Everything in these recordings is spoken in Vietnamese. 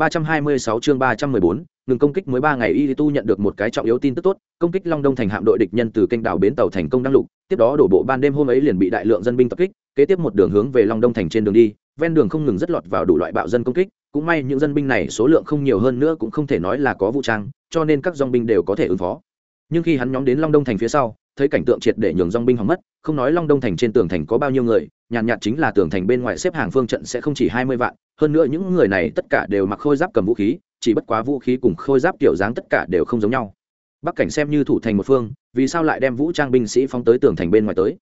326 chương 314, ngừng công kích mới 3 ngày Y Tu nhận được một cái trọng yếu tin tức tốt, công kích Long Đông thành hạm đội địch nhân từ kênh đảo bến tàu thành công đăng lục, tiếp đó đổ bộ ban đêm hôm ấy liền bị đại lượng dân binh tập kích, kế tiếp một đường hướng về Long Đông thành trên đường đi, ven đường không ngừng rất lọt vào đủ loại bạo dân công kích, cũng may những dân binh này số lượng không nhiều hơn nữa cũng không thể nói là có vũ trang, cho nên các dòng binh đều có thể ứng phó. Nhưng khi hắn nhóm đến Long Đông thành phía sau, thấy cảnh tượng triệt để nhường dòng binh hỏng mất, không nói Long Đông thành trên tường thành có bao nhiêu người, nhàn nhạt, nhạt chính là tường thành bên ngoài xếp hàng phương trận sẽ không chỉ 20 vạn, hơn nữa những người này tất cả đều mặc khôi giáp cầm vũ khí chỉ bất quá vũ khí cùng khôi giáp kiểu dáng tất cả đều không giống nhau. Bắc cảnh xem như thủ thành một phương vì sao lại đem vũ trang binh sĩ phóng tới tường thành bên ngoài tới?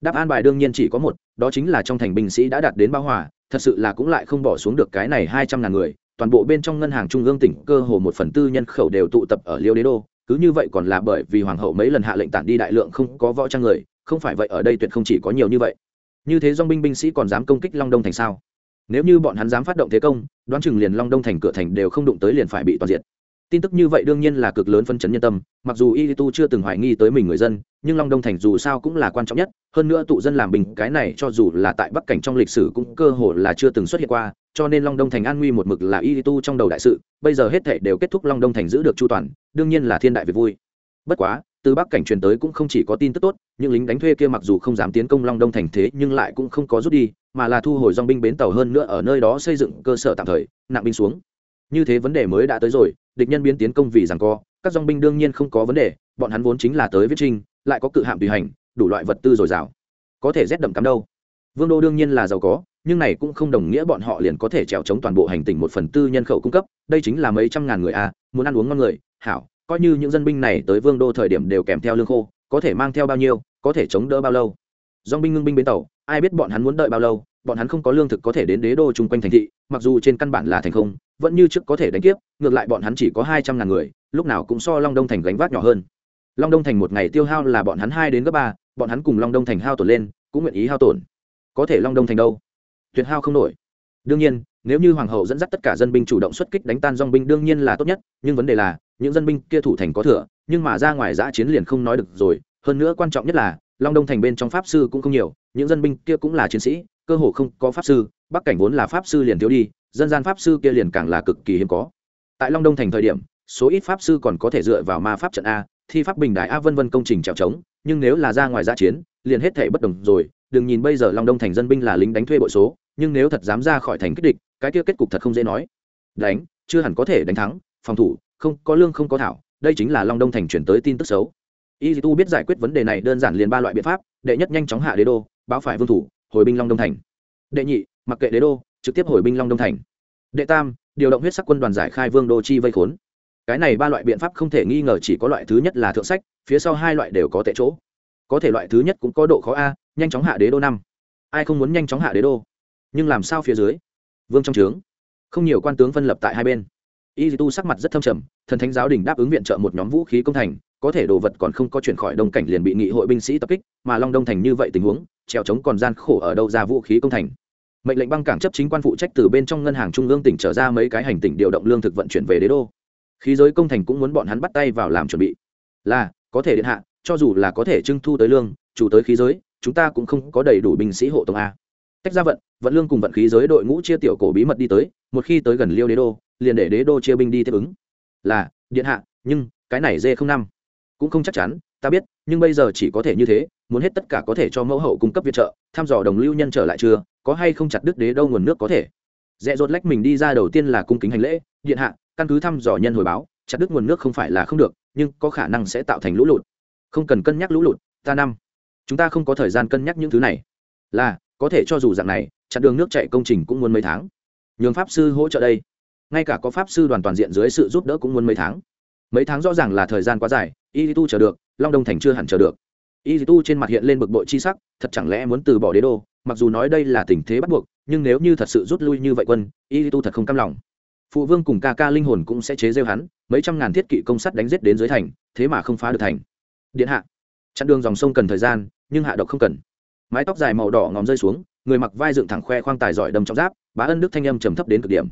Đáp an bài đương nhiên chỉ có một đó chính là trong thành binh sĩ đã đạt đến bao hòa thật sự là cũng lại không bỏ xuống được cái này hai trăm ngàn người toàn bộ bên trong ngân hàng trung ương tỉnh cơ hồ một phần tư nhân khẩu đều tụ tập ở liêu đế đô cứ như vậy còn là bởi vì hoàng hậu mấy lần hạ lệnh tản đi đại lượng không có võ trang người, không phải vậy ở đây tuyệt không chỉ có nhiều như vậy. Như thế dong binh binh sĩ còn dám công kích long đông thành sao? Nếu như bọn hắn dám phát động thế công, đoán chừng liền long đông thành cửa thành đều không đụng tới liền phải bị toàn diện tin tức như vậy đương nhiên là cực lớn phân chấn nhân tâm, mặc dù y tu chưa từng hoài nghi tới mình người dân, nhưng long đông thành dù sao cũng là quan trọng nhất, hơn nữa tụ dân làm bình, cái này cho dù là tại bắc cảnh trong lịch sử cũng cơ hồ là chưa từng xuất hiện qua, cho nên long đông thành an nguy một mực là y tu trong đầu đại sự, bây giờ hết thể đều kết thúc long đông thành giữ được chu toàn, đương nhiên là thiên đại việc vui. Bất quá, từ bắc cảnh truyền tới cũng không chỉ có tin tức tốt, những lính đánh thuê kia mặc dù không dám tiến công long đông thành thế, nhưng lại cũng không có rút đi, mà là thu hồi dòng binh bến tàu hơn nữa ở nơi đó xây dựng cơ sở tạm thời, nặng binh xuống. Như thế vấn đề mới đã tới rồi địch nhân biến tiến công vì rằng co các dong binh đương nhiên không có vấn đề bọn hắn vốn chính là tới viết trinh lại có cự hạm tùy hành đủ loại vật tư dồi dào. Có thể rét đậm cắm đâu. Vương đô đương nhiên là giàu có nhưng này cũng không đồng nghĩa bọn họ liền có thể trèo chống toàn bộ hành tinh một phần tư nhân khẩu cung cấp đây chính là mấy trăm ngàn người a à, muốn ăn uống ngon người hảo coi như những dân binh này tới vương đô thời điểm đều kèm theo lương khô có thể mang theo bao nhiêu có thể chống đỡ bao lâu. Dong binh ngưng binh bến tàu ai biết bọn hắn muốn đợi bao lâu bọn hắn không có lương thực có thể đến đế đô chung quanh thành thị mặc dù trên căn bản là thành không vẫn như trước có thể đánh kiếp, ngược lại bọn hắn chỉ có hai trăm ngàn người, lúc nào cũng so long đông thành gánh vác nhỏ hơn. Long đông thành một ngày tiêu hao là bọn hắn hai đến gấp ba, bọn hắn cùng long đông thành hao tổn lên, cũng nguyện ý hao tổn. Có thể long đông thành đâu? Tuyệt hao không nổi. Đương nhiên, nếu như hoàng hậu dẫn dắt tất cả dân binh chủ động xuất kích đánh tan dong binh đương nhiên là tốt nhất, nhưng vấn đề là, những dân binh kia thủ thành có thừa, nhưng mà ra ngoài giã chiến liền không nói được rồi. Hơn nữa quan trọng nhất là, long đông thành bên trong pháp sư cũng không nhiều, những dân binh kia cũng là chiến sĩ, cơ hồ không có pháp sư, bắc cảnh vốn là pháp sư liền thiếu đi dân gian pháp sư kia liền càng là cực kỳ hiếm có. Tại long đông thành thời điểm, số ít pháp sư còn có thể dựa vào ma pháp trận a, thi pháp bình đại a vân vân công trình trèo trống, nhưng nếu là ra ngoài ra chiến, liền hết thể bất đồng rồi. Đừng nhìn bây giờ long đông thành dân binh là lính đánh thuê bội số, nhưng nếu thật dám ra khỏi thành kích địch, cái kia kết cục thật không dễ nói. Đánh, chưa hẳn có thể đánh thắng, phòng thủ, không, có lương không có thảo, đây chính là long đông thành chuyển tới tin tức xấu. Y tu biết giải quyết vấn đề này đơn giản liền ba loại biện pháp, đệ nhất nhanh chóng hạ đế đô, báo phải vương thủ, hồi binh long đông thành. Đệ nhị, mặc kệ đế đô trực tiếp hồi binh long đông thành. Đệ tam, điều động huyết sắc quân đoàn giải khai vương đô chi vây khốn. Cái này ba loại biện pháp không thể nghi ngờ chỉ có loại thứ nhất là thượng sách, phía sau hai loại đều có tệ chỗ. Có thể loại thứ nhất cũng có độ khó a, nhanh chóng hạ đế đô năm. Ai không muốn nhanh chóng hạ đế đô? Nhưng làm sao phía dưới? Vương trong trướng. Không nhiều quan tướng phân lập tại hai bên. Y tu sắc mặt rất thâm trầm, thần thánh giáo đình đáp ứng viện trợ một nhóm vũ khí công thành, có thể đồ vật còn không có chuyển khỏi đông cảnh liền bị nghị hội binh sĩ tập kích, mà long đông thành như vậy tình huống, trèo trống còn gian khổ ở đâu ra vũ khí công thành? Mệnh lệnh băng cảng chấp chính quan phụ trách từ bên trong ngân hàng trung ương tỉnh trở ra mấy cái hành tỉnh điều động lương thực vận chuyển về đế đô. Khí giới công thành cũng muốn bọn hắn bắt tay vào làm chuẩn bị. Là, có thể điện hạ, cho dù là có thể trưng thu tới lương, chủ tới khí giới, chúng ta cũng không có đầy đủ binh sĩ hộ tống a. Tách ra vận vận lương cùng vận khí giới đội ngũ chia tiểu cổ bí mật đi tới, một khi tới gần liêu đế đô, liền để đế đô chia binh đi tiếp ứng. Là, điện hạ, nhưng, cái này dê không năm. Cũng không chắc chắn, ta biết, nhưng bây giờ chỉ có thể như thế, muốn hết tất cả có thể cho mẫu hậu cung cấp viện trợ, thăm dò đồng lưu nhân trở lại chưa? Có hay không chặt đứt đế đâu nguồn nước có thể? Dẹ dột lách mình đi ra đầu tiên là cung kính hành lễ, điện hạ, căn cứ thăm dò nhân hồi báo, chặt đứt nguồn nước không phải là không được, nhưng có khả năng sẽ tạo thành lũ lụt. Không cần cân nhắc lũ lụt, ta năm. Chúng ta không có thời gian cân nhắc những thứ này. Là, có thể cho dù dạng này, chặn đường nước chạy công trình cũng muốn mấy tháng. Nhường pháp sư hỗ trợ đây. Ngay cả có pháp sư đoàn toàn diện dưới sự giúp đỡ cũng muốn mấy tháng. Mấy tháng rõ ràng là thời gian quá dài, y tu chờ được, long đông thành chưa hẳn chờ được. Y tu trên mặt hiện lên bực bội chi sắc, thật chẳng lẽ muốn từ bỏ đế đô? Mặc dù nói đây là tình thế bắt buộc, nhưng nếu như thật sự rút lui như vậy quân, y tu thật không cam lòng. Phụ vương cùng ca ca linh hồn cũng sẽ chế rêu hắn, mấy trăm ngàn thiết kỵ công sắt đánh giết đến dưới thành, thế mà không phá được thành. Điện hạ, chặn đường dòng sông cần thời gian, nhưng hạ độc không cần. Mái tóc dài màu đỏ ngòm rơi xuống, người mặc vai dựng thẳng khoe khoang tài giỏi đâm trong giáp, bá ân đức thanh âm trầm thấp đến cực điểm.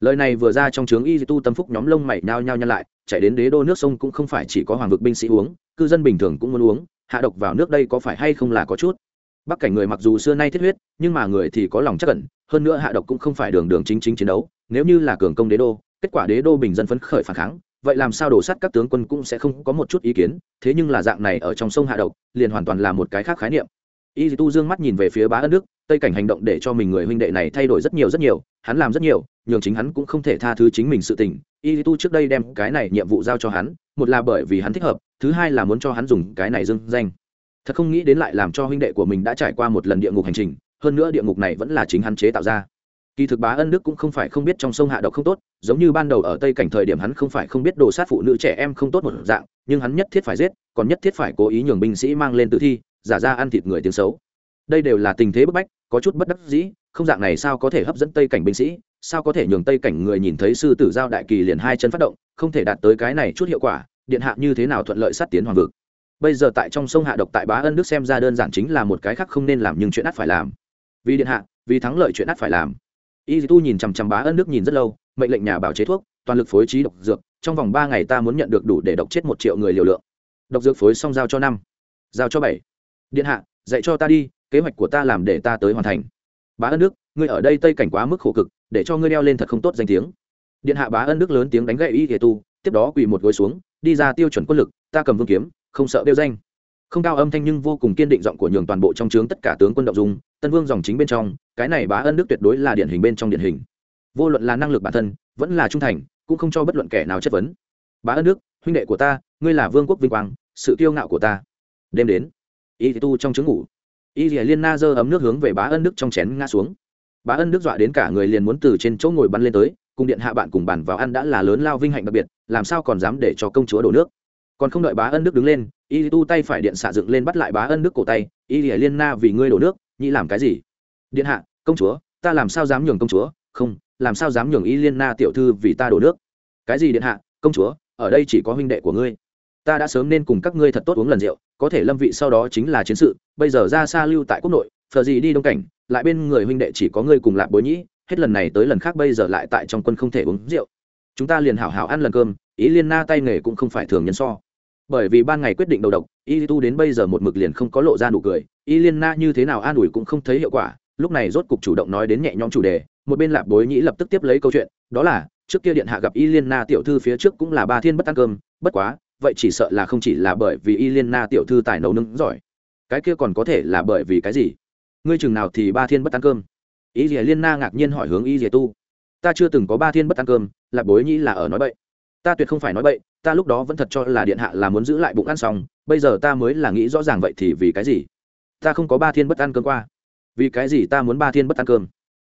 Lời này vừa ra trong trướng y tu tâm phúc nhóm lông mày nhao nhao nhăn lại, chạy đến đế đô nước sông cũng không phải chỉ có hoàng vực binh sĩ uống, cư dân bình thường cũng muốn uống, hạ độc vào nước đây có phải hay không là có chút bắc cảnh người mặc dù xưa nay thiết huyết, nhưng mà người thì có lòng chắc cẩn hơn nữa hạ độc cũng không phải đường đường chính chính chiến đấu, nếu như là cường công đế đô, kết quả đế đô bình dân phấn khởi phản kháng, vậy làm sao đổ sắt các tướng quân cũng sẽ không có một chút ý kiến, thế nhưng là dạng này ở trong sông hạ độc, liền hoàn toàn là một cái khác khái niệm. Y tu dương mắt nhìn về phía bá ân đức, tây cảnh hành động để cho mình người huynh đệ này thay đổi rất nhiều rất nhiều, hắn làm rất nhiều, nhường chính hắn cũng không thể tha thứ chính mình sự tình. Y tu trước đây đem cái này nhiệm vụ giao cho hắn, một là bởi vì hắn thích hợp, thứ hai là muốn cho hắn dùng cái này dưng danh thật không nghĩ đến lại làm cho huynh đệ của mình đã trải qua một lần địa ngục hành trình, hơn nữa địa ngục này vẫn là chính hắn chế tạo ra. Kỳ thực bá ân đức cũng không phải không biết trong sông hạ độc không tốt, giống như ban đầu ở tây cảnh thời điểm hắn không phải không biết đồ sát phụ nữ trẻ em không tốt một dạng, nhưng hắn nhất thiết phải giết, còn nhất thiết phải cố ý nhường binh sĩ mang lên tử thi, giả ra ăn thịt người tiếng xấu. Đây đều là tình thế bức bách, có chút bất đắc dĩ, không dạng này sao có thể hấp dẫn tây cảnh binh sĩ, sao có thể nhường tây cảnh người nhìn thấy sư tử giao đại kỳ liền hai chân phát động, không thể đạt tới cái này chút hiệu quả, điện hạ như thế nào thuận lợi sát tiến hoàng vực bây giờ tại trong sông hạ độc tại bá ân đức xem ra đơn giản chính là một cái khác không nên làm nhưng chuyện ắt phải làm. Vì điện hạ, vì thắng lợi chuyện ắt phải làm. Y tu nhìn chằm chằm bá ân đức nhìn rất lâu, mệnh lệnh nhà bảo chế thuốc, toàn lực phối trí độc dược, trong vòng ba ngày ta muốn nhận được đủ để độc chết một triệu người liều lượng. Độc dược phối xong giao cho năm, giao cho bảy. Điện hạ, dạy cho ta đi, kế hoạch của ta làm để ta tới hoàn thành. Bá ân đức, ngươi ở đây tây cảnh quá mức khổ cực, để cho ngươi đeo lên thật không tốt danh tiếng. Điện hạ bá ân đức lớn tiếng đánh gậy y tu, tiếp đó quỳ một gối xuống, đi ra tiêu chuẩn quân lực, ta cầm vương kiếm không sợ đeo danh. Không cao âm thanh nhưng vô cùng kiên định giọng của nhường toàn bộ trong trướng tất cả tướng quân động dung, tân vương dòng chính bên trong, cái này bá ân đức tuyệt đối là điển hình bên trong điển hình. Vô luận là năng lực bản thân, vẫn là trung thành, cũng không cho bất luận kẻ nào chất vấn. Bá ân đức, huynh đệ của ta, ngươi là vương quốc vinh quang, sự kiêu ngạo của ta. Đêm đến, y tu trong trứng ngủ. Y dì liên na giơ ấm nước hướng về bá ân đức trong chén ngã xuống. Bá ân đức dọa đến cả người liền muốn từ trên chỗ ngồi bắn lên tới, cùng điện hạ bạn cùng bàn vào ăn đã là lớn lao vinh hạnh đặc biệt, làm sao còn dám để cho công chúa đổ nước? Còn không đợi bá ân đức đứng lên, y tu tay phải điện xạ dựng lên bắt lại bá ân đức cổ tay, y lìa liên na vì ngươi đổ nước nhĩ làm cái gì? Điện hạ, công chúa, ta làm sao dám nhường công chúa? Không, làm sao dám nhường y liên na tiểu thư vì ta đổ nước? Cái gì điện hạ, công chúa, ở đây chỉ có huynh đệ của ngươi. Ta đã sớm nên cùng các ngươi thật tốt uống lần rượu, có thể lâm vị sau đó chính là chiến sự, bây giờ ra xa lưu tại quốc nội, phờ gì đi đông cảnh, lại bên người huynh đệ chỉ có ngươi cùng lạc bối nhĩ, hết lần này tới lần khác bây giờ lại tại trong quân không thể uống rượu. Chúng ta liền hảo hảo ăn lần cơm ý liên na tay nghề cũng không phải thường nhân so bởi vì ban ngày quyết định đầu độc, y tu đến bây giờ một mực liền không có lộ ra nụ cười, y liên na như thế nào an ủi cũng không thấy hiệu quả, lúc này rốt cục chủ động nói đến nhẹ nhõm chủ đề, một bên lạp bối nhĩ lập tức tiếp lấy câu chuyện, đó là, trước kia điện hạ gặp y liên na tiểu thư phía trước cũng là ba thiên bất ăn cơm, bất quá, vậy chỉ sợ là không chỉ là bởi vì y liên na tiểu thư tài nấu nướng giỏi, cái kia còn có thể là bởi vì cái gì? Ngươi chừng nào thì ba thiên bất ăn cơm? Y dìa liên na ngạc nhiên hỏi hướng y dìa tu. Ta chưa từng có ba thiên bất ăn cơm, lạp bối nhĩ là ở nói bậy. Ta tuyệt không phải nói bậy ta lúc đó vẫn thật cho là điện hạ là muốn giữ lại bụng ăn xong, bây giờ ta mới là nghĩ rõ ràng vậy thì vì cái gì? Ta không có ba thiên bất ăn cơm qua. Vì cái gì ta muốn ba thiên bất ăn cơm?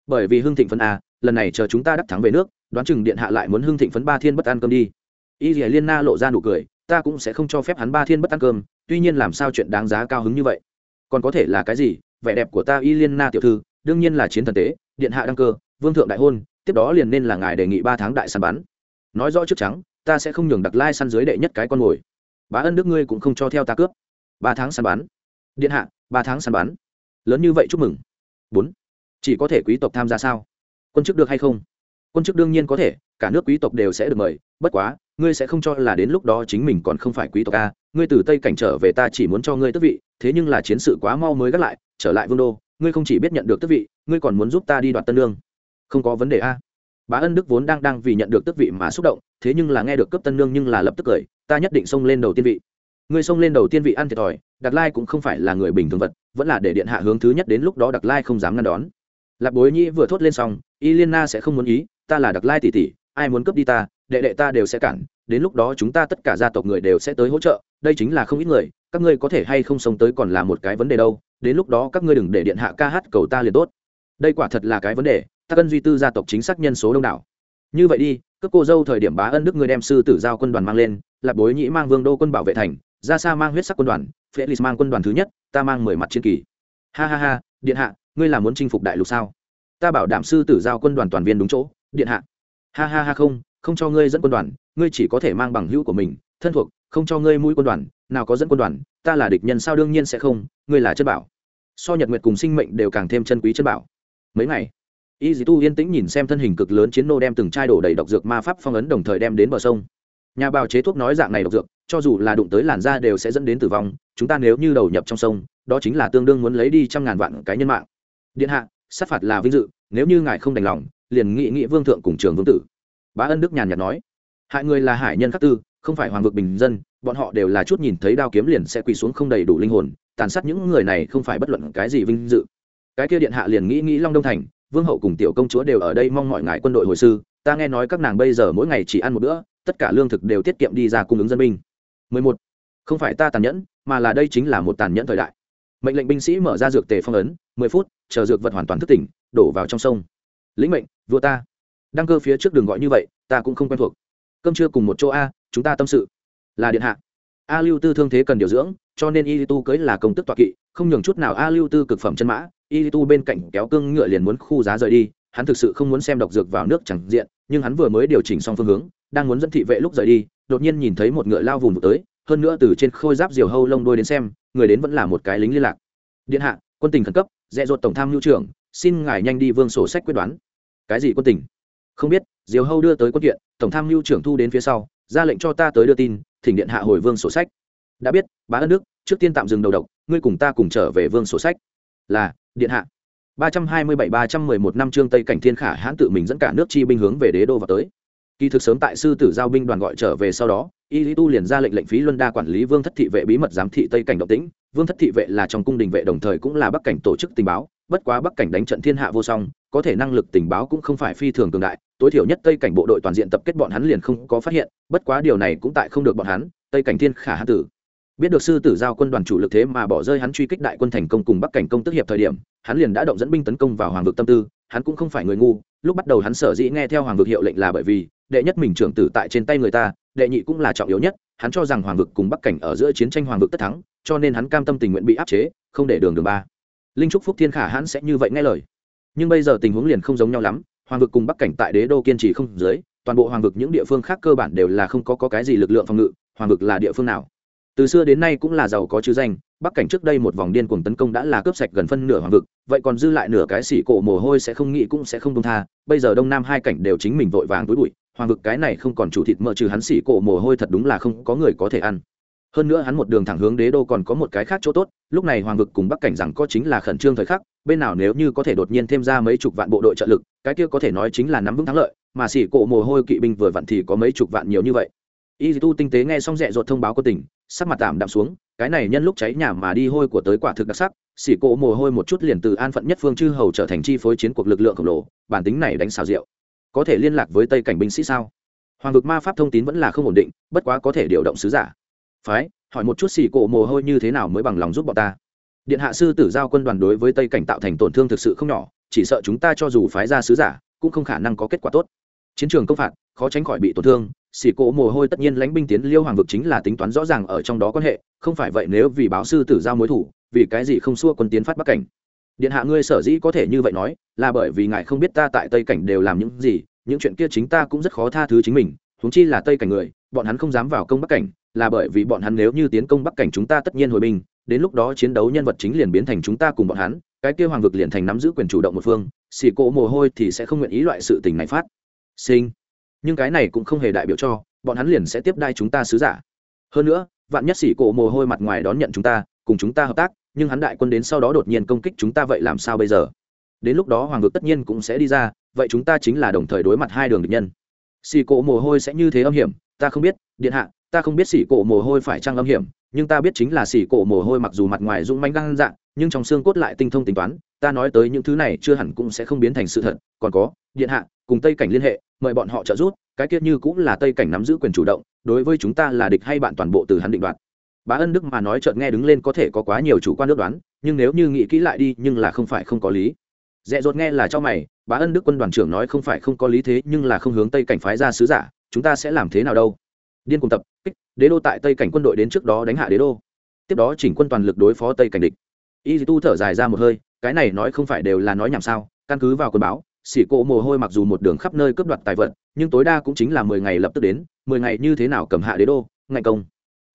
Bởi vì hưng thịnh phấn a, lần này chờ chúng ta đắc thắng về nước, đoán chừng điện hạ lại muốn hưng thịnh phấn ba thiên bất ăn cơm đi. Y dìa liên na lộ ra nụ cười, ta cũng sẽ không cho phép hắn ba thiên bất ăn cơm, tuy nhiên làm sao chuyện đáng giá cao hứng như vậy? Còn có thể là cái gì? Vẻ đẹp của ta y liên na tiểu thư, đương nhiên là chiến thần tế, điện hạ đăng cơ, vương thượng đại hôn, tiếp đó liền nên là ngài đề nghị ba tháng đại săn bắn. Nói rõ trước trắng ta sẽ không nhường đặc lai săn dưới đệ nhất cái con mồi. Bá ân đức ngươi cũng không cho theo ta cướp. Ba tháng săn bán. điện hạ, ba tháng săn bán. lớn như vậy chúc mừng. Bốn. Chỉ có thể quý tộc tham gia sao? Quân chức được hay không? Quân chức đương nhiên có thể, cả nước quý tộc đều sẽ được mời. Bất quá, ngươi sẽ không cho là đến lúc đó chính mình còn không phải quý tộc a ngươi từ tây cảnh trở về ta chỉ muốn cho ngươi tước vị, thế nhưng là chiến sự quá mau mới gác lại, trở lại vương đô, ngươi không chỉ biết nhận được tước vị, ngươi còn muốn giúp ta đi đoạt tân lương. Không có vấn đề a bá ân đức vốn đang đang vì nhận được tước vị mà xúc động, thế nhưng là nghe được cấp tân nương nhưng là lập tức cười, ta nhất định xông lên đầu tiên vị. Ngươi xông lên đầu tiên vị ăn thiệt thòi đặc lai cũng không phải là người bình thường vật, vẫn là để điện hạ hướng thứ nhất đến lúc đó đặc lai không dám ngăn đón. Lạc bối nhĩ vừa thốt lên xong, y liên na sẽ không muốn ý, ta là đặc lai tỷ tỷ, ai muốn cướp đi ta, đệ đệ ta đều sẽ cản, đến lúc đó chúng ta tất cả gia tộc người đều sẽ tới hỗ trợ, đây chính là không ít người, các ngươi có thể hay không sống tới còn là một cái vấn đề đâu, đến lúc đó các ngươi đừng để điện hạ ca hát cầu ta liền tốt. Đây quả thật là cái vấn đề ta cân duy tư gia tộc chính xác nhân số đông đảo. Như vậy đi các cô dâu thời điểm bá ân đức ngươi đem sư tử giao quân đoàn mang lên lạp bối nhĩ mang vương đô quân bảo vệ thành, ra xa mang huyết sắc quân đoàn felix mang quân đoàn thứ nhất, ta mang mười mặt chiến kỳ. Ha ha ha, điện hạ, ngươi là muốn chinh phục đại lục sao? Ta bảo đảm sư tử giao quân đoàn toàn viên đúng chỗ, điện hạ. Ha ha ha không không cho ngươi dẫn quân đoàn, ngươi chỉ có thể mang bằng hữu của mình, thân thuộc, không cho ngươi mũi quân đoàn, nào có dẫn quân đoàn, ta là địch nhân sao đương nhiên sẽ không, ngươi là chân bảo. So nhật nguyệt cùng sinh mệnh đều càng thêm chân quý chân bảo. Mấy ngày? Y dì tu yên tĩnh nhìn xem thân hình cực lớn chiến nô đem từng chai đổ đầy độc dược ma pháp phong ấn đồng thời đem đến bờ sông. Nhà bào chế thuốc nói dạng này độc dược, cho dù là đụng tới làn da đều sẽ dẫn đến tử vong, chúng ta nếu như đầu nhập trong sông, đó chính là tương đương muốn lấy đi trăm ngàn vạn cái nhân mạng. Điện hạ, sát phạt là vinh dự, nếu như ngài không đành lòng, liền nghị nghị vương thượng cùng trường vương tử. Bá ân đức nhàn nhạt nói. Hại người là hải nhân khắc tư, không phải hoàng vực bình dân, bọn họ đều là chút nhìn thấy đao kiếm liền sẽ quỳ xuống không đầy đủ linh hồn, tàn sát những người này không phải bất luận cái gì vinh dự. Cái kia điện hạ liền nghĩ nghĩ long đông thành vương hậu cùng tiểu công chúa đều ở đây mong mọi ngài quân đội hồi sư, ta nghe nói các nàng bây giờ mỗi ngày chỉ ăn một bữa, tất cả lương thực đều tiết kiệm đi ra cung ứng dân binh. 11. không phải ta tàn nhẫn, mà là đây chính là một tàn nhẫn thời đại. Mệnh lệnh binh sĩ mở ra dược tề phong ấn 10 phút, chờ dược vật hoàn toàn thức tỉnh, đổ vào trong sông. Lĩnh mệnh, vua ta. Đăng cơ phía trước đường gọi như vậy, ta cũng không quen thuộc. Cơm trưa cùng một chỗ a, chúng ta tâm sự. Là điện hạ. A lưu tư thương thế cần điều dưỡng, cho nên y tu cưới là công tức toạ kỵ, không nhường chút nào a lưu tư cực phẩm chân mã y tu bên cạnh kéo cương ngựa liền muốn khu giá rời đi, hắn thực sự không muốn xem độc dược vào nước chẳng diện, nhưng hắn vừa mới điều chỉnh xong phương hướng, đang muốn dẫn thị vệ lúc rời đi, đột nhiên nhìn thấy một ngựa lao vùng tới, hơn nữa từ trên khôi giáp diều hâu lông đôi đến xem, người đến vẫn là một cái lính liên lạc. Điện hạ, quân tình khẩn cấp dẹ dột tổng tham mưu trưởng, xin ngài nhanh đi vương sổ sách quyết đoán. Cái gì quân tình? Không biết, diều hâu đưa tới quân kiện, tổng tham mưu trưởng thu đến phía sau, ra lệnh cho ta tới đưa tin, thỉnh điện hạ hồi vương sổ sách. Đã biết, bá ân đức, trước tiên tạm dừng đầu độc, ngươi cùng ta cùng trở về vương sổ sách là điện hạ. Ba trăm hai mươi bảy, ba trăm mười một năm trương tây cảnh thiên khả hãn tự mình dẫn cả nước chi binh hướng về đế đô vào tới. Kỳ thực sớm tại sư tử giao binh đoàn gọi trở về sau đó, y lý tu liền ra lệnh lệnh phí luân đa quản lý vương thất thị vệ bí mật giám thị tây cảnh động tĩnh. Vương thất thị vệ là trong cung đình vệ đồng thời cũng là bắc cảnh tổ chức tình báo, bất quá bắc cảnh đánh trận thiên hạ vô song, có thể năng lực tình báo cũng không phải phi thường cường đại. Tối thiểu nhất tây cảnh bộ đội toàn diện tập kết bọn hắn liền không có phát hiện, bất quá điều này cũng tại không được bọn hắn, tây cảnh thiên khả hãn tử biết được sư tử giao quân đoàn chủ lực thế mà bỏ rơi hắn truy kích đại quân thành công cùng bắc cảnh công tức hiệp thời điểm hắn liền đã động dẫn binh tấn công vào hoàng vực tâm tư hắn cũng không phải người ngu lúc bắt đầu hắn sở dĩ nghe theo hoàng vực hiệu lệnh là bởi vì đệ nhất mình trưởng tử tại trên tay người ta đệ nhị cũng là trọng yếu nhất hắn cho rằng hoàng vực cùng bắc cảnh ở giữa chiến tranh hoàng vực tất thắng cho nên hắn cam tâm tình nguyện bị áp chế không để đường đường ba. Linh trúc phúc thiên khả hắn sẽ như vậy nghe lời. Nhưng bây giờ tình huống liền không giống nhau lắm hoàng vực cùng bắc cảnh tại đế đô kiên trì không dưới toàn bộ hoàng vực những địa phương khác cơ bản đều là không có, có cái gì lực lượng phòng ngự hoàng vực là địa phương nào? Từ xưa đến nay cũng là giàu có chứ danh, bắc cảnh trước đây một vòng điên cuồng tấn công đã là cướp sạch gần phân nửa hoàng vực, vậy còn dư lại nửa cái xỉ cổ mồ hôi sẽ không nghĩ cũng sẽ không đông tha, bây giờ đông nam hai cảnh đều chính mình vội vàng túi bụi, hoàng vực cái này không còn chủ thịt mỡ trừ hắn xỉ cổ mồ hôi thật đúng là không có người có thể ăn. Hơn nữa hắn một đường thẳng hướng đế đô còn có một cái khác chỗ tốt, lúc này hoàng vực cùng bắc cảnh rằng có chính là khẩn trương thời khắc, bên nào nếu như có thể đột nhiên thêm ra mấy chục vạn bộ đội trợ lực, cái kia có thể nói chính là nắm vững thắng lợi, mà xỉ cổ mồ hôi kỵ binh vừa vặn thì có mấy chục vạn nhiều như vậy. Y tu tinh tế nghe xong rẽ ruột thông báo của tỉnh sắc mặt tạm đạm xuống, cái này nhân lúc cháy nhà mà đi hôi của tới quả thực đặc sắc, xỉ cộ mồ hôi một chút liền từ an phận nhất phương chư hầu trở thành chi phối chiến cuộc lực lượng khổng lồ, bản tính này đánh xào rượu. Có thể liên lạc với tây cảnh binh sĩ sao? Hoàng vực ma pháp thông tín vẫn là không ổn định, bất quá có thể điều động sứ giả. Phái, hỏi một chút xỉ cộ mồ hôi như thế nào mới bằng lòng giúp bọn ta. Điện hạ sư tử giao quân đoàn đối với tây cảnh tạo thành tổn thương thực sự không nhỏ, chỉ sợ chúng ta cho dù phái ra sứ giả, cũng không khả năng có kết quả tốt. Chiến trường công phạt, khó tránh khỏi bị tổn thương xỉ cộ mồ hôi tất nhiên lãnh binh tiến liêu hoàng vực chính là tính toán rõ ràng ở trong đó quan hệ, không phải vậy nếu vì báo sư tử giao mối thủ, vì cái gì không xua quân tiến phát bắc cảnh? Điện hạ ngươi sở dĩ có thể như vậy nói, là bởi vì ngài không biết ta tại tây cảnh đều làm những gì, những chuyện kia chính ta cũng rất khó tha thứ chính mình, huống chi là tây cảnh người, bọn hắn không dám vào công bắc cảnh, là bởi vì bọn hắn nếu như tiến công bắc cảnh chúng ta tất nhiên hồi binh, đến lúc đó chiến đấu nhân vật chính liền biến thành chúng ta cùng bọn hắn, cái kia hoàng vực liền thành nắm giữ quyền chủ động một phương xỉ cộ mồ hôi thì sẽ không nguyện ý loại sự tình này phát. Sinh nhưng cái này cũng không hề đại biểu cho bọn hắn liền sẽ tiếp đai chúng ta sứ giả. Hơn nữa, vạn nhất xỉ cổ mồ hôi mặt ngoài đón nhận chúng ta, cùng chúng ta hợp tác, nhưng hắn đại quân đến sau đó đột nhiên công kích chúng ta vậy làm sao bây giờ? Đến lúc đó hoàng vực tất nhiên cũng sẽ đi ra, vậy chúng ta chính là đồng thời đối mặt hai đường địch nhân. Xỉ cổ mồ hôi sẽ như thế âm hiểm, ta không biết, điện hạ, ta không biết xỉ cổ mồ hôi phải trăng âm hiểm, nhưng ta biết chính là xỉ cổ mồ hôi mặc dù mặt ngoài dũng manh găng dạng, nhưng trong xương cốt lại tinh thông tính toán, ta nói tới những thứ này chưa hẳn cũng sẽ không biến thành sự thật, còn có, điện hạ, cùng tây cảnh liên hệ mời bọn họ trợ giúp, cái kiết như cũng là tây cảnh nắm giữ quyền chủ động, đối với chúng ta là địch hay bạn toàn bộ từ hắn định đoạt. Bá ân đức mà nói chợt nghe đứng lên có thể có quá nhiều chủ quan nước đoán, nhưng nếu như nghĩ kỹ lại đi, nhưng là không phải không có lý. Dẹ dột nghe là cho mày, bá ân đức quân đoàn trưởng nói không phải không có lý thế, nhưng là không hướng tây cảnh phái ra sứ giả, chúng ta sẽ làm thế nào đâu? Điên cùng tập kích, đế đô tại tây cảnh quân đội đến trước đó đánh hạ đế đô. Tiếp đó chỉnh quân toàn lực đối phó tây cảnh địch. Y tu thở dài ra một hơi, cái này nói không phải đều là nói nhảm sao, căn cứ vào quân báo xỉ cộ mồ hôi mặc dù một đường khắp nơi cướp đoạt tài vật, nhưng tối đa cũng chính là mười ngày lập tức đến, mười ngày như thế nào cầm hạ đế đô, ngạnh công.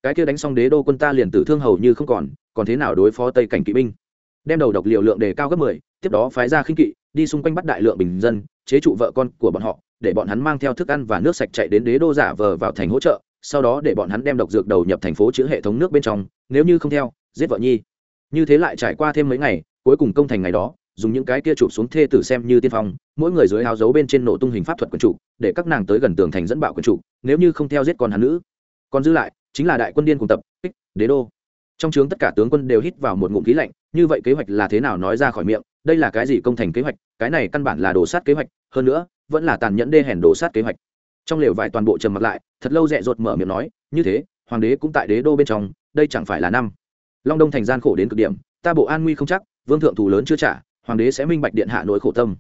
Cái kia đánh xong đế đô quân ta liền tử thương hầu như không còn còn thế nào đối phó tây cảnh kỵ binh? Đem đầu độc liều lượng đề cao gấp mười, tiếp đó phái ra khinh kỵ, đi xung quanh bắt đại lượng bình dân, chế trụ vợ con của bọn họ, để bọn hắn mang theo thức ăn và nước sạch chạy đến đế đô giả vờ vào thành hỗ trợ, sau đó để bọn hắn đem độc dược đầu nhập thành phố chữa hệ thống nước bên trong, nếu như không theo, giết vợ nhi. Như thế lại trải qua thêm mấy ngày, cuối cùng công thành ngày đó dùng những cái kia chụp xuống thê tử xem như tiên phong, mỗi người dưới áo dấu bên trên nổ tung hình pháp thuật quần chủ, để các nàng tới gần tường thành dẫn bạo quần chủ, nếu như không theo giết con hắn nữ. Còn giữ lại, chính là đại quân điên cùng tập, kích, đế đô. Trong trướng tất cả tướng quân đều hít vào một ngụm khí lạnh, như vậy kế hoạch là thế nào nói ra khỏi miệng, đây là cái gì công thành kế hoạch, cái này căn bản là đổ sát kế hoạch, hơn nữa, vẫn là tàn nhẫn đê hèn đổ sát kế hoạch. Trong lều vải toàn bộ trầm mặt lại, thật lâu dẹ dột mở miệng nói, như thế, hoàng đế cũng tại đế đô bên trong, đây chẳng phải là năm. Long đông thành gian khổ đến cực điểm, ta bộ an nguy không chắc, vương thượng thù lớn chưa trả hoàng đế sẽ minh bạch điện hạ nỗi khổ tâm.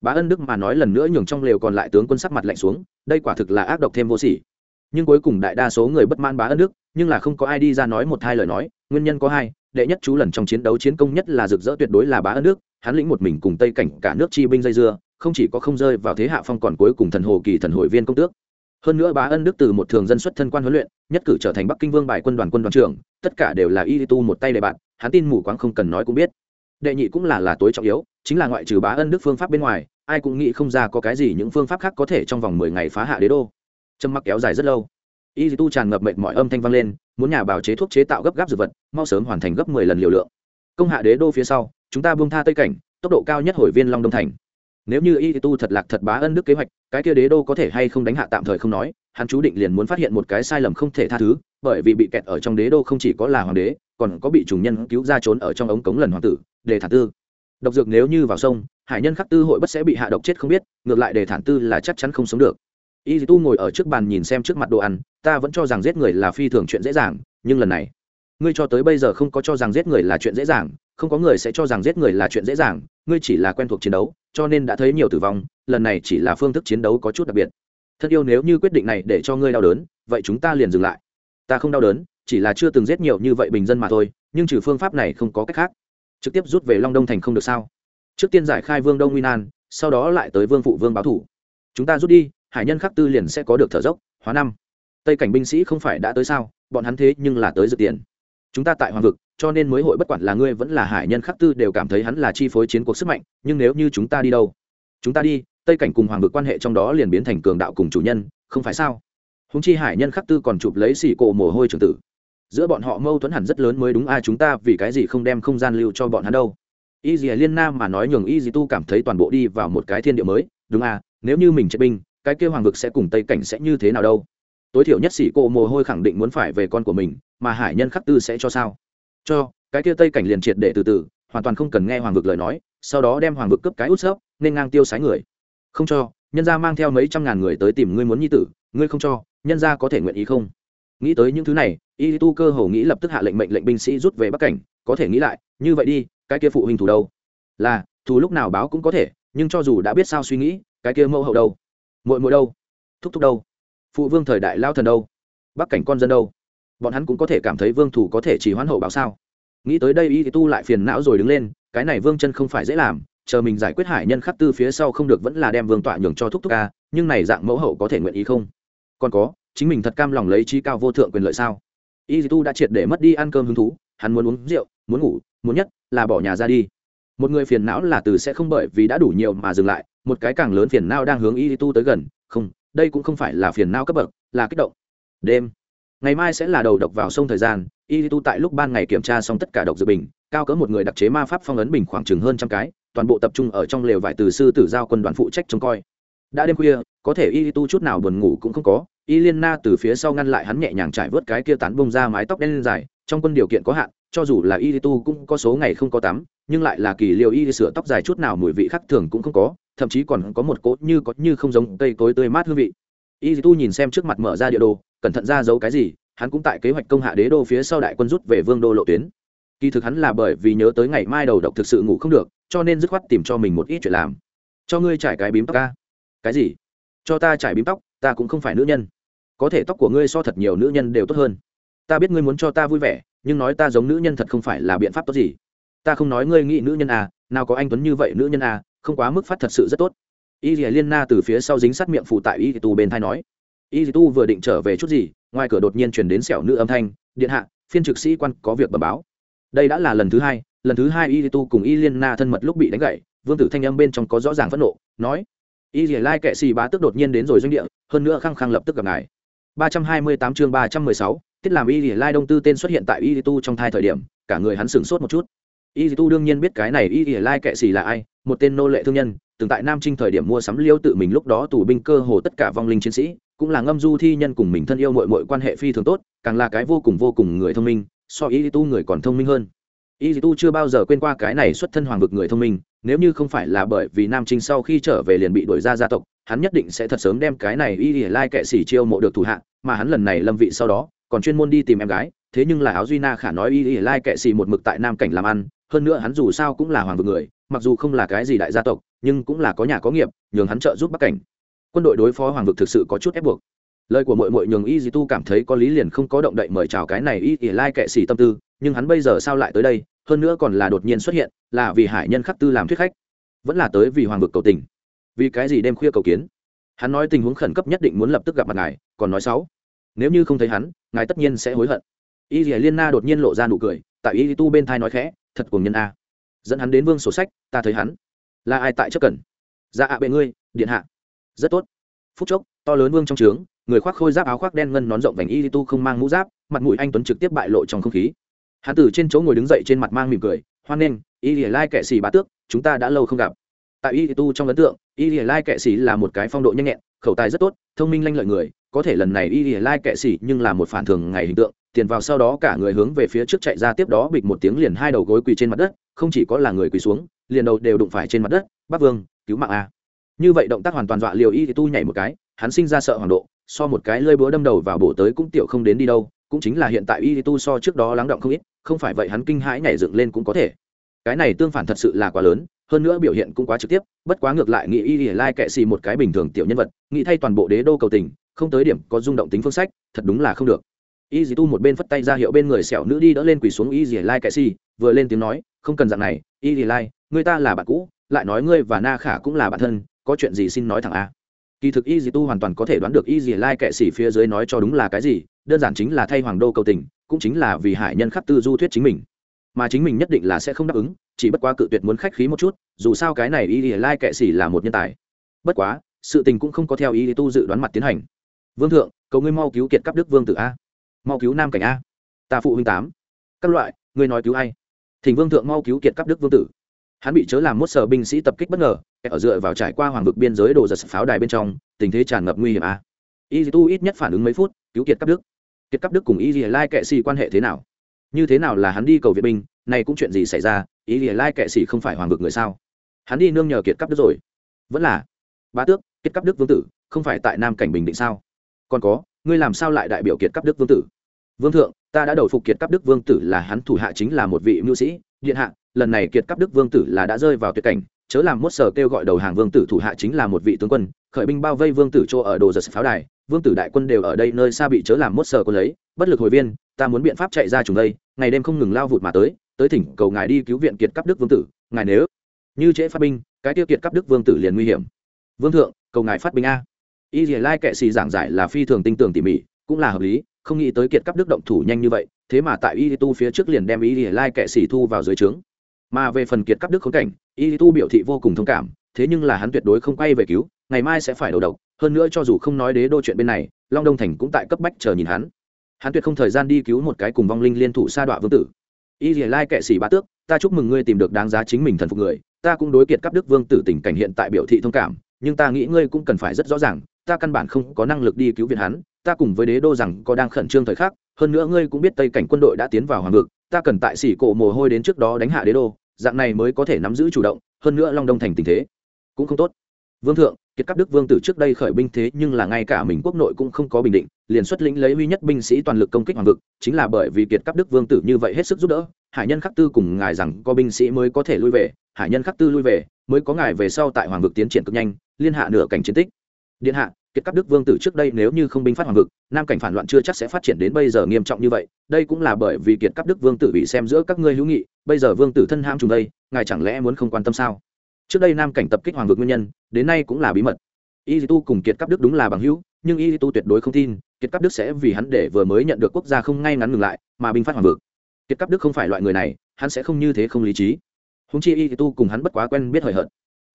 Bá ân đức mà nói lần nữa nhường trong lều còn lại tướng quân sắc mặt lạnh xuống, đây quả thực là ác độc thêm vô sỉ. Nhưng cuối cùng đại đa số người bất mãn bá ân đức, nhưng là không có ai đi ra nói một hai lời nói, nguyên nhân có hai, đệ nhất chú lần trong chiến đấu chiến công nhất là rực rỡ tuyệt đối là bá ân đức, hắn lĩnh một mình cùng tây cảnh, cả nước chi binh dây dưa, không chỉ có không rơi vào thế hạ phong còn cuối cùng thần hồ kỳ thần hội viên công tước. Hơn nữa bá ân đức từ một thường dân xuất thân quan huấn luyện, nhất cử trở thành bắc kinh vương bài quân đoàn quân đoàn trưởng, tất cả đều là y tu một tay đề bạn, hắn tin mù quáng không cần nói cũng biết đệ nhị cũng là là tối trọng yếu, chính là ngoại trừ bá ân đức phương pháp bên ngoài, ai cũng nghĩ không ra có cái gì những phương pháp khác có thể trong vòng mười ngày phá hạ đế đô. Trầm mặc kéo dài rất lâu. Y tu tràn ngập mệnh mọi âm thanh vang lên, muốn nhà bào chế thuốc chế tạo gấp gáp dược vật, mau sớm hoàn thành gấp mười lần liều lượng. Công hạ đế đô phía sau, chúng ta buông tha tây cảnh, tốc độ cao nhất hồi viên long đông thành nếu như y tu thật lạc thật bá ân đức kế hoạch, cái kia đế đô có thể hay không đánh hạ tạm thời không nói, hắn chú định liền muốn phát hiện một cái sai lầm không thể tha thứ, bởi vì bị kẹt ở trong đế đô không chỉ có là hoàng đế, còn có bị trùng nhân cứu ra trốn ở trong ống cống lần hoàng tử để thản tư. Độc dược nếu như vào sông, hải nhân khắc tư hội bất sẽ bị hạ độc chết không biết, ngược lại để thản tư là chắc chắn không sống được. Y tu ngồi ở trước bàn nhìn xem trước mặt đồ ăn, ta vẫn cho rằng giết người là phi thường chuyện dễ dàng, nhưng lần này, ngươi cho tới bây giờ không có cho rằng giết người là chuyện dễ dàng không có người sẽ cho rằng giết người là chuyện dễ dàng, ngươi chỉ là quen thuộc chiến đấu, cho nên đã thấy nhiều tử vong, lần này chỉ là phương thức chiến đấu có chút đặc biệt. Thật yêu nếu như quyết định này để cho ngươi đau đớn, vậy chúng ta liền dừng lại. Ta không đau đớn, chỉ là chưa từng giết nhiều như vậy bình dân mà thôi, nhưng trừ phương pháp này không có cách khác. Trực tiếp rút về long đông thành không được sao? Trước tiên giải khai vương đông nguy nan sau đó lại tới vương phụ vương báo thủ. Chúng ta rút đi, hải nhân khắc tư liền sẽ có được thở dốc, hóa năm. Tây cảnh binh sĩ không phải đã tới sao? Bọn hắn thế nhưng là tới dự tiền chúng ta tại hoàng vực cho nên mới hội bất quản là ngươi vẫn là hải nhân khắc tư đều cảm thấy hắn là chi phối chiến cuộc sức mạnh, nhưng nếu như chúng ta đi đâu? Chúng ta đi, tây cảnh cùng hoàng vực quan hệ trong đó liền biến thành cường đạo cùng chủ nhân, không phải sao? Húng chi hải nhân khắc tư còn chụp lấy xỉ cổ mồ hôi trường tử. Giữa bọn họ mâu thuẫn hẳn rất lớn mới đúng ai chúng ta vì cái gì không đem không gian lưu cho bọn hắn đâu? Y dì liên nam mà nói nhường y dì tu cảm thấy toàn bộ đi vào một cái thiên địa mới, đúng à nếu như mình chết binh, cái kêu hoàng vực sẽ cùng tây cảnh sẽ như thế nào đâu? Tối thiểu nhất sĩ cô mồ hôi khẳng định muốn phải về con của mình, mà hải nhân khắc tư sẽ cho sao? Cho, cái kia tây cảnh liền triệt để từ từ, hoàn toàn không cần nghe hoàng vực lời nói, sau đó đem hoàng vực cướp cái út xớp nên ngang tiêu sái người. Không cho, nhân gia mang theo mấy trăm ngàn người tới tìm ngươi muốn nhi tử, ngươi không cho, nhân gia có thể nguyện ý không? Nghĩ tới những thứ này, y tu cơ hồ nghĩ lập tức hạ lệnh mệnh lệnh binh sĩ rút về bắc cảnh, có thể nghĩ lại, như vậy đi, cái kia phụ huynh thủ đâu? Là, thù lúc nào báo cũng có thể, nhưng cho dù đã biết sao suy nghĩ, cái kia mẫu hậu đâu? Muội muội đâu? Thúc thúc đâu? Phụ vương thời đại lao thần đâu? Bắc cảnh con dân đâu? Bọn hắn cũng có thể cảm thấy vương thủ có thể chỉ hoãn hậu báo sao? Nghĩ tới đây y tu lại phiền não rồi đứng lên, cái này vương chân không phải dễ làm, chờ mình giải quyết hải nhân khắc tư phía sau không được vẫn là đem vương tọa nhường cho thúc thúc ca nhưng này dạng mẫu hậu có thể nguyện ý không? Còn có, chính mình thật cam lòng lấy trí cao vô thượng quyền lợi sao? Y tu đã triệt để mất đi ăn cơm hứng thú, hắn muốn uống rượu, muốn ngủ, muốn nhất là bỏ nhà ra đi. Một người phiền não là từ sẽ không bởi vì đã đủ nhiều mà dừng lại, một cái càng lớn phiền não đang hướng y tu tới gần, không, đây cũng không phải là phiền não cấp bậc, là kích động. Đêm ngày mai sẽ là đầu độc vào sông thời gian, y tu tại lúc ban ngày kiểm tra xong tất cả độc dược bình, cao cỡ một người đặc chế ma pháp phong ấn bình khoảng chừng hơn trăm cái, toàn bộ tập trung ở trong lều vải từ sư tử giao quân đoàn phụ trách trông coi. Đã đêm khuya, có thể y tu chút nào buồn ngủ cũng không có, y liên na từ phía sau ngăn lại hắn nhẹ nhàng trải vớt cái kia tán bông ra mái tóc đen lên dài, trong quân điều kiện có hạn, cho dù là y tu cũng có số ngày không có tắm, nhưng lại là kỳ liều y sửa tóc dài chút nào mùi vị khác thường cũng không có, thậm chí còn có một cốt như có như không giống cây cối tươi mát hương vị. Y tu nhìn xem trước mặt mở ra địa đồ cẩn thận ra giấu cái gì, hắn cũng tại kế hoạch công hạ đế đô phía sau đại quân rút về vương đô lộ tuyến. Kỳ thực hắn là bởi vì nhớ tới ngày mai đầu độc thực sự ngủ không được, cho nên dứt khoát tìm cho mình một ít chuyện làm. Cho ngươi trải cái bím tóc ca. Cái gì? Cho ta trải bím tóc, ta cũng không phải nữ nhân. Có thể tóc của ngươi so thật nhiều nữ nhân đều tốt hơn. Ta biết ngươi muốn cho ta vui vẻ, nhưng nói ta giống nữ nhân thật không phải là biện pháp tốt gì. Ta không nói ngươi nghĩ nữ nhân à nào có anh tuấn như vậy nữ nhân à không quá mức phát thật sự rất tốt. Y dì liên na từ phía sau dính sát miệng phụ tại y tù bên thai nói y tu vừa định trở về chút gì, ngoài cửa đột nhiên chuyển đến sẹo nữ âm thanh, điện hạ, phiên trực sĩ quan có việc bẩm báo. Đây đã là lần thứ hai, lần thứ hai y tu cùng y liên na thân mật lúc bị đánh gậy, vương tử thanh âm bên trong có rõ ràng phẫn nộ, nói, y dì lai kệ xì bá tức đột nhiên đến rồi doanh địa, hơn nữa khăng khăng lập tức gặp ngài. Ba trăm hai mươi tám chương ba trăm mười sáu, tiết làm y dì lai đông tư tên xuất hiện tại y tu trong thai thời điểm, cả người hắn sửng sốt một chút. Y tu đương nhiên biết cái này y ỉa lai kệ xì là ai, một tên nô lệ thương nhân, từng tại nam trinh thời điểm mua sắm liêu tự mình lúc đó tù binh cơ hồ tất cả vong linh chiến sĩ cũng là ngâm du thi nhân cùng mình thân yêu mội mội quan hệ phi thường tốt, càng là cái vô cùng vô cùng người thông minh, so y tu người còn thông minh hơn. Y tu chưa bao giờ quên qua cái này xuất thân hoàng vực người thông minh, nếu như không phải là bởi vì nam trinh sau khi trở về liền bị đuổi ra gia tộc, hắn nhất định sẽ thật sớm đem cái này y ỉa lai kệ xỉ chiêu mộ được thủ hạ, mà hắn lần này lâm vị sau đó, còn chuyên môn đi tìm em gái, thế nhưng là áo duy na khả nói y ỉa lai kệ xỉ một mực tại nam cảnh làm ăn, hơn nữa hắn dù sao cũng là hoàng vực người, mặc dù không là cái gì đại gia tộc, nhưng cũng là có nhà có nghiệp, nhường hắn trợ giúp bắc cảnh quân đội đối phó hoàng vực thực sự có chút ép buộc. Lời của mội mội nhường y dì tu cảm thấy có lý liền không có động đậy mời chào cái này y ỉa lai kệ xỉ tâm tư, nhưng hắn bây giờ sao lại tới đây, hơn nữa còn là đột nhiên xuất hiện, là vì hải nhân khắc tư làm thuyết khách, vẫn là tới vì hoàng vực cầu tình. Vì cái gì đêm khuya cầu kiến? Hắn nói tình huống khẩn cấp nhất định muốn lập tức gặp mặt ngài, còn nói sáu nếu như không thấy hắn, ngài tất nhiên sẽ hối hận. Y dì liên na đột nhiên lộ ra nụ cười, tại y tu bên thai nói khẽ, thật cùng nhân a. Dẫn hắn đến vương sổ sách, ta thấy hắn. Là ai tại chấp cần? Ra ạ, bệ ngươi, điện hạ rất tốt. Phút chốc, to lớn vương trong trướng, người khoác khôi giáp áo khoác đen ngân nón rộng vành y tu không mang mũ giáp, mặt mũi anh tuấn trực tiếp bại lộ trong không khí. Hắn từ trên chỗ ngồi đứng dậy trên mặt mang mỉm cười, hoan nghênh, y lìa lai kệ xì bá tước, chúng ta đã lâu không gặp. Tại y tu trong ấn tượng, y lìa lai kệ xì là một cái phong độ nhanh nhẹn, khẩu tài rất tốt, thông minh lanh lợi người, có thể lần này y lìa lai kệ xì nhưng là một phản thường ngày hình tượng, tiền vào sau đó cả người hướng về phía trước chạy ra tiếp đó bịch một tiếng liền hai đầu gối quỳ trên mặt đất, không chỉ có là người quỳ xuống, liền đầu đều đụng phải trên mặt đất bắc vương, cứu mạng a như vậy động tác hoàn toàn dọa liều y tu nhảy một cái, hắn sinh ra sợ hoàng độ, so một cái lơi búa đâm đầu vào bổ tới cũng tiểu không đến đi đâu, cũng chính là hiện tại y tu so trước đó lắng động không ít, không phải vậy hắn kinh hãi nhảy dựng lên cũng có thể. Cái này tương phản thật sự là quá lớn, hơn nữa biểu hiện cũng quá trực tiếp, bất quá ngược lại nghĩ y lìa lai kệ xì một cái bình thường tiểu nhân vật, nghĩ thay toàn bộ đế đô cầu tình, không tới điểm có rung động tính phương sách, thật đúng là không được. Y dì tu một bên phất tay ra hiệu bên người sẹo nữ đi đỡ lên quỳ xuống y dì lai kệ xì, vừa lên tiếng nói, không cần dạng này, y dì lai, người ta là bạn cũ, lại nói ngươi và na khả cũng là bạn thân có chuyện gì xin nói thẳng a. Kỳ thực y dì tu hoàn toàn có thể đoán được y dì lai kệ xỉ phía dưới nói cho đúng là cái gì, đơn giản chính là thay hoàng đô cầu tình, cũng chính là vì hải nhân khắc tư du thuyết chính mình. Mà chính mình nhất định là sẽ không đáp ứng, chỉ bất quá cự tuyệt muốn khách khí một chút, dù sao cái này y dì lai kệ xỉ là một nhân tài. Bất quá, sự tình cũng không có theo ý tu dự đoán mặt tiến hành. Vương thượng, cầu ngươi mau cứu kiệt cấp đức vương tử a. Mau cứu nam cảnh a. Ta phụ huynh tám. Các loại, ngươi nói cứu ai? Thỉnh vương thượng mau cứu kiệt cấp đức vương tử. Hắn bị chớ làm mốt sở binh sĩ tập kích bất ngờ ở dựa vào trải qua hoàng vực biên giới đồ giật pháo đài bên trong, tình thế tràn ngập nguy hiểm a y tu ít nhất phản ứng mấy phút, cứu kiệt cấp đức. Kiệt cấp đức cùng y lai kệ xì quan hệ thế nào? Như thế nào là hắn đi cầu viện binh, này cũng chuyện gì xảy ra? Y lai kệ sĩ không phải hoàng vực người sao? Hắn đi nương nhờ kiệt cấp đức rồi. Vẫn là. Bá tước, kiệt cấp đức vương tử, không phải tại nam cảnh bình định sao? Còn có, ngươi làm sao lại đại biểu kiệt cấp đức vương tử? Vương thượng, ta đã đầu phục kiệt cấp đức vương tử là hắn thủ hạ chính là một vị mưu sĩ. Điện hạ, lần này kiệt cấp đức vương tử là đã rơi vào tuyệt cảnh chớ làm mốt sở kêu gọi đầu hàng vương tử thủ hạ chính là một vị tướng quân, khởi binh bao vây vương tử chỗ ở đồ giật pháo đài, vương tử đại quân đều ở đây nơi xa bị chớ làm mốt sở quân lấy, bất lực hồi viên, ta muốn biện pháp chạy ra chúng đây, ngày đêm không ngừng lao vụt mà tới tới thỉnh cầu ngài đi cứu viện kiệt cấp đức vương tử, ngài nếu như trễ phát binh, cái tiêu kiệt cấp đức vương tử liền nguy hiểm. Vương thượng, cầu ngài phát binh a. Y dì lai kệ xì giảng giải là phi thường tinh tường tỉ mỉ, cũng là hợp lý, không nghĩ tới kiệt cấp đức động thủ nhanh như vậy, thế mà tại y tu phía trước liền đem y dì lai kệ xì thu vào dưới trướng. Mà về phần kiệt cấp đức khốn cảnh y tu biểu thị vô cùng thông cảm, thế nhưng là hắn tuyệt đối không quay về cứu, ngày mai sẽ phải đầu độc, hơn nữa cho dù không nói đế đô chuyện bên này, long đông thành cũng tại cấp bách chờ nhìn hắn. Hắn tuyệt không thời gian đi cứu một cái cùng vong linh liên thủ sa đọa vương tử. Y dìa lai kệ sĩ bá tước, ta chúc mừng ngươi tìm được đáng giá chính mình thần phục người, ta cũng đối kiệt cấp đức vương tử tình cảnh hiện tại biểu thị thông cảm, nhưng ta nghĩ ngươi cũng cần phải rất rõ ràng, ta căn bản không có năng lực đi cứu viện hắn, ta cùng với đế đô rằng có đang khẩn trương thời khắc, hơn nữa ngươi cũng biết tây cảnh quân đội đã tiến vào hoàng vực, ta cần tại xỉ cổ mồ hôi đến trước đó đánh hạ đế đô dạng này mới có thể nắm giữ chủ động, hơn nữa long đông thành tình thế cũng không tốt. Vương thượng, kiệt cấp đức vương tử trước đây khởi binh thế nhưng là ngay cả mình quốc nội cũng không có bình định, liền xuất lĩnh lấy huy nhất binh sĩ toàn lực công kích hoàng vực, chính là bởi vì kiệt cấp đức vương tử như vậy hết sức giúp đỡ, hải nhân khắc tư cùng ngài rằng có binh sĩ mới có thể lui về, hải nhân khắc tư lui về, mới có ngài về sau tại hoàng vực tiến triển cực nhanh, liên hạ nửa cảnh chiến tích. Điện hạ kiệt cấp đức vương tử trước đây nếu như không binh phát hoàng vực, nam cảnh phản loạn chưa chắc sẽ phát triển đến bây giờ nghiêm trọng như vậy. Đây cũng là bởi vì kiệt cấp đức vương tử bị xem giữa các ngươi hữu nghị, bây giờ vương tử thân ham trùng đây, ngài chẳng lẽ muốn không quan tâm sao? Trước đây nam cảnh tập kích hoàng vực nguyên nhân, đến nay cũng là bí mật. Y tu cùng kiệt cấp đức đúng là bằng hữu, nhưng y tu tuyệt đối không tin, kiệt cấp đức sẽ vì hắn để vừa mới nhận được quốc gia không ngay ngắn ngừng lại, mà binh phát hoàng vực. Kiệt cấp đức không phải loại người này, hắn sẽ không như thế không lý trí. Húng chi y tu cùng hắn bất quá quen biết hời hợt.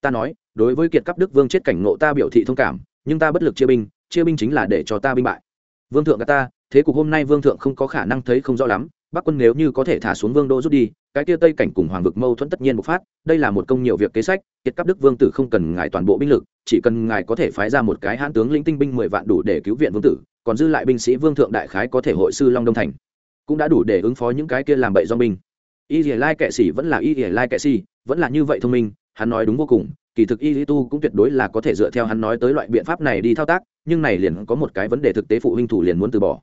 Ta nói, đối với kiệt cấp đức vương chết cảnh ngộ ta biểu thị thông cảm nhưng ta bất lực chia binh chia binh chính là để cho ta binh bại. Vương thượng ta, thế cục hôm nay vương thượng không có khả năng thấy không rõ lắm, bắc quân nếu như có thể thả xuống vương đô rút đi, cái kia tây cảnh cùng hoàng vực mâu thuẫn tất nhiên bộc phát, đây là một công nhiều việc kế sách, kiệt cấp đức vương tử không cần ngài toàn bộ binh lực, chỉ cần ngài có thể phái ra một cái hãn tướng lĩnh tinh binh mười vạn đủ để cứu viện vương tử, còn dư lại binh sĩ vương thượng đại khái có thể hội sư long đông thành. Cũng đã đủ để ứng phó những cái kia làm bậy do binh. Y lai kệ sĩ vẫn là y lai kệ sĩ, vẫn là như vậy thông minh, hắn nói đúng vô cùng kỳ thực y lý tu cũng tuyệt đối là có thể dựa theo hắn nói tới loại biện pháp này đi thao tác, nhưng này liền có một cái vấn đề thực tế phụ huynh thủ liền muốn từ bỏ.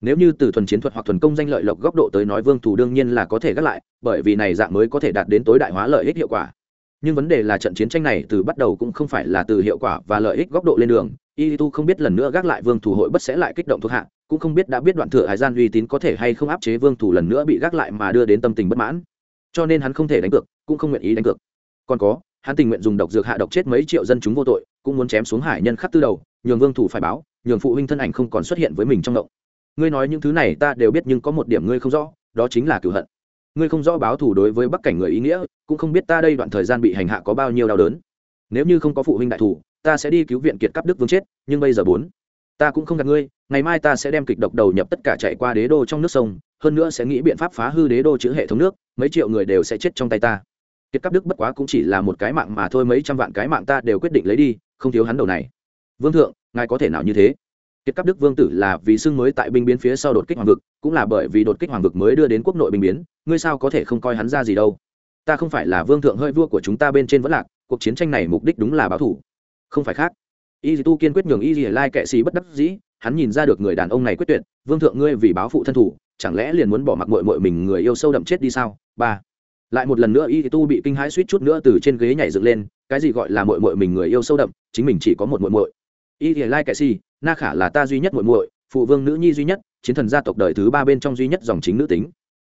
Nếu như từ thuần chiến thuật hoặc thuần công danh lợi lộc góc độ tới nói vương thủ đương nhiên là có thể gác lại, bởi vì này dạng mới có thể đạt đến tối đại hóa lợi ích hiệu quả. Nhưng vấn đề là trận chiến tranh này từ bắt đầu cũng không phải là từ hiệu quả và lợi ích góc độ lên đường, y tu không biết lần nữa gác lại vương thủ hội bất sẽ lại kích động thuộc hạ, cũng không biết đã biết đoạn thừa hải gian uy tín có thể hay không áp chế vương thủ lần nữa bị gác lại mà đưa đến tâm tình bất mãn. Cho nên hắn không thể đánh cược, cũng không nguyện ý đánh cược. Còn có hắn tình nguyện dùng độc dược hạ độc chết mấy triệu dân chúng vô tội, cũng muốn chém xuống hải nhân khắc tư đầu, nhường vương thủ phải báo, nhường phụ huynh thân ảnh không còn xuất hiện với mình trong động. Ngươi nói những thứ này ta đều biết nhưng có một điểm ngươi không rõ, đó chính là cửu hận. Ngươi không rõ báo thủ đối với bắc cảnh người ý nghĩa, cũng không biết ta đây đoạn thời gian bị hành hạ có bao nhiêu đau đớn. Nếu như không có phụ huynh đại thủ, ta sẽ đi cứu viện kiệt cấp đức vương chết, nhưng bây giờ bốn, ta cũng không gặp ngươi, ngày mai ta sẽ đem kịch độc đầu nhập tất cả chạy qua đế đô trong nước sông, hơn nữa sẽ nghĩ biện pháp phá hư đế đô chữ hệ thống nước, mấy triệu người đều sẽ chết trong tay ta kiệt cắp đức bất quá cũng chỉ là một cái mạng mà thôi, mấy trăm vạn cái mạng ta đều quyết định lấy đi, không thiếu hắn đầu này. Vương thượng, ngài có thể nào như thế? Kiệt cắp đức vương tử là vì xưng mới tại binh biến phía sau đột kích hoàng vực, cũng là bởi vì đột kích hoàng vực mới đưa đến quốc nội binh biến, ngươi sao có thể không coi hắn ra gì đâu? Ta không phải là vương thượng hơi vua của chúng ta bên trên vẫn lạc, cuộc chiến tranh này mục đích đúng là báo thủ. Không phải khác. Y tu kiên quyết nhường y lai kệ xì bất đắc dĩ, hắn nhìn ra được người đàn ông này quyết tuyệt, vương thượng, ngươi vì báo phụ thân thủ, chẳng lẽ liền muốn bỏ mặc mội mội mình người yêu sâu đậm chết đi sao? Ba lại một lần nữa y tu bị kinh hãi suýt chút nữa từ trên ghế nhảy dựng lên, cái gì gọi là mội mội mình người yêu sâu đậm, chính mình chỉ có một mội mội y thì lai kệ si, na khả là ta duy nhất mội mội phụ vương nữ nhi duy nhất, chiến thần gia tộc đời thứ ba bên trong duy nhất dòng chính nữ tính.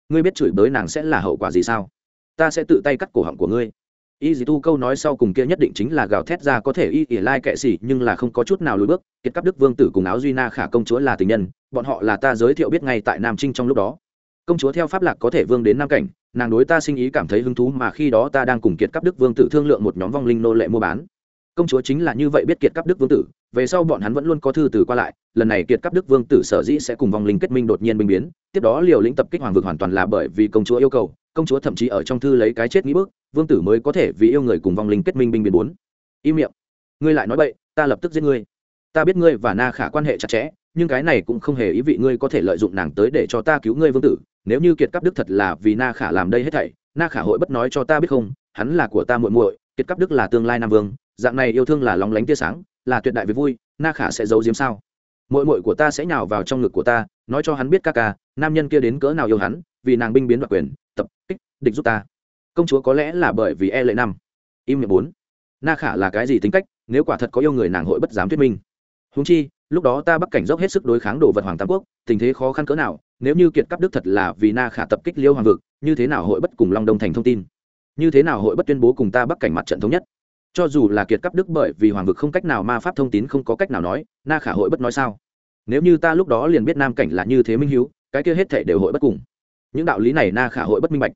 Ngươi biết chửi bới nàng sẽ là hậu quả gì sao? Ta sẽ tự tay cắt cổ họng của ngươi. Y dì tu câu nói sau cùng kia nhất định chính là gào thét ra có thể y ỉa lai kệ xỉ nhưng là không có chút nào lùi bước, kiệt cắp đức vương tử cùng áo duy na khả công chúa là tình nhân, bọn họ là ta giới thiệu biết ngay tại nam trinh trong lúc đó. Công chúa theo pháp lạc có thể vương đến nam cảnh nàng đối ta sinh ý cảm thấy hứng thú mà khi đó ta đang cùng kiệt cấp đức vương tử thương lượng một nhóm vong linh nô lệ mua bán. Công chúa chính là như vậy biết kiệt cấp đức vương tử, về sau bọn hắn vẫn luôn có thư từ qua lại, lần này kiệt cấp đức vương tử sở dĩ sẽ cùng vong linh kết minh đột nhiên binh biến, tiếp đó liều lĩnh tập kích hoàng vực hoàn toàn là bởi vì công chúa yêu cầu, công chúa thậm chí ở trong thư lấy cái chết nghĩ bước, vương tử mới có thể vì yêu người cùng vong linh kết minh binh biến bốn. Im miệng. Ngươi lại nói vậy ta lập tức giết ngươi. Ta biết ngươi và na khả quan hệ chặt chẽ, nhưng cái này cũng không hề ý vị ngươi có thể lợi dụng nàng tới để cho ta cứu ngươi vương tử nếu như kiệt cấp đức thật là vì na khả làm đây hết thảy, na khả hội bất nói cho ta biết không? Hắn là của ta muội muội, kiệt cấp đức là tương lai nam vương, dạng này yêu thương là lóng lánh tia sáng, là tuyệt đại với vui, na khả sẽ giấu giếm sao? Muội muội của ta sẽ nhào vào trong ngực của ta, nói cho hắn biết ca ca, nam nhân kia đến cỡ nào yêu hắn, vì nàng binh biến đoạt quyền, tập, kích, địch giúp ta. Công chúa có lẽ là bởi vì e lệ năm im miệng bốn. Na khả là cái gì tính cách, nếu quả thật có yêu người nàng hội bất dám thuyết minh. Húng chi lúc đó ta bắc cảnh dốc hết sức đối kháng đồ vật hoàng tam quốc, tình thế khó khăn cỡ nào, nếu như kiệt cấp đức thật là vì na khả tập kích liêu hoàng vực, như thế nào hội bất cùng long đông thành thông tin? Như thế nào hội bất tuyên bố cùng ta bắc cảnh mặt trận thống nhất? Cho dù là kiệt cấp đức bởi vì hoàng vực không cách nào ma pháp thông tín không có cách nào nói, na khả hội bất nói sao? Nếu như ta lúc đó liền biết nam cảnh là như thế minh hiếu, cái kia hết thể đều hội bất cùng. Những đạo lý này na khả hội bất minh bạch.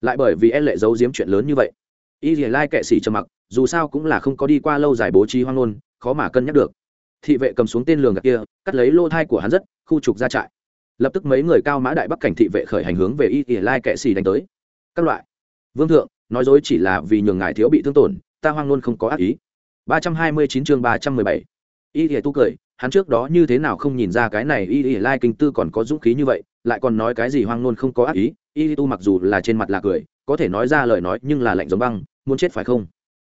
Lại bởi vì e lệ giấu giếm chuyện lớn như vậy. Y dì lai kệ sĩ trầm mặc, dù sao cũng là không có đi qua lâu dài bố trí hoang ngôn, khó mà cân nhắc được thị vệ cầm xuống tên lường gạt kia, cắt lấy lô thai của hắn rất, khu trục ra trại. Lập tức mấy người cao mã đại bắc cảnh thị vệ khởi hành hướng về y ỉa lai kệ xì đánh tới. Các loại. Vương thượng, nói dối chỉ là vì nhường ngài thiếu bị thương tổn, ta hoang luôn không có ác ý. ba trăm hai mươi chín chương ba trăm mười bảy. Y ỉa tu cười, hắn trước đó như thế nào không nhìn ra cái này y ỉa lai kinh tư còn có dũng khí như vậy, lại còn nói cái gì hoang luôn không có ác ý. Y tu mặc dù là trên mặt là cười, có thể nói ra lời nói nhưng là lạnh giống băng, muốn chết phải không?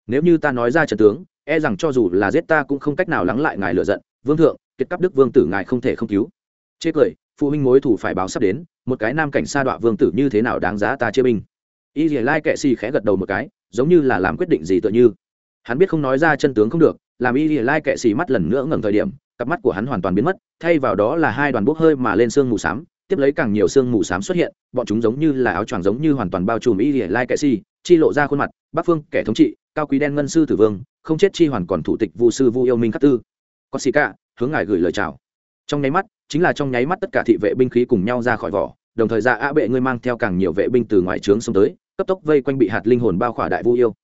Nếu như ta nói ra trận tướng e rằng cho dù là giết ta cũng không cách nào lắng lại ngài lựa giận. Vương thượng, kiệt cắp đức vương tử ngài không thể không cứu. Chê cười, phụ huynh mối thủ phải báo sắp đến, một cái nam cảnh sa đọa vương tử như thế nào đáng giá ta chia binh? Y dì lai kệ xì khẽ gật đầu một cái, giống như là làm quyết định gì tựa như. Hắn biết không nói ra chân tướng không được, làm y dì lai kệ xì mắt lần nữa ngẩng thời điểm, cặp mắt của hắn hoàn toàn biến mất, thay vào đó là hai đoàn bốc hơi mà lên sương mù xám, tiếp lấy càng nhiều sương mù xám xuất hiện, bọn chúng giống như là áo choàng giống như hoàn toàn bao trùm y dì lai kệ xì, chi lộ ra khuôn mặt, bắc phương kẻ thống trị cao quý đen ngân sư tử vương, không chết chi hoàn còn thủ tịch vu sư vu yêu minh khắc tư. Có xì cả, hướng ngài gửi lời chào. Trong nháy mắt, chính là trong nháy mắt tất cả thị vệ binh khí cùng nhau ra khỏi vỏ, đồng thời ra á bệ ngươi mang theo càng nhiều vệ binh từ ngoài trướng xông tới, cấp tốc vây quanh bị hạt linh hồn bao khỏa đại vu yêu.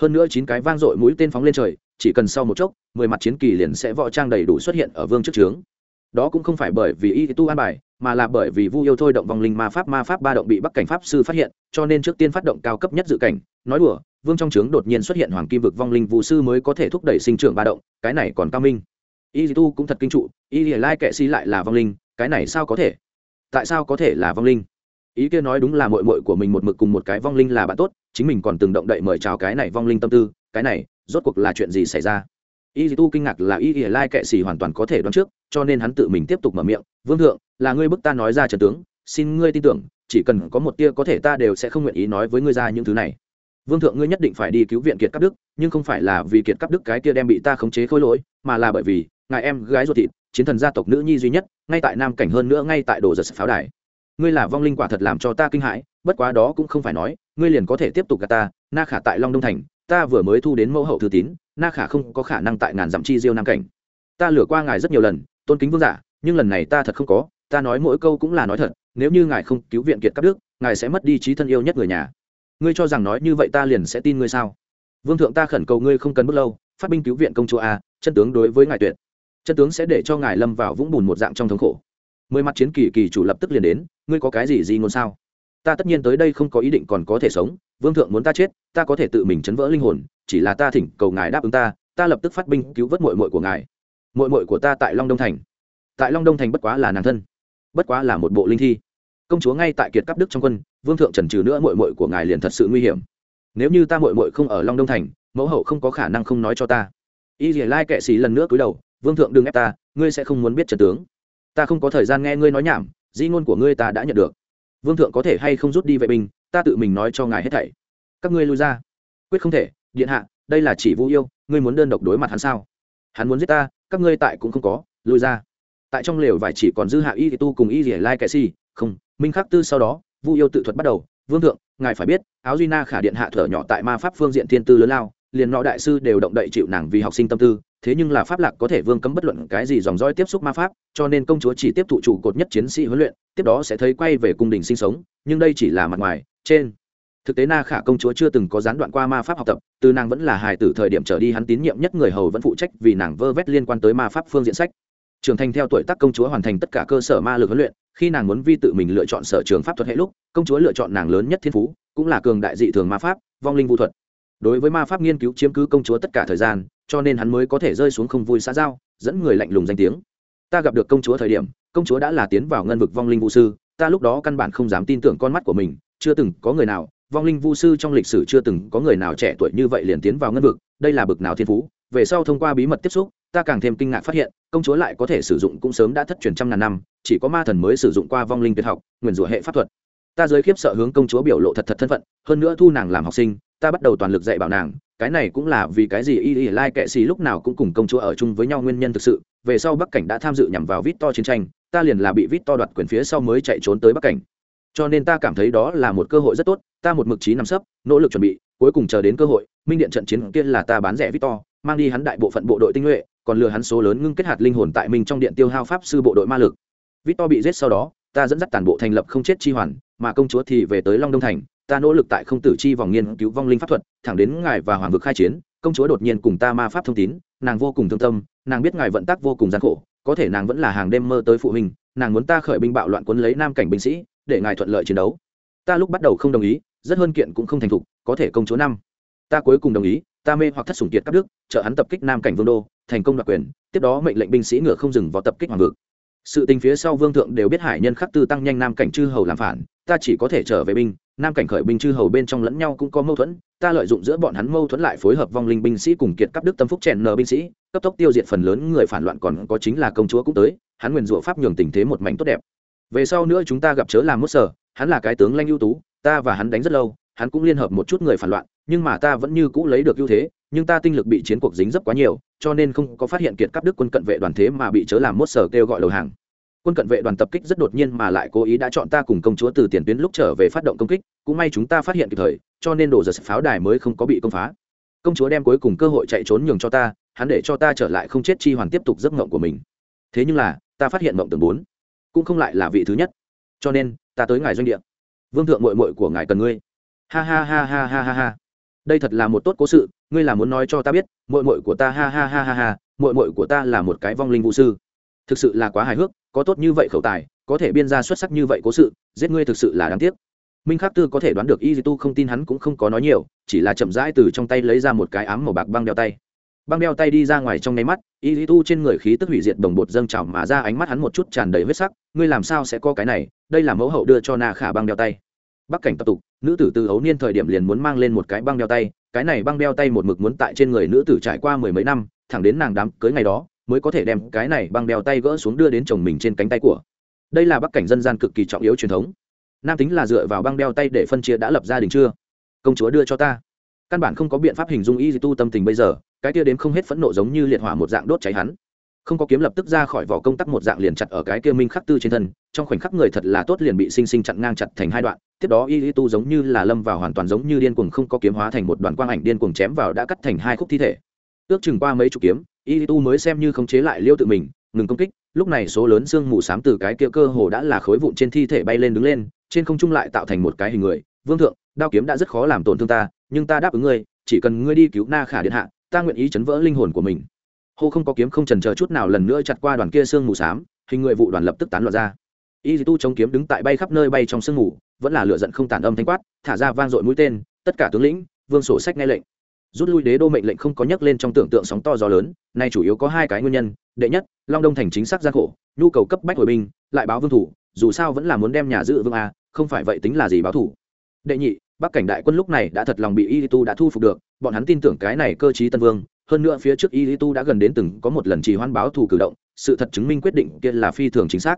Hơn nữa chín cái vang dội mũi tên phóng lên trời, chỉ cần sau một chốc, mười mặt chiến kỳ liền sẽ võ trang đầy đủ xuất hiện ở vương trước trướng. Đó cũng không phải bởi vì y tu an bài, mà là bởi vì vu yêu thôi động vong linh ma pháp ma pháp ba động bị bắc cảnh pháp sư phát hiện, cho nên trước tiên phát động cao cấp nhất dự cảnh, nói đùa vương trong trướng đột nhiên xuất hiện hoàng kim vực vong linh vũ sư mới có thể thúc đẩy sinh trưởng ba động, cái này còn cao minh. Y tu cũng thật kinh trụ, y lai kệ si lại là vong linh, cái này sao có thể? Tại sao có thể là vong linh? Ý kia nói đúng là mội mội của mình một mực cùng một cái vong linh là bạn tốt, chính mình còn từng động đậy mời chào cái này vong linh tâm tư, cái này, rốt cuộc là chuyện gì xảy ra? Y tu kinh ngạc là y y lai kệ xì hoàn toàn có thể đoán trước, cho nên hắn tự mình tiếp tục mở miệng, vương thượng, là ngươi bức ta nói ra trần tướng, xin ngươi tin tưởng, chỉ cần có một tia có thể ta đều sẽ không nguyện ý nói với ngươi ra những thứ này vương thượng ngươi nhất định phải đi cứu viện kiệt cấp đức, nhưng không phải là vì kiệt cấp đức cái kia đem bị ta khống chế khôi lỗi, mà là bởi vì ngài em gái ruột thịt, chiến thần gia tộc nữ nhi duy nhất, ngay tại nam cảnh hơn nữa ngay tại đồ giật pháo đài. Ngươi là vong linh quả thật làm cho ta kinh hãi, bất quá đó cũng không phải nói, ngươi liền có thể tiếp tục gạt ta, na khả tại long đông thành, ta vừa mới thu đến mẫu hậu thư tín, na khả không có khả năng tại ngàn dặm chi diêu nam cảnh. Ta lừa qua ngài rất nhiều lần, tôn kính vương giả, nhưng lần này ta thật không có, ta nói mỗi câu cũng là nói thật, nếu như ngài không cứu viện kiệt cắp đức, ngài sẽ mất đi trí thân yêu nhất người nhà ngươi cho rằng nói như vậy ta liền sẽ tin ngươi sao? Vương thượng ta khẩn cầu ngươi không cần bước lâu, phát binh cứu viện công chúa a, chân tướng đối với ngài tuyệt. Chân tướng sẽ để cho ngài lâm vào vũng bùn một dạng trong thống khổ. Mười mặt chiến kỳ kỳ chủ lập tức liền đến, ngươi có cái gì gì ngôn sao? Ta tất nhiên tới đây không có ý định còn có thể sống, vương thượng muốn ta chết, ta có thể tự mình chấn vỡ linh hồn, chỉ là ta thỉnh cầu ngài đáp ứng ta ta lập tức phát binh cứu vớt mội mội của ngài. Mội mội của ta tại long đông thành. Tại long đông thành bất quá là nàng thân, bất quá là một bộ linh thi công chúa ngay tại kiệt cấp đức trong quân, vương thượng trần trừ nữa mội mội của ngài liền thật sự nguy hiểm. Nếu như ta mội mội không ở long đông thành, mẫu hậu không có khả năng không nói cho ta. Y dì lai kệ xì lần nữa cúi đầu, vương thượng đừng ép ta, ngươi sẽ không muốn biết trần tướng. Ta không có thời gian nghe ngươi nói nhảm, di ngôn của ngươi ta đã nhận được. Vương thượng có thể hay không rút đi vệ binh, ta tự mình nói cho ngài hết thảy. Các ngươi lui ra. Quyết không thể, điện hạ, đây là chỉ vũ yêu, ngươi muốn đơn độc đối mặt hắn sao? Hắn muốn giết ta, các ngươi tại cũng không có, lui ra. Tại trong lều vải chỉ còn dư hạ y tu cùng y rỉa lai kệ si không, minh khắc tư sau đó, vu yêu tự thuật bắt đầu, vương thượng, ngài phải biết, áo duy na khả điện hạ thở nhỏ tại ma pháp phương diện thiên tư lớn lao, liền nọ đại sư đều động đậy chịu nàng vì học sinh tâm tư, thế nhưng là pháp lạc có thể vương cấm bất luận cái gì dòng dõi tiếp xúc ma pháp, cho nên công chúa chỉ tiếp thụ trụ cột nhất chiến sĩ huấn luyện, tiếp đó sẽ thấy quay về cung đình sinh sống, nhưng đây chỉ là mặt ngoài, trên. Thực tế na khả công chúa chưa từng có gián đoạn qua ma pháp học tập, từ nàng vẫn là hài tử thời điểm trở đi hắn tín nhiệm nhất người hầu vẫn phụ trách vì nàng vơ vét liên quan tới ma pháp phương diện sách. Trưởng thành theo tuổi tác công chúa hoàn thành tất cả cơ sở ma lực huấn luyện khi nàng muốn vi tự mình lựa chọn sở trường pháp thuật hệ lúc, công chúa lựa chọn nàng lớn nhất thiên phú, cũng là cường đại dị thường ma pháp, vong linh vũ thuật. Đối với ma pháp nghiên cứu chiếm cứ công chúa tất cả thời gian, cho nên hắn mới có thể rơi xuống không vui xã giao, dẫn người lạnh lùng danh tiếng. Ta gặp được công chúa thời điểm, công chúa đã là tiến vào ngân vực vong linh vũ sư, ta lúc đó căn bản không dám tin tưởng con mắt của mình, chưa từng có người nào, vong linh vu sư trong lịch sử chưa từng có người nào trẻ tuổi như vậy liền tiến vào ngân vực, đây là bực nào thiên phú. Về sau thông qua bí mật tiếp xúc ta càng thêm kinh ngạc phát hiện, công chúa lại có thể sử dụng cũng sớm đã thất truyền trăm ngàn năm, chỉ có ma thần mới sử dụng qua vong linh tuyệt học nguyền rủa hệ pháp thuật. Ta giới khiếp sợ hướng công chúa biểu lộ thật thật thân phận, hơn nữa thu nàng làm học sinh, ta bắt đầu toàn lực dạy bảo nàng, cái này cũng là vì cái gì y y lai kệ xì lúc nào cũng cùng công chúa ở chung với nhau nguyên nhân thực sự, về sau bắc cảnh đã tham dự nhằm vào vít to chiến tranh, ta liền là bị vít to đoạt quyền phía sau mới chạy trốn tới bắc cảnh. Cho nên ta cảm thấy đó là một cơ hội rất tốt, ta một mực trí nằm sấp, nỗ lực chuẩn bị, cuối cùng chờ đến cơ hội, minh điện trận chiến kia là ta bán rẻ vít to, mang đi hắn đại bộ phận bộ đội tinh nhuệ còn lừa hắn số lớn ngưng kết hạt linh hồn tại mình trong điện tiêu hao pháp sư bộ đội ma lực. Vít to bị giết sau đó, ta dẫn dắt toàn bộ thành lập không chết chi hoàn, mà công chúa thì về tới long đông thành. Ta nỗ lực tại không tử chi vòng nghiên cứu vong linh pháp thuật, thẳng đến ngài và hoàng vực khai chiến, công chúa đột nhiên cùng ta ma pháp thông tín, nàng vô cùng thương tâm, nàng biết ngài vận tác vô cùng gian khổ, có thể nàng vẫn là hàng đêm mơ tới phụ huynh, nàng muốn ta khởi binh bạo loạn cuốn lấy nam cảnh binh sĩ, để ngài thuận lợi chiến đấu. Ta lúc bắt đầu không đồng ý, rất hơn kiện cũng không thành thục, có thể công chúa năm. Ta cuối cùng đồng ý ta mê hoặc thất sủng kiệt các đức, trợ hắn tập kích nam cảnh vương đô, thành công đoạt quyền, tiếp đó mệnh lệnh binh sĩ ngựa không dừng vào tập kích hoàng vực. Sự tình phía sau vương thượng đều biết hải nhân khắc tư tăng nhanh nam cảnh chư hầu làm phản, ta chỉ có thể trở về binh, nam cảnh khởi binh chư hầu bên trong lẫn nhau cũng có mâu thuẫn, ta lợi dụng giữa bọn hắn mâu thuẫn lại phối hợp vong linh binh sĩ cùng kiệt cấp đức tâm phúc chèn nờ binh sĩ, cấp tốc tiêu diệt phần lớn người phản loạn còn có chính là công chúa cũng tới, hắn nguyền rủa pháp nhường tình thế một mảnh tốt đẹp. Về sau nữa chúng ta gặp chớ làm mất sở, hắn là cái tướng lanh ưu tú, ta và hắn đánh rất lâu hắn cũng liên hợp một chút người phản loạn, nhưng mà ta vẫn như cũ lấy được ưu thế, nhưng ta tinh lực bị chiến cuộc dính dấp quá nhiều, cho nên không có phát hiện kiệt cấp đức quân cận vệ đoàn thế mà bị chớ làm mốt sở kêu gọi đầu hàng. Quân cận vệ đoàn tập kích rất đột nhiên mà lại cố ý đã chọn ta cùng công chúa từ tiền tuyến lúc trở về phát động công kích, cũng may chúng ta phát hiện kịp thời, cho nên đổ giật pháo đài mới không có bị công phá. Công chúa đem cuối cùng cơ hội chạy trốn nhường cho ta, hắn để cho ta trở lại không chết chi hoàn tiếp tục giấc ngộng của mình. Thế nhưng là, ta phát hiện mộng tường bốn, cũng không lại là vị thứ nhất. Cho nên, ta tới ngài doanh địa. Vương thượng mội mội của ngài cần ngươi ha ha ha ha ha ha ha. Đây thật là một tốt cố sự, ngươi là muốn nói cho ta biết mội mội của ta ha ha ha ha ha mội mội của ta là một cái vong linh vũ sư. Thực sự là quá hài hước, có tốt như vậy khẩu tài, có thể biên ra xuất sắc như vậy cố sự, giết ngươi thực sự là đáng tiếc. Minh khắc tư có thể đoán được y tu không tin hắn cũng không có nói nhiều, chỉ là chậm rãi từ trong tay lấy ra một cái ám màu bạc băng đeo tay. Băng đeo tay đi ra ngoài trong nháy mắt, y tu trên người khí tức hủy diệt đồng bột dâng trào mà ra ánh mắt hắn một chút tràn đầy huyết sắc, ngươi làm sao sẽ có cái này? Đây là mẫu hậu đưa cho na khả băng đeo tay. Bắc cảnh tập tục nữ tử từ ấu niên thời điểm liền muốn mang lên một cái băng đeo tay, cái này băng đeo tay một mực muốn tại trên người nữ tử trải qua mười mấy năm, thẳng đến nàng đám cưới ngày đó, mới có thể đem cái này băng đeo tay gỡ xuống đưa đến chồng mình trên cánh tay của. Đây là bắc cảnh dân gian cực kỳ trọng yếu truyền thống. Nam tính là dựa vào băng đeo tay để phân chia đã lập gia đình chưa? Công chúa đưa cho ta. Căn bản không có biện pháp hình dung y tu tâm tình bây giờ, cái kia đến không hết phẫn nộ giống như liệt hỏa một dạng đốt cháy hắn. Không có kiếm lập tức ra khỏi vỏ công tắc một dạng liền chặt ở cái kia minh khắc tư trên thân, trong khoảnh khắc người thật là tốt liền bị sinh sinh chặn ngang chặt thành hai đoạn tiếp đó y tu giống như là lâm vào hoàn toàn giống như điên cuồng không có kiếm hóa thành một đoàn quang ảnh điên cuồng chém vào đã cắt thành hai khúc thi thể. Ước chừng qua mấy chục kiếm, y tu mới xem như khống chế lại liêu tự mình, ngừng công kích, lúc này số lớn xương mù xám từ cái kia cơ hồ đã là khối vụn trên thi thể bay lên đứng lên, trên không trung lại tạo thành một cái hình người, vương thượng, đao kiếm đã rất khó làm tổn thương ta, nhưng ta đáp ứng ngươi, chỉ cần ngươi đi cứu na khả điện hạ, ta nguyện ý chấn vỡ linh hồn của mình. Hô không có kiếm không trần chờ chút nào lần nữa chặt qua đoàn kia xương mù xám, hình người vụ đoàn lập tức tán loạn ra. Y tu chống kiếm đứng tại bay khắp nơi bay trong sương mù vẫn là lựa giận không tàn âm thanh quát, thả ra vang dội mũi tên, tất cả tướng lĩnh, vương sổ sách nghe lệnh. Rút lui đế đô mệnh lệnh không có nhắc lên trong tưởng tượng sóng to gió lớn, nay chủ yếu có hai cái nguyên nhân, đệ nhất, long đông thành chính xác gian khổ, nhu cầu cấp bách hồi binh, lại báo vương thủ, dù sao vẫn là muốn đem nhà giữ vương a, không phải vậy tính là gì báo thủ. Đệ nhị, bắc cảnh đại quân lúc này đã thật lòng bị y tu đã thu phục được, bọn hắn tin tưởng cái này cơ chí tân vương, hơn nữa phía trước y tu đã gần đến từng có một lần trì hoãn báo thù cử động, sự thật chứng minh quyết định kia là phi thường chính xác.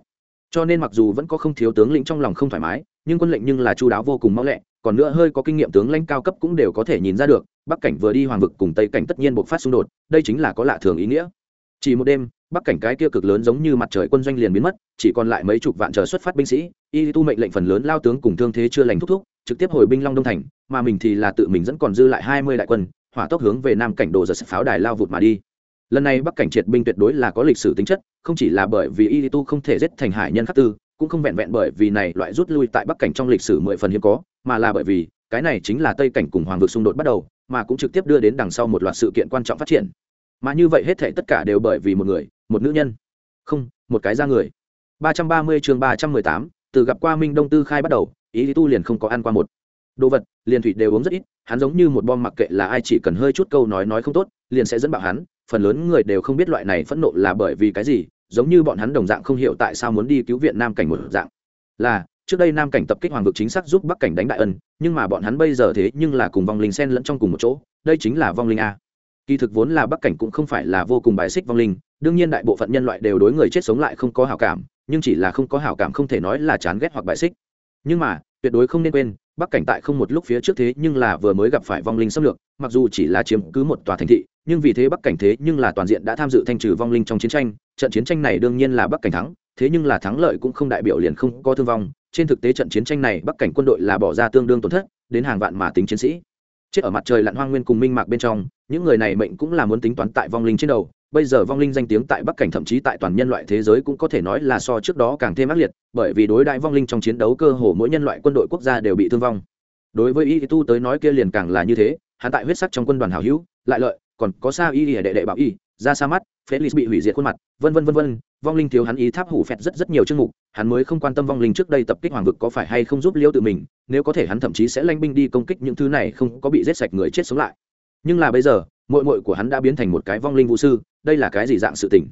Cho nên mặc dù vẫn có không thiếu tướng lĩnh trong lòng không thoải mái nhưng quân lệnh nhưng là chu đáo vô cùng mau lẹ, còn nữa hơi có kinh nghiệm tướng lãnh cao cấp cũng đều có thể nhìn ra được, bắc cảnh vừa đi hoàng vực cùng tây cảnh tất nhiên buộc phát xung đột, đây chính là có lạ thường ý nghĩa. Chỉ một đêm, bắc cảnh cái kia cực lớn giống như mặt trời quân doanh liền biến mất, chỉ còn lại mấy chục vạn chờ xuất phát binh sĩ, y tu mệnh lệnh phần lớn lao tướng cùng thương thế chưa lành thúc thúc, trực tiếp hồi binh long đông thành, mà mình thì là tự mình dẫn còn dư lại hai mươi đại quân, hỏa tốc hướng về nam cảnh đồ giật pháo đài lao vụt mà đi. Lần này bắc cảnh triệt binh tuyệt đối là có lịch sử tính chất, không chỉ là bởi vì y tu không thể giết thành hải nhân khắc tư cũng không vẹn vẹn bởi vì này loại rút lui tại bắc cảnh trong lịch sử mười phần hiếm có, mà là bởi vì cái này chính là tây cảnh cùng hoàng vực xung đột bắt đầu, mà cũng trực tiếp đưa đến đằng sau một loạt sự kiện quan trọng phát triển. Mà như vậy hết thể tất cả đều bởi vì một người, một nữ nhân. Không, một cái ra người. ba trăm ba mươi chương ba trăm mười tám, từ gặp qua minh đông tư khai bắt đầu, ý tu liền không có ăn qua một. Đồ vật, liền thủy đều uống rất ít, hắn giống như một bom mặc kệ là ai chỉ cần hơi chút câu nói nói không tốt, liền sẽ dẫn bạo hắn, phần lớn người đều không biết loại này phẫn nộ là bởi vì cái gì giống như bọn hắn đồng dạng không hiểu tại sao muốn đi cứu viện nam cảnh một dạng. Là, trước đây nam cảnh tập kích hoàng vực chính xác giúp bắc cảnh đánh đại ân, nhưng mà bọn hắn bây giờ thế nhưng là cùng vong linh sen lẫn trong cùng một chỗ, đây chính là vong linh a. Kỳ thực vốn là bắc cảnh cũng không phải là vô cùng bài xích vong linh, đương nhiên đại bộ phận nhân loại đều đối người chết sống lại không có hảo cảm, nhưng chỉ là không có hảo cảm không thể nói là chán ghét hoặc bài xích. Nhưng mà, tuyệt đối không nên quên, bắc cảnh tại không một lúc phía trước thế nhưng là vừa mới gặp phải vong linh xâm lược, mặc dù chỉ là chiếm cứ một tòa thành thị nhưng vì thế bắc cảnh thế nhưng là toàn diện đã tham dự thanh trừ vong linh trong chiến tranh, trận chiến tranh này đương nhiên là bắc cảnh thắng, thế nhưng là thắng lợi cũng không đại biểu liền không có thương vong. Trên thực tế trận chiến tranh này bắc cảnh quân đội là bỏ ra tương đương tổn thất, đến hàng vạn mà tính chiến sĩ. Chết ở mặt trời lặn hoang nguyên cùng minh mạc bên trong, những người này mệnh cũng là muốn tính toán tại vong linh trên đầu. Bây giờ vong linh danh tiếng tại bắc cảnh thậm chí tại toàn nhân loại thế giới cũng có thể nói là so trước đó càng thêm ác liệt, bởi vì đối đại vong linh trong chiến đấu cơ hồ mỗi nhân loại quân đội quốc gia đều bị thương vong. Đối với y tu tới nói kia liền càng là như thế, hắn tại huyết sắc trong quân đoàn hào hữu, lại lợi còn có sa y đệ đệ bảo y, ra sa mắt felix bị hủy diệt khuôn mặt, vân vân vân vân, vong linh thiếu hắn ý tháp hủ phẹt rất rất nhiều chương mục, hắn mới không quan tâm vong linh trước đây tập kích hoàng vực có phải hay không giúp liêu tự mình, nếu có thể hắn thậm chí sẽ lanh binh đi công kích những thứ này không có bị giết sạch người chết sống lại. Nhưng là bây giờ mội mội của hắn đã biến thành một cái vong linh vũ sư, đây là cái gì dạng sự tình?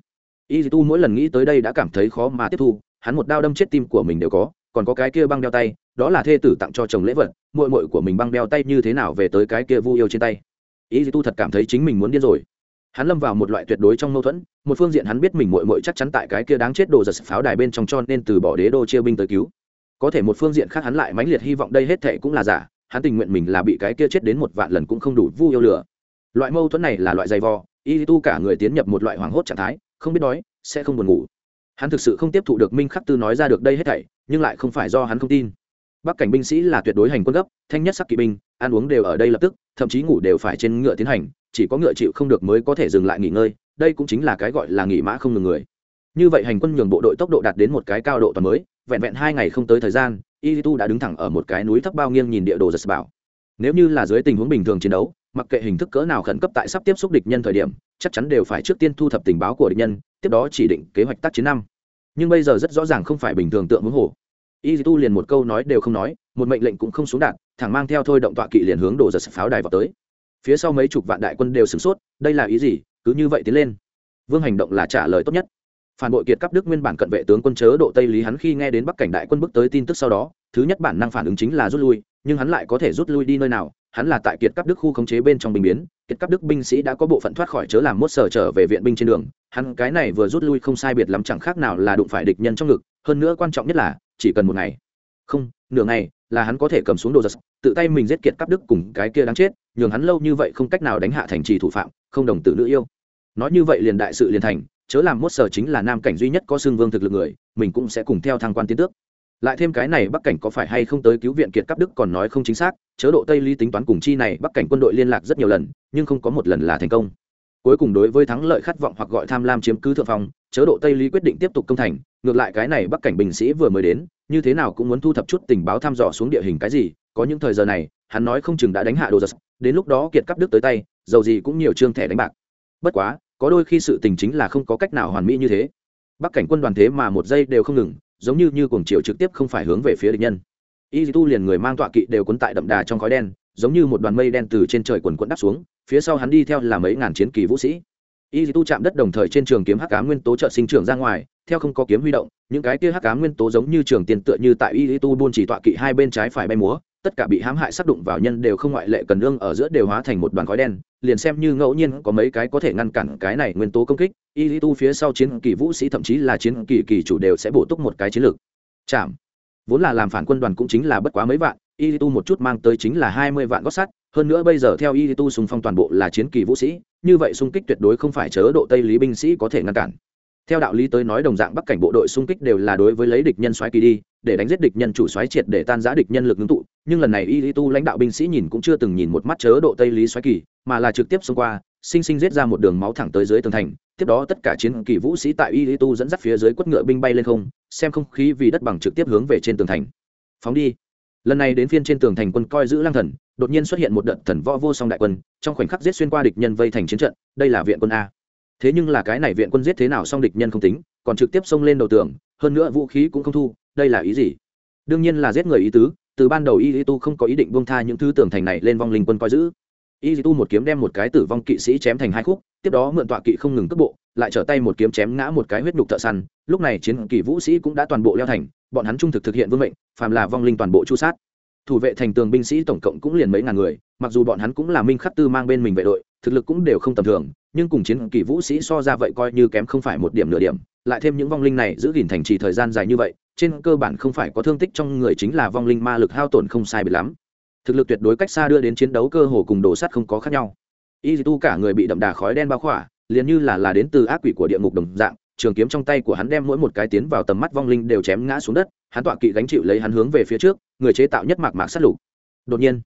Y tu mỗi lần nghĩ tới đây đã cảm thấy khó mà tiếp thu, hắn một đao đâm chết tim của mình đều có, còn có cái kia băng đeo tay, đó là thê tử tặng cho chồng lễ vật mội mội của mình băng đeo tay như thế nào về tới cái kia vu yêu trên tay? Ý y tu thật cảm thấy chính mình muốn điên rồi. Hắn lâm vào một loại tuyệt đối trong mâu thuẫn, một phương diện hắn biết mình mội mội chắc chắn tại cái kia đáng chết đồ giật pháo đài bên trong cho nên từ bỏ đế đô chia binh tới cứu. Có thể một phương diện khác hắn lại mãnh liệt hy vọng đây hết thệ cũng là giả, hắn tình nguyện mình là bị cái kia chết đến một vạn lần cũng không đủ vu yêu lửa. Loại mâu thuẫn này là loại dày vò y tu cả người tiến nhập một loại hoảng hốt trạng thái, không biết đói, sẽ không buồn ngủ. Hắn thực sự không tiếp thụ được minh khắc tư nói ra được đây hết thảy, nhưng lại không phải do hắn không tin bắc cảnh binh sĩ là tuyệt đối hành quân gấp, thanh nhất sắc kỵ binh, ăn uống đều ở đây lập tức, thậm chí ngủ đều phải trên ngựa tiến hành, chỉ có ngựa chịu không được mới có thể dừng lại nghỉ ngơi, đây cũng chính là cái gọi là nghỉ mã không ngừng người. Như vậy hành quân nhường bộ đội tốc độ đạt đến một cái cao độ toàn mới, vẹn vẹn hai ngày không tới thời gian y tu đã đứng thẳng ở một cái núi thấp bao nghiêng nhìn địa đồ giật bảo. Nếu như là dưới tình huống bình thường chiến đấu, mặc kệ hình thức cỡ nào khẩn cấp tại sắp tiếp xúc địch nhân thời điểm, chắc chắn đều phải trước tiên thu thập tình báo của địch nhân, tiếp đó chỉ định kế hoạch tác chiến năm. Nhưng bây giờ rất rõ ràng không phải bình thường tượng hướng hồ y tu liền một câu nói đều không nói, một mệnh lệnh cũng không xuống đạn, thẳng mang theo thôi động tọa kỵ liền hướng đổ giật pháo đài vào tới. Phía sau mấy chục vạn đại quân đều sửng sốt, đây là ý gì? Cứ như vậy tiến lên. Vương hành động là trả lời tốt nhất. Phản bội kiệt cấp đức nguyên bản cận vệ tướng quân chớ độ tây lý hắn khi nghe đến bắc cảnh đại quân bước tới tin tức sau đó, thứ nhất bản năng phản ứng chính là rút lui, nhưng hắn lại có thể rút lui đi nơi nào? Hắn là tại kiệt cấp đức khu khống chế bên trong bình biến, kiệt cấp đức binh sĩ đã có bộ phận thoát khỏi chớ làm mốt sở trở về viện binh trên đường. Hắn cái này vừa rút lui không sai biệt lắm chẳng khác nào là đụng phải địch nhân trong ngực, hơn nữa quan trọng nhất là, chỉ cần một ngày. Không, nửa ngày, là hắn có thể cầm xuống đồ giật, tự tay mình giết kiệt cấp đức cùng cái kia đáng chết, nhường hắn lâu như vậy không cách nào đánh hạ thành trì thủ phạm, không đồng tử nữ yêu. Nói như vậy liền đại sự liền thành, chớ làm mốt sở chính là nam cảnh duy nhất có xương vương thực lực người, mình cũng sẽ cùng theo thăng quan tiến tước lại thêm cái này bắc cảnh có phải hay không tới cứu viện kiệt cấp đức còn nói không chính xác, chớ độ tây lý tính toán cùng chi này bắc cảnh quân đội liên lạc rất nhiều lần, nhưng không có một lần là thành công. Cuối cùng đối với thắng lợi khát vọng hoặc gọi tham lam chiếm cứ thượng phong, chớ độ tây lý quyết định tiếp tục công thành, ngược lại cái này bắc cảnh bình sĩ vừa mới đến, như thế nào cũng muốn thu thập chút tình báo thăm dò xuống địa hình cái gì, có những thời giờ này, hắn nói không chừng đã đánh hạ đồ giật, đến lúc đó kiệt cấp đức tới tay, dầu gì cũng nhiều trương thẻ đánh bạc. Bất quá, có đôi khi sự tình chính là không có cách nào hoàn mỹ như thế. Bắc cảnh quân đoàn thế mà một giây đều không ngừng giống như như cuồng chiều trực tiếp không phải hướng về phía địch nhân. Y tu liền người mang tọa kỵ đều cuốn tại đậm đà trong khói đen, giống như một đoàn mây đen từ trên trời quần quẫn đáp xuống, phía sau hắn đi theo là mấy ngàn chiến kỳ vũ sĩ. Y tu chạm đất đồng thời trên trường kiếm hắc cá nguyên tố trợ sinh trưởng ra ngoài, theo không có kiếm huy động, những cái kia hắc cá nguyên tố giống như trường tiền tựa như tại y tu buôn chỉ tọa kỵ hai bên trái phải bay múa tất cả bị hãm hại sắp đụng vào nhân đều không ngoại lệ cần lương ở giữa đều hóa thành một đoàn khói đen, liền xem như ngẫu nhiên có mấy cái có thể ngăn cản cái này nguyên tố công kích y tu phía sau chiến kỳ vũ sĩ thậm chí là chiến kỳ kỳ chủ đều sẽ bổ túc một cái chiến lược. Chạm. Vốn là làm phản quân đoàn cũng chính là bất quá mấy vạn y tu một chút mang tới chính là hai mươi vạn gót sắt, hơn nữa bây giờ theo y tu xung phong toàn bộ là chiến kỳ vũ sĩ, như vậy xung kích tuyệt đối không phải chớ độ tây lý binh sĩ có thể ngăn cản theo đạo lý tới nói đồng dạng bắc cảnh bộ đội xung kích đều là đối với lấy địch nhân xoáy kỳ đi, để đánh giết địch nhân chủ xoáy triệt để tan giã địch nhân lực ngưng tụ. Nhưng lần này y tu lãnh đạo binh sĩ nhìn cũng chưa từng nhìn một mắt chớ độ tây lý xoáy kỳ, mà là trực tiếp xông qua, sinh sinh giết ra một đường máu thẳng tới dưới tường thành. Tiếp đó tất cả chiến kỳ vũ sĩ tại y tu dẫn dắt phía dưới quất ngựa binh bay lên không, xem không khí vì đất bằng trực tiếp hướng về trên tường thành. Phóng đi. Lần này đến phiên trên tường thành quân coi giữ lang thần, đột nhiên xuất hiện một đợt thần võ vô song đại quân, trong khoảnh khắc giết xuyên qua địch nhân vây thành chiến trận, đây là viện quân a thế nhưng là cái này viện quân giết thế nào song địch nhân không tính, còn trực tiếp xông lên đầu tường, hơn nữa vũ khí cũng không thu, đây là ý gì? Đương nhiên là giết người ý tứ, từ ban đầu y tu không có ý định buông tha những thứ tường thành này lên vong linh quân coi giữ. Y tu một kiếm đem một cái tử vong kỵ sĩ chém thành hai khúc, tiếp đó mượn tọa kỵ không ngừng cước bộ, lại trở tay một kiếm chém ngã một cái huyết nhục thợ săn, lúc này chiến kỵ vũ sĩ cũng đã toàn bộ leo thành, bọn hắn trung thực thực hiện vương mệnh, phàm là vong linh toàn bộ chu sát. Thủ vệ thành tường binh sĩ tổng cộng cũng liền mấy ngàn người, mặc dù bọn hắn cũng là minh khắc tư mang bên mình vệ đội, thực lực cũng đều không tầm thường nhưng cùng chiến kỳ vũ sĩ so ra vậy coi như kém không phải một điểm nửa điểm, lại thêm những vong linh này giữ gìn thành trì thời gian dài như vậy, trên cơ bản không phải có thương tích trong người chính là vong linh ma lực hao tổn không sai biệt lắm. Thực lực tuyệt đối cách xa đưa đến chiến đấu cơ hồ cùng đồ sắt không có khác nhau. Y tu cả người bị đậm đà khói đen bao khỏa, liền như là là đến từ ác quỷ của địa ngục đồng dạng, trường kiếm trong tay của hắn đem mỗi một cái tiến vào tầm mắt vong linh đều chém ngã xuống đất, hắn tọa kỵ gánh chịu lấy hắn hướng về phía trước, người chế tạo nhất mạc mạc sát lục. Đột nhiên,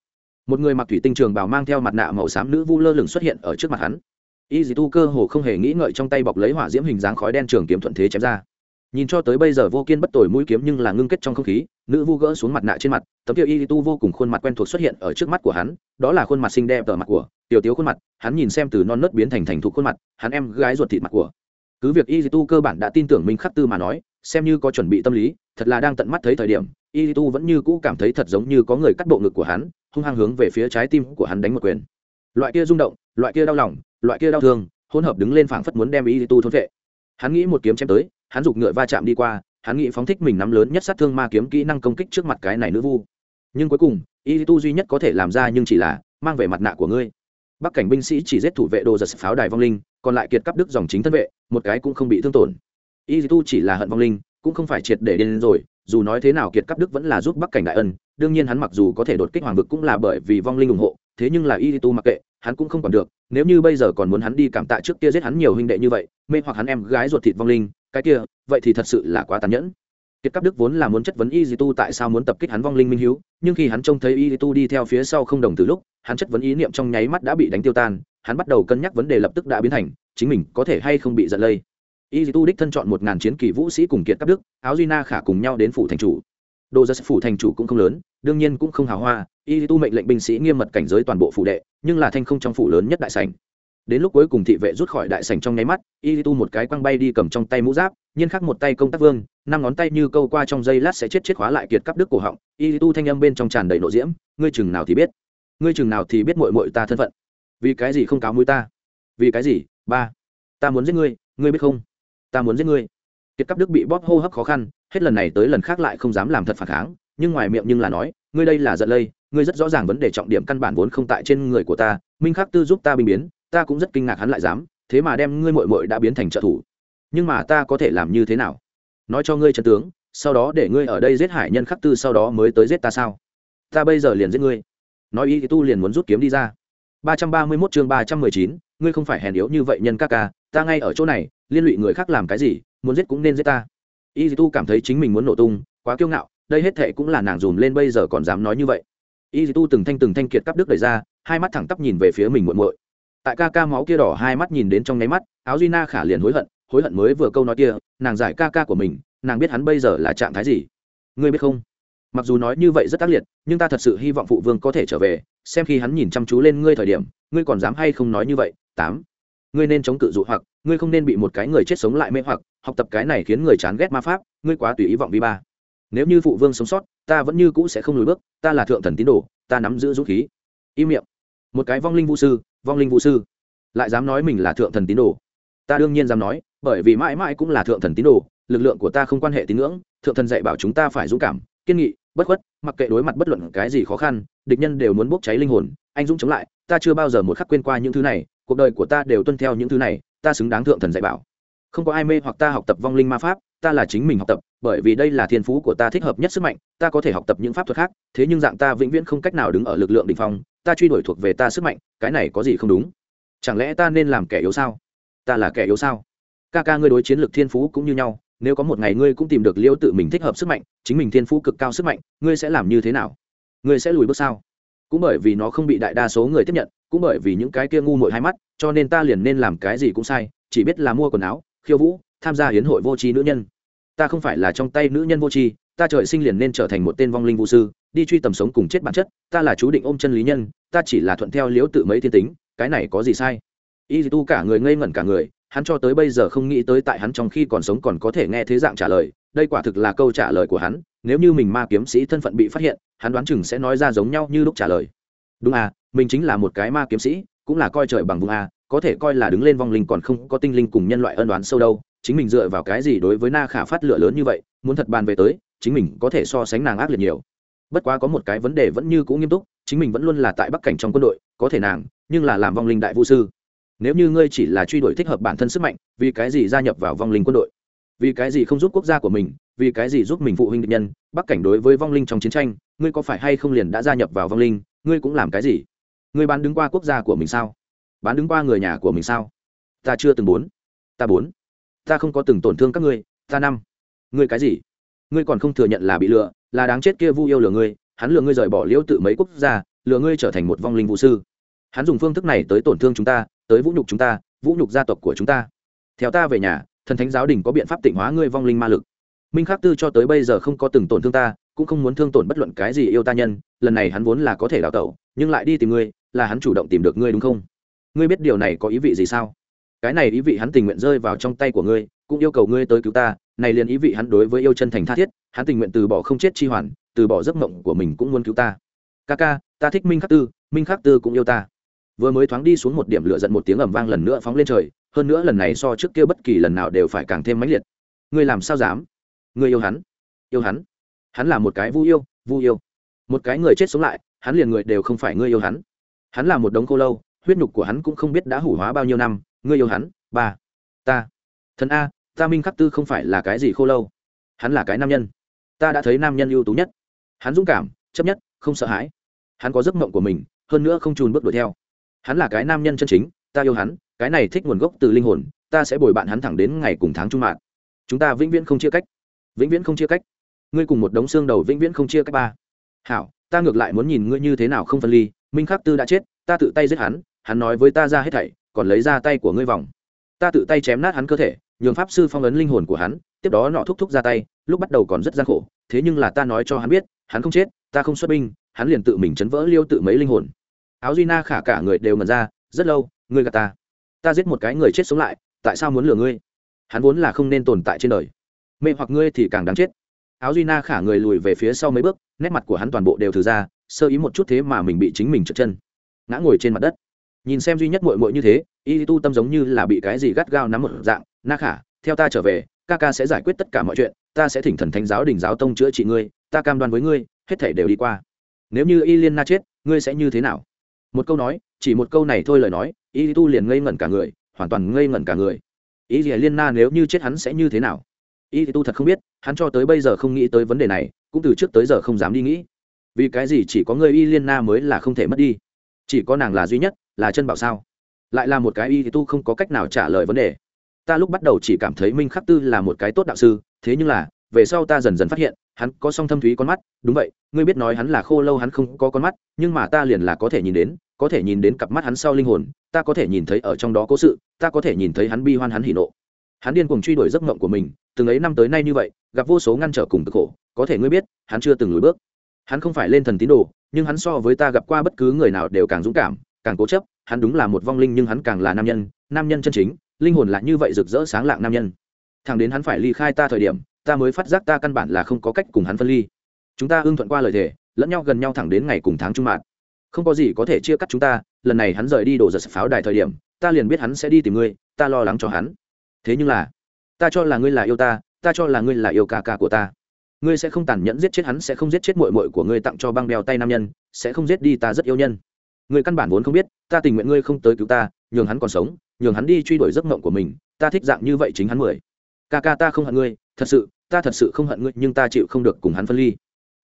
một người mặc thủy tinh trường bảo mang theo mặt nạ màu xám nữ vu lơ lửng xuất hiện ở trước mặt hắn y dì tu cơ hồ không hề nghĩ ngợi trong tay bọc lấy hỏa diễm hình dáng khói đen trường kiếm thuận thế chém ra. Nhìn cho tới bây giờ vô kiên bất tồi mũi kiếm nhưng là ngưng kết trong không khí, nữ vu gỡ xuống mặt nạ trên mặt, tấm tiêu y tu vô cùng khuôn mặt quen thuộc xuất hiện ở trước mắt của hắn, đó là khuôn mặt xinh đẹp ở mặt của, tiểu tiếu khuôn mặt, hắn nhìn xem từ non nớt biến thành thành thục khuôn mặt, hắn em gái ruột thịt mặt của. Cứ việc y tu cơ bản đã tin tưởng minh khắc tư mà nói, xem như có chuẩn bị tâm lý, thật là đang tận mắt thấy thời điểm, y tu vẫn như cũ cảm thấy thật giống như có người cắt bộ ngực của hắn, hung hăng hướng về phía trái tim của hắn đánh một quyền. Loại kia rung động, loại kia đau lòng loại kia đau thương, hỗn hợp đứng lên phảng phất muốn đem y tu thôn vệ. Hắn nghĩ một kiếm chém tới, hắn giục ngựa va chạm đi qua, hắn nghĩ phóng thích mình nắm lớn nhất sát thương ma kiếm kỹ năng công kích trước mặt cái này nữ vu. Nhưng cuối cùng y tu duy nhất có thể làm ra nhưng chỉ là mang về mặt nạ của ngươi. Bắc cảnh binh sĩ chỉ giết thủ vệ đồ giật pháo đài vong linh, còn lại kiệt cắp đức dòng chính thân vệ, một cái cũng không bị thương tổn. Y tu chỉ là hận vong linh, cũng không phải triệt để điên rồi, dù nói thế nào kiệt cắp đức vẫn là giúp bắc cảnh đại ân, đương nhiên hắn mặc dù có thể đột kích hoàng vực cũng là bởi vì vong linh ủng hộ, thế nhưng là y tu mặc kệ hắn cũng không còn được, nếu như bây giờ còn muốn hắn đi cảm tạ trước kia giết hắn nhiều huynh đệ như vậy, mê hoặc hắn em gái ruột thịt vong linh, cái kia, vậy thì thật sự là quá tàn nhẫn. Kiệt cắp đức vốn là muốn chất vấn y tu tại sao muốn tập kích hắn vong linh minh hiếu, nhưng khi hắn trông thấy y tu đi theo phía sau không đồng từ lúc, hắn chất vấn ý niệm trong nháy mắt đã bị đánh tiêu tan, hắn bắt đầu cân nhắc vấn đề lập tức đã biến thành, chính mình có thể hay không bị giận lây. Y tu đích thân chọn một ngàn chiến kỳ vũ sĩ cùng kiệt cắp đức, áo duy na khả cùng nhau đến phủ thành chủ đồ giật phủ thành chủ cũng không lớn, đương nhiên cũng không hào hoa, y tu mệnh lệnh binh sĩ nghiêm mật cảnh giới toàn bộ phủ đệ, nhưng là thanh không trong phủ lớn nhất đại sảnh. Đến lúc cuối cùng thị vệ rút khỏi đại sảnh trong nháy mắt, y tu một cái quăng bay đi cầm trong tay mũ giáp, nhiên khắc một tay công tác vương, năm ngón tay như câu qua trong dây lát sẽ chết chết khóa lại kiệt cắp đức cổ họng, y tu thanh âm bên trong tràn đầy nộ diễm, ngươi chừng nào thì biết, ngươi chừng nào thì biết mội mội ta thân phận. Vì cái gì không cáo mũi ta? Vì cái gì? Ba, ta muốn giết ngươi ngươi biết không? Ta muốn giết ngươi kiệt cắp đức bị bóp hô hấp khó khăn, hết lần này tới lần khác lại không dám làm thật phản kháng, nhưng ngoài miệng nhưng là nói, ngươi đây là giận lây, ngươi rất rõ ràng vấn đề trọng điểm căn bản vốn không tại trên người của ta, minh khắc tư giúp ta binh biến, ta cũng rất kinh ngạc hắn lại dám, thế mà đem ngươi mội mội đã biến thành trợ thủ. Nhưng mà ta có thể làm như thế nào? Nói cho ngươi chân tướng, sau đó để ngươi ở đây giết hải nhân khắc tư sau đó mới tới giết ta sao? Ta bây giờ liền giết ngươi. Nói y tu liền muốn rút kiếm đi ra. ba trăm ba mươi mốt chương ba trăm mười chín, ngươi không phải hèn yếu như vậy nhân các ca, ta ngay ở chỗ này, liên lụy người khác làm cái gì muốn giết cũng nên giết ta. Y tu cảm thấy chính mình muốn nổ tung, quá kiêu ngạo, đây hết thệ cũng là nàng dùm lên bây giờ còn dám nói như vậy. Y tu từng thanh từng thanh kiệt cắp đức đẩy ra, hai mắt thẳng tắp nhìn về phía mình muộn muội. Tại ca ca máu kia đỏ, hai mắt nhìn đến trong nháy mắt, áo duy na khả liền hối hận hối hận mới vừa câu nói kia, nàng giải ca ca của mình, nàng biết hắn bây giờ là trạng thái gì. Ngươi biết không? Mặc dù nói như vậy rất tác liệt, nhưng ta thật sự hy vọng phụ vương có thể trở về, xem khi hắn nhìn chăm chú lên ngươi thời điểm, ngươi còn dám hay không nói như vậy? Tám ngươi nên chống cự dụ hoặc, ngươi không nên bị một cái người chết sống lại mê hoặc, học tập cái này khiến người chán ghét ma pháp, ngươi quá tùy ý vọng vi ba. Nếu như phụ vương sống sót, ta vẫn như cũ sẽ không lùi bước, ta là thượng thần tín đồ, ta nắm giữ dũng khí. Im miệng. Một cái vong linh vũ sư, vong linh vũ sư. Lại dám nói mình là thượng thần tín đồ. Ta đương nhiên dám nói, bởi vì mãi mãi cũng là thượng thần tín đồ, lực lượng của ta không quan hệ tín ngưỡng, thượng thần dạy bảo chúng ta phải dũng cảm, kiên nghị, bất khuất, mặc kệ đối mặt bất luận cái gì khó khăn, địch nhân đều muốn bốc cháy linh hồn, anh dũng chống lại, ta chưa bao giờ một khắc quên qua những thứ này cuộc đời của ta đều tuân theo những thứ này, ta xứng đáng thượng thần dạy bảo. Không có ai mê hoặc ta học tập vong linh ma pháp, ta là chính mình học tập, bởi vì đây là thiên phú của ta thích hợp nhất sức mạnh, ta có thể học tập những pháp thuật khác, thế nhưng dạng ta vĩnh viễn không cách nào đứng ở lực lượng đ ỉ n h phong, ta truy đuổi thuộc về ta sức mạnh, cái này có gì không đúng? Chẳng lẽ ta nên làm kẻ yếu sao? Ta là kẻ yếu sao? Ca ca ngươi đối chiến lược thiên phú cũng như nhau, nếu có một ngày ngươi cũng tìm được liêu tự mình thích hợp sức mạnh, chính mình thiên phú cực cao sức mạnh, ngươi sẽ làm như thế nào? Ngươi sẽ lùi bước sao? Cũng bởi vì nó không bị đại đa số người tiếp nhận, cũng bởi vì những cái kia ngu mội hai mắt, cho nên ta liền nên làm cái gì cũng sai, chỉ biết là mua quần áo, khiêu vũ, tham gia hiến hội vô tri nữ nhân. Ta không phải là trong tay nữ nhân vô tri, ta trời sinh liền nên trở thành một tên vong linh vũ sư, đi truy tầm sống cùng chết bản chất, ta là chú định ôm chân lý nhân, ta chỉ là thuận theo liếu tự mấy thiên tính, cái này có gì sai? Y tu cả người ngây ngẩn cả người, hắn cho tới bây giờ không nghĩ tới tại hắn trong khi còn sống còn có thể nghe thế dạng trả lời đây quả thực là câu trả lời của hắn, nếu như mình ma kiếm sĩ thân phận bị phát hiện, hắn đoán chừng sẽ nói ra giống nhau như lúc trả lời. Đúng à mình chính là một cái ma kiếm sĩ, cũng là coi trời bằng vùng a, có thể coi là đứng lên vong linh còn không có tinh linh cùng nhân loại ân đoán sâu đâu, chính mình dựa vào cái gì đối với na khả phát lửa lớn như vậy, muốn thật bàn về tới, chính mình có thể so sánh nàng ác liệt nhiều. Bất quá có một cái vấn đề vẫn như cũng nghiêm túc, chính mình vẫn luôn là tại bắc cảnh trong quân đội, có thể nàng, nhưng là làm vong linh đại vũ sư. Nếu như ngươi chỉ là truy đuổi thích hợp bản thân sức mạnh, vì cái gì gia nhập vào vong linh quân đội? Vì cái gì không giúp quốc gia của mình, vì cái gì giúp mình phụ huynh địch nhân, bắc cảnh đối với vong linh trong chiến tranh, ngươi có phải hay không liền đã gia nhập vào vong linh, ngươi cũng làm cái gì? Ngươi bán đứng qua quốc gia của mình sao? Bán đứng qua người nhà của mình sao? Ta chưa từng bốn ta bốn ta không có từng tổn thương các ngươi. Ta năm. Ngươi cái gì? Ngươi còn không thừa nhận là bị lừa, là đáng chết kia vu yêu lừa ngươi. Hắn lừa ngươi rời bỏ liễu tự mấy quốc gia, lừa ngươi trở thành một vong linh vũ sư. Hắn dùng phương thức này tới tổn thương chúng ta, tới vũ nhục chúng ta, vũ nhục gia tộc của chúng ta. Theo ta về nhà thần thánh giáo đình có biện pháp tịnh hóa ngươi vong linh ma lực. Minh khắc tư cho tới bây giờ không có từng tổn thương ta, cũng không muốn thương tổn bất luận cái gì yêu ta nhân, lần này hắn vốn là có thể đào tẩu, nhưng lại đi tìm ngươi, là hắn chủ động tìm được ngươi đúng không? Ngươi biết điều này có ý vị gì sao? Cái này ý vị hắn tình nguyện rơi vào trong tay của ngươi, cũng yêu cầu ngươi tới cứu ta, này liền ý vị hắn đối với yêu chân thành tha thiết, hắn tình nguyện từ bỏ không chết chi hoàn, từ bỏ giấc mộng của mình cũng muốn cứu ta. Ca ca, ta thích minh khắc tư, minh khắc tư cũng yêu ta. Vừa mới thoáng đi xuống một điểm lửa giận một tiếng ầm vang lần nữa phóng lên trời hơn nữa lần này so trước kia bất kỳ lần nào đều phải càng thêm mãnh liệt. Ngươi làm sao dám? Ngươi yêu hắn. Yêu hắn. Hắn là một cái vu yêu vu yêu. Một cái người chết sống lại, hắn liền người đều không phải ngươi yêu hắn. Hắn là một đống khô lâu, huyết nhục của hắn cũng không biết đã hủ hóa bao nhiêu năm, ngươi yêu hắn. Ba. Ta. Thần a, ta minh khắc tư không phải là cái gì khô lâu? Hắn là cái nam nhân. Ta đã thấy nam nhân ưu tú nhất. Hắn dũng cảm, chấp nhất, không sợ hãi. Hắn có giấc mộng của mình, hơn nữa không trùn bước đuổi theo. Hắn là cái nam nhân chân chính, ta yêu hắn cái này thích nguồn gốc từ linh hồn, ta sẽ bồi bạn hắn thẳng đến ngày cùng tháng trung mạng chúng ta vĩnh viễn không chia cách. Vĩnh viễn không chia cách. Ngươi cùng một đống xương đầu vĩnh viễn không chia cách ba. Hảo, ta ngược lại muốn nhìn ngươi như thế nào không phân ly, minh khắc tư đã chết, ta tự tay giết hắn hắn nói với ta ra hết thảy, còn lấy ra tay của ngươi vòng. Ta tự tay chém nát hắn cơ thể, nhường pháp sư phong ấn linh hồn của hắn, tiếp đó nọ thúc thúc ra tay, lúc bắt đầu còn rất gian khổ, thế nhưng là ta nói cho hắn biết, hắn không chết, ta không xuất binh, hắn liền tự mình chấn vỡ liêu tự mấy linh hồn. Áo duy na khả cả người đều ngần ra, rất lâu, ngươi gạt ta ta giết một cái người chết sống lại, tại sao muốn lừa ngươi? Hắn vốn là không nên tồn tại trên đời. Mê hoặc ngươi thì càng đáng chết. Áo duy na khả người lùi về phía sau mấy bước, nét mặt của hắn toàn bộ đều thử ra, sơ ý một chút thế mà mình bị chính mình trượt chân. Ngã ngồi trên mặt đất. Nhìn xem duy nhất mội mội như thế, y tu tâm giống như là bị cái gì gắt gao nắm một dạng, na khả, theo ta trở về, ca ca sẽ giải quyết tất cả mọi chuyện, ta sẽ thỉnh thần thánh giáo đình giáo tông chữa trị ngươi, ta cam đoan với ngươi, hết thể đều đi qua. Nếu như y liên na chết, ngươi sẽ như thế nào? Một câu nói chỉ một câu này thôi lời nói y tu liền ngây ngẩn cả người, hoàn toàn ngây ngẩn cả người. Y liên na nếu như chết hắn sẽ như thế nào? Y tu thật không biết, hắn cho tới bây giờ không nghĩ tới vấn đề này, cũng từ trước tới giờ không dám đi nghĩ. Vì cái gì chỉ có người y liên na mới là không thể mất đi? Chỉ có nàng là duy nhất, là chân bảo sao? Lại là một cái y tu không có cách nào trả lời vấn đề. Ta lúc bắt đầu chỉ cảm thấy minh khắc tư là một cái tốt đạo sư, thế nhưng là, về sau ta dần dần phát hiện, hắn có song thâm thúy con mắt. Đúng vậy, ngươi biết nói hắn là khô lâu hắn không có con mắt, nhưng mà ta liền là có thể nhìn đến có thể nhìn đến cặp mắt hắn sau linh hồn, ta có thể nhìn thấy ở trong đó cố sự, ta có thể nhìn thấy hắn bi hoan hắn hỉ nộ. Hắn điên cuồng truy đuổi giấc mộng của mình, từng ấy năm tới nay như vậy, gặp vô số ngăn trở cùng cực khổ, có thể ngươi biết, hắn chưa từng lùi bước. Hắn không phải lên thần tín đồ, nhưng hắn so với ta gặp qua bất cứ người nào đều càng dũng cảm, càng cố chấp, hắn đúng là một vong linh nhưng hắn càng là nam nhân nam nhân chân chính, linh hồn là như vậy rực rỡ sáng lạng nam nhân. Thằng đến hắn phải ly khai ta thời điểm, ta mới phát giác ta căn bản là không có cách cùng hắn phân ly. Chúng ta ưng thuận qua lời thề, lẫn nhau gần nhau thẳng đến ngày cùng tháng trung mạng không có gì có thể chia cắt chúng ta, lần này hắn rời đi đổ giật pháo đài thời điểm, ta liền biết hắn sẽ đi tìm ngươi, ta lo lắng cho hắn. Thế nhưng là, ta cho là ngươi là yêu ta ta cho là ngươi là yêu ca ca của ta. Ngươi sẽ không tàn nhẫn giết chết hắn, sẽ không giết chết mội mội của ngươi tặng cho băng đeo tay nam nhân, sẽ không giết đi ta rất yêu nhân. Ngươi căn bản vốn không biết, ta tình nguyện ngươi không tới cứu ta, nhường hắn còn sống, nhường hắn đi truy đuổi giấc mộng của mình, ta thích dạng như vậy chính hắn mười. Ca ca ta không hận ngươi, thật sự, ta thật sự không hận ngươi, nhưng ta chịu không được cùng hắn phân ly.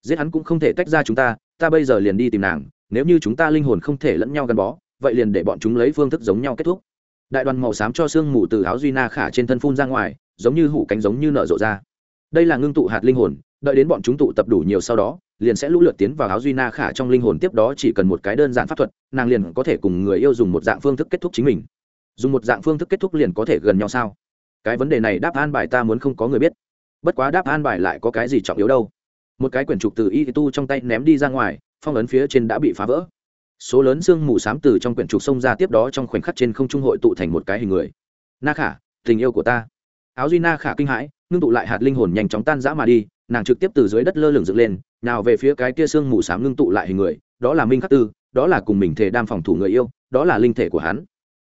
Giết hắn cũng không thể tách ra chúng ta ta bây giờ liền đi tìm nàng nếu như chúng ta linh hồn không thể lẫn nhau gắn bó, vậy liền để bọn chúng lấy phương thức giống nhau kết thúc. Đại đoàn màu xám cho sương mù từ áo duy na khả trên thân phun ra ngoài, giống như hủ cánh giống như nở rộ ra. Đây là ngưng tụ hạt linh hồn, đợi đến bọn chúng tụ tập đủ nhiều sau đó, liền sẽ lũ lượt tiến vào áo duy na khả trong linh hồn tiếp đó chỉ cần một cái đơn giản pháp thuật, nàng liền có thể cùng người yêu dùng một dạng phương thức kết thúc chính mình. Dùng một dạng phương thức kết thúc liền có thể gần nhau sao? Cái vấn đề này đáp an bài ta muốn không có người biết. Bất quá đáp an bài lại có cái gì trọng yếu đâu. Một cái quyển trục từ y tu trong tay ném đi ra ngoài phong ấn phía trên đã bị phá vỡ. Số lớn xương mù s á m từ trong quyển trục sông ra tiếp đó trong khoảnh khắc trên không trung hội tụ thành một cái hình người. Na khả, tình yêu của ta. Áo duy na khả kinh hãi, ngưng tụ lại hạt linh hồn nhanh chóng tan rã mà đi, nàng trực tiếp từ dưới đất lơ lửng dựng lên, nào về phía cái kia xương mù s á m ngưng tụ lại hình người, đó là minh khắc tư, đó là cùng mình thể đam phòng thủ người yêu, đó là linh thể của hắn.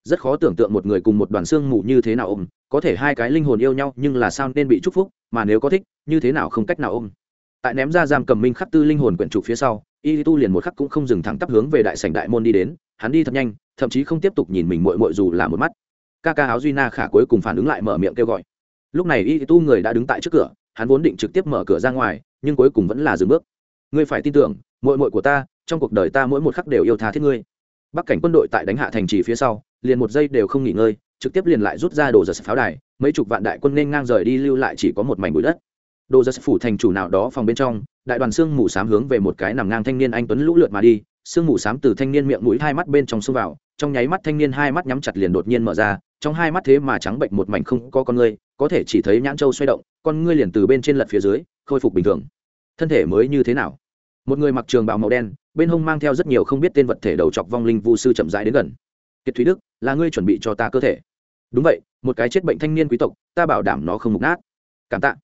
Rất khó tưởng tượng một người cùng một đoàn xương mù như thế nào ôm, có thể hai cái linh hồn yêu nhau nhưng là sao nên bị chúc phúc, mà nếu có thích, như thế nào không cách nào ôm tại ném ra giam cầm minh khắc tư linh hồn quyển trục phía sau, y tu liền một khắc cũng không dừng thẳng tắp hướng về đại sảnh đại môn đi đến, hắn đi thật nhanh, thậm chí không tiếp tục nhìn mình mội mội dù là một mắt. Ca ca áo duy na khả cuối cùng phản ứng lại mở miệng kêu gọi. Lúc này y tu người đã đứng tại trước cửa, hắn vốn định trực tiếp mở cửa ra ngoài, nhưng cuối cùng vẫn là dừng bước. Ngươi phải tin tưởng mội mội của ta, trong cuộc đời ta mỗi một khắc đều yêu tha thiết ngươi. Bắc cảnh quân đội tại đánh hạ thành trì phía sau, liền một giây đều không nghỉ ngơi, trực tiếp liền lại rút ra đồ giật pháo đài, mấy chục vạn đại quân nên ngang rời đi, lưu lại chỉ có một mảnh bụi đất đồ giật phủ thành chủ nào đó phòng bên trong, đại đoàn xương mù s á m hướng về một cái nằm ngang thanh niên anh tuấn lũ lượt mà đi, xương mù s á m từ thanh niên miệng mũi hai mắt bên trong xông vào, trong nháy mắt thanh niên hai mắt nhắm chặt liền đột nhiên mở ra, trong hai mắt thế mà trắng bệnh một mảnh không có con ngươi có thể chỉ thấy nhãn trâu xoay động, con ngươi liền từ bên trên lật phía dưới, khôi phục bình thường. Thân thể mới như thế nào? Một người mặc trường bào màu đen, bên hông mang theo rất nhiều không biết tên vật thể đầu chọc vong linh vu sư chậm rãi đến gần. Kiệt thúy đức, là ngươi chuẩn bị cho ta cơ thể? Đúng vậy, một cái chết bệnh thanh niên quý tộc, ta bảo đảm nó không mục nát. Cảm tạ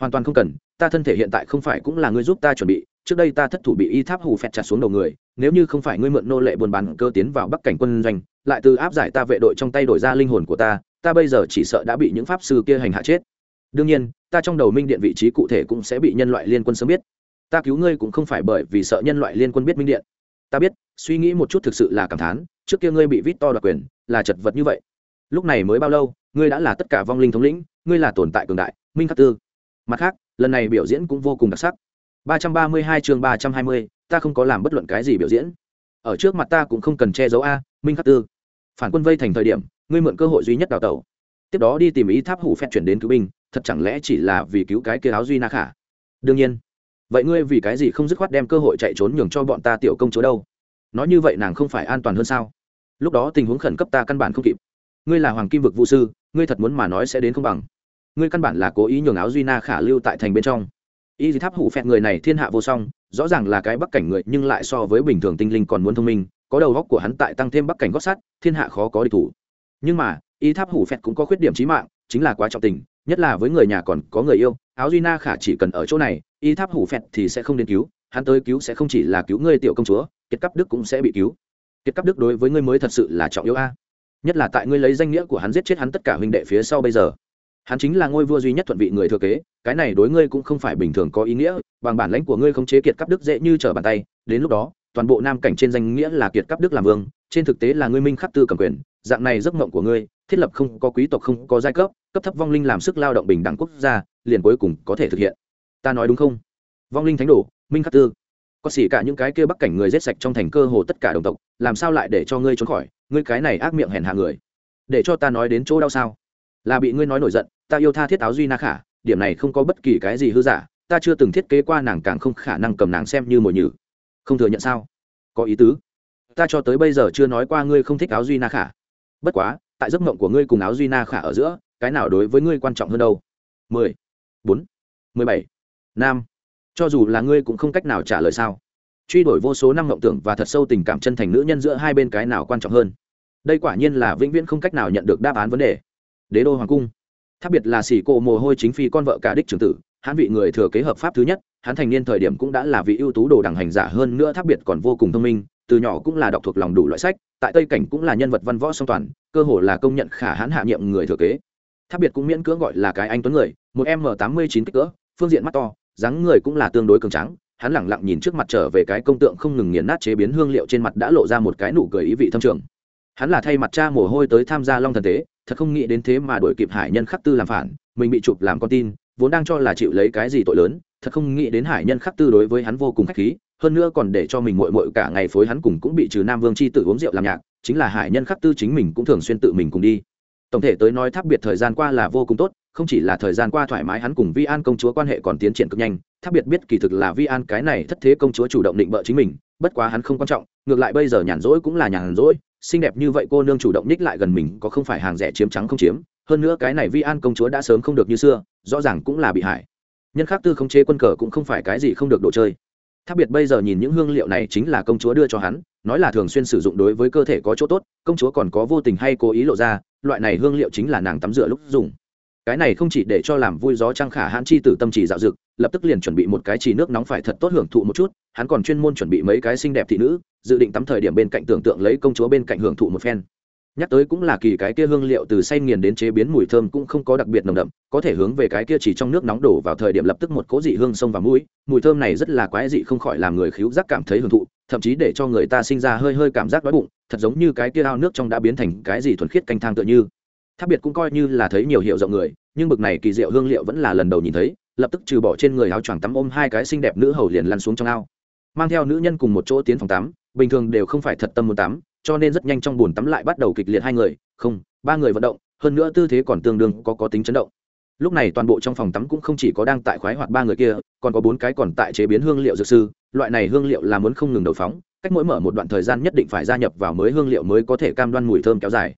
hoàn toàn không cần, ta thân thể hiện tại không phải cũng là ngươi giúp ta chuẩn bị, trước đây ta thất thủ bị y tháp hù phẹt chặt xuống đầu người, nếu như không phải ngươi mượn nô lệ buôn bán cơ tiến vào bắc cảnh quân doanh, lại từ áp giải ta vệ đội trong tay đổi ra linh hồn của ta ta bây giờ chỉ sợ đã bị những pháp sư kia hành hạ chết. Đương nhiên, ta trong đầu minh điện vị trí cụ thể cũng sẽ bị nhân loại liên quân sớm biết. Ta cứu ngươi cũng không phải bởi vì sợ nhân loại liên quân biết minh điện. Ta biết, suy nghĩ một chút thực sự là cảm thán, trước kia ngươi bị vít to đoạt quyền, là chật vật như vậy. Lúc này mới bao lâu, ngươi đã là tất cả vong linh thống lĩnh, ngươi là tồn tại cường đại, minh khắc tư mặt khác, lần này biểu diễn cũng vô cùng đặc sắc. ba trăm ba mươi hai chương ba trăm hai mươi, ta không có làm bất luận cái gì biểu diễn. Ở trước mặt ta cũng không cần che giấu a, minh khắc tư. Phản quân vây thành thời điểm, ngươi mượn cơ hội duy nhất đào tẩu. Tiếp đó đi tìm ý tháp hủ phép chuyển đến cứu binh, thật chẳng lẽ chỉ là vì cứu cái kia áo duy na khả? Đương nhiên. Vậy ngươi vì cái gì không dứt khoát đem cơ hội chạy trốn nhường cho bọn ta tiểu công chúa đâu? Nói như vậy nàng không phải an toàn hơn sao? Lúc đó tình huống khẩn cấp ta căn bản không kịp. Ngươi là hoàng kim vực vũ sư, ngươi thật muốn mà nói sẽ đến không bằng ngươi căn bản là cố ý nhường áo duy na khả lưu tại thành bên trong. Y tháp hủ phẹt người này thiên hạ vô song, rõ ràng là cái bắc cảnh người, nhưng lại so với bình thường tinh linh còn muốn thông minh, có đầu góc của hắn tại tăng thêm bắc cảnh gót sắt, thiên hạ khó có địch thủ. Nhưng mà, y tháp hủ phẹt cũng có khuyết điểm trí mạng, chính là quá trọng tình, nhất là với người nhà còn có người yêu, áo duy na khả chỉ cần ở chỗ này, y tháp hủ phẹt thì sẽ không đến cứu, hắn tới cứu sẽ không chỉ là cứu ngươi tiểu công chúa, kiệt cấp đức cũng sẽ bị cứu. Kiệt cấp đức đối với ngươi mới thật sự là trọng yếu a. Nhất là tại ngươi lấy danh nghĩa của hắn giết chết hắn tất cả huynh đệ phía sau bây giờ hắn chính là ngôi vua duy nhất thuận vị người thừa kế, cái này đối ngươi cũng không phải bình thường có ý nghĩa, bằng bản lãnh của ngươi không chế kiệt cấp đức dễ như trở bàn tay, đến lúc đó, toàn bộ nam cảnh trên danh nghĩa là kiệt cấp đức làm vương, trên thực tế là ngươi minh khắc tư cầm quyền, dạng này giấc mộng của ngươi, thiết lập không có quý tộc không có giai cấp cấp thấp vong linh làm sức lao động bình đẳng quốc gia, liền cuối cùng có thể thực hiện. Ta nói đúng không? Vong linh thánh đồ, minh khắc tư. Có xỉ cả những cái kia bắc cảnh người giết sạch trong thành cơ hồ tất cả đồng tộc, làm sao lại để cho ngươi trốn khỏi? Ngươi cái này ác miệng hèn hạ người. Để cho ta nói đến chỗ đau sao? Là bị ngươi nói nổi giận, ta yêu tha thiết áo duy na khả, điểm này không có bất kỳ cái gì hư giả, ta chưa từng thiết kế qua nàng càng không khả năng cầm nàng xem như mồi nhử. Không thừa nhận sao? Có ý tứ. Ta cho tới bây giờ chưa nói qua ngươi không thích áo duy na khả. Bất quá, tại giấc mộng của ngươi cùng áo duy na khả ở giữa, cái nào đối với ngươi quan trọng hơn đâu? Mười, bốn, mười bảy nam cho dù là ngươi cũng không cách nào trả lời sao. Truy đổi vô số năm mộng tưởng và thật sâu tình cảm chân thành nữ nhân giữa hai bên cái nào quan trọng hơn? Đây quả nhiên là vĩnh viễn không cách nào nhận được đáp án vấn đề đế đô hoàng cung. Tháp biệt là xỉ cộ mồ hôi chính phi con vợ cả đích trưởng tử hắn vị người thừa kế hợp pháp thứ nhất hắn thành niên thời điểm cũng đã là vị ưu tú đồ đẳng hành giả hơn nữa tháp biệt còn vô cùng thông minh, từ nhỏ cũng là đọc thuộc lòng đủ loại sách, tại tây cảnh cũng là nhân vật văn võ song toàn, cơ hồ là công nhận khả hãn hạ nhiệm người thừa kế. Tháp biệt cũng miễn cưỡng gọi là cái anh tuấn người, một m tám mươi chín kích cỡ, phương diện mắt to, dáng người cũng là tương đối cường trắng hắn lẳng lặng nhìn trước mặt trở về cái công tượng không ngừng nghiền nát chế biến hương liệu trên mặt đã lộ ra một cái nụ cười ý vị thâm trường. Hắn là thay mặt cha mồ hôi tới tham gia long thần tế thật không nghĩ đến thế mà đổi kịp hải nhân khắc tư làm phản, mình bị chụp làm con tin, vốn đang cho là chịu lấy cái gì tội lớn, thật không nghĩ đến hải nhân khắc tư đối với hắn vô cùng khách khí, hơn nữa còn để cho mình mội mội cả ngày phối hắn cùng cũng bị trừ nam vương c h i tự uống rượu làm nhạc, chính là hải nhân khắc tư chính mình cũng thường xuyên tự mình cùng đi. Tổng thể tới nói tháp biệt thời gian qua là vô cùng tốt, không chỉ là thời gian qua thoải mái hắn cùng vi an công chúa quan hệ còn tiến triển cực nhanh, tháp biệt biết kỳ thực là vi an cái này thất thế công chúa chủ động định bợ chính mình, bất quá hắn không quan trọng, ngược lại bây giờ nhàn rỗi cũng là nhàn rỗi xinh đẹp như vậy cô nương chủ động ních lại gần mình có không phải hàng rẻ chiếm trắng không chiếm, hơn nữa cái này vi an công chúa đã sớm không được như xưa, rõ ràng cũng là bị hại. Nhân khác tư không chế quân cờ cũng không phải cái gì không được đồ chơi. Tháp biệt bây giờ nhìn những hương liệu này chính là công chúa đưa cho hắn, nói là thường xuyên sử dụng đối với cơ thể có chỗ tốt, công chúa còn có vô tình hay cố ý lộ ra, loại này hương liệu chính là nàng tắm rửa lúc dùng cái này không chỉ để cho làm vui gió trăng khả hãn chi tử tâm chỉ dạo dực, lập tức liền chuẩn bị một cái chỉ nước nóng phải thật tốt hưởng thụ một chút, hắn còn chuyên môn chuẩn bị mấy cái xinh đẹp thị nữ, dự định tắm thời điểm bên cạnh tưởng tượng lấy công chúa bên cạnh hưởng thụ một phen. Nhắc tới cũng là kỳ cái kia hương liệu từ say nghiền đến chế biến mùi thơm cũng không có đặc biệt nồng đậm, có thể hướng về cái kia chỉ trong nước nóng đổ vào thời điểm lập tức một cố dị hương sông vào mũi, mùi thơm này rất là quái dị không khỏi làm người khíu giác cảm thấy hưởng thụ, thậm chí để cho người ta sinh ra hơi hơi cảm giác đói bụng, thật giống như cái kia ao nước trong đã biến thành cái gì thuần khiết canh thang tựa như tháp biệt cũng coi như là thấy nhiều hiệu rộng người, nhưng bực này kỳ diệu hương liệu vẫn là lần đầu nhìn thấy, lập tức trừ bỏ trên người áo choàng tắm ôm hai cái xinh đẹp nữ hầu liền lăn xuống trong ao. Mang theo nữ nhân cùng một chỗ tiến phòng tắm, bình thường đều không phải thật tâm muốn tắm, cho nên rất nhanh trong bồn tắm lại bắt đầu kịch liệt hai người, không, ba người vận động, hơn nữa tư thế còn tương đương có có tính chấn động. Lúc này toàn bộ trong phòng tắm cũng không chỉ có đang tại khoái hoạt ba người kia, còn có bốn cái còn tại chế biến hương liệu dược sư, loại này hương liệu là muốn không ngừng đầu phóng, cách mỗi mở một đoạn thời gian nhất định phải gia nhập vào mới hương liệu mới có thể cam đoan mùi thơm kéo dài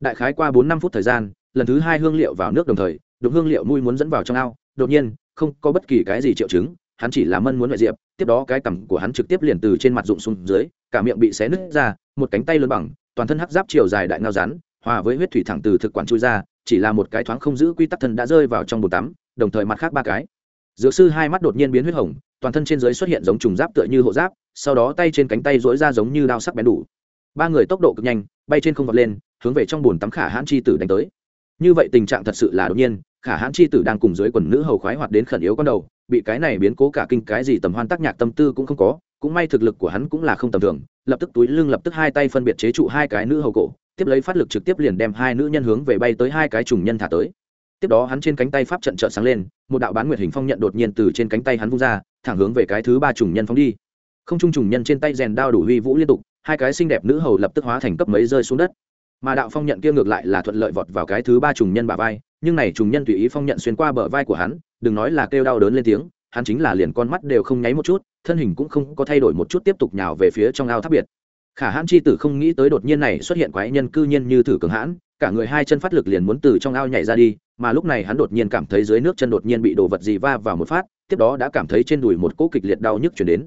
đại khái qua bốn năm phút thời gian, lần thứ hai hương liệu vào nước đồng thời, đục hương liệu mùi muốn dẫn vào trong ao. Đột nhiên, không có bất kỳ cái gì triệu chứng, hắn chỉ là mân muốn ngoại diệp, tiếp đó cái cằm của hắn trực tiếp liền từ trên mặt rụng xuống dưới, cả miệng bị xé nứt ra, một cánh tay lớn bằng, toàn thân hắc giáp chiều dài đại ngao rắn, hòa với huyết thủy thẳng từ thực quản chui ra, chỉ là một cái thoáng không giữ quy tắc thân đã rơi vào trong bồn tắm, đồng thời mặt khác ba cái. Dược sư hai mắt đột nhiên biến huyết hồng, toàn thân trên dưới xuất hiện giống trùng giáp tựa như hộ giáp, sau đó tay trên cánh tay dỗi ra giống như đao sắc bén đủ. Ba người tốc độ cực nhanh bay trên không vọt lên, hướng về trong bồn tắm khả hãn chi tử đánh tới. Như vậy tình trạng thật sự là đột nhiên, khả hãn chi tử đang cùng dưới quần nữ hầu khoái hoạt đến khẩn yếu con đầu, bị cái này biến cố cả kinh cái gì tầm hoan tác nhạc tâm tư cũng không có, cũng may thực lực của hắn cũng là không tầm thường, lập tức túi lưng lập tức hai tay phân biệt chế trụ hai cái nữ hầu cổ, tiếp lấy phát lực trực tiếp liền đem hai nữ nhân hướng về bay tới hai cái trùng nhân thả tới. Tiếp đó hắn trên cánh tay pháp trận trợn sáng lên, một đạo bán nguyệt hình phong nhận đột nhiên từ trên cánh tay hắn vung ra, thẳng hướng về cái thứ ba trùng nhân phóng đi. Không trung trùng nhân trên tay rèn đao đủ huy vũ liên tục hai cái xinh đẹp nữ hầu lập tức hóa thành cấp mấy rơi xuống đất. Mà đạo phong nhận kia ngược lại là thuận lợi vọt vào cái thứ ba trùng nhân bả vai, nhưng này trùng nhân tùy ý phong nhận xuyên qua bờ vai của hắn, đừng nói là kêu đau đớn lên tiếng, hắn chính là liền con mắt đều không nháy một chút, thân hình cũng không có thay đổi một chút tiếp tục nhào về phía trong ao tháp biệt. Khả hãn chi tử không nghĩ tới đột nhiên này xuất hiện quái nhân cư nhiên như thử cường hãn, cả người hai chân phát lực liền muốn từ trong ao nhảy ra đi, mà lúc này hắn đột nhiên cảm thấy dưới nước chân đột nhiên bị đồ vật gì va vào một phát, tiếp đó đã cảm thấy trên đùi một cỗ kịch liệt đau nhức chuyển đến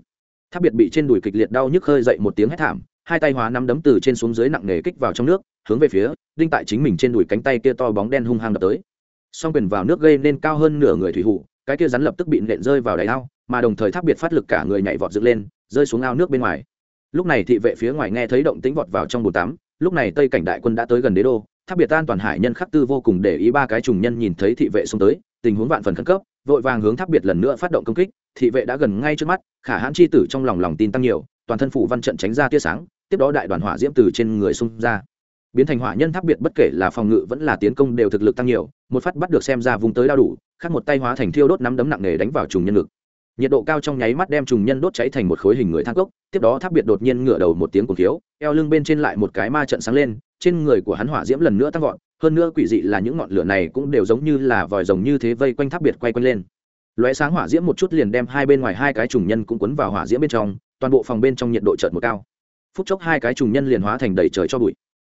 tháp biệt bị trên đùi kịch liệt đau nhức khơi dậy một tiếng hét thảm, hai tay hóa nắm đấm từ trên xuống dưới nặng nề kích vào trong nước, hướng về phía đinh tại chính mình trên đùi cánh tay kia to bóng đen hung hăng đập tới. Song quyền vào nước gây nên cao hơn nửa người thủy hụ cái kia rắn lập tức bị nện rơi vào đáy ao, mà đồng thời Tháp biệt phát lực cả người nhảy vọt dựng lên, rơi xuống ao nước bên ngoài. Lúc này thị vệ phía ngoài nghe thấy động tĩnh vọt vào trong bồn tắm, lúc này tây cảnh đại quân đã tới gần đế đô, tháp biệt an toàn hải nhân khắc tư vô cùng để ý ba cái trùng nhân nhìn thấy thị vệ xông tới, tình huống vạn phần khẩn cấp vội vàng hướng tháp biệt lần nữa phát động công kích, thị vệ đã gần ngay trước mắt, khả hãn chi tử trong lòng lòng tin tăng nhiều, toàn thân phủ văn trận tránh ra tia sáng, tiếp đó đại đoàn hỏa diễm từ trên người xung ra. Biến thành hỏa nhân tháp biệt bất kể là phòng ngự vẫn là tiến công đều thực lực tăng nhiều, một phát bắt được xem ra vùng tới đau đủ, khác một tay hóa thành thiêu đốt nắm đấm nặng nề đánh vào trùng nhân lực nhiệt độ cao trong nháy mắt đem trùng nhân đốt cháy thành một khối hình người thang cốc, tiếp đó tháp biệt đột nhiên ngửa đầu một tiếng cùng thiếu eo lưng bên trên lại một cái ma trận sáng lên, trên người của hắn hỏa diễm lần nữa tăng vọt hơn nữa quỷ dị là những ngọn lửa này cũng đều giống như là vòi rồng như thế vây quanh tháp biệt quay quanh lên. Lóe sáng hỏa diễm một chút liền đem hai bên ngoài hai cái trùng nhân cũng quấn vào hỏa diễm bên trong, toàn bộ phòng bên trong nhiệt độ chợt một cao. Phút chốc hai cái trùng nhân liền hóa thành đầy trời cho bụi.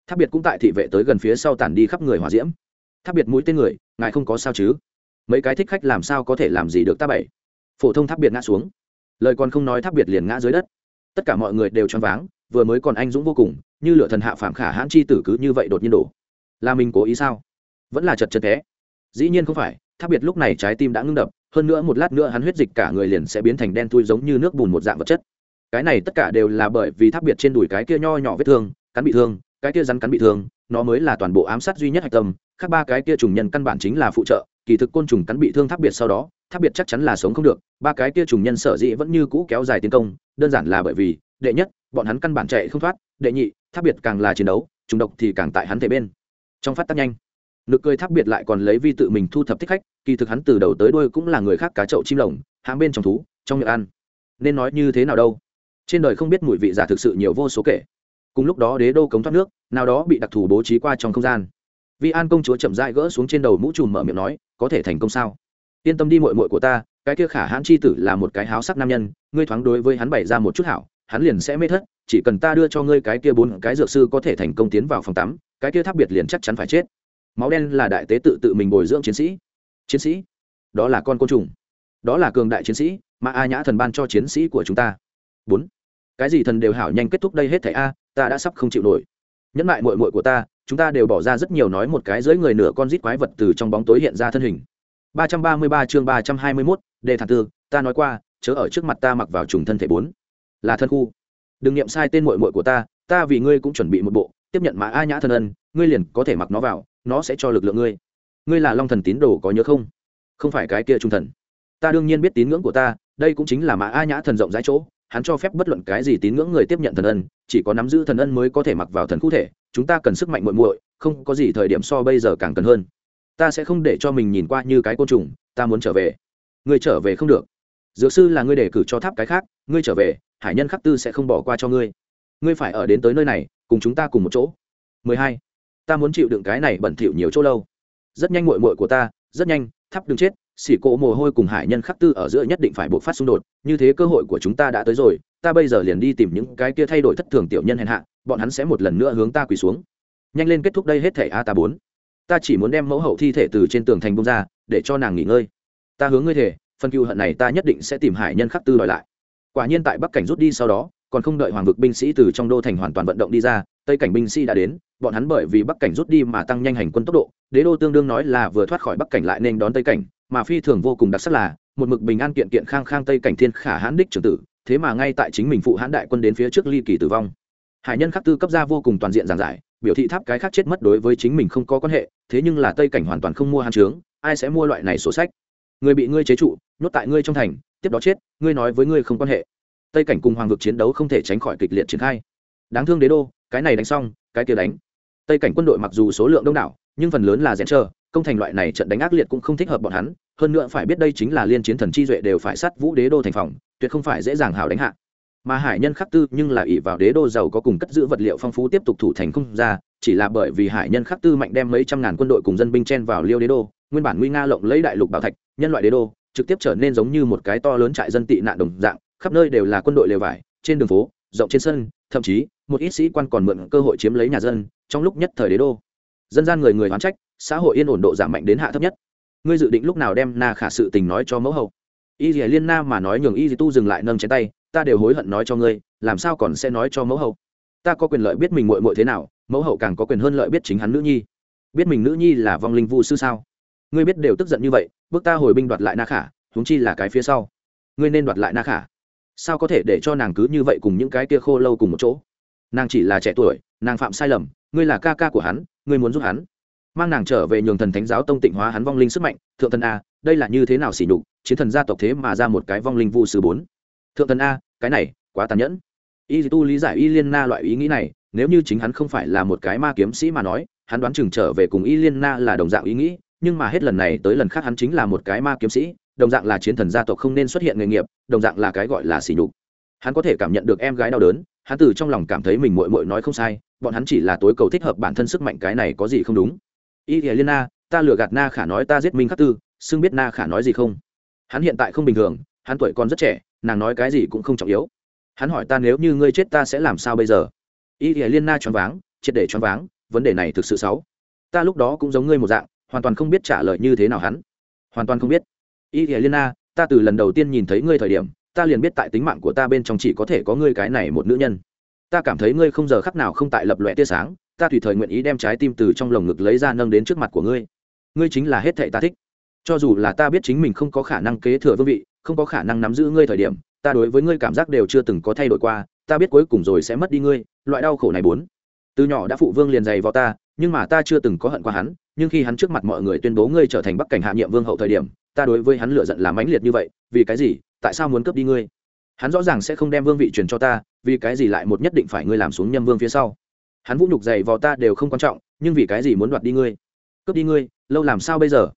Tháp biệt cũng tại thị vệ tới gần phía sau tản đi khắp người hỏa diễm. Tháp biệt mũi tên người, ngài không có sao chứ? Mấy cái thích khách làm sao có thể làm gì được ta bảy? Phổ thông tháp biệt ngã xuống. Lời còn không nói tháp biệt liền ngã dưới đất. Tất cả mọi người đều choáng váng, vừa mới còn anh dũng vô cùng, như lửa thần hạ phạm khả hãn chi tử cứ như vậy đột nhiên đổ là mình cố ý sao? Vẫn là chật chật té dĩ nhiên không phải, tháp biệt lúc này trái tim đã ngưng đập, hơn nữa một lát nữa hắn huyết dịch cả người liền sẽ biến thành đen thui giống như nước bùn một dạng vật chất. Cái này tất cả đều là bởi vì tháp biệt trên đùi cái kia nho nhỏ vết thương, cắn bị thương, cái kia rắn cắn bị thương, nó mới là toàn bộ ám sát duy nhất hạch tâm, khác ba cái kia trùng nhân căn bản chính là phụ trợ, kỳ thực côn trùng cắn bị thương tháp biệt sau đó, tháp biệt chắc chắn là sống không được, ba cái kia trùng nhân sở dĩ vẫn như cũ kéo dài tiến công, đơn giản là bởi vì, đệ nhất, bọn hắn căn bản chạy không thoát, đệ nhị, tháp biệt càng là chiến đấu, trùng độc thì càng tại hắn thể bên trong phát tác nhanh, nực cười tháp biệt lại còn lấy vi tự mình thu thập thích khách, kỳ thực hắn từ đầu tới đuôi cũng là người khác cá chậu chim lồng hãng bên trong thú, trong miệng ăn. Nên nói như thế nào đâu? Trên đời không biết mùi vị giả thực sự nhiều vô số kể. Cùng lúc đó đế đô cống thoát nước, nào đó bị đặc thù bố trí qua trong không gian. Vi an công chúa chậm dại gỡ xuống trên đầu mũ trùm mở miệng nói, có thể thành công sao? Yên tâm đi mội mội của ta, cái kia khả hãn chi tử là một cái háo sắc nam nhân, ngươi thoáng đối với hắn bày ra một chút hảo, hắn liền sẽ mê thất, chỉ cần ta đưa cho ngươi cái kia bốn cái dược sư có thể thành công tiến vào phòng tắm cái kia tháp biệt liền chắc chắn phải chết. Máu đen là đại tế tự tự mình bồi dưỡng chiến sĩ. Chiến sĩ? Đó là con côn trùng. Đó là cường đại chiến sĩ mà a nhã thần ban cho chiến sĩ của chúng ta. Bốn. Cái gì thần đều hảo nhanh kết thúc đây hết thảy a ta đã sắp không chịu nổi. Nhẫn lại mội mội của ta chúng ta đều bỏ ra rất nhiều nói một cái dưới người nửa con rít quái vật từ trong bóng tối hiện ra thân hình. 333 chương 321, đề thản tư ta nói qua chớ ở trước mặt ta mặc vào trùng thân thể bốn. Là thân khu. Đừng niệm sai tên muội muội của ta ta vì ngươi cũng chuẩn bị một bộ tiếp nhận mã a nhã thân ân, ngươi liền có thể mặc nó vào, nó sẽ cho lực lượng ngươi. Ngươi là long thần tín đồ có nhớ không? Không phải cái kia trung thần. Ta đương nhiên biết tín ngưỡng của ta, đây cũng chính là mã a nhã thần rộng rãi chỗ, hắn cho phép bất luận cái gì tín ngưỡng người tiếp nhận thần ân, chỉ có nắm giữ thần ân mới có thể mặc vào thần cụ thể, chúng ta cần sức mạnh muội muội, không có gì thời điểm so bây giờ càng cần hơn. Ta sẽ không để cho mình nhìn qua như cái côn trùng, ta muốn trở về. Ngươi trở về không được. Dược sư là ngươi đề cử cho tháp cái khác, ngươi trở về, hải nhân khắc tư sẽ không bỏ qua cho ngươi. Ngươi phải ở đến tới nơi này cùng chúng ta cùng một chỗ. 12. ta muốn chịu đựng cái này bẩn thỉu nhiều chỗ lâu. Rất nhanh muội muội của ta, rất nhanh, thắp đừng chết, xỉ cỗ mồ hôi cùng hải nhân khắc tư ở giữa nhất định phải buộc phát xung đột, như thế cơ hội của chúng ta đã tới rồi, ta bây giờ liền đi tìm những cái kia thay đổi thất thường tiểu nhân hèn hạ, bọn hắn sẽ một lần nữa hướng ta quỳ xuống. Nhanh lên kết thúc đây hết thể a ta bốn. Ta chỉ muốn đem mẫu hậu thi thể từ trên tường thành bông ra, để cho nàng nghỉ ngơi. Ta hướng ngươi thể, phần cựu hận này ta nhất định sẽ tìm hải nhân khắc tư đòi lại. Quả nhiên tại bắc cảnh rút đi sau đó còn không đợi hoàng vực binh sĩ từ trong đô thành hoàn toàn vận động đi ra, tây cảnh binh sĩ đã đến, bọn hắn bởi vì bắc cảnh rút đi mà tăng nhanh hành quân tốc độ, đế đô tương đương nói là vừa thoát khỏi bắc cảnh lại nên đón tây cảnh, mà phi thường vô cùng đặc sắc là, một mực bình an kiện kiện khang khang tây cảnh thiên khả hãn đích trưởng tử, thế mà ngay tại chính mình phụ hãn đại quân đến phía trước ly kỳ tử vong. Hải nhân khắc tư cấp ra vô cùng toàn diện giảng giải, biểu thị tháp cái khác chết mất đối với chính mình không có quan hệ, thế nhưng là tây cảnh hoàn toàn không mua hàn trướng, ai sẽ mua loại này sổ sách? Người bị ngươi chế trụ, nhốt tại ngươi trong thành, tiếp đó chết, ngươi nói với ngươi không quan hệ tây cảnh cùng hoàng vực chiến đấu không thể tránh khỏi kịch liệt triển khai. Đáng thương đế đô, cái này đánh xong, cái kia đánh. Tây cảnh quân đội mặc dù số lượng đông đảo, nhưng phần lớn là rèn trơ, công thành loại này trận đánh ác liệt cũng không thích hợp bọn hắn, hơn nữa phải biết đây chính là liên chiến thần chi duệ đều phải sát vũ đế đô thành phòng, tuyệt không phải dễ dàng hào đánh hạ. Mà hải nhân khắc tư nhưng là ỷ vào đế đô giàu có cùng cất giữ vật liệu phong phú tiếp tục thủ thành không ra, chỉ là bởi vì hải nhân khắc tư mạnh đem mấy trăm ngàn quân đội cùng dân binh chen vào liêu đế đô, nguyên bản nguy nga lộng lấy đại lục bảo thạch, nhân loại đế đô, trực tiếp trở nên giống như một cái to lớn trại dân tị nạn đồng dạng khắp nơi đều là quân đội lều vải, trên đường phố, rộng trên sân, thậm chí, một ít sĩ quan còn mượn cơ hội chiếm lấy nhà dân, trong lúc nhất thời đế đô. Dân gian người người hoán trách, xã hội yên ổn độ giảm mạnh đến hạ thấp nhất. Ngươi dự định lúc nào đem na khả sự tình nói cho mẫu hậu? Y dì liên na mà nói nhường y dì tu dừng lại nâng chén tay, ta đều hối hận nói cho ngươi, làm sao còn sẽ nói cho mẫu hậu? Ta có quyền lợi biết mình mội mội thế nào, mẫu hậu càng có quyền hơn lợi biết chính hắn nữ nhi. Biết mình nữ nhi là vong linh vu sư sao? Ngươi biết đều tức giận như vậy, bước ta hồi binh đoạt lại na khả, huống chi là cái phía sau. Ngươi nên đoạt lại na khả sao có thể để cho nàng cứ như vậy cùng những cái kia khô lâu cùng một chỗ? Nàng chỉ là trẻ tuổi, nàng phạm sai lầm, ngươi là ca ca của hắn, ngươi muốn giúp hắn. Mang nàng trở về nhường thần thánh giáo tông tịnh hóa hắn vong linh sức mạnh, thượng thần a, đây là như thế nào xỉ nhục, chiến thần gia tộc thế mà ra một cái vong linh vu sư bốn. Thượng thần a, cái này, quá tàn nhẫn. Y tu lý giải y liên na loại ý nghĩ này, nếu như chính hắn không phải là một cái ma kiếm sĩ mà nói, hắn đoán chừng trở về cùng y liên na là đồng dạng ý nghĩ nhưng mà hết lần này tới lần khác hắn chính là một cái ma kiếm sĩ, đồng dạng là chiến thần gia tộc không nên xuất hiện nghề nghiệp, đồng dạng là cái gọi là sỉ nhục. Hắn có thể cảm nhận được em gái đau đớn, hắn từ trong lòng cảm thấy mình mội mội nói không sai, bọn hắn chỉ là tối cầu thích hợp bản thân sức mạnh cái này có gì không đúng. Y thì liên na, ta lừa gạt na khả nói ta giết minh khắc tư, xưng biết na khả nói gì không? Hắn hiện tại không bình thường, hắn tuổi còn rất trẻ, nàng nói cái gì cũng không trọng yếu. Hắn hỏi ta nếu như ngươi chết ta sẽ làm sao bây giờ? Y thì liên na choáng váng, triệt để choáng váng, vấn đề này thực sự xấu. Ta lúc đó cũng giống ngươi một dạng hoàn toàn không biết trả lời như thế nào hắn. Hoàn toàn không biết. Y thì liên na ta từ lần đầu tiên nhìn thấy ngươi thời điểm, ta liền biết tại tính mạng của ta bên trong chỉ có thể có ngươi cái này một nữ nhân. Ta cảm thấy ngươi không giờ khắc nào không tại lập lòe tia sáng, ta tùy thời nguyện ý đem trái tim từ trong lồng ngực lấy ra nâng đến trước mặt của ngươi. Ngươi chính là hết thệ ta thích. Cho dù là ta biết chính mình không có khả năng kế thừa vương vị, không có khả năng nắm giữ ngươi thời điểm, ta đối với ngươi cảm giác đều chưa từng có thay đổi qua, ta biết cuối cùng rồi sẽ mất đi ngươi, loại đau khổ này bốn. Từ nhỏ đã phụ vương liền dày vào ta nhưng mà ta chưa từng có hận qua hắn, nhưng khi hắn trước mặt mọi người tuyên bố ngươi trở thành bắc cảnh hạ nhiệm vương hậu thời điểm, ta đối với hắn lựa giận là mãnh liệt như vậy, vì cái gì, tại sao muốn cướp đi ngươi? Hắn rõ ràng sẽ không đem vương vị truyền cho ta, vì cái gì lại một nhất định phải ngươi làm xuống nhâm vương phía sau? Hắn vũ nhục dày vào ta đều không quan trọng, nhưng vì cái gì muốn đoạt đi ngươi? Cướp đi ngươi, lâu làm sao bây giờ?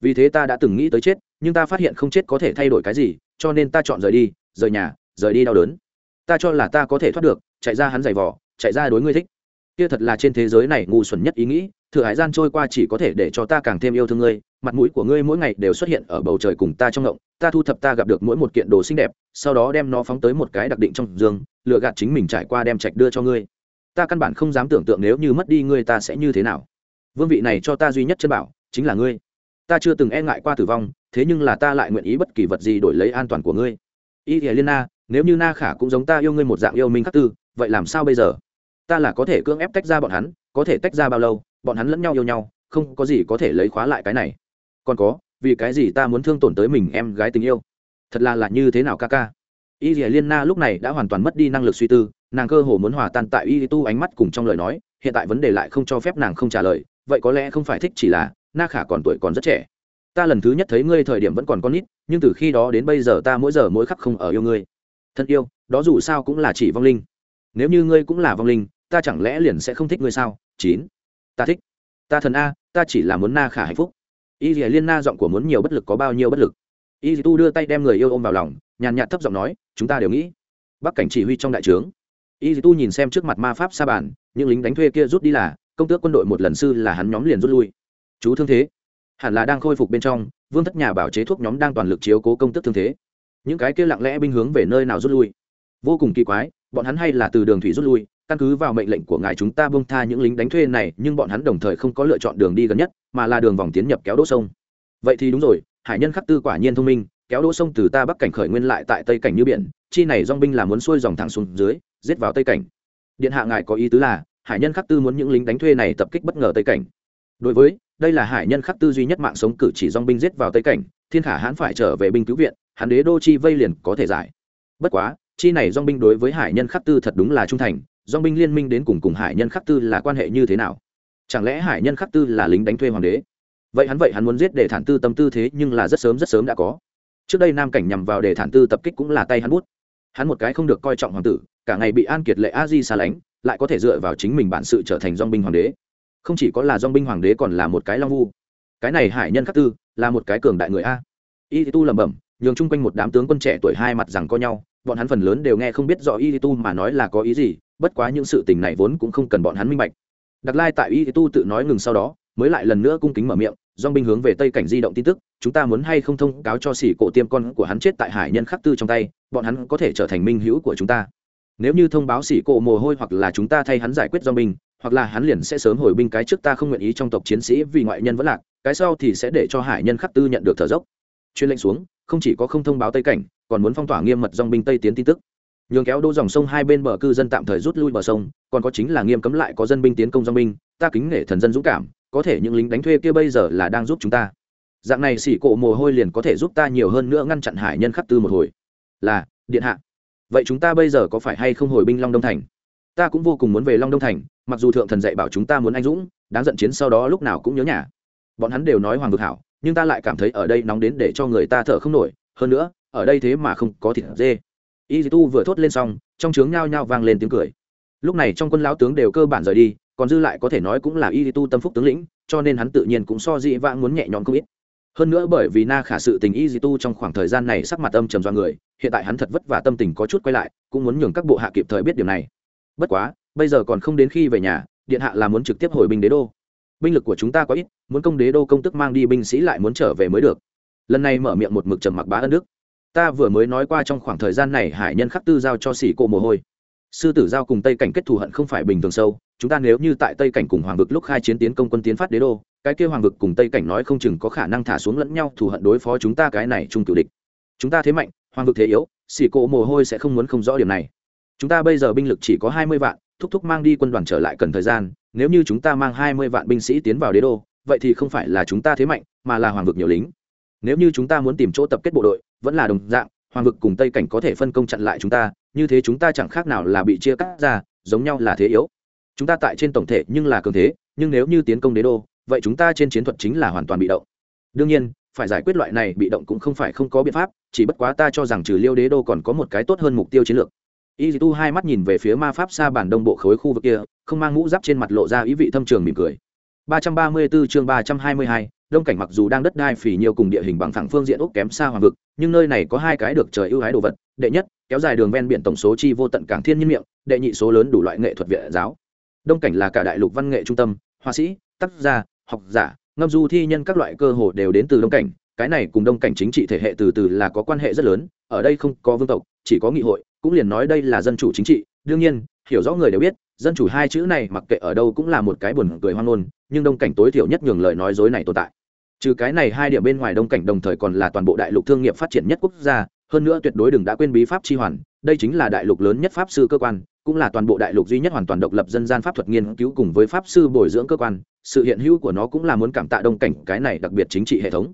Vì thế ta đã từng nghĩ tới chết, nhưng ta phát hiện không chết có thể thay đổi cái gì, cho nên ta chọn rời đi, rời nhà, rời đi đau đớn. Ta cho là ta có thể thoát được, chạy ra hắn giày vỏ chạy ra đối ngươi thích kia thật là trên thế giới này ngu xuẩn nhất ý nghĩ, thừa hải gian trôi qua chỉ có thể để cho ta càng thêm yêu thương ngươi, mặt mũi của ngươi mỗi ngày đều xuất hiện ở bầu trời cùng ta trong ngộng, ta thu thập ta gặp được mỗi một kiện đồ xinh đẹp, sau đó đem nó phóng tới một cái đặc định trong giường lựa gạt chính mình trải qua đem trạch đưa cho ngươi. Ta căn bản không dám tưởng tượng nếu như mất đi ngươi ta sẽ như thế nào. Vương vị này cho ta duy nhất chân bảo, chính là ngươi. Ta chưa từng e ngại qua tử vong, thế nhưng là ta lại nguyện ý bất kỳ vật gì đổi lấy an toàn của ngươi. Y thì liên na, nếu như na khả cũng giống ta yêu ngươi một dạng yêu minh khắc tư, vậy làm sao bây giờ? Ta là có thể cưỡng ép tách ra bọn hắn, có thể tách ra bao lâu, bọn hắn lẫn nhau yêu nhau, không có gì có thể lấy khóa lại cái này. Còn có, vì cái gì ta muốn thương tổn tới mình em gái tình yêu? Thật là là như thế nào ca ca? Y dìa liên na lúc này đã hoàn toàn mất đi năng lực suy tư, nàng cơ hồ muốn hòa tan tại y tu ánh mắt cùng trong lời nói, hiện tại vấn đề lại không cho phép nàng không trả lời, vậy có lẽ không phải thích chỉ là, na khả còn tuổi còn rất trẻ. Ta lần thứ nhất thấy ngươi thời điểm vẫn còn con nít, nhưng từ khi đó đến bây giờ ta mỗi giờ mỗi khắc không ở yêu ngươi. Thân yêu, đó dù sao cũng là chỉ vong linh. Nếu như ngươi cũng là vong linh ta chẳng lẽ liền sẽ không thích ngươi sao? Chín. Ta thích. Ta thần a, ta chỉ là muốn na khả hạnh phúc. Y dì liên na giọng của muốn nhiều bất lực có bao nhiêu bất lực? Y tu đưa tay đem người yêu ôm vào lòng, nhàn nhạt thấp giọng nói, chúng ta đều nghĩ. Bắc cảnh chỉ huy trong đại trướng. Y tu nhìn xem trước mặt ma pháp sa bàn, những lính đánh thuê kia rút đi là, công tước quân đội một lần sư là hắn nhóm liền rút lui. Chú thương thế. Hẳn là đang khôi phục bên trong, vương thất nhà bảo chế thuốc nhóm đang toàn lực chiếu cố công tước thương thế. Những cái kia lặng lẽ binh hướng về nơi nào rút lui? Vô cùng kỳ quái, bọn hắn hay là từ đường thủy rút lui căn cứ vào mệnh lệnh của ngài chúng ta bông tha những lính đánh thuê này, nhưng bọn hắn đồng thời không có lựa chọn đường đi gần nhất, mà là đường vòng tiến nhập kéo đỗ sông. Vậy thì đúng rồi, hải nhân khắc tư quả nhiên thông minh, kéo đỗ sông từ ta bắc cảnh khởi nguyên lại tại tây cảnh như biển, chi này dong binh là muốn xuôi dòng thẳng xuống dưới, giết vào tây cảnh. Điện hạ ngài có ý tứ là, hải nhân khắc tư muốn những lính đánh thuê này tập kích bất ngờ tây cảnh. Đối với, đây là hải nhân khắc tư duy nhất mạng sống cử chỉ dong binh giết vào tây cảnh, thiên khả hãn phải trở về binh cứu viện, hắn đế đô chi vây liền có thể giải. Bất quá, chi này dong binh đối với hải nhân khắc tư thật đúng là trung thành dong binh liên minh đến cùng cùng hải nhân khắc tư là quan hệ như thế nào? Chẳng lẽ hải nhân khắc tư là lính đánh thuê hoàng đế? Vậy hắn vậy hắn muốn giết để thản tư tâm tư thế nhưng là rất sớm rất sớm đã có. Trước đây nam cảnh nhằm vào để thản tư tập kích cũng là tay hắn bút. Hắn một cái không được coi trọng hoàng tử, cả ngày bị an kiệt lệ a di xa lánh, lại có thể dựa vào chính mình bản sự trở thành dong binh hoàng đế. Không chỉ có là dong binh hoàng đế còn là một cái long vu. Cái này hải nhân khắc tư là một cái cường đại người a. Y tu lẩm bẩm, nhường chung quanh một đám tướng quân trẻ tuổi hai mặt rằng co nhau bọn hắn phần lớn đều nghe không biết rõ y tu mà nói là có ý gì, bất quá những sự tình này vốn cũng không cần bọn hắn minh bạch. Đặc lai tại y tu tự nói ngừng sau đó, mới lại lần nữa cung kính mở miệng dong binh hướng về tây cảnh di động tin tức, chúng ta muốn hay không thông cáo cho xỉ cổ tiêm con của hắn chết tại hải nhân khắc tư trong tay, bọn hắn có thể trở thành minh hữu của chúng ta. Nếu như thông báo xỉ cổ mồ hôi hoặc là chúng ta thay hắn giải quyết dong binh, hoặc là hắn liền sẽ sớm hồi binh cái trước ta không nguyện ý trong tộc chiến sĩ vì ngoại nhân vẫn lạc, cái sau thì sẽ để cho hải nhân khắc tư nhận được thở dốc. Chuyên lệnh xuống không chỉ có không thông báo tây cảnh, còn muốn phong tỏa nghiêm mật dòng binh tây tiến tin tức. Nhường kéo đô dòng sông hai bên bờ cư dân tạm thời rút lui bờ sông, còn có chính là nghiêm cấm lại có dân binh tiến công dòng binh, ta kính nể thần dân dũng cảm, có thể những lính đánh thuê kia bây giờ là đang giúp chúng ta. Dạng này xỉ cộ mồ hôi liền có thể giúp ta nhiều hơn nữa ngăn chặn hải nhân khắc tư một hồi. Là, điện hạ. Vậy chúng ta bây giờ có phải hay không hồi binh long đông thành? Ta cũng vô cùng muốn về long đông thành, mặc dù thượng thần dạy bảo chúng ta muốn anh dũng, đáng giận chiến sau đó lúc nào cũng nhớ nhà. Bọn hắn đều nói hoàng vực hảo nhưng ta lại cảm thấy ở đây nóng đến để cho người ta thở không nổi, hơn nữa, ở đây thế mà không có thịt dê. Y tu vừa thốt lên xong, trong trướng nhao nhao vang lên tiếng cười. Lúc này trong quân lão tướng đều cơ bản rời đi, còn dư lại có thể nói cũng là y tu tâm phúc tướng lĩnh, cho nên hắn tự nhiên cũng so dị vãng muốn nhẹ nhõm không ít. Hơn nữa bởi vì na khả sự tình y tu trong khoảng thời gian này sắc mặt âm trầm do người, hiện tại hắn thật vất vả tâm tình có chút quay lại, cũng muốn nhường các bộ hạ kịp thời biết điều này. Bất quá, bây giờ còn không đến khi về nhà, điện hạ là muốn trực tiếp hồi binh đế đô binh lực của chúng ta có ít, muốn công đế đô công tức mang đi binh sĩ lại muốn trở về mới được. Lần này mở miệng một mực trầm mặc bá ân đức. Ta vừa mới nói qua trong khoảng thời gian này hải nhân khắc tư giao cho xỉ cộ mồ hôi. Sư tử giao cùng tây cảnh kết thù hận không phải bình thường sâu, chúng ta nếu như tại tây cảnh cùng hoàng vực lúc khai chiến tiến công quân tiến phát đế đô, cái kia hoàng vực cùng tây cảnh nói không chừng có khả năng thả xuống lẫn nhau thù hận đối phó chúng ta cái này chung cựu địch. Chúng ta thế mạnh, hoàng vực thế yếu xỉ cộ mồ hôi sẽ không muốn không rõ điểm này. Chúng ta bây giờ binh lực chỉ có hai mươi vạn, thúc thúc mang đi quân đoàn trở lại cần thời gian nếu như chúng ta mang hai mươi vạn binh sĩ tiến vào đế đô, vậy thì không phải là chúng ta thế mạnh, mà là hoàng vực nhiều lính. Nếu như chúng ta muốn tìm chỗ tập kết bộ đội, vẫn là đồng dạng, hoàng vực cùng tây cảnh có thể phân công chặn lại chúng ta, như thế chúng ta chẳng khác nào là bị chia cắt ra, giống nhau là thế yếu. Chúng ta tại trên tổng thể nhưng là cường thế, nhưng nếu như tiến công đế đô, vậy chúng ta trên chiến thuật chính là hoàn toàn bị động. Đương nhiên, phải giải quyết loại này bị động cũng không phải không có biện pháp, chỉ bất quá ta cho rằng trừ liêu đế đô còn có một cái tốt hơn mục tiêu chiến lược y tu hai mắt nhìn về phía ma pháp xa bản đông bộ khối khu vực kia không mang mũ giáp trên mặt lộ ra ý vị thâm trường mỉm cười. 334 chương 322, đông cảnh mặc dù đang đất đai phì nhiều cùng địa hình bằng phẳng phương diện ốc kém xa hoàng vực nhưng nơi này có hai cái được trời ưu ái đồ vật đệ nhất kéo dài đường ven biển tổng số chi vô tận cảng thiên nhiên miệng đệ nhị số lớn đủ loại nghệ thuật viện giáo. Đông cảnh là cả đại lục văn nghệ trung tâm họa sĩ tác gia học giả ngâm du thi nhân các loại cơ hồ đều đến từ đông cảnh cái này cùng đông cảnh chính trị thể hệ từ từ là có quan hệ rất lớn ở đây không có vương tộc chỉ có nghị hội, cũng liền nói đây là dân chủ chính trị. Đương nhiên, hiểu rõ người đều biết, dân chủ hai chữ này mặc kệ ở đâu cũng là một cái buồn cười hoang ngôn, nhưng đông cảnh tối thiểu nhất nhường lời nói dối này tồn tại. Trừ cái này hai điểm bên ngoài đông cảnh đồng thời còn là toàn bộ đại lục thương nghiệp phát triển nhất quốc gia, hơn nữa tuyệt đối đừng đã quên bí pháp chi hoàn, đây chính là đại lục lớn nhất pháp sư cơ quan, cũng là toàn bộ đại lục duy nhất hoàn toàn độc lập dân gian pháp thuật nghiên cứu cùng với pháp sư bồi dưỡng cơ quan, sự hiện hữu của nó cũng là muốn cảm tạ đông cảnh cái này đặc biệt chính trị hệ thống.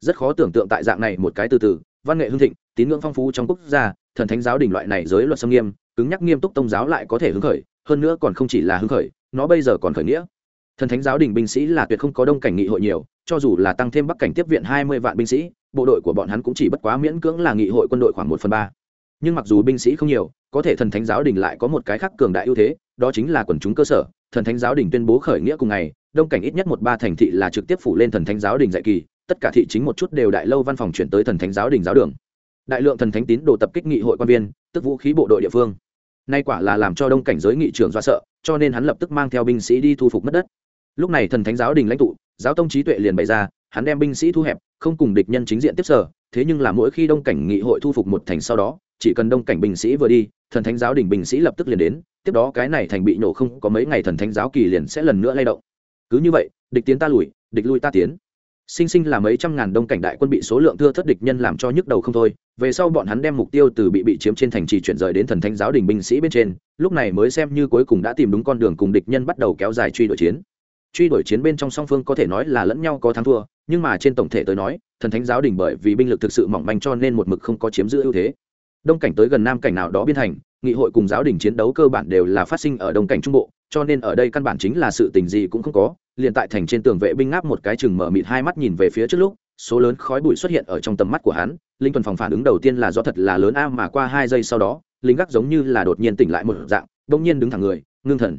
Rất khó tưởng tượng tại dạng này một cái từ từ, văn nghệ hương thịnh, tín ngưỡng phong phú trong quốc gia thần thánh giáo đình loại này giới luật xâm nghiêm, cứng nhắc nghiêm túc tông giáo lại có thể hứng khởi, hơn nữa còn không chỉ là hứng khởi, nó bây giờ còn khởi nghĩa. Thần thánh giáo đình binh sĩ là tuyệt không có đông cảnh nghị hội nhiều, cho dù là tăng thêm bắc cảnh tiếp viện hai mươi vạn binh sĩ, bộ đội của bọn hắn cũng chỉ bất quá miễn cưỡng là nghị hội quân đội khoảng một phần ba. Nhưng mặc dù binh sĩ không nhiều, có thể thần thánh giáo đình lại có một cái khác cường đại ưu thế, đó chính là quần chúng cơ sở. Thần thánh giáo đình tuyên bố khởi nghĩa cùng ngày, đông cảnh ít nhất một ba thành thị là trực tiếp phủ lên thần thánh giáo đình dạy kỳ, tất cả thị chính một chút đều đại lâu văn phòng chuyển tới thần thánh giáo đình giáo đường đại lượng thần thánh tín đồ tập kích nghị hội quan viên, tức vũ khí bộ đội địa phương. Nay quả là làm cho đông cảnh giới nghị trưởng do sợ, cho nên hắn lập tức mang theo binh sĩ đi thu phục mất đất. Lúc này thần thánh giáo đình lãnh tụ, giáo tông trí tuệ liền bày ra, hắn đem binh sĩ thu hẹp, không cùng địch nhân chính diện tiếp sở, thế nhưng là mỗi khi đông cảnh nghị hội thu phục một thành sau đó, chỉ cần đông cảnh binh sĩ vừa đi, thần thánh giáo đình binh sĩ lập tức liền đến, tiếp đó cái này thành bị nổ không có mấy ngày thần thánh giáo kỳ liền sẽ lần nữa lay động. Cứ như vậy, địch tiến ta lùi, địch lui ta tiến sinh sinh là mấy trăm ngàn đông cảnh đại quân bị số lượng thưa thất địch nhân làm cho nhức đầu không thôi. Về sau bọn hắn đem mục tiêu từ bị bị chiếm trên thành trì chuyển rời đến thần thánh giáo đình binh sĩ bên trên, lúc này mới xem như cuối cùng đã tìm đúng con đường cùng địch nhân bắt đầu kéo dài truy đuổi chiến. Truy đuổi chiến bên trong song phương có thể nói là lẫn nhau có thắng thua, nhưng mà trên tổng thể tới nói, thần thánh giáo đình bởi vì binh lực thực sự mỏng manh cho nên một mực không có chiếm giữ ưu thế. Đông cảnh tới gần nam cảnh nào đó biên thành, nghị hội cùng giáo đình chiến đấu cơ bản đều là phát sinh ở đông cảnh trung bộ, cho nên ở đây căn bản chính là sự tình gì cũng không có liền tại thành trên tường vệ binh ngáp một cái chừng mở mịt hai mắt nhìn về phía trước lúc, số lớn khói bụi xuất hiện ở trong tầm mắt của hắn, linh tuần phòng phản ứng đầu tiên là do thật là lớn a mà qua hai giây sau đó lính gác giống như là đột nhiên tỉnh lại một dạng, bỗng nhiên đứng thẳng người, ngưng thần.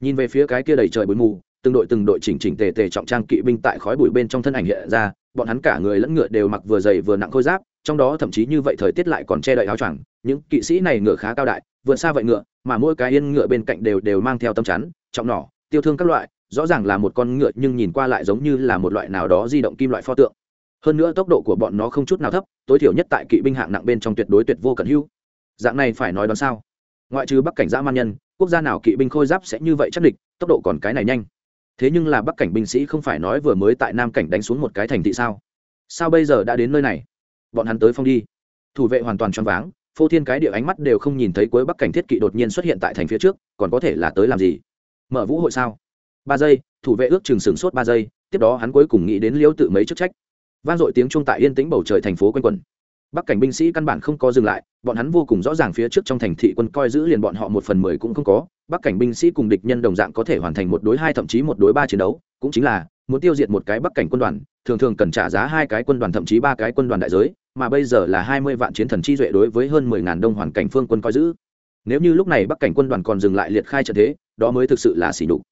Nhìn về phía cái kia đầy trời bụi mù, từng đội từng đội chỉnh chỉnh tề tề trọng trang kỵ binh tại khói bụi bên trong thân ảnh hiện ra, bọn hắn cả người lẫn ngựa đều mặc vừa dày vừa nặng khôi giáp, trong đó thậm chí như vậy thời tiết lại còn che đậy áo choàng, những kỵ sĩ này ngựa khá cao đại, vượt xa vậy ngựa, mà mỗi cái yên ngựa bên cạnh đều đều mang theo tâm chắn, trọng nỏ, tiêu thương các loại rõ ràng là một con ngựa nhưng nhìn qua lại giống như là một loại nào đó di động kim loại pho tượng. Hơn nữa tốc độ của bọn nó không chút nào thấp, tối thiểu nhất tại kỵ binh hạng nặng bên trong tuyệt đối tuyệt vô cẩn hữu. Dạng này phải nói đón sao? Ngoại trừ bắc cảnh dã man nhân, quốc gia nào kỵ binh khôi giáp sẽ như vậy chắc địch, tốc độ còn cái này nhanh. Thế nhưng là bắc cảnh binh sĩ không phải nói vừa mới tại nam cảnh đánh xuống một cái thành thị sao? Sao bây giờ đã đến nơi này? Bọn hắn tới phong đi. Thủ vệ hoàn toàn choáng váng, phô thiên cái địa ánh mắt đều không nhìn thấy cuối bắc cảnh thiết kỵ đột nhiên xuất hiện tại thành phía trước, còn có thể là tới làm gì? Mở vũ hội sao? Ba giây, thủ vệ ước chừng sửng sốt ba giây, tiếp đó hắn cuối cùng nghĩ đến liễu tự mấy chức trách. Vang dội tiếng trung tại yên tĩnh bầu trời thành phố quanh quẩn. Bắc cảnh binh sĩ căn bản không có dừng lại, bọn hắn vô cùng rõ ràng phía trước trong thành thị quân coi giữ liền bọn họ một phần mười cũng không có. Bắc cảnh binh sĩ cùng địch nhân đồng dạng có thể hoàn thành một đối hai thậm chí một đối ba chiến đấu, cũng chính là muốn tiêu diệt một cái bắc cảnh quân đoàn, thường thường cần trả giá hai cái quân đoàn thậm chí ba cái quân đoàn đại giới, mà bây giờ là hai mươi vạn chiến thần chi duệ đối với hơn mười ngàn đông hoàn cảnh phương quân coi giữ. Nếu như lúc này bắc cảnh quân đoàn còn dừng lại liệt khai trận thế, đó mới thực sự là xỉ nhục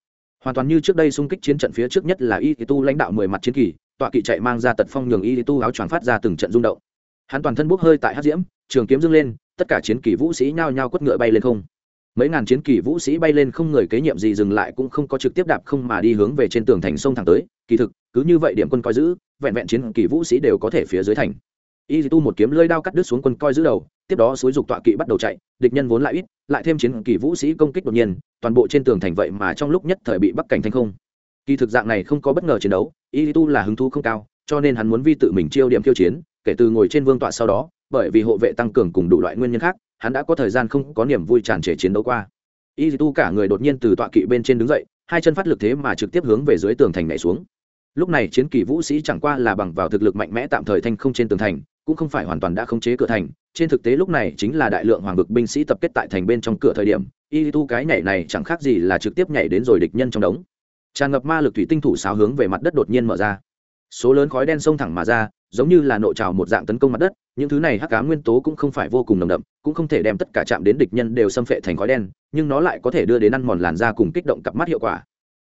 hoàn toàn như trước đây xung kích chiến trận phía trước nhất là y tu lãnh đạo mười mặt chiến kỳ, tọa kỵ chạy mang ra tật phong nhường y tu áo choàng phát ra từng trận rung động. Hắn toàn thân bốc hơi tại hát diễm, trường kiếm dâng lên, tất cả chiến kỳ vũ sĩ nhao nhao quất ngựa bay lên không. Mấy ngàn chiến kỳ vũ sĩ bay lên không người kế nhiệm gì dừng lại cũng không có trực tiếp đạp không mà đi hướng về trên tường thành sông thẳng tới, kỳ thực, cứ như vậy điểm quân coi giữ, vẹn vẹn chiến kỳ vũ sĩ đều có thể phía dưới thành. Y tu một kiếm lơi đao cắt đứt xuống quân coi giữ đầu, tiếp đó xúi dục tọa kỵ bắt đầu chạy, địch nhân vốn lại ít lại thêm chiến kỳ vũ sĩ công kích đột nhiên, toàn bộ trên tường thành vậy mà trong lúc nhất thời bị bắc cảnh thanh không. Kỳ thực dạng này không có bất ngờ chiến đấu y tu là hứng thú không cao, cho nên hắn muốn vi tự mình chiêu điểm khiêu chiến, kể từ ngồi trên vương tọa sau đó, bởi vì hộ vệ tăng cường cùng đủ loại nguyên nhân khác, hắn đã có thời gian không có niềm vui tràn trề chiến đấu qua. Y tu cả người đột nhiên từ tọa kỵ bên trên đứng dậy, hai chân phát lực thế mà trực tiếp hướng về dưới tường thành nhảy xuống. Lúc này chiến kỳ vũ sĩ chẳng qua là bằng vào thực lực mạnh mẽ tạm thời thanh không trên tường thành cũng không phải hoàn toàn đã khống chế cửa thành, trên thực tế lúc này chính là đại lượng hoàng vực binh sĩ tập kết tại thành bên trong cửa thời điểm, y tu cái nhảy này chẳng khác gì là trực tiếp nhảy đến rồi địch nhân trong đống. Tràn ngập ma lực thủy tinh thủ sáo hướng về mặt đất đột nhiên mở ra. Số lớn khói đen xông thẳng mà ra, giống như là nội trào một dạng tấn công mặt đất, những thứ này hắc cá nguyên tố cũng không phải vô cùng nồng đậm, cũng không thể đem tất cả chạm đến địch nhân đều xâm phệ thành khói đen, nhưng nó lại có thể đưa đến ăn mòn làn da cùng kích động cặp mắt hiệu quả.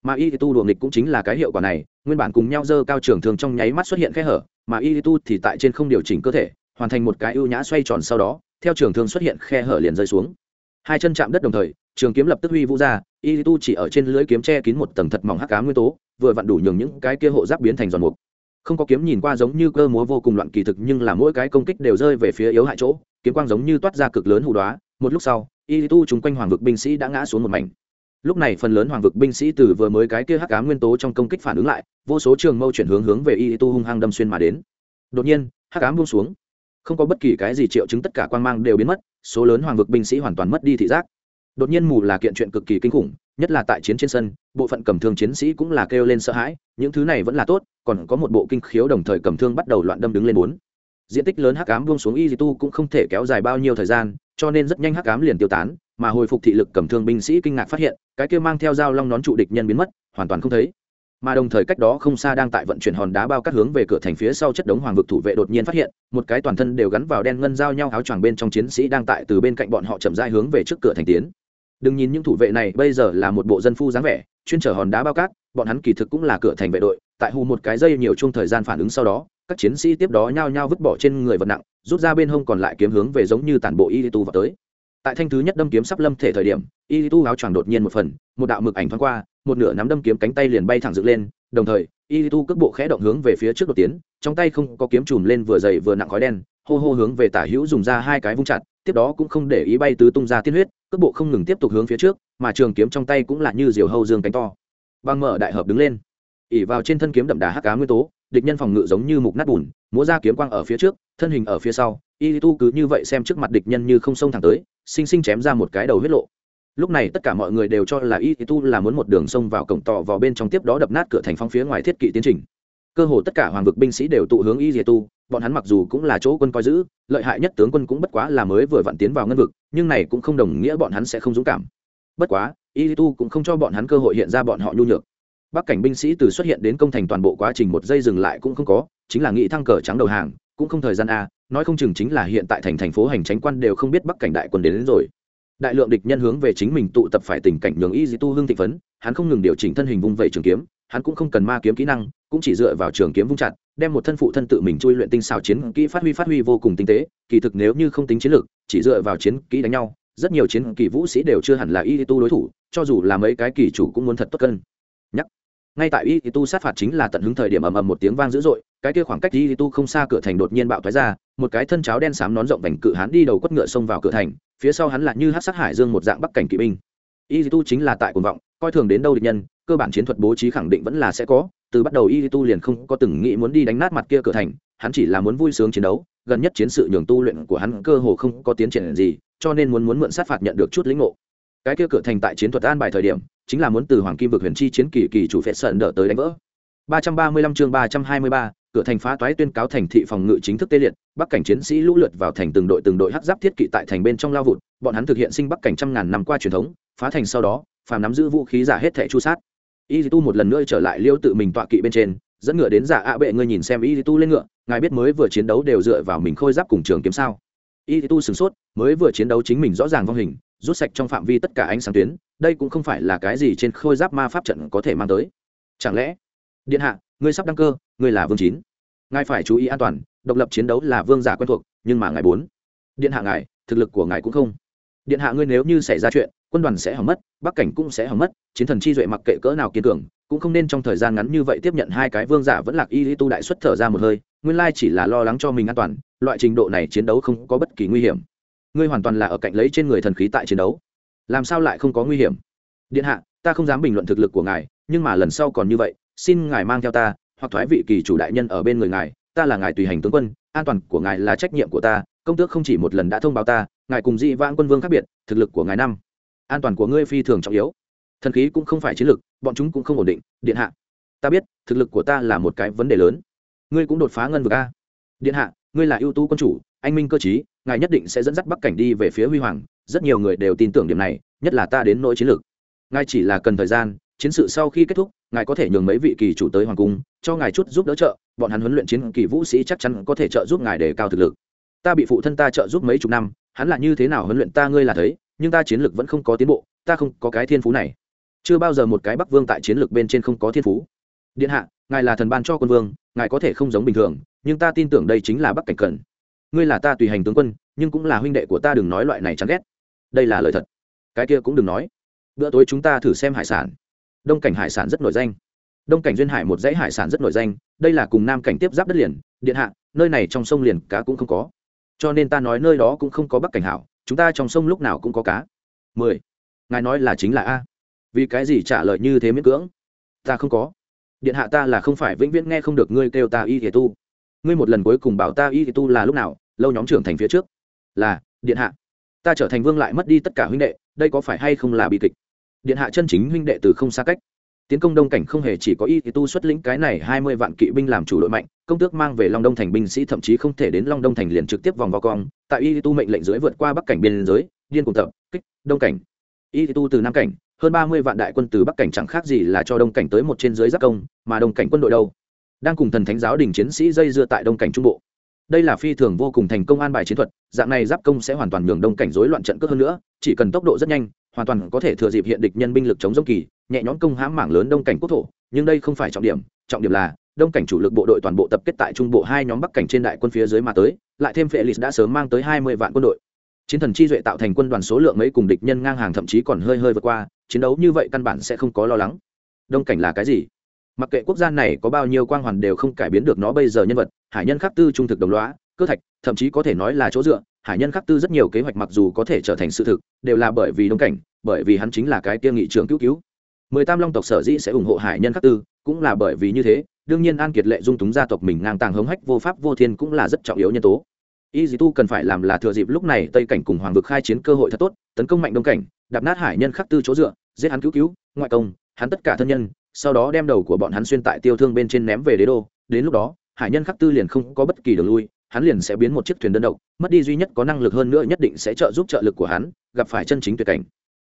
Mà y tu đùa nghịch cũng chính là cái hiệu quả này nguyên bản cùng nhau dơ cao trường thường trong nháy mắt xuất hiện khe hở, mà y tu thì tại trên không điều chỉnh cơ thể, hoàn thành một cái ưu nhã xoay tròn sau đó, theo trường thương xuất hiện khe hở liền rơi xuống. Hai chân chạm đất đồng thời, trường kiếm lập tức huy vũ ra, y tu chỉ ở trên lưới kiếm che kín một tầng thật mỏng hắc cá nguyên tố, vừa vặn đủ nhường những cái kia hộ giáp biến thành giòn mục. Không có kiếm nhìn qua giống như cơ múa vô cùng loạn kỳ thực nhưng là mỗi cái công kích đều rơi về phía yếu hại chỗ, kiếm quang giống như toát ra cực lớn hù đoá một lúc sau, y tu chung quanh hoàng vực binh sĩ đã ngã xuống một mảnh lúc này phần lớn hoàng vực binh sĩ từ vừa mới cái kia hắc cá nguyên tố trong công kích phản ứng lại, vô số trường mâu chuyển hướng hướng về y tu hung hăng đâm xuyên mà đến. Đột nhiên, hắc ám buông xuống. Không có bất kỳ cái gì triệu chứng tất cả quan mang đều biến mất, số lớn hoàng vực binh sĩ hoàn toàn mất đi thị giác. Đột nhiên mù là kiện chuyện cực kỳ kinh khủng, nhất là tại chiến trên sân, bộ phận cầm thương chiến sĩ cũng là kêu lên sợ hãi, những thứ này vẫn là tốt, còn có một bộ kinh khiếu đồng thời cầm thương bắt đầu loạn đâm đứng lên bốn. Diện tích lớn hắc ám buông xuống y tu cũng không thể kéo dài bao nhiêu thời gian cho nên rất nhanh hắc ám liền tiêu tán, mà hồi phục thị lực cầm thương binh sĩ kinh ngạc phát hiện, cái kia mang theo dao long nón trụ địch nhân biến mất, hoàn toàn không thấy. Mà đồng thời cách đó không xa đang tại vận chuyển hòn đá bao cắt hướng về cửa thành phía sau chất đống hoàng vực thủ vệ đột nhiên phát hiện, một cái toàn thân đều gắn vào đen ngân giao nhau áo choàng bên trong chiến sĩ đang tại từ bên cạnh bọn họ chậm rãi hướng về trước cửa thành tiến. Đừng nhìn những thủ vệ này bây giờ là một bộ dân phu dáng vẻ, chuyên chở hòn đá bao cát bọn hắn kỳ thực cũng là cửa thành vệ đội, tại hù một cái dây nhiều chung thời gian phản ứng sau đó các chiến sĩ tiếp đó nhao nhao vứt bỏ trên người vật nặng, rút ra bên hông còn lại kiếm hướng về giống như tản bộ y tu vào tới. Tại thanh thứ nhất đâm kiếm sắp lâm thể thời điểm y tu áo choàng đột nhiên một phần, một đạo mực ảnh thoáng qua, một nửa nắm đâm kiếm cánh tay liền bay thẳng dựng lên, đồng thời y tu cước bộ khẽ động hướng về phía trước đột tiến, trong tay không có kiếm chùm lên vừa dày vừa nặng khói đen, hô hô hướng về tả hữu dùng ra hai cái vung chặt, tiếp đó cũng không để ý bay tứ tung ra tiên huyết, cước bộ không ngừng tiếp tục hướng phía trước, mà trường kiếm trong tay cũng là như diều hâu dương cánh to. Băng mở đại hợp đứng lên, ỉ vào trên thân kiếm đậm đà hắc cá nguyên tố địch nhân phòng ngự giống như mục nát bùn, múa ra kiếm quang ở phía trước, thân hình ở phía sau, y tu cứ như vậy xem trước mặt địch nhân như không xông thẳng tới, sinh sinh chém ra một cái đầu huyết lộ. Lúc này tất cả mọi người đều cho là y tu là muốn một đường sông vào cổng tỏ vào bên trong tiếp đó đập nát cửa thành phong phía ngoài thiết kỵ tiến trình. Cơ hồ tất cả hoàng vực binh sĩ đều tụ hướng y tu, bọn hắn mặc dù cũng là chỗ quân coi giữ, lợi hại nhất tướng quân cũng bất quá là mới vừa vặn tiến vào ngân vực, nhưng này cũng không đồng nghĩa bọn hắn sẽ không dũng cảm. Bất quá, y tu cũng không cho bọn hắn cơ hội hiện ra bọn họ nhu nhược bắc cảnh binh sĩ từ xuất hiện đến công thành toàn bộ quá trình một giây dừng lại cũng không có chính là nghĩ thăng cờ trắng đầu hàng cũng không thời gian a nói không chừng chính là hiện tại thành thành phố hành tránh quan đều không biết bắc cảnh đại quân đến, đến rồi. Đại lượng địch nhân hướng về chính mình tụ tập phải tình cảnh nhường y di tu hương thị phấn hắn không ngừng điều chỉnh thân hình vung vẩy trường kiếm hắn cũng không cần ma kiếm kỹ năng cũng chỉ dựa vào trường kiếm vung chặt đem một thân phụ thân tự mình chui luyện tinh xảo chiến kỹ phát huy phát huy vô cùng tinh tế kỳ thực nếu như không tính chiến lược chỉ dựa vào chiến kỹ đánh nhau rất nhiều chiến kỳ vũ sĩ đều chưa hẳn là y tu đối thủ cho dù là mấy cái kỳ chủ cũng muốn thật tốt cân ngay tại y tu sát phạt chính là tận hứng thời điểm ầm ầm một tiếng vang dữ dội, cái kia khoảng cách y tu không xa cửa thành đột nhiên bạo thoái ra, một cái thân cháo đen xám nón rộng vành cự hán đi đầu quất ngựa xông vào cửa thành, phía sau hắn là như hát sát hải dương một dạng bắc cảnh kỵ binh. Y tu chính là tại cuồng vọng, coi thường đến đâu địch nhân, cơ bản chiến thuật bố trí khẳng định vẫn là sẽ có, từ bắt đầu y tu liền không có từng nghĩ muốn đi đánh nát mặt kia cửa thành, hắn chỉ là muốn vui sướng chiến đấu, gần nhất chiến sự nhường tu luyện của hắn cơ hồ không có tiến triển gì, cho nên muốn muốn mượn sát phạt nhận được chút lĩnh ngộ. Cái kia cửa thành tại chiến thuật an bài thời điểm chính là muốn từ hoàng kim vực huyền chi chiến kỳ kỳ chủ phệ sợn đỡ tới đánh vỡ. 335 chương 323, cửa thành phá toái tuyên cáo thành thị phòng ngự chính thức tê liệt bắc cảnh chiến sĩ lũ lượt vào thành từng đội từng đội hắc giáp thiết kỵ tại thành bên trong lao vụt bọn hắn thực hiện sinh bắc cảnh trăm ngàn năm qua truyền thống phá thành sau đó phàm nắm giữ vũ khí giả hết thẻ chu sát. Y tu một lần nữa trở lại liêu tự mình tọa kỵ bên trên dẫn ngựa đến giả ạ bệ ngươi nhìn xem y tu lên ngựa ngài biết mới vừa chiến đấu đều dựa vào mình khôi giáp cùng trường kiếm sao? Y tu sửng sốt mới vừa chiến đấu chính mình rõ ràng vong hình rút sạch trong phạm vi tất cả ánh sáng tuyến, đây cũng không phải là cái gì trên khôi giáp ma pháp trận có thể mang tới. Chẳng lẽ, điện hạ, ngươi sắp đăng cơ, ngươi là vương chín. Ngài phải chú ý an toàn, độc lập chiến đấu là vương giả quen thuộc, nhưng mà ngài bốn. Điện hạ ngài, thực lực của ngài cũng không. Điện hạ ngươi nếu như xảy ra chuyện, quân đoàn sẽ hỏng mất, bắc cảnh cũng sẽ hỏng mất, chiến thần chi duệ mặc kệ cỡ nào kiên cường, cũng không nên trong thời gian ngắn như vậy tiếp nhận hai cái vương giả vẫn lạc y tu đại xuất thở ra một hơi, nguyên lai chỉ là lo lắng cho mình an toàn, loại trình độ này chiến đấu không có bất kỳ nguy hiểm ngươi hoàn toàn là ở cạnh lấy trên người thần khí tại chiến đấu. Làm sao lại không có nguy hiểm? Điện hạ ta không dám bình luận thực lực của ngài nhưng mà lần sau còn như vậy xin ngài mang theo ta hoặc thoái vị kỳ chủ đại nhân ở bên người ngài ta là ngài tùy hành tướng quân an toàn của ngài là trách nhiệm của ta công tước không chỉ một lần đã thông báo ta ngài cùng dị vãng quân vương khác biệt thực lực của ngài năm an toàn của ngươi phi thường trọng yếu. Thần khí cũng không phải chiến lực, bọn chúng cũng không ổn định điện hạ. Ta biết thực lực của ta là một cái vấn đề lớn. Ngươi cũng đột phá ngân vực a. Điện hạ ngươi là ưu tú quân chủ, anh minh cơ chí ngài nhất định sẽ dẫn dắt bắc cảnh đi về phía huy hoàng, rất nhiều người đều tin tưởng điểm này, nhất là ta đến nỗi chiến lược. Ngài chỉ là cần thời gian, chiến sự sau khi kết thúc, ngài có thể nhường mấy vị kỳ chủ tới hoàng cung, cho ngài chút giúp đỡ trợ, bọn hắn huấn luyện chiến kỳ vũ sĩ chắc chắn có thể trợ giúp ngài đề cao thực lực. Ta bị phụ thân ta trợ giúp mấy chục năm, hắn là như thế nào huấn luyện ta ngươi là thấy, nhưng ta chiến lược vẫn không có tiến bộ, ta không có cái thiên phú này. Chưa bao giờ một cái bắc vương tại chiến lược bên trên không có thiên phú. Điện hạ ngài là thần ban cho quân vương, ngài có thể không giống bình thường, nhưng ta tin tưởng đây chính là bắc cảnh cần. Ngươi là ta tùy hành tướng quân, nhưng cũng là huynh đệ của ta đừng nói loại này chán ghét. Đây là lời thật. Cái kia cũng đừng nói. Bữa tối chúng ta thử xem hải sản. Đông cảnh hải sản rất nổi danh. Đông cảnh duyên hải một dãy hải sản rất nổi danh, đây là cùng nam cảnh tiếp giáp đất liền, điện hạ, nơi này trong sông liền cá cũng không có. Cho nên ta nói nơi đó cũng không có bắc cảnh hảo, chúng ta trong sông lúc nào cũng có cá. Mười. Ngài nói là chính là a. Vì cái gì trả lời như thế miễn cưỡng? Ta không có điện hạ ta là không phải vĩnh viễn nghe không được ngươi kêu ta y thể tu. Ngươi một lần cuối cùng bảo ta y thể tu là lúc nào, lâu nhóm trưởng thành phía trước. Là, điện hạ. Ta trở thành vương lại mất đi tất cả huynh đệ, đây có phải hay không là bi kịch? Điện hạ chân chính huynh đệ từ không xa cách. Tiến công đông cảnh không hề chỉ có y tu xuất lĩnh cái này hai mươi vạn kỵ binh làm chủ đội mạnh, công tước mang về long đông thành binh sĩ thậm chí không thể đến long đông thành liền trực tiếp vòng vào cong. Tại y tu mệnh lệnh dưới vượt qua bắc cảnh biên giới, điên cùng tập, kích, đông cảnh. Y tu từ nam cảnh hơn ba mươi vạn đại quân từ bắc cảnh chẳng khác gì là cho đông cảnh tới một trên dưới giáp công, mà đông cảnh quân đội đâu? Đang cùng thần thánh giáo đình chiến sĩ dây dưa tại đông cảnh trung bộ. Đây là phi thường vô cùng thành công an bài chiến thuật, dạng này giáp công sẽ hoàn toàn nhường đông cảnh rối loạn trận cướp hơn nữa, chỉ cần tốc độ rất nhanh, hoàn toàn có thể thừa dịp hiện địch nhân binh lực chống giống kỳ, nhẹ nhõm công hãm mảng lớn đông cảnh quốc thổ. Nhưng đây không phải trọng điểm trọng điểm là đông cảnh chủ lực bộ đội toàn bộ tập kết tại trung bộ hai nhóm bắc cảnh trên đại quân phía dưới mà tới, lại thêm phệ lịch đã sớm mang tới hai mươi vạn quân đội. Chiến thần chi duệ tạo thành quân đoàn số lượng mấy cùng địch nhân ngang hàng thậm chí còn hơi hơi vượt qua chiến đấu như vậy căn bản sẽ không có lo lắng. Đông cảnh là cái gì? Mặc kệ quốc gia này có bao nhiêu quang hoàn đều không cải biến được nó bây giờ nhân vật, hải nhân khắc tư trung thực đồng loá, cơ thạch, thậm chí có thể nói là chỗ dựa, hải nhân khắc tư rất nhiều kế hoạch mặc dù có thể trở thành sự thực, đều là bởi vì đông cảnh, bởi vì hắn chính là cái kia nghị trưởng cứu cứu. Mười tam long tộc sở dĩ sẽ ủng hộ hải nhân khắc tư, cũng là bởi vì như thế, đương nhiên an kiệt lệ dung túng gia tộc mình ngang tàng hống hách vô pháp vô thiên cũng là rất trọng yếu nhân tố. Y dì tu cần phải làm là thừa dịp lúc này tây cảnh cùng hoàng vực khai chiến cơ hội thật tốt, tấn công mạnh đông cảnh đạp nát hải nhân khắc tư chỗ dựa, giết hắn cứu cứu, ngoại công, hắn tất cả thân nhân, sau đó đem đầu của bọn hắn xuyên tại tiêu thương bên trên ném về đế đô. Đến lúc đó, hải nhân khắc tư liền không có bất kỳ đường lui, hắn liền sẽ biến một chiếc thuyền đơn độc, mất đi duy nhất có năng lực hơn nữa nhất định sẽ trợ giúp trợ lực của hắn, gặp phải chân chính tuyệt cảnh.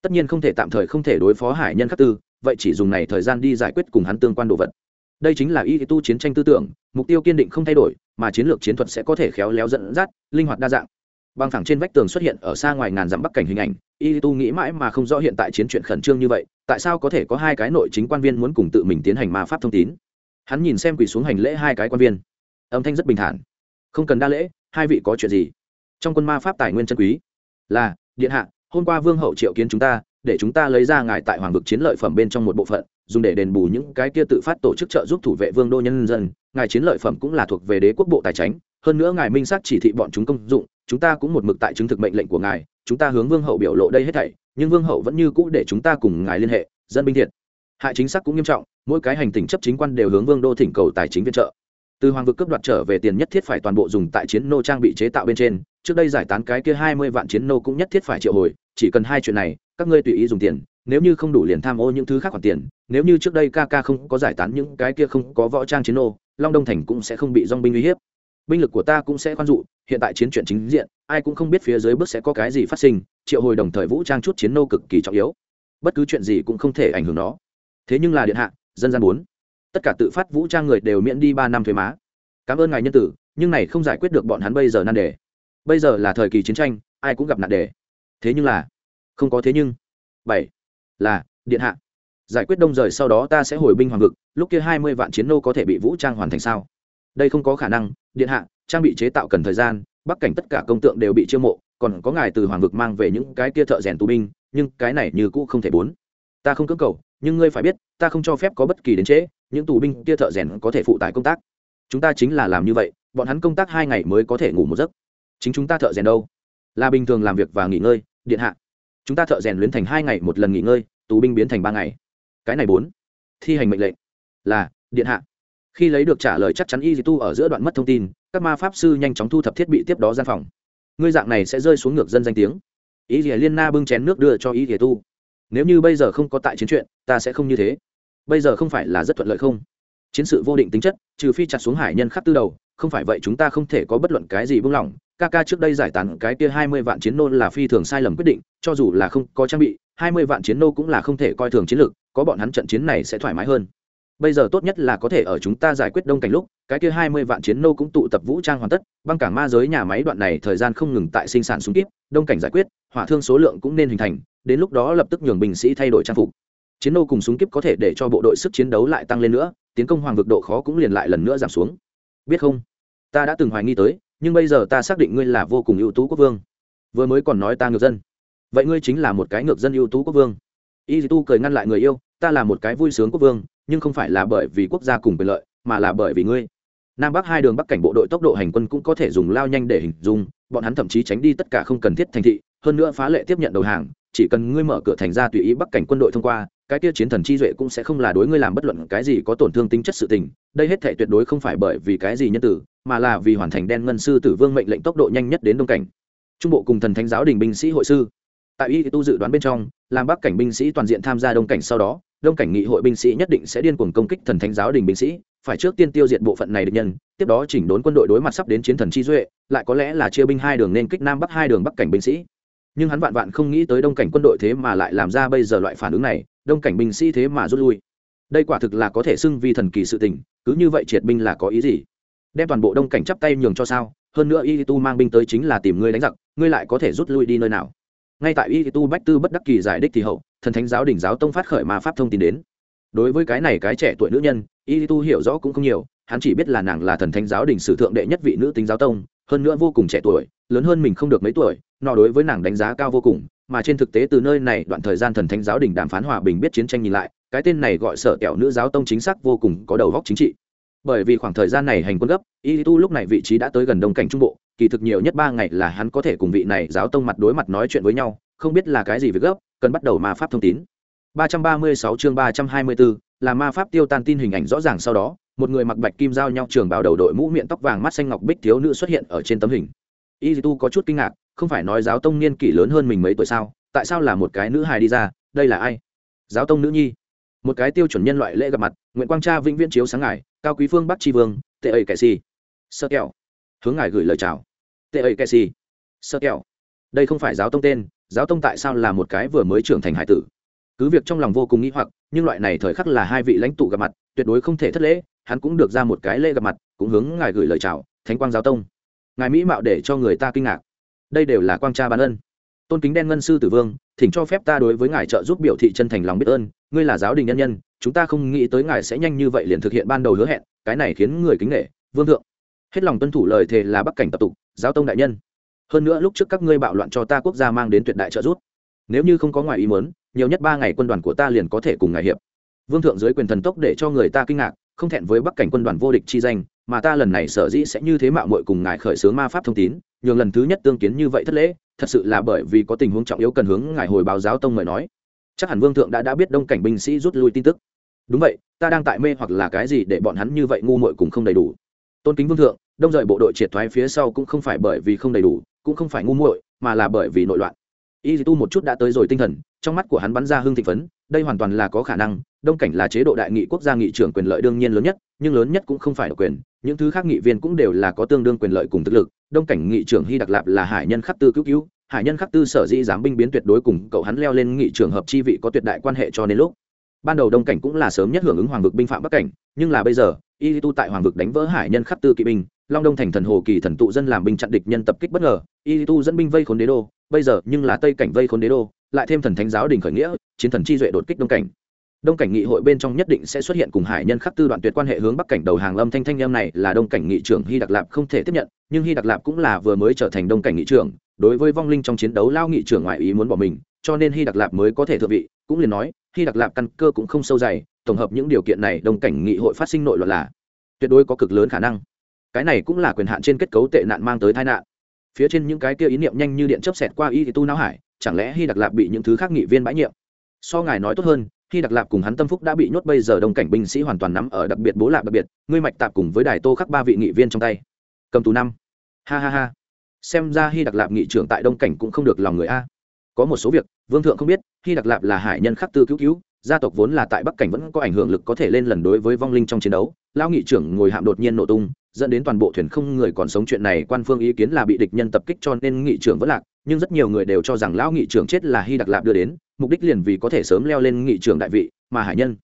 Tất nhiên không thể tạm thời không thể đối phó hải nhân khắc tư, vậy chỉ dùng này thời gian đi giải quyết cùng hắn tương quan đồ vật. Đây chính là y tu chiến tranh tư tưởng, mục tiêu kiên định không thay đổi, mà chiến lược chiến thuật sẽ có thể khéo léo dẫn dắt, linh hoạt đa dạng băng thẳng trên vách tường xuất hiện ở xa ngoài ngàn dặm bắc cảnh hình ảnh. Y tu nghĩ mãi mà không rõ hiện tại chiến chuyện khẩn trương như vậy, tại sao có thể có hai cái nội chính quan viên muốn cùng tự mình tiến hành ma pháp thông tín? Hắn nhìn xem quỳ xuống hành lễ hai cái quan viên. Âm thanh rất bình thản. Không cần đa lễ, hai vị có chuyện gì? Trong quân ma pháp tài nguyên chân quý. Là, điện hạ, hôm qua vương hậu triệu kiến chúng ta, để chúng ta lấy ra ngài tại hoàng vực chiến lợi phẩm bên trong một bộ phận, dùng để đền bù những cái kia tự phát tổ chức trợ giúp thủ vệ vương đô nhân dân. Ngài chiến lợi phẩm cũng là thuộc về đế quốc bộ tài chính hơn nữa ngài minh xác chỉ thị bọn chúng công dụng chúng ta cũng một mực tại chứng thực mệnh lệnh của ngài, chúng ta hướng vương hậu biểu lộ đây hết thảy, nhưng vương hậu vẫn như cũ để chúng ta cùng ngài liên hệ, dân binh thiệt. Hại chính xác cũng nghiêm trọng, mỗi cái hành tỉnh chấp chính quan đều hướng vương đô thỉnh cầu tài chính viện trợ. Từ hoàng vực cấp đoạt trở về tiền nhất thiết phải toàn bộ dùng tại chiến nô trang bị chế tạo bên trên, trước đây giải tán cái kia hai mươi vạn chiến nô cũng nhất thiết phải triệu hồi, chỉ cần hai chuyện này, các ngươi tùy ý dùng tiền, nếu như không đủ liền tham ô những thứ khác khoản tiền, nếu như trước đây ca ca không có giải tán những cái kia không có võ trang chiến nô, long đông thành cũng sẽ không bị dong binh uy hiếp. Binh lực của ta cũng sẽ khoan dụ hiện tại chiến chuyện chính diện, ai cũng không biết phía dưới bước sẽ có cái gì phát sinh, triệu hồi đồng thời vũ trang chút chiến nô cực kỳ trọng yếu. Bất cứ chuyện gì cũng không thể ảnh hưởng nó. Thế nhưng là điện hạ, dân gian bốn. Tất cả tự phát vũ trang người đều miễn đi ba năm thuế má. Cảm ơn ngài nhân tử, nhưng này không giải quyết được bọn hắn bây giờ nan đề. Bây giờ là thời kỳ chiến tranh, ai cũng gặp nạn đề. Thế nhưng là, không có thế nhưng. Bảy, là, điện hạ. Giải quyết đông rời sau đó ta sẽ hồi binh hoàng vực, lúc kia hai mươi vạn chiến nô có thể bị vũ trang hoàn thành sao? Đây không có khả năng, điện hạ trang bị chế tạo cần thời gian, bắc cảnh tất cả công tượng đều bị chiêu mộ, còn có ngài từ hoàng vực mang về những cái kia thợ rèn tù binh, nhưng cái này như cũ không thể bốn. Ta không cưỡng cầu, nhưng ngươi phải biết, ta không cho phép có bất kỳ đến trễ, những tù binh kia thợ rèn có thể phụ tải công tác. Chúng ta chính là làm như vậy, bọn hắn công tác hai ngày mới có thể ngủ một giấc. Chính chúng ta thợ rèn đâu? Là bình thường làm việc và nghỉ ngơi, điện hạ. Chúng ta thợ rèn luyến thành hai ngày một lần nghỉ ngơi, tù binh biến thành ba ngày. Cái này bốn. Thi hành mệnh lệnh. Là, điện hạ. Khi lấy được trả lời chắc chắn y tu ở giữa đoạn mất thông tin các ma pháp sư nhanh chóng thu thập thiết bị tiếp đó gian phòng. Ngươi dạng này sẽ rơi xuống ngược dân danh tiếng. Ý rỉa liên na bưng chén nước đưa cho ý rỉa tu. Nếu như bây giờ không có tại chiến chuyện, ta sẽ không như thế. Bây giờ không phải là rất thuận lợi không? Chiến sự vô định tính chất, trừ phi chặt xuống hải nhân khắp tư đầu, không phải vậy chúng ta không thể có bất luận cái gì buông lỏng. Ca ca trước đây giải tán cái kia hai mươi vạn chiến nô là phi thường sai lầm quyết định, cho dù là không có trang bị, hai mươi vạn chiến nô cũng là không thể coi thường chiến lược, có bọn hắn trận chiến này sẽ thoải mái hơn bây giờ tốt nhất là có thể ở chúng ta giải quyết đông cảnh lúc, cái kia hai mươi vạn chiến nô cũng tụ tập vũ trang hoàn tất, băng cảng ma giới nhà máy đoạn này thời gian không ngừng tại sinh sản súng kíp, đông cảnh giải quyết, hỏa thương số lượng cũng nên hình thành, đến lúc đó lập tức nhường binh sĩ thay đổi trang phục. Chiến nô cùng súng kíp có thể để cho bộ đội sức chiến đấu lại tăng lên nữa, tiến công hoàng vực độ khó cũng liền lại lần nữa giảm xuống. Biết không? Ta đã từng hoài nghi tới, nhưng bây giờ ta xác định ngươi là vô cùng ưu tú quốc vương. Vừa mới còn nói ta ngược dân. Vậy ngươi chính là một cái ngược dân ưu tú quốc vương. Y tu cười ngăn lại người yêu, ta là một cái vui sướng quốc vương nhưng không phải là bởi vì quốc gia cùng quyền lợi, mà là bởi vì ngươi. Nam bắc hai đường bắc cảnh bộ đội tốc độ hành quân cũng có thể dùng lao nhanh để hình dung, bọn hắn thậm chí tránh đi tất cả không cần thiết thành thị, hơn nữa phá lệ tiếp nhận đầu hàng, chỉ cần ngươi mở cửa thành ra tùy ý bắc cảnh quân đội thông qua, cái kia chiến thần chi duệ cũng sẽ không là đối ngươi làm bất luận cái gì có tổn thương tính chất sự tình, đây hết thể tuyệt đối không phải bởi vì cái gì nhân tử, mà là vì hoàn thành đen ngân sư tử vương mệnh lệnh tốc độ nhanh nhất đến đông cảnh. Trung bộ cùng thần thánh giáo đình binh sĩ hội sư. Tại y tu dự đoán bên trong làm bắc cảnh binh sĩ toàn diện tham gia đông cảnh sau đó đông cảnh nghị hội binh sĩ nhất định sẽ điên cuồng công kích thần thánh giáo đình binh sĩ, phải trước tiên tiêu diệt bộ phận này được nhân, tiếp đó chỉnh đốn quân đội đối mặt sắp đến chiến thần chi duệ, lại có lẽ là chia binh hai đường nên kích nam bắc hai đường bắc cảnh binh sĩ. Nhưng hắn vạn vạn không nghĩ tới đông cảnh quân đội thế mà lại làm ra bây giờ loại phản ứng này, đông cảnh binh sĩ thế mà rút lui. Đây quả thực là có thể xưng vì thần kỳ sự tình, cứ như vậy triệt binh là có ý gì? Đem toàn bộ đông cảnh chắp tay nhường cho sao? Hơn nữa y tu mang binh tới chính là tìm ngươi đánh giặc, ngươi lại có thể rút lui đi nơi nào? Ngay tại y tu bách tư bất đắc kỳ giải đích thì hậu, thần thánh giáo đỉnh giáo tông phát khởi ma pháp thông tin đến. Đối với cái này cái trẻ tuổi nữ nhân, y tu hiểu rõ cũng không nhiều, hắn chỉ biết là nàng là thần thánh giáo đỉnh sử thượng đệ nhất vị nữ tính giáo tông, hơn nữa vô cùng trẻ tuổi, lớn hơn mình không được mấy tuổi, nọ đối với nàng đánh giá cao vô cùng, mà trên thực tế từ nơi này đoạn thời gian thần thánh giáo đình đàm phán hòa bình biết chiến tranh nhìn lại, cái tên này gọi sở kẹo nữ giáo tông chính xác vô cùng có đầu góc chính trị bởi vì khoảng thời gian này hành quân gấp y tu lúc này vị trí đã tới gần đông cảnh trung bộ kỳ thực nhiều nhất ba ngày là hắn có thể cùng vị này giáo tông mặt đối mặt nói chuyện với nhau không biết là cái gì việc gấp cần bắt đầu ma pháp thông tín. 336 chương 324, là ma pháp tiêu tan tin hình ảnh rõ ràng sau đó một người mặc bạch kim giao nhau trường bào đầu đội mũ miệng tóc vàng mắt xanh ngọc bích thiếu nữ xuất hiện ở trên tấm hình. Y tu có chút kinh ngạc không phải nói giáo tông niên kỷ lớn hơn mình mấy tuổi sao tại sao là một cái nữ hài đi ra đây là ai? Giáo tông nữ nhi. Một cái tiêu chuẩn nhân loại lễ gặp mặt nguyện quang cha vĩnh viễn chiếu sáng ngài, cao quý phương bắc tri vương, tệ ẩy kẻ xì. Sơ kẹo. Hướng ngài gửi lời chào. Tệ ẩy kẻ xì. Sơ kẹo. Đây không phải giáo tông tên, giáo tông tại sao là một cái vừa mới trưởng thành hải tử? Cứ việc trong lòng vô cùng nghĩ hoặc, nhưng loại này thời khắc là hai vị lãnh tụ gặp mặt, tuyệt đối không thể thất lễ, hắn cũng được ra một cái lễ gặp mặt, cũng hướng ngài gửi lời chào, thánh quang giáo tông. Ngài mỹ mạo để cho người ta kinh ngạc. Đây đều là quang cha ban ân. Tôn kính đen ngân sư tử vương, thỉnh cho phép ta đối với ngài trợ giúp biểu thị chân thành lòng biết ơn, ngươi là giáo đình nhân nhân chúng ta không nghĩ tới ngài sẽ nhanh như vậy liền thực hiện ban đầu hứa hẹn, cái này khiến người kính nghệ vương thượng. Hết lòng tuân thủ lời thề là bắc cảnh tập tục, giáo tông đại nhân. Hơn nữa lúc trước các ngươi bạo loạn cho ta quốc gia mang đến tuyệt đại trợ giúp. Nếu như không có ngoài ý muốn, nhiều nhất ba ngày quân đoàn của ta liền có thể cùng ngài hiệp. Vương thượng dưới quyền thần tốc để cho người ta kinh ngạc, không thẹn với bắc cảnh quân đoàn vô địch chi danh, mà ta lần này sở dĩ sẽ như thế mạo muội cùng ngài khởi xướng ma pháp thông tín, nhường lần thứ nhất tương kiến như vậy thất lễ, thật sự là bởi vì có tình huống trọng yếu cần hướng ngài hồi báo giáo tông mời nói. Chắc hẳn vương thượng đã đã biết đông cảnh binh sĩ rút lui tin tức đúng vậy, ta đang tại mê hoặc là cái gì để bọn hắn như vậy ngu muội cùng không đầy đủ. Tôn kính vương thượng, đông rời bộ đội triệt thoái phía sau cũng không phải bởi vì không đầy đủ, cũng không phải ngu muội, mà là bởi vì nội loạn. Y tu một chút đã tới rồi tinh thần, trong mắt của hắn bắn ra hương thịnh phấn, đây hoàn toàn là có khả năng, đông cảnh là chế độ đại nghị quốc gia nghị trưởng quyền lợi đương nhiên lớn nhất, nhưng lớn nhất cũng không phải độc quyền, những thứ khác nghị viên cũng đều là có tương đương quyền lợi cùng thực lực, đông cảnh nghị trưởng hy đặc lạp là hải nhân khắc tư cứu cứu, hải nhân khắc tư sở dĩ dám binh biến tuyệt đối cùng cậu hắn leo lên nghị trường hợp chi vị có tuyệt đại quan hệ cho nên lúc ban đầu đông cảnh cũng là sớm nhất hưởng ứng hoàng vực binh phạm bắc cảnh, nhưng là bây giờ y tu tại hoàng vực đánh vỡ hải nhân khắc tư kỵ binh, long đông thành thần hồ kỳ thần tụ dân làm binh chặn địch nhân tập kích bất ngờ y tu dẫn binh vây khốn đế đô, bây giờ nhưng là tây cảnh vây khốn đế đô, lại thêm thần thánh giáo đình khởi nghĩa, chiến thần chi duệ đột kích đông cảnh. Đông cảnh nghị hội bên trong nhất định sẽ xuất hiện cùng hải nhân khắc tư đoạn tuyệt quan hệ hướng bắc cảnh đầu hàng âm thanh thanh em này là đông cảnh nghị trưởng hy đặc lạp không thể tiếp nhận, nhưng hy đặc lạp cũng là vừa mới trở thành đông cảnh nghị trưởng, đối với vong linh trong chiến đấu lao nghị trưởng ngoại ý muốn bỏ mình cho nên hy đặc lạp mới có thể thượng vị, cũng liền nói, hy đặc lạp căn cơ cũng không sâu dày, tổng hợp những điều kiện này đông cảnh nghị hội phát sinh nội loạn là tuyệt đối có cực lớn khả năng. Cái này cũng là quyền hạn trên kết cấu tệ nạn mang tới tai nạn. Phía trên những cái kia ý niệm nhanh như điện chấp xẹt qua y thì tu não hải, chẳng lẽ hy đặc lạp bị những thứ khác nghị viên bãi nhiệm? So ngài nói tốt hơn, hy đặc lạp cùng hắn tâm phúc đã bị nhốt bây giờ đông cảnh binh sĩ hoàn toàn nắm ở đặc biệt bố lạp đặc biệt, ngươi mạch tạp cùng với đài tô khắc ba vị nghị viên trong tay. Cầm tù năm. Ha ha ha. Xem ra hy đặc lạp nghị trưởng tại đông cảnh cũng không được lòng người a có một số việc, vương thượng không biết hy đặc lạp là hải nhân khắc tư cứu cứu, gia tộc vốn là tại bắc cảnh vẫn có ảnh hưởng lực có thể lên lần đối với vong linh trong chiến đấu. Lao nghị trưởng ngồi hạm đột nhiên nổ tung, dẫn đến toàn bộ thuyền không người còn sống chuyện này quan phương ý kiến là bị địch nhân tập kích cho nên nghị trưởng vẫn lạc, nhưng rất nhiều người đều cho rằng lão nghị trưởng chết là hy đặc lạp đưa đến, mục đích liền vì có thể sớm leo lên nghị trưởng đại vị, mà hải nhân.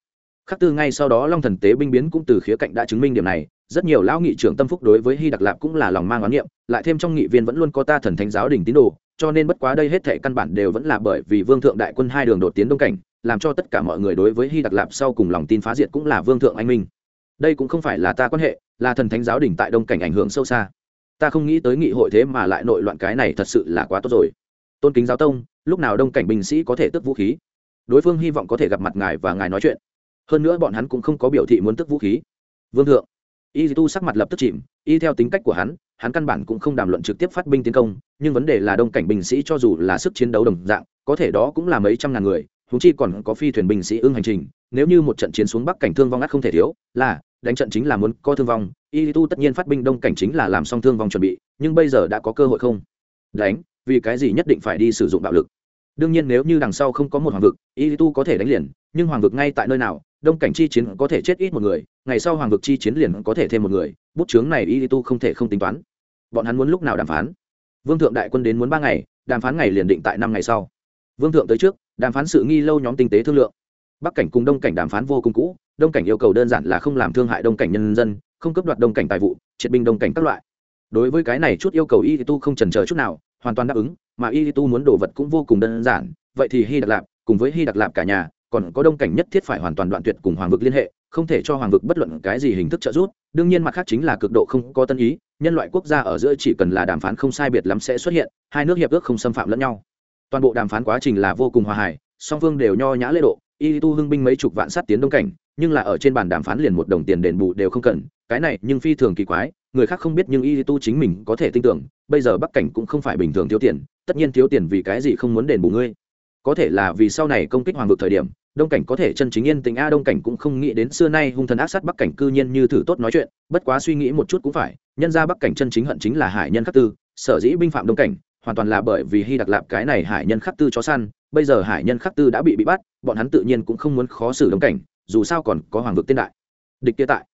Khắc tư ngay sau đó long thần tế binh biến cũng từ khía cạnh đã chứng minh điểm này, rất nhiều lão nghị trưởng tâm phúc đối với hy đặc lạp cũng là lòng mang oán niệm, lại thêm trong nghị viên vẫn luôn có ta thần thánh giáo đình tín đồ cho nên bất quá đây hết thể căn bản đều vẫn là bởi vì vương thượng đại quân hai đường đột tiến đông cảnh, làm cho tất cả mọi người đối với hy đặc lạp sau cùng lòng tin phá diệt cũng là vương thượng anh minh. Đây cũng không phải là ta quan hệ, là thần thánh giáo đình tại đông cảnh ảnh hưởng sâu xa. Ta không nghĩ tới nghị hội thế mà lại nội loạn cái này thật sự là quá tốt rồi. Tôn kính giáo tông, lúc nào đông cảnh binh sĩ có thể tức vũ khí? Đối phương hy vọng có thể gặp mặt ngài và ngài nói chuyện. Hơn nữa bọn hắn cũng không có biểu thị muốn tức vũ khí. Vương thượng. Y tu sắc mặt lập tức chìm, y theo tính cách của hắn hắn căn bản cũng không đàm luận trực tiếp phát binh tiến công, nhưng vấn đề là đông cảnh binh sĩ cho dù là sức chiến đấu đồng dạng, có thể đó cũng là mấy trăm ngàn người húng chi còn có phi thuyền binh sĩ ưng hành trình, nếu như một trận chiến xuống bắc cảnh thương vong ắt không thể thiếu, là, đánh trận chính là muốn có thương vong, y tu tất nhiên phát binh đông cảnh chính là làm xong thương vong chuẩn bị, nhưng bây giờ đã có cơ hội không? Đánh, vì cái gì nhất định phải đi sử dụng bạo lực? Đương nhiên nếu như đằng sau không có một hoàng vực, y tu có thể đánh liền, nhưng hoàng vực ngay tại nơi nào đông cảnh chi chiến có thể chết ít một người, ngày sau hoàng vực chi chiến liền có thể thêm một người, bút chướng này y tu không thể không tính toán. Bọn hắn muốn lúc nào đàm phán? Vương thượng đại quân đến muốn ba ngày, đàm phán ngày liền định tại năm ngày sau. Vương thượng tới trước, đàm phán sự nghi lâu nhóm tinh tế thương lượng. Bắc cảnh cùng đông cảnh đàm phán vô cùng cũ, đông cảnh yêu cầu đơn giản là không làm thương hại đông cảnh nhân dân, không cấp đoạt đông cảnh tài vụ, triệt binh đông cảnh các loại. Đối với cái này chút yêu cầu y tu không trần chờ chút nào, hoàn toàn đáp ứng, mà y tu muốn đồ vật cũng vô cùng đơn giản, vậy thì hy đặc lạp, cùng với hy đặc lạp cả nhà còn có đông cảnh nhất thiết phải hoàn toàn đoạn tuyệt cùng hoàng vực liên hệ, không thể cho hoàng vực bất luận cái gì hình thức trợ giúp. Đương nhiên mặt khác chính là cực độ không có tân ý, nhân loại quốc gia ở giữa chỉ cần là đàm phán không sai biệt lắm sẽ xuất hiện, hai nước hiệp ước không xâm phạm lẫn nhau. Toàn bộ đàm phán quá trình là vô cùng hòa hài, song phương đều nho nhã lễ độ, y tu hưng binh mấy chục vạn sát tiến đông cảnh, nhưng là ở trên bàn đàm phán liền một đồng tiền đền bù đều không cần, cái này nhưng phi thường kỳ quái, người khác không biết nhưng y tu chính mình có thể tin tưởng, bây giờ bắc cảnh cũng không phải bình thường thiếu tiền, tất nhiên thiếu tiền vì cái gì không muốn đền bù ngươi có thể là vì sau này công kích hoàng vực thời điểm, đông cảnh có thể chân chính yên tình a, đông cảnh cũng không nghĩ đến xưa nay hung thần ác sát bắc cảnh cư nhiên như thử tốt nói chuyện, bất quá suy nghĩ một chút cũng phải, nhân ra bắc cảnh chân chính hận chính là hải nhân khắc tư, sở dĩ binh phạm đông cảnh, hoàn toàn là bởi vì hy đặc lạp cái này hải nhân khắc tư cho săn, bây giờ hải nhân khắc tư đã bị bị bắt, bọn hắn tự nhiên cũng không muốn khó xử đông cảnh, dù sao còn có hoàng vực tiên đại. Địch kia tại,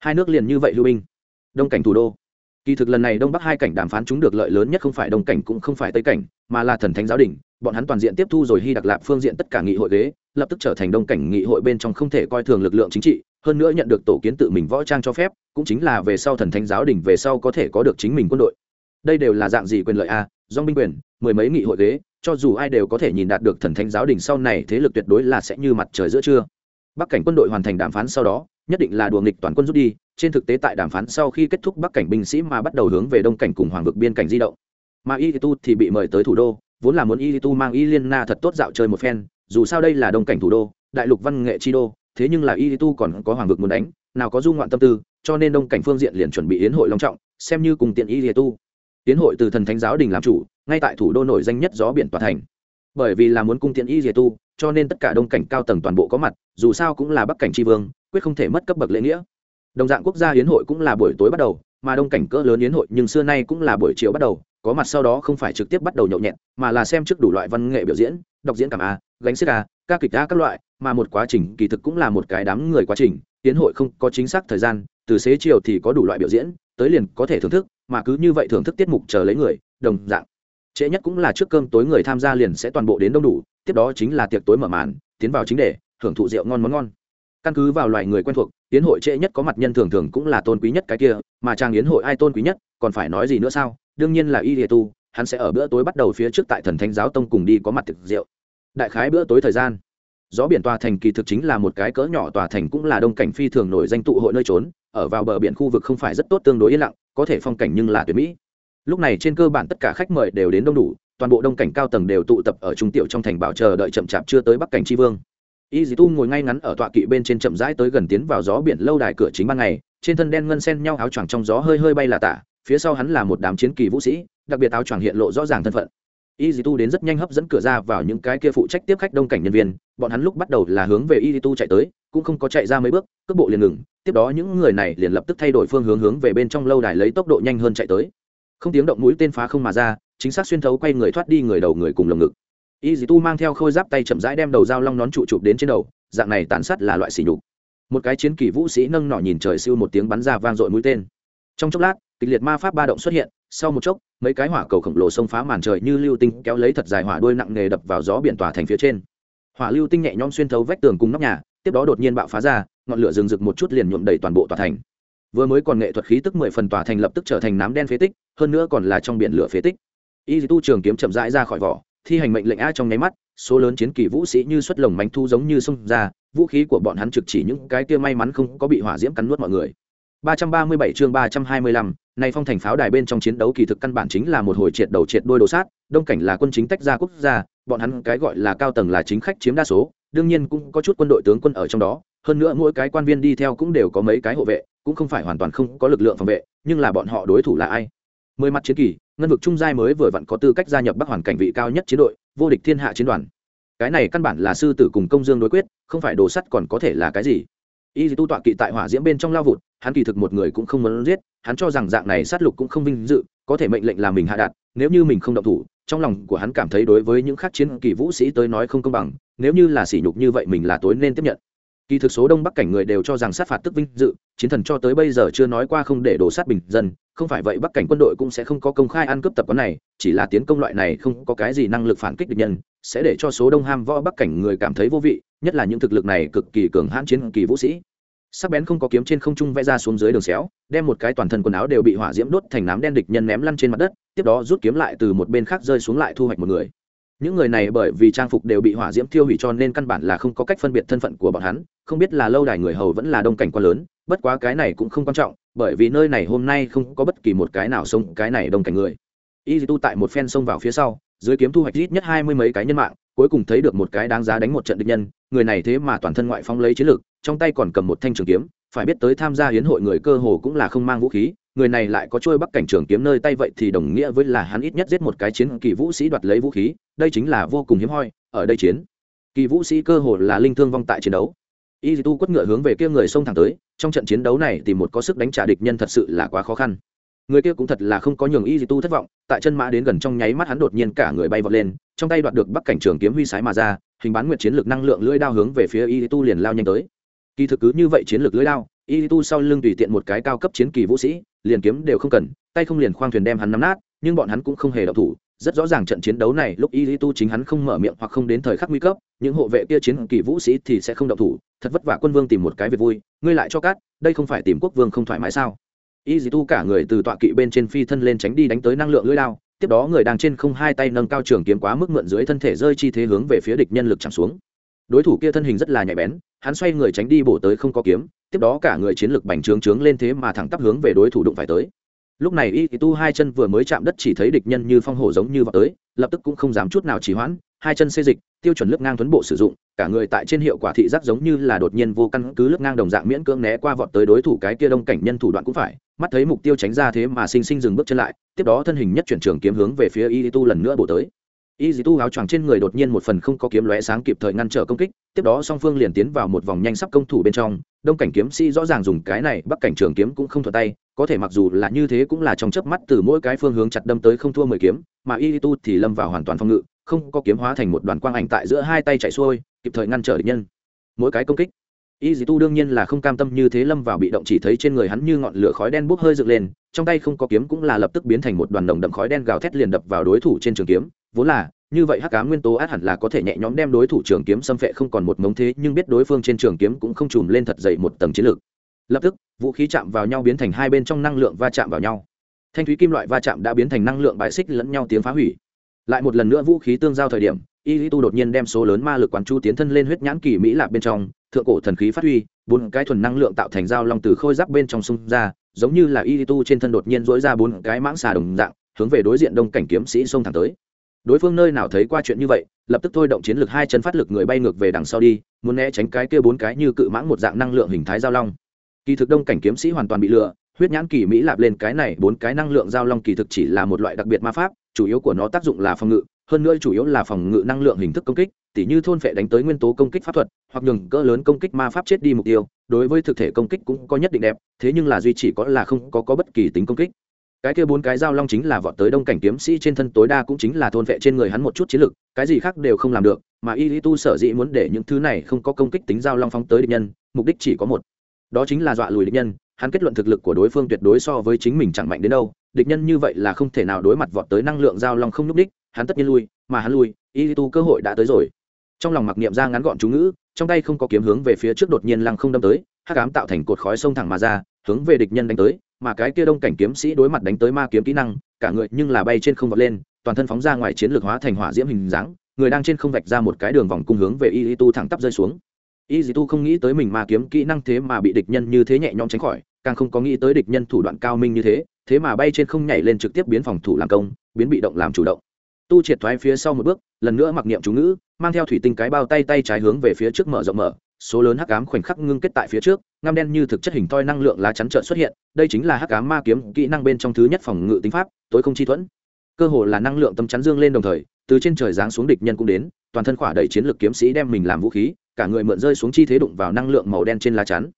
hai nước liền như vậy lưu binh. Đông cảnh thủ đô. Kỳ thực lần này đông bắc hai cảnh đàm phán chúng được lợi lớn nhất không phải đông cảnh cũng không phải tây cảnh, mà là thần thánh giáo đình bọn hắn toàn diện tiếp thu rồi hy đặc lạp phương diện tất cả nghị hội ghế, lập tức trở thành đông cảnh nghị hội bên trong không thể coi thường lực lượng chính trị, hơn nữa nhận được tổ kiến tự mình võ trang cho phép, cũng chính là về sau thần thánh giáo đình về sau có thể có được chính mình quân đội. Đây đều là dạng gì quyền lợi a? Do binh quyền, mười mấy nghị hội ghế, cho dù ai đều có thể nhìn đạt được thần thánh giáo đình sau này thế lực tuyệt đối là sẽ như mặt trời giữa trưa. Bắc cảnh quân đội hoàn thành đàm phán sau đó, nhất định là đùa nghịch toàn quân rút đi, trên thực tế tại đàm phán sau khi kết thúc bắc cảnh binh sĩ mà bắt đầu hướng về đông cảnh cùng hoàng vực biên cảnh di động. Mà y tu thì bị mời tới thủ đô vốn là muốn y tu mang y liên na thật tốt dạo chơi một phen, dù sao đây là đông cảnh thủ đô, đại lục văn nghệ chi đô, thế nhưng là y tu còn có hoàng vực muốn đánh, nào có du ngoạn tâm tư, cho nên đông cảnh phương diện liền chuẩn bị yến hội long trọng, xem như cùng tiện y tu. Yến hội từ thần thánh giáo đình làm chủ, ngay tại thủ đô nổi danh nhất gió biển tòa thành. Bởi vì là muốn cung tiện y tu, cho nên tất cả đông cảnh cao tầng toàn bộ có mặt, dù sao cũng là bắc cảnh tri vương, quyết không thể mất cấp bậc lễ nghĩa. Đồng dạng quốc gia Yến hội cũng là buổi tối bắt đầu, mà đông cảnh cỡ lớn yến hội nhưng xưa nay cũng là buổi chiều bắt đầu có mặt sau đó không phải trực tiếp bắt đầu nhậu nhẹt, mà là xem trước đủ loại văn nghệ biểu diễn, đọc diễn cảm a, gánh xếp a, ca kịch a các loại, mà một quá trình kỳ thực cũng là một cái đám người quá trình yến hội không có chính xác thời gian, từ xế chiều thì có đủ loại biểu diễn, tới liền có thể thưởng thức, mà cứ như vậy thưởng thức tiết mục chờ lấy người, đồng dạng. Trễ nhất cũng là trước cơm tối người tham gia liền sẽ toàn bộ đến đông đủ, tiếp đó chính là tiệc tối mở màn, tiến vào chính đề hưởng thụ rượu ngon món ngon. Căn cứ vào loại người quen thuộc yến hội trễ nhất có mặt nhân thường thường cũng là tôn quý nhất cái kia, mà trang yến hội ai tôn quý nhất, còn phải nói gì nữa sao? Đương nhiên là y địa tu, hắn sẽ ở bữa tối bắt đầu phía trước tại thần thánh giáo tông cùng đi có mặt thực rượu. Đại khái bữa tối thời gian, gió biển tòa thành kỳ thực chính là một cái cỡ nhỏ tòa thành cũng là đông cảnh phi thường nổi danh tụ hội nơi trốn, ở vào bờ biển khu vực không phải rất tốt tương đối yên lặng, có thể phong cảnh nhưng là tuyệt mỹ. Lúc này trên cơ bản tất cả khách mời đều đến đông đủ, toàn bộ đông cảnh cao tầng đều tụ tập ở trung tiểu trong thành bảo chờ đợi chậm chạp chưa tới bắc cảnh tri vương. Y dì tu ngồi ngay ngắn ở tọa kỵ bên trên chậm rãi tới gần tiến vào gió biển lâu đài cửa chính ban ngày, trên thân đen ngân sen nhau áo choàng trong gió hơi hơi bay là tả phía sau hắn là một đám chiến kỳ vũ sĩ, đặc biệt áo choàng hiện lộ rõ ràng thân phận. Y dì tu đến rất nhanh hấp dẫn cửa ra vào những cái kia phụ trách tiếp khách đông cảnh nhân viên, bọn hắn lúc bắt đầu là hướng về y dì tu chạy tới, cũng không có chạy ra mấy bước, cước bộ liền ngừng, tiếp đó những người này liền lập tức thay đổi phương hướng hướng về bên trong lâu đài lấy tốc độ nhanh hơn chạy tới. Không tiếng động mũi tên phá không mà ra, chính xác xuyên thấu quay người thoát đi người đầu người cùng lồng ngực. Y dì tu mang theo khôi giáp tay chậm rãi đem đầu dao long nón trụ chụp đến trên đầu, dạng này tàn sát là loại xỉ nhục. Một cái chiến kỳ vũ sĩ nâng nọ nhìn trời siêu một tiếng bắn ra vang dội mũi tên. Trong chốc lát kịch liệt ma pháp ba động xuất hiện sau một chốc mấy cái hỏa cầu khổng lồ xông phá màn trời như lưu tinh kéo lấy thật dài hỏa đuôi nặng nề đập vào gió biển tỏa thành phía trên. Hỏa lưu tinh nhẹ nhõm xuyên thấu vách tường cùng nóc nhà tiếp đó đột nhiên bạo phá ra ngọn lửa rừng rực một chút liền nhuộm đầy toàn bộ tòa thành. Vừa mới còn nghệ thuật khí tức mười phần tòa thành lập tức trở thành nám đen phế tích hơn nữa còn là trong biển lửa phế tích. Y tu trường kiếm chậm rãi ra khỏi vỏ thi hành mệnh lệnh a trong nháy mắt số lớn chiến kỳ vũ sĩ như xuất lồng mánh thu giống như xông ra vũ khí của bọn hắn trực chỉ những cái kia may mắn không có bị hỏa diễm cắn nuốt mọi người. 337 chương 325, này phong thành pháo đài bên trong chiến đấu kỳ thực căn bản chính là một hồi triệt đầu triệt đôi đồ sát, đông cảnh là quân chính tách ra quốc gia, bọn hắn cái gọi là cao tầng là chính khách chiếm đa số, đương nhiên cũng có chút quân đội tướng quân ở trong đó, hơn nữa mỗi cái quan viên đi theo cũng đều có mấy cái hộ vệ, cũng không phải hoàn toàn không có lực lượng phòng vệ, nhưng là bọn họ đối thủ là ai? Mười mặt chiến kỳ, ngân vực trung giai mới vừa vặn có tư cách gia nhập Bắc Hoàn cảnh vị cao nhất chiến đội, vô địch thiên hạ chiến đoàn. Cái này căn bản là sư tử cùng công dương đối quyết, không phải đồ sắt còn có thể là cái gì? y tu tọa kỵ tại hỏa diễm bên trong lao vụt hắn kỳ thực một người cũng không muốn giết, hắn cho rằng dạng này sát lục cũng không vinh dự, có thể mệnh lệnh là mình hạ đạt, nếu như mình không động thủ, trong lòng của hắn cảm thấy đối với những khác chiến kỳ vũ sĩ tới nói không công bằng, nếu như là sỉ nhục như vậy mình là tối nên tiếp nhận. Kỳ thực số đông bắc cảnh người đều cho rằng sát phạt tức vinh dự, chiến thần cho tới bây giờ chưa nói qua không để đổ sát bình dân, không phải vậy bắc cảnh quân đội cũng sẽ không có công khai ăn cướp tập quán này, chỉ là tiến công loại này không có cái gì năng lực phản kích địch nhân, sẽ để cho số đông ham võ bắc cảnh người cảm thấy vô vị, nhất là những thực lực này cực kỳ cường hãn chiến kỳ vũ sĩ sắc bén không có kiếm trên không trung vẽ ra xuống dưới đường xéo, đem một cái toàn thân quần áo đều bị hỏa diễm đốt thành nám đen địch nhân ném lăn trên mặt đất, tiếp đó rút kiếm lại từ một bên khác rơi xuống lại thu hoạch một người. Những người này bởi vì trang phục đều bị hỏa diễm thiêu hủy cho nên căn bản là không có cách phân biệt thân phận của bọn hắn, không biết là lâu đài người hầu vẫn là đông cảnh quá lớn, bất quá cái này cũng không quan trọng, bởi vì nơi này hôm nay không có bất kỳ một cái nào sống cái này đông cảnh người. Y tu tại một phen xông vào phía sau, dưới kiếm thu hoạch ít nhất hai mươi mấy cái nhân mạng cuối cùng thấy được một cái đáng giá đánh một trận địch nhân, người này thế mà toàn thân ngoại phong lấy chiến lược trong tay còn cầm một thanh trường kiếm, phải biết tới tham gia hiến hội người cơ hồ cũng là không mang vũ khí, người này lại có trôi bắc cảnh trường kiếm nơi tay vậy thì đồng nghĩa với là hắn ít nhất giết một cái chiến kỳ vũ sĩ đoạt lấy vũ khí, đây chính là vô cùng hiếm hoi, ở đây chiến, kỳ vũ sĩ cơ hồ là linh thương vong tại chiến đấu. Y tu quất ngựa hướng về kia người xông thẳng tới, trong trận chiến đấu này thì một có sức đánh trả địch nhân thật sự là quá khó khăn người kia cũng thật là không có nhường y tu thất vọng, tại chân mã đến gần trong nháy mắt hắn đột nhiên cả người bay vọt lên, trong tay đoạt được bắc cảnh trường kiếm huy sái mà ra, hình bán nguyệt chiến lược năng lượng lưỡi đao hướng về phía y tu liền lao nhanh tới. Kỳ thực cứ như vậy chiến lược lưỡi đao, y tu sau lưng tùy tiện một cái cao cấp chiến kỳ vũ sĩ, liền kiếm đều không cần, tay không liền khoang thuyền đem hắn nắm nát, nhưng bọn hắn cũng không hề đậu thủ. Rất rõ ràng trận chiến đấu này, lúc y tu chính hắn không mở miệng hoặc không đến thời khắc nguy cấp, những hộ vệ kia chiến kỳ vũ sĩ thì sẽ không đậu thủ. Thật vất vả quân vương tìm một cái việc vui, ngươi lại cho cát đây không phải tìm quốc vương không thoải mái sao? Y tu cả người từ tọa kỵ bên trên phi thân lên tránh đi đánh tới năng lượng lưỡi lao, tiếp đó người đang trên không hai tay nâng cao trường kiếm quá mức mượn dưới thân thể rơi chi thế hướng về phía địch nhân lực chẳng xuống. Đối thủ kia thân hình rất là nhạy bén, hắn xoay người tránh đi bổ tới không có kiếm, tiếp đó cả người chiến lực bành trướng trướng lên thế mà thẳng tắp hướng về đối thủ đụng phải tới. Lúc này y tu hai chân vừa mới chạm đất chỉ thấy địch nhân như phong hổ giống như vào tới, lập tức cũng không dám chút nào trì hoãn hai chân xê dịch, tiêu chuẩn lướt ngang tuấn bộ sử dụng, cả người tại trên hiệu quả thị giác giống như là đột nhiên vô căn cứ lướt ngang đồng dạng miễn cưỡng né qua vọt tới đối thủ cái kia đông cảnh nhân thủ đoạn cũng phải, mắt thấy mục tiêu tránh ra thế mà sinh sinh dừng bước chân lại, tiếp đó thân hình nhất chuyển trường kiếm hướng về phía y tu lần nữa bổ tới. Y dì tu áo choàng trên người đột nhiên một phần không có kiếm lóe sáng kịp thời ngăn trở công kích, tiếp đó song phương liền tiến vào một vòng nhanh sắp công thủ bên trong, đông cảnh kiếm sĩ rõ ràng dùng cái này, bắc cảnh trường kiếm cũng không thuật tay, có thể mặc dù là như thế cũng là trong chớp mắt từ mỗi cái phương hướng chặt đâm tới không thua mười kiếm, mà y tu thì lâm vào hoàn toàn phòng ngự không có kiếm hóa thành một đoàn quang ảnh tại giữa hai tay chạy xuôi, kịp thời ngăn trở địch nhân. Mỗi cái công kích, y dì tu đương nhiên là không cam tâm như thế lâm vào bị động chỉ thấy trên người hắn như ngọn lửa khói đen bốc hơi dựng lên, trong tay không có kiếm cũng là lập tức biến thành một đoàn đồng đậm khói đen gào thét liền đập vào đối thủ trên trường kiếm. Vốn là, như vậy hắc cá nguyên tố át hẳn là có thể nhẹ nhõm đem đối thủ trường kiếm xâm phệ không còn một mống thế, nhưng biết đối phương trên trường kiếm cũng không chùm lên thật dậy một tầng chiến lược. Lập tức, vũ khí chạm vào nhau biến thành hai bên trong năng lượng va chạm vào nhau. Thanh thúy kim loại va chạm đã biến thành năng lượng bài xích lẫn nhau tiếng phá hủy lại một lần nữa vũ khí tương giao thời điểm y lý tu đột nhiên đem số lớn ma lực quán chu tiến thân lên huyết nhãn kỳ mỹ lạc bên trong, thượng cổ thần khí phát huy, bốn cái thuần năng lượng tạo thành dao long từ khôi giáp bên trong sung ra, giống như là y lý tu trên thân đột nhiên dỗi ra bốn cái mãng xà đồng dạng, hướng về đối diện đông cảnh kiếm sĩ xông thẳng tới. Đối phương nơi nào thấy qua chuyện như vậy, lập tức thôi động chiến lược hai chân phát lực người bay ngược về đằng sau đi, muốn né tránh cái kia bốn cái như cự mãng một dạng năng lượng hình thái giao long. Kỳ thực đông cảnh kiếm sĩ hoàn toàn bị lừa, huyết nhãn kỳ mỹ lạp lên cái này bốn cái năng lượng giao long kỳ thực chỉ là một loại đặc biệt ma pháp chủ yếu của nó tác dụng là phòng ngự hơn nữa chủ yếu là phòng ngự năng lượng hình thức công kích tỉ như thôn phệ đánh tới nguyên tố công kích pháp thuật hoặc nhường cỡ lớn công kích ma pháp chết đi mục tiêu đối với thực thể công kích cũng có nhất định đẹp thế nhưng là duy chỉ có là không có, có bất kỳ tính công kích. Cái kia bốn cái dao long chính là vọt tới đông cảnh kiếm sĩ trên thân tối đa cũng chính là thôn vệ trên người hắn một chút chiến lực cái gì khác đều không làm được mà y lý tu sở dĩ muốn để những thứ này không có công kích tính dao long phóng tới địch nhân mục đích chỉ có một. Đó chính là dọa lùi địch nhân hắn kết luận thực lực của đối phương tuyệt đối so với chính mình chẳng mạnh đến đâu địch nhân như vậy là không thể nào đối mặt vọt tới năng lượng giao long không nhúc đích, hắn tất nhiên lui, mà hắn lui, y tu cơ hội đã tới rồi. Trong lòng mặc niệm ra ngắn gọn chú ngữ, trong tay không có kiếm hướng về phía trước đột nhiên lăng không đâm tới, hắc ám tạo thành cột khói sông thẳng mà ra, hướng về địch nhân đánh tới, mà cái kia đông cảnh kiếm sĩ đối mặt đánh tới ma kiếm kỹ năng, cả người nhưng là bay trên không vọt lên, toàn thân phóng ra ngoài chiến lược hóa thành hỏa diễm hình dáng, người đang trên không vạch ra một cái đường vòng cung hướng về y tu thẳng tắp rơi xuống. Y tu không nghĩ tới mình ma kiếm kỹ năng thế mà bị địch nhân như thế nhẹ nhõm tránh khỏi càng không có nghĩ tới địch nhân thủ đoạn cao minh như thế thế mà bay trên không nhảy lên trực tiếp biến phòng thủ làm công, biến bị động làm chủ động. Tu triệt thoái phía sau một bước, lần nữa mặc niệm chú ngữ, mang theo thủy tinh cái bao tay tay trái hướng về phía trước mở rộng mở, số lớn hắc ám khoảnh khắc ngưng kết tại phía trước, ngăm đen như thực chất hình thoi năng lượng lá chắn trợn xuất hiện, đây chính là hắc ám ma kiếm kỹ năng bên trong thứ nhất phòng ngự tính pháp, tối không chi thuẫn. Cơ hồ là năng lượng tâm chắn dương lên đồng thời, từ trên trời giáng xuống địch nhân cũng đến, toàn thân khỏa đầy chiến lược kiếm sĩ đem mình làm vũ khí, cả người mượn rơi xuống chi thế đụng vào năng lượng màu đen trên lá chắn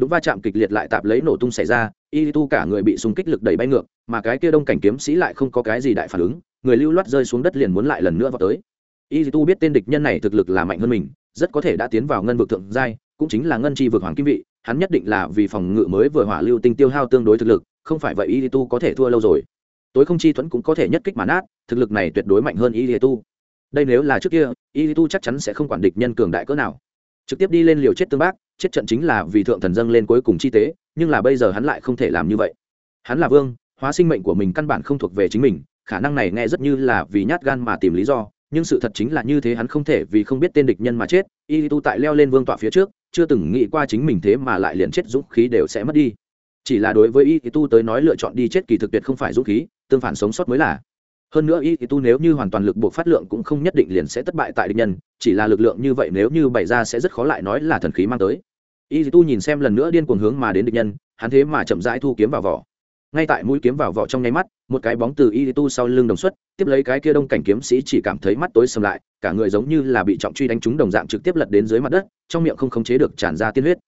đúng va chạm kịch liệt lại tạp lấy nổ tung xảy ra y tu cả người bị súng kích lực đẩy bay ngược, mà cái kia đông cảnh kiếm sĩ lại không có cái gì đại phản ứng, người lưu loát rơi xuống đất liền muốn lại lần nữa vào tới. Y tu biết tên địch nhân này thực lực là mạnh hơn mình, rất có thể đã tiến vào ngân vực thượng giai, cũng chính là ngân chi vực hoàng kim vị, hắn nhất định là vì phòng ngự mới vừa hỏa lưu tinh tiêu hao tương đối thực lực, không phải vậy y tu có thể thua lâu rồi. Tối không chi thuẫn cũng có thể nhất kích mà át thực lực này tuyệt đối mạnh hơn y tu đây nếu là trước kia y tu chắc chắn sẽ không quản địch nhân cường đại cỡ nào trực tiếp đi lên liều chết tương bác, chết trận chính là vì thượng thần dâng lên cuối cùng chi tế, nhưng là bây giờ hắn lại không thể làm như vậy. Hắn là vương, hóa sinh mệnh của mình căn bản không thuộc về chính mình, khả năng này nghe rất như là vì nhát gan mà tìm lý do, nhưng sự thật chính là như thế hắn không thể vì không biết tên địch nhân mà chết. Y tu tại leo lên vương tọa phía trước, chưa từng nghĩ qua chính mình thế mà lại liền chết dũng khí đều sẽ mất đi. Chỉ là đối với y tu tới nói lựa chọn đi chết kỳ thực tuyệt không phải dũng khí, tương phản sống sót mới là hơn nữa y tu nếu như hoàn toàn lực buộc phát lượng cũng không nhất định liền sẽ thất bại tại địch nhân, chỉ là lực lượng như vậy nếu như bày ra sẽ rất khó lại nói là thần khí mang tới. Y tu nhìn xem lần nữa điên cuồng hướng mà đến địch nhân, hắn thế mà chậm rãi thu kiếm vào vỏ. Ngay tại mũi kiếm vào vỏ trong nháy mắt, một cái bóng từ y tu sau lưng đồng xuất, tiếp lấy cái kia đông cảnh kiếm sĩ chỉ cảm thấy mắt tối sầm lại, cả người giống như là bị trọng truy đánh trúng đồng dạng trực tiếp lật đến dưới mặt đất, trong miệng không khống chế được tràn ra tiên huyết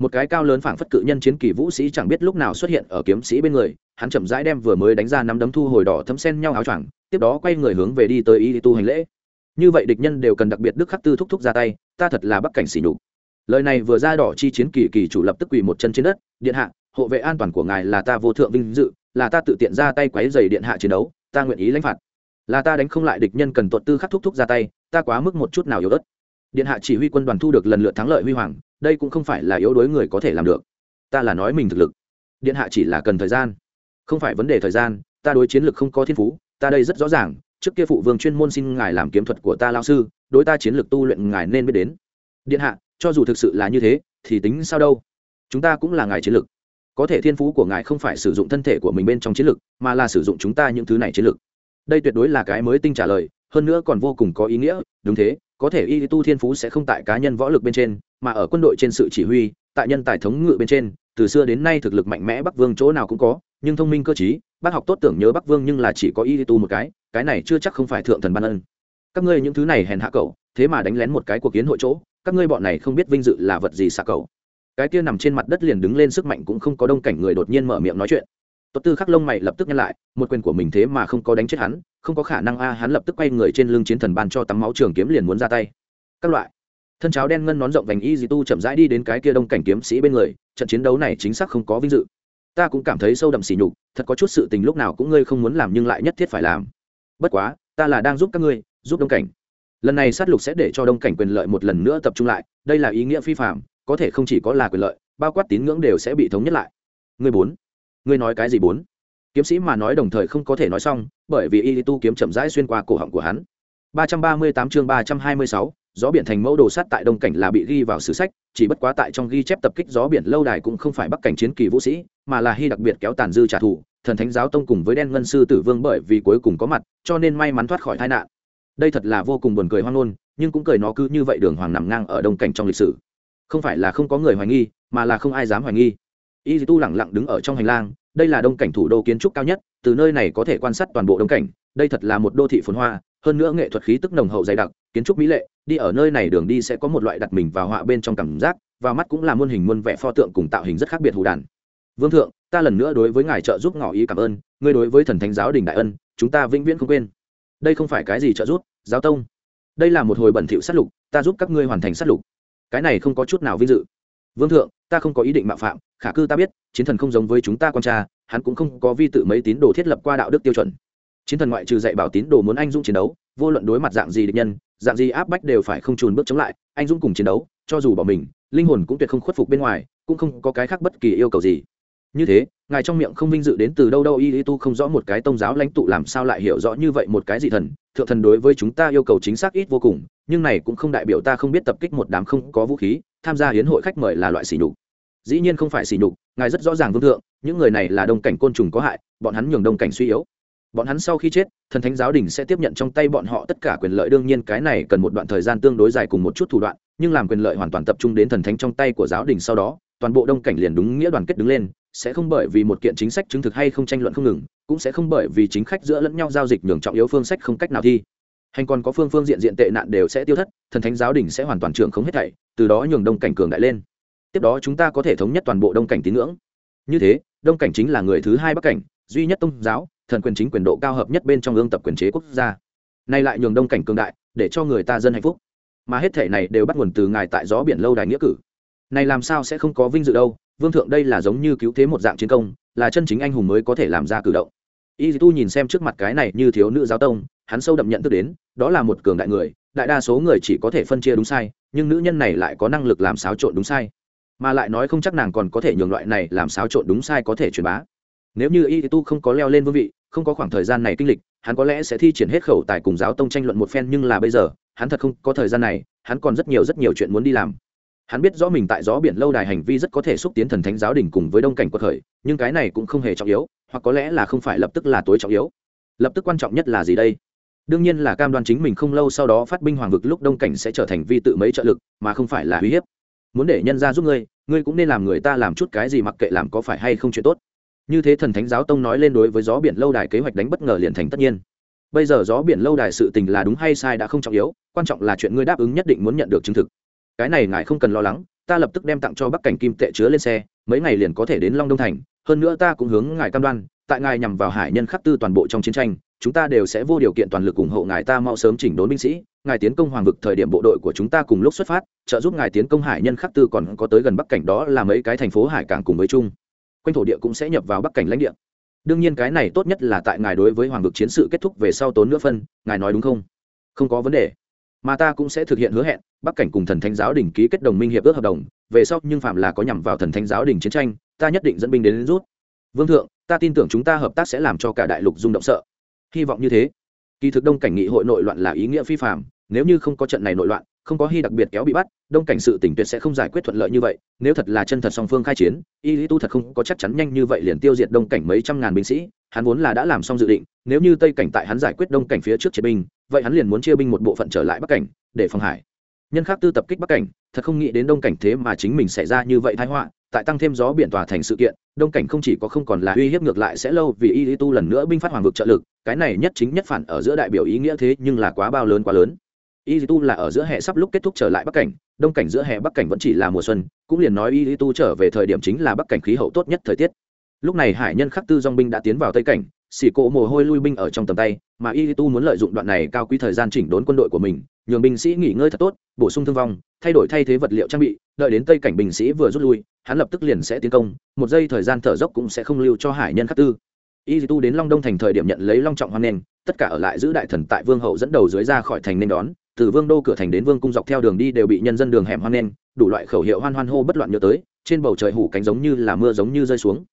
một cái cao lớn phảng phất cự nhân chiến kỳ vũ sĩ chẳng biết lúc nào xuất hiện ở kiếm sĩ bên người, hắn chậm rãi đem vừa mới đánh ra năm đấm thu hồi đỏ thấm sen nhau áo choàng, tiếp đó quay người hướng về đi tới y tu hành lễ. Như vậy địch nhân đều cần đặc biệt đức khắc tư thúc thúc ra tay, ta thật là bắc cảnh xỉ nhục. Lời này vừa ra đỏ chi chiến kỳ kỳ chủ lập tức quỳ một chân trên đất, điện hạ, hộ vệ an toàn của ngài là ta vô thượng vinh dự, là ta tự tiện ra tay quấy dày điện hạ chiến đấu, ta nguyện ý lãnh phạt. Là ta đánh không lại địch nhân cần tuột tư khắc thúc thúc ra tay, ta quá mức một chút nào yếu ớt. Điện hạ chỉ huy quân đoàn thu được lần lượt thắng lợi huy hoàng đây cũng không phải là yếu đuối người có thể làm được. Ta là nói mình thực lực. Điện hạ chỉ là cần thời gian. Không phải vấn đề thời gian, ta đối chiến lược không có thiên phú, ta đây rất rõ ràng, trước kia phụ vương chuyên môn xin ngài làm kiếm thuật của ta lao sư, đối ta chiến lược tu luyện ngài nên biết đến. Điện hạ, cho dù thực sự là như thế, thì tính sao đâu? Chúng ta cũng là ngài chiến lược có thể thiên phú của ngài không phải sử dụng thân thể của mình bên trong chiến lược mà là sử dụng chúng ta những thứ này chiến lược đây tuyệt đối là cái mới tinh trả lời, hơn nữa còn vô cùng có ý nghĩa, đúng thế, có thể y tu thiên phú sẽ không tại cá nhân võ lực bên trên mà ở quân đội trên sự chỉ huy, tại nhân tài thống ngự bên trên, từ xưa đến nay thực lực mạnh mẽ bắc vương chỗ nào cũng có, nhưng thông minh cơ chí bác học tốt tưởng nhớ bắc vương nhưng là chỉ có y tu một cái cái này chưa chắc không phải thượng thần ban ân. Các ngươi những thứ này hèn hạ cậu, thế mà đánh lén một cái cuộc kiến hội chỗ, các ngươi bọn này không biết vinh dự là vật gì xạ cậu. Cái kia nằm trên mặt đất liền đứng lên sức mạnh cũng không có đông cảnh người đột nhiên mở miệng nói chuyện. Tốt tư khắc lông mày lập tức nhăn lại, một quyền của mình thế mà không có đánh chết hắn, không có khả năng a, hắn lập tức quay người trên lưng chiến thần ban cho tắm máu trường kiếm liền muốn ra tay. Các loại thân cháo đen ngân nón rộng vành y dì tu chậm rãi đi đến cái kia đông cảnh kiếm sĩ bên người trận chiến đấu này chính xác không có vinh dự. Ta cũng cảm thấy sâu đậm sỉ nhục thật có chút sự tình lúc nào cũng ngươi không muốn làm nhưng lại nhất thiết phải làm. Bất quá ta là đang giúp các ngươi giúp đông cảnh. Lần này sát lục sẽ để cho đông cảnh quyền lợi một lần nữa tập trung lại đây là ý nghĩa phi phạm có thể không chỉ có là quyền lợi bao quát tín ngưỡng đều sẽ bị thống nhất lại. Ngươi bốn ngươi nói cái gì bốn? Kiếm sĩ mà nói đồng thời không có thể nói xong bởi vì y tu kiếm chậm rãi xuyên qua cổ họng của hắn. 338 chương 326, gió biển thành mẫu đồ sắt tại đông cảnh là bị ghi vào sử sách, chỉ bất quá tại trong ghi chép tập kích gió biển lâu đài cũng không phải bắc cảnh chiến kỳ vũ sĩ, mà là hy đặc biệt kéo tàn dư trả thù, thần thánh giáo tông cùng với đen ngân sư tử vương bởi vì cuối cùng có mặt, cho nên may mắn thoát khỏi tai nạn. Đây thật là vô cùng buồn cười hoang ngôn, nhưng cũng cười nó cứ như vậy đường hoàng nằm ngang ở đông cảnh trong lịch sử. Không phải là không có người hoài nghi, mà là không ai dám hoài nghi. Y tu lẳng lặng đứng ở trong hành lang, đây là đông cảnh thủ đô kiến trúc cao nhất, từ nơi này có thể quan sát toàn bộ đông cảnh, đây thật là một đô thị phồn hoa, hơn nữa nghệ thuật khí tức nồng hậu dày đặc kiến trúc mỹ lệ, đi ở nơi này đường đi sẽ có một loại đặt mình vào họa bên trong cảm giác, và mắt cũng là muôn hình muôn vẻ pho tượng cùng tạo hình rất khác biệt hù đàn. Vương thượng, ta lần nữa đối với ngài trợ giúp ngỏ ý cảm ơn, ngươi đối với thần thánh giáo đình đại ân, chúng ta vĩnh viễn không quên. Đây không phải cái gì trợ giúp, giáo tông. Đây là một hồi bẩn thỉu sát lục, ta giúp các ngươi hoàn thành sát lục. Cái này không có chút nào vinh dự. Vương thượng, ta không có ý định mạo phạm, khả cư ta biết, chiến thần không giống với chúng ta con cha, hắn cũng không có vi tự mấy tín đồ thiết lập qua đạo đức tiêu chuẩn. Chiến thần ngoại trừ dạy bảo tín đồ muốn anh dũng chiến đấu, vô luận đối mặt dạng gì địch nhân dạng gì áp bách đều phải không trùn bước chống lại, anh dũng cùng chiến đấu, cho dù bỏ mình, linh hồn cũng tuyệt không khuất phục bên ngoài, cũng không có cái khác bất kỳ yêu cầu gì. Như thế, ngài trong miệng không vinh dự đến từ đâu đâu, y tu không rõ một cái tôn giáo lãnh tụ làm sao lại hiểu rõ như vậy một cái dị thần, thượng thần đối với chúng ta yêu cầu chính xác ít vô cùng, nhưng này cũng không đại biểu ta không biết tập kích một đám không có vũ khí, tham gia hiến hội khách mời là loại xỉ nhục. Dĩ nhiên không phải xỉ nhục, ngài rất rõ ràng vương thượng, những người này là đông cảnh côn trùng có hại, bọn hắn nhường đông cảnh suy yếu bọn hắn sau khi chết, thần thánh giáo đình sẽ tiếp nhận trong tay bọn họ tất cả quyền lợi. Đương nhiên, cái này cần một đoạn thời gian tương đối dài cùng một chút thủ đoạn, nhưng làm quyền lợi hoàn toàn tập trung đến thần thánh trong tay của giáo đình sau đó, toàn bộ đông cảnh liền đúng nghĩa đoàn kết đứng lên, sẽ không bởi vì một kiện chính sách chứng thực hay không tranh luận không ngừng, cũng sẽ không bởi vì chính khách giữa lẫn nhau giao dịch nhường trọng yếu phương sách không cách nào thi. Hành còn có phương phương diện diện tệ nạn đều sẽ tiêu thất, thần thánh giáo đình sẽ hoàn toàn trưởng không hết thảy, từ đó nhường đông cảnh cường đại lên. Tiếp đó chúng ta có thể thống nhất toàn bộ đông cảnh tín ngưỡng. Như thế, đông cảnh chính là người thứ hai bắc cảnh, duy nhất tôn giáo thần quyền chính quyền độ cao hợp nhất bên trong ương tập quyền chế quốc gia. Nay lại nhường đông cảnh cường đại, để cho người ta dân hạnh phúc. Mà hết thể này đều bắt nguồn từ ngài tại gió biển lâu đài nghĩa cử. Này làm sao sẽ không có vinh dự đâu, vương thượng đây là giống như cứu thế một dạng chiến công, là chân chính anh hùng mới có thể làm ra cử động. Y tu nhìn xem trước mặt cái này như thiếu nữ giáo tông, hắn sâu đậm nhận thức đến, đó là một cường đại người, đại đa số người chỉ có thể phân chia đúng sai, nhưng nữ nhân này lại có năng lực làm xáo trộn đúng sai. Mà lại nói không chắc nàng còn có thể nhường loại này làm xáo trộn đúng sai có thể truyền bá. Nếu như y tu không có leo lên vương vị không có khoảng thời gian này kinh lịch, hắn có lẽ sẽ thi triển hết khẩu tài cùng giáo tông tranh luận một phen, nhưng là bây giờ, hắn thật không có thời gian này, hắn còn rất nhiều rất nhiều chuyện muốn đi làm. Hắn biết rõ mình tại gió biển lâu đài hành vi rất có thể xúc tiến thần thánh giáo đình cùng với đông cảnh quật khởi, nhưng cái này cũng không hề trọng yếu, hoặc có lẽ là không phải lập tức là tối trọng yếu. Lập tức quan trọng nhất là gì đây? Đương nhiên là cam đoan chính mình không lâu sau đó phát binh hoàng vực lúc đông cảnh sẽ trở thành vi tự mấy trợ lực, mà không phải là uy hiếp. Muốn để nhân ra giúp ngươi ngươi cũng nên làm người ta làm chút cái gì mặc kệ làm có phải hay không chuyện tốt như thế thần thánh giáo tông nói lên đối với gió biển lâu đài kế hoạch đánh bất ngờ liền thành tất nhiên. Bây giờ gió biển lâu đài sự tình là đúng hay sai đã không trọng yếu, quan trọng là chuyện ngươi đáp ứng nhất định muốn nhận được chứng thực. Cái này ngài không cần lo lắng, ta lập tức đem tặng cho bắc cảnh kim tệ chứa lên xe, mấy ngày liền có thể đến long đông thành, hơn nữa ta cũng hướng ngài cam đoan, tại ngài nhằm vào hải nhân khắc tư toàn bộ trong chiến tranh, chúng ta đều sẽ vô điều kiện toàn lực ủng hộ ngài ta mau sớm chỉnh đốn binh sĩ, ngài tiến công hoàng vực thời điểm bộ đội của chúng ta cùng lúc xuất phát, trợ giúp ngài tiến công hải nhân khắc tư còn có tới gần bắc cảnh đó là mấy cái thành phố hải cảng cùng với chung quanh thổ địa cũng sẽ nhập vào bắc cảnh lãnh địa. Đương nhiên cái này tốt nhất là tại ngài đối với hoàng vực chiến sự kết thúc về sau tốn nữa phân ngài nói đúng không? Không có vấn đề. Mà ta cũng sẽ thực hiện hứa hẹn bắc cảnh cùng thần thánh giáo đình ký kết đồng minh hiệp ước hợp đồng về sau nhưng phạm là có nhằm vào thần thánh giáo đình chiến tranh ta nhất định dẫn binh đến, đến rút. Vương thượng ta tin tưởng chúng ta hợp tác sẽ làm cho cả đại lục rung động sợ. Hy vọng như thế. Kỳ thực đông cảnh nghị hội nội loạn là ý nghĩa phi phạm nếu như không có trận này nội loạn không có hy đặc biệt kéo bị bắt, đông cảnh sự tỉnh tuyệt sẽ không giải quyết thuận lợi như vậy, nếu thật là chân thật song phương khai chiến, y lý tu thật không có chắc chắn nhanh như vậy liền tiêu diệt đông cảnh mấy trăm ngàn binh sĩ, hắn vốn là đã làm xong dự định, nếu như tây cảnh tại hắn giải quyết đông cảnh phía trước chế binh, vậy hắn liền muốn chia binh một bộ phận trở lại bắc cảnh, để phòng hải. Nhân khác tư tập kích bắc cảnh, thật không nghĩ đến đông cảnh thế mà chính mình xảy ra như vậy thái họa, tại tăng thêm gió biển tòa thành sự kiện, đông cảnh không chỉ có không còn là uy hiếp ngược lại sẽ lâu vì y tu lần nữa binh phát hoàng vực trợ lực, cái này nhất chính nhất phản ở giữa đại biểu ý nghĩa thế nhưng là quá bao lớn quá lớn y tu là ở giữa hè sắp lúc kết thúc trở lại bắc cảnh, đông cảnh giữa hè bắc cảnh vẫn chỉ là mùa xuân, cũng liền nói y tu trở về thời điểm chính là bắc cảnh khí hậu tốt nhất thời tiết. Lúc này hải nhân khắc tư dong binh đã tiến vào tây cảnh, xỉ cộ mồ hôi lui binh ở trong tầm tay, mà y tu muốn lợi dụng đoạn này cao quý thời gian chỉnh đốn quân đội của mình, nhường binh sĩ nghỉ ngơi thật tốt, bổ sung thương vong, thay đổi thay thế vật liệu trang bị, đợi đến tây cảnh binh sĩ vừa rút lui, hắn lập tức liền sẽ tiến công, một giây thời gian thở dốc cũng sẽ không lưu cho hải nhân khắc tư. Y tu đến long đông thành thời điểm nhận lấy long trọng hoan nghênh, tất cả ở lại giữ đại thần tại vương hậu dẫn đầu dưới ra khỏi thành nên đón từ vương đô cửa thành đến vương cung dọc theo đường đi đều bị nhân dân đường hẻm hoan nghênh, đủ loại khẩu hiệu hoan hoan hô bất loạn nhớ tới, trên bầu trời hủ cánh giống như là mưa giống như rơi xuống.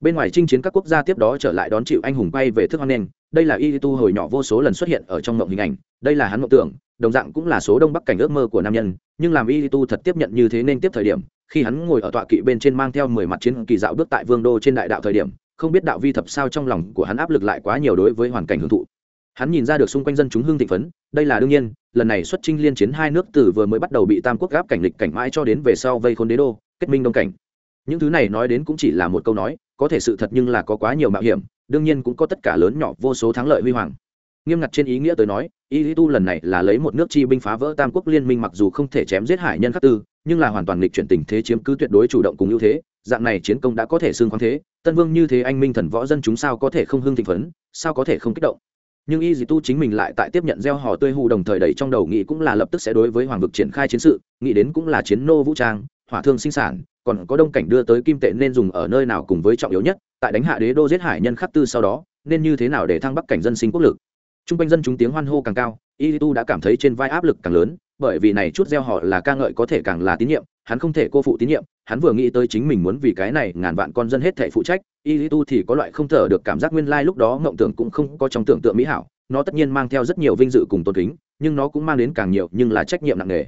Bên ngoài chinh chiến các quốc gia tiếp đó trở lại đón chịu anh hùng bay về thức hoan nghênh, đây là y tu hồi nhỏ vô số lần xuất hiện ở trong mộng hình ảnh, đây là hắn mộng tưởng, đồng dạng cũng là số đông bắc cảnh ước mơ của nam nhân, nhưng làm y tu thật tiếp nhận như thế nên tiếp thời điểm, khi hắn ngồi ở tọa kỵ bên trên mang theo mười mặt chiến kỳ dạo bước tại vương đô trên đại đạo thời điểm, không biết đạo vi thập sao trong lòng của hắn áp lực lại quá nhiều đối với hoàn cảnh hưởng thụ hắn nhìn ra được xung quanh dân chúng hương thịnh phấn, đây là đương nhiên, lần này xuất chinh liên chiến hai nước từ vừa mới bắt đầu bị tam quốc gáp cảnh lịch cảnh mãi cho đến về sau vây khôn đế đô, kết minh đông cảnh. Những thứ này nói đến cũng chỉ là một câu nói, có thể sự thật nhưng là có quá nhiều mạo hiểm, đương nhiên cũng có tất cả lớn nhỏ vô số thắng lợi huy hoàng. Nghiêm ngặt trên ý nghĩa tới nói y lý tu lần này là lấy một nước chi binh phá vỡ tam quốc liên minh mặc dù không thể chém giết hải nhân khắc tư, nhưng là hoàn toàn lịch chuyển tình thế chiếm cứ tuyệt đối chủ động cùng ưu thế, dạng này chiến công đã có thể xương khoáng thế, tân vương như thế anh minh thần võ dân chúng sao có thể không hưng thịnh phấn, sao có thể không kích động? Nhưng y dì tu chính mình lại tại tiếp nhận gieo hò tươi hù đồng thời đầy trong đầu nghĩ cũng là lập tức sẽ đối với hoàng vực triển khai chiến sự, nghĩ đến cũng là chiến nô vũ trang, hỏa thương sinh sản, còn có đông cảnh đưa tới kim tệ nên dùng ở nơi nào cùng với trọng yếu nhất, tại đánh hạ đế đô giết hải nhân khắc tư sau đó, nên như thế nào để thăng bắc cảnh dân sinh quốc lực. T r u n g quanh dân chúng tiếng hoan hô càng cao, y tu đã cảm thấy trên vai áp lực càng lớn, bởi vì này chút gieo họ là ca ngợi có thể càng là tín nhiệm hắn không thể cô phụ tín nhiệm, hắn vừa nghĩ tới chính mình muốn vì cái này ngàn vạn con dân hết thể phụ trách, y tu thì có loại không thở được cảm giác nguyên lai lúc đó mộng tưởng cũng không có trong tưởng tượng mỹ hảo, nó tất nhiên mang theo rất nhiều vinh dự cùng tôn kính, nhưng nó cũng mang đến càng nhiều nhưng là trách nhiệm nặng nề.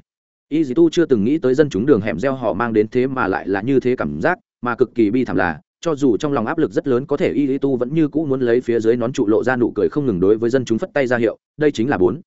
Y dì tu chưa từng nghĩ tới dân chúng đường hẻm gieo họ mang đến thế mà lại là như thế cảm giác, mà cực kỳ bi thảm là, cho dù trong lòng áp lực rất lớn có thể y lý tu vẫn như cũ muốn lấy phía dưới nón trụ lộ ra nụ cười không ngừng đối với dân chúng phất tay ra hiệu, đây chính là bốn.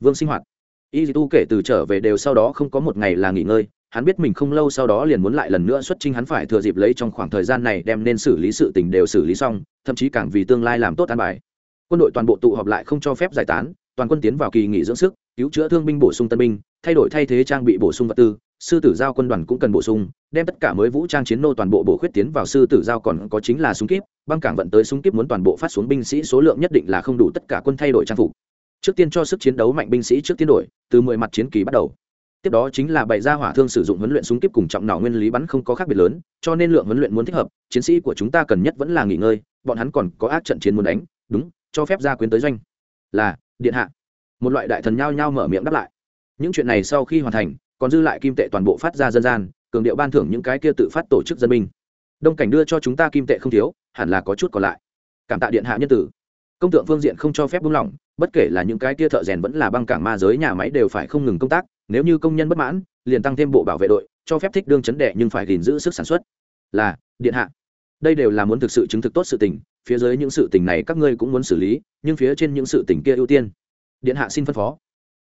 Vương sinh hoạt. Y lý tu kể từ trở về đều sau đó không có một ngày là nghỉ ngơi hắn biết mình không lâu sau đó liền muốn lại lần nữa xuất trình hắn phải thừa dịp lấy trong khoảng thời gian này đem nên xử lý sự tình đều xử lý xong, thậm chí càng vì tương lai làm tốt an bài. Quân đội toàn bộ tụ họp lại không cho phép giải tán, toàn quân tiến vào kỳ nghỉ dưỡng sức, cứu chữa thương binh bổ sung tân binh, thay đổi thay thế trang bị bổ sung vật tư, sư tử giao quân đoàn cũng cần bổ sung, đem tất cả mới vũ trang chiến nô toàn bộ bổ khuyết tiến vào sư tử giao còn có chính là súng kíp, băng cảng vận tới súng kíp muốn toàn bộ phát xuống binh sĩ số lượng nhất định là không đủ tất cả quân thay đổi trang phục. Trước tiên cho sức chiến đấu mạnh binh sĩ trước tiên đổi, từ mười mặt chiến kỳ bắt đầu tiếp đó chính là bày ra hỏa thương sử dụng huấn luyện súng kíp cùng trọng nỏ nguyên lý bắn không có khác biệt lớn, cho nên lượng huấn luyện muốn thích hợp, chiến sĩ của chúng ta cần nhất vẫn là nghỉ ngơi, bọn hắn còn có ác trận chiến muốn đánh, đúng, cho phép gia quyến tới doanh. Là, điện hạ. Một loại đại thần nhao nhao mở miệng đáp lại. Những chuyện này sau khi hoàn thành, còn dư lại kim tệ toàn bộ phát ra dân gian, cường điệu ban thưởng những cái kia tự phát tổ chức dân binh. Đông cảnh đưa cho chúng ta kim tệ không thiếu, hẳn là có chút còn lại. Cảm tạ điện hạ nhân tử. Công tượng phương diện không cho phép buông lỏng bất kể là những cái kia thợ rèn vẫn là băng cảng ma giới nhà máy đều phải không ngừng công tác, nếu như công nhân bất mãn, liền tăng thêm bộ bảo vệ đội, cho phép thích đương chấn đệ nhưng phải gìn giữ sức sản xuất. Là, điện hạ. Đây đều là muốn thực sự chứng thực tốt sự tình, phía dưới những sự tình này các ngươi cũng muốn xử lý, nhưng phía trên những sự tình kia ưu tiên. Điện hạ xin phân phó.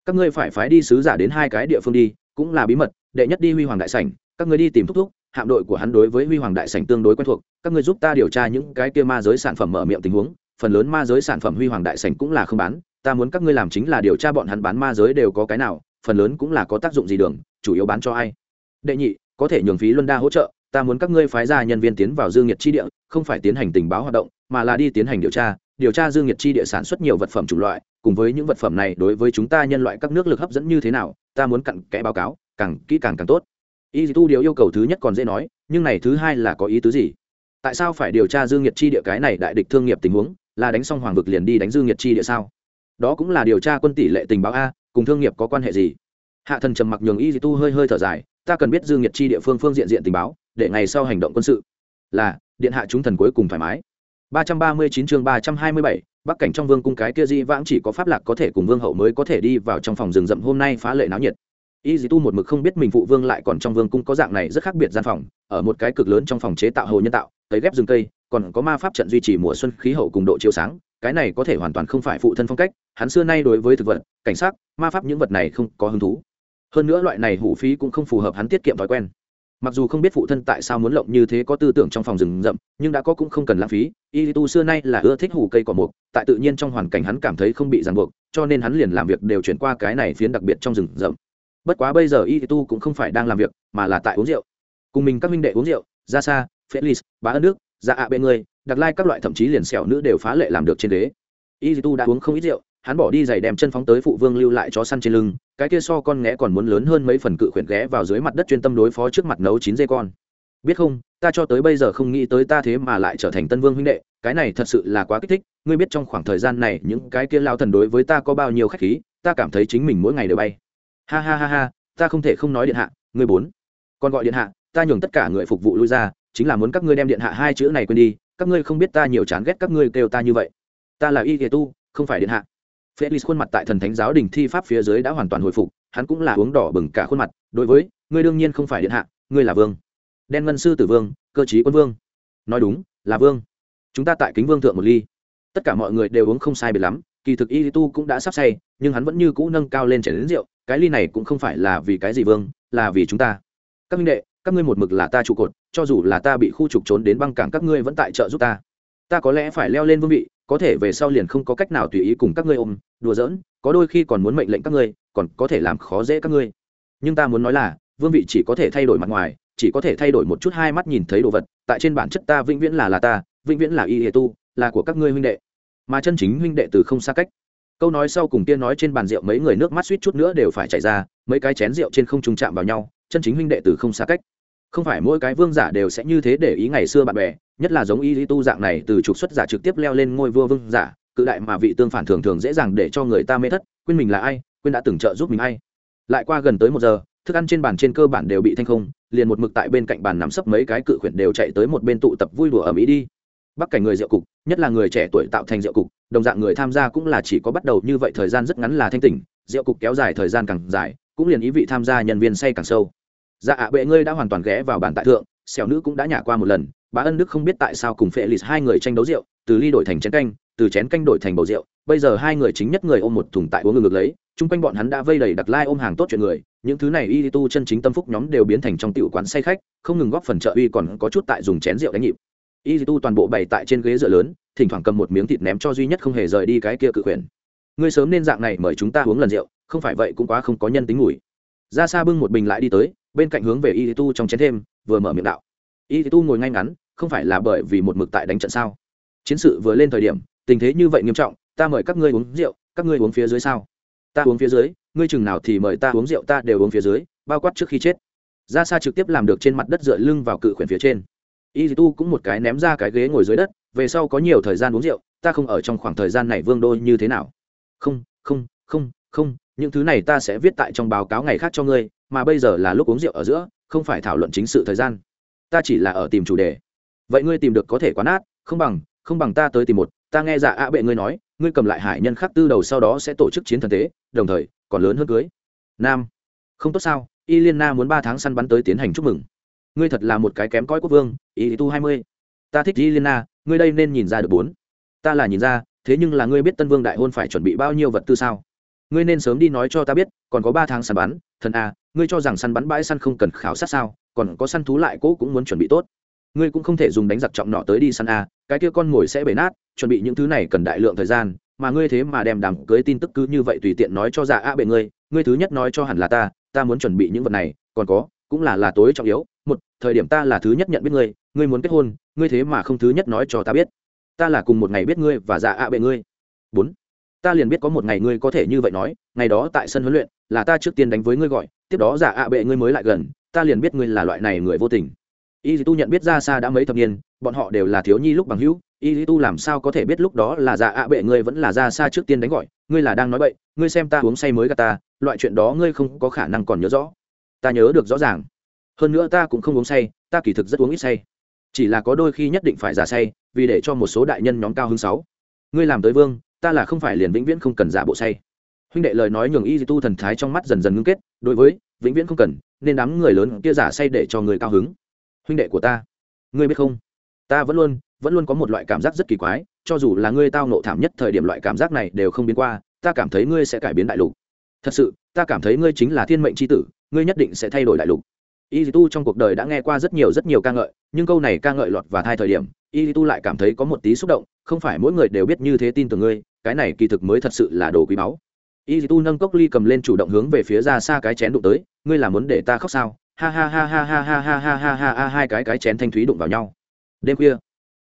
Các ngươi phải phái đi sứ giả đến hai cái địa phương đi, cũng là bí mật, đệ nhất đi huy hoàng đại sảnh, các ngươi đi tìm thúc thúc, hạm đội của hắn đối với huy hoàng đại sảnh tương đối quen thuộc, các ngươi giúp ta điều tra những cái kia ma giới sản phẩm mở miệng tình huống phần lớn ma giới sản phẩm huy hoàng đại sảnh cũng là không bán, ta muốn các ngươi làm chính là điều tra bọn hắn bán ma giới đều có cái nào, phần lớn cũng là có tác dụng gì đường, chủ yếu bán cho ai. Đệ nhị, có thể nhường phí luân đa hỗ trợ, ta muốn các ngươi phái ra nhân viên tiến vào dương nhiệt chi địa, không phải tiến hành tình báo hoạt động, mà là đi tiến hành điều tra điều tra dương nhiệt chi địa sản xuất nhiều vật phẩm chủng loại, cùng với những vật phẩm này đối với chúng ta nhân loại các nước lực hấp dẫn như thế nào, ta muốn cặn kẽ báo cáo, càng kỹ càng càng tốt. Y tu điều yêu cầu thứ nhất còn dễ nói, nhưng này thứ hai là có ý tứ gì? Tại sao phải điều tra dương nhiệt chi địa cái này đại địch thương nghiệp tình huống? Là đánh xong hoàng vực liền đi đánh dương nghiệt chi địa sao? Đó cũng là điều tra quân tỷ lệ tình báo a cùng thương nghiệp có quan hệ gì? Hạ thần trầm mặc nhường y tu hơi hơi thở dài ta cần biết dương nghiệt chi địa phương phương diện diện tình báo để ngày sau hành động quân sự. Là điện hạ chúng thần cuối cùng thoải mái. 339 chương 327, bắc cảnh trong vương cung cái kia di vãng chỉ có pháp lạc có thể cùng vương hậu mới có thể đi vào trong phòng rừng rậm hôm nay phá lệ náo nhiệt. Y dì tu một mực không biết mình phụ vương lại còn trong vương cung có dạng này rất khác biệt gian phòng ở một cái cực lớn trong phòng chế tạo hồ nhân tạo cấy ghép rừng cây còn có ma pháp trận duy trì mùa xuân khí hậu cùng độ chiếu sáng, cái này có thể hoàn toàn không phải phụ thân phong cách, hắn xưa nay đối với thực vật, cảnh sát ma pháp những vật này không có hứng thú. Hơn nữa loại này hủ phí cũng không phù hợp hắn tiết kiệm thói quen. Mặc dù không biết phụ thân tại sao muốn lộng như thế có tư tưởng trong phòng rừng rậm, nhưng đã có cũng không cần lãng phí y tu xưa nay là ưa thích hủ cây cỏ mục, tại tự nhiên trong hoàn cảnh hắn cảm thấy không bị ràng buộc, cho nên hắn liền làm việc đều chuyển qua cái này phiến đặc biệt trong rừng rậm. Bất quá bây giờ y tu cũng không phải đang làm việc, mà là tại uống rượu. Cùng mình các minh đệ uống rượu, ra xa felix bá ân nước dạ ạ bên ngươi đặc lai các loại thậm chí liền xẻo nữ đều phá lệ làm được trên đế y tu đã uống không ít rượu, hắn bỏ đi giày đem chân phóng tới phụ vương lưu lại chó săn trên lưng, cái kia so con nghé còn muốn lớn hơn mấy phần cự khuyển ghé vào dưới mặt đất chuyên tâm đối phó trước mặt nấu chín dê con. Biết không, ta cho tới bây giờ không nghĩ tới ta thế mà lại trở thành tân vương huynh đệ, cái này thật sự là quá kích thích, ngươi biết trong khoảng thời gian này những cái kia lao thần đối với ta có bao nhiêu khách khí, ta cảm thấy chính mình mỗi ngày đều bay. Ha ha ha ha, ta không thể không nói điện hạ, ngươi bốn. Còn gọi điện hạ, ta nhường tất cả người phục vụ lui ra chính là muốn các ngươi đem điện hạ hai chữ này quên đi, các ngươi không biết ta nhiều chán ghét các ngươi kêu ta như vậy. Ta là y kề tu, không phải điện hạ. Felix khuôn mặt tại thần thánh giáo đình thi pháp phía dưới đã hoàn toàn hồi phục, hắn cũng là uống đỏ bừng cả khuôn mặt, đối với, ngươi đương nhiên không phải điện hạ, ngươi là vương. Đen ngân sư tử vương, cơ chí quân vương. Nói đúng, là vương. Chúng ta tại kính vương thượng một ly. Tất cả mọi người đều uống không sai biệt lắm, kỳ thực y tu cũng đã sắp say, nhưng hắn vẫn như cũ nâng cao lên chảy đến rượu, cái ly này cũng không phải là vì cái gì vương, là vì chúng ta. Các minh đệ, các ngươi một mực là ta trụ cột cho dù là ta bị khu trục trốn đến băng cảng các ngươi vẫn tại trợ giúp ta. Ta có lẽ phải leo lên vương vị, có thể về sau liền không có cách nào tùy ý cùng các ngươi ôm, đùa giỡn, có đôi khi còn muốn mệnh lệnh các ngươi, còn có thể làm khó dễ các ngươi. Nhưng ta muốn nói là, vương vị chỉ có thể thay đổi mặt ngoài, chỉ có thể thay đổi một chút hai mắt nhìn thấy đồ vật, tại trên bản chất ta vĩnh viễn là là ta, vĩnh viễn là y hệ tu, là của các ngươi huynh đệ. Mà chân chính huynh đệ từ không xa cách. Câu nói sau cùng tiên nói trên bàn rượu mấy người nước mắt suýt chút nữa đều phải chảy ra, mấy cái chén rượu trên không trùng chạm vào nhau, chân chính huynh đệ từ không xa cách không phải mỗi cái vương giả đều sẽ như thế để ý ngày xưa bạn bè, nhất là giống y lý tu dạng này, từ trục xuất giả trực tiếp leo lên ngôi vua vương giả, cự đại mà vị tương phản thường thường dễ dàng để cho người ta mê thất, quên mình là ai, quên đã từng trợ giúp mình ai. Lại qua gần tới một giờ, thức ăn trên bàn trên cơ bản đều bị thanh không, liền một mực tại bên cạnh bàn nắm sấp mấy cái cự khuyển đều chạy tới một bên tụ tập vui đùa ở mỹ đi. Bắc cảnh người rượu cục, nhất là người trẻ tuổi tạo thành rượu cục, đồng dạng người tham gia cũng là chỉ có bắt đầu như vậy thời gian rất ngắn là thanh tỉnh rượu cục kéo dài thời gian càng dài, cũng liền ý vị tham gia nhân viên say càng sâu dạ ạ bệ ngươi đã hoàn toàn ghé vào bàn tại thượng xẻo nữ cũng đã nhả qua một lần. Bá ân đức không biết tại sao cùng phệ lì hai người tranh đấu rượu từ ly đổi thành chén canh từ chén canh đổi thành bầu rượu. Bây giờ hai người chính nhất người ôm một thùng tại uống ngược, ngược lấy chung quanh bọn hắn đã vây đầy đặc lai ôm hàng tốt chuyện người. Những thứ này y tu chân chính tâm phúc nhóm đều biến thành trong tiểu quán say khách không ngừng góp phần trợ uy còn có chút tại dùng chén rượu đánh nhịp. Y tu toàn bộ bày tại trên ghế dựa lớn thỉnh thoảng cầm một miếng thịt ném cho duy nhất không hề rời đi cái kia cự quyền. Ngươi sớm nên dạng này mời chúng ta uống lần rượu không phải vậy cũng quá không có nhân tính ngủi ra xa bưng một bình lại đi tới bên cạnh hướng về y tu trong chén thêm, vừa mở miệng đạo. Y tu ngồi ngay ngắn, không phải là bởi vì một mực tại đánh trận sao? Chiến sự vừa lên thời điểm, tình thế như vậy nghiêm trọng, ta mời các ngươi uống rượu, các ngươi uống phía dưới sao? Ta uống phía dưới, ngươi chừng nào thì mời ta uống rượu, ta đều uống phía dưới, bao quát trước khi chết. Ra xa trực tiếp làm được trên mặt đất dựa lưng vào cự khuyển phía trên. Y tu cũng một cái ném ra cái ghế ngồi dưới đất, về sau có nhiều thời gian uống rượu, ta không ở trong khoảng thời gian này vương đôi như thế nào? Không không không không, những thứ này ta sẽ viết tại trong báo cáo ngày khác cho ngươi mà bây giờ là lúc uống rượu ở giữa, không phải thảo luận chính sự thời gian. Ta chỉ là ở tìm chủ đề. Vậy ngươi tìm được có thể quán át, không bằng không bằng ta tới tìm một. Ta nghe dạ ạ bệ ngươi nói, ngươi cầm lại hải nhân khắc tư đầu sau đó sẽ tổ chức chiến thần tế, đồng thời, còn lớn hơn cưới. Nam. Không tốt sao, y liên na muốn ba tháng săn bắn tới tiến hành chúc mừng. Ngươi thật là một cái kém coi quốc vương, y tu hai mươi. Ta thích y liên na, ngươi đây nên nhìn ra được bốn. Ta là nhìn ra, thế nhưng là ngươi biết tân vương đại hôn phải chuẩn bị bao nhiêu vật tư sao? Ngươi nên sớm đi nói cho ta biết, còn có ba tháng săn bắn, thần a ngươi cho rằng săn bắn bãi săn không cần khảo sát sao, còn có săn thú lại cố cũng muốn chuẩn bị tốt. Ngươi cũng không thể dùng đánh giặc trọng nọ tới đi săn a cái kia con mồi sẽ bể nát, chuẩn bị những thứ này cần đại lượng thời gian, mà ngươi thế mà đem đàm cưới tin tức cứ như vậy tùy tiện nói cho dạ a bệ ngươi ngươi thứ nhất nói cho hẳn là ta ta muốn chuẩn bị những vật này, còn có, cũng là là tối trọng yếu, một, thời điểm ta là thứ nhất nhận biết ngươi ngươi muốn kết hôn, ngươi thế mà không thứ nhất nói cho ta biết. Ta là cùng một ngày biết ngươi và dạ a bệ ngươi. Bốn, ta liền biết có một ngày ngươi có thể như vậy nói, ngày đó tại sân huấn luyện, là ta trước tiên đánh với ngươi gọi tiếp đó giả ạ bệ ngươi mới lại gần, ta liền biết ngươi là loại này người vô tình. Y tu nhận biết ra xa đã mấy thập niên, bọn họ đều là thiếu nhi lúc bằng hữu. Y tu làm sao có thể biết lúc đó là giả ạ bệ ngươi vẫn là ra xa trước tiên đánh gọi, ngươi là đang nói bậy, ngươi xem ta uống say mới gà ta, loại chuyện đó ngươi không có khả năng còn nhớ rõ. Ta nhớ được rõ ràng. Hơn nữa ta cũng không uống say, ta kỳ thực rất uống ít say. Chỉ là có đôi khi nhất định phải giả say, vì để cho một số đại nhân nhóm cao hứng sáu. Ngươi làm tới vương, ta là không phải liền vĩnh viễn không cần giả bộ say huynh đệ lời nói nhường y tu thần thái trong mắt dần dần ngưng kết, đối với, vĩnh viễn không cần, nên đám người lớn kia giả say để cho người cao hứng. Huynh đệ của ta, ngươi biết không? Ta vẫn luôn vẫn luôn có một loại cảm giác rất kỳ quái, cho dù là ngươi tao nộ thảm nhất thời điểm loại cảm giác này đều không biến qua, ta cảm thấy ngươi sẽ cải biến đại lục. Thật sự, ta cảm thấy ngươi chính là thiên mệnh tri tử, ngươi nhất định sẽ thay đổi đại lục. Y tu trong cuộc đời đã nghe qua rất nhiều rất nhiều ca ngợi, nhưng câu này ca ngợi lọt và thai thời điểm, y tu lại cảm thấy có một tí xúc động, không phải mỗi người đều biết như thế tin tưởng ngươi, cái này kỳ thực mới thật sự là đồ quý báu y tu nâng cốc ly cầm lên chủ động hướng về phía ra xa cái chén đụng tới, ngươi là muốn để ta khóc sao? Ha ha ha ha ha ha ha ha ha ha ha, hai cái cái chén thanh thúy đụng vào nhau. Đêm khuya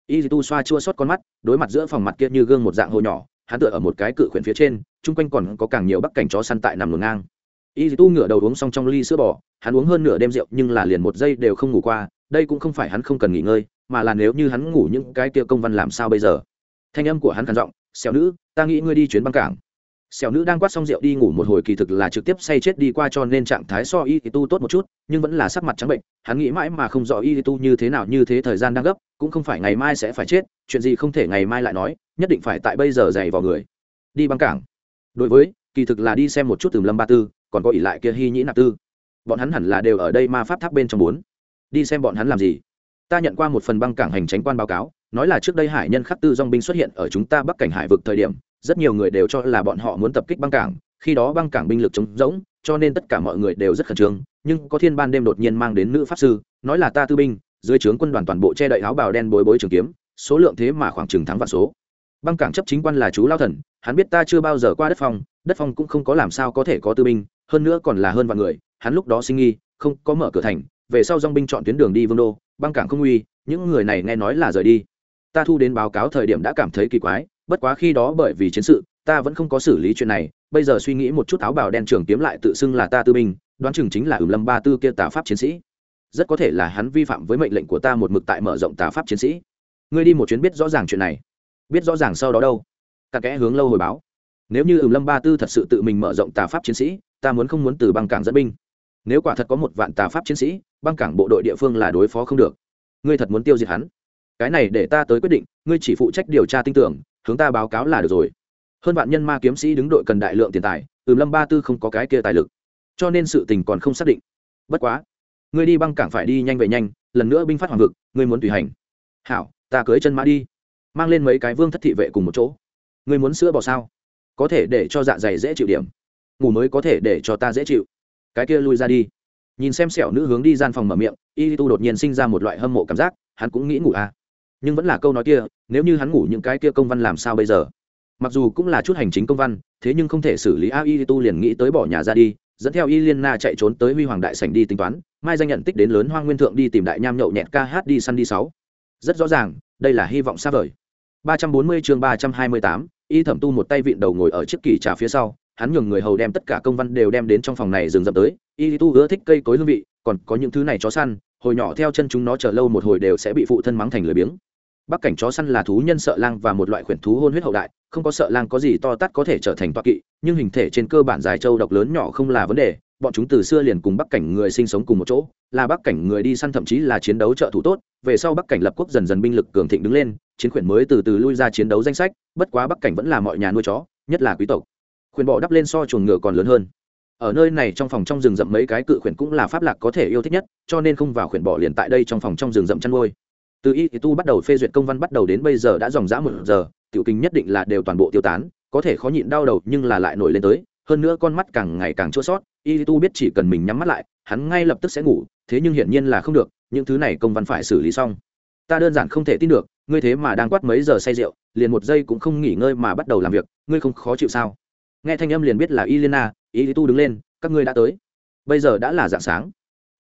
y tu xoa chua xót con mắt, đối mặt giữa phòng mặt kia như gương một dạng hồ nhỏ, hắn tựa ở một cái cự khuyển phía trên, chung quanh còn có càng nhiều bắc cảnh chó săn tại nằm ngổn ngang. Y tu ngửa đầu uống xong trong ly sữa bò, hắn uống hơn nửa đêm rượu nhưng là liền một giây đều không ngủ qua, đây cũng không phải hắn không cần nghỉ ngơi, mà là nếu như hắn ngủ những cái kia công văn làm sao bây giờ? Thanh âm của hắn khàn giọng xẻo nữ, ta nghĩ ngươi đi chuyến băng cảng xẻo nữ đang quát xong rượu đi ngủ một hồi kỳ thực là trực tiếp say chết đi qua cho nên trạng thái so y tu tốt một chút, nhưng vẫn là sắc mặt trắng bệnh, hắn nghĩ mãi mà không rõ y tu như thế nào, như thế thời gian đang gấp, cũng không phải ngày mai sẽ phải chết, chuyện gì không thể ngày mai lại nói, nhất định phải tại bây giờ dày vào người. Đi băng cảng. Đối với, kỳ thực là đi xem một chút từ lâm ba tư, còn có ỷ lại kia hy nhĩ nạp tư. Bọn hắn hẳn là đều ở đây ma pháp tháp bên trong bốn. Đi xem bọn hắn làm gì. Ta nhận qua một phần băng cảng hành tránh quan báo cáo, nói là trước đây hải nhân khắc tư dong binh xuất hiện ở chúng ta bắc cảnh hải vực thời điểm rất nhiều người đều cho là bọn họ muốn tập kích băng cảng, khi đó băng cảng binh lực chống rỗng, cho nên tất cả mọi người đều rất khẩn trương, nhưng có thiên ban đêm đột nhiên mang đến nữ pháp sư, nói là ta tư binh, dưới trướng quân đoàn toàn bộ che đậy áo bào đen bối bối trường kiếm, số lượng thế mà khoảng chừng thắng vạn số. Băng cảng chấp chính quan là chú lao thần, hắn biết ta chưa bao giờ qua đất phong đất phong cũng không có làm sao có thể có tư binh, hơn nữa còn là hơn vạn người, hắn lúc đó sinh nghi, không có mở cửa thành, về sau dong binh chọn tuyến đường đi vương đô, băng cảng không uy những người này nghe nói là rời đi. Ta thu đến báo cáo thời điểm đã cảm thấy kỳ quái bất quá khi đó bởi vì chiến sự, ta vẫn không có xử lý chuyện này, bây giờ suy nghĩ một chút áo bào đen trường kiếm lại tự xưng là ta tư binh, đoán chừng chính là ửng lâm ba tư kia tà pháp chiến sĩ. Rất có thể là hắn vi phạm với mệnh lệnh của ta một mực tại mở rộng tà pháp chiến sĩ. Ngươi đi một chuyến biết rõ ràng chuyện này. Biết rõ ràng sau đó đâu? Ta kẽ hướng lâu hồi báo. Nếu như ửng lâm ba tư thật sự tự mình mở rộng tà pháp chiến sĩ, ta muốn không muốn từ băng cảng dẫn binh. Nếu quả thật có một vạn tà pháp chiến sĩ, băng cảng bộ đội địa phương là đối phó không được. Ngươi thật muốn tiêu diệt hắn? Cái này để ta tới quyết định, ngươi chỉ phụ trách điều tra tin tưởng hướng ta báo cáo là được rồi. Hơn vạn nhân ma kiếm sĩ đứng đội cần đại lượng tiền tài, ừm lâm ba tư không có cái kia tài lực. Cho nên sự tình còn không xác định. Bất quá, ngươi đi băng cảng phải đi nhanh về nhanh, lần nữa binh phát hoàng vực, ngươi muốn tùy hành. Hảo, ta cưới chân mã đi. Mang lên mấy cái vương thất thị vệ cùng một chỗ. Ngươi muốn sữa bò sao? Có thể để cho dạ dày dễ chịu điểm. Ngủ mới có thể để cho ta dễ chịu. Cái kia lui ra đi. Nhìn xem sẹo nữ hướng đi gian phòng mở miệng, y tu đột nhiên sinh ra một loại hâm mộ cảm giác, hắn cũng nghĩ ngủ à nhưng vẫn là câu nói kia nếu như hắn ngủ những cái kia công văn làm sao bây giờ? Mặc dù cũng là chút hành chính công văn thế nhưng không thể xử lý a y tu liền nghĩ tới bỏ nhà ra đi dẫn theo y liên na chạy trốn tới huy hoàng đại sảnh đi tính toán mai danh nhận tích đến lớn hoang nguyên thượng đi tìm đại nham nhậu nhẹt ca hát đi săn đi sáu. Rất rõ ràng đây là hy vọng xa vời. 340 chương 328, y thẩm tu một tay vịn đầu ngồi ở chiếc kỳ trà phía sau hắn nhường người hầu đem tất cả công văn đều đem đến trong phòng này dừng dập tới y tu ưa thích cây cối hương vị còn có những thứ này chó săn hồi nhỏ theo chân chúng nó chờ lâu một hồi đều sẽ bị phụ thân mắng thành lười biếng bắc cảnh chó săn là thú nhân sợ lang và một loại khuyển thú hôn huyết hậu đại, không có sợ lang có gì to tát có thể trở thành toa kỵ, nhưng hình thể trên cơ bản dài châu độc lớn nhỏ không là vấn đề, bọn chúng từ xưa liền cùng bắc cảnh người sinh sống cùng một chỗ, là bắc cảnh người đi săn thậm chí là chiến đấu trợ thủ tốt, về sau bắc cảnh lập quốc dần dần binh lực cường thịnh đứng lên, chiến khuyển mới từ từ lui ra chiến đấu danh sách, bất quá bắc cảnh vẫn là mọi nhà nuôi chó, nhất là quý tộc. Khuyển bò đắp lên so chuồng ngựa còn lớn hơn. Ở nơi này trong phòng trong rừng rậm mấy cái cự khuyển cũng là pháp lạc có thể yêu thích nhất, cho nên không vào khuyển bò liền tại đây trong phòng trong rừng rậm chăn nuôi từ y tu bắt đầu phê duyệt công văn bắt đầu đến bây giờ đã dòng dã một giờ tiểu kinh nhất định là đều toàn bộ tiêu tán có thể khó nhịn đau đầu nhưng là lại nổi lên tới hơn nữa con mắt càng ngày càng chua sót y tu biết chỉ cần mình nhắm mắt lại hắn ngay lập tức sẽ ngủ thế nhưng hiển nhiên là không được những thứ này công văn phải xử lý xong ta đơn giản không thể tin được ngươi thế mà đang quát mấy giờ say rượu liền một giây cũng không nghỉ ngơi mà bắt đầu làm việc ngươi không khó chịu sao nghe thanh âm liền biết là Ilena, Y Tu đứng lên, các ngươi đã tới. Bây giờ đã là dạng sáng.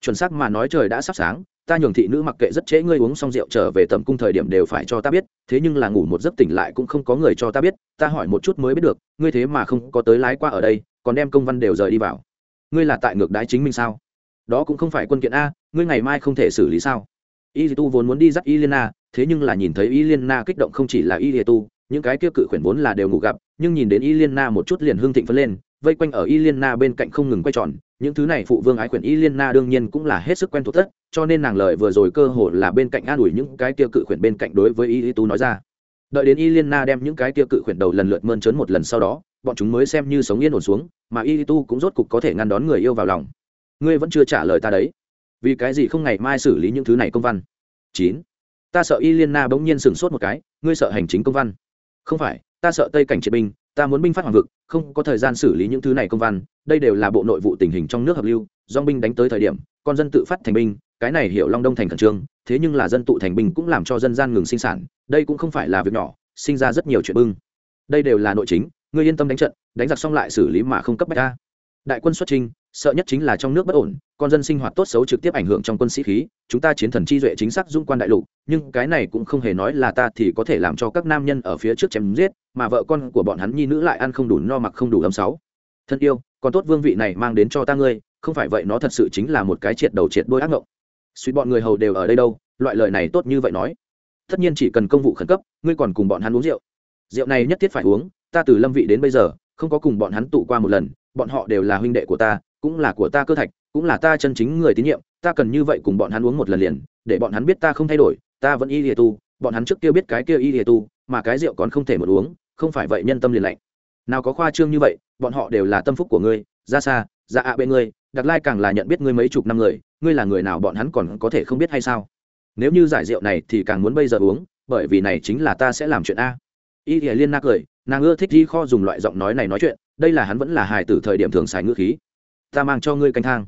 Chuẩn xác mà nói trời đã sắp sáng, ta nhường thị nữ mặc kệ rất trễ ngươi uống xong rượu trở về tầm cung thời điểm đều phải cho ta biết, thế nhưng là ngủ một giấc tỉnh lại cũng không có người cho ta biết, ta hỏi một chút mới biết được, ngươi thế mà không có tới lái qua ở đây, còn đem công văn đều rời đi vào. Ngươi là tại ngược đái chính mình sao? Đó cũng không phải quân kiện a, ngươi ngày mai không thể xử lý sao? Y Tu vốn muốn đi dắt Y Liên Na, thế nhưng là nhìn thấy Y Liên Na kích động không chỉ là Y Tu, những cái kia cự khuyển vốn là đều ngủ gặp nhưng nhìn đến y liên na một chút liền hương thịnh phấn lên vây quanh ở y liên na bên cạnh không ngừng quay tròn những thứ này phụ vương ái quyển y liên na đương nhiên cũng là hết sức quen thuộc tất, cho nên nàng lời vừa rồi cơ hồ là bên cạnh an ủi những cái tiêu cự khuyển bên cạnh đối với y tú nói ra. Đợi đến y liên na đem những cái tiêu cự khuyển đầu lần lượt mơn trớn một lần sau đó, bọn chúng mới xem như sống yên ổn xuống, mà y tu cũng rốt cục có thể ngăn đón người yêu vào lòng. Ngươi vẫn chưa trả lời ta đấy. Vì cái gì không ngày mai xử lý những thứ này công văn? Chín. Ta sợ y liên na bỗng nhiên sửng sốt một cái, ngươi sợ hành chính công văn? Không phải, ta sợ tây cảnh triệt binh, ta muốn binh phát hoàng vực, không có thời gian xử lý những thứ này công văn đây đều là bộ nội vụ tình hình trong nước hợp lưu dong binh đánh tới thời điểm, con dân tự phát thành binh, cái này hiểu long đông thành khẩn trương, thế nhưng là dân tụ thành binh cũng làm cho dân gian ngừng sinh sản, đây cũng không phải là việc nhỏ, sinh ra rất nhiều chuyện bưng. Đây đều là nội chính, ngươi yên tâm đánh trận, đánh giặc xong lại xử lý mà không cấp bách ra đại quân xuất trinh sợ nhất chính là trong nước bất ổn, con dân sinh hoạt tốt xấu trực tiếp ảnh hưởng trong quân sĩ khí, chúng ta chiến thần chi duệ chính xác dung quan đại lục, nhưng cái này cũng không hề nói là ta thì có thể làm cho các nam nhân ở phía trước chém giết, mà vợ con của bọn hắn nhi nữ lại ăn không đủ no mặc không đủ ấm sáu. Thân yêu còn tốt vương vị này mang đến cho ta ngươi, không phải vậy nó thật sự chính là một cái triệt đầu triệt đôi ác ngộng. Suy bọn người hầu đều ở đây đâu, loại lời này tốt như vậy nói. Tất nhiên chỉ cần công vụ khẩn cấp, ngươi còn cùng bọn hắn uống rượu. Rượu này nhất thiết phải uống, ta từ lâm vị đến bây giờ, không có cùng bọn hắn tụ qua một lần, bọn họ đều là huynh đệ của ta, cũng là của ta cơ thạch, cũng là ta chân chính người tín nhiệm, ta cần như vậy cùng bọn hắn uống một lần liền, để bọn hắn biết ta không thay đổi, ta vẫn y lìa tu, bọn hắn trước kia biết cái kia y lìa tu, mà cái rượu còn không thể một uống, không phải vậy nhân tâm liền lạnh. Nào có khoa trương như vậy bọn họ đều là tâm phúc của ngươi, ra xa, ra ạ bên ngươi đặc lai càng là nhận biết ngươi mấy chục năm người, ngươi là người nào bọn hắn còn có thể không biết hay sao? Nếu như giải rượu này thì càng muốn bây giờ uống, bởi vì này chính là ta sẽ làm chuyện a. Y thì liên na cười, nàng ưa thích đi kho dùng loại giọng nói này nói chuyện, đây là hắn vẫn là hài từ thời điểm thường xài ngữ khí. Ta mang cho ngươi canh thang.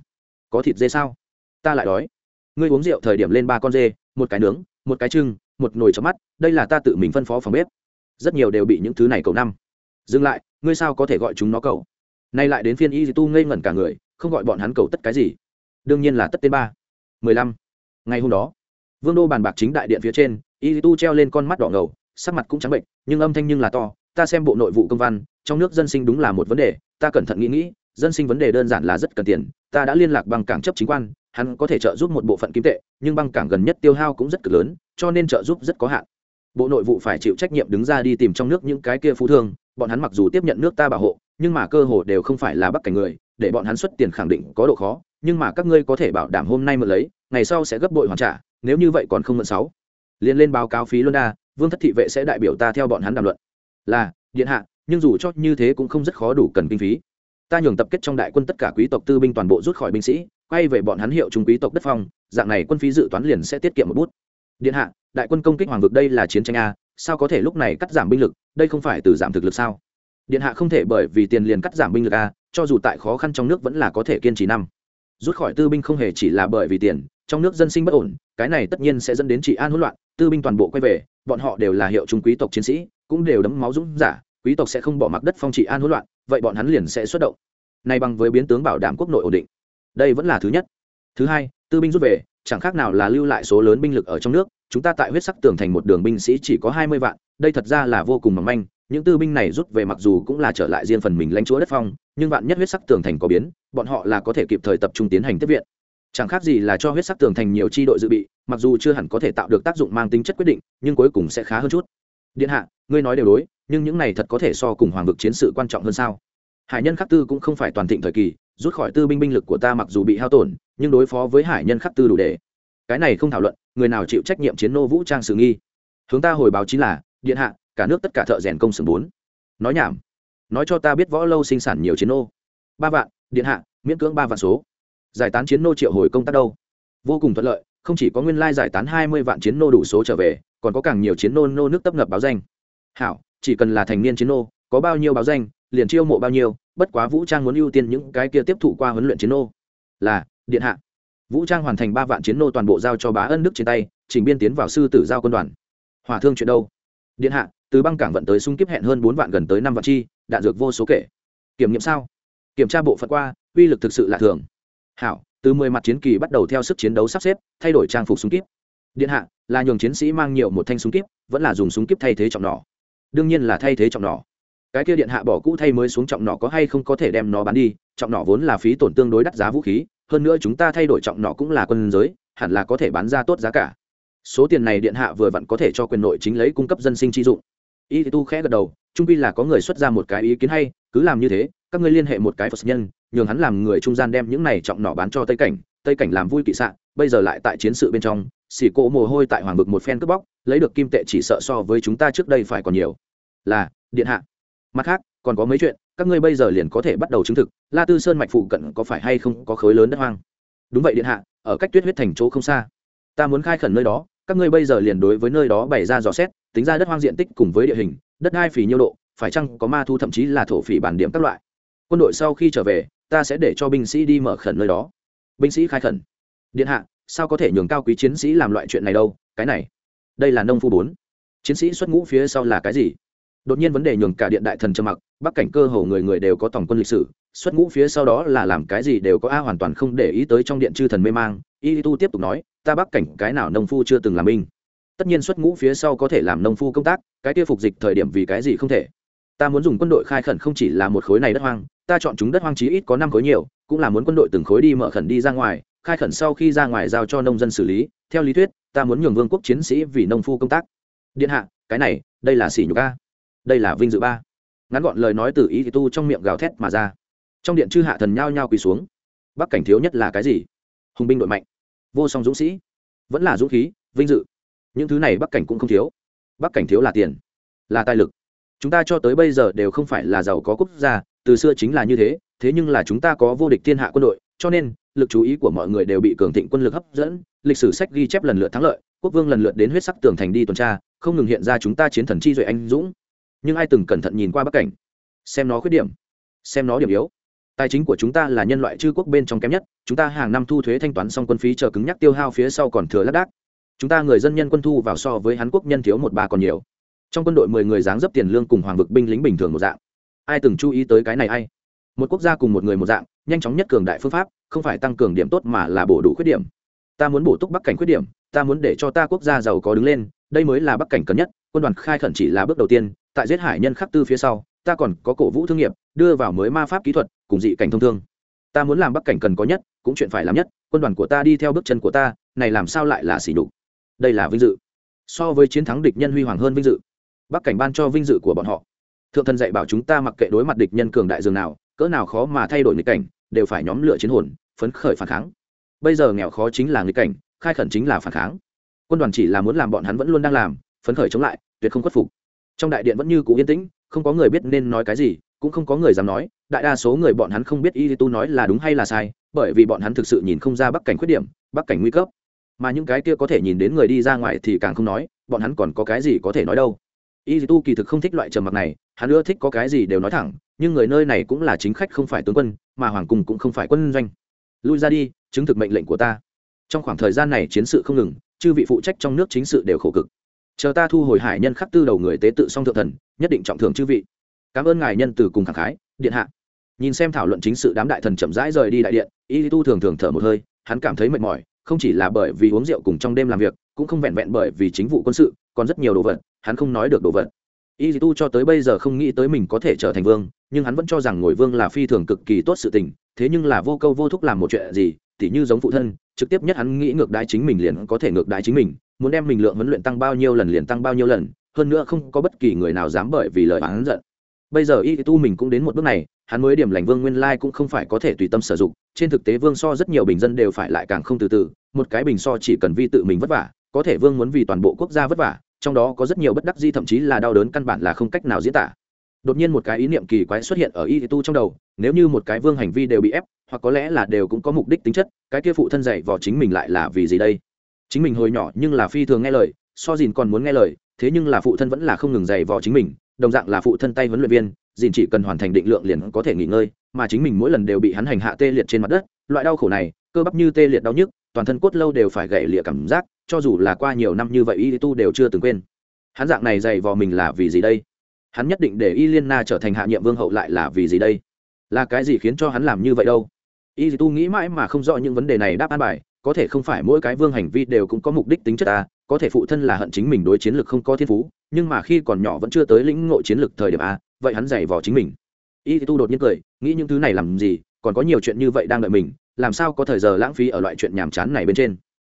Có thịt dê sao? Ta lại đói. Ngươi uống rượu thời điểm lên ba con dê, một cái nướng, một cái trưng một nồi chấm mắt, đây là ta tự mình phân phó phòng bếp. Rất nhiều đều bị những thứ này cầu năm. Dừng lại ngươi sao có thể gọi chúng nó cầu nay lại đến phiên y tu ngây ngẩn cả người, không gọi bọn hắn cầu tất cái gì. Đương nhiên là tất tên ba. Mười lăm. Ngày hôm đó, vương đô bàn bạc chính đại điện phía trên, y tu treo lên con mắt đỏ ngầu, sắc mặt cũng trắng bệnh, nhưng âm thanh nhưng là to, ta xem bộ nội vụ công văn, trong nước dân sinh đúng là một vấn đề, ta cẩn thận nghĩ nghĩ, dân sinh vấn đề đơn giản là rất cần tiền, ta đã liên lạc bằng cảng chấp chính quan, hắn có thể trợ giúp một bộ phận kim tệ, nhưng băng cảng gần nhất tiêu hao cũng rất cực lớn, cho nên trợ giúp rất có hạn. Bộ nội vụ phải chịu trách nhiệm đứng ra đi tìm trong nước những cái kia phú thương bọn hắn mặc dù tiếp nhận nước ta bảo hộ, nhưng mà cơ hồ đều không phải là bắc cảnh người, để bọn hắn xuất tiền khẳng định có độ khó, nhưng mà các ngươi có thể bảo đảm hôm nay mượn lấy, ngày sau sẽ gấp bội hoàn trả, nếu như vậy còn không mượn sáu. Liên lên báo cáo phí luân đa, vương thất thị vệ sẽ đại biểu ta theo bọn hắn đàm luận. Là, điện hạ, nhưng dù cho như thế cũng không rất khó đủ cần kinh phí. Ta nhường tập kết trong đại quân tất cả quý tộc tư binh toàn bộ rút khỏi binh sĩ, quay về bọn hắn hiệu trung quý tộc đất phong, dạng này quân phí dự toán liền sẽ tiết kiệm một bút. Điện hạ, đại quân công kích hoàng vực đây là chiến tranh a sao có thể lúc này cắt giảm binh lực, đây không phải từ giảm thực lực sao? Điện hạ không thể bởi vì tiền liền cắt giảm binh lực a cho dù tại khó khăn trong nước vẫn là có thể kiên trì năm. Rút khỏi tư binh không hề chỉ là bởi vì tiền, trong nước dân sinh bất ổn, cái này tất nhiên sẽ dẫn đến trị an hỗn loạn, tư binh toàn bộ quay về, bọn họ đều là hiệu trung quý tộc chiến sĩ, cũng đều đấm máu dũng giả, quý tộc sẽ không bỏ mặc đất phong trị an hỗn loạn, vậy bọn hắn liền sẽ xuất động. Nay bằng với biến tướng bảo đảm quốc nội ổn định. Đây vẫn là thứ nhất. Thứ hai, tư binh rút về, chẳng khác nào là lưu lại số lớn binh lực ở trong nước chúng ta tại huyết sắc tường thành một đường binh sĩ chỉ có hai mươi vạn, đây thật ra là vô cùng mỏng manh, những tư binh này rút về mặc dù cũng là trở lại riêng phần mình lãnh chúa đất phong, nhưng vạn nhất huyết sắc tường thành có biến, bọn họ là có thể kịp thời tập trung tiến hành tiếp viện. Chẳng khác gì là cho huyết sắc tường thành nhiều chi đội dự bị, mặc dù chưa hẳn có thể tạo được tác dụng mang tính chất quyết định, nhưng cuối cùng sẽ khá hơn chút. Điện hạ, ngươi nói đều đối, nhưng những này thật có thể so cùng hoàng vực chiến sự quan trọng hơn sao? Hải nhân khắc tư cũng không phải toàn thịnh thời kỳ, rút khỏi tư binh binh lực của ta mặc dù bị hao tổn, nhưng đối phó với hải nhân khắc tư đủ để cái này không thảo luận, người nào chịu trách nhiệm chiến nô vũ trang sự nghi. Hướng ta hồi báo chính là, điện hạ, cả nước tất cả thợ rèn công xưởng bốn. Nói nhảm. Nói cho ta biết võ lâu sinh sản nhiều chiến nô. Ba vạn, điện hạ, miễn cưỡng ba vạn số. Giải tán chiến nô triệu hồi công tác đâu? Vô cùng thuận lợi, không chỉ có nguyên lai giải tán hai mươi vạn chiến nô đủ số trở về, còn có càng nhiều chiến nô nô nước tấp ngập báo danh. Hảo, chỉ cần là thành niên chiến nô, có bao nhiêu báo danh, liền chiêu mộ bao nhiêu, bất quá vũ trang muốn ưu tiên những cái kia tiếp thụ qua huấn luyện chiến nô. Là, điện hạ vũ trang hoàn thành ba vạn chiến nô toàn bộ giao cho bá ân đức trên tay, chỉnh biên tiến vào sư tử giao quân đoàn. Hòa thương chuyện đâu? Điện hạ, từ băng cảng vận tới xung kiếp hẹn hơn bốn vạn gần tới năm vạn chi, đạn dược vô số kể. Kiểm nghiệm sao? Kiểm tra bộ phận qua, uy lực thực sự là thường. Hảo, từ mười mặt chiến kỳ bắt đầu theo sức chiến đấu sắp xếp, thay đổi trang phục súng kíp điện hạ, là nhường chiến sĩ mang nhiều một thanh súng kíp vẫn là dùng súng kíp thay thế trọng nỏ. Đương nhiên là thay thế trọng nỏ. Cái kia điện hạ bỏ cũ thay mới xuống trọng nỏ có hay không có thể đem nó bán đi, trọng nỏ vốn là phí tổn tương đối đắt giá vũ khí hơn nữa chúng ta thay đổi trọng nọ cũng là quân giới, hẳn là có thể bán ra tốt giá cả. Số tiền này điện hạ vừa vặn có thể cho quyền nội chính lấy cung cấp dân sinh chi dụng. Y tu khẽ gật đầu, trung pi là có người xuất ra một cái ý kiến hay, cứ làm như thế, các ngươi liên hệ một cái phật nhân, nhường hắn làm người trung gian đem những này trọng nọ bán cho tây cảnh tây cảnh làm vui kỵ sạn bây giờ lại tại chiến sự bên trong, xỉ cỗ mồ hôi tại hoàng vực một phen cướp bóc, lấy được kim tệ chỉ sợ so với chúng ta trước đây phải còn nhiều. Là, điện hạ. Mặt khác, còn có mấy chuyện các ngươi bây giờ liền có thể bắt đầu chứng thực, la tư sơn mạch phụ cận có phải hay không có khối lớn đất hoang? Đúng vậy điện hạ, ở cách tuyết huyết thành chỗ không xa. Ta muốn khai khẩn nơi đó, các ngươi bây giờ liền đối với nơi đó bày ra dò xét, tính ra đất hoang diện tích cùng với địa hình, đất hai phì nhiêu độ, phải chăng có ma thu thậm chí là thổ phỉ bản điểm các loại. Quân đội sau khi trở về, ta sẽ để cho binh sĩ đi mở khẩn nơi đó. Binh sĩ khai khẩn. Điện hạ, sao có thể nhường cao quý chiến sĩ làm loại chuyện này đâu? Cái này, đây là nông phu bốn. Chiến sĩ xuất ngũ phía sau là cái gì? Đột nhiên vấn đề nhường cả điện đại thần trầm mặc, bắc cảnh cơ hồ người người đều có tổng quân lịch sử, xuất ngũ phía sau đó là làm cái gì đều có a hoàn toàn không để ý tới trong điện chư thần mê mang. Y tu tiếp tục nói, ta bắc cảnh, cái nào nông phu chưa từng làm minh tất nhiên xuất ngũ phía sau có thể làm nông phu công tác, cái kia phục dịch thời điểm vì cái gì không thể? Ta muốn dùng quân đội khai khẩn không chỉ là một khối này đất hoang, ta chọn chúng đất hoang chí ít có năm khối nhiều, cũng là muốn quân đội từng khối đi mở khẩn đi ra ngoài, khai khẩn sau khi ra ngoài giao cho nông dân xử lý. Theo lý thuyết, ta muốn nhường vương quốc chiến sĩ vì nông phu công tác. Điện hạ, cái này, đây là sỉ nhục a đây là vinh dự ba. Ngắn gọn lời nói từ ý thì tu trong miệng gào thét mà ra. Trong điện chư hạ thần nhao nhao quỳ xuống. Bắc cảnh thiếu nhất là cái gì? Hùng binh đội mạnh. Vô song dũng sĩ. Vẫn là dũng khí, vinh dự. Những thứ này bắc cảnh cũng không thiếu. Bắc cảnh thiếu là tiền, là tài lực. Chúng ta cho tới bây giờ đều không phải là giàu có quốc gia, từ xưa chính là như thế thế nhưng là chúng ta có vô địch thiên hạ quân đội, cho nên, lực chú ý của mọi người đều bị cường thịnh quân lực hấp dẫn, lịch sử sách ghi chép lần lượt thắng lợi, quốc vương lần lượt đến huyết sắc tường thành đi tuần tra, không ngừng hiện ra chúng ta chiến thần chi duệ anh dũng nhưng ai từng cẩn thận nhìn qua bắc cảnh? Xem nó khuyết điểm, xem nó điểm yếu. Tài chính của chúng ta là nhân loại chư quốc bên trong kém nhất, chúng ta hàng năm thu thuế thanh toán xong quân phí chờ cứng nhắc tiêu hao phía sau còn thừa lác đác. Chúng ta người dân nhân quân thu vào so với hắn quốc nhân thiếu một ba còn nhiều. Trong quân đội mười người dáng dấp tiền lương cùng hoàng vực binh lính bình thường một dạng. Ai từng chú ý tới cái này ai? Một quốc gia cùng một người một dạng, nhanh chóng nhất cường đại phương pháp, không phải tăng cường điểm tốt mà là bổ đủ khuyết điểm. Ta muốn bổ túc bắc cảnh khuyết điểm, ta muốn để cho ta quốc gia giàu có đứng lên, đây mới là bắc cảnh cần nhất, quân đoàn khai khẩn chỉ là bước đầu tiên tại giết hải nhân khắc tư phía sau, ta còn có cổ vũ thương nghiệp, đưa vào mới ma pháp kỹ thuật, cùng dị cảnh thông thương. Ta muốn làm bắc cảnh cần có nhất, cũng chuyện phải làm nhất, quân đoàn của ta đi theo bước chân của ta, này làm sao lại là xỉ đục đây là vinh dự. So với chiến thắng địch nhân huy hoàng hơn vinh dự. Bắc cảnh ban cho vinh dự của bọn họ. Thượng thần dạy bảo chúng ta mặc kệ đối mặt địch nhân cường đại dường nào, cỡ nào khó mà thay đổi nghịch cảnh, đều phải nhóm lửa chiến hồn, phấn khởi phản kháng. Bây giờ nghèo khó chính là nghịch cảnh, khai khẩn chính là phản kháng. Quân đoàn chỉ là muốn làm bọn hắn vẫn luôn đang làm, phấn khởi chống lại, tuyệt không khuất phục trong đại điện vẫn như cũ yên tĩnh, không có người biết nên nói cái gì, cũng không có người dám nói, đại đa số người bọn hắn không biết y tu nói là đúng hay là sai, bởi vì bọn hắn thực sự nhìn không ra bắc cảnh khuyết điểm, bắc cảnh nguy cấp. Mà những cái kia có thể nhìn đến người đi ra ngoài thì càng không nói, bọn hắn còn có cái gì có thể nói đâu. Y tu kỳ thực không thích loại trầm mặc này, hắn ưa thích có cái gì đều nói thẳng, nhưng người nơi này cũng là chính khách không phải tướng quân, mà hoàng cung cũng không phải quân doanh. Lui ra đi, chứng thực mệnh lệnh của ta. Trong khoảng thời gian này chiến sự không ngừng, chư vị phụ trách trong nước chính sự đều khổ cực chờ ta thu hồi hải nhân khắc tư đầu người tế tự song thượng thần, nhất định trọng thưởng chư vị. Cảm ơn ngài nhân từ cùng khẳng khái, điện hạ. Nhìn xem thảo luận chính sự đám đại thần chậm rãi rời đi đại điện, y tu thường thường thở một hơi, hắn cảm thấy mệt mỏi, không chỉ là bởi vì uống rượu cùng trong đêm làm việc, cũng không vẹn vẹn bởi vì chính vụ quân sự, còn rất nhiều đồ vật, hắn không nói được đồ vật. Y tu cho tới bây giờ không nghĩ tới mình có thể trở thành vương, nhưng hắn vẫn cho rằng ngồi vương là phi thường cực kỳ tốt sự tình, thế nhưng là vô câu vô thúc làm một chuyện gì, tỉ như giống phụ thân, trực tiếp nhất hắn nghĩ ngược đái chính mình liền có thể ngược đái chính mình muốn đem mình lượng huấn luyện tăng bao nhiêu lần liền tăng bao nhiêu lần, hơn nữa không có bất kỳ người nào dám bởi vì lời hắn giận. Bây giờ y tu mình cũng đến một bước này, hắn mới điểm lành vương nguyên lai cũng không phải có thể tùy tâm sử dụng, trên thực tế vương so rất nhiều bình dân đều phải lại càng không từ từ, một cái bình so chỉ cần vi tự mình vất vả, có thể vương muốn vì toàn bộ quốc gia vất vả, trong đó có rất nhiều bất đắc di thậm chí là đau đớn căn bản là không cách nào diễn tả. Đột nhiên một cái ý niệm kỳ quái xuất hiện ở y tu trong đầu, nếu như một cái vương hành vi đều bị ép, hoặc có lẽ là đều cũng có mục đích tính chất, cái kia phụ thân dạy vò chính mình lại là vì gì đây? Chính mình hồi nhỏ nhưng là phi thường nghe lời, so dìn còn muốn nghe lời, thế nhưng là phụ thân vẫn là không ngừng dày vò chính mình, đồng dạng là phụ thân tay huấn luyện viên, dìn chỉ cần hoàn thành định lượng liền có thể nghỉ ngơi, mà chính mình mỗi lần đều bị hắn hành hạ tê liệt trên mặt đất, loại đau khổ này, cơ bắp như tê liệt đau nhức, toàn thân cốt lâu đều phải gãy lịa cảm giác, cho dù là qua nhiều năm như vậy y tu đều chưa từng quên. Hắn dạng này dày vò mình là vì gì đây? Hắn nhất định để y liên na trở thành hạ nhiệm vương hậu lại là vì gì đây? Là cái gì khiến cho hắn làm như vậy đâu? Y tu nghĩ mãi mà không rõ những vấn đề này đáp an bài có thể không phải mỗi cái vương hành vi đều cũng có mục đích tính chất a có thể phụ thân là hận chính mình đối chiến lược không có thiên phú nhưng mà khi còn nhỏ vẫn chưa tới lĩnh ngộ chiến lược thời điểm a vậy hắn giày vò chính mình. Y tu đột nhiên cười nghĩ những thứ này làm gì còn có nhiều chuyện như vậy đang đợi mình làm sao có thời giờ lãng phí ở loại chuyện nhàm chán này bên trên.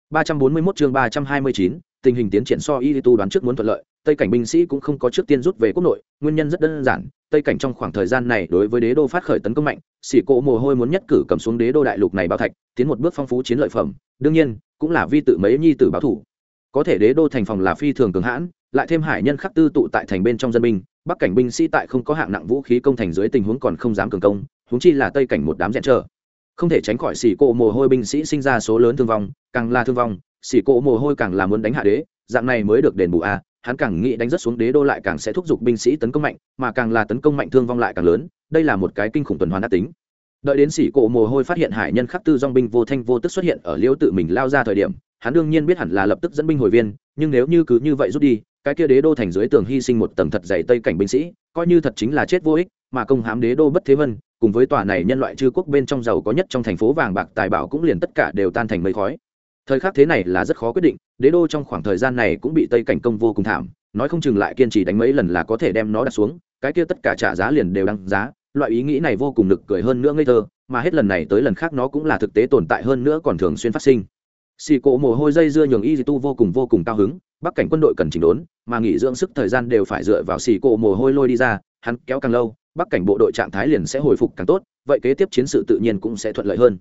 341 chương 329, tình hình tiến triển so y tu đoán trước muốn thuận lợi tây cảnh binh sĩ cũng không có trước tiên rút về quốc nội, nguyên nhân rất đơn giản, tây cảnh trong khoảng thời gian này đối với đế đô phát khởi tấn công mạnh, xỉ cộ mồ hôi muốn nhất cử cầm xuống đế đô đại lục này bao thạch, tiến một bước phong phú chiến lợi phẩm, đương nhiên, cũng là vi tự mấy nhi tử báo thủ. Có thể đế đô thành phòng là phi thường cường hãn, lại thêm hải nhân khắc tư tụ tại thành bên trong dân binh, bắc cảnh binh sĩ tại không có hạng nặng vũ khí công thành dưới tình huống còn không dám cường công, huống chi là tây cảnh một đám rẽn trở. Không thể tránh khỏi xỉ cộ mồ hôi binh sĩ sinh ra số lớn thương vong, càng là thương vong, xỉ cộ mồ hôi càng là muốn đánh hạ đế, dạng này mới được đền bù a hắn càng nghĩ đánh rất xuống đế đô lại càng sẽ thúc giục binh sĩ tấn công mạnh, mà càng là tấn công mạnh thương vong lại càng lớn, đây là một cái kinh khủng tuần hoàn đã tính. Đợi đến sĩ cổ mồ hôi phát hiện hải nhân khắc tư dong binh vô thanh vô tức xuất hiện ở liễu tự mình lao ra thời điểm, hắn đương nhiên biết hẳn là lập tức dẫn binh hồi viên, nhưng nếu như cứ như vậy rút đi, cái kia đế đô thành dưới tường hy sinh một tầng thật dày tây cảnh binh sĩ, coi như thật chính là chết vô ích, mà công hãm đế đô bất thế vân, cùng với tòa này nhân loại chư quốc bên trong giàu có nhất trong thành phố vàng bạc tài bảo cũng liền tất cả đều tan thành mây khói thời khắc thế này là rất khó quyết định, đế đô trong khoảng thời gian này cũng bị tây cảnh công vô cùng thảm, nói không chừng lại kiên trì đánh mấy lần là có thể đem nó đặt xuống, cái kia tất cả trả giá liền đều đăng giá, loại ý nghĩ này vô cùng nực cười hơn nữa ngây thơ, mà hết lần này tới lần khác nó cũng là thực tế tồn tại hơn nữa còn thường xuyên phát sinh. Xì cổ mồ hôi dây dưa nhường y tu vô cùng vô cùng cao hứng, bắc cảnh quân đội cần chỉnh đốn, mà nghỉ dưỡng sức thời gian đều phải dựa vào xì cổ mồ hôi lôi đi ra, hắn kéo càng lâu, bắc cảnh bộ đội trạng thái liền sẽ hồi phục càng tốt, vậy kế tiếp chiến sự tự nhiên cũng sẽ thuận lợi hơn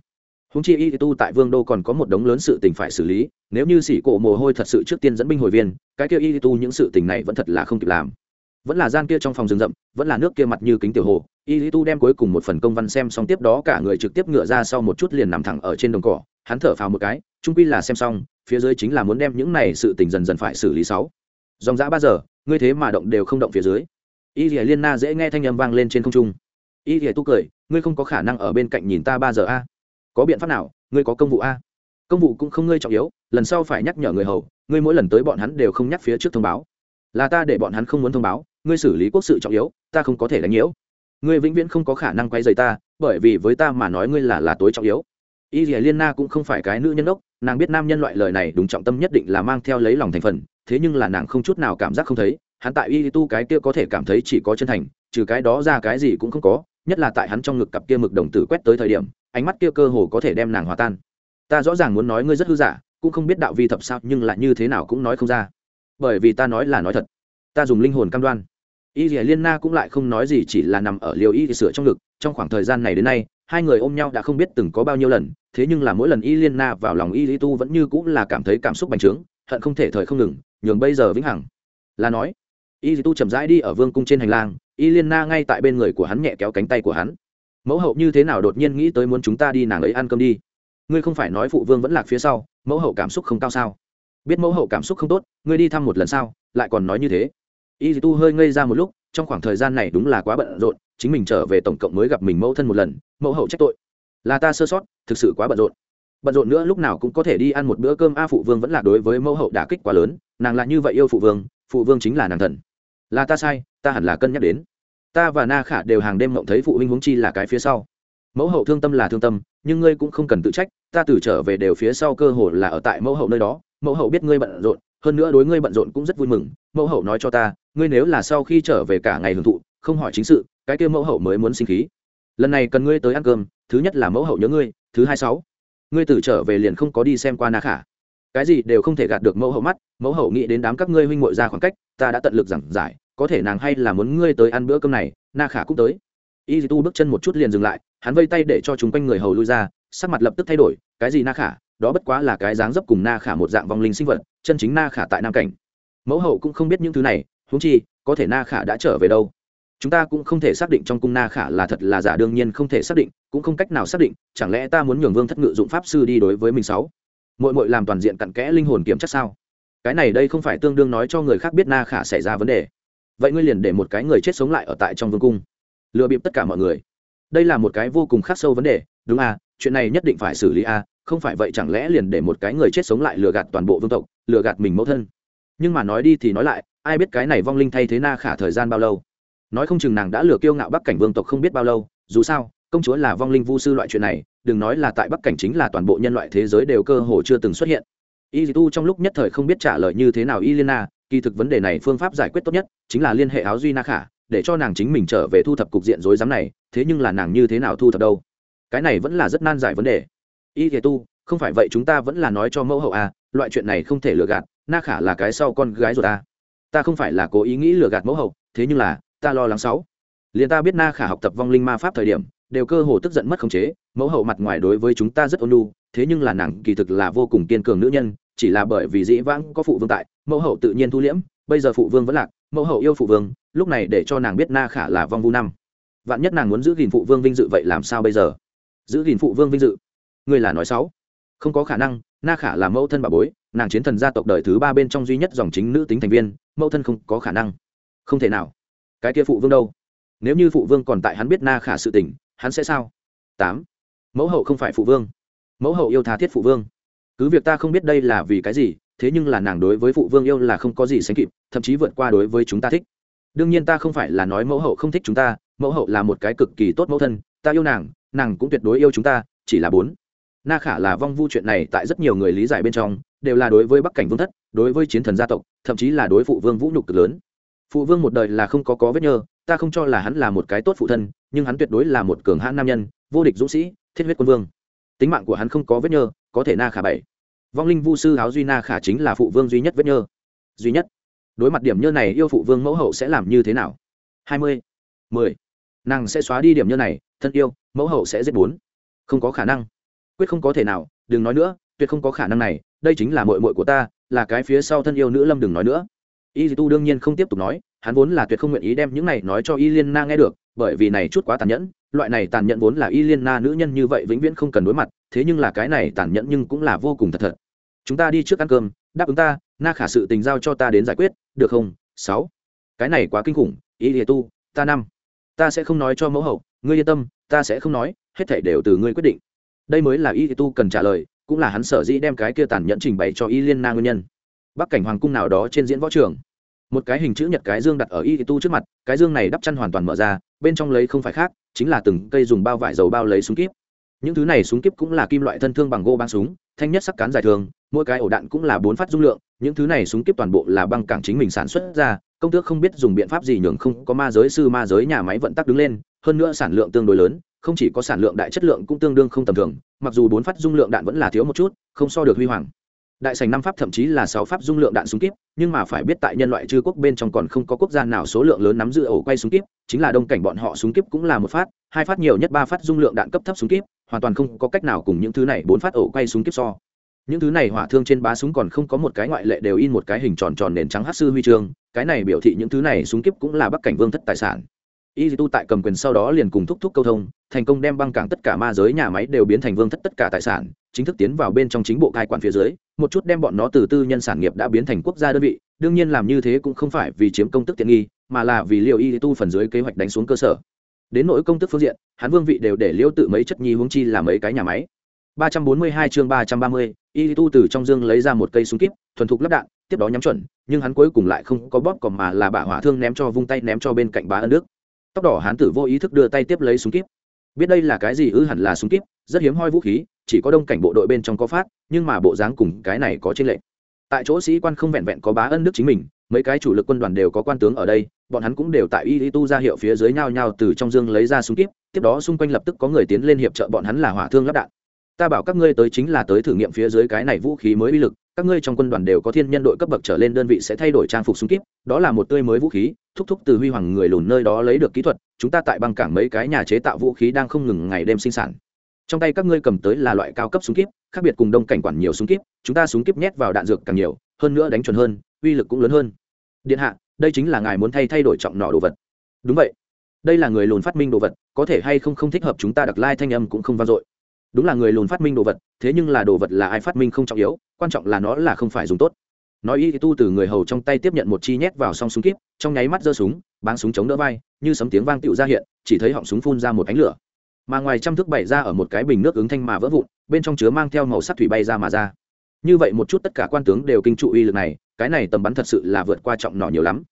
húng chi y tu tại vương đô còn có một đống lớn sự tình phải xử lý, nếu như xỉ cổ mồ hôi thật sự trước tiên dẫn binh hồi viên, cái kia y tu những sự tình này vẫn thật là không kịp làm. Vẫn là gian kia trong phòng rừng rậm, vẫn là nước kia mặt như kính tiểu hồ, y tu đem cuối cùng một phần công văn xem xong tiếp đó cả người trực tiếp ngựa ra sau một chút liền nằm thẳng ở trên đồng cỏ, hắn thở phào một cái trung quy là xem xong, phía dưới chính là muốn đem những này sự tình dần dần phải xử lý sáu. Dòng dã ba giờ, ngươi thế mà động đều không động phía dưới. Y liên na dễ nghe thanh âm vang lên trên không trung. Y tu cười, ngươi không có khả năng ở bên cạnh nhìn ta ba giờ a có biện pháp nào? Ngươi có công vụ a? Công vụ cũng không ngươi trọng yếu, lần sau phải nhắc nhở người hầu, ngươi mỗi lần tới bọn hắn đều không nhắc phía trước thông báo. Là ta để bọn hắn không muốn thông báo, ngươi xử lý quốc sự trọng yếu, ta không có thể đánh nhiễu. Ngươi vĩnh viễn không có khả năng quay dày ta, bởi vì với ta mà nói ngươi là là tối trọng yếu. Y dìa liên na cũng không phải cái nữ nhân ốc nàng biết nam nhân loại lời này đúng trọng tâm nhất định là mang theo lấy lòng thành phần, thế nhưng là nàng không chút nào cảm giác không thấy, hắn tại y tu cái kia có thể cảm thấy chỉ có chân thành, trừ cái đó ra cái gì cũng không có, nhất là tại hắn trong ngực cặp kia mực đồng tử quét tới thời điểm ánh mắt kia cơ hồ có thể đem nàng hòa tan. Ta rõ ràng muốn nói ngươi rất hư giả, cũng không biết đạo vi thập sao, nhưng lại như thế nào cũng nói không ra. Bởi vì ta nói là nói thật. Ta dùng linh hồn cam đoan. Y dì liên na cũng lại không nói gì, chỉ là nằm ở liều y sửa trong ngực. Trong khoảng thời gian này đến nay, hai người ôm nhau đã không biết từng có bao nhiêu lần, thế nhưng là mỗi lần y liên na vào lòng y lý tu vẫn như cũng là cảm thấy cảm xúc bành trướng, hận không thể thời không ngừng, nhường bây giờ vĩnh hằng. Là nói, y lý tu chậm rãi đi ở vương cung trên hành lang, y liên na ngay tại bên người của hắn nhẹ kéo cánh tay của hắn mẫu hậu như thế nào đột nhiên nghĩ tới muốn chúng ta đi nàng ấy ăn cơm đi. Ngươi không phải nói phụ vương vẫn lạc phía sau, mẫu hậu cảm xúc không cao sao? Biết mẫu hậu cảm xúc không tốt, ngươi đi thăm một lần sau lại còn nói như thế. Y tu hơi ngây ra một lúc, trong khoảng thời gian này đúng là quá bận rộn, chính mình trở về tổng cộng mới gặp mình mẫu thân một lần, mẫu hậu trách tội. Là ta sơ sót, thực sự quá bận rộn. Bận rộn nữa lúc nào cũng có thể đi ăn một bữa cơm a phụ vương vẫn là đối với mẫu hậu đả kích quá lớn, nàng là như vậy yêu phụ vương phụ vương chính là nàng thần. Là ta sai, ta hẳn là cân nhắc đến ta và na khả đều hàng đêm mộng thấy phụ huynh huống chi là cái phía sau. Mẫu hậu thương tâm là thương tâm, nhưng ngươi cũng không cần tự trách, ta từ trở về đều phía sau cơ hồ là ở tại mẫu hậu nơi đó. Mẫu hậu biết ngươi bận rộn, hơn nữa đối ngươi bận rộn cũng rất vui mừng. Mẫu hậu nói cho ta, ngươi nếu là sau khi trở về cả ngày hưởng thụ, không hỏi chính sự, cái kia mẫu hậu mới muốn sinh khí. Lần này cần ngươi tới ăn cơm, thứ nhất là mẫu hậu nhớ ngươi, thứ hai sáu, ngươi từ trở về liền không có đi xem qua na khả. Cái gì đều không thể gạt được mẫu hậu mắt, mẫu hậu nghĩ đến đám các ngươi huynh muội ra khoảng cách, ta đã tận lực giảng giải có thể nàng hay là muốn ngươi tới ăn bữa cơm này, na khả cũng tới. Y tu bước chân một chút liền dừng lại, hắn vây tay để cho chúng quanh người hầu lui ra, sắc mặt lập tức thay đổi, cái gì na khả, đó bất quá là cái dáng dấp cùng na khả một dạng vong linh sinh vật, chân chính na khả tại nam cảnh. Mẫu hậu cũng không biết những thứ này, huống chi, có thể na khả đã trở về đâu. Chúng ta cũng không thể xác định trong cung na khả là thật là giả, đương nhiên không thể xác định, cũng không cách nào xác định, chẳng lẽ ta muốn nhường vương thất ngự dụng pháp sư đi đối với mình sáu? Mội mội làm toàn diện cặn kẽ linh hồn kiểm chắc sao? Cái này đây không phải tương đương nói cho người khác biết na khả xảy ra vấn đề vậy ngươi liền để một cái người chết sống lại ở tại trong vương cung, lừa bịp tất cả mọi người. Đây là một cái vô cùng khắc sâu vấn đề, đúng à chuyện này nhất định phải xử lý à không phải vậy chẳng lẽ liền để một cái người chết sống lại lừa gạt toàn bộ vương tộc, lừa gạt mình mẫu thân. Nhưng mà nói đi thì nói lại, ai biết cái này vong linh thay thế na khả thời gian bao lâu? Nói không chừng nàng đã lừa kiêu ngạo bắc cảnh vương tộc không biết bao lâu, dù sao, công chúa là vong linh vu sư loại chuyện này, đừng nói là tại bắc cảnh chính là toàn bộ nhân loại thế giới đều cơ hồ chưa từng xuất hiện. Y tu trong lúc nhất thời không biết trả lời như thế nào y liên kỳ thực vấn đề này phương pháp giải quyết tốt nhất chính là liên hệ áo duy na khả, để cho nàng chính mình trở về thu thập cục diện rối rắm này, thế nhưng là nàng như thế nào thu thập đâu? Cái này vẫn là rất nan giải vấn đề. Y thế tu, không phải vậy chúng ta vẫn là nói cho mẫu hậu à loại chuyện này không thể lừa gạt, na khả là cái sau con gái rồi ta. Ta không phải là cố ý nghĩ lừa gạt mẫu hậu, thế nhưng là, ta lo lắng sáu. Liền ta biết na khả học tập vong linh ma pháp thời điểm, đều cơ hồ tức giận mất khống chế, mẫu hậu mặt ngoài đối với chúng ta rất ôn nhu, thế nhưng là nàng kỳ thực là vô cùng kiên cường nữ nhân chỉ là bởi vì dĩ vãng có phụ vương tại, mẫu hậu tự nhiên thu liễm, bây giờ phụ vương vẫn lạc, mẫu hậu yêu phụ vương, lúc này để cho nàng biết na khả là vong vu năm. Vạn nhất nàng muốn giữ gìn phụ vương vinh dự vậy làm sao bây giờ? Giữ gìn phụ vương vinh dự? Người là nói xấu. Không có khả năng, na khả là mẫu thân bà bối, nàng chiến thần gia tộc đời thứ ba bên trong duy nhất dòng chính nữ tính thành viên, mẫu thân không có khả năng. Không thể nào. Cái kia phụ vương đâu? Nếu như phụ vương còn tại hắn biết na khả sự tình, hắn sẽ sao? Tám. Mẫu hậu không phải phụ vương. Mẫu hậu yêu tha thiết phụ vương cứ việc ta không biết đây là vì cái gì, thế nhưng là nàng đối với phụ vương yêu là không có gì sánh kịp, thậm chí vượt qua đối với chúng ta thích. Đương nhiên ta không phải là nói mẫu hậu không thích chúng ta, mẫu hậu là một cái cực kỳ tốt mẫu thân, ta yêu nàng nàng cũng tuyệt đối yêu chúng ta, chỉ là bốn. Na khả là vong vu chuyện này tại rất nhiều người lý giải bên trong, đều là đối với bắc cảnh vương thất, đối với chiến thần gia tộc, thậm chí là đối phụ vương vũ nhục cực lớn. Phụ vương một đời là không có có vết nhơ, ta không cho là hắn là một cái tốt phụ thân, nhưng hắn tuyệt đối là một cường hãn nam nhân, vô địch dũng sĩ, thiết huyết quân vương tính mạng của hắn không có vết nhơ, có thể na khả bảy. Vong linh vu sư áo duy na khả chính là phụ vương duy nhất vết nhơ. Duy nhất. Đối mặt điểm nhơ này, yêu phụ vương mẫu hậu sẽ làm như thế nào? Hai mươi. Mười. Nàng sẽ xóa đi điểm nhơ này, thân yêu, mẫu hậu sẽ giết bốn. Không có khả năng. Quyết không có thể nào, đừng nói nữa, tuyệt không có khả năng này, đây chính là mội mội của ta, là cái phía sau thân yêu nữ lâm đừng nói nữa. Y tu đương nhiên không tiếp tục nói hắn vốn là tuyệt không nguyện ý đem những này nói cho y liên na nghe được, bởi vì này chút quá tàn nhẫn, loại này tàn nhẫn vốn là y liên na nữ nhân như vậy vĩnh viễn không cần đối mặt, thế nhưng là cái này tàn nhẫn nhưng cũng là vô cùng thật thật. Chúng ta đi trước ăn cơm, đáp ứng ta, na khả sự tình giao cho ta đến giải quyết, được không? Sáu. Cái này quá kinh khủng, y lìa tu, ta năm. Ta sẽ không nói cho mẫu hậu, ngươi yên tâm, ta sẽ không nói, hết thảy đều từ ngươi quyết định. Đây mới là y tu cần trả lời, cũng là hắn sở dĩ đem cái kia tàn nhẫn trình bày cho y liên na nguyên nhân. Bắc cảnh hoàng cung nào đó trên diễn võ trường một cái hình chữ nhật cái dương đặt ở y tu trước mặt, cái dương này đắp chăn hoàn toàn mở ra, bên trong lấy không phải khác, chính là từng cây dùng bao vải dầu bao lấy súng kíp. Những thứ này súng kíp cũng là kim loại thân thương bằng gô băng súng, thanh nhất sắc cán dài thường, mỗi cái ổ đạn cũng là bốn phát dung lượng, những thứ này súng kíp toàn bộ là băng cảng chính mình sản xuất ra, công tước không biết dùng biện pháp gì nhường không có ma giới sư ma giới nhà máy vận tắc đứng lên, hơn nữa sản lượng tương đối lớn, không chỉ có sản lượng đại chất lượng cũng tương đương không tầm thường, mặc dù bốn phát dung lượng đạn vẫn là thiếu một chút, không so được huy hoàng đại sành năm pháp thậm chí là sáu pháp dung lượng đạn súng kíp, nhưng mà phải biết tại nhân loại chư quốc bên trong còn không có quốc gia nào số lượng lớn nắm giữ ổ quay súng kíp, chính là đông cảnh bọn họ súng kíp cũng là một phát, hai phát nhiều nhất ba phát dung lượng đạn cấp thấp súng kíp, hoàn toàn không có cách nào cùng những thứ này bốn phát ổ quay súng kíp so. Những thứ này hỏa thương trên bá súng còn không có một cái ngoại lệ đều in một cái hình tròn tròn nền trắng hát sư huy chương, cái này biểu thị những thứ này súng kíp cũng là bắc cảnh vương thất tài sản y tu tại cầm quyền sau đó liền cùng thúc thúc câu thông thành công đem băng cảng tất cả ma giới nhà máy đều biến thành vương thất tất cả tài sản chính thức tiến vào bên trong chính bộ cai quản phía dưới một chút đem bọn nó từ tư nhân sản nghiệp đã biến thành quốc gia đơn vị đương nhiên làm như thế cũng không phải vì chiếm công tức tiện nghi mà là vì liệu y tu phần dưới kế hoạch đánh xuống cơ sở. Đến nỗi công tức phương diện hắn vương vị đều để liêu tự mấy chất nhi huống chi là mấy cái nhà máy. 342 chương 330, y tu từ trong dương lấy ra một cây súng kíp thuần thục lắp đạn tiếp đó nhắm chuẩn nhưng hắn cuối cùng lại không có bóp còn mà là bả hỏa thương ném cho vung tay ném cho bên cạnh bá ân đức tóc đỏ hán tử vô ý thức đưa tay tiếp lấy súng kíp. Biết đây là cái gì ư hẳn là súng kíp, rất hiếm hoi vũ khí, chỉ có đông cảnh bộ đội bên trong có phát, nhưng mà bộ dáng cùng cái này có trên lệnh tại chỗ sĩ quan không vẹn vẹn có bá ân đức chính mình, mấy cái chủ lực quân đoàn đều có quan tướng ở đây, bọn hắn cũng đều tại y y tu ra hiệu phía dưới nhau nhau từ trong dương lấy ra súng kíp, tiếp đó xung quanh lập tức có người tiến lên hiệp trợ bọn hắn là hỏa thương lắp đạn. Ta bảo các ngươi tới chính là tới thử nghiệm phía dưới cái này vũ khí mới uy lực, các ngươi trong quân đoàn đều có thiên nhân đội cấp bậc trở lên đơn vị sẽ thay đổi trang phục súng kíp, đó là một tươi mới vũ khí thúc thúc từ huy hoàng người lùn nơi đó lấy được kỹ thuật, chúng ta tại băng cảng mấy cái nhà chế tạo vũ khí đang không ngừng ngày đêm sinh sản. Trong tay các ngươi cầm tới là loại cao cấp súng kíp, khác biệt cùng đông cảnh quản nhiều súng kíp, chúng ta súng kíp nhét vào đạn dược càng nhiều, hơn nữa đánh chuẩn hơn, uy lực cũng lớn hơn. Điện hạ, đây chính là ngài muốn thay thay đổi trọng nọ đồ vật. Đúng vậy. Đây là người lùn phát minh đồ vật, có thể hay không không thích hợp chúng ta đặc lai thanh âm cũng không vang dội. Đúng là người lùn phát minh đồ vật, thế nhưng là đồ vật là ai phát minh không trọng yếu, quan trọng là nó là không phải dùng tốt nói y tu từ người hầu trong tay tiếp nhận một chi nhét vào song súng kíp, trong nháy mắt giơ súng, báng súng chống đỡ vai, như sấm tiếng vang tựu ra hiện, chỉ thấy họng súng phun ra một ánh lửa. Mà ngoài trăm thước bảy ra ở một cái bình nước ứng thanh mà vỡ vụn, bên trong chứa mang theo màu sắc thủy bay ra mà ra. Như vậy một chút tất cả quan tướng đều kinh trụ uy lực này, cái này tầm bắn thật sự là vượt qua trọng nỏ nhiều lắm.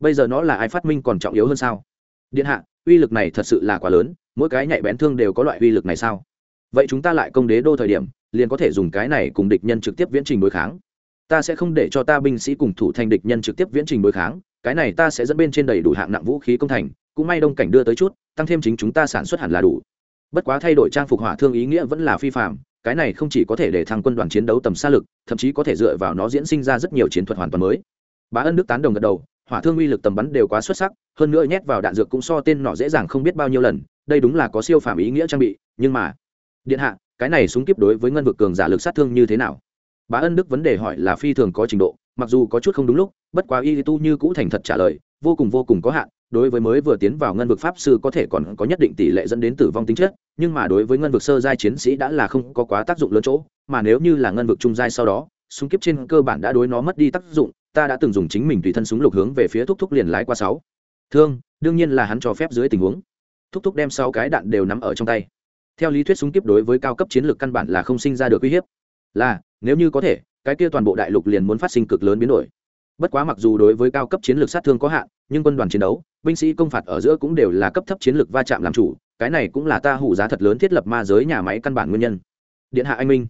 Bây giờ nó là ai phát minh còn trọng yếu hơn sao? Điện hạ, uy lực này thật sự là quá lớn, mỗi cái nhạy bén thương đều có loại uy lực này sao? Vậy chúng ta lại công đế đô thời điểm, liền có thể dùng cái này cùng địch nhân trực tiếp viễn trình đối kháng ta sẽ không để cho ta binh sĩ cùng thủ thành địch nhân trực tiếp viễn trình đối kháng, cái này ta sẽ dẫn bên trên đầy đủ hạng nặng vũ khí công thành, cũng may đông cảnh đưa tới chút, tăng thêm chính chúng ta sản xuất hẳn là đủ. Bất quá thay đổi trang phục hỏa thương ý nghĩa vẫn là phi phạm, cái này không chỉ có thể để thăng quân đoàn chiến đấu tầm xa lực, thậm chí có thể dựa vào nó diễn sinh ra rất nhiều chiến thuật hoàn toàn mới. Bá ân đức tán đồng gật đầu, hỏa thương uy lực tầm bắn đều quá xuất sắc, hơn nữa nhét vào đạn dược cũng so tên nọ dễ dàng không biết bao nhiêu lần, đây đúng là có siêu phàm ý nghĩa trang bị, nhưng mà, điện hạ, cái này súng kiếp đối với ngân vực cường giả lực sát thương như thế nào? Bá ân đức vấn đề hỏi là phi thường có trình độ, mặc dù có chút không đúng lúc, bất quá y tu như cũ thành thật trả lời, vô cùng vô cùng có hạn, đối với mới vừa tiến vào ngân vực pháp sư có thể còn có nhất định tỷ lệ dẫn đến tử vong tính chất, nhưng mà đối với ngân vực sơ giai chiến sĩ đã là không có quá tác dụng lớn chỗ, mà nếu như là ngân vực trung giai sau đó, súng kiếp trên cơ bản đã đối nó mất đi tác dụng, ta đã từng dùng chính mình tùy thân súng lục hướng về phía thúc thúc liền lái qua sáu. Thương, đương nhiên là hắn cho phép dưới tình huống. Thúc thúc đem sáu cái đạn đều nắm ở trong tay. Theo lý thuyết súng kiếp đối với cao cấp chiến lược căn bản là không sinh ra được uy hiếp là, nếu như có thể, cái kia toàn bộ đại lục liền muốn phát sinh cực lớn biến đổi. Bất quá mặc dù đối với cao cấp chiến lược sát thương có hạn, nhưng quân đoàn chiến đấu, binh sĩ công phạt ở giữa cũng đều là cấp thấp chiến lược va chạm làm chủ, cái này cũng là ta hủ giá thật lớn thiết lập ma giới nhà máy căn bản nguyên nhân. Điện hạ anh minh.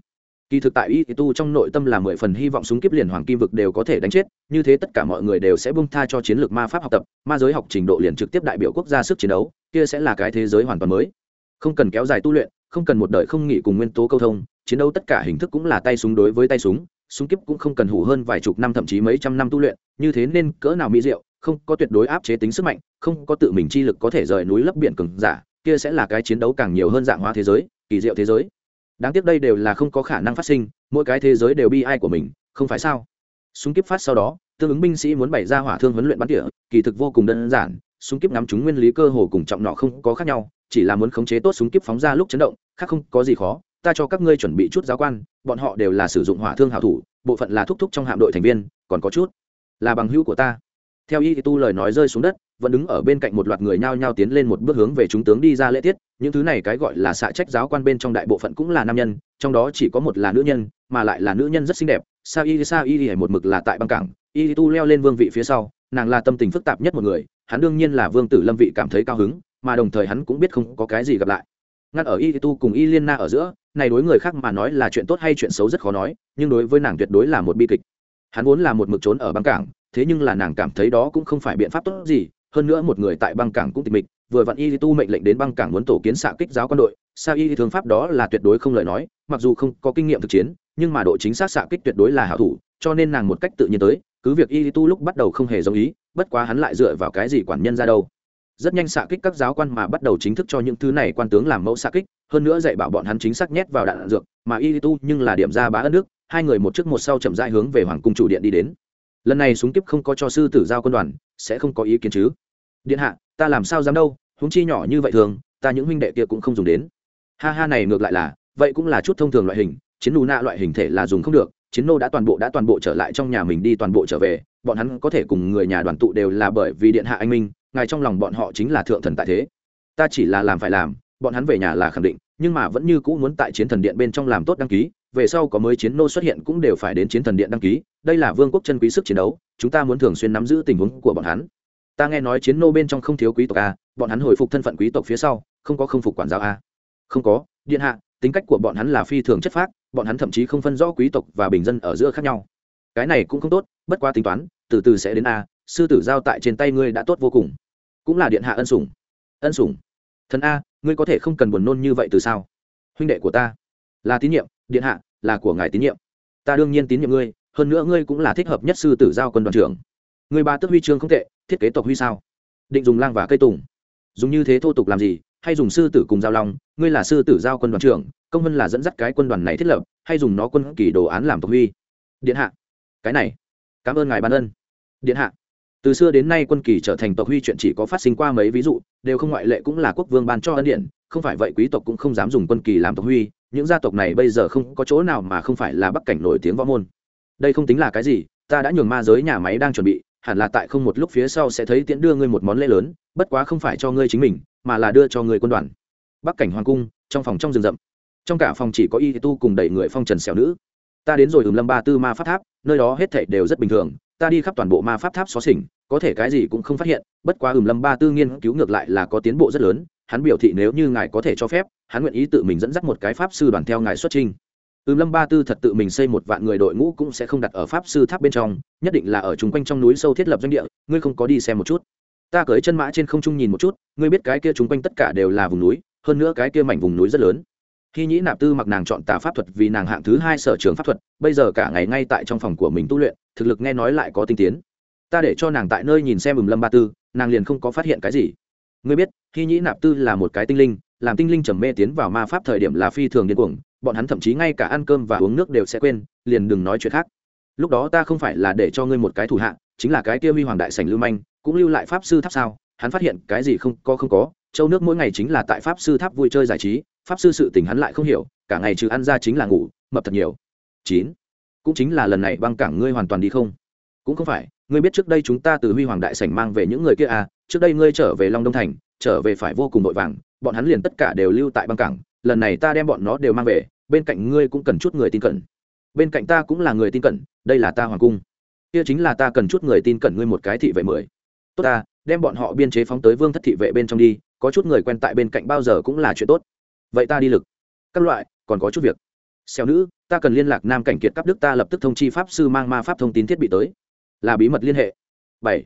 Kỳ thực tại y tu trong nội tâm là mười phần hy vọng súng kiếp liền hoàng kim vực đều có thể đánh chết, như thế tất cả mọi người đều sẽ bung tha cho chiến lược ma pháp học tập, ma giới học trình độ liền trực tiếp đại biểu quốc gia sức chiến đấu, kia sẽ là cái thế giới hoàn toàn mới. Không cần kéo dài tu luyện không cần một đời không nghỉ cùng nguyên tố câu thông, chiến đấu tất cả hình thức cũng là tay súng đối với tay súng súng kiếp cũng không cần hủ hơn vài chục năm thậm chí mấy trăm năm tu luyện, như thế nên cỡ nào mỹ diệu, không có tuyệt đối áp chế tính sức mạnh, không có tự mình chi lực có thể rời núi lấp biển cường giả, kia sẽ là cái chiến đấu càng nhiều hơn dạng hóa thế giới, kỳ diệu thế giới. Đáng tiếc đây đều là không có khả năng phát sinh, mỗi cái thế giới đều bi ai của mình, không phải sao? Súng kiếp phát sau đó, tương ứng binh sĩ muốn bày ra hỏa thương huấn luyện bắn tỉa, kỳ thực vô cùng đơn giản, súng kiếp ngắm chúng nguyên lý cơ hồ cùng trọng nọ không có khác nhau, chỉ là muốn khống chế tốt súng kiếp phóng ra lúc chấn động khác không có gì khó, ta cho các ngươi chuẩn bị chút giáo quan, bọn họ đều là sử dụng hỏa thương hảo thủ, bộ phận là thúc thúc trong hạm đội thành viên, còn có chút là bằng hữu của ta. Theo y tu lời nói rơi xuống đất, vẫn đứng ở bên cạnh một loạt người nhao nhao tiến lên một bước hướng về chúng tướng đi ra lễ tiết, những thứ này cái gọi là xạ trách giáo quan bên trong đại bộ phận cũng là nam nhân, trong đó chỉ có một là nữ nhân, mà lại là nữ nhân rất xinh đẹp sao y sao y một mực là tại băng cảng, y tu leo lên vương vị phía sau, nàng là tâm tình phức tạp nhất một người, hắn đương nhiên là vương tử lâm vị cảm thấy cao hứng, mà đồng thời hắn cũng biết không có cái gì gặp lại ngăn ở y tu cùng y liên na ở giữa, này đối người khác mà nói là chuyện tốt hay chuyện xấu rất khó nói, nhưng đối với nàng tuyệt đối là một bi kịch. Hắn vốn là một mực trốn ở băng cảng, thế nhưng là nàng cảm thấy đó cũng không phải biện pháp tốt gì, hơn nữa một người tại băng cảng cũng tịch mịch, vừa vặn y tu mệnh lệnh đến băng cảng muốn tổ kiến xạ kích giáo quân đội, sao y thương pháp đó là tuyệt đối không lời nói, mặc dù không có kinh nghiệm thực chiến, nhưng mà độ chính xác xạ kích tuyệt đối là hảo thủ, cho nên nàng một cách tự nhiên tới, cứ việc y tu lúc bắt đầu không hề giống ý, bất quá hắn lại dựa vào cái gì quản nhân ra đâu rất nhanh xạ kích các giáo quan mà bắt đầu chính thức cho những thứ này quan tướng làm mẫu xạ kích, hơn nữa dạy bảo bọn hắn chính xác nhét vào đạn dược, mà y tu nhưng là điểm ra bá ân nước, hai người một trước một sau chậm rãi hướng về hoàng cung chủ điện đi đến. Lần này súng kiếp không có cho sư tử giao quân đoàn, sẽ không có ý kiến chứ? Điện hạ, ta làm sao dám đâu, huống chi nhỏ như vậy thường, ta những huynh đệ kia cũng không dùng đến. Ha ha này ngược lại là, vậy cũng là chút thông thường loại hình, chiến nù nạ loại hình thể là dùng không được, chiến nô đã toàn bộ đã toàn bộ trở lại trong nhà mình đi toàn bộ trở về, bọn hắn có thể cùng người nhà đoàn tụ đều là bởi vì điện hạ anh minh ngài trong lòng bọn họ chính là thượng thần tại thế. Ta chỉ là làm phải làm, bọn hắn về nhà là khẳng định, nhưng mà vẫn như cũ muốn tại chiến thần điện bên trong làm tốt đăng ký, về sau có mới chiến nô xuất hiện cũng đều phải đến chiến thần điện đăng ký, đây là vương quốc chân quý sức chiến đấu, chúng ta muốn thường xuyên nắm giữ tình huống của bọn hắn. Ta nghe nói chiến nô bên trong không thiếu quý tộc a, bọn hắn hồi phục thân phận quý tộc phía sau, không có không phục quản giáo a. Không có, điện hạ, tính cách của bọn hắn là phi thường chất phác, bọn hắn thậm chí không phân rõ quý tộc và bình dân ở giữa khác nhau. Cái này cũng không tốt, bất quá tính toán, từ từ sẽ đến a sư tử giao tại trên tay ngươi đã tốt vô cùng. Cũng là điện hạ ân sủng. Ân sủng? Thần a, ngươi có thể không cần buồn nôn như vậy từ sao? Huynh đệ của ta. Là tín nhiệm, điện hạ, là của ngài tín nhiệm. Ta đương nhiên tín nhiệm ngươi, hơn nữa ngươi cũng là thích hợp nhất sư tử giao quân đoàn trưởng. Người ba tước huy chương không tệ, thiết kế tộc huy sao? Định dùng lang và cây tùng. Dùng như thế thô tục làm gì? Hay dùng sư tử cùng giao long? Ngươi là sư tử giao quân đoàn trưởng, công vân là dẫn dắt cái quân đoàn này thiết lập, hay dùng nó quân kỳ đồ án làm tộc huy? Điện hạ. Cái này. Cảm ơn ngài ban ân. Điện hạ từ xưa đến nay quân kỳ trở thành tộc huy chuyện chỉ có phát sinh qua mấy ví dụ, đều không ngoại lệ cũng là quốc vương ban cho ân điện không phải vậy quý tộc cũng không dám dùng quân kỳ làm tộc huy, những gia tộc này bây giờ không có chỗ nào mà không phải là bắc cảnh nổi tiếng võ môn. Đây không tính là cái gì, ta đã nhường ma giới nhà máy đang chuẩn bị, hẳn là tại không một lúc phía sau sẽ thấy tiễn đưa ngươi một món lễ lớn, bất quá không phải cho ngươi chính mình, mà là đưa cho người quân đoàn. Bắc cảnh hoàng cung, trong phòng trong rừng rậm. Trong cả phòng chỉ có y tu cùng đẩy người phong trần xẻo nữ. Ta đến rồi ừm lâm ba tư ma pháp tháp, nơi đó hết thảy đều rất bình thường ta đi khắp toàn bộ ma pháp tháp xó xỉnh, có thể cái gì cũng không phát hiện, bất quá ừm lâm ba tư nghiên cứu ngược lại là có tiến bộ rất lớn, hắn biểu thị nếu như ngài có thể cho phép, hắn nguyện ý tự mình dẫn dắt một cái pháp sư đoàn theo ngài xuất trình. Ừm lâm ba tư thật tự mình xây một vạn người đội ngũ cũng sẽ không đặt ở pháp sư tháp bên trong, nhất định là ở chung quanh trong núi sâu thiết lập doanh địa, ngươi không có đi xem một chút. Ta cưới chân mã trên không trung nhìn một chút, ngươi biết cái kia chung quanh tất cả đều là vùng núi, hơn nữa cái kia mảnh vùng núi rất lớn. Khi nhĩ nạp tư mặc nàng chọn tà pháp thuật vì nàng hạng thứ hai sở trường pháp thuật, bây giờ cả ngày ngay tại trong phòng của mình tu luyện thực lực nghe nói lại có tinh tiến. Ta để cho nàng tại nơi nhìn xem ừm lâm ba tư, nàng liền không có phát hiện cái gì. Ngươi biết khi nhĩ nạp tư là một cái tinh linh, làm tinh linh trầm mê tiến vào ma pháp thời điểm là phi thường điên cuồng, bọn hắn thậm chí ngay cả ăn cơm và uống nước đều sẽ quên, liền đừng nói chuyện khác. Lúc đó ta không phải là để cho ngươi một cái thủ hạ, chính là cái kia huy hoàng đại sảnh lưu manh, cũng lưu lại pháp sư tháp sao? Hắn phát hiện cái gì không, có không có, châu nước mỗi ngày chính là tại pháp sư tháp vui chơi giải trí, pháp sư sự tình hắn lại không hiểu, cả ngày trừ ăn ra chính là ngủ, mập thật nhiều. Chín cũng chính là lần này băng cảng ngươi hoàn toàn đi không. Cũng không phải, ngươi biết trước đây chúng ta từ huy hoàng đại sảnh mang về những người kia à trước đây ngươi trở về long đông thành, trở về phải vô cùng vội vàng, bọn hắn liền tất cả đều lưu tại băng cảng, lần này ta đem bọn nó đều mang về, bên cạnh ngươi cũng cần chút người tin cẩn. Bên cạnh ta cũng là người tin cẩn, đây là ta hoàng cung. Kia chính là ta cần chút người tin cẩn ngươi một cái thị vệ mười. Tốt ta, đem bọn họ biên chế phóng tới vương thất thị vệ bên trong đi, có chút người quen tại bên cạnh bao giờ cũng là chuyện tốt. Vậy ta đi lực. Các loại, còn có chút việc xẻo nữ, ta cần liên lạc nam cảnh kiệt cấp đức, ta lập tức thông chi pháp sư mang ma pháp thông tin thiết bị tới. Là bí mật liên hệ. Bảy.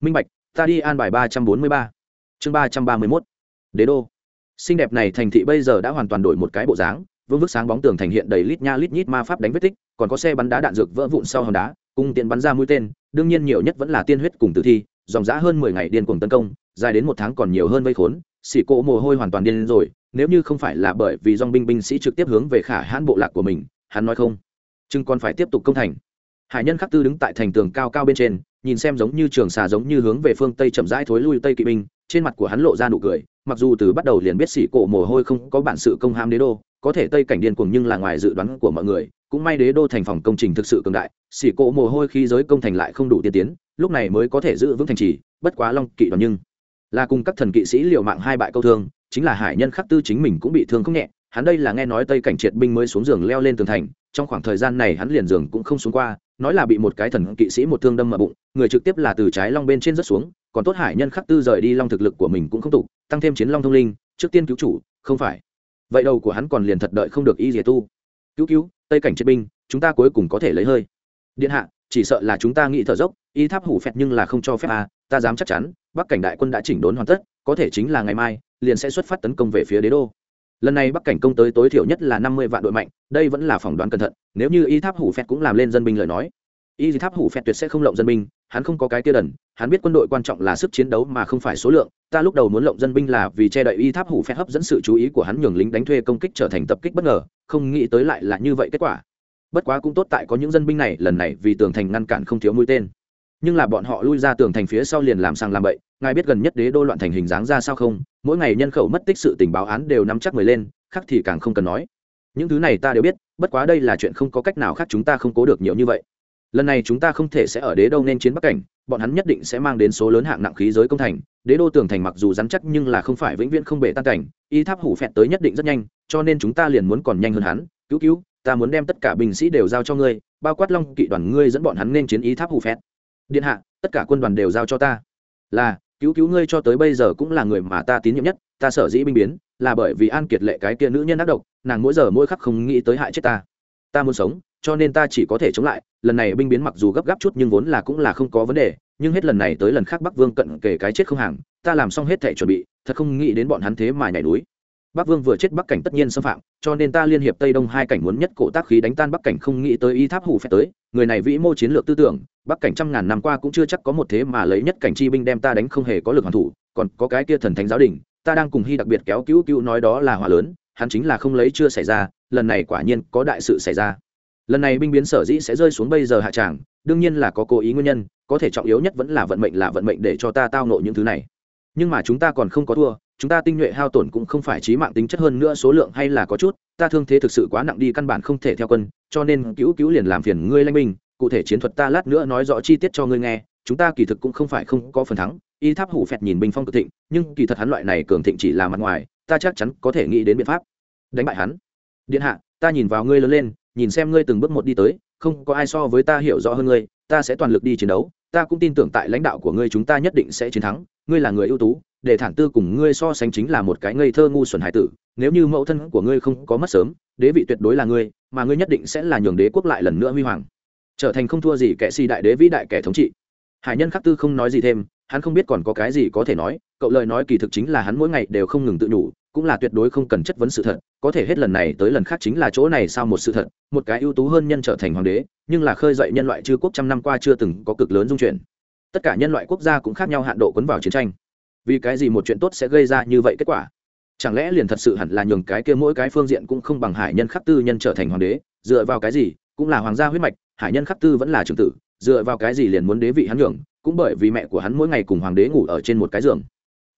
Minh bạch, ta đi an bài ba trăm bốn mươi ba. Chương ba trăm ba mươi mốt. Đế đô. Xinh đẹp này thành thị bây giờ đã hoàn toàn đổi một cái bộ dáng, vương vức sáng bóng tường thành hiện đầy lít nha lít nhít ma pháp đánh vết tích, còn có xe bắn đá đạn dược vỡ vụn sau hòn đá, cung tiện bắn ra mũi tên, đương nhiên nhiều nhất vẫn là tiên huyết cùng tử thi, dòng giã hơn mười ngày điên cuồng tấn công, dài đến một tháng còn nhiều hơn vây khốn xỉ cỗ mồ hôi hoàn toàn điên rồi nếu như không phải là bởi vì dong binh binh sĩ trực tiếp hướng về khả hãn bộ lạc của mình, hắn nói không. Chừng còn phải tiếp tục công thành. Hải nhân khắc tư đứng tại thành tường cao cao bên trên, nhìn xem giống như trường xà giống như hướng về phương tây chậm rãi thối lui tây kỵ binh, trên mặt của hắn lộ ra nụ cười, mặc dù từ bắt đầu liền biết xỉ cổ mồ hôi không có bản sự công ham đế đô, có thể tây cảnh điên cuồng nhưng là ngoài dự đoán của mọi người, cũng may đế đô thành phòng công trình thực sự cường đại xỉ cổ mồ hôi khi giới công thành lại không đủ tiên tiến, lúc này mới có thể giữ vững thành trì, bất quá long kỵ đoàn nhưng là cùng các thần kỵ sĩ liều mạng hai bại câu thương chính là hải nhân khắc tư chính mình cũng bị thương không nhẹ, hắn đây là nghe nói tây cảnh triệt binh mới xuống giường leo lên tường thành, trong khoảng thời gian này hắn liền giường cũng không xuống qua, nói là bị một cái thần kỵ sĩ một thương đâm mở bụng, người trực tiếp là từ trái long bên trên rất xuống, còn tốt hải nhân khắc tư rời đi long thực lực của mình cũng không tục tăng thêm chiến long thông linh, trước tiên cứu chủ, không phải. Vậy đầu của hắn còn liền thật đợi không được y dìa tu. Cứu cứu, tây cảnh triệt binh, chúng ta cuối cùng có thể lấy hơi. Điện hạ, chỉ sợ là chúng ta nghĩ thở dốc, y tháp hủ phẹt nhưng là không cho phép à ta dám chắc chắn, bắc cảnh đại quân đã chỉnh đốn hoàn tất có thể chính là ngày mai, liền sẽ xuất phát tấn công về phía đế đô. Lần này bắc cảnh công tới tối thiểu nhất là năm mươi vạn đội mạnh, đây vẫn là phỏng đoán cẩn thận, nếu như y tháp hủ phẹt cũng làm lên dân binh lời nói. Y tháp hủ phẹt tuyệt sẽ không lộng dân binh, hắn không có cái tia đần, hắn biết quân đội quan trọng là sức chiến đấu mà không phải số lượng, ta lúc đầu muốn lộng dân binh là vì che đậy y tháp hủ phẹt hấp dẫn sự chú ý của hắn nhường lính đánh thuê công kích trở thành tập kích bất ngờ, không nghĩ tới lại là như vậy kết quả. Bất quá cũng tốt tại có những dân binh này, lần này vì tường thành ngăn cản không thiếu mũi tên nhưng là bọn họ lui ra tường thành phía sau liền làm sang làm bậy, ngài biết gần nhất đế đô loạn thành hình dáng ra sao không? Mỗi ngày nhân khẩu mất tích sự tình báo án đều nắm chắc người lên, khác thì càng không cần nói. Những thứ này ta đều biết, bất quá đây là chuyện không có cách nào khác chúng ta không cố được nhiều như vậy. Lần này chúng ta không thể sẽ ở đế đô nên chiến bắc cảnh, bọn hắn nhất định sẽ mang đến số lớn hạng nặng khí giới công thành. Đế đô tường thành mặc dù rắn chắc nhưng là không phải vĩnh viễn không bể tan cảnh, y tháp hủ phẹt tới nhất định rất nhanh, cho nên chúng ta liền muốn còn nhanh hơn hắn. Cứu cứu, ta muốn đem tất cả binh sĩ đều giao cho ngươi, bao quát long kỵ đoàn ngươi dẫn bọn hắn nên chiến y tháp hủ phẹt điện hạ, tất cả quân đoàn đều giao cho ta. Là, cứu cứu ngươi cho tới bây giờ cũng là người mà ta tín nhiệm nhất, ta sở dĩ binh biến, là bởi vì an kiệt lệ cái kia nữ nhân ác độc, nàng mỗi giờ mỗi khắc không nghĩ tới hại chết ta. Ta muốn sống, cho nên ta chỉ có thể chống lại, lần này binh biến mặc dù gấp gáp chút nhưng vốn là cũng là không có vấn đề, nhưng hết lần này tới lần khác bắc vương cận kề cái chết không hàng, ta làm xong hết thể chuẩn bị, thật không nghĩ đến bọn hắn thế mà nhảy núi. Bắc vương vừa chết bắc cảnh tất nhiên xâm phạm, cho nên ta liên hiệp tây đông hai cảnh muốn nhất cổ tác khí đánh tan bắc cảnh không nghĩ tới y tháp hủ phép tới, người này vĩ mô chiến lược tư tưởng bắc cảnh trăm ngàn năm qua cũng chưa chắc có một thế mà lấy nhất cảnh chi binh đem ta đánh không hề có lực hoàn thủ, còn có cái kia thần thánh giáo đình, ta đang cùng hy đặc biệt kéo cứu cứu nói đó là hòa lớn, hắn chính là không lấy chưa xảy ra, lần này quả nhiên có đại sự xảy ra. Lần này binh biến sở dĩ sẽ rơi xuống bây giờ hạ tràng, đương nhiên là có cố ý nguyên nhân, có thể trọng yếu nhất vẫn là vận mệnh là vận mệnh để cho ta tao nộ những thứ này. Nhưng mà chúng ta còn không có thua, chúng ta tinh nhuệ hao tổn cũng không phải trí mạng tính chất hơn nữa số lượng hay là có chút, ta thương thế thực sự quá nặng đi căn bản không thể theo quân, cho nên cứu cứu liền làm phiền ngươi lanh binh cụ thể chiến thuật ta lát nữa nói rõ chi tiết cho ngươi nghe, chúng ta kỳ thực cũng không phải không có phần thắng, y tháp hủ phẹt nhìn bình phong cực thịnh, nhưng kỳ thật hắn loại này cường thịnh chỉ là mặt ngoài, ta chắc chắn có thể nghĩ đến biện pháp. Đánh bại hắn. Điện hạ, ta nhìn vào ngươi lớn lên, nhìn xem ngươi từng bước một đi tới, không có ai so với ta hiểu rõ hơn ngươi, ta sẽ toàn lực đi chiến đấu, ta cũng tin tưởng tại lãnh đạo của ngươi chúng ta nhất định sẽ chiến thắng, ngươi là người ưu tú, để thản tư cùng ngươi so sánh chính là một cái ngây thơ ngu xuẩn hải tử, nếu như mẫu thân của ngươi không có mất sớm, đế vị tuyệt đối là ngươi, mà ngươi nhất định sẽ là nhường đế quốc lại lần nữa huy hoàng trở thành không thua gì kẻ si đại đế vĩ đại kẻ thống trị. Hải nhân khắc tư không nói gì thêm, hắn không biết còn có cái gì có thể nói, cậu lời nói kỳ thực chính là hắn mỗi ngày đều không ngừng tự nhủ, cũng là tuyệt đối không cần chất vấn sự thật, có thể hết lần này tới lần khác chính là chỗ này sao một sự thật, một cái ưu tú hơn nhân trở thành hoàng đế, nhưng là khơi dậy nhân loại chư quốc trăm năm qua chưa từng có cực lớn dung chuyển. Tất cả nhân loại quốc gia cũng khác nhau hạn độ quấn vào chiến tranh. Vì cái gì một chuyện tốt sẽ gây ra như vậy kết quả? Chẳng lẽ liền thật sự hẳn là nhường cái kia mỗi cái phương diện cũng không bằng hải nhân khắc tư nhân trở thành hoàng đế, dựa vào cái gì, cũng là hoàng gia huyết mạch hải nhân khắc tư vẫn là trưởng tử, dựa vào cái gì liền muốn đế vị hắn nhường, cũng bởi vì mẹ của hắn mỗi ngày cùng hoàng đế ngủ ở trên một cái giường.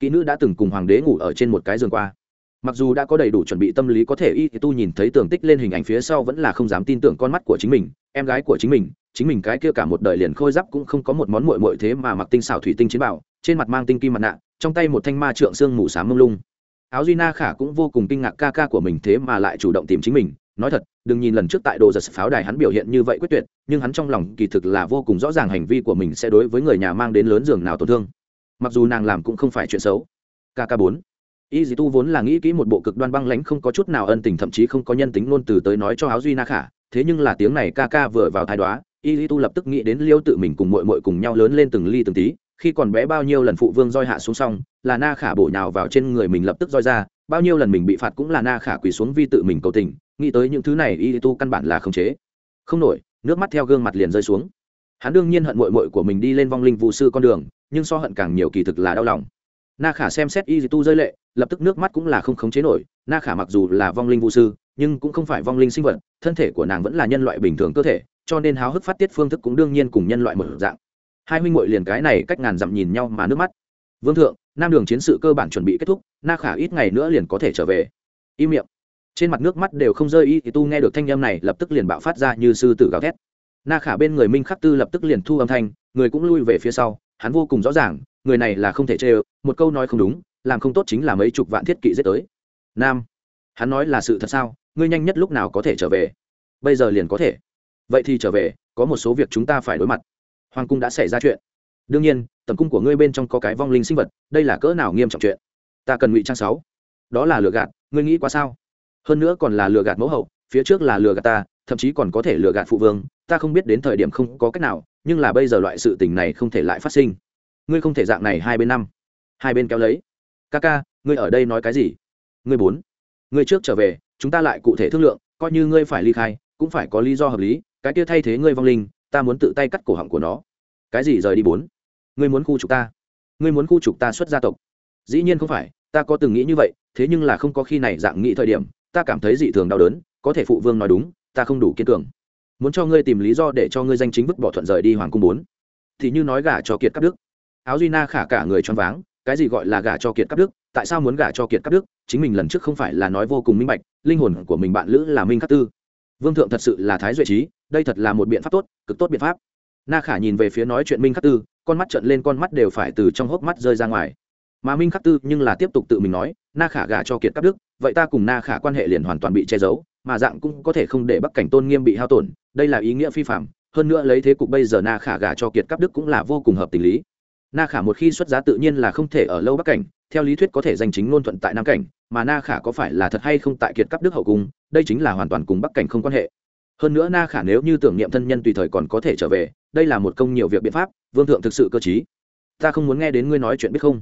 Kỹ nữ đã từng cùng hoàng đế ngủ ở trên một cái giường qua. Mặc dù đã có đầy đủ chuẩn bị tâm lý có thể, y tu nhìn thấy tường tích lên hình ảnh phía sau vẫn là không dám tin tưởng con mắt của chính mình, em gái của chính mình chính mình cái kia cả một đời liền khôi giáp cũng không có một món muội muội thế mà mặc tinh xảo thủy tinh chiến bảo, trên mặt mang tinh kim mặt nạ, trong tay một thanh ma trượng xương mù sám mông lung. Áo duy na khả cũng vô cùng kinh ngạc ca ca của mình thế mà lại chủ động tìm chính mình nói thật, đừng nhìn lần trước tại đồ giật pháo đài hắn biểu hiện như vậy quyết tuyệt, nhưng hắn trong lòng kỳ thực là vô cùng rõ ràng hành vi của mình sẽ đối với người nhà mang đến lớn giường nào tổn thương. Mặc dù nàng làm cũng không phải chuyện xấu. Kk bốn. Y dì tu vốn là nghĩ kỹ một bộ cực đoan băng lãnh không có chút nào ân tình, thậm chí không có nhân tính luôn từ tới nói cho áo duy na khả, thế nhưng là tiếng này kk vừa vào thái đoá y dì tu lập tức nghĩ đến liêu tự mình cùng mội mội cùng nhau lớn lên từng ly từng tí, khi còn bé bao nhiêu lần phụ vương roi hạ xuống xong, là na khả bổ nhào vào trên người mình lập tức roi ra, bao nhiêu lần mình bị phạt cũng là na khả quỳ xuống vi tự mình cầu tình nghĩ tới những thứ này y tu căn bản là khống chế. Không nổi, nước mắt theo gương mặt liền rơi xuống. Hắn đương nhiên hận mội mội của mình đi lên vong linh vụ sư con đường, nhưng so hận càng nhiều kỳ thực là đau lòng. Na khả xem xét y tu rơi lệ, lập tức nước mắt cũng là không khống chế nổi. Na khả mặc dù là vong linh vụ sư, nhưng cũng không phải vong linh sinh vật, thân thể của nàng vẫn là nhân loại bình thường cơ thể, cho nên háo hức phát tiết phương thức cũng đương nhiên cùng nhân loại một dạng. Hai huynh muội liền cái này cách ngàn dặm nhìn nhau mà nước mắt. Vương thượng, nam đường chiến sự cơ bản chuẩn bị kết thúc, na khả ít ngày nữa liền có thể trở về. Im miệng trên mặt nước mắt đều không rơi y thì tu nghe được thanh âm này, lập tức liền bạo phát ra như sư tử gào thét. Na khả bên người minh khắc tư lập tức liền thu âm thanh, người cũng lui về phía sau, hắn vô cùng rõ ràng, người này là không thể chê một câu nói không đúng, làm không tốt chính là mấy chục vạn thiết kỵ giết tới. Nam, hắn nói là sự thật sao? Ngươi nhanh nhất lúc nào có thể trở về? Bây giờ liền có thể. Vậy thì trở về, có một số việc chúng ta phải đối mặt. Hoàng cung đã xảy ra chuyện. Đương nhiên tầm cung của ngươi bên trong có cái vong linh sinh vật, đây là cỡ nào nghiêm trọng chuyện? Ta cần ngụy trang sáu. Đó là lừa gạt, ngươi nghĩ quá sao? Hơn nữa còn là lừa gạt mẫu hậu, phía trước là lừa gạt ta, thậm chí còn có thể lừa gạt phụ vương, ta không biết đến thời điểm không có cách nào, nhưng là bây giờ loại sự tình này không thể lại phát sinh. Ngươi không thể dạng này hai bên năm. Hai bên kéo lấy. Ca ca ngươi ở đây nói cái gì? Ngươi bốn. Ngươi trước trở về, chúng ta lại cụ thể thương lượng, coi như ngươi phải ly khai, cũng phải có lý do hợp lý, cái kia thay thế ngươi vong linh, ta muốn tự tay cắt cổ họng của nó. Cái gì rời đi bốn? Ngươi muốn khu trục ta. Ngươi muốn khu trục ta xuất gia tộc. Dĩ nhiên không phải, ta có từng nghĩ như vậy, thế nhưng là không có khi này dạng nghĩ thời điểm ta cảm thấy dị thường đau đớn, có thể phụ vương nói đúng, ta không đủ kiên cường. Muốn cho ngươi tìm lý do để cho ngươi danh chính vứt bỏ thuận rời đi hoàng cung bốn. Thì như nói gả cho kiệt cắt đức. Áo duy na khả cả người choáng váng, cái gì gọi là gả cho kiệt cắt đức? Tại sao muốn gả cho kiệt cắt đức? Chính mình lần trước không phải là nói vô cùng minh bạch, linh hồn của mình bạn lữ là minh khắc tư. Vương thượng thật sự là thái duệ trí, đây thật là một biện pháp tốt, cực tốt biện pháp. Na khả nhìn về phía nói chuyện minh khắc tư, con mắt trận lên con mắt đều phải từ trong hốc mắt rơi ra ngoài mà minh khắc tư nhưng là tiếp tục tự mình nói, na khả gả cho kiệt cắp đức, vậy ta cùng na khả quan hệ liền hoàn toàn bị che giấu, mà dạng cũng có thể không để bắc cảnh tôn nghiêm bị hao tổn, đây là ý nghĩa phi phạm hơn nữa lấy thế cục bây giờ na khả gả cho kiệt cắp đức cũng là vô cùng hợp tình lý. Na khả một khi xuất giá tự nhiên là không thể ở lâu bắc cảnh, theo lý thuyết có thể giành chính ngôn thuận tại nam cảnh, mà na khả có phải là thật hay không tại kiệt cắp đức hậu cung, đây chính là hoàn toàn cùng bắc cảnh không quan hệ. Hơn nữa na khả nếu như tưởng niệm thân nhân tùy thời còn có thể trở về, đây là một công nhiều việc biện pháp, vương thượng thực sự cơ t ta không muốn nghe đến ngươi nói chuyện biết không?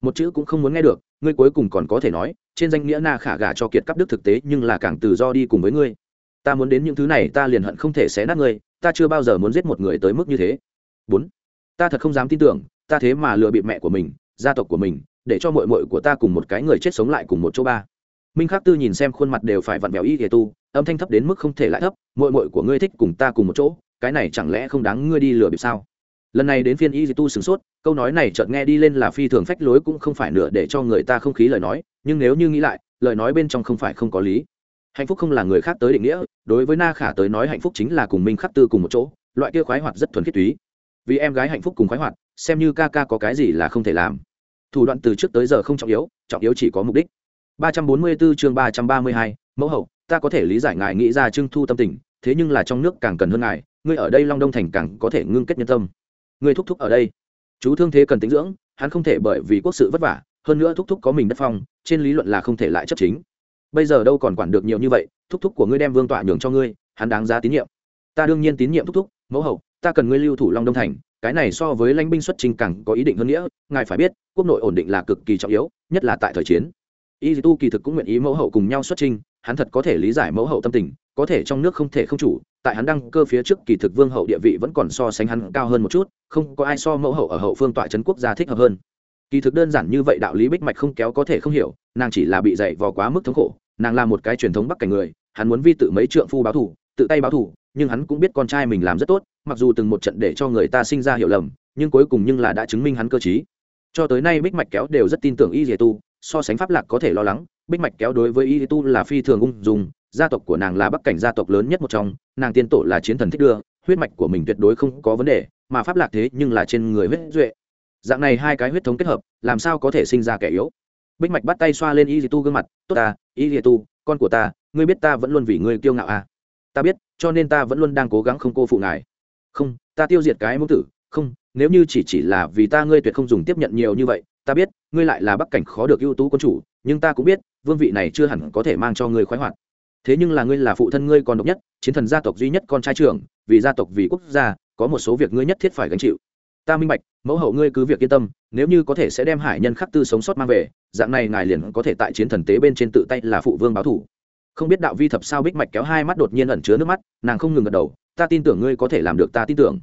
Một chữ cũng không muốn nghe được, ngươi cuối cùng còn có thể nói, trên danh nghĩa na khả gả cho kiệt cắp đức thực tế nhưng là càng tự do đi cùng với ngươi. Ta muốn đến những thứ này, ta liền hận không thể xé nát ngươi, ta chưa bao giờ muốn giết một người tới mức như thế. Bốn, ta thật không dám tin tưởng, ta thế mà lừa bịp mẹ của mình, gia tộc của mình, để cho mội mội của ta cùng một cái người chết sống lại cùng một chỗ ba. Minh khắc tư nhìn xem khuôn mặt đều phải vặn vẹo y kể tu, âm thanh thấp đến mức không thể lại thấp mội mội của ngươi thích cùng ta cùng một chỗ, cái này chẳng lẽ không đáng ngươi đi lừa bịp sao? Lần này đến phiên y tu sửng sốt câu nói này chợt nghe đi lên là phi thường phách lối cũng không phải nửa để cho người ta không khí lời nói nhưng nếu như nghĩ lại lời nói bên trong không phải không có lý. Hạnh phúc không là người khác tới định nghĩa đối với na khả tới nói hạnh phúc chính là cùng minh khắc tư cùng một chỗ loại kia khoái hoạt rất thuần khiết túy. Vì em gái hạnh phúc cùng khoái hoạt xem như ca ca có cái gì là không thể làm. Thủ đoạn từ trước tới giờ không trọng yếu trọng yếu chỉ có mục đích. 344 chương 332, mẫu hậu ta có thể lý giải ngài nghĩ ra trưng thu tâm tình thế nhưng là trong nước càng cần hơn ngài ngươi ở đây long đông thành càng có thể ngưng kết nhân tâm ngươi thúc thúc ở đây. Chú thương thế cần tính dưỡng, hắn không thể bởi vì quốc sự vất vả, hơn nữa thúc thúc có mình đất phong, trên lý luận là không thể lại chấp chính. Bây giờ đâu còn quản được nhiều như vậy, thúc thúc của ngươi đem vương tọa nhường cho ngươi, hắn đáng giá tín nhiệm. Ta đương nhiên tín nhiệm thúc thúc, mẫu hậu, ta cần ngươi lưu thủ long đông thành, cái này so với lãnh binh xuất trình càng có ý định hơn nghĩa, ngài phải biết, quốc nội ổn định là cực kỳ trọng yếu, nhất là tại thời chiến. Y tu kỳ thực cũng nguyện ý mẫu hậu cùng nhau xuất trình hắn thật có thể lý giải mẫu hậu tâm tình, có thể trong nước không thể không chủ tại hắn đăng cơ phía trước kỳ thực vương hậu địa vị vẫn còn so sánh hắn cao hơn một chút, không có ai so mẫu hậu ở hậu phương tọa trấn quốc gia thích hợp hơn. Kỳ thực đơn giản như vậy đạo lý bích mạch không kéo có thể không hiểu, nàng chỉ là bị dạy vò quá mức thống khổ, nàng là một cái truyền thống bắc cảnh người, hắn muốn vi tự mấy trượng phu báo thủ, tự tay báo thủ, nhưng hắn cũng biết con trai mình làm rất tốt, mặc dù từng một trận để cho người ta sinh ra hiểu lầm, nhưng cuối cùng nhưng là đã chứng minh hắn cơ t cho tới nay bích mạch kéo đều rất tin tưởng y dì tu, so sánh pháp lạc có thể lo lắng, bích mạch kéo đối với y tu là phi thường ung dùng gia tộc của nàng là bắc cảnh gia tộc lớn nhất một trong, nàng tiên tổ là chiến thần thích đưa, huyết mạch của mình tuyệt đối không có vấn đề, mà pháp lạc thế nhưng là trên người huyết duệ. Dạng này hai cái huyết thống kết hợp, làm sao có thể sinh ra kẻ yếu? Bích mạch bắt tay xoa lên y dì tu gương mặt, tốt ta, y dì tu, con của ta, ngươi biết ta vẫn luôn vì ngươi kiêu ngạo à. ta biết, cho nên ta vẫn luôn đang cố gắng không cô phụ ngài. Không, ta tiêu diệt cái mẫu tử, không, nếu như chỉ chỉ là vì ta ngươi tuyệt không dùng tiếp nhận nhiều như vậy, ta biết, ngươi lại là bắc cảnh khó được ưu tú quân chủ, nhưng ta cũng biết, vương vị này chưa hẳn có thể mang cho ngươi khoái hoạt thế nhưng là ngươi là phụ thân ngươi còn độc nhất, chiến thần gia tộc duy nhất con trai trưởng, vì gia tộc, vì quốc gia, có một số việc ngươi nhất thiết phải gánh chịu. Ta minh bạch, mẫu hậu ngươi cứ việc yên tâm, nếu như có thể sẽ đem hải nhân khắc tư sống sót mang về, dạng này ngài liền có thể tại chiến thần tế bên trên tự tay là phụ vương báo thủ. Không biết đạo vi thập sao bích mạch kéo hai mắt đột nhiên ẩn chứa nước mắt, nàng không ngừng gật đầu, ta tin tưởng ngươi có thể làm được, ta tin tưởng.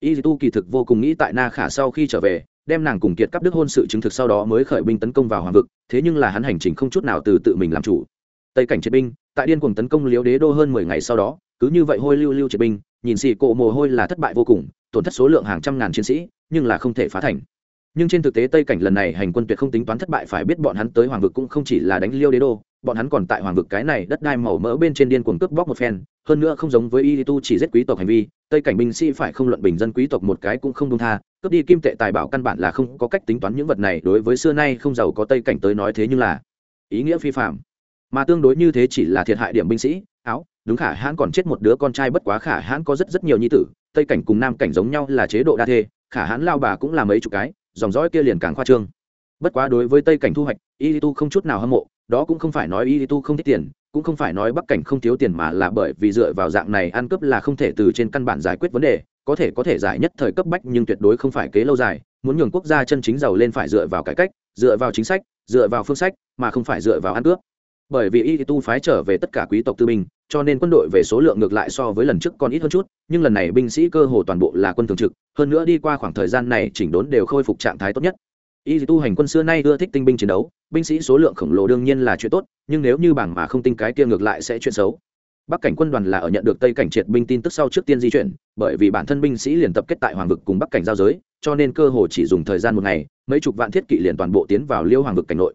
Y tu kỳ thực vô cùng nghĩ tại na khả sau khi trở về, đem nàng cùng kiệt cắp đức hôn sự chứng thực sau đó mới khởi binh tấn công vào hoàng vực, thế nhưng là hắn hành trình không chút nào từ tự mình làm chủ. Tây cảnh chiến binh tại điên cuồng tấn công liếu đế đô hơn mười ngày sau đó, cứ như vậy hôi lưu lưu triệt binh, nhìn xì cộ mồ hôi là thất bại vô cùng, tổn thất số lượng hàng trăm ngàn chiến sĩ, nhưng là không thể phá thành. Nhưng trên thực tế tây cảnh lần này hành quân tuyệt không tính toán thất bại, phải biết bọn hắn tới hoàng vực cũng không chỉ là đánh liêu đế đô, bọn hắn còn tại hoàng vực cái này đất đai màu mỡ bên trên điên cuồng cướp bóc một phen, hơn nữa không giống với y tu chỉ giết quý tộc hành vi, tây cảnh binh sĩ phải không luận bình dân quý tộc một cái cũng không đông tha, cướp đi kim tệ tài bảo căn bản là không có cách tính toán những vật này, đối với xưa nay không giàu có tây cảnh tới nói thế nhưng là ý nghĩa phi phạm mà tương đối như thế chỉ là thiệt hại điểm binh sĩ, áo, đúng khả hãn còn chết một đứa con trai bất quá khả hãn có rất rất nhiều nhi tử, tây cảnh cùng nam cảnh giống nhau là chế độ đa thê, khả hãn lao bà cũng là mấy chục cái, dòng dõi kia liền càng khoa trương. Bất quá đối với tây cảnh thu hoạch, y tu không chút nào hâm mộ, đó cũng không phải nói y tu không thích tiền, cũng không phải nói bắc cảnh không thiếu tiền mà là bởi vì dựa vào dạng này ăn cướp là không thể từ trên căn bản giải quyết vấn đề, có thể có thể giải nhất thời cấp bách nhưng tuyệt đối không phải kế lâu dài, muốn nhường quốc gia chân chính giàu lên phải dựa vào cải cách, dựa vào chính sách, dựa vào phương sách, mà không phải dựa vào ăn cướp bởi vì y tu phái trở về tất cả quý tộc tư binh, cho nên quân đội về số lượng ngược lại so với lần trước còn ít hơn chút, nhưng lần này binh sĩ cơ hồ toàn bộ là quân thường trực, hơn nữa đi qua khoảng thời gian này chỉnh đốn đều khôi phục trạng thái tốt nhất. Y tu hành quân xưa nay ưa thích tinh binh chiến đấu, binh sĩ số lượng khổng lồ đương nhiên là chuyện tốt, nhưng nếu như bảng mà không tinh cái kia ngược lại sẽ chuyện xấu. Bắc cảnh quân đoàn là ở nhận được tây cảnh triệt binh tin tức sau trước tiên di chuyển, bởi vì bản thân binh sĩ liền tập kết tại hoàng vực cùng bắc cảnh giao giới, cho nên cơ hồ chỉ dùng thời gian một ngày, mấy chục vạn thiết kỵ liền toàn bộ tiến vào liêu hoàng vực cảnh nội.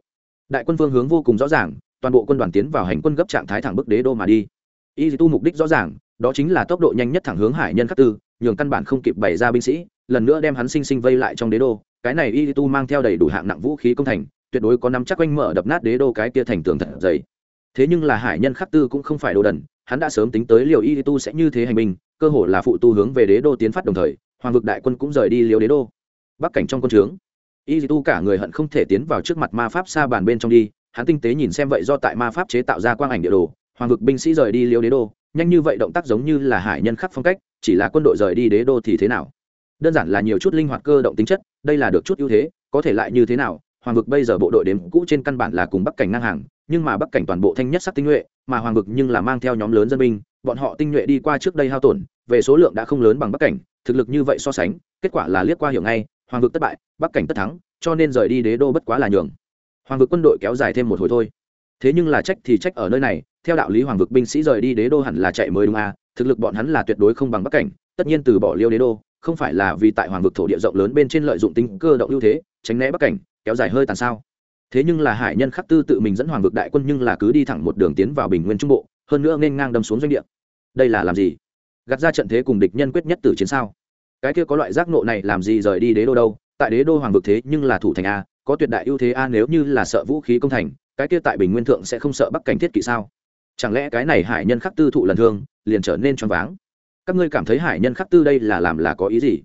Đại quân phương hướng vô cùng rõ ràng toàn bộ quân đoàn tiến vào hành quân gấp trạng thái thẳng bức đế đô mà đi. Y tu mục đích rõ ràng, đó chính là tốc độ nhanh nhất thẳng hướng hải nhân khắc tư, nhường căn bản không kịp bày ra binh sĩ, lần nữa đem hắn sinh sinh vây lại trong đế đô. Cái này y tu mang theo đầy đủ hạng nặng vũ khí công thành, tuyệt đối có nắm chắc quanh mở đập nát đế đô cái kia thành tường thật dày. Thế nhưng là hải nhân khắc tư cũng không phải đồ đần, hắn đã sớm tính tới liều y tu sẽ như thế hành binh, cơ hồ là phụ tu hướng về đế đô tiến phát đồng thời, hoàng vực đại quân cũng rời đi liều đế đô. Bắc cảnh trong quân trướng, y tu cả người hận không thể tiến vào trước mặt ma pháp xa bàn bên trong đi hắn tinh tế nhìn xem vậy do tại ma pháp chế tạo ra quang ảnh địa đồ, hoàng vực binh sĩ rời đi liêu đế đô, nhanh như vậy động tác giống như là hải nhân khắc phong cách, chỉ là quân đội rời đi đế đô thì thế nào? Đơn giản là nhiều chút linh hoạt cơ động tính chất, đây là được chút ưu thế, có thể lại như thế nào? Hoàng vực bây giờ bộ đội đếm cũ trên căn bản là cùng bắc cảnh ngang hàng, nhưng mà bắc cảnh toàn bộ thanh nhất sắc tinh nhuệ, mà hoàng vực nhưng là mang theo nhóm lớn dân binh, bọn họ tinh nhuệ đi qua trước đây hao tổn, về số lượng đã không lớn bằng bắc cảnh, thực lực như vậy so sánh, kết quả là liếc qua hiểu ngay, hoàng vực thất bại, bắc cảnh tất thắng, cho nên rời đi đế đô bất quá là nhường hoàng vực quân đội kéo dài thêm một hồi thôi. Thế nhưng là trách thì trách ở nơi này, theo đạo lý hoàng vực binh sĩ rời đi đế đô hẳn là chạy mới đúng à thực lực bọn hắn là tuyệt đối không bằng bắc cảnh, tất nhiên từ bỏ liêu đế đô, không phải là vì tại hoàng vực thổ địa rộng lớn bên trên lợi dụng tính cơ động ưu thế, tránh né bắc cảnh, kéo dài hơi tàn sao. Thế nhưng là hải nhân khắc tư tự mình dẫn hoàng vực đại quân nhưng là cứ đi thẳng một đường tiến vào bình nguyên trung bộ, hơn nữa nên ngang đâm xuống doanh địa. Đây là làm gì? Gạt ra trận thế cùng địch nhân quyết nhất tử chiến sao? Cái kia có loại giác nộ này làm gì rời đi đế đô đâu? Tại đế đô hoàng vực thế nhưng là thủ thành a có tuyệt đại ưu thế a, nếu như là sợ vũ khí công thành, cái kia tại bình nguyên thượng sẽ không sợ bắc cảnh thiết kỵ sao? Chẳng lẽ cái này hải nhân khắc tư thụ lần thương, liền trở nên choáng váng? Các ngươi cảm thấy hải nhân khắc tư đây là làm là có ý gì?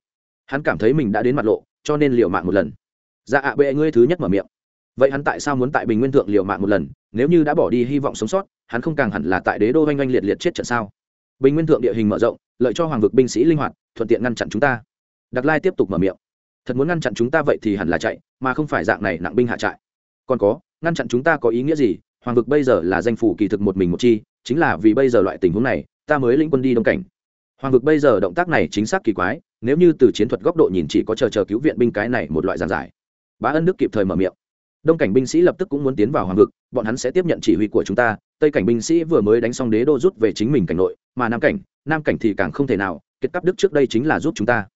Hắn cảm thấy mình đã đến mặt lộ, cho nên liều mạng một lần. Dạ ạ, bệ ngươi thứ nhất mở miệng. Vậy hắn tại sao muốn tại bình nguyên thượng liều mạng một lần? Nếu như đã bỏ đi hy vọng sống sót, hắn không càng hẳn là tại đế đô oanh oanh liệt liệt chết trận sao? Bình nguyên thượng địa hình mở rộng, lợi cho hoàng vực binh sĩ linh hoạt, thuận tiện ngăn chặn chúng ta. Đặc lai tiếp tục mở miệng thật muốn ngăn chặn chúng ta vậy thì hẳn là chạy, mà không phải dạng này nặng binh hạ trại. Còn có, ngăn chặn chúng ta có ý nghĩa gì? Hoàng vực bây giờ là danh phủ kỳ thực một mình một chi, chính là vì bây giờ loại tình huống này, ta mới lĩnh quân đi đông cảnh. Hoàng vực bây giờ động tác này chính xác kỳ quái, nếu như từ chiến thuật góc độ nhìn chỉ có chờ chờ cứu viện binh cái này một loại giàn giải. Bá ân đức kịp thời mở miệng. Đông cảnh binh sĩ lập tức cũng muốn tiến vào hoàng vực, bọn hắn sẽ tiếp nhận chỉ huy của chúng ta. Tây cảnh binh sĩ vừa mới đánh xong đế đô rút về chính mình cảnh nội, mà nam cảnh nam cảnh thì càng không thể nào kết cắp đức trước đây chính là giúp chúng ta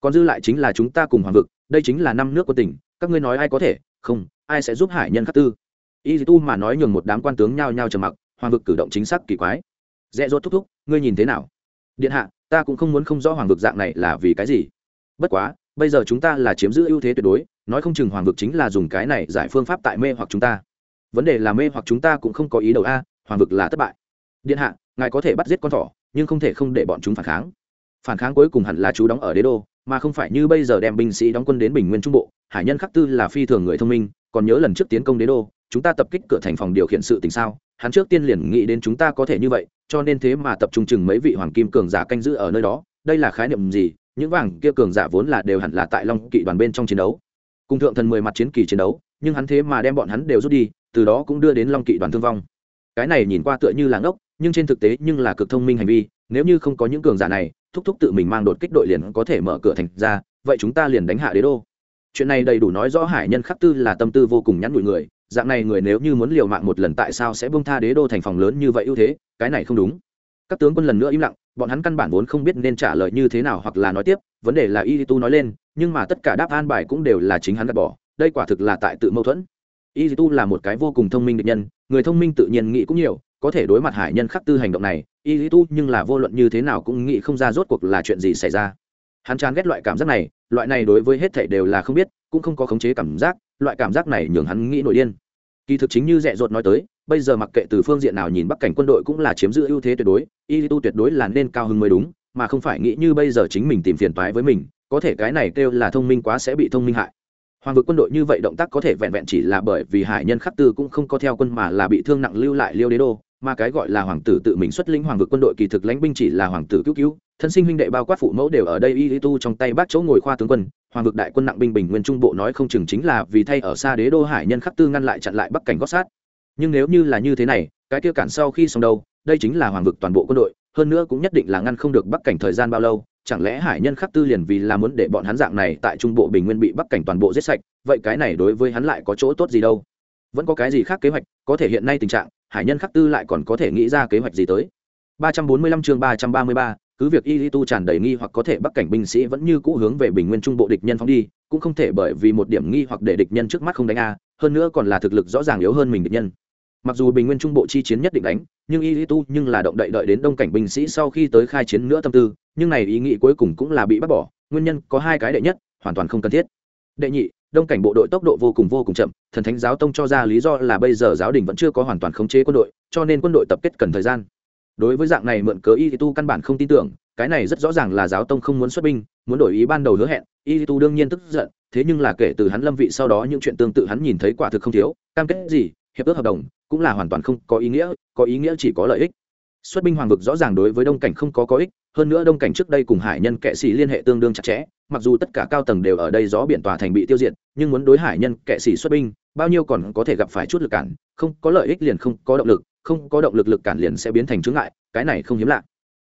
còn dư lại chính là chúng ta cùng hoàng vực, đây chính là năm nước của tỉnh, các ngươi nói ai có thể, không, ai sẽ giúp hải nhân khắc tư? Y tu mà nói nhường một đám quan tướng nhao nhao trầm mặc, hoàng vực cử động chính xác kỳ quái. Dễ dốt thúc thúc, ngươi nhìn thế nào? Điện hạ, ta cũng không muốn không rõ hoàng vực dạng này là vì cái gì. Bất quá, bây giờ chúng ta là chiếm giữ ưu thế tuyệt đối, nói không chừng hoàng vực chính là dùng cái này giải phương pháp tại mê hoặc chúng ta. Vấn đề là mê hoặc chúng ta cũng không có ý đầu a, hoàng vực là thất bại. Điện hạ, ngài có thể bắt giết con thỏ, nhưng không thể không để bọn chúng phản kháng. Phản kháng cuối cùng hẳn là chú đóng ở đế đô mà không phải như bây giờ đem binh sĩ đóng quân đến bình nguyên trung bộ, hải nhân khắc tư là phi thường người thông minh, còn nhớ lần trước tiến công đế đô, chúng ta tập kích cửa thành phòng điều khiển sự tình sao, hắn trước tiên liền nghĩ đến chúng ta có thể như vậy, cho nên thế mà tập trung chừng mấy vị hoàng kim cường giả canh giữ ở nơi đó, đây là khái niệm gì, những vàng kia cường giả vốn là đều hẳn là tại long kỵ đoàn bên trong chiến đấu. Cùng thượng thần mười mặt chiến kỳ chiến đấu, nhưng hắn thế mà đem bọn hắn đều rút đi, từ đó cũng đưa đến long kỵ đoàn thương vong. Cái này nhìn qua tựa như là ngốc nhưng trên thực tế nhưng là cực thông minh hành vi, nếu như không có những cường giả này, thúc thúc tự mình mang đột kích đội liền có thể mở cửa thành ra, vậy chúng ta liền đánh hạ đế đô. Chuyện này đầy đủ nói rõ hải nhân khắc tư là tâm tư vô cùng nhắn nhủi người, dạng này người nếu như muốn liều mạng một lần tại sao sẽ bông tha đế đô thành phòng lớn như vậy ưu thế, cái này không đúng. Các tướng quân lần nữa im lặng, bọn hắn căn bản vốn không biết nên trả lời như thế nào hoặc là nói tiếp, vấn đề là y tu nói lên, nhưng mà tất cả đáp an bài cũng đều là chính hắn gạt bỏ, đây quả thực là tại tự mâu thuẫn. Y tu là một cái vô cùng thông minh địch nhân, người thông minh tự nhiên nghĩ cũng nhiều có thể đối mặt hải nhân khắc tư hành động này, y lý tu nhưng là vô luận như thế nào cũng nghĩ không ra rốt cuộc là chuyện gì xảy ra. Hắn chán ghét loại cảm giác này, loại này đối với hết thảy đều là không biết, cũng không có khống chế cảm giác, loại cảm giác này nhường hắn nghĩ nổi điên. Kỳ thực chính như dẹ dột nói tới, bây giờ mặc kệ từ phương diện nào nhìn bắc cảnh quân đội cũng là chiếm giữ ưu thế tuyệt đối, y tu tuyệt đối là nên cao hơn mới đúng, mà không phải nghĩ như bây giờ chính mình tìm phiền toái với mình, có thể cái này kêu là thông minh quá sẽ bị thông minh hại. Hoàng vực quân đội như vậy động tác có thể vẹn vẹn chỉ là bởi vì hải nhân khắc tư cũng không có theo quân mà là bị thương nặng lưu lại liêu đế đô mà cái gọi là hoàng tử tự mình xuất lĩnh hoàng vực quân đội kỳ thực lãnh binh chỉ là hoàng tử cứu cứu, thân sinh huynh đệ bao quát phụ mẫu đều ở đây y tu trong tay bác chỗ ngồi khoa tướng quân, hoàng vực đại quân nặng binh bình nguyên trung bộ nói không chừng chính là vì thay ở xa đế đô hải nhân khắc tư ngăn lại chặn lại bắc cảnh gót sát. Nhưng nếu như là như thế này, cái kia cản sau khi xong đâu, đây chính là hoàng vực toàn bộ quân đội, hơn nữa cũng nhất định là ngăn không được bắc cảnh thời gian bao lâu, chẳng lẽ hải nhân khắc tư liền vì là muốn để bọn hắn dạng này tại trung bộ bình nguyên bị bắc cảnh toàn bộ giết sạch, vậy cái này đối với hắn lại có chỗ tốt gì đâu? Vẫn có cái gì khác kế hoạch, có thể hiện nay tình trạng hải nhân khắc tư lại còn có thể nghĩ ra kế hoạch gì tới. 345 chương 333, cứ việc y tu tràn đầy nghi hoặc có thể bắc cảnh binh sĩ vẫn như cũ hướng về bình nguyên trung bộ địch nhân phóng đi cũng không thể bởi vì một điểm nghi hoặc để địch nhân trước mắt không đánh a hơn nữa còn là thực lực rõ ràng yếu hơn mình địch nhân. Mặc dù bình nguyên trung bộ chi chiến nhất định đánh nhưng y tu nhưng là động đậy đợi đến đông cảnh binh sĩ sau khi tới khai chiến nữa tâm tư nhưng này ý nghĩ cuối cùng cũng là bị bác bỏ nguyên nhân có hai cái đệ nhất hoàn toàn không cần thiết. Đệ nhị đông cảnh bộ đội tốc độ vô cùng vô cùng chậm thần thánh giáo tông cho ra lý do là bây giờ giáo đình vẫn chưa có hoàn toàn khống chế quân đội, cho nên quân đội tập kết cần thời gian. Đối với dạng này mượn cớ y tu căn bản không tin tưởng, cái này rất rõ ràng là giáo tông không muốn xuất binh, muốn đổi ý ban đầu hứa hẹn, y tu đương nhiên tức giận, thế nhưng là kể từ hắn lâm vị sau đó những chuyện tương tự hắn nhìn thấy quả thực không thiếu, cam kết gì, hiệp ước hợp đồng, cũng là hoàn toàn không có ý nghĩa, có ý nghĩa chỉ có lợi ích. Xuất binh hoàng vực rõ ràng đối với đông cảnh không có có ích, hơn nữa đông cảnh trước đây cùng hải nhân kệ sĩ liên hệ tương đương chặt chẽ, mặc dù tất cả cao tầng đều ở đây gió biển tòa thành bị tiêu diệt, nhưng muốn đối hải nhân kệ sĩ xuất binh bao nhiêu còn có thể gặp phải chút lực cản, không có lợi ích liền không có động lực, không có động lực lực cản liền sẽ biến thành chướng ngại, cái này không hiếm lạ.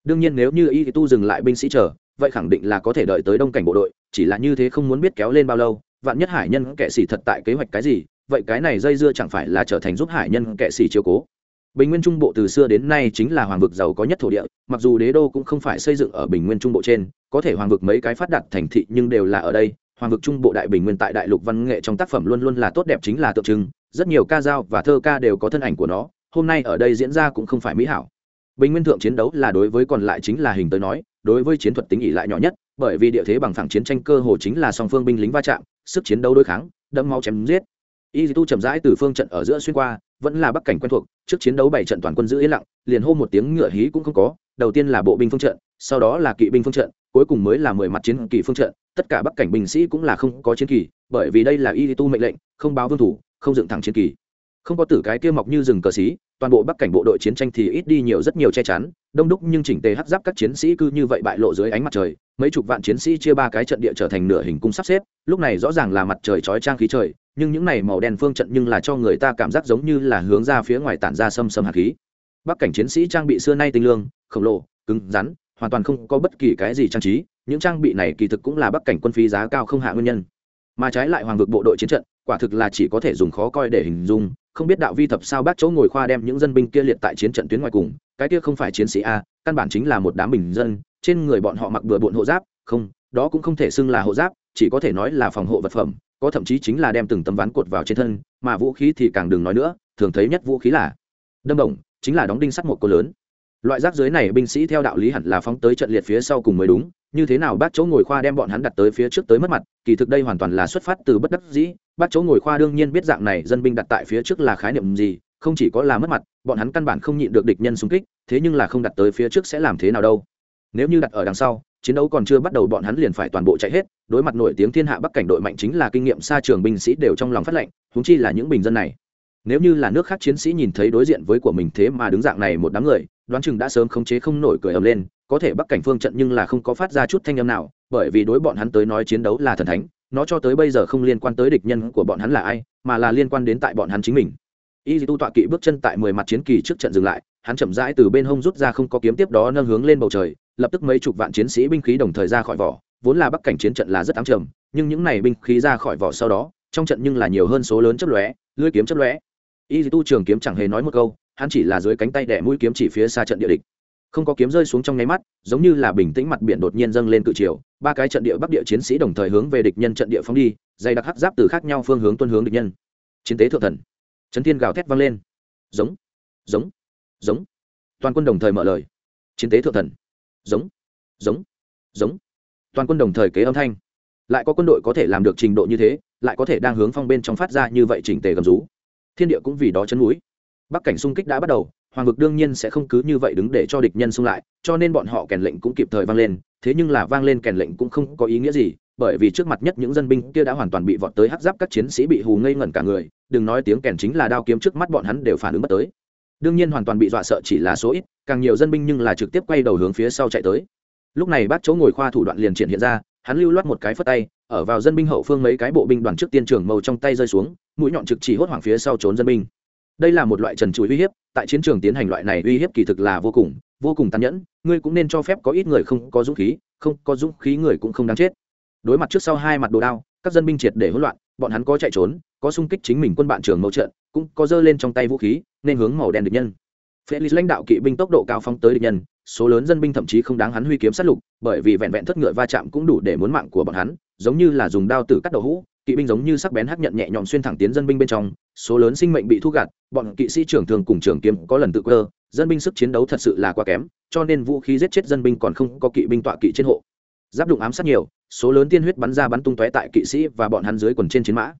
Đương nhiên nếu như y tu dừng lại binh sĩ chờ, vậy khẳng định là có thể đợi tới đông cảnh bộ đội, chỉ là như thế không muốn biết kéo lên bao lâu, vạn nhất hải nhân kệ sĩ thật tại kế hoạch cái gì, vậy cái này dây dưa chẳng phải là trở thành giúp hải nhân kệ sĩ chiếu cố. Bình nguyên trung bộ từ xưa đến nay chính là hoàng vực giàu có nhất thổ địa, mặc dù đế đô cũng không phải xây dựng ở bình nguyên trung bộ trên, có thể hoàng vực mấy cái phát đạt thành thị nhưng đều là ở đây hoàng vực trung bộ đại bình nguyên tại đại lục văn nghệ trong tác phẩm luôn luôn là tốt đẹp chính là tượng trưng, rất nhiều ca dao và thơ ca đều có thân ảnh của nó, hôm nay ở đây diễn ra cũng không phải mỹ hảo. Bình nguyên thượng chiến đấu là đối với còn lại chính là hình tới nói, đối với chiến thuật tính ỉ lại nhỏ nhất, bởi vì địa thế bằng phẳng chiến tranh cơ hồ chính là song phương binh lính va chạm, sức chiến đấu đối kháng, đẫm máu chém giết. Y tu chậm rãi từ phương trận ở giữa xuyên qua, vẫn là bắc cảnh quen thuộc, trước chiến đấu bảy trận toàn quân giữ yên lặng, liền hô một tiếng ngựa hí cũng không có, đầu tiên là bộ binh phương trận, sau đó là kỵ binh phương trận, cuối cùng mới là mười mặt chiến kỵ phương trận tất cả bắc cảnh binh sĩ cũng là không có chiến kỳ, bởi vì đây là y tu mệnh lệnh, không báo vương thủ, không dựng thẳng chiến kỳ. Không có tử cái kia mọc như rừng cờ xí, toàn bộ bắc cảnh bộ đội chiến tranh thì ít đi nhiều rất nhiều che chắn, đông đúc nhưng chỉnh tề hắc giáp các chiến sĩ cứ như vậy bại lộ dưới ánh mặt trời, mấy chục vạn chiến sĩ chia ba cái trận địa trở thành nửa hình cung sắp xếp, lúc này rõ ràng là mặt trời chói trang khí trời, nhưng những này màu đen phương trận nhưng là cho người ta cảm giác giống như là hướng ra phía ngoài tản ra xâm xâm hạt khí. Bắc cảnh chiến sĩ trang bị xưa nay tinh lương, khổng lồ, cứng rắn, hoàn toàn không có bất kỳ cái gì trang trí những trang bị này kỳ thực cũng là bắc cảnh quân phí giá cao không hạ nguyên nhân. Mà trái lại hoàng vực bộ đội chiến trận, quả thực là chỉ có thể dùng khó coi để hình dung, không biết đạo vi thập sao bác chỗ ngồi khoa đem những dân binh kia liệt tại chiến trận tuyến ngoài cùng, cái kia không phải chiến sĩ a, căn bản chính là một đám bình dân, trên người bọn họ mặc bừa bộn hộ giáp, không, đó cũng không thể xưng là hộ giáp, chỉ có thể nói là phòng hộ vật phẩm, có thậm chí chính là đem từng tấm ván cột vào trên thân, mà vũ khí thì càng đừng nói nữa, thường thấy nhất vũ khí là đâm đồng, chính là đóng đinh sắt một cô lớn. Loại rác dưới này binh sĩ theo đạo lý hẳn là phóng tới trận liệt phía sau cùng mới đúng như thế nào bác chỗ ngồi khoa đem bọn hắn đặt tới phía trước tới mất mặt, kỳ thực đây hoàn toàn là xuất phát từ bất đắc dĩ, bác chỗ ngồi khoa đương nhiên biết dạng này dân binh đặt tại phía trước là khái niệm gì, không chỉ có là mất mặt, bọn hắn căn bản không nhịn được địch nhân xung kích, thế nhưng là không đặt tới phía trước sẽ làm thế nào đâu. Nếu như đặt ở đằng sau, chiến đấu còn chưa bắt đầu bọn hắn liền phải toàn bộ chạy hết, đối mặt nổi tiếng thiên hạ bắc cảnh đội mạnh chính là kinh nghiệm xa trường binh sĩ đều trong lòng phát lệnh húng chi là những bình dân này. Nếu như là nước khác chiến sĩ nhìn thấy đối diện với của mình thế mà đứng dạng này một đám người, đoán chừng đã sớm khống chế không nổi cười ầm lên có thể bắc cảnh phương trận nhưng là không có phát ra chút thanh âm nào, bởi vì đối bọn hắn tới nói chiến đấu là thần thánh, nó cho tới bây giờ không liên quan tới địch nhân của bọn hắn là ai, mà là liên quan đến tại bọn hắn chính mình. Y tu tọa kỵ bước chân tại mười mặt chiến kỳ trước trận dừng lại, hắn chậm rãi từ bên hông rút ra không có kiếm tiếp đó nâng hướng lên bầu trời, lập tức mấy chục vạn chiến sĩ binh khí đồng thời ra khỏi vỏ, vốn là bắc cảnh chiến trận là rất ám trầm, nhưng những này binh khí ra khỏi vỏ sau đó, trong trận nhưng là nhiều hơn số lớn chấp lóe lưỡi kiếm chấp lóe. Y tu trường kiếm chẳng hề nói một câu, hắn chỉ là dưới cánh tay đẻ mũi kiếm chỉ phía xa trận địa địch không có kiếm rơi xuống trong nháy mắt, giống như là bình tĩnh mặt biển đột nhiên dâng lên cự chiều, ba cái trận địa bắc địa chiến sĩ đồng thời hướng về địch nhân trận địa phóng đi, dày đặc hắc giáp từ khác nhau phương hướng tuân hướng địch nhân. Chiến tế thượng thần. Trấn thiên gào thét vang lên. Giống. Giống. Giống. Toàn quân đồng thời mở lời. Chiến tế thượng thần. Giống. Giống. Giống. Toàn quân đồng thời kế âm thanh. Lại có quân đội có thể làm được trình độ như thế, lại có thể đang hướng phong bên trong phát ra như vậy chỉnh tề gầm rú. Thiên địa cũng vì đó chấn núi. Bắc cảnh xung kích đã bắt đầu hoàng vực đương nhiên sẽ không cứ như vậy đứng để cho địch nhân xung lại, cho nên bọn họ kèn lệnh cũng kịp thời vang lên, thế nhưng là vang lên kèn lệnh cũng không có ý nghĩa gì, bởi vì trước mặt nhất những dân binh kia đã hoàn toàn bị vọt tới hắc giáp các chiến sĩ bị hù ngây ngẩn cả người, đừng nói tiếng kèn chính là đao kiếm trước mắt bọn hắn đều phản ứng bất tới. Đương nhiên hoàn toàn bị dọa sợ chỉ là số ít, càng nhiều dân binh nhưng là trực tiếp quay đầu hướng phía sau chạy tới. Lúc này bác chỗ ngồi khoa thủ đoạn liền triển hiện ra, hắn lưu loát một cái phất tay, ở vào dân binh hậu phương mấy cái bộ binh đoàn trước tiên trường màu trong tay rơi xuống, mũi nhọn trực chỉ hốt hoảng phía sau trốn dân binh đây là một loại trần trụi uy hiếp, tại chiến trường tiến hành loại này uy hiếp kỳ thực là vô cùng vô cùng tàn nhẫn, ngươi cũng nên cho phép có ít người không có dũng khí, không có dũng khí người cũng không đáng chết. Đối mặt trước sau hai mặt đồ đao, các dân binh triệt để hỗn loạn, bọn hắn có chạy trốn, có xung kích chính mình quân bạn trường mẫu trận, cũng có giơ lên trong tay vũ khí, nên hướng màu đen địch nhân. Felix lãnh đạo kỵ binh tốc độ cao phóng tới địch nhân, số lớn dân binh thậm chí không đáng hắn huy kiếm sát lục, bởi vì vẹn vẹn thất ngựa va chạm cũng đủ để muốn mạng của bọn hắn, giống như là dùng đao tử cắt đầu hũ kỵ binh giống như sắc bén hắc nhận nhẹ nhõm xuyên thẳng tiến dân binh bên trong, số lớn sinh mệnh bị thu gạt, bọn kỵ sĩ trưởng thường cùng trưởng kiếm có lần tự cơ dân binh sức chiến đấu thật sự là quá kém, cho nên vũ khí giết chết dân binh còn không có kỵ binh tọa kỵ trên hộ. Giáp đụng ám sát nhiều, số lớn tiên huyết bắn ra bắn tung tóe tại kỵ sĩ và bọn hắn dưới quần trên chiến mã.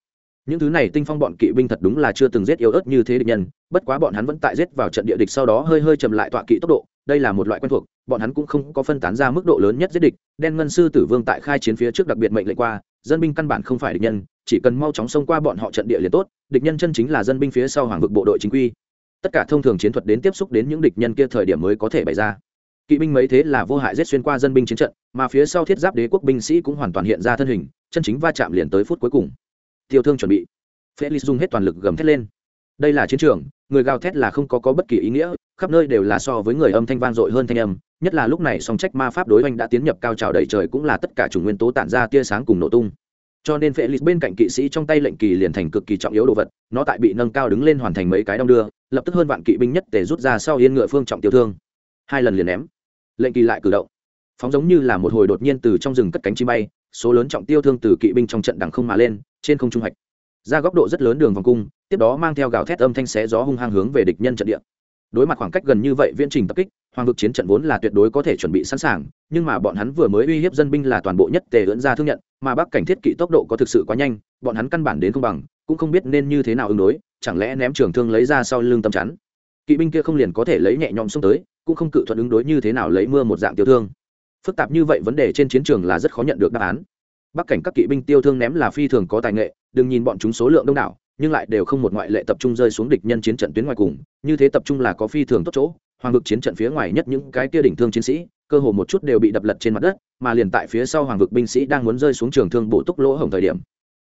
Những thứ này tinh phong bọn kỵ binh thật đúng là chưa từng giết yếu ớt như thế địch nhân, bất quá bọn hắn vẫn tại giết vào trận địa địch sau đó hơi hơi chậm lại tọa kỵ tốc độ, đây là một loại quen thuộc, bọn hắn cũng không có phân tán ra mức độ lớn nhất giết địch, đen ngân sư tử vương tại khai chiến phía trước đặc biệt mệnh lệnh qua dân binh căn bản không phải địch nhân chỉ cần mau chóng xông qua bọn họ trận địa liền tốt địch nhân chân chính là dân binh phía sau hoàng vực bộ đội chính quy. Tất cả thông thường chiến thuật đến tiếp xúc đến những địch nhân kia thời điểm mới có thể bày ra. Kỵ binh mấy thế là vô hại rết xuyên qua dân binh chiến trận mà phía sau thiết giáp đế quốc binh sĩ cũng hoàn toàn hiện ra thân hình chân chính va chạm liền tới phút cuối cùng. Tiêu thương chuẩn bị. Felix dùng hết toàn lực gầm thét lên. Đây là chiến trường người gào thét là không có, có bất kỳ ý nghĩa khắp nơi đều là so với người âm thanh vang dội hơn thanh âm nhất là lúc này song trách ma pháp đối oanh đã tiến nhập cao trào đầy trời cũng là tất cả chủng nguyên tố tản ra tia sáng cùng nổ tung. Cho nên felix bên cạnh kỵ sĩ trong tay lệnh kỳ liền thành cực kỳ trọng yếu đồ vật, nó tại bị nâng cao đứng lên hoàn thành mấy cái đong đưa, lập tức hơn vạn kỵ binh nhất để rút ra sau yên ngựa phương trọng tiêu thương. Hai lần liền ném. Lệnh kỳ lại cử động. Phóng giống như là một hồi đột nhiên từ trong rừng cất cánh chim bay, số lớn trọng tiêu thương từ kỵ binh trong trận đằng không mà lên, trên không trung hạch ra góc độ rất lớn đường vòng cung, tiếp đó mang theo gào thét âm thanh xé gió hung hăng hướng về địch nhân trận địa. Đối mặt khoảng cách gần như vậy, viễn trình tập kích hoàng vực chiến trận vốn là tuyệt đối có thể chuẩn bị sẵn sàng, nhưng mà bọn hắn vừa mới uy hiếp dân binh là toàn bộ nhất tề ưỡn ra thương nhận, mà bắc cảnh thiết kỵ tốc độ có thực sự quá nhanh, bọn hắn căn bản đến không bằng, cũng không biết nên như thế nào ứng đối, chẳng lẽ ném trường thương lấy ra sau lưng tâm chắn. Kỵ binh kia không liền có thể lấy nhẹ nhõm xuống tới, cũng không cự thuận ứng đối như thế nào lấy mưa một dạng tiêu thương. Phức tạp như vậy vấn đề trên chiến trường là rất khó nhận được đáp án. Bắc cảnh các kỵ binh tiêu thương ném là phi thường có tài nghệ, đừng nhìn bọn chúng số lượng đông đảo, nhưng lại đều không một ngoại lệ tập trung rơi xuống địch nhân chiến trận tuyến ngoài cùng, như thế tập trung là có phi thường tốt chỗ hoàng vực chiến trận phía ngoài nhất những cái kia đỉnh thương chiến sĩ, cơ hồ một chút đều bị đập lật trên mặt đất, mà liền tại phía sau hoàng vực binh sĩ đang muốn rơi xuống trường thương bổ túc lỗ hổng thời điểm.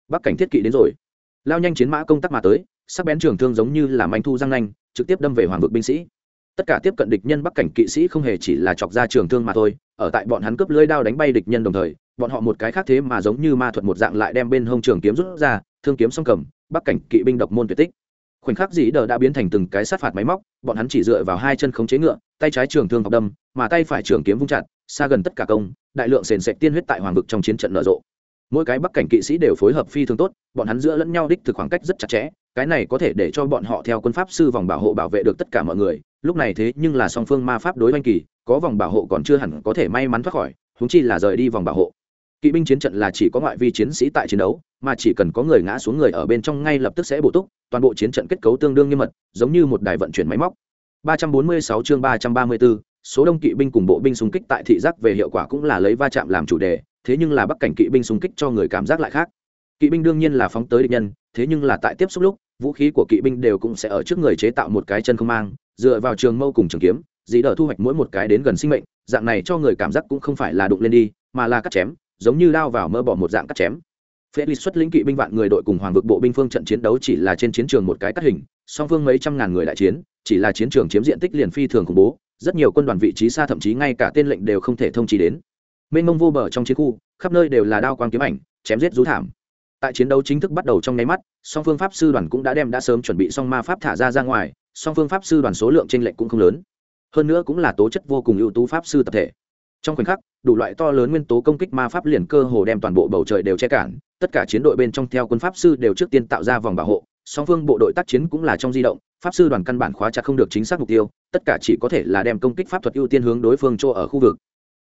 Bắc cảnh thiết kỵ đến rồi. Lao nhanh chiến mã công tác mà tới, sắc bén trường thương giống như là manh thu răng nanh, trực tiếp đâm về hoàng vực binh sĩ. Tất cả tiếp cận địch nhân bắc cảnh kỵ sĩ không hề chỉ là chọc ra trường thương mà thôi, ở tại bọn hắn cướp lưới đao đánh bay địch nhân đồng thời, bọn họ một cái khác thế mà giống như ma thuật một dạng lại đem bên hông trường kiếm rút ra, thương kiếm song cầm, bắc cảnh kỵ binh độc môn tuyệt tích khoảnh khắc dĩ đờ đã biến thành từng cái sát phạt máy móc, bọn hắn chỉ dựa vào hai chân khống chế ngựa, tay trái trường thương học đâm, mà tay phải trường kiếm vung chặt, xa gần tất cả công, đại lượng sền sệt tiên huyết tại hoàng vực trong chiến trận nở rộ. Mỗi cái bắc cảnh kỵ sĩ đều phối hợp phi thường tốt, bọn hắn giữa lẫn nhau đích thực khoảng cách rất chặt chẽ, cái này có thể để cho bọn họ theo quân pháp sư vòng bảo hộ bảo vệ được tất cả mọi người, lúc này thế nhưng là song phương ma pháp đối oanh kỳ, có vòng bảo hộ còn chưa hẳn có thể may mắn thoát khỏi húng chi là rời đi vòng bảo hộ. Kỵ binh chiến trận là chỉ có ngoại vi chiến sĩ tại chiến đấu mà chỉ cần có người ngã xuống người ở bên trong ngay lập tức sẽ bổ túc toàn bộ chiến trận kết cấu tương đương nghiêm mật giống như một đài vận chuyển máy móc. 346 chương 334, số đông kỵ binh cùng bộ binh xung kích tại thị giác về hiệu quả cũng là lấy va chạm làm chủ đề thế nhưng là bắc cảnh kỵ binh xung kích cho người cảm giác lại khác. Kỵ binh đương nhiên là phóng tới địch nhân thế nhưng là tại tiếp xúc lúc vũ khí của kỵ binh đều cũng sẽ ở trước người chế tạo một cái chân không mang dựa vào trường mâu cùng trường kiếm dĩ đỡ thu hoạch mỗi một cái đến gần sinh mệnh dạng này cho người cảm giác cũng không phải là đụng lên đi mà là cắt chém giống như lao vào mơ bỏ một dạng cắt chém. Felix xuất lĩnh kỵ binh vạn người đội cùng hoàng vực bộ binh phương trận chiến đấu chỉ là trên chiến trường một cái cắt hình, song phương mấy trăm ngàn người đại chiến, chỉ là chiến trường chiếm diện tích liền phi thường khủng bố, rất nhiều quân đoàn vị trí xa thậm chí ngay cả tên lệnh đều không thể thông chỉ đến. Mênh mông vô bờ trong chiến khu, khắp nơi đều là đao quang kiếm ảnh, chém giết rú thảm. Tại chiến đấu chính thức bắt đầu trong nháy mắt, song phương pháp sư đoàn cũng đã đem đã sớm chuẩn bị xong ma pháp thả ra ra ngoài, song phương pháp sư đoàn số lượng trên lệnh cũng không lớn. Hơn nữa cũng là tố chất vô cùng ưu tú pháp sư tập thể trong khoảnh khắc đủ loại to lớn nguyên tố công kích ma pháp liền cơ hồ đem toàn bộ bầu trời đều che cản tất cả chiến đội bên trong theo quân pháp sư đều trước tiên tạo ra vòng bảo hộ, song phương bộ đội tác chiến cũng là trong di động, pháp sư đoàn căn bản khóa chặt không được chính xác mục tiêu, tất cả chỉ có thể là đem công kích pháp thuật ưu tiên hướng đối phương chỗ ở khu vực.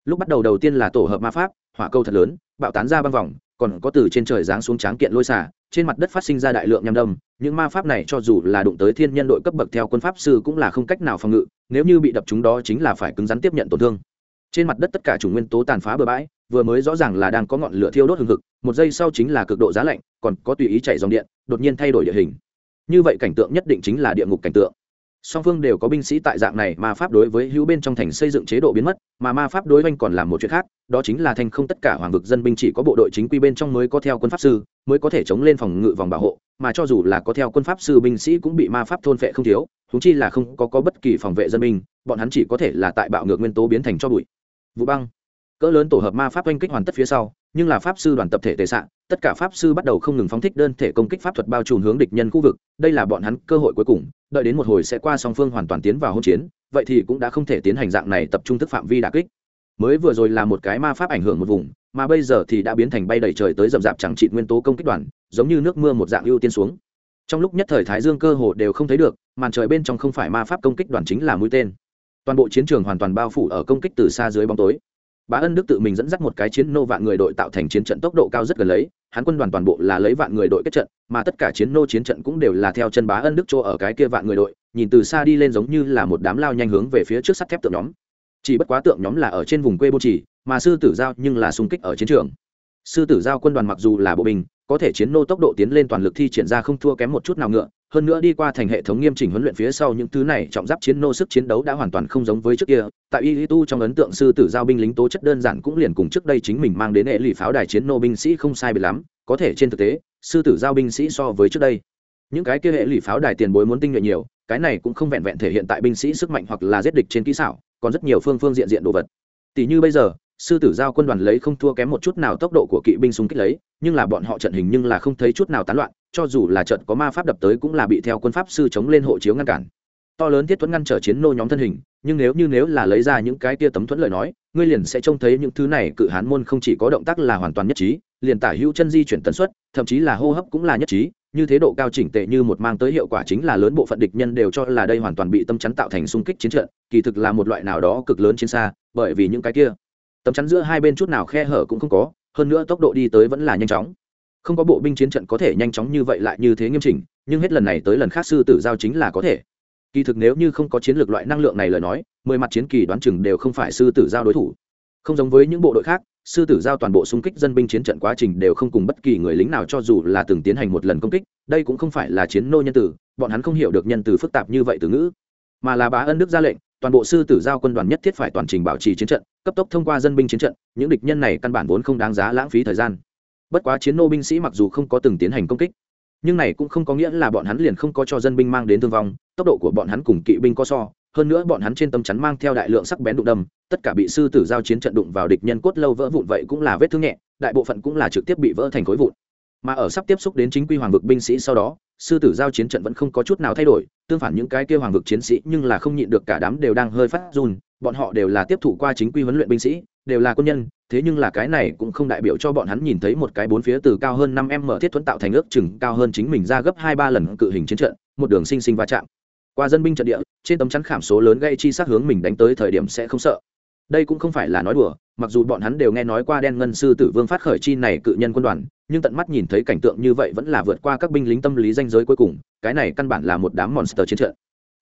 Lúc bắt đầu đầu tiên là tổ hợp ma pháp, hỏa câu thật lớn, bạo tán ra băng vòng, còn có từ trên trời giáng xuống tráng kiện lôi xả, trên mặt đất phát sinh ra đại lượng nham đâm, những ma pháp này cho dù là đụng tới thiên nhân đội cấp bậc theo quân pháp sư cũng là không cách nào phòng ngự, nếu như bị đập chúng đó chính là phải cứng rắn tiếp nhận tổn thương. Trên mặt đất tất cả chủ nguyên tố tàn phá bừa bãi vừa mới rõ ràng là đang có ngọn lửa thiêu đốt hừng hực một giây sau chính là cực độ giá lạnh còn có tùy ý chạy dòng điện đột nhiên thay đổi địa hình. Như vậy cảnh tượng nhất định chính là địa ngục cảnh tượng. Song phương đều có binh sĩ tại dạng này mà pháp đối với hữu bên trong thành xây dựng chế độ biến mất mà ma pháp đối oanh còn làm một chuyện khác đó chính là thành không tất cả hoàng vực dân binh chỉ có bộ đội chính quy bên trong mới có theo quân pháp sư mới có thể chống lên phòng ngự vòng bảo hộ mà cho dù là có theo quân pháp sư binh sĩ cũng bị ma pháp thôn phệ không thiếu thú chi là không có, có bất kỳ phòng vệ dân binh bọn hắn chỉ có thể là tại bạo ngược nguyên tố biến thành cho bụi. Vụ băng cỡ lớn tổ hợp ma pháp oanh kích hoàn tất phía sau, nhưng là pháp sư đoàn tập thể tệ xạ, tất cả pháp sư bắt đầu không ngừng phóng thích đơn thể công kích pháp thuật bao trùm hướng địch nhân khu vực, đây là bọn hắn cơ hội cuối cùng, đợi đến một hồi sẽ qua song phương hoàn toàn tiến vào hỗn chiến, vậy thì cũng đã không thể tiến hành dạng này tập trung thức phạm vi đà kích. Mới vừa rồi là một cái ma pháp ảnh hưởng một vùng, mà bây giờ thì đã biến thành bay đầy trời tới rậm rạp chẳng trị nguyên tố công kích đoàn, giống như nước mưa một dạng ưu tiên xuống. Trong lúc nhất thời thái dương cơ hồ đều không thấy được, màn trời bên trong không phải ma pháp công kích đoàn chính là mũi tên. Toàn bộ chiến trường hoàn toàn bao phủ ở công kích từ xa dưới bóng tối bá ân đức tự mình dẫn dắt một cái chiến nô vạn người đội tạo thành chiến trận tốc độ cao rất gần lấy, hắn quân đoàn toàn bộ là lấy vạn người đội kết trận, mà tất cả chiến nô chiến trận cũng đều là theo chân bá ân đức chỗ ở cái kia vạn người đội, nhìn từ xa đi lên giống như là một đám lao nhanh hướng về phía trước sắt thép tượng nhóm. Chỉ bất quá tượng nhóm là ở trên vùng quê bô trì, mà sư tử giao nhưng là xung kích ở chiến trường. Sư tử giao quân đoàn mặc dù là bộ binh, có thể chiến nô tốc độ tiến lên toàn lực thi triển ra không thua kém một chút nào ngựa hơn nữa đi qua thành hệ thống nghiêm chỉnh huấn luyện phía sau những thứ này, trọng giáp chiến nô sức chiến đấu đã hoàn toàn không giống với trước kia. Tại y tu trong ấn tượng sư tử giao binh lính tố chất đơn giản cũng liền cùng trước đây chính mình mang đến hệ lụy pháo đài chiến nô binh sĩ không sai biệt lắm, có thể trên thực tế, sư tử giao binh sĩ so với trước đây, những cái kia hệ lụy pháo đài tiền bối muốn tinh nhuệ nhiều, cái này cũng không vẹn vẹn thể hiện tại binh sĩ sức mạnh hoặc là giết địch trên kỹ xảo, còn rất nhiều phương phương diện diện đồ vật. Tỷ như bây giờ sư tử giao quân đoàn lấy không thua kém một chút nào tốc độ của kỵ binh xung kích lấy, nhưng là bọn họ trận hình nhưng là không thấy chút nào tán loạn, cho dù là trận có ma pháp đập tới cũng là bị theo quân pháp sư chống lên hộ chiếu ngăn cản. To lớn thiết thuẫn ngăn trở chiến nô nhóm thân hình, nhưng nếu như nếu là lấy ra những cái tia tấm thuẫn lời nói, ngươi liền sẽ trông thấy những thứ này cự hán môn không chỉ có động tác là hoàn toàn nhất trí, liền tả hữu chân di chuyển tần suất, thậm chí là hô hấp cũng là nhất trí, như thế độ cao chỉnh tệ như một mang tới hiệu quả chính là lớn bộ phận địch nhân đều cho là đây hoàn toàn bị tâm chắn tạo thành xung kích chiến trận, kỳ thực là một loại nào đó cực lớn chiến xa, bởi vì những cái kia tấm chắn giữa hai bên chút nào khe hở cũng không có, hơn nữa tốc độ đi tới vẫn là nhanh chóng. Không có bộ binh chiến trận có thể nhanh chóng như vậy lại như thế nghiêm chỉnh, nhưng hết lần này tới lần khác sư tử giao chính là có thể. Kỳ thực nếu như không có chiến lược loại năng lượng này lời nói, mười mặt chiến kỳ đoán chừng đều không phải sư tử giao đối thủ. Không giống với những bộ đội khác, sư tử giao toàn bộ xung kích dân binh chiến trận quá trình đều không cùng bất kỳ người lính nào cho dù là từng tiến hành một lần công kích, đây cũng không phải là chiến nô nhân tử, bọn hắn không hiểu được nhân từ phức tạp như vậy từ ngữ, mà là bá ân đức ra lệnh toàn bộ sư tử giao quân đoàn nhất thiết phải toàn trình bảo trì chiến trận, cấp tốc thông qua dân binh chiến trận, những địch nhân này căn bản vốn không đáng giá lãng phí thời gian. Bất quá chiến nô binh sĩ mặc dù không có từng tiến hành công kích, nhưng này cũng không có nghĩa là bọn hắn liền không có cho dân binh mang đến thương vong, tốc độ của bọn hắn cùng kỵ binh có so, hơn nữa bọn hắn trên tâm chắn mang theo đại lượng sắc bén đụng đâm, tất cả bị sư tử giao chiến trận đụng vào địch nhân cốt lâu vỡ vụn vậy cũng là vết thương nhẹ, đại bộ phận cũng là trực tiếp bị vỡ thành khối vụn. Mà ở sắp tiếp xúc đến chính quy hoàng vực binh sĩ sau đó sư tử giao chiến trận vẫn không có chút nào thay đổi, tương phản những cái kia hoàng vực chiến sĩ nhưng là không nhịn được cả đám đều đang hơi phát run, bọn họ đều là tiếp thủ qua chính quy huấn luyện binh sĩ, đều là quân nhân, thế nhưng là cái này cũng không đại biểu cho bọn hắn nhìn thấy một cái bốn phía từ cao hơn năm m thiết thuẫn tạo thành ước chừng cao hơn chính mình ra gấp hai ba lần cự hình chiến trận, một đường sinh sinh va chạm. Qua dân binh trận địa, trên tấm chắn khảm số lớn gây chi sát hướng mình đánh tới thời điểm sẽ không sợ. Đây cũng không phải là nói đùa, mặc dù bọn hắn đều nghe nói qua đen ngân sư tử vương phát khởi chi này cự nhân quân đoàn nhưng tận mắt nhìn thấy cảnh tượng như vậy vẫn là vượt qua các binh lính tâm lý danh giới cuối cùng, cái này căn bản là một đám monster chiến trận.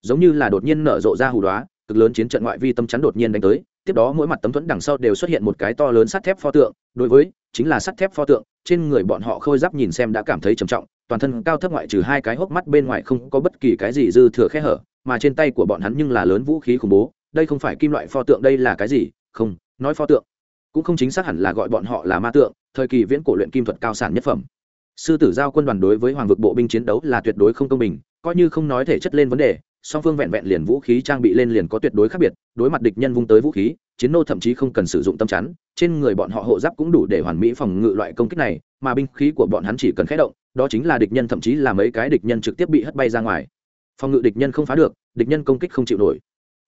Giống như là đột nhiên nở rộ ra hù đoá cực lớn chiến trận ngoại vi tâm chắn đột nhiên đánh tới, tiếp đó mỗi mặt tấm thuẫn đằng sau đều xuất hiện một cái to lớn sắt thép pho tượng, đối với, chính là sắt thép pho tượng, trên người bọn họ khôi giáp nhìn xem đã cảm thấy trầm trọng, toàn thân cao thấp ngoại trừ hai cái hốc mắt bên ngoài không có bất kỳ cái gì dư thừa khe hở, mà trên tay của bọn hắn nhưng là lớn vũ khí khủng bố, đây không phải kim loại pho tượng, đây là cái gì? Không, nói pho tượng cũng không chính xác hẳn là gọi bọn họ là ma tượng thời kỳ viễn cổ luyện kim thuật cao sản nhất phẩm. Sư tử giao quân đoàn đối với hoàng vực bộ binh chiến đấu là tuyệt đối không công bình, coi như không nói thể chất lên vấn đề, song phương vẹn vẹn liền vũ khí trang bị lên liền có tuyệt đối khác biệt, đối mặt địch nhân vung tới vũ khí, chiến nô thậm chí không cần sử dụng tâm chắn, trên người bọn họ hộ giáp cũng đủ để hoàn mỹ phòng ngự loại công kích này, mà binh khí của bọn hắn chỉ cần khé động, đó chính là địch nhân thậm chí là mấy cái địch nhân trực tiếp bị hất bay ra ngoài. Phòng ngự địch nhân không phá được, địch nhân công kích không chịu nổi.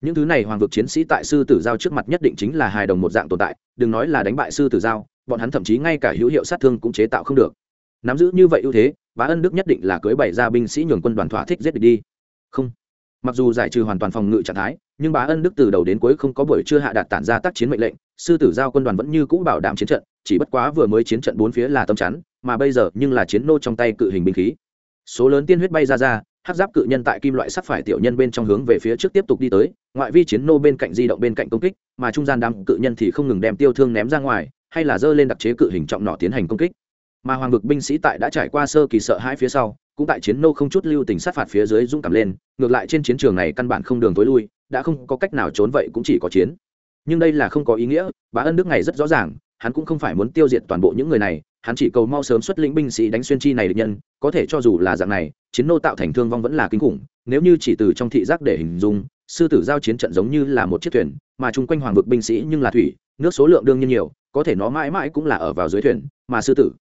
Những thứ này hoàng vực chiến sĩ tại sư tử giao trước mặt nhất định chính là hài đồng một dạng tồn tại, đừng nói là đánh bại sư tử giao bọn hắn thậm chí ngay cả hữu hiệu sát thương cũng chế tạo không được. Nắm giữ như vậy ưu thế, bá ân đức nhất định là cưới bày ra binh sĩ nhường quân đoàn thỏa thích giết địch đi. Không. Mặc dù giải trừ hoàn toàn phòng ngự trạng thái, nhưng bá ân đức từ đầu đến cuối không có buổi chưa hạ đạt tản ra tác chiến mệnh lệnh, sư tử giao quân đoàn vẫn như cũ bảo đảm chiến trận, chỉ bất quá vừa mới chiến trận bốn phía là tâm chắn, mà bây giờ nhưng là chiến nô trong tay cự hình binh khí. Số lớn tiên huyết bay ra ra hát giáp cự nhân tại kim loại sắc phải tiểu nhân bên trong hướng về phía trước tiếp tục đi tới, ngoại vi chiến nô bên cạnh di động bên cạnh công kích, mà trung gian đám cự nhân thì không ngừng đem tiêu thương ném ra ngoài hay là dơ lên đặc chế cự hình trọng nọ tiến hành công kích. Mà hoàng vực binh sĩ tại đã trải qua sơ kỳ sợ hãi phía sau, cũng tại chiến nô không chút lưu tình sát phạt phía dưới dũng cảm lên, ngược lại trên chiến trường này căn bản không đường tối lui, đã không có cách nào trốn vậy cũng chỉ có chiến. Nhưng đây là không có ý nghĩa, bá ân nước này rất rõ ràng, hắn cũng không phải muốn tiêu diệt toàn bộ những người này, hắn chỉ cầu mau sớm xuất lĩnh binh sĩ đánh xuyên chi này địch nhân, có thể cho dù là dạng này, chiến nô tạo thành thương vong vẫn là kinh khủng, nếu như chỉ từ trong thị giác để hình dung, sư tử giao chiến trận giống như là một chiếc thuyền, mà chung quanh hoàng vực binh sĩ nhưng là thủy, nước số lượng đương nhiên nhiều có thể nó mãi mãi cũng là ở vào dưới thuyền mà sư tử.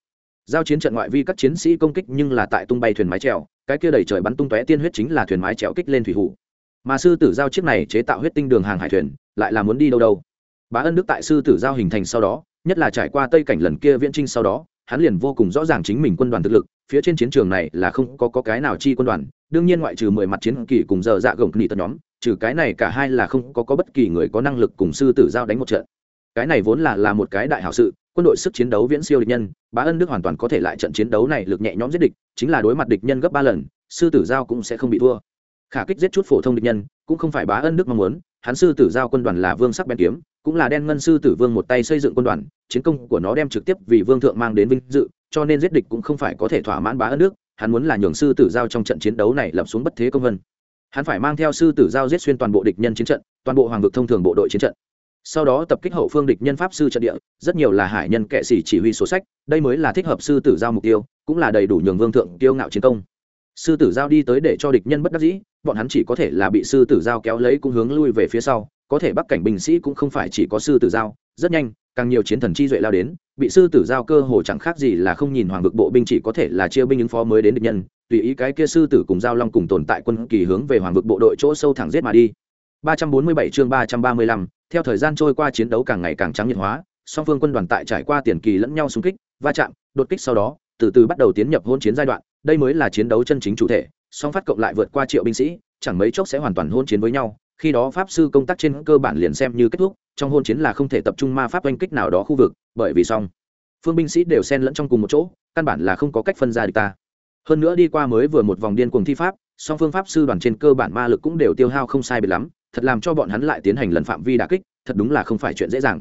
Giao chiến trận ngoại vi các chiến sĩ công kích nhưng là tại tung bay thuyền mái trèo cái kia đầy trời bắn tung tóe tiên huyết chính là thuyền mái trèo kích lên thủy hủ. Mà sư tử giao chiếc này chế tạo huyết tinh đường hàng hải thuyền lại là muốn đi đâu đâu. Bá ân đức tại sư tử giao hình thành sau đó nhất là trải qua tây cảnh lần kia viễn trinh sau đó hắn liền vô cùng rõ ràng chính mình quân đoàn thực lực phía trên chiến trường này là không có, có cái nào chi quân đoàn đương nhiên ngoại trừ mười mặt chiến kỳ cùng giờ dạ gồng nị tật nhóm trừ cái này cả hai là không có, có bất kỳ người có năng lực cùng sư tử giao đánh một trận cái này vốn là là một cái đại hảo sự, quân đội sức chiến đấu viễn siêu địch nhân, bá ân đức hoàn toàn có thể lại trận chiến đấu này lực nhẹ nhõm giết địch, chính là đối mặt địch nhân gấp ba lần, sư tử giao cũng sẽ không bị thua. Khả kích giết chút phổ thông địch nhân, cũng không phải bá ân đức mong muốn, hắn sư tử giao quân đoàn là vương sắc bén kiếm, cũng là đen ngân sư tử vương một tay xây dựng quân đoàn, chiến công của nó đem trực tiếp vì vương thượng mang đến vinh dự, cho nên giết địch cũng không phải có thể thỏa mãn bá ân đức, hắn muốn là nhường sư tử giao trong trận chiến đấu này lập xuống bất thế công vân. Hắn phải mang theo sư tử giao giết xuyên toàn bộ địch nhân chiến trận, toàn bộ hoàng vực thông thường bộ đội chiến trận sau đó tập kích hậu phương địch nhân pháp sư trận địa rất nhiều là hải nhân kệ sĩ chỉ huy sổ sách đây mới là thích hợp sư tử giao mục tiêu cũng là đầy đủ nhường vương thượng tiêu ngạo chiến công. Sư tử giao đi tới để cho địch nhân bất đắc dĩ bọn hắn chỉ có thể là bị sư tử giao kéo lấy cũng hướng lui về phía sau có thể bắc cảnh binh sĩ cũng không phải chỉ có sư tử giao rất nhanh càng nhiều chiến thần chi duệ lao đến bị sư tử giao cơ hồ chẳng khác gì là không nhìn hoàng vực bộ binh chỉ có thể là chia binh ứng phó mới đến địch nhân tùy ý cái kia sư tử cùng giao long cùng tồn tại quân kỳ hướng về hoàng vực bộ đội chỗ sâu thẳng giết mà đi. 347 chương 335, theo thời gian trôi qua chiến đấu càng ngày càng trắng nhiệt hóa, song phương quân đoàn tại trải qua tiền kỳ lẫn nhau xung kích, va chạm, đột kích sau đó, từ từ bắt đầu tiến nhập hôn chiến giai đoạn, đây mới là chiến đấu chân chính chủ thể, song phát cộng lại vượt qua triệu binh sĩ, chẳng mấy chốc sẽ hoàn toàn hôn chiến với nhau, khi đó pháp sư công tác trên cơ bản liền xem như kết thúc, trong hôn chiến là không thể tập trung ma pháp oanh kích nào đó khu vực, bởi vì song phương binh sĩ đều xen lẫn trong cùng một chỗ, căn bản là không có cách phân ra địch ta. Hơn nữa đi qua mới vừa một vòng điên cuồng thi pháp, song phương pháp sư đoàn trên cơ bản ma lực cũng đều tiêu hao không sai biệt lắm thật làm cho bọn hắn lại tiến hành lần phạm vi đà kích, thật đúng là không phải chuyện dễ dàng.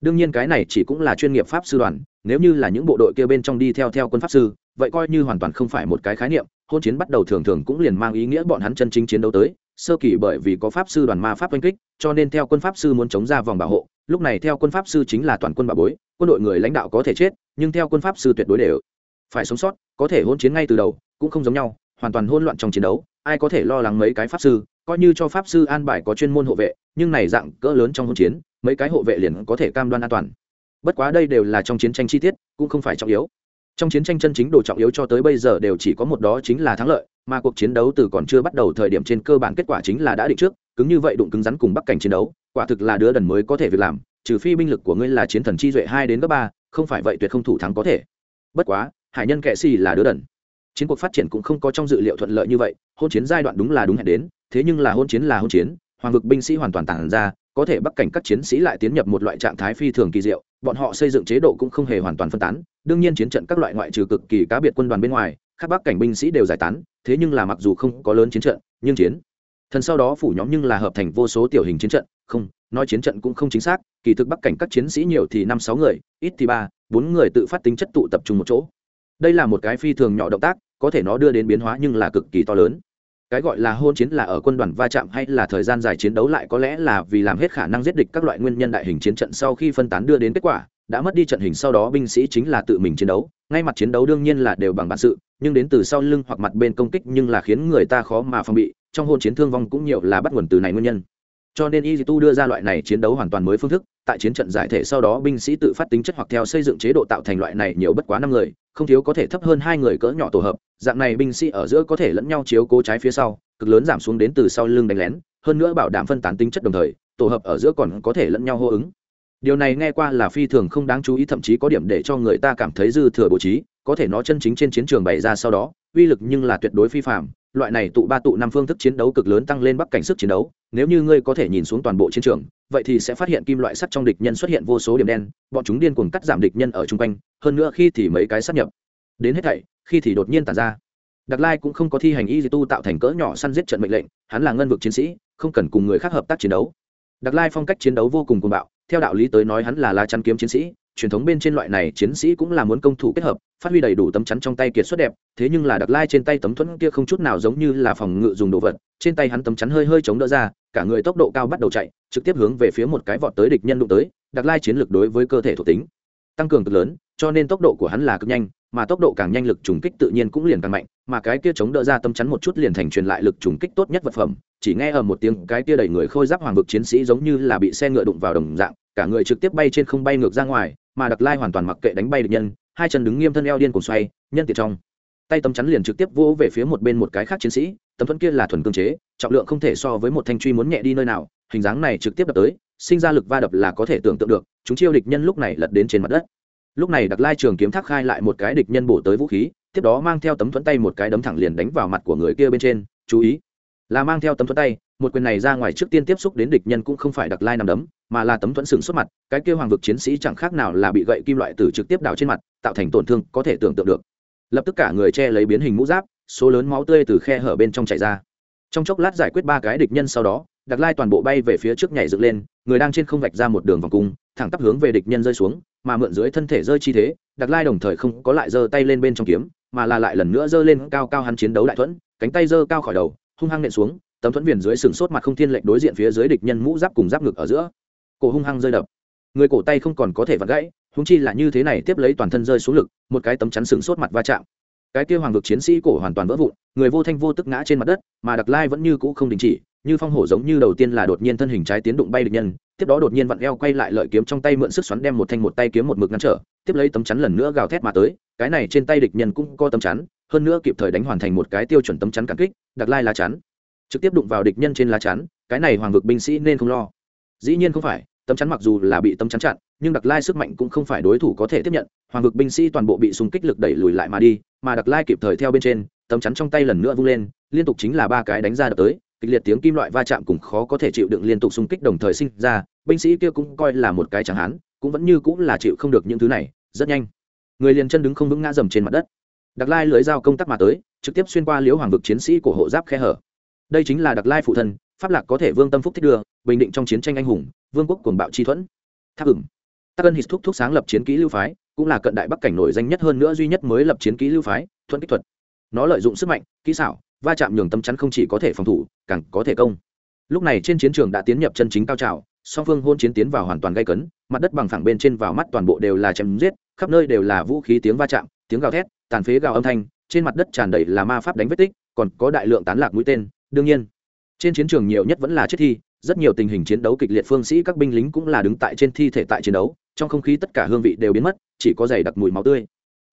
Đương nhiên cái này chỉ cũng là chuyên nghiệp pháp sư đoàn, nếu như là những bộ đội kia bên trong đi theo theo quân pháp sư, vậy coi như hoàn toàn không phải một cái khái niệm, hôn chiến bắt đầu thường thường cũng liền mang ý nghĩa bọn hắn chân chính chiến đấu tới, sơ kỳ bởi vì có pháp sư đoàn ma pháp oanh kích, cho nên theo quân pháp sư muốn chống ra vòng bảo hộ, lúc này theo quân pháp sư chính là toàn quân bà bối, quân đội người lãnh đạo có thể chết, nhưng theo quân pháp sư tuyệt đối đều phải sống sót, có thể hôn chiến ngay từ đầu, cũng không giống nhau, hoàn toàn hôn loạn trong chiến đấu, ai có thể lo lắng mấy cái pháp sư coi như cho pháp sư an bài có chuyên môn hộ vệ, nhưng này dạng cỡ lớn trong hôn chiến, mấy cái hộ vệ liền có thể cam đoan an toàn. Bất quá đây đều là trong chiến tranh chi tiết, cũng không phải trọng yếu. Trong chiến tranh chân chính đồ trọng yếu cho tới bây giờ đều chỉ có một đó chính là thắng lợi, mà cuộc chiến đấu từ còn chưa bắt đầu thời điểm trên cơ bản kết quả chính là đã định trước, cứng như vậy đụng cứng rắn cùng bắc cảnh chiến đấu, quả thực là đứa đần mới có thể việc làm, trừ phi binh lực của ngươi là chiến thần chi duệ hai đến cấp ba, không phải vậy tuyệt không thủ thắng có thể. Bất quá, hải nhân kệ xì là đứa đần. Chiến cuộc phát triển cũng không có trong dự liệu thuận lợi như vậy hôn chiến giai đoạn đúng là đúng hẹn đến thế nhưng là hôn chiến là hôn chiến, hoàng vực binh sĩ hoàn toàn tản ra, có thể bắc cảnh các chiến sĩ lại tiến nhập một loại trạng thái phi thường kỳ diệu, bọn họ xây dựng chế độ cũng không hề hoàn toàn phân tán, đương nhiên chiến trận các loại ngoại trừ cực kỳ cá biệt quân đoàn bên ngoài, các bắc cảnh binh sĩ đều giải tán, thế nhưng là mặc dù không có lớn chiến trận, nhưng chiến thần sau đó phủ nhóm nhưng là hợp thành vô số tiểu hình chiến trận, không, nói chiến trận cũng không chính xác, kỳ thực bắc cảnh các chiến sĩ nhiều thì năm sáu người, ít thì ba, bốn người tự phát tính chất tụ tập trung một chỗ. Đây là một cái phi thường nhỏ động tác, có thể nó đưa đến biến hóa nhưng là cực kỳ to lớn cái gọi là hôn chiến là ở quân đoàn va chạm hay là thời gian dài chiến đấu lại có lẽ là vì làm hết khả năng giết địch các loại nguyên nhân đại hình chiến trận sau khi phân tán đưa đến kết quả, đã mất đi trận hình sau đó binh sĩ chính là tự mình chiến đấu. Ngay mặt chiến đấu đương nhiên là đều bằng bản sự, nhưng đến từ sau lưng hoặc mặt bên công kích nhưng là khiến người ta khó mà phòng bị, trong hôn chiến thương vong cũng nhiều là bắt nguồn từ này nguyên nhân cho nên y tu đưa ra loại này chiến đấu hoàn toàn mới phương thức, tại chiến trận giải thể sau đó binh sĩ tự phát tính chất hoặc theo xây dựng chế độ tạo thành loại này nhiều bất quá năm người, không thiếu có thể thấp hơn hai người cỡ nhỏ tổ hợp. Dạng này binh sĩ ở giữa có thể lẫn nhau chiếu cố trái phía sau, cực lớn giảm xuống đến từ sau lưng đánh lén, hơn nữa bảo đảm phân tán tính chất đồng thời, tổ hợp ở giữa còn có thể lẫn nhau hô ứng. Điều này nghe qua là phi thường không đáng chú ý, thậm chí có điểm để cho người ta cảm thấy dư thừa bố trí, có thể nó chân chính trên chiến trường bày ra sau đó, uy lực nhưng là tuyệt đối phi phạm loại này tụ ba tụ năm phương thức chiến đấu cực lớn tăng lên bắc cảnh sức chiến đấu. Nếu như ngươi có thể nhìn xuống toàn bộ chiến trường, vậy thì sẽ phát hiện kim loại sắt trong địch nhân xuất hiện vô số điểm đen, bọn chúng điên cuồng cắt giảm địch nhân ở chung quanh, hơn nữa khi thì mấy cái sát nhập. Đến hết thảy, khi thì đột nhiên tàn ra. Đặc lai cũng không có thi hành y di tu tạo thành cỡ nhỏ săn giết trận mệnh lệnh, hắn là ngân vực chiến sĩ, không cần cùng người khác hợp tác chiến đấu. Đặc lai phong cách chiến đấu vô cùng cuồng bạo, theo đạo lý tới nói hắn là la chắn kiếm chiến sĩ truyền thống bên trên loại này chiến sĩ cũng là muốn công thủ kết hợp, phát huy đầy đủ tấm chắn trong tay kiệt xuất đẹp, thế nhưng là đặc lai trên tay tấm thuẫn kia không chút nào giống như là phòng ngự dùng đồ vật, trên tay hắn tấm chắn hơi hơi chống đỡ ra, cả người tốc độ cao bắt đầu chạy, trực tiếp hướng về phía một cái vọt tới địch nhân đụng tới, đặc lai chiến lược đối với cơ thể thuộc tính tăng cường cực lớn, cho nên tốc độ của hắn là cực nhanh, mà tốc độ càng nhanh lực trùng kích tự nhiên cũng liền càng mạnh, mà cái kia chống đỡ ra tâm chắn một chút liền thành truyền lại lực trùng kích tốt nhất vật phẩm, chỉ nghe ở một tiếng, cái kia đẩy người khôi giáp hoàng vực chiến sĩ giống như là bị xe ngựa đụng vào đồng dạng cả người trực tiếp bay trên không bay ngược ra ngoài, mà đặc lai hoàn toàn mặc kệ đánh bay địch nhân, hai chân đứng nghiêm thân eo điên cùng xoay, nhân tiệt trong. Tay tấm chắn liền trực tiếp vỗ về phía một bên một cái khác chiến sĩ, tấm thuẫn kia là thuần cương chế, trọng lượng không thể so với một thanh truy muốn nhẹ đi nơi nào, hình dáng này trực tiếp đập tới, sinh ra lực va đập là có thể tưởng tượng được, chúng chiêu địch nhân lúc này lật đến trên mặt đất. Lúc này đặc lai trường kiếm thác khai lại một cái địch nhân bổ tới vũ khí, tiếp đó mang theo tấm thuẫn tay một cái đấm thẳng liền đánh vào mặt của người kia bên trên, chú ý, là mang theo tấm thuẫn tay một quyền này ra ngoài trước tiên tiếp xúc đến địch nhân cũng không phải đặc lai nằm đấm, mà là tấm thuẫn sừng xuất mặt, cái kia hoàng vực chiến sĩ chẳng khác nào là bị gậy kim loại từ trực tiếp đào trên mặt, tạo thành tổn thương có thể tưởng tượng được. Lập tức cả người che lấy biến hình mũ giáp, số lớn máu tươi từ khe hở bên trong chảy ra. Trong chốc lát giải quyết ba cái địch nhân sau đó, đặc lai toàn bộ bay về phía trước nhảy dựng lên, người đang trên không vạch ra một đường vòng cung, thẳng tắp hướng về địch nhân rơi xuống, mà mượn dưới thân thể rơi chi thế, đặc lai đồng thời không có lại giơ tay lên bên trong kiếm, mà là lại lần nữa giơ lên cao cao hắn chiến đấu đại thuẫn, cánh tay giơ cao khỏi đầu, hung hăng nện xuống tấm thuẫn viền dưới sừng sốt mặt không thiên lệnh đối diện phía dưới địch nhân mũ giáp cùng giáp ngực ở giữa. Cổ hung hăng rơi đập. Người cổ tay không còn có thể vặn gãy húng chi là như thế này tiếp lấy toàn thân rơi xuống lực, một cái tấm chắn sừng sốt mặt va chạm. Cái kia hoàng vực chiến sĩ cổ hoàn toàn vỡ vụn, người vô thanh vô tức ngã trên mặt đất, mà đặc lai vẫn như cũ không đình chỉ, như phong hổ giống như đầu tiên là đột nhiên thân hình trái tiến đụng bay địch nhân, tiếp đó đột nhiên vặn eo quay lại lợi kiếm trong tay mượn sức xoắn đem một thanh một tay kiếm một mực ngăn trở, tiếp lấy tấm chắn lần nữa gào thét mà tới, cái này trên tay địch nhân cũng có tấm chắn, hơn nữa kịp thời đánh hoàn thành một cái tiêu chuẩn tấm chắn cản kích, đặc lai lá chắn trực tiếp đụng vào địch nhân trên lá chắn, cái này hoàng vực binh sĩ nên không lo. Dĩ nhiên không phải, tấm chắn mặc dù là bị tấm chắn chặn, nhưng đặc lai sức mạnh cũng không phải đối thủ có thể tiếp nhận, hoàng vực binh sĩ toàn bộ bị xung kích lực đẩy lùi lại mà đi, mà đặc lai kịp thời theo bên trên, tấm chắn trong tay lần nữa vung lên, liên tục chính là ba cái đánh ra đập tới, kịch liệt tiếng kim loại va chạm cùng khó có thể chịu đựng liên tục xung kích đồng thời sinh ra, binh sĩ kia cũng coi là một cái chẳng hán, cũng vẫn như cũng là chịu không được những thứ này, rất nhanh. Người liền chân đứng không vững ngã dầm trên mặt đất. Đặc lai lưới dao công tác mà tới, trực tiếp xuyên qua liễu hoàng vực chiến sĩ của hộ giáp khe hở đây chính là đặc lai phụ thân, pháp lạc có thể vương tâm phúc thích đưa, bình định trong chiến tranh anh hùng, vương quốc cuồng bạo chi thuẫn. Tháp ửng tắc ân hít thúc thúc sáng lập chiến kỹ lưu phái, cũng là cận đại bắc cảnh nổi danh nhất hơn nữa duy nhất mới lập chiến kỹ lưu phái thuận kích thuật. Nó lợi dụng sức mạnh, kỹ xảo, va chạm nhường tâm chắn không chỉ có thể phòng thủ, càng có thể công. Lúc này trên chiến trường đã tiến nhập chân chính cao trào, song phương hôn chiến tiến vào hoàn toàn gây cấn, mặt đất bằng phẳng bên trên vào mắt toàn bộ đều là chém giết, khắp nơi đều là vũ khí tiếng va chạm, tiếng gào thét, tàn phế gào âm thanh, trên mặt đất tràn đầy là ma pháp đánh vết tích, còn có đại lượng tán lạc mũi tên đương nhiên, trên chiến trường nhiều nhất vẫn là chết thi, rất nhiều tình hình chiến đấu kịch liệt phương sĩ các binh lính cũng là đứng tại trên thi thể tại chiến đấu, trong không khí tất cả hương vị đều biến mất, chỉ có dày đặc mùi máu tươi.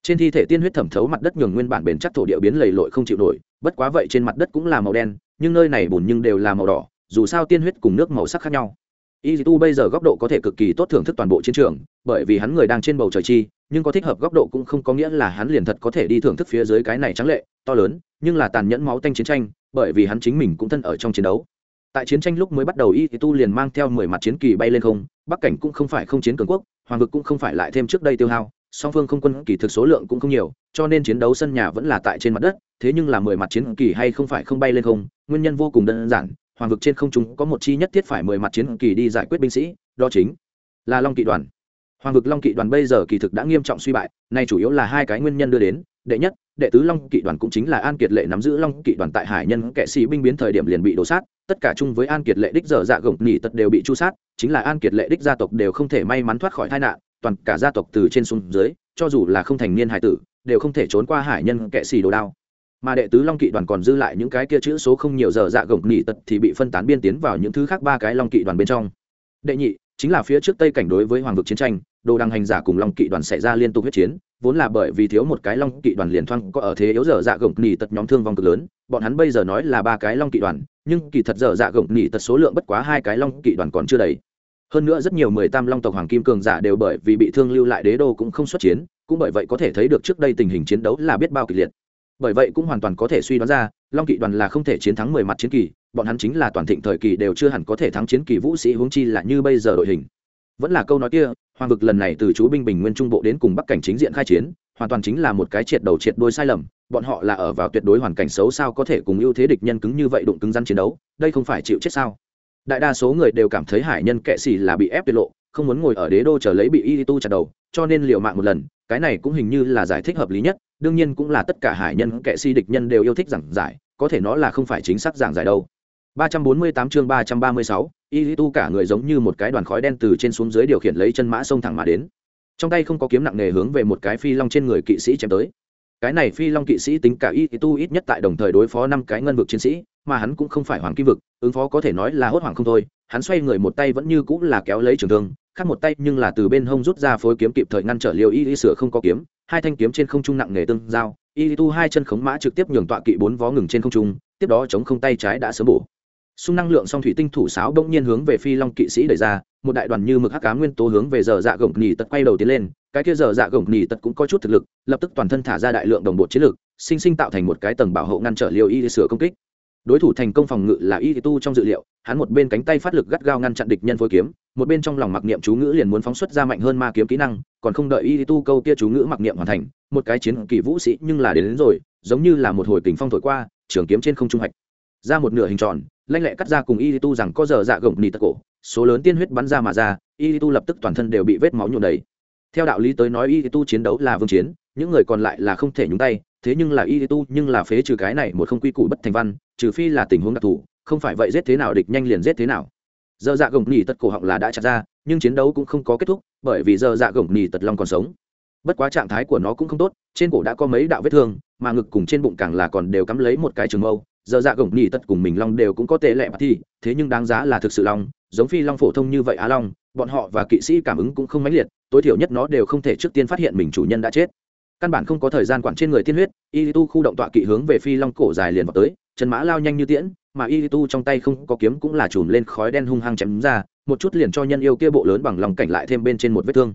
Trên thi thể tiên huyết thẩm thấu mặt đất nhường nguyên bản bền chắc thổ địa biến lầy lội không chịu nổi, bất quá vậy trên mặt đất cũng là màu đen, nhưng nơi này bùn nhưng đều là màu đỏ, dù sao tiên huyết cùng nước màu sắc khác nhau. Y tu bây giờ góc độ có thể cực kỳ tốt thưởng thức toàn bộ chiến trường, bởi vì hắn người đang trên bầu trời chi nhưng có thích hợp góc độ cũng không có nghĩa là hắn liền thật có thể đi thưởng thức phía dưới cái này trắng lệ, to lớn, nhưng là tàn nhẫn máu tanh chiến tranh, bởi vì hắn chính mình cũng thân ở trong chiến đấu. Tại chiến tranh lúc mới bắt đầu y tu liền mang theo mười mặt chiến kỳ bay lên không, bắc cảnh cũng không phải không chiến cường quốc, hoàng vực cũng không phải lại thêm trước đây tiêu hao, song phương không quân kỳ thực số lượng cũng không nhiều, cho nên chiến đấu sân nhà vẫn là tại trên mặt đất, thế nhưng là mười mặt chiến kỳ hay không phải không bay lên không, nguyên nhân vô cùng đơn giản, hoàng vực trên không chúng có một chi nhất thiết phải mười mặt chiến kỳ đi giải quyết binh sĩ, đó chính là long kỵ đoàn hoàng vực long kỵ đoàn bây giờ kỳ thực đã nghiêm trọng suy bại, Nay chủ yếu là hai cái nguyên nhân đưa đến. Đệ nhất, đệ tứ long kỵ đoàn cũng chính là an kiệt lệ nắm giữ long kỵ đoàn tại hải nhân kệ sĩ binh biến thời điểm liền bị đổ sát, tất cả chung với an kiệt lệ đích dở dạ gồng nỉ tật đều bị chu sát, chính là an kiệt lệ đích gia tộc đều không thể may mắn thoát khỏi tai nạn, toàn cả gia tộc từ trên xuống dưới, cho dù là không thành niên hải tử, đều không thể trốn qua hải nhân kệ sĩ đồ đao. Mà đệ tứ long kỵ đoàn còn dư lại những cái kia chữ số không nhiều giờ dạ gồng nỉ tật thì bị phân tán biên tiến vào những thứ khác ba cái long kỵ đoàn bên trong. Đệ nhị chính là phía trước tây cảnh đối với hoàng vực chiến tranh, đồ đăng hành giả cùng long kỵ đoàn xảy ra liên tục huyết chiến, vốn là bởi vì thiếu một cái long kỵ đoàn liền thoang có ở thế yếu dở dạ gồng nỉ tật nhóm thương vong cực lớn, bọn hắn bây giờ nói là ba cái long kỵ đoàn, nhưng kỳ thật dở dạ gồng nỉ tật số lượng bất quá hai cái long kỵ đoàn còn chưa đầy. Hơn nữa rất nhiều mười tam long tộc hoàng kim cường giả đều bởi vì bị thương lưu lại đế đô cũng không xuất chiến, cũng bởi vậy có thể thấy được trước đây tình hình chiến đấu là biết bao kịch liệt. Bởi vậy cũng hoàn toàn có thể suy đoán ra, long kỵ đoàn là không thể chiến thắng mười mặt chiến kỳ bọn hắn chính là toàn thịnh thời kỳ đều chưa hẳn có thể thắng chiến kỳ vũ sĩ huống chi là như bây giờ đội hình. Vẫn là câu nói kia, hoàng vực lần này từ chú binh bình nguyên trung bộ đến cùng bắc cảnh chính diện khai chiến, hoàn toàn chính là một cái triệt đầu triệt đôi sai lầm, bọn họ là ở vào tuyệt đối hoàn cảnh xấu sao có thể cùng ưu thế địch nhân cứng như vậy đụng cứng rắn chiến đấu, đây không phải chịu chết sao? Đại đa số người đều cảm thấy hải nhân kệ xì là bị ép tuyệt lộ, không muốn ngồi ở đế đô chờ lấy bị y tu chặt đầu, cho nên liều mạng một lần, cái này cũng hình như là giải thích hợp lý nhất, đương nhiên cũng là tất cả hải nhân kệ sĩ địch nhân đều yêu thích giảng giải, có thể nó là không phải chính xác giảng giải đâu. 348 chương 336, Yitu cả người giống như một cái đoàn khói đen từ trên xuống dưới điều khiển lấy chân mã sông thẳng mà đến. Trong tay không có kiếm nặng nề hướng về một cái phi long trên người kỵ sĩ chém tới. Cái này phi long kỵ sĩ tính cả Yitu ít nhất tại đồng thời đối phó năm cái ngân vực chiến sĩ mà hắn cũng không phải hoàng kim vực ứng phó có thể nói là hốt hoảng không thôi. Hắn xoay người một tay vẫn như cũng là kéo lấy trường thương khác một tay nhưng là từ bên hông rút ra phối kiếm kịp thời ngăn trở liều y sửa không có kiếm hai thanh kiếm trên không trung nặng nề tương giao. Yitu hai chân khống mã trực tiếp nhường tọa kỵ bốn vó ngừng trên không trung tiếp đó chống không tay trái đã sớm bổ xung năng lượng song thủy tinh thủ sáo bỗng nhiên hướng về phi long kỵ sĩ đẩy ra một đại đoàn như mực hắc cá nguyên tố hướng về giờ dạ gồng nỉ tật quay đầu tiến lên cái kia giờ dạ gồng nỉ tật cũng có chút thực lực lập tức toàn thân thả ra đại lượng đồng bộ chiến lực sinh sinh tạo thành một cái tầng bảo hộ ngăn trở liều y sửa công kích. Đối thủ thành công phòng ngự là y tu trong dự liệu hắn một bên cánh tay phát lực gắt gao ngăn chặn địch nhân phối kiếm một bên trong lòng mặc niệm chú ngữ liền muốn phóng xuất ra mạnh hơn ma kiếm kỹ năng còn không đợi y tu câu kia chú ngữ mặc niệm hoàn thành một cái chiến kỳ vũ sĩ nhưng là đến, đến rồi giống như là một hồi kình phong thổi qua trường kiếm trên không trung hạch ra một nửa hình tròn lanh lẹ cắt ra cùng y tu rằng có giờ dạ gồng nỉ tật cổ, số lớn tiên huyết bắn ra mà ra y tu lập tức toàn thân đều bị vết máu nhuộm đầy. Theo đạo lý tới nói y tu chiến đấu là vương chiến, những người còn lại là không thể nhúng tay, thế nhưng là y tu nhưng là phế trừ cái này một không quy củ bất thành văn, trừ phi là tình huống đặc thù, không phải vậy giết thế nào địch nhanh liền giết thế nào. Giờ dạ gồng nỉ tật cổ họng là đã chặt ra, nhưng chiến đấu cũng không có kết thúc, bởi vì giờ dạ gồng nỉ tật long còn sống. Bất quá trạng thái của nó cũng không tốt, trên cổ đã có mấy đạo vết thương, mà ngực cùng trên bụng càng là còn đều cắm lấy một cái trường mâu giờ dạ gồng nỉ tật cùng mình long đều cũng có tệ lệ mà thi, thế nhưng đáng giá là thực sự long, giống phi long phổ thông như vậy á long, bọn họ và kỵ sĩ cảm ứng cũng không mãnh liệt, tối thiểu nhất nó đều không thể trước tiên phát hiện mình chủ nhân đã chết. Căn bản không có thời gian quản trên người tiên huyết, y tu khu động tọa kỵ hướng về phi long cổ dài liền vào tới, chân mã lao nhanh như tiễn, mà y tu trong tay không có kiếm cũng là chùm lên khói đen hung hăng chém ra, một chút liền cho nhân yêu kia bộ lớn bằng lòng cảnh lại thêm bên trên một vết thương.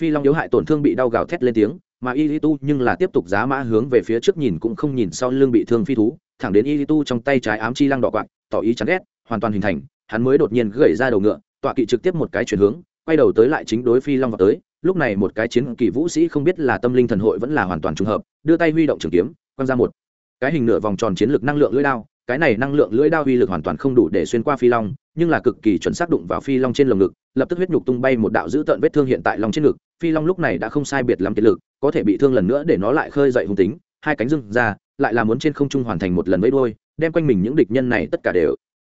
Phi long yếu hại tổn thương bị đau gào thét lên tiếng, mà y tu nhưng là tiếp tục giá mã hướng về phía trước nhìn cũng không nhìn sau lưng bị thương phi thú thẳng đến y tu trong tay trái ám chi lăng đỏ quạng tỏ ý chán ghét, hoàn toàn hình thành, hắn mới đột nhiên gẩy ra đầu ngựa, tọa kỵ trực tiếp một cái chuyển hướng, quay đầu tới lại chính đối phi long vào tới, lúc này một cái chiến kỳ vũ sĩ không biết là tâm linh thần hội vẫn là hoàn toàn trùng hợp, đưa tay huy động trường kiếm, quăng ra một cái hình nửa vòng tròn chiến lược năng lượng lưỡi đao, cái này năng lượng lưỡi đao uy lực hoàn toàn không đủ để xuyên qua phi long, nhưng là cực kỳ chuẩn xác đụng vào phi long trên lồng ngực, lập tức huyết nhục tung bay một đạo dữ tợn vết thương hiện tại long trên ngực, phi long lúc này đã không sai biệt lắm kiệt lực, có thể bị thương lần nữa để nó lại khơi dậy hung tính hai cánh dưng ra, lại là muốn trên không trung hoàn thành một lần vẫy đôi đem quanh mình những địch nhân này tất cả đều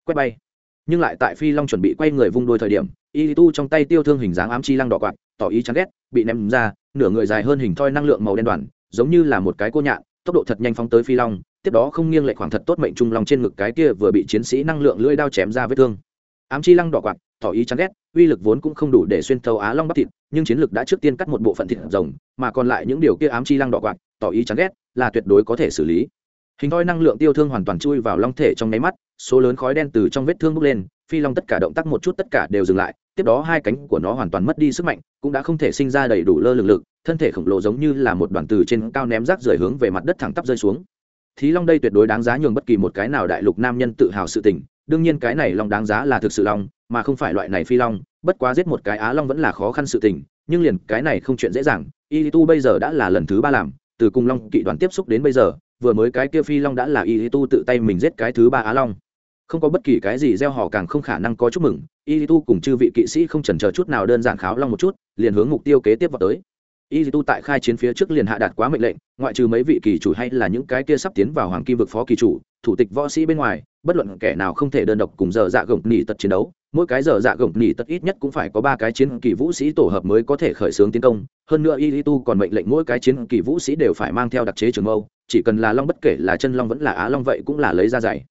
quét bay. Nhưng lại tại phi long chuẩn bị quay người vung đôi thời điểm, y tu trong tay tiêu thương hình dáng ám chi lăng đỏ quạt, tỏ ý chán ghét, bị ném ra, nửa người dài hơn hình thoi năng lượng màu đen đoàn, giống như là một cái cô nhạn, tốc độ thật nhanh phóng tới phi long, tiếp đó không nghiêng lệ khoảng thật tốt mệnh trung long trên ngực cái kia vừa bị chiến sĩ năng lượng lưỡi đao chém ra vết thương. Ám chi lăng đỏ quạt, tỏ ý chán ghét, uy lực vốn cũng không đủ để xuyên thấu á long bắp thịt, nhưng chiến lực đã trước tiên cắt một bộ phận thịt rồng, mà còn lại những điều kia ám chi lăng đỏ quạt, tỏ ý chán ghét là tuyệt đối có thể xử lý. Hình thoi năng lượng tiêu thương hoàn toàn chui vào long thể trong nháy mắt, số lớn khói đen từ trong vết thương bốc lên, phi long tất cả động tác một chút tất cả đều dừng lại, tiếp đó hai cánh của nó hoàn toàn mất đi sức mạnh, cũng đã không thể sinh ra đầy đủ lơ lực lực, thân thể khổng lồ giống như là một đoàn từ trên cao ném rác rời hướng về mặt đất thẳng tắp rơi xuống. Thí long đây tuyệt đối đáng giá nhường bất kỳ một cái nào đại lục nam nhân tự hào sự tình, đương nhiên cái này long đáng giá là thực sự long, mà không phải loại này phi long, bất quá giết một cái á long vẫn là khó khăn sự tình, nhưng liền cái này không chuyện dễ dàng y tu bây giờ đã là lần thứ ba làm từ cùng long kỵ đoàn tiếp xúc đến bây giờ, vừa mới cái kia phi long đã là y tu tự tay mình giết cái thứ ba á long. Không có bất kỳ cái gì gieo họ càng không khả năng có chúc mừng, y tu cùng chư vị kỵ sĩ không chần chờ chút nào đơn giản kháo long một chút, liền hướng mục tiêu kế tiếp vào tới. Y tu tại khai chiến phía trước liền hạ đạt quá mệnh lệnh, ngoại trừ mấy vị kỳ chủ hay là những cái kia sắp tiến vào hoàng kim vực phó kỳ chủ, thủ tịch võ sĩ bên ngoài bất luận kẻ nào không thể đơn độc cùng giờ dạ gồng nỉ tật chiến đấu, mỗi cái giờ dạ gồng nỉ tật ít nhất cũng phải có ba cái chiến kỳ vũ sĩ tổ hợp mới có thể khởi xướng tiến công. Hơn nữa y tu còn mệnh lệnh mỗi cái chiến kỳ vũ sĩ đều phải mang theo đặc chế trường mâu, chỉ cần là long bất kể là chân long vẫn là á long vậy cũng là lấy ra dày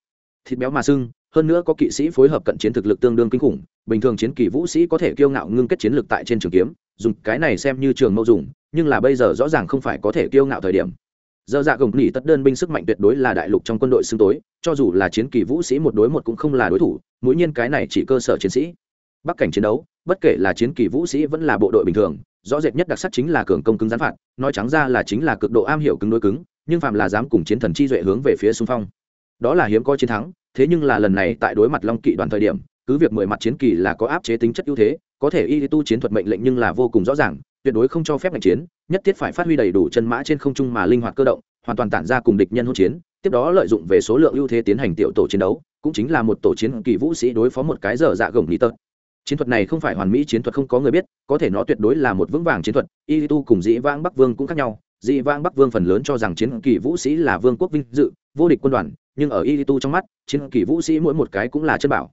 thịt béo mà sưng, hơn nữa có kỵ sĩ phối hợp cận chiến thực lực tương đương kinh khủng, bình thường chiến kỳ vũ sĩ có thể kiêu ngạo ngưng kết chiến lược tại trên trường kiếm, dùng cái này xem như trường mâu dùng, nhưng là bây giờ rõ ràng không phải có thể kiêu ngạo thời điểm giờ dạ gồng nỉ tất đơn binh sức mạnh tuyệt đối là đại lục trong quân đội xương tối, cho dù là chiến kỳ vũ sĩ một đối một cũng không là đối thủ, mũi nhiên cái này chỉ cơ sở chiến sĩ. Bắc cảnh chiến đấu, bất kể là chiến kỳ vũ sĩ vẫn là bộ đội bình thường, rõ rệt nhất đặc sắc chính là cường công cứng rắn phạt, nói trắng ra là chính là cực độ am hiểu cứng đối cứng, nhưng phạm là dám cùng chiến thần chi duệ hướng về phía xung phong. Đó là hiếm có chiến thắng, thế nhưng là lần này tại đối mặt long kỵ đoàn thời điểm, cứ việc mười mặt chiến kỳ là có áp chế tính chất ưu thế, có thể y tu chiến thuật mệnh lệnh nhưng là vô cùng rõ ràng tuyệt đối không cho phép ngành chiến, nhất thiết phải phát huy đầy đủ chân mã trên không trung mà linh hoạt cơ động, hoàn toàn tản ra cùng địch nhân hỗn chiến, tiếp đó lợi dụng về số lượng ưu thế tiến hành tiểu tổ chiến đấu, cũng chính là một tổ chiến kỳ vũ sĩ đối phó một cái dở dạ gồng lý tật. Chiến thuật này không phải hoàn mỹ chiến thuật không có người biết, có thể nó tuyệt đối là một vững vàng chiến thuật, y tu cùng dĩ vãng bắc vương cũng khác nhau. Dĩ vãng bắc vương phần lớn cho rằng chiến kỳ vũ sĩ là vương quốc vinh dự, vô địch quân đoàn, nhưng ở y tu trong mắt, chiến kỳ vũ sĩ mỗi một cái cũng là chân bảo.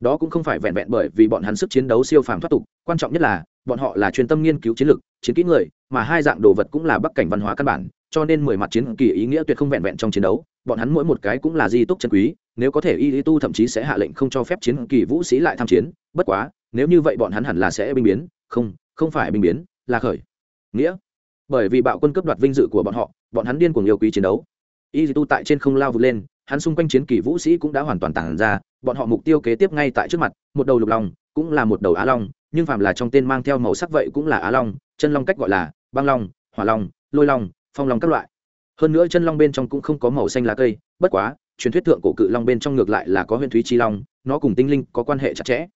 Đó cũng không phải vẹn vẹn bởi vì bọn hắn sức chiến đấu siêu phàm thoát tục, quan trọng nhất là bọn họ là chuyên tâm nghiên cứu chiến lược, chiến kỹ người, mà hai dạng đồ vật cũng là bắc cảnh văn hóa căn bản, cho nên mười mặt chiến kỳ ý nghĩa tuyệt không vẹn vẹn trong chiến đấu, bọn hắn mỗi một cái cũng là di túc chân quý, nếu có thể y lý tu thậm chí sẽ hạ lệnh không cho phép chiến kỳ vũ sĩ lại tham chiến, bất quá, nếu như vậy bọn hắn hẳn là sẽ binh biến, không không phải binh biến, là khởi. Nghĩa. Bởi vì bạo quân cấp đoạt vinh dự của bọn họ, bọn hắn điên cuồng yêu quý chiến đấu. Y lý tu tại trên không lao vượt lên, hắn xung quanh chiến kỳ vũ sĩ cũng đã hoàn toàn tản ra, bọn họ mục tiêu kế tiếp ngay tại trước mặt, một đầu lục long, cũng là một đầu á long nhưng phàm là trong tên mang theo màu sắc vậy cũng là á long, chân long cách gọi là băng long, hỏa long, lôi long, phong long các loại. Hơn nữa chân long bên trong cũng không có màu xanh lá cây, bất quá, truyền thuyết thượng cổ cự long bên trong ngược lại là có huyện thúy chi long, nó cùng tinh linh có quan hệ chặt chẽ.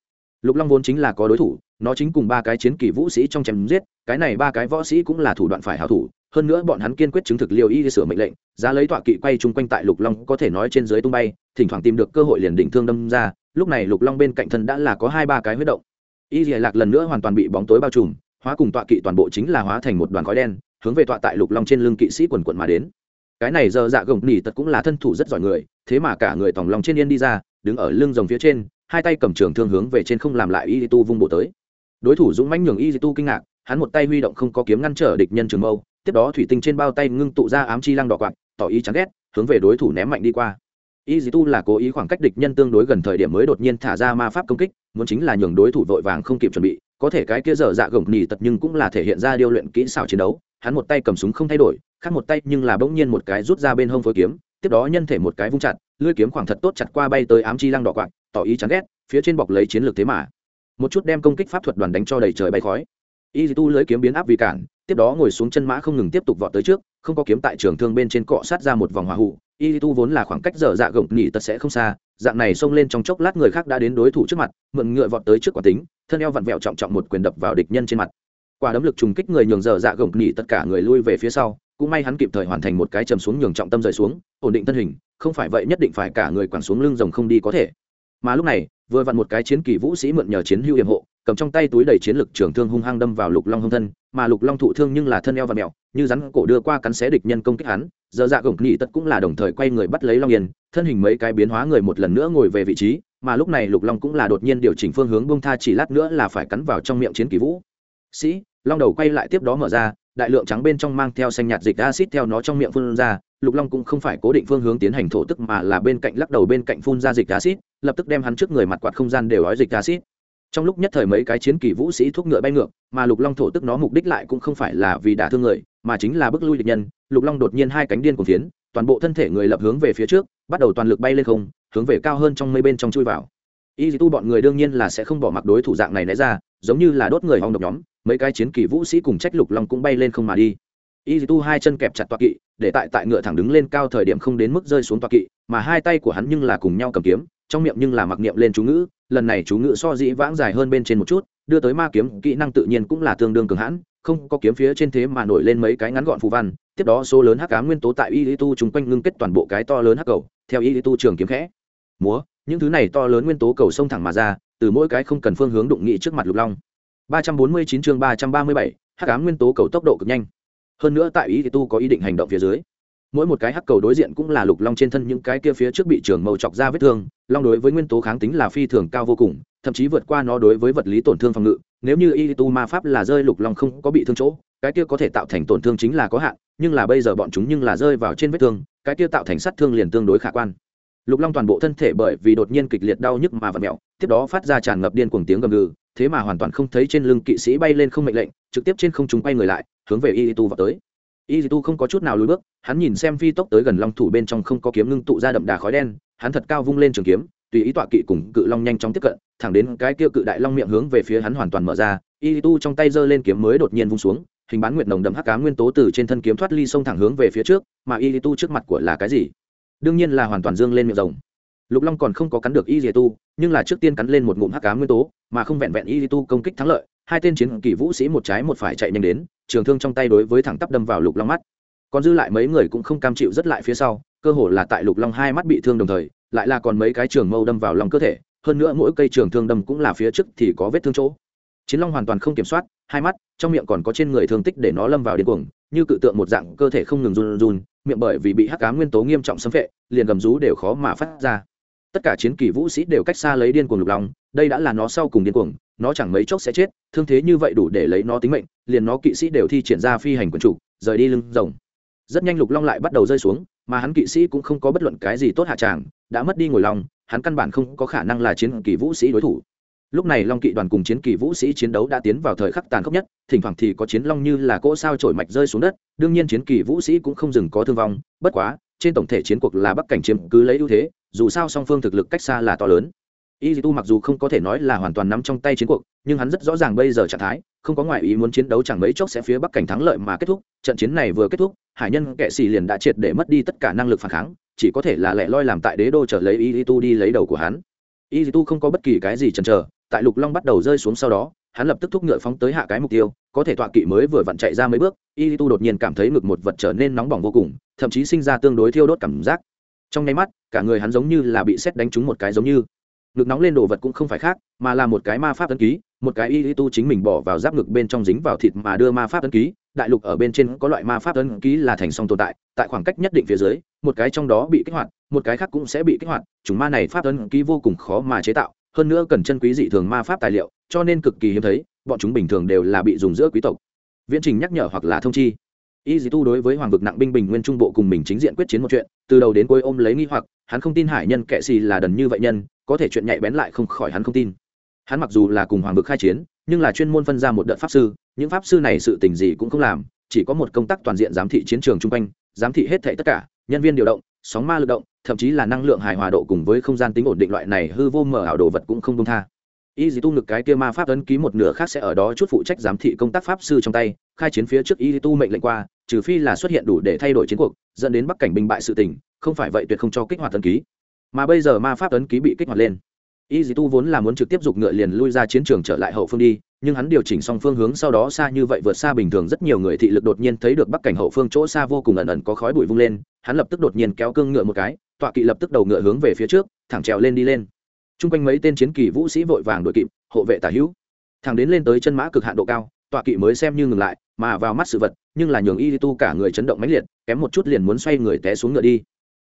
Lục long vốn chính là có đối thủ, nó chính cùng ba cái chiến kỳ vũ sĩ trong chém giết, cái này ba cái võ sĩ cũng là thủ đoạn phải hảo thủ, hơn nữa bọn hắn kiên quyết chứng thực liều y sửa mệnh lệnh, giá lấy tọa kỵ quay chung quanh tại lục long có thể nói trên dưới tung bay, thỉnh thoảng tìm được cơ hội liền đỉnh thương đâm ra, lúc này lục long bên cạnh thân đã là có hai ba cái huyết động y dìa lạc lần nữa hoàn toàn bị bóng tối bao trùm, hóa cùng tọa kỵ toàn bộ chính là hóa thành một đoàn khói đen, hướng về tọa tại lục long trên lưng kỵ sĩ quần quận mà đến. Cái này giờ dạ gồng nỉ tật cũng là thân thủ rất giỏi người, thế mà cả người tòng lòng trên yên đi ra, đứng ở lưng rồng phía trên, hai tay cầm trường thương hướng về trên không làm lại y tu vung bộ tới. Đối thủ dũng mãnh nhường y tu kinh ngạc, hắn một tay huy động không có kiếm ngăn trở địch nhân trường mâu, tiếp đó thủy tinh trên bao tay ngưng tụ ra ám chi lăng đỏ quạt, tỏ ý chán ghét, hướng về đối thủ ném mạnh đi qua y dì tu là cố ý khoảng cách địch nhân tương đối gần thời điểm mới đột nhiên thả ra ma pháp công kích, muốn chính là nhường đối thủ vội vàng không kịp chuẩn bị, có thể cái kia dở dạ gồng nỉ tật nhưng cũng là thể hiện ra điêu luyện kỹ xảo chiến đấu, hắn một tay cầm súng không thay đổi, khác một tay nhưng là bỗng nhiên một cái rút ra bên hông phối kiếm, tiếp đó nhân thể một cái vung chặt, lưỡi kiếm khoảng thật tốt chặt qua bay tới ám chi lăng đỏ quạt, tỏ ý chán ghét, phía trên bọc lấy chiến lược thế mà. Một chút đem công kích pháp thuật đoàn đánh cho đầy trời bay khói. Y dì tu lưỡi kiếm biến áp vì cản, tiếp đó ngồi xuống chân mã không ngừng tiếp tục vọt tới trước, không có kiếm tại trường thương bên trên cọ sát ra một vòng hỏa hụ y tu vốn là khoảng cách dở dạ gồng nhỉ tật sẽ không xa, dạng này xông lên trong chốc lát người khác đã đến đối thủ trước mặt, mượn ngựa vọt tới trước quả tính, thân eo vặn vẹo trọng trọng một quyền đập vào địch nhân trên mặt. Quả đấm lực trùng kích người nhường dở dạ gồng nhỉ tất cả người lui về phía sau, cũng may hắn kịp thời hoàn thành một cái chầm xuống nhường trọng tâm rời xuống, ổn định thân hình, không phải vậy nhất định phải cả người quẳng xuống lưng rồng không đi có thể. Mà lúc này, vừa vặn một cái chiến kỳ vũ sĩ mượn nhờ chiến hưu hiểm hộ, cầm trong tay túi đầy chiến lực trường thương hung hăng đâm vào lục long hông thân, mà lục long thụ thương nhưng là thân eo và mẹo, như rắn cổ đưa qua cắn xé địch nhân công kích hắn giờ dạ gồng nhị tất cũng là đồng thời quay người bắt lấy long yên, thân hình mấy cái biến hóa người một lần nữa ngồi về vị trí, mà lúc này lục long cũng là đột nhiên điều chỉnh phương hướng bông tha chỉ lát nữa là phải cắn vào trong miệng chiến kỳ vũ. Sĩ, long đầu quay lại tiếp đó mở ra, đại lượng trắng bên trong mang theo xanh nhạt dịch acid theo nó trong miệng phun ra, lục long cũng không phải cố định phương hướng tiến hành thổ tức mà là bên cạnh lắc đầu bên cạnh phun ra dịch acid lập tức đem hắn trước người mặt quạt không gian đều ói dịch acid trong lúc nhất thời mấy cái chiến kỳ vũ sĩ thuốc ngựa bay ngược, mà lục long thổ tức nó mục đích lại cũng không phải là vì đả thương người mà chính là bức lui địch nhân, lục long đột nhiên hai cánh điên cùng phiến, toàn bộ thân thể người lập hướng về phía trước, bắt đầu toàn lực bay lên không, hướng về cao hơn trong mây bên trong chui vào. Y tu bọn người đương nhiên là sẽ không bỏ mặc đối thủ dạng này né ra, giống như là đốt người hong độc nhóm, mấy cái chiến kỳ vũ sĩ cùng trách lục long cũng bay lên không mà đi. Y tu hai chân kẹp chặt toa kỵ, để tại tại ngựa thẳng đứng lên cao thời điểm không đến mức rơi xuống toa kỵ, mà hai tay của hắn nhưng là cùng nhau cầm kiếm, trong miệng nhưng là mặc niệm lên chú ngữ, lần này chú ngữ so dĩ vãng dài hơn bên trên một chút, đưa tới ma kiếm, kỹ năng tự nhiên cũng là tương đương cường hãn không có kiếm phía trên thế mà nổi lên mấy cái ngắn gọn phù văn tiếp đó số lớn hắc cá nguyên tố tại y lý tu chung quanh ngưng kết toàn bộ cái to lớn hắc cầu theo y lý tu trường kiếm khẽ. Múa những thứ này to lớn nguyên tố cầu sông thẳng mà ra từ mỗi cái không cần phương hướng đụng nghị trước mặt lục long. 349 chương 337, hắc ám nguyên tố cầu tốc độ cực nhanh. Hơn nữa tại ý thì tu có ý định hành động phía dưới. Mỗi một cái hắc cầu đối diện cũng là lục long trên thân những cái kia phía trước bị trường màu chọc ra vết thương long đối với nguyên tố kháng tính là phi thường cao vô cùng, thậm chí vượt qua nó đối với vật lý tổn thương phòng ngự. Nếu như y tu ma pháp là rơi lục long không có bị thương chỗ, cái kia có thể tạo thành tổn thương chính là có hạn, nhưng là bây giờ bọn chúng nhưng là rơi vào trên vết thương, cái kia tạo thành sát thương liền tương đối khả quan. Lục long toàn bộ thân thể bởi vì đột nhiên kịch liệt đau nhức mà vật mẹo tiếp đó phát ra tràn ngập điên cuồng tiếng gầm gừ, thế mà hoàn toàn không thấy trên lưng kỵ sĩ bay lên không mệnh lệnh, trực tiếp trên không chúng quay người lại, hướng về y tu vào tới. Y tu không có chút nào lùi bước, hắn nhìn xem phi tốc tới gần long thủ bên trong không có kiếm ngưng tụ ra đậm đà khói đen hắn thật cao vung lên trường kiếm, tùy ý tọa kỵ cùng cự long nhanh chóng tiếp cận, thẳng đến cái kia cự đại long miệng hướng về phía hắn hoàn toàn mở ra, y tu trong tay giơ lên kiếm mới đột nhiên vung xuống, hình bán nguyệt nồng đậm hắc cá nguyên tố từ trên thân kiếm thoát ly sông thẳng hướng về phía trước, mà y tu trước mặt của là cái gì? Đương nhiên là hoàn toàn dương lên miệng rồng. Lục long còn không có cắn được y tu, nhưng là trước tiên cắn lên một ngụm hắc cá nguyên tố, mà không vẹn vẹn y tu công kích thắng lợi, hai tên chiến kỳ vũ sĩ một trái một phải chạy nhanh đến, trường thương trong tay đối với thẳng tắp đâm vào lục long mắt. Còn dư lại mấy người cũng không cam chịu rất lại phía sau cơ hồ là tại lục long hai mắt bị thương đồng thời, lại là còn mấy cái trường mâu đâm vào lòng cơ thể, hơn nữa mỗi cây trường thương đâm cũng là phía trước thì có vết thương chỗ. Chiến long hoàn toàn không kiểm soát, hai mắt, trong miệng còn có trên người thương tích để nó lâm vào điên cuồng, như cự tượng một dạng, cơ thể không ngừng run run, miệng bởi vì bị hắc cá nguyên tố nghiêm trọng xâm phệ, liền gầm rú đều khó mà phát ra. Tất cả chiến kỳ vũ sĩ đều cách xa lấy điên cuồng lục long, đây đã là nó sau cùng điên cuồng, nó chẳng mấy chốc sẽ chết, thương thế như vậy đủ để lấy nó tính mệnh, liền nó kỵ sĩ đều thi triển ra phi hành quần chủ, rời đi lưng rồng. Rất nhanh lục long lại bắt đầu rơi xuống mà hắn kỵ sĩ cũng không có bất luận cái gì tốt hạ tràng, đã mất đi ngồi lòng, hắn căn bản không có khả năng là chiến kỳ vũ sĩ đối thủ. Lúc này long kỵ đoàn cùng chiến kỳ vũ sĩ chiến đấu đã tiến vào thời khắc tàn khốc nhất, thỉnh thoảng thì có chiến long như là cỗ sao trổi mạch rơi xuống đất, đương nhiên chiến kỳ vũ sĩ cũng không dừng có thương vong, bất quá, trên tổng thể chiến cuộc là bắc cảnh chiếm cứ lấy ưu thế, dù sao song phương thực lực cách xa là to lớn y tu mặc dù không có thể nói là hoàn toàn nắm trong tay chiến cuộc, nhưng hắn rất rõ ràng bây giờ trạng thái, không có ngoại ý muốn chiến đấu chẳng mấy chốc sẽ phía bắc cảnh thắng lợi mà kết thúc. Trận chiến này vừa kết thúc, hải nhân kệ xì liền đã triệt để mất đi tất cả năng lực phản kháng, chỉ có thể là lẻ loi làm tại đế đô trở lấy y tu đi lấy đầu của hắn. Y tu không có bất kỳ cái gì chần chờ, tại lục long bắt đầu rơi xuống sau đó, hắn lập tức thúc ngựa phóng tới hạ cái mục tiêu, có thể tọa kỵ mới vừa vặn chạy ra mấy bước, y tu đột nhiên cảm thấy ngực một vật trở nên nóng bỏng vô cùng, thậm chí sinh ra tương đối thiêu đốt cảm giác. Trong nháy mắt, cả người hắn giống như là bị xét đánh trúng một cái giống như ngực nóng lên đồ vật cũng không phải khác, mà là một cái ma pháp ấn ký, một cái y tu chính mình bỏ vào giáp ngực bên trong dính vào thịt mà đưa ma pháp ấn ký. Đại lục ở bên trên có loại ma pháp ấn ký là thành song tồn tại tại khoảng cách nhất định phía dưới, một cái trong đó bị kích hoạt, một cái khác cũng sẽ bị kích hoạt. Chúng ma này pháp ấn ký vô cùng khó mà chế tạo, hơn nữa cần chân quý dị thường ma pháp tài liệu, cho nên cực kỳ hiếm thấy, bọn chúng bình thường đều là bị dùng giữa quý tộc. Viễn trình nhắc nhở hoặc là thông chi. Y dì tu đối với hoàng vực nặng binh bình nguyên trung bộ cùng mình chính diện quyết chiến một chuyện, từ đầu đến cuối ôm lấy nghi hoặc hắn không tin hải nhân kệ xì là đần như vậy nhân, có thể chuyện nhạy bén lại không khỏi hắn không tin. Hắn mặc dù là cùng hoàng vực khai chiến, nhưng là chuyên môn phân ra một đợt pháp sư, những pháp sư này sự tình gì cũng không làm, chỉ có một công tác toàn diện giám thị chiến trường chung quanh, giám thị hết thảy tất cả, nhân viên điều động, sóng ma lực động, thậm chí là năng lượng hài hòa độ cùng với không gian tính ổn định loại này hư vô mở ảo đồ vật cũng không công tha. Y dì tu ngực cái kia ma pháp ấn ký một nửa khác sẽ ở đó chút phụ trách giám thị công tác pháp sư trong tay, khai chiến phía trước y tu mệnh lệnh qua, trừ phi là xuất hiện đủ để thay đổi chiến cuộc, dẫn đến bắc cảnh binh bại sự tình không phải vậy tuyệt không cho kích hoạt ấn ký. Mà bây giờ ma pháp ấn ký bị kích hoạt lên. Y dì tu vốn là muốn trực tiếp giục ngựa liền lui ra chiến trường trở lại hậu phương đi, nhưng hắn điều chỉnh xong phương hướng sau đó xa như vậy vượt xa bình thường, rất nhiều người thị lực đột nhiên thấy được bắc cảnh hậu phương chỗ xa vô cùng ẩn ẩn có khói bụi vung lên, hắn lập tức đột nhiên kéo cương ngựa một cái, tọa kỵ lập tức đầu ngựa hướng về phía trước, thẳng trèo lên đi lên. T r u n g quanh mấy tên chiến kỳ vũ sĩ vội vàng đội kịp, hộ vệ tả hữu. Thẳng đến lên tới chân mã cực hạn độ cao, tọa kỵ mới xem như ngừng lại, mà vào mắt sự vật, nhưng là nhường y tu cả người chấn động mãnh liệt, kém một chút liền muốn xoay người té xuống ngựa đi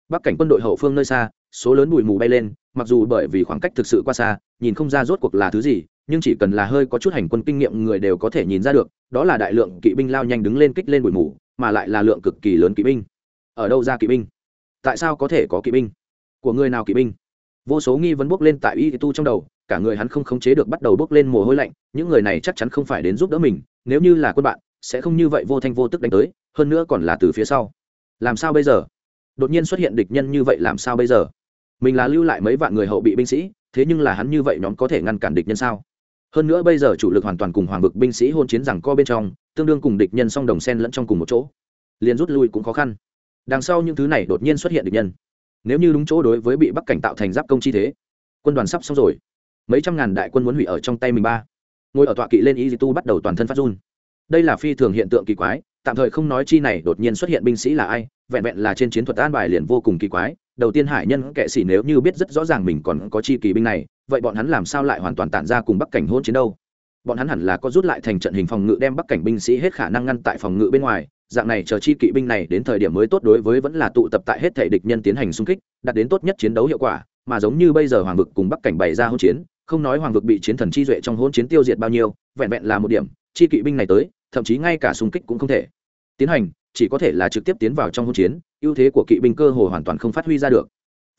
bắc cảnh quân đội hậu phương nơi xa, số lớn bụi mù bay lên, mặc dù bởi vì khoảng cách thực sự qua xa, nhìn không ra rốt cuộc là thứ gì, nhưng chỉ cần là hơi có chút hành quân kinh nghiệm người đều có thể nhìn ra được, đó là đại lượng kỵ binh lao nhanh đứng lên kích lên bụi mù, mà lại là lượng cực kỳ lớn kỵ binh. Ở đâu ra kỵ binh? Tại sao có thể có kỵ binh? Của người nào kỵ binh? Vô số nghi vấn bốc lên tại y tu trong đầu, cả người hắn không khống chế được bắt đầu bốc lên mồ hôi lạnh, những người này chắc chắn không phải đến giúp đỡ mình, nếu như là quân bạn, sẽ không như vậy vô thanh vô tức đánh tới, hơn nữa còn là từ phía sau. Làm sao bây giờ? Đột nhiên xuất hiện địch nhân như vậy làm sao bây giờ? Mình là lưu lại mấy vạn người hậu bị binh sĩ, thế nhưng là hắn như vậy nhóm có thể ngăn cản địch nhân sao? Hơn nữa bây giờ chủ lực hoàn toàn cùng hoàng vực binh sĩ hôn chiến rằng co bên trong, tương đương cùng địch nhân song đồng sen lẫn trong cùng một chỗ. Liền rút lui cũng khó khăn. Đằng sau những thứ này đột nhiên xuất hiện địch nhân. Nếu như đúng chỗ đối với bị bắc cảnh tạo thành giáp công chi thế, quân đoàn sắp xong rồi. Mấy trăm ngàn đại quân muốn hủy ở trong tay mình ba. Ngồi ở tọa kỵ lên y tu bắt đầu toàn thân phát run. Đây là phi thường hiện tượng kỳ quái tạm thời không nói chi này đột nhiên xuất hiện binh sĩ là ai, vẹn vẹn là trên chiến thuật an bài liền vô cùng kỳ quái. Đầu tiên hải nhân kệ sĩ nếu như biết rất rõ ràng mình còn có chi kỳ binh này, vậy bọn hắn làm sao lại hoàn toàn tản ra cùng bắc cảnh hôn chiến đâu? Bọn hắn hẳn là có rút lại thành trận hình phòng ngự đem bắc cảnh binh sĩ hết khả năng ngăn tại phòng ngự bên ngoài. Dạng này chờ chi kỵ binh này đến thời điểm mới tốt đối với vẫn là tụ tập tại hết thể địch nhân tiến hành xung kích, đạt đến tốt nhất chiến đấu hiệu quả. Mà giống như bây giờ hoàng vực cùng bắc cảnh bày ra hôn chiến, không nói hoàng vực bị chiến thần chi duệ trong hôn chiến tiêu diệt bao nhiêu, vẹn vẹn là một điểm, chi kỵ binh này tới thậm chí ngay cả xung kích cũng không thể. Tiến hành, chỉ có thể là trực tiếp tiến vào trong hôn chiến, ưu thế của kỵ binh cơ hồ hoàn toàn không phát huy ra được.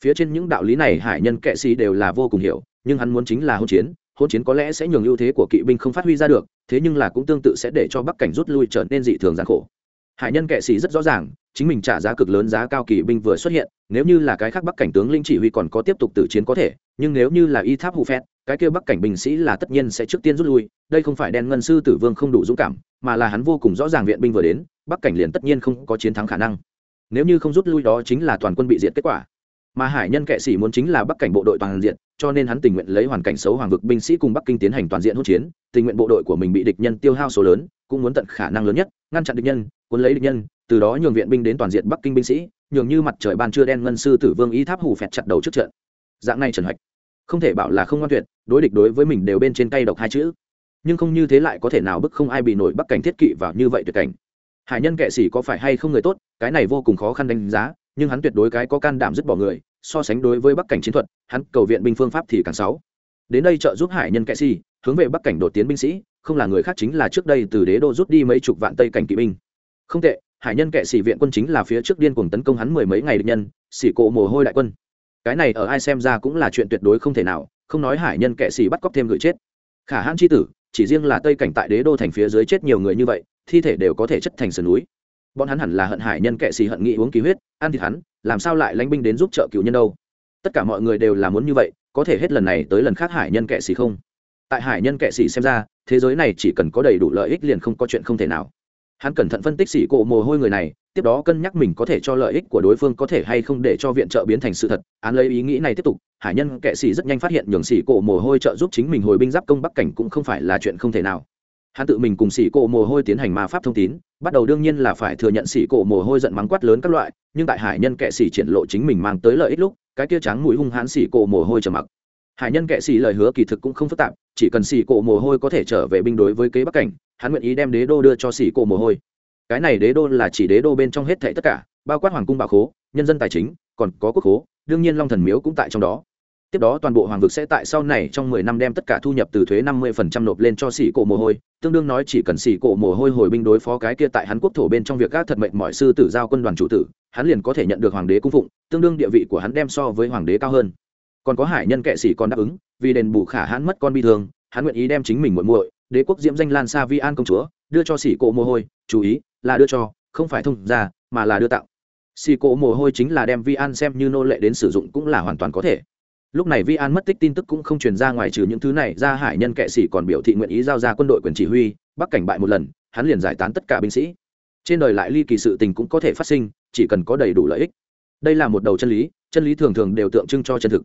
Phía trên những đạo lý này hải nhân kệ sĩ đều là vô cùng hiểu, nhưng hắn muốn chính là hôn chiến hôn chiến có lẽ sẽ nhường ưu thế của kỵ binh không phát huy ra được, thế nhưng là cũng tương tự sẽ để cho bắc cảnh rút lui trở nên dị thường gian khổ. Hải nhân kệ sĩ rất rõ ràng, chính mình trả giá cực lớn giá cao kỵ binh vừa xuất hiện, nếu như là cái khác bắc cảnh tướng linh chỉ huy còn có tiếp tục tử chiến có thể, nhưng nếu như là y tháp hù phét cái kia bắc cảnh binh sĩ là tất nhiên sẽ trước tiên rút lui, đây không phải đen ngân sư tử vương không đủ dũng cảm, mà là hắn vô cùng rõ ràng viện binh vừa đến, bắc cảnh liền tất nhiên không có chiến thắng khả năng. Nếu như không rút lui đó chính là toàn quân bị diệt kết quả. Mà hải nhân kệ sĩ muốn chính là bắc cảnh bộ đội toàn diện, cho nên hắn tình nguyện lấy hoàn cảnh xấu hoàng vực binh sĩ cùng bắc kinh tiến hành toàn diện hỗn chiến, tình nguyện bộ đội của mình bị địch nhân tiêu hao số lớn, cũng muốn tận khả năng lớn nhất, ngăn chặn địch nhân, cuốn lấy địch nhân, từ đó nhường viện binh đến toàn diện bắc kinh binh sĩ, nhường như mặt trời ban trưa đen ngân sư tử vương ý tháp hù phẹt chặt đầu trước trận. Dạng này trần hoạch không thể bảo là không ngoan tuyệt, đối địch đối với mình đều bên trên tay độc hai chữ. Nhưng không như thế lại có thể nào bức không ai bị nổi bắc cảnh thiết kỵ vào như vậy tuyệt cảnh. Hải nhân kệ sĩ có phải hay không người tốt, cái này vô cùng khó khăn đánh giá, nhưng hắn tuyệt đối cái có can đảm dứt bỏ người, so sánh đối với bắc cảnh chiến thuật, hắn cầu viện binh phương pháp thì càng sáu đến đây trợ giúp hải nhân kệ sĩ, hướng về bắc cảnh đột tiến binh sĩ, không là người khác chính là trước đây từ đế đô rút đi mấy chục vạn tây cảnh kỵ binh. Không tệ, hải nhân kệ sĩ viện quân chính là phía trước điên cuồng tấn công hắn mười mấy ngày địch nhân, sĩ cộ mồ hôi đại quân cái này ở ai xem ra cũng là chuyện tuyệt đối không thể nào, không nói hải nhân kệ sĩ bắt cóc thêm người chết. Khả hãn chi tử, chỉ riêng là tây cảnh tại đế đô thành phía dưới chết nhiều người như vậy, thi thể đều có thể chất thành sườn núi. Bọn hắn hẳn là hận hải nhân kệ sĩ hận nghị uống ký huyết, ăn thịt hắn, làm sao lại lánh binh đến giúp trợ cựu nhân đâu? Tất cả mọi người đều là muốn như vậy, có thể hết lần này tới lần khác hải nhân kệ sĩ không? Tại hải nhân kệ sĩ xem ra, thế giới này chỉ cần có đầy đủ lợi ích liền không có chuyện không thể nào hắn cẩn thận phân tích xỉ cổ mồ hôi người này, tiếp đó cân nhắc mình có thể cho lợi ích của đối phương có thể hay không để cho viện trợ biến thành sự thật. Án lấy ý nghĩ này tiếp tục, hải nhân kệ sĩ rất nhanh phát hiện nhường xỉ cổ mồ hôi trợ giúp chính mình hồi binh giáp công bắc cảnh cũng không phải là chuyện không thể nào. Hắn tự mình cùng xỉ cổ mồ hôi tiến hành ma pháp thông tín, bắt đầu đương nhiên là phải thừa nhận xỉ cổ mồ hôi giận mắng quát lớn các loại, nhưng tại hải nhân kệ sĩ triển lộ chính mình mang tới lợi ích lúc, cái kia trắng mũi hung hãn xỉ cổ mồ hôi trầm mặc hải nhân kệ xì lời hứa kỳ thực cũng không phức tạp, chỉ cần xì cổ mồ hôi có thể trở về binh đối với kế bắc cảnh, hắn nguyện ý đem đế đô đưa cho xì cổ mồ hôi. Cái này đế đô là chỉ đế đô bên trong hết thảy tất cả, bao quát hoàng cung bảo khố, nhân dân tài chính, còn có quốc khố, đương nhiên long thần miếu cũng tại trong đó. Tiếp đó toàn bộ hoàng vực sẽ tại sau này trong mười năm đem tất cả thu nhập từ thuế năm mươi phần trăm nộp lên cho xỉ cổ mồ hôi, tương đương nói chỉ cần xỉ cổ mồ hôi hồi binh đối phó cái kia tại hắn quốc thổ bên trong việc các thật mệnh mọi sư tử giao quân đoàn chủ tử, hắn liền có thể nhận được hoàng đế cung phụng, tương đương địa vị của hắn đem so với hoàng đế cao hơn còn có hải nhân kệ sĩ còn đáp ứng, vì đền bù khả hắn mất con bi thương, hắn nguyện ý đem chính mình muội muội, đế quốc diễm danh lan sa vi an công chúa, đưa cho xỉ cổ mồ hôi, chú ý là đưa cho, không phải thông ra mà là đưa tặng. Xỉ cổ mồ hôi chính là đem vi an xem như nô lệ đến sử dụng cũng là hoàn toàn có thể. Lúc này vi an mất tích tin tức cũng không truyền ra ngoài trừ những thứ này, ra hải nhân kệ sĩ còn biểu thị nguyện ý giao ra quân đội quyền chỉ huy, bắc cảnh bại một lần, hắn liền giải tán tất cả binh sĩ. Trên đời lại ly kỳ sự tình cũng có thể phát sinh, chỉ cần có đầy đủ lợi ích. Đây là một đầu chân lý chân lý thường thường đều tượng trưng cho chân thực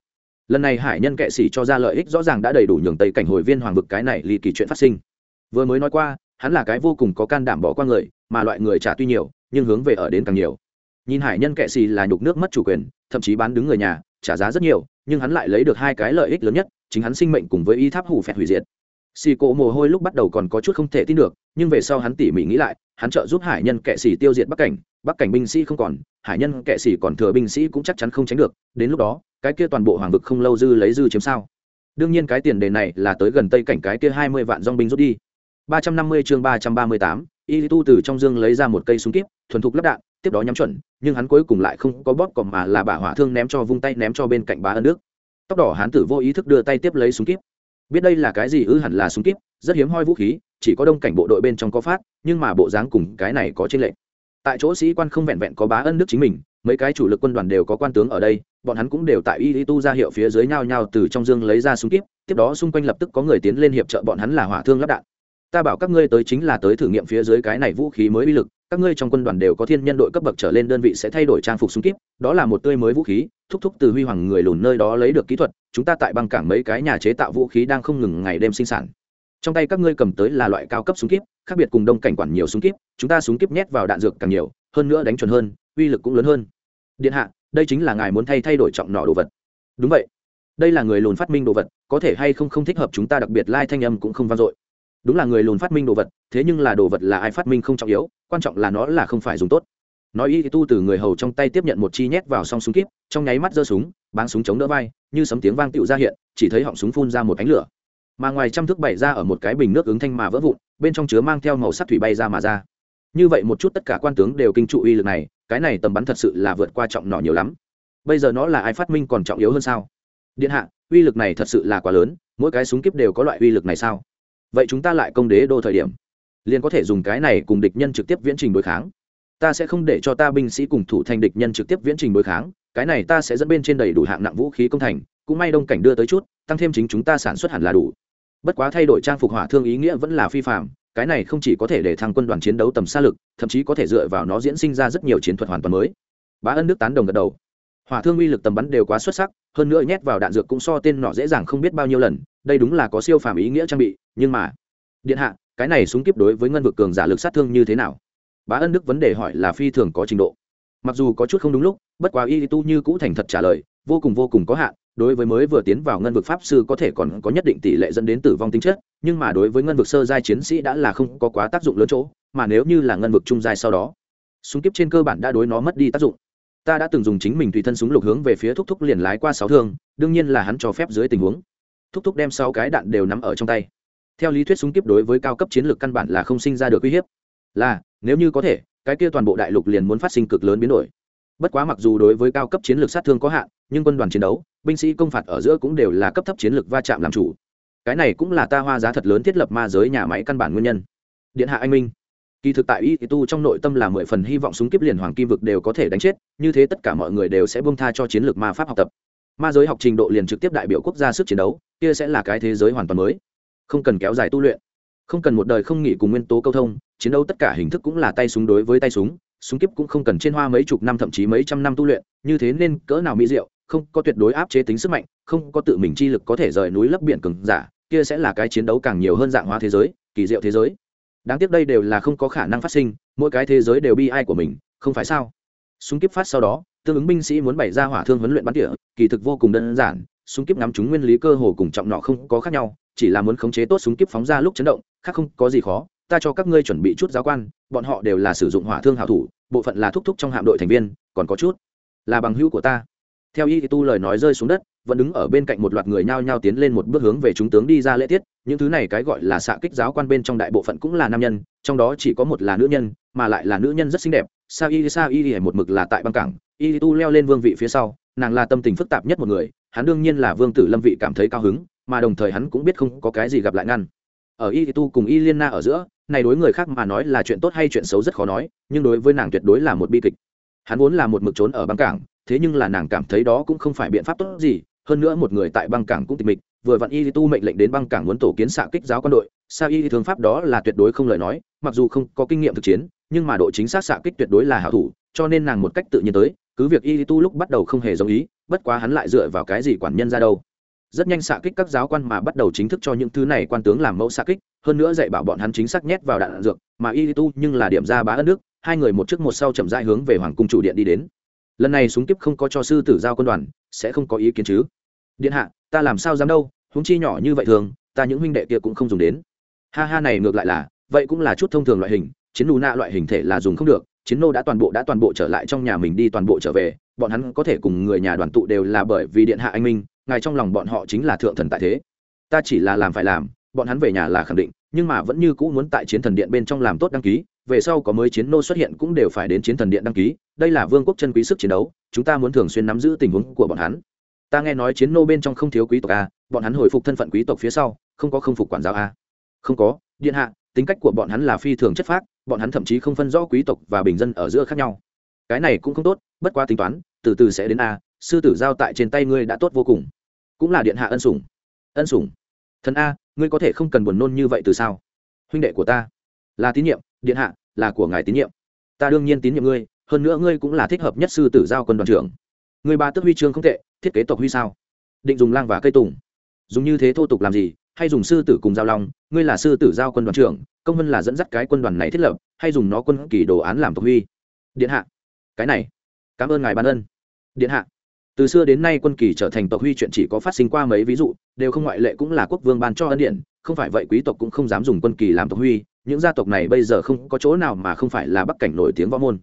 lần này hải nhân kệ sĩ cho ra lợi ích rõ ràng đã đầy đủ nhường tây cảnh hồi viên hoàng vực cái này ly kỳ chuyện phát sinh. Vừa mới nói qua, hắn là cái vô cùng có can đảm bỏ qua người, mà loại người trả tuy nhiều, nhưng hướng về ở đến càng nhiều. Nhìn hải nhân kệ xì là nhục nước mất chủ quyền, thậm chí bán đứng người nhà, trả giá rất nhiều, nhưng hắn lại lấy được hai cái lợi ích lớn nhất, chính hắn sinh mệnh cùng với y tháp hủ phẹt hủy diệt. Xì cộ mồ hôi lúc bắt đầu còn có chút không thể tin được, nhưng về sau hắn tỉ mỉ nghĩ lại, hắn trợ giúp hải nhân kệ xì tiêu diệt bắc cảnh bắc cảnh binh sĩ không còn, hải nhân kệ xì còn thừa binh sĩ cũng chắc chắn không tránh được, đến lúc đó cái kia toàn bộ hoàng vực không lâu dư lấy dư chiếm sao. Đương nhiên cái tiền đề này là tới gần tây cảnh cái kia hai mươi vạn dong binh rút đi. ba trăm năm mươi chương ba trăm ba mươi tám, y tu từ trong dương lấy ra một cây súng kíp, thuần thục lắp đạn, tiếp đó nhắm chuẩn, nhưng hắn cuối cùng lại không có bóp còm mà là bả hỏa thương ném cho vung tay ném cho bên cạnh bá ân nước tóc đỏ hán tử vô ý thức đưa tay tiếp lấy súng kíp. Biết đây là cái gì ư hẳn là súng kíp, rất hiếm hoi vũ khí, chỉ có đông cảnh bộ đội bên trong có phát, nhưng mà bộ dáng cùng cái này có trên lệnh tại chỗ sĩ quan không vẹn vẹn có bá ân nước chính mình, mấy cái chủ lực quân đoàn đều có quan tướng ở đây bọn hắn cũng đều tại y tu ra hiệu phía dưới nhau nhau từ trong dương lấy ra súng kíp, tiếp đó xung quanh lập tức có người tiến lên hiệp trợ bọn hắn là hỏa thương lắp đạn. Ta bảo các ngươi tới chính là tới thử nghiệm phía dưới cái này vũ khí mới uy lực, các ngươi trong quân đoàn đều có thiên nhân đội cấp bậc trở lên đơn vị sẽ thay đổi trang phục súng kíp, đó là một tươi mới vũ khí, thúc thúc từ huy hoàng người lùn nơi đó lấy được kỹ thuật, chúng ta tại băng cảng mấy cái nhà chế tạo vũ khí đang không ngừng ngày đêm sinh sản. Trong tay các ngươi cầm tới là loại cao cấp súng kíp, khác biệt cùng đông cảnh quản nhiều súng kíp, chúng ta súng kíp nhét vào đạn dược càng nhiều, hơn nữa đánh chuẩn hơn, uy lực cũng lớn hơn. Điện hạ đây chính là ngài muốn thay thay đổi trọng nọ đồ vật. Đúng vậy. Đây là người lùn phát minh đồ vật, có thể hay không không thích hợp chúng ta đặc biệt lai thanh âm cũng không vang dội. Đúng là người lùn phát minh đồ vật, thế nhưng là đồ vật là ai phát minh không trọng yếu, quan trọng là nó là không phải dùng tốt. Nói y tu từ người hầu trong tay tiếp nhận một chi nhét vào song súng kíp, trong nháy mắt giơ súng, báng súng chống đỡ vai, như sấm tiếng vang tựu ra hiện, chỉ thấy họng súng phun ra một ánh lửa. Mà ngoài trăm thước bày ra ở một cái bình nước ứng thanh mà vỡ vụn, bên trong chứa mang theo màu sắc thủy bay ra mà ra như vậy một chút tất cả quan tướng đều kinh trụ uy lực này, cái này tầm bắn thật sự là vượt qua trọng nỏ nhiều lắm. Bây giờ nó là ai phát minh còn trọng yếu hơn sao? Điện hạ, uy lực này thật sự là quá lớn, mỗi cái súng kíp đều có loại uy lực này sao? Vậy chúng ta lại công đế đô thời điểm, liền có thể dùng cái này cùng địch nhân trực tiếp viễn trình đối kháng. Ta sẽ không để cho ta binh sĩ cùng thủ thành địch nhân trực tiếp viễn trình đối kháng, cái này ta sẽ dẫn bên trên đầy đủ hạng nặng vũ khí công thành, cũng may đông cảnh đưa tới chút, tăng thêm chính chúng ta sản xuất hẳn là đủ. Bất quá thay đổi trang phục hỏa thương ý nghĩa vẫn là phi phạm cái này không chỉ có thể để thăng quân đoàn chiến đấu tầm xa lực, thậm chí có thể dựa vào nó diễn sinh ra rất nhiều chiến thuật hoàn toàn mới. Bá ân đức tán đồng gật đầu. Hỏa thương uy lực tầm bắn đều quá xuất sắc, hơn nữa nhét vào đạn dược cũng so tên nọ dễ dàng không biết bao nhiêu lần, đây đúng là có siêu phàm ý nghĩa trang bị, nhưng mà, điện hạ, cái này súng kiếp đối với ngân vực cường giả lực sát thương như thế nào? Bá ân đức vấn đề hỏi là phi thường có trình độ. Mặc dù có chút không đúng lúc, bất quá y tu như cũ thành thật trả lời vô cùng vô cùng có hạn, đối với mới vừa tiến vào ngân vực pháp sư có thể còn có nhất định tỷ lệ dẫn đến tử vong tính chất, nhưng mà đối với ngân vực sơ giai chiến sĩ đã là không có quá tác dụng lớn chỗ, mà nếu như là ngân vực trung giai sau đó, súng kiếp trên cơ bản đã đối nó mất đi tác dụng. Ta đã từng dùng chính mình tùy thân súng lục hướng về phía thúc thúc liền lái qua sáu thương, đương nhiên là hắn cho phép dưới tình huống. Thúc thúc đem sáu cái đạn đều nắm ở trong tay. Theo lý thuyết súng kiếp đối với cao cấp chiến lược căn bản là không sinh ra được uy hiếp. Là, nếu như có thể, cái kia toàn bộ đại lục liền muốn phát sinh cực lớn biến đổi bất quá mặc dù đối với cao cấp chiến lược sát thương có hạn, nhưng quân đoàn chiến đấu, binh sĩ công phạt ở giữa cũng đều là cấp thấp chiến lược va chạm làm chủ. Cái này cũng là ta hoa giá thật lớn thiết lập ma giới nhà máy căn bản nguyên nhân. Điện hạ anh minh. Kỳ thực tại y tu trong nội tâm là mười phần hy vọng súng kiếp liền hoàng kim vực đều có thể đánh chết, như thế tất cả mọi người đều sẽ bông tha cho chiến lược ma pháp học tập. Ma giới học trình độ liền trực tiếp đại biểu quốc gia sức chiến đấu, kia sẽ là cái thế giới hoàn toàn mới. Không cần kéo dài tu luyện. Không cần một đời không nghỉ cùng nguyên tố câu thông, chiến đấu tất cả hình thức cũng là tay súng đối với tay súng súng kiếp cũng không cần trên hoa mấy chục năm, thậm chí mấy trăm năm tu luyện, như thế nên cỡ nào mỹ diệu, không có tuyệt đối áp chế tính sức mạnh, không có tự mình chi lực có thể rời núi lấp biển cứng giả, kia sẽ là cái chiến đấu càng nhiều hơn dạng hóa thế giới, kỳ diệu thế giới. Đáng tiếc đây đều là không có khả năng phát sinh, mỗi cái thế giới đều bi ai của mình, không phải sao? Súng kiếp phát sau đó, tương ứng binh sĩ muốn bày ra hỏa thương huấn luyện bắn tỉa, kỳ thực vô cùng đơn giản, súng kiếp ngắm chúng nguyên lý cơ hồ cùng trọng nọ không có khác nhau, chỉ là muốn khống chế tốt súng kiếp phóng ra lúc chấn động, khác không có gì khó ta cho các ngươi chuẩn bị chút giáo quan, bọn họ đều là sử dụng hỏa thương hảo thủ, bộ phận là thúc thúc trong hạm đội thành viên, còn có chút là bằng hữu của ta. Theo y tu lời nói rơi xuống đất, vẫn đứng ở bên cạnh một loạt người nhao nhao tiến lên một bước hướng về chúng tướng đi ra lễ tiết, những thứ này cái gọi là xạ kích giáo quan bên trong đại bộ phận cũng là nam nhân, trong đó chỉ có một là nữ nhân, mà lại là nữ nhân rất xinh đẹp sao y sao y một mực là tại băng cảng, y tu leo lên vương vị phía sau, nàng là tâm tình phức tạp nhất một người, hắn đương nhiên là vương tử lâm vị cảm thấy cao hứng, mà đồng thời hắn cũng biết không có cái gì gặp lại ngăn. Ở y tu cùng y liên na ở giữa này đối người khác mà nói là chuyện tốt hay chuyện xấu rất khó nói, nhưng đối với nàng tuyệt đối là một bi kịch. Hắn vốn là một mực trốn ở băng cảng, thế nhưng là nàng cảm thấy đó cũng không phải biện pháp tốt gì, hơn nữa một người tại băng cảng cũng tịch mịch, vừa vặn y tu mệnh lệnh đến băng cảng muốn tổ kiến xạ kích giáo quân đội, sao y thương pháp đó là tuyệt đối không lời nói, mặc dù không có kinh nghiệm thực chiến, nhưng mà độ chính xác xạ kích tuyệt đối là hảo thủ, cho nên nàng một cách tự nhiên tới, cứ việc y tu lúc bắt đầu không hề giống ý, bất quá hắn lại dựa vào cái gì quản nhân ra đâu rất nhanh xạ kích các giáo quan mà bắt đầu chính thức cho những thứ này quan tướng làm mẫu xạ kích, hơn nữa dạy bảo bọn hắn chính xác nhét vào đạn dược, mà y tu nhưng là điểm ra bá ân nước, hai người một trước một sau chậm rãi hướng về hoàng cung chủ điện đi đến. Lần này súng kiếp không có cho sư tử giao quân đoàn, sẽ không có ý kiến chứ? Điện hạ, ta làm sao dám đâu húng chi nhỏ như vậy thường, ta những huynh đệ kia cũng không dùng đến. Ha ha này ngược lại là, vậy cũng là chút thông thường loại hình, chiến nù nạ loại hình thể là dùng không được, chiến nô đã toàn bộ đã toàn bộ trở lại trong nhà mình đi toàn bộ trở về, bọn hắn có thể cùng người nhà đoàn tụ đều là bởi vì điện hạ anh minh ngài trong lòng bọn họ chính là thượng thần tại thế. Ta chỉ là làm phải làm, bọn hắn về nhà là khẳng định, nhưng mà vẫn như cũ muốn tại chiến thần điện bên trong làm tốt đăng ký, về sau có mới chiến nô xuất hiện cũng đều phải đến chiến thần điện đăng ký, đây là vương quốc chân quý sức chiến đấu, chúng ta muốn thường xuyên nắm giữ tình huống của bọn hắn. Ta nghe nói chiến nô bên trong không thiếu quý tộc a, bọn hắn hồi phục thân phận quý tộc phía sau, không có không phục quản giáo a. Không có, điện hạ, tính cách của bọn hắn là phi thường chất phác, bọn hắn thậm chí không phân rõ quý tộc và bình dân ở giữa khác nhau. Cái này cũng không tốt, bất quá tính toán, từ từ sẽ đến a, sư tử giao tại trên tay ngươi đã tốt vô cùng cũng là điện hạ ân sủng. Ân sủng? Thần a, ngươi có thể không cần buồn nôn như vậy từ sao? Huynh đệ của ta là tín nhiệm, điện hạ là của ngài tín nhiệm. Ta đương nhiên tín nhiệm ngươi, hơn nữa ngươi cũng là thích hợp nhất sư tử giao quân đoàn trưởng. Người ba tước huy chương không tệ, thiết kế tộc huy sao? Định dùng lang và cây tùng. Dùng như thế thô tục làm gì? Hay dùng sư tử cùng giao long? Ngươi là sư tử giao quân đoàn trưởng, công vân là dẫn dắt cái quân đoàn này thiết lập, hay dùng nó quân kỳ đồ án làm tộc huy? Điện hạ, cái này, cảm ơn ngài ban ân. Điện hạ từ xưa đến nay quân kỳ trở thành tộc huy chuyện chỉ có phát sinh qua mấy ví dụ, đều không ngoại lệ cũng là quốc vương ban cho ân điện không phải vậy quý tộc cũng không dám dùng quân kỳ làm tộc huy, những gia tộc này bây giờ không có chỗ nào mà không phải là bắc cảnh nổi tiếng võ môn.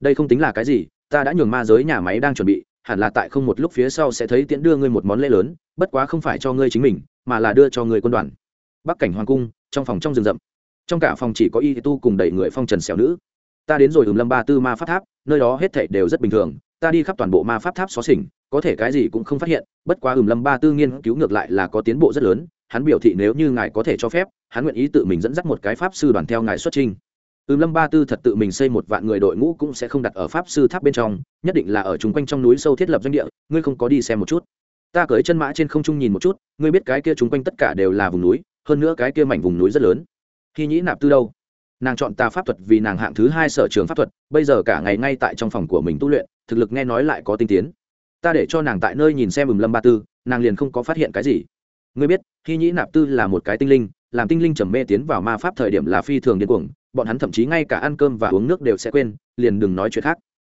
Đây không tính là cái gì, ta đã nhường ma giới nhà máy đang chuẩn bị, hẳn là tại không một lúc phía sau sẽ thấy tiễn đưa ngươi một món lễ lớn, bất quá không phải cho ngươi chính mình, mà là đưa cho người quân đoàn. Bắc cảnh hoàng cung, trong phòng trong rừng rậm. Trong cả phòng chỉ có y tu cùng đẩy người phong trần xẻo nữ. Ta đến rồi ừm lâm ba tư ma pháp tháp, nơi đó hết thảy đều rất bình thường ta đi khắp toàn bộ ma pháp tháp xó xỉnh, có thể cái gì cũng không phát hiện, bất quá ừm lâm ba tư nghiên cứu ngược lại là có tiến bộ rất lớn, hắn biểu thị nếu như ngài có thể cho phép, hắn nguyện ý tự mình dẫn dắt một cái pháp sư đoàn theo ngài xuất trình. Ừm lâm ba tư thật tự mình xây một vạn người đội ngũ cũng sẽ không đặt ở pháp sư tháp bên trong, nhất định là ở chung quanh trong núi sâu thiết lập doanh địa, ngươi không có đi xem một chút. Ta cởi chân mã trên không trung nhìn một chút, ngươi biết cái kia chung quanh tất cả đều là vùng núi, hơn nữa cái kia mảnh vùng núi rất lớn. Khi nhĩ nạp tư đâu? Nàng chọn ta pháp thuật vì nàng hạng thứ hai sở trường pháp thuật, bây giờ cả ngày ngay tại trong phòng của mình tu luyện thực lực nghe nói lại có tinh tiến. Ta để cho nàng tại nơi nhìn xem ừm lâm ba tư, nàng liền không có phát hiện cái gì. Ngươi biết khi nhĩ nạp tư là một cái tinh linh, làm tinh linh trầm mê tiến vào ma pháp thời điểm là phi thường điên cuồng, bọn hắn thậm chí ngay cả ăn cơm và uống nước đều sẽ quên, liền đừng nói chuyện khác.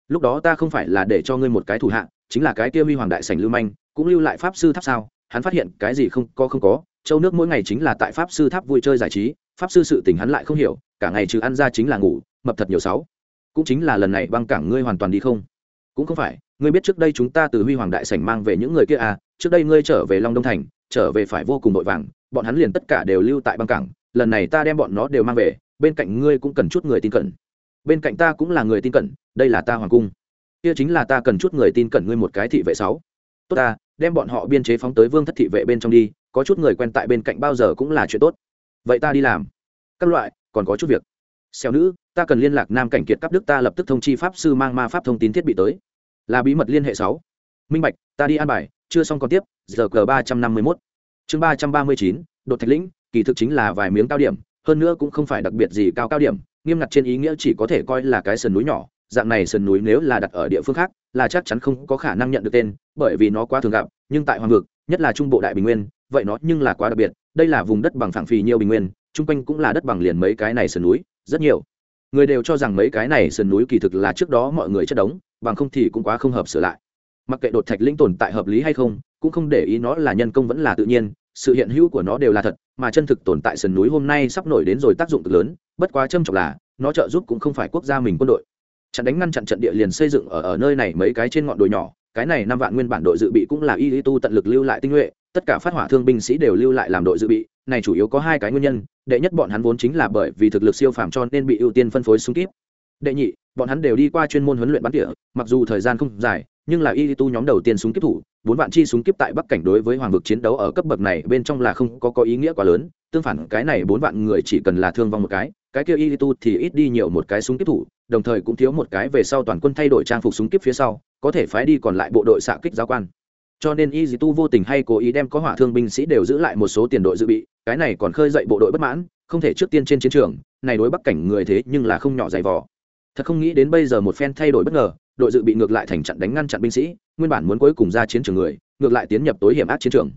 Lúc đó ta không phải là để cho ngươi một cái thủ hạ, chính là cái kia huy hoàng đại sảnh lưu manh, cũng lưu lại pháp sư tháp sao? Hắn phát hiện cái gì không, có không có, châu nước mỗi ngày chính là tại pháp sư tháp vui chơi giải trí, pháp sư sự tình hắn lại không hiểu, cả ngày trừ ăn ra chính là ngủ, mập thật nhiều sáu. Cũng chính là lần này băng cảng ngươi hoàn toàn đi không cũng không phải, ngươi biết trước đây chúng ta từ huy hoàng đại sảnh mang về những người kia à trước đây ngươi trở về long đông thành, trở về phải vô cùng vội vàng, bọn hắn liền tất cả đều lưu tại băng cảng, lần này ta đem bọn nó đều mang về, bên cạnh ngươi cũng cần chút người tin cẩn. Bên cạnh ta cũng là người tin cẩn, đây là ta hoàng cung. Kia chính là ta cần chút người tin cẩn ngươi một cái thị vệ sáu. Tốt ta, đem bọn họ biên chế phóng tới vương thất thị vệ bên trong đi, có chút người quen tại bên cạnh bao giờ cũng là chuyện tốt. Vậy ta đi làm. Các loại, còn có chút việc. Xẻo nữ ta cần liên lạc nam cảnh kiệt cấp đức ta lập tức thông chi pháp sư mang ma pháp thông tin thiết bị tới. Là bí mật liên hệ sáu. Minh bạch, ta đi an bài, chưa xong còn tiếp, giờ g ba trăm năm mươi mốt. Chương ba trăm ba mươi chín, đột thạch lĩnh, kỳ thực chính là vài miếng cao điểm, hơn nữa cũng không phải đặc biệt gì cao cao điểm, nghiêm ngặt trên ý nghĩa chỉ có thể coi là cái sườn núi nhỏ, dạng này sườn núi nếu là đặt ở địa phương khác, là chắc chắn không có khả năng nhận được tên, bởi vì nó quá thường gặp, nhưng tại hoàng vực, nhất là trung bộ đại bình nguyên, vậy nó nhưng là quá đặc biệt, đây là vùng đất bằng phẳng phì nhiều bình nguyên, chung quanh cũng là đất bằng liền mấy cái này sườn núi, rất nhiều người đều cho rằng mấy cái này sườn núi kỳ thực là trước đó mọi người chất đống, bằng không thì cũng quá không hợp sửa lại. Mặc kệ đột thạch linh tồn tại hợp lý hay không, cũng không để ý nó là nhân công vẫn là tự nhiên, sự hiện hữu của nó đều là thật, mà chân thực tồn tại sườn núi hôm nay sắp nổi đến rồi tác dụng cực lớn, bất quá trâm trọng là, nó trợ giúp cũng không phải quốc gia mình quân đội. Trận đánh ngăn chặn trận địa liền xây dựng ở ở nơi này mấy cái trên ngọn đồi nhỏ, cái này năm vạn nguyên bản đội dự bị cũng là y tu tận lực lưu lại tinh nhuệ tất cả phát hỏa thương binh sĩ đều lưu lại làm đội dự bị, này chủ yếu có hai cái nguyên nhân, đệ nhất bọn hắn vốn chính là bởi vì thực lực siêu phàm cho nên bị ưu tiên phân phối súng kíp. Đệ nhị, bọn hắn đều đi qua chuyên môn huấn luyện bắn tỉa, mặc dù thời gian không dài, nhưng là y tu nhóm đầu tiên súng kíp thủ, bốn vạn chi súng kíp tại bắc cảnh đối với hoàng vực chiến đấu ở cấp bậc này bên trong là không có có ý nghĩa quá lớn, tương phản cái này bốn vạn người chỉ cần là thương vong một cái cái kia y tu thì ít đi nhiều một cái súng kíp thủ, đồng thời cũng thiếu một cái về sau toàn quân thay đổi trang phục súng kíp phía sau, có thể phái đi còn lại bộ đội xạ kích giáo quan cho nên y tu vô tình hay cố ý đem có hỏa thương binh sĩ đều giữ lại một số tiền đội dự bị, cái này còn khơi dậy bộ đội bất mãn, không thể trước tiên trên chiến trường, này đối bắc cảnh người thế nhưng là không nhỏ dày vò. Thật không nghĩ đến bây giờ một phen thay đổi bất ngờ, đội dự bị ngược lại thành chặn đánh ngăn chặn binh sĩ, nguyên bản muốn cuối cùng ra chiến trường người, ngược lại tiến nhập tối hiểm ác chiến trường.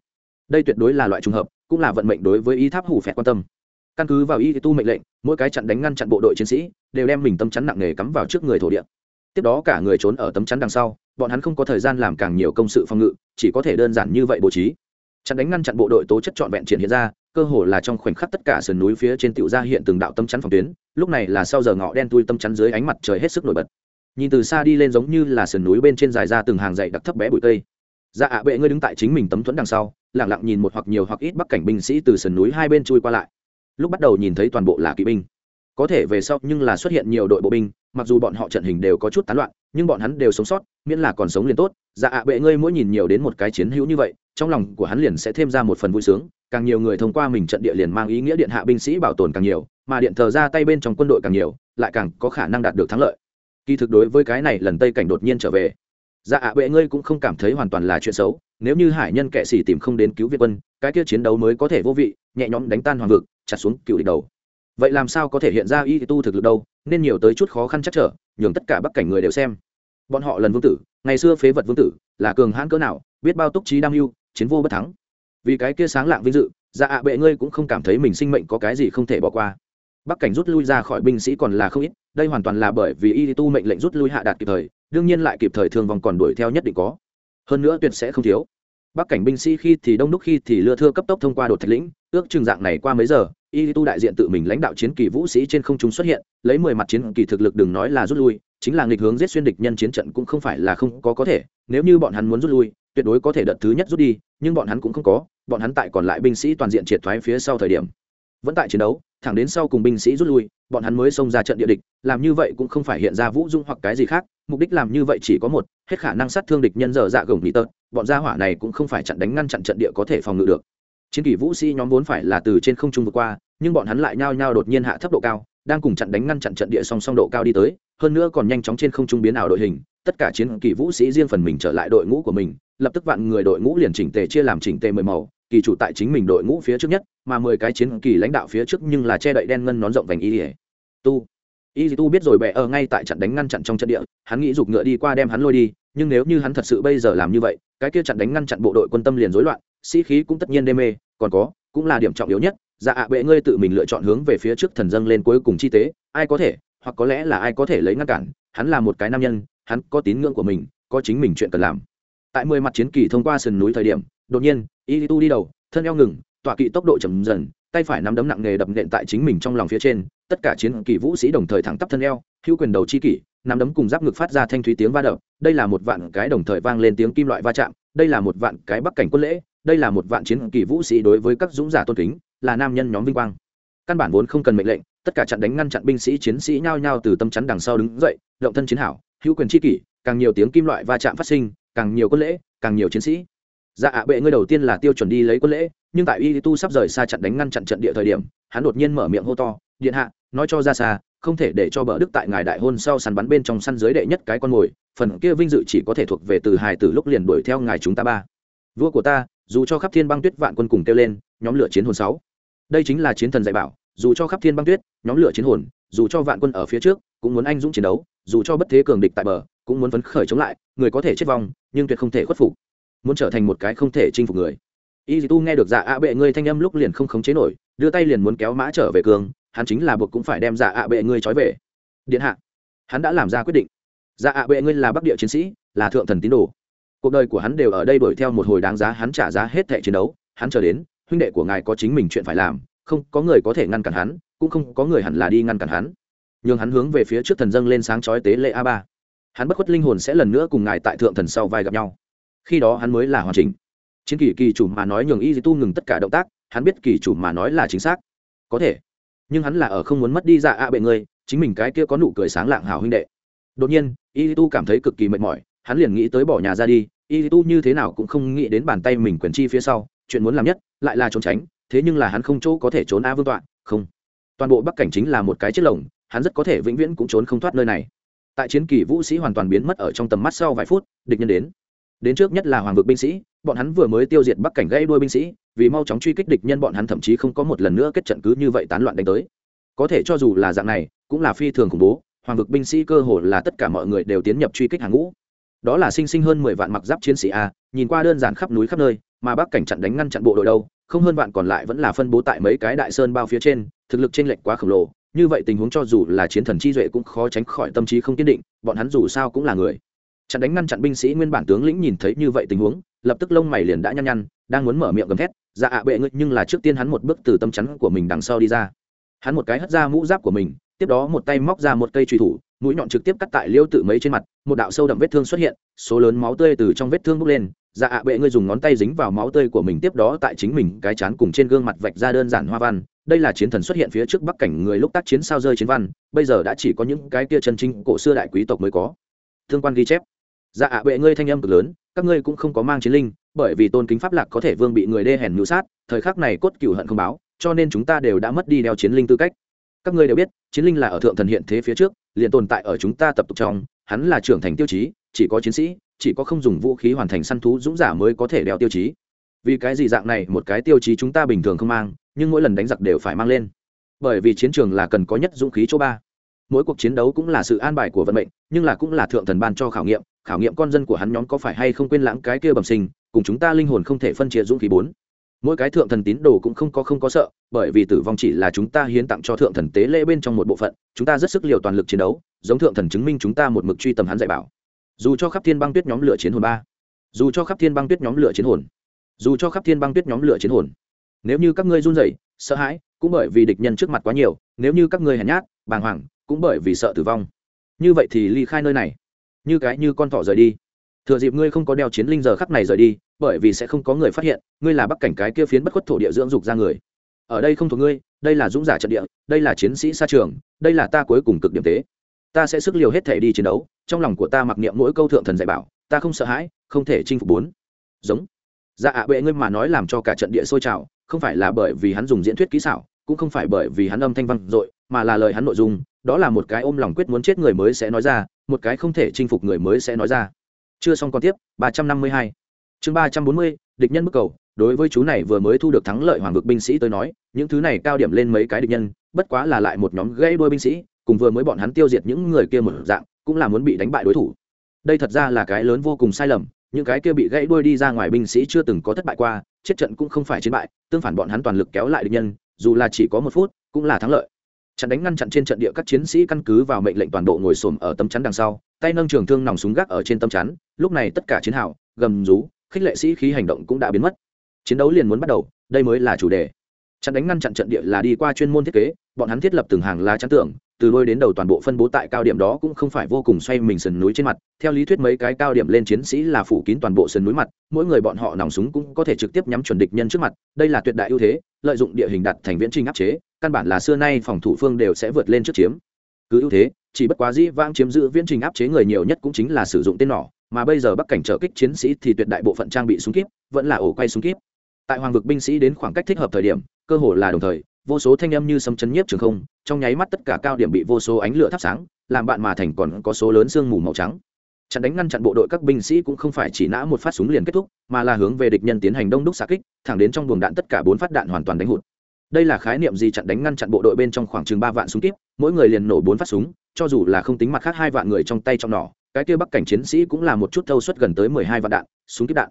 Đây tuyệt đối là loại trùng hợp, cũng là vận mệnh đối với y tháp hủ phẹt quan tâm. Căn cứ vào y tu mệnh lệnh, mỗi cái chặn đánh ngăn chặn bộ đội chiến sĩ đều đem mình tâm chắn nặng nề cắm vào trước người thổ địa. Tiếp đó cả người trốn ở tấm chắn đằng sau bọn hắn không có thời gian làm càng nhiều công sự phòng ngự, chỉ có thể đơn giản như vậy bố trí. Chặn đánh ngăn chặn bộ đội tố chất trọn vẹn triển hiện ra, cơ hồ là trong khoảnh khắc tất cả sườn núi phía trên tiểu ra hiện từng đạo tâm chắn phòng tuyến, lúc này là sau giờ ngọ đen tui tâm chắn dưới ánh mặt trời hết sức nổi bật. Nhìn từ xa đi lên giống như là sườn núi bên trên dài ra từng hàng dãy đặc thấp bé bụi cây. Dạ ạ bệ ngươi đứng tại chính mình tấm thuẫn đằng sau lẳng lặng nhìn một hoặc nhiều hoặc ít bắc cảnh binh sĩ từ sườn núi hai bên chui qua lại. Lúc bắt đầu nhìn thấy toàn bộ là kỵ binh có thể về sau nhưng là xuất hiện nhiều đội bộ binh, mặc dù bọn họ trận hình đều có chút tán loạn, nhưng bọn hắn đều sống sót, miễn là còn sống liền tốt. Dạ ạ bệ ngươi mỗi nhìn nhiều đến một cái chiến hữu như vậy, trong lòng của hắn liền sẽ thêm ra một phần vui sướng. Càng nhiều người thông qua mình trận địa liền mang ý nghĩa điện hạ binh sĩ bảo tồn càng nhiều, mà điện thờ ra tay bên trong quân đội càng nhiều, lại càng có khả năng đạt được thắng lợi. Kỳ thực đối với cái này lần tây cảnh đột nhiên trở về dạ ạ bệ ngươi cũng không cảm thấy hoàn toàn là chuyện xấu. Nếu như hải nhân kệ sĩ tìm không đến cứu việt quân, cái kia chiến đấu mới có thể vô vị, nhẹ nhõm đánh tan hoàng vực, chặt xuống cựu địch đầu vậy làm sao có thể hiện ra y tu thực lực đâu, nên nhiều tới chút khó khăn chắc trở, nhường tất cả bắc cảnh người đều xem. Bọn họ lần vương tử, ngày xưa phế vật vương tử, là cường hãn cỡ nào, biết bao túc trí đam mưu chiến vô bất thắng. Vì cái kia sáng lạng vinh dự dạ ạ bệ ngươi cũng không cảm thấy mình sinh mệnh có cái gì không thể bỏ qua. Bắc cảnh rút lui ra khỏi binh sĩ còn là không ít, đây hoàn toàn là bởi vì y tu mệnh lệnh rút lui hạ đạt kịp thời, đương nhiên lại kịp thời thương vong còn đuổi theo nhất định có. Hơn nữa tuyệt sẽ không thiếu bắc cảnh binh sĩ khi thì đông đúc, khi thì lưa thưa cấp tốc thông qua đột thạch lĩnh, ước chừng dạng này qua mấy giờ, y tu đại diện tự mình lãnh đạo chiến kỳ vũ sĩ trên không trung xuất hiện, lấy mười mặt chiến kỳ thực lực đừng nói là rút lui, chính là nghịch hướng giết xuyên địch nhân chiến trận cũng không phải là không có có thể, nếu như bọn hắn muốn rút lui, tuyệt đối có thể đợt thứ nhất rút đi, nhưng bọn hắn cũng không có, bọn hắn tại còn lại binh sĩ toàn diện triệt thoái phía sau thời điểm. Vẫn tại chiến đấu thẳng đến sau cùng binh sĩ rút lui, bọn hắn mới xông ra trận địa địch, làm như vậy cũng không phải hiện ra vũ dung hoặc cái gì khác, mục đích làm như vậy chỉ có một, hết khả năng sát thương địch nhân dở dạ gồng bị tớt bọn gia hỏa này cũng không phải chặn đánh ngăn chặn trận địa có thể phòng ngự được. Chiến kỳ vũ sĩ nhóm vốn phải là từ trên không trung vượt qua, nhưng bọn hắn lại nhao nhao đột nhiên hạ thấp độ cao, đang cùng chặn đánh ngăn chặn trận địa song song độ cao đi tới, hơn nữa còn nhanh chóng trên không trung biến ảo đội hình, tất cả chiến kỳ vũ sĩ riêng phần mình trở lại đội ngũ của mình, lập tức vạn người đội ngũ liền chỉnh tề chia làm chỉnh tề mười màu kỳ chủ tại chính mình đội ngũ phía trước nhất, mà mười cái chiến kỳ lãnh đạo phía trước nhưng là che đậy đen ngân nón rộng vành y tu. Y tu biết rồi bệ ở ngay tại trận đánh ngăn chặn trong trận địa, hắn nghĩ giục ngựa đi qua đem hắn lôi đi, nhưng nếu như hắn thật sự bây giờ làm như vậy, cái kia chặn đánh ngăn chặn bộ đội quân tâm liền rối loạn, sĩ khí cũng tất nhiên đê mê, còn có, cũng là điểm trọng yếu nhất dạ ạ bệ ngươi tự mình lựa chọn hướng về phía trước thần dâng lên cuối cùng chi tế, ai có thể, hoặc có lẽ là ai có thể lấy ngăn cản, hắn là một cái nam nhân, hắn có tín ngưỡng của mình, có chính mình chuyện cần làm. Tại mười mặt chiến kỳ thông qua sườn núi thời điểm, đột nhiên y tu đi đầu, thân eo ngừng, tọa kỵ tốc độ chậm dần, tay phải nắm đấm nặng nghề đập nện tại chính mình trong lòng phía trên, tất cả chiến kỳ vũ sĩ đồng thời thẳng tắp thân eo, hữu quyền đầu chi kỷ, nắm đấm cùng giáp ngực phát ra thanh thúy tiếng va đập, đây là một vạn cái đồng thời vang lên tiếng kim loại va chạm, đây là một vạn cái bắc cảnh quân lễ, đây là một vạn chiến kỳ vũ sĩ đối với các dũng giả tôn kính, là nam nhân nhóm vinh quang. Căn bản vốn không cần mệnh lệnh, tất cả chặn đánh ngăn chặn binh sĩ chiến sĩ nhao nhao từ tâm chắn đằng sau đứng dậy, động thân chiến hảo, hữu quyền chi kỷ, càng nhiều tiếng kim loại va chạm phát sinh, càng nhiều quân lễ, càng nhiều chiến sĩ dạ ạ, bệ ngươi đầu tiên là tiêu chuẩn đi lấy quân lễ, nhưng tại y tu sắp rời xa chặn đánh ngăn chặn trận địa thời điểm, hắn đột nhiên mở miệng hô to, điện hạ, nói cho ra xa, không thể để cho bờ đức tại ngài đại hôn sau săn bắn bên trong săn dưới đệ nhất cái con mồi, phần kia vinh dự chỉ có thể thuộc về từ hài từ lúc liền đuổi theo ngài chúng ta ba. Vua của ta, dù cho khắp thiên băng tuyết vạn quân cùng kêu lên, nhóm lửa chiến hồn sáu. Đây chính là chiến thần dạy bảo, dù cho khắp thiên băng tuyết, nhóm lửa chiến hồn, dù cho vạn quân ở phía trước, cũng muốn anh dũng chiến đấu, dù cho bất thế cường địch tại bờ, cũng muốn phấn khởi chống lại, người có thể chết vong, nhưng tuyệt không thể khuất phục muốn trở thành một cái không thể chinh phục người. Y tu nghe được dạ ạ bệ ngươi thanh âm lúc liền không khống chế nổi, đưa tay liền muốn kéo mã trở về cường, hắn chính là buộc cũng phải đem dạ ạ bệ ngươi trói về. Điện hạ, hắn đã làm ra quyết định. Dạ ạ bệ ngươi là bắc địa chiến sĩ, là thượng thần tín đồ. Cuộc đời của hắn đều ở đây đuổi theo một hồi đáng giá hắn trả giá hết thẻ chiến đấu. Hắn chờ đến, huynh đệ của ngài có chính mình chuyện phải làm, không có người có thể ngăn cản hắn, cũng không có người hẳn là đi ngăn cản hắn. Nhưng hắn hướng về phía trước thần dâng lên sáng chói tế lệ a ba. Hắn bất khuất linh hồn sẽ lần nữa cùng ngài tại thượng thần sau vai gặp nhau khi đó hắn mới là hoàn chỉnh. Chiến kỳ kỳ chủ mà nói nhường y tu ngừng tất cả động tác, hắn biết kỳ chủ mà nói là chính xác. Có thể. Nhưng hắn là ở không muốn mất đi dạ ạ bệ ngươi chính mình cái kia có nụ cười sáng lạng hào huynh đệ. Đột nhiên, y tu cảm thấy cực kỳ mệt mỏi, hắn liền nghĩ tới bỏ nhà ra đi, y tu như thế nào cũng không nghĩ đến bàn tay mình quyền chi phía sau, chuyện muốn làm nhất, lại là trốn tránh, thế nhưng là hắn không chỗ có thể trốn a vương tọa, không. Toàn bộ bắc cảnh chính là một cái chiếc lồng, hắn rất có thể vĩnh viễn cũng trốn không thoát nơi này. Tại chiến kỳ vũ sĩ hoàn toàn biến mất ở trong tầm mắt sau vài phút, địch nhân đến đến trước nhất là hoàng vực binh sĩ, bọn hắn vừa mới tiêu diệt bắc cảnh gãy đuôi binh sĩ, vì mau chóng truy kích địch nhân bọn hắn thậm chí không có một lần nữa kết trận cứ như vậy tán loạn đánh tới. Có thể cho dù là dạng này, cũng là phi thường khủng bố, hoàng vực binh sĩ cơ hồ là tất cả mọi người đều tiến nhập truy kích hàng ngũ. Đó là sinh sinh hơn mười vạn mặc giáp chiến sĩ a, nhìn qua đơn giản khắp núi khắp nơi, mà bắc cảnh chặn đánh ngăn chặn bộ đội đâu, không hơn vạn còn lại vẫn là phân bố tại mấy cái đại sơn bao phía trên, thực lực trên lệnh quá khổng lồ. Như vậy tình huống cho dù là chiến thần chi duệ cũng khó tránh khỏi tâm trí không kiên định, bọn hắn dù sao cũng là người chặn đánh ngăn chặn binh sĩ nguyên bản tướng lĩnh nhìn thấy như vậy tình huống, lập tức lông mày liền đã nhăn nhăn, đang muốn mở miệng gầm thét dạ ạ, bệ ngươi, nhưng là trước tiên hắn một bước từ tâm chắn của mình đằng sau đi ra. Hắn một cái hất ra mũ giáp của mình, tiếp đó một tay móc ra một cây truy thủ, mũi nhọn trực tiếp cắt tại liêu tự mấy trên mặt, một đạo sâu đậm vết thương xuất hiện, số lớn máu tươi từ trong vết thương bốc lên. Dạ ạ, bệ ngươi, dùng ngón tay dính vào máu tươi của mình tiếp đó tại chính mình cái chán cùng trên gương mặt vạch ra đơn giản hoa văn. Đây là chiến thần xuất hiện phía trước bắc cảnh người lúc tác chiến sao rơi chiến văn, bây giờ đã chỉ có những cái kia chân chính cổ xưa đại quý tộc mới có. Thương quan ghi chép dạ ạ, bệ ngươi thanh âm cực lớn, các ngươi cũng không có mang chiến linh, bởi vì tôn kính pháp lạc có thể vương bị người đê hèn ngữ sát, thời khắc này cốt cựu hận không báo, cho nên chúng ta đều đã mất đi đeo chiến linh tư cách. Các ngươi đều biết, chiến linh là ở thượng thần hiện thế phía trước, liền tồn tại ở chúng ta tập tục trong, hắn là trưởng thành tiêu chí, chỉ có chiến sĩ, chỉ có không dùng vũ khí hoàn thành săn thú dũng giả mới có thể đeo tiêu chí. Vì cái gì dạng này, một cái tiêu chí chúng ta bình thường không mang, nhưng mỗi lần đánh giặc đều phải mang lên. Bởi vì chiến trường là cần có nhất dũng khí chỗ ba. Mỗi cuộc chiến đấu cũng là sự an bài của vận mệnh, nhưng là cũng là thượng thần ban cho khảo nghiệm khảo nghiệm con dân của hắn nhóm có phải hay không quên lãng cái kia bẩm sinh, cùng chúng ta linh hồn không thể phân chia dũng khí bốn. Mỗi cái thượng thần tín đồ cũng không có không có sợ, bởi vì tử vong chỉ là chúng ta hiến tặng cho thượng thần tế lễ bên trong một bộ phận, chúng ta rất sức liều toàn lực chiến đấu, giống thượng thần chứng minh chúng ta một mực truy tầm hắn dạy bảo. Dù cho khắp thiên băng tuyết nhóm lửa chiến hồn ba, dù cho khắp thiên băng tuyết nhóm lửa chiến hồn, dù cho khắp thiên băng tuyết nhóm lửa chiến hồn. Nếu như các ngươi run rẩy, sợ hãi, cũng bởi vì địch nhân trước mặt quá nhiều, nếu như các ngươi hèn nhát, bàng hoàng, cũng bởi vì sợ tử vong. Như vậy thì ly khai nơi này như cái như con thỏ rời đi. Thừa dịp ngươi không có đeo chiến linh giờ khắc này rời đi, bởi vì sẽ không có người phát hiện, ngươi là bắc cảnh cái kia phiến bất khuất thổ địa dưỡng dục ra người. Ở đây không thuộc ngươi, đây là dũng giả trận địa, đây là chiến sĩ xa trường, đây là ta cuối cùng cực điểm tế ta sẽ sức liều hết thể đi chiến đấu, trong lòng của ta mặc niệm mỗi câu thượng thần dạy bảo, ta không sợ hãi, không thể chinh phục bốn. Giống. Dạ ạ bệ ngươi mà nói làm cho cả trận địa sôi trào, không phải là bởi vì hắn dùng diễn thuyết kỹ xảo, cũng không phải bởi vì hắn âm thanh văn dội, mà là lời hắn nội dung, đó là một cái ôm lòng quyết muốn chết người mới sẽ nói ra một cái không thể chinh phục người mới sẽ nói ra. Chưa xong còn tiếp, ba trăm năm mươi hai. Chương ba trăm bốn mươi, địch nhân bức cầu. Đối với chú này vừa mới thu được thắng lợi hoàng vực binh sĩ tới nói, những thứ này cao điểm lên mấy cái địch nhân, bất quá là lại một nhóm gãy đuôi binh sĩ, cùng vừa mới bọn hắn tiêu diệt những người kia một dạng, cũng là muốn bị đánh bại đối thủ. Đây thật ra là cái lớn vô cùng sai lầm, những cái kia bị gãy đuôi đi ra ngoài binh sĩ chưa từng có thất bại qua, chết trận cũng không phải chiến bại, tương phản bọn hắn toàn lực kéo lại địch nhân, dù là chỉ có một phút, cũng là thắng lợi chặn đánh ngăn chặn trên trận địa các chiến sĩ căn cứ vào mệnh lệnh toàn bộ ngồi xổm ở tấm chắn đằng sau, tay nâng trường thương nòng súng gác ở trên tấm chắn, lúc này tất cả chiến hào, gầm rú, khích lệ sĩ khí hành động cũng đã biến mất. Chiến đấu liền muốn bắt đầu, đây mới là chủ đề. Chặn đánh ngăn chặn trận địa là đi qua chuyên môn thiết kế, bọn hắn thiết lập từng hàng lá chắn tưởng từ đôi đến đầu toàn bộ phân bố tại cao điểm đó cũng không phải vô cùng xoay mình sườn núi trên mặt. Theo lý thuyết mấy cái cao điểm lên chiến sĩ là phủ kín toàn bộ sườn núi mặt, mỗi người bọn họ nòng súng cũng có thể trực tiếp nhắm chuẩn địch nhân trước mặt. Đây là tuyệt đại ưu thế, lợi dụng địa hình đặt thành viễn trình áp chế, căn bản là xưa nay phòng thủ phương đều sẽ vượt lên trước chiếm. Cứ ưu thế, chỉ bất quá dĩ vãng chiếm giữ viễn trình áp chế người nhiều nhất cũng chính là sử dụng tên nỏ, mà bây giờ bắc cảnh trở kích chiến sĩ thì tuyệt đại bộ phận trang bị súng kíp vẫn là ổ quay súng kíp. Tại hoàng vực binh sĩ đến khoảng cách thích hợp thời điểm, cơ hồ là đồng thời vô số thanh âm như sấm chấn nhiếp trường không, trong nháy mắt tất cả cao điểm bị vô số ánh lửa thắp sáng, làm bạn mà thành còn có số lớn sương mù màu trắng. Chặn đánh ngăn chặn bộ đội các binh sĩ cũng không phải chỉ nã một phát súng liền kết thúc, mà là hướng về địch nhân tiến hành đông đúc xạ kích, thẳng đến trong buồng đạn tất cả bốn phát đạn hoàn toàn đánh hụt. Đây là khái niệm gì? Chặn đánh ngăn chặn bộ đội bên trong khoảng chừng ba vạn súng kíp, mỗi người liền nổ bốn phát súng, cho dù là không tính mặt khác hai vạn người trong tay trong nỏ, cái kia bắc cảnh chiến sĩ cũng là một chút thâu suất gần tới mười hai vạn đạn, súng kíp đạn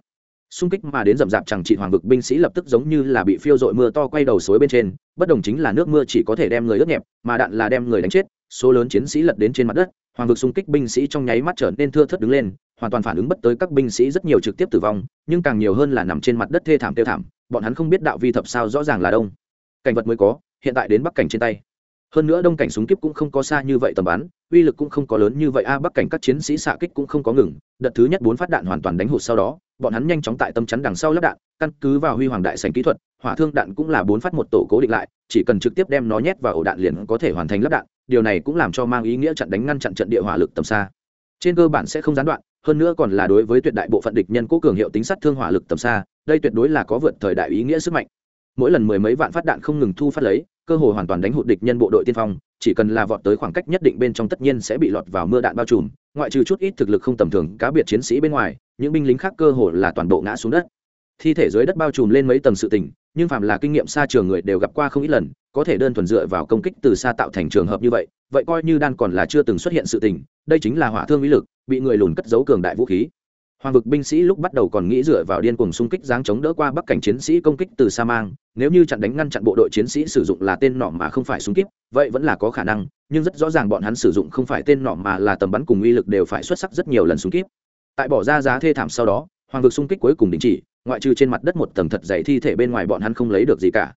xung kích mà đến rậm rạp chẳng trị hoàng vực binh sĩ lập tức giống như là bị phiêu dội mưa to quay đầu suối bên trên, bất đồng chính là nước mưa chỉ có thể đem người ướt nhẹp, mà đạn là đem người đánh chết, số lớn chiến sĩ lật đến trên mặt đất, hoàng vực xung kích binh sĩ trong nháy mắt trở nên thưa thớt đứng lên, hoàn toàn phản ứng bất tới các binh sĩ rất nhiều trực tiếp tử vong, nhưng càng nhiều hơn là nằm trên mặt đất thê thảm tiêu thảm, bọn hắn không biết đạo vi thập sao rõ ràng là đông. Cảnh vật mới có, hiện tại đến bắc cảnh trên tay. Hơn nữa đông cảnh súng kiếp cũng không có xa như vậy tầm bắn, uy lực cũng không có lớn như vậy, a, bắc cảnh các chiến sĩ xạ kích cũng không có ngừng, đợt thứ nhất bốn phát đạn hoàn toàn đánh hụt sau đó bọn hắn nhanh chóng tại tâm chắn đằng sau lắp đạn, căn cứ vào huy hoàng đại sành kỹ thuật, hỏa thương đạn cũng là bốn phát một tổ cố định lại, chỉ cần trực tiếp đem nó nhét vào ổ đạn liền có thể hoàn thành lắp đạn, điều này cũng làm cho mang ý nghĩa chặn đánh ngăn chặn trận địa hỏa lực tầm xa. Trên cơ bản sẽ không gián đoạn, hơn nữa còn là đối với tuyệt đại bộ phận địch nhân cố cường hiệu tính sát thương hỏa lực tầm xa, đây tuyệt đối là có vượt thời đại ý nghĩa sức mạnh. Mỗi lần mười mấy vạn phát đạn không ngừng thu phát lấy, cơ hội hoàn toàn đánh hụt địch nhân bộ đội tiên phong, chỉ cần là vọt tới khoảng cách nhất định bên trong tất nhiên sẽ bị lọt vào mưa đạn bao trùm, ngoại trừ chút ít thực lực không tầm thường cá biệt chiến sĩ bên ngoài những binh lính khác cơ hồ là toàn bộ ngã xuống đất. Thi thể dưới đất bao trùm lên mấy tầng sự tình, nhưng phạm là kinh nghiệm xa trường người đều gặp qua không ít lần, có thể đơn thuần dựa vào công kích từ xa tạo thành trường hợp như vậy vậy coi như đan còn là chưa từng xuất hiện sự tình, đây chính là hỏa thương ý lực, bị người lùn cất giấu cường đại vũ khí. Hoàng vực binh sĩ lúc bắt đầu còn nghĩ dựa vào điên cuồng xung kích giáng chống đỡ qua bắc cảnh chiến sĩ công kích từ xa mang, nếu như chặn đánh ngăn chặn bộ đội chiến sĩ sử dụng là tên nọ mà không phải súng kíp, vậy vẫn là có khả năng, nhưng rất rõ ràng bọn hắn sử dụng không phải tên nọ mà là tầm bắn cùng uy lực đều phải xuất sắc rất nhiều lần súng kíp tại bỏ ra giá thê thảm sau đó, hoàng vực xung kích cuối cùng đình chỉ, ngoại trừ trên mặt đất một tầng thật dày thi thể bên ngoài bọn hắn không lấy được gì cả.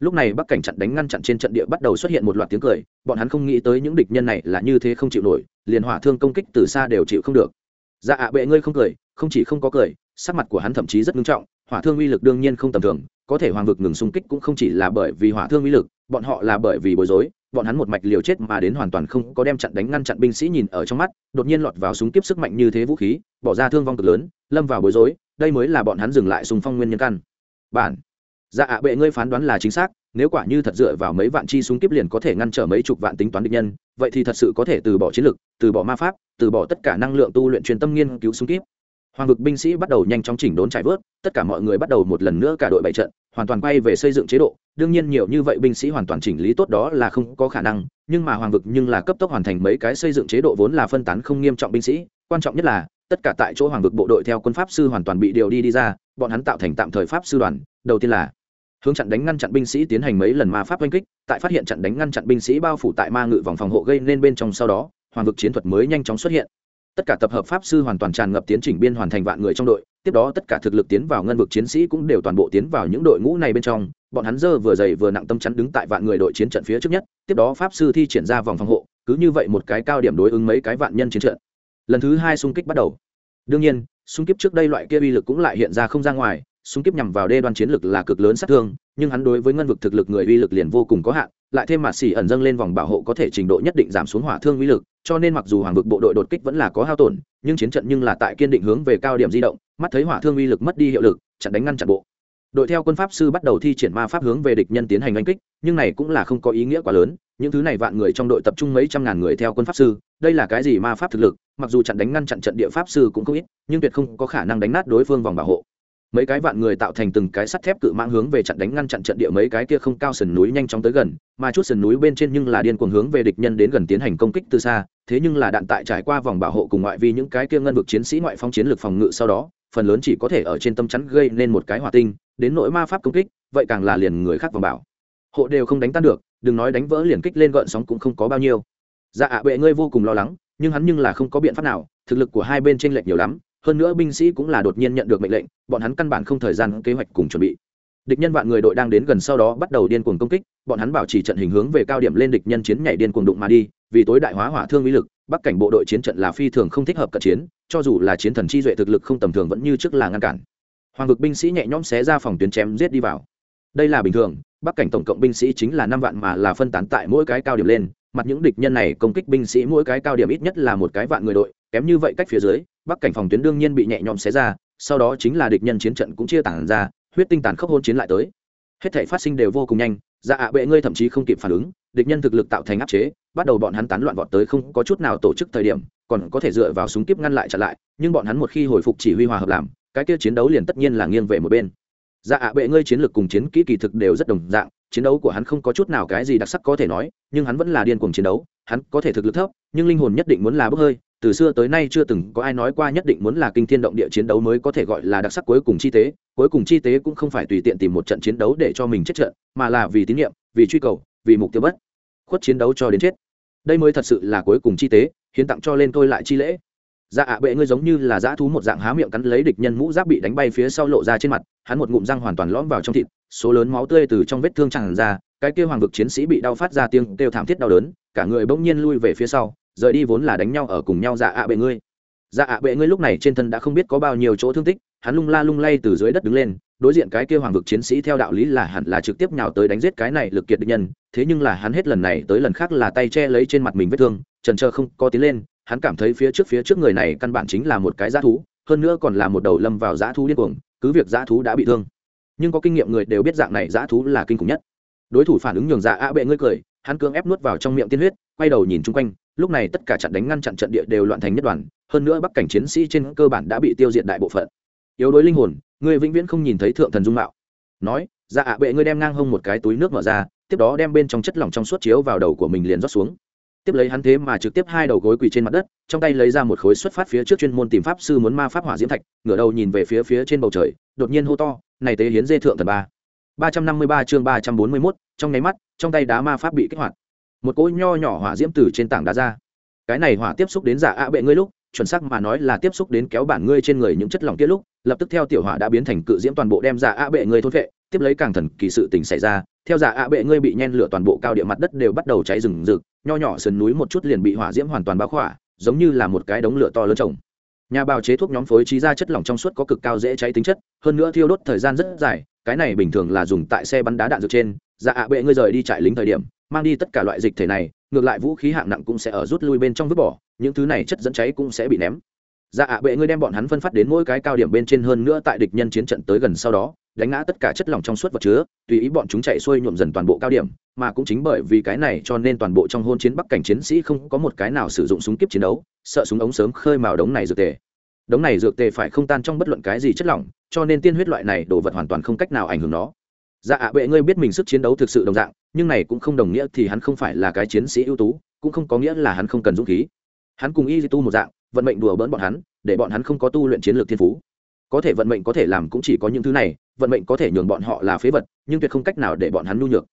Lúc này bắc cảnh chặn đánh ngăn chặn trên trận địa bắt đầu xuất hiện một loạt tiếng cười, bọn hắn không nghĩ tới những địch nhân này là như thế không chịu nổi, liền hỏa thương công kích từ xa đều chịu không được. Dạ ạ bệ ngươi không cười, không chỉ không có cười, sắc mặt của hắn thậm chí rất nghiêm trọng, hỏa thương uy lực đương nhiên không tầm thường, có thể hoàng vực ngừng xung kích cũng không chỉ là bởi vì hỏa thương uy lực bọn họ là bởi vì bối rối, bọn hắn một mạch liều chết mà đến hoàn toàn không có đem chặn đánh ngăn chặn binh sĩ nhìn ở trong mắt, đột nhiên lọt vào súng kiếp sức mạnh như thế vũ khí, bỏ ra thương vong cực lớn, lâm vào bối rối, đây mới là bọn hắn dừng lại súng phong nguyên nhân căn. Bản dạ ạ bệ ngươi phán đoán là chính xác, nếu quả như thật dựa vào mấy vạn chi súng kiếp liền có thể ngăn trở mấy chục vạn tính toán địch nhân, vậy thì thật sự có thể từ bỏ chiến lược, từ bỏ ma pháp, từ bỏ tất cả năng lượng tu luyện truyền tâm nghiên cứu súng kiếp hoàng vực binh sĩ bắt đầu nhanh chóng chỉnh đốn trải vớt, tất cả mọi người bắt đầu một lần nữa cả đội bảy trận, hoàn toàn quay về xây dựng chế độ. Đương nhiên nhiều như vậy binh sĩ hoàn toàn chỉnh lý tốt đó là không có khả năng, nhưng mà hoàng vực nhưng là cấp tốc hoàn thành mấy cái xây dựng chế độ vốn là phân tán không nghiêm trọng binh sĩ. Quan trọng nhất là, tất cả tại chỗ hoàng vực bộ đội theo quân pháp sư hoàn toàn bị điều đi đi ra, bọn hắn tạo thành tạm thời pháp sư đoàn. Đầu tiên là, hướng chặn đánh ngăn chặn binh sĩ tiến hành mấy lần ma pháp oanh kích, tại phát hiện chặn đánh ngăn chặn binh sĩ bao phủ tại ma ngự vòng phòng hộ gây nên bên trong sau đó, hoàng vực chiến thuật mới nhanh chóng xuất hiện tất cả tập hợp pháp sư hoàn toàn tràn ngập tiến trình biên hoàn thành vạn người trong đội, tiếp đó tất cả thực lực tiến vào ngân vực chiến sĩ cũng đều toàn bộ tiến vào những đội ngũ này bên trong. Bọn hắn dơ vừa dày vừa nặng tâm chắn đứng tại vạn người đội chiến trận phía trước nhất, tiếp đó pháp sư thi triển ra vòng phòng hộ, cứ như vậy một cái cao điểm đối ứng mấy cái vạn nhân chiến trận. Lần thứ hai xung kích bắt đầu. Đương nhiên, xung kích trước đây loại kia uy lực cũng lại hiện ra không ra ngoài, xung kích nhằm vào đê đoan chiến lực là cực lớn sát thương, nhưng hắn đối với ngân vực thực lực người uy lực liền vô cùng có hạn, lại thêm mạt xỉ ẩn dâng lên vòng bảo hộ có thể trình độ nhất định giảm xuống hỏa thương uy lực cho nên mặc dù hoàng vực bộ đội đột kích vẫn là có hao tổn, nhưng chiến trận nhưng là tại kiên định hướng về cao điểm di động, mắt thấy hỏa thương uy lực mất đi hiệu lực, chặn đánh ngăn chặn bộ. Đội theo quân pháp sư bắt đầu thi triển ma pháp hướng về địch nhân tiến hành oanh kích, nhưng này cũng là không có ý nghĩa quá lớn, những thứ này vạn người trong đội tập trung mấy trăm ngàn người theo quân pháp sư, đây là cái gì ma pháp thực lực, mặc dù chặn đánh ngăn chặn trận địa pháp sư cũng không ít, nhưng tuyệt không có khả năng đánh nát đối phương vòng bảo hộ mấy cái vạn người tạo thành từng cái sắt thép cự mãng hướng về chặn đánh ngăn chặn trận địa mấy cái kia không cao sườn núi nhanh chóng tới gần, mà chút sườn núi bên trên nhưng là điên cuồng hướng về địch nhân đến gần tiến hành công kích từ xa, thế nhưng là đạn tại trải qua vòng bảo hộ cùng ngoại vi những cái kia ngân vực chiến sĩ ngoại phong chiến lược phòng ngự sau đó, phần lớn chỉ có thể ở trên tâm chắn gây nên một cái hỏa tinh, đến nỗi ma pháp công kích, vậy càng là liền người khác vòng bảo. Hộ đều không đánh tan được, đừng nói đánh vỡ liền kích lên gợn sóng cũng không có bao nhiêu. Dạ ạ, bệ ngươi vô cùng lo lắng, nhưng hắn nhưng là không có biện pháp nào, thực lực của hai bên tranh lệch nhiều lắm hơn nữa binh sĩ cũng là đột nhiên nhận được mệnh lệnh, bọn hắn căn bản không thời gian kế hoạch cùng chuẩn bị. Địch nhân vạn người đội đang đến gần sau đó bắt đầu điên cuồng công kích, bọn hắn bảo trì trận hình hướng về cao điểm lên địch nhân chiến nhảy điên cuồng đụng mà đi, vì tối đại hóa hỏa thương uy lực, bắc cảnh bộ đội chiến trận là phi thường không thích hợp cận chiến, cho dù là chiến thần chi duệ thực lực không tầm thường vẫn như trước là ngăn cản. Hoàng vực binh sĩ nhẹ nhõm xé ra phòng tuyến chém giết đi vào. Đây là bình thường, bắc cảnh tổng cộng binh sĩ chính là năm vạn mà là phân tán tại mỗi cái cao điểm lên, mặt những địch nhân này công kích binh sĩ mỗi cái cao điểm ít nhất là một cái vạn người đội kém như vậy cách phía dưới, bắc cảnh phòng tuyến đương nhiên bị nhẹ nhõm xé ra, sau đó chính là địch nhân chiến trận cũng chia tản ra, huyết tinh tàn khốc hôn chiến lại tới. Hết thể phát sinh đều vô cùng nhanh dạ ạ bệ ngươi thậm chí không kịp phản ứng, địch nhân thực lực tạo thành áp chế, bắt đầu bọn hắn tán loạn vọt tới không có chút nào tổ chức thời điểm, còn có thể dựa vào súng kíp ngăn lại chặn lại, nhưng bọn hắn một khi hồi phục chỉ huy hòa hợp làm, cái kia chiến đấu liền tất nhiên là nghiêng về một bên. Dạ ạ bệ ngươi chiến lược cùng chiến kỹ kỳ thực đều rất đồng dạng, chiến đấu của hắn không có chút nào cái gì đặc sắc có thể nói, nhưng hắn vẫn là điên cuồng chiến đấu, hắn có thể thực lực thấp, nhưng linh hồn nhất định muốn là bốc hơi từ xưa tới nay chưa từng có ai nói qua nhất định muốn là kinh thiên động địa chiến đấu mới có thể gọi là đặc sắc cuối cùng chi tế, cuối cùng chi tế cũng không phải tùy tiện tìm một trận chiến đấu để cho mình chết trận, mà là vì tín nhiệm, vì truy cầu, vì mục tiêu bất khuất chiến đấu cho đến chết. Đây mới thật sự là cuối cùng chi tế, hiến tặng cho lên tôi lại chi lễ. Dạ ạ bệ ngươi giống như là dã thú một dạng há miệng cắn lấy địch nhân mũ giáp bị đánh bay phía sau lộ ra trên mặt, hắn một ngụm răng hoàn toàn lõm vào trong thịt, số lớn máu tươi từ trong vết thương tràn ra, cái kia hoàng vực chiến sĩ bị đau phát ra tiếng kêu thảm thiết đau đớn, cả người bỗng nhiên lui về phía sau rời đi vốn là đánh nhau ở cùng nhau dạ ạ bệ ngươi. Dạ ạ bệ ngươi lúc này trên thân đã không biết có bao nhiêu chỗ thương tích, hắn lung la lung lay từ dưới đất đứng lên, đối diện cái kia hoàng vực chiến sĩ theo đạo lý là hẳn là trực tiếp nhào tới đánh giết cái này lực kiệt địch nhân, thế nhưng là hắn hết lần này tới lần khác là tay che lấy trên mặt mình vết thương, trần trơ không có tiến lên, hắn cảm thấy phía trước phía trước người này căn bản chính là một cái dã thú, hơn nữa còn là một đầu lâm vào dã thú điên cuồng, cứ việc dã thú đã bị thương. Nhưng có kinh nghiệm người đều biết dạng này dã thú là kinh khủng nhất. Đối thủ phản ứng nhường dạ ạ bệ ngươi cười hắn cưỡng ép nuốt vào trong miệng tiên huyết, quay đầu nhìn chung quanh, lúc này tất cả trận đánh ngăn chặn trận địa đều loạn thành nhất đoàn, hơn nữa bắc cảnh chiến sĩ trên cơ bản đã bị tiêu diệt đại bộ phận. Yếu đối linh hồn người vĩnh viễn không nhìn thấy thượng thần dung mạo. Nói dạ ạ, bệ ngươi đem ngang hông một cái túi nước mở ra, tiếp đó đem bên trong chất lỏng trong suốt chiếu vào đầu của mình liền rót xuống. Tiếp lấy hắn thế mà trực tiếp hai đầu gối quỳ trên mặt đất, trong tay lấy ra một khối xuất phát phía trước chuyên môn tìm pháp sư muốn ma pháp hỏa diễm thạch, ngửa đầu nhìn về phía phía trên bầu trời, đột nhiên hô to, này tế hiến dê thượng thần ba. ba trăm năm mươi ba chương ba trăm bốn mươi mốt, trong nháy mắt trong tay đá ma pháp bị kích hoạt. Một cỗ nho nhỏ hỏa diễm từ trên tảng đá ra. Cái này hỏa tiếp xúc đến giả ạ bệ ngươi lúc, chuẩn xác mà nói là tiếp xúc đến kéo bản ngươi trên người những chất lỏng kia lúc, lập tức theo tiểu hỏa đã biến thành cự diễm toàn bộ đem giả ạ bệ ngươi thôn vệ tiếp lấy càng thần kỳ sự tình xảy ra, theo giả ạ bệ ngươi bị nhen lửa toàn bộ cao địa mặt đất đều bắt đầu cháy rừng rực, nho nhỏ sườn núi một chút liền bị hỏa diễm hoàn toàn bao khỏa, giống như là một cái đống lửa to lớn trồng. Nhà bào chế thuốc nhóm phối trí ra chất lỏng trong suốt có cực cao dễ cháy tính chất, hơn nữa thiêu đốt thời gian rất dài, cái này bình thường là dùng tại xe bắn đá đạn dược trên dạ ạ, bệ ngươi rời đi trại lính thời điểm, mang đi tất cả loại dịch thể này, ngược lại vũ khí hạng nặng cũng sẽ ở rút lui bên trong vứt bỏ, những thứ này chất dẫn cháy cũng sẽ bị ném. Dạ ạ, bệ ngươi đem bọn hắn phân phát đến mỗi cái cao điểm bên trên hơn nữa tại địch nhân chiến trận tới gần sau đó, đánh ngã tất cả chất lỏng trong suốt vật chứa, tùy ý bọn chúng chạy xuôi nhuộm dần toàn bộ cao điểm, mà cũng chính bởi vì cái này cho nên toàn bộ trong hôn chiến bắc cảnh chiến sĩ không có một cái nào sử dụng súng kiếp chiến đấu, sợ súng ống sớm khơi mào đống này dược tề. Đống này dược tề phải không tan trong bất luận cái gì chất lỏng, cho nên tiên huyết loại này đồ vật hoàn toàn không cách nào ảnh hưởng nó dạ ạ, bệ ngươi biết mình sức chiến đấu thực sự đồng dạng, nhưng này cũng không đồng nghĩa thì hắn không phải là cái chiến sĩ ưu tú, cũng không có nghĩa là hắn không cần dũng khí. Hắn cùng y tu một dạng, vận mệnh đùa bỡn bọn hắn, để bọn hắn không có tu luyện chiến lược thiên phú. Có thể vận mệnh có thể làm cũng chỉ có những thứ này, vận mệnh có thể nhường bọn họ là phế vật, nhưng tuyệt không cách nào để bọn hắn nhu nhược.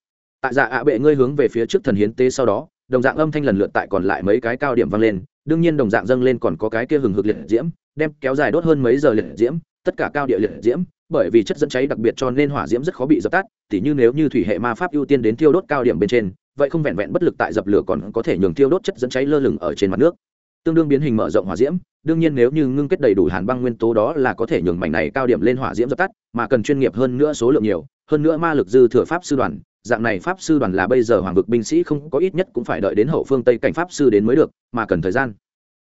Tại dạ ạ, bệ ngươi hướng về phía trước thần hiến tế sau đó, đồng dạng âm thanh lần lượt tại còn lại mấy cái cao điểm vang lên, đương nhiên đồng dạng dâng lên còn có cái kia hừng hực liệt diễm, đem kéo dài đốt hơn mấy giờ liệt diễm tất cả cao địa liệt diễm, bởi vì chất dẫn cháy đặc biệt cho nên hỏa diễm rất khó bị dập tắt, tỉ như nếu như thủy hệ ma pháp ưu tiên đến thiêu đốt cao điểm bên trên, vậy không vẹn vẹn bất lực tại dập lửa còn có thể nhường thiêu đốt chất dẫn cháy lơ lửng ở trên mặt nước. Tương đương biến hình mở rộng hỏa diễm, đương nhiên nếu như ngưng kết đầy đủ hàn băng nguyên tố đó là có thể nhường mảnh này cao điểm lên hỏa diễm dập tắt, mà cần chuyên nghiệp hơn nữa số lượng nhiều, hơn nữa ma lực dư thừa pháp sư đoàn, dạng này pháp sư đoàn là bây giờ hoàng vực binh sĩ không có ít nhất cũng phải đợi đến hậu phương tây cảnh pháp sư đến mới được, mà cần thời gian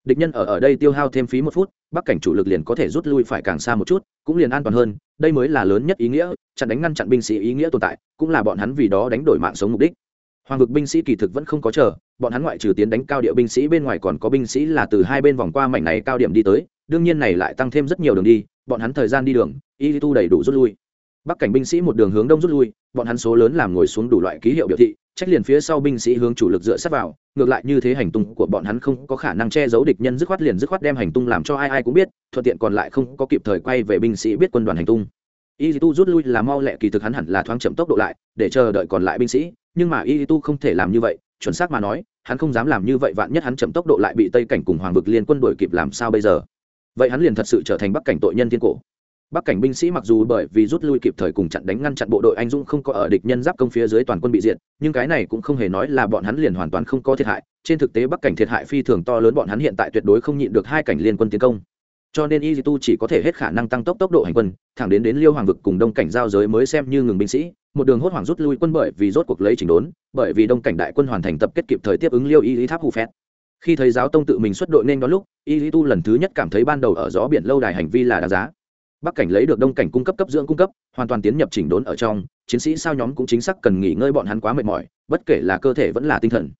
địch nhân ở ở đây tiêu hao thêm phí một phút, bắc cảnh chủ lực liền có thể rút lui phải càng xa một chút, cũng liền an toàn hơn. Đây mới là lớn nhất ý nghĩa, chặn đánh ngăn chặn binh sĩ ý nghĩa tồn tại, cũng là bọn hắn vì đó đánh đổi mạng sống mục đích. Hoàng vực binh sĩ kỳ thực vẫn không có chờ, bọn hắn ngoại trừ tiến đánh cao địa binh sĩ bên ngoài còn có binh sĩ là từ hai bên vòng qua mảnh này cao điểm đi tới, đương nhiên này lại tăng thêm rất nhiều đường đi, bọn hắn thời gian đi đường, y tu đầy đủ rút lui. Bắc cảnh binh sĩ một đường hướng đông rút lui, bọn hắn số lớn làm ngồi xuống đủ loại ký hiệu biểu thị trách liền phía sau binh sĩ hướng chủ lực dựa sát vào, ngược lại như thế hành tung của bọn hắn không có khả năng che giấu địch nhân dứt khoát liền dứt khoát đem hành tung làm cho ai ai cũng biết, thuận tiện còn lại không có kịp thời quay về binh sĩ biết quân đoàn hành tung. Y tu rút lui là mau lẹ kỳ thực hắn hẳn là thoáng chậm tốc độ lại, để chờ đợi còn lại binh sĩ, nhưng mà y tu không thể làm như vậy, chuẩn xác mà nói, hắn không dám làm như vậy vạn nhất hắn chậm tốc độ lại bị tây cảnh cùng hoàng vực liên quân đuổi kịp làm sao bây giờ. Vậy hắn liền thật sự trở thành bắc cảnh tội nhân thiên cổ bắc cảnh binh sĩ mặc dù bởi vì rút lui kịp thời cùng chặn đánh ngăn chặn bộ đội anh dũng không có ở địch nhân giáp công phía dưới toàn quân bị diệt, nhưng cái này cũng không hề nói là bọn hắn liền hoàn toàn không có thiệt hại. Trên thực tế bắc cảnh thiệt hại phi thường to lớn, bọn hắn hiện tại tuyệt đối không nhịn được hai cảnh liên quân tiến công. Cho nên y tu chỉ có thể hết khả năng tăng tốc tốc độ hành quân, thẳng đến đến liêu hoàng vực cùng đông cảnh giao giới mới xem như ngừng binh sĩ. Một đường hốt hoảng rút lui quân bởi vì rốt cuộc lấy chỉnh đốn, bởi vì đông cảnh đại quân hoàn thành tập kết kịp thời tiếp ứng liêu y lý tháp hù phét. Khi thấy giáo tông tự mình xuất đội nên đón lúc, y tu lần thứ nhất cảm thấy ban đầu ở gió biển lâu đài hành vi là đáng giá bắc cảnh lấy được đông cảnh cung cấp cấp dưỡng cung cấp, hoàn toàn tiến nhập chỉnh đốn ở trong, chiến sĩ sao nhóm cũng chính xác cần nghỉ ngơi bọn hắn quá mệt mỏi, bất kể là cơ thể vẫn là tinh thần.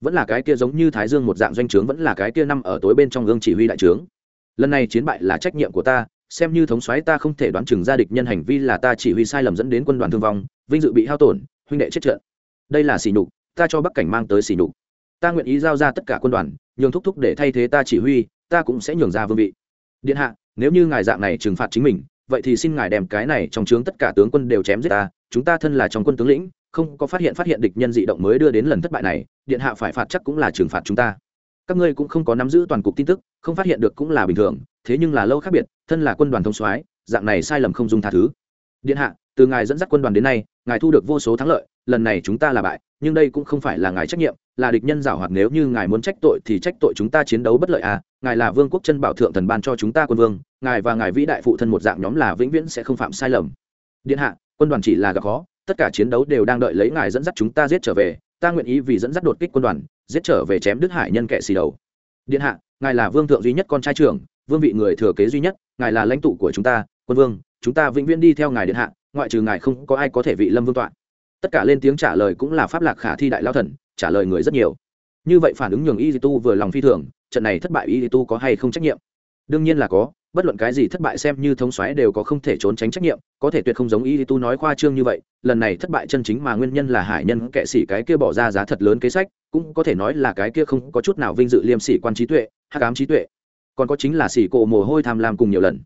Vẫn là cái kia giống như thái dương một dạng doanh trướng, vẫn là cái kia năm ở tối bên trong gương chỉ huy đại trướng. Lần này chiến bại là trách nhiệm của ta, xem như thống soái ta không thể đoán chừng ra địch nhân hành vi là ta chỉ huy sai lầm dẫn đến quân đoàn thương vong, vinh dự bị hao tổn, huynh đệ chết trận. Đây là xỉ nhục, ta cho bắc cảnh mang tới xỉ nhục. Ta nguyện ý giao ra tất cả quân đoàn, nhường thúc thúc để thay thế ta chỉ huy, ta cũng sẽ nhường ra vương vị. Điện hạ nếu như ngài dạng này trừng phạt chính mình, vậy thì xin ngài đem cái này trong trướng tất cả tướng quân đều chém giết ta, chúng ta thân là trong quân tướng lĩnh, không có phát hiện phát hiện địch nhân dị động mới đưa đến lần thất bại này, điện hạ phải phạt chắc cũng là trừng phạt chúng ta. Các ngươi cũng không có nắm giữ toàn cục tin tức, không phát hiện được cũng là bình thường, thế nhưng là lâu khác biệt, thân là quân đoàn thông soái, dạng này sai lầm không dùng tha thứ. Điện hạ, từ ngài dẫn dắt quân đoàn đến nay, ngài thu được vô số thắng lợi, lần này chúng ta là bại nhưng đây cũng không phải là ngài trách nhiệm, là địch nhân giảo hoạt, nếu như ngài muốn trách tội thì trách tội chúng ta chiến đấu bất lợi à ngài là vương quốc chân bảo thượng thần ban cho chúng ta quân vương, ngài và ngài vĩ đại phụ thân một dạng nhóm là vĩnh viễn sẽ không phạm sai lầm. Điện hạ, quân đoàn chỉ là gặp khó, tất cả chiến đấu đều đang đợi lấy ngài dẫn dắt chúng ta giết trở về, ta nguyện ý vì dẫn dắt đột kích quân đoàn, giết trở về chém đức hải nhân kệ xì đầu. Điện hạ, ngài là vương thượng duy nhất con trai trưởng, vương vị người thừa kế duy nhất, ngài là lãnh tụ của chúng ta, quân vương, chúng ta vĩnh viễn đi theo ngài điện hạ, ngoại trừ ngài không có ai có thể vị lâm vương tọa tất cả lên tiếng trả lời cũng là pháp lạc khả thi đại lao thần, trả lời người rất nhiều. Như vậy phản ứng nhường y tu vừa lòng phi thường, trận này thất bại y tu có hay không trách nhiệm? Đương nhiên là có, bất luận cái gì thất bại xem như thống xoáy đều có không thể trốn tránh trách nhiệm, có thể tuyệt không giống y tu nói khoa trương như vậy, lần này thất bại chân chính mà nguyên nhân là hải nhân kệ sĩ cái kia bỏ ra giá thật lớn kế sách, cũng có thể nói là cái kia không có chút nào vinh dự liêm sĩ quan trí tuệ, hắc ám trí tuệ. Còn có chính là sĩ cộ mồ hôi tham lam cùng nhiều lần.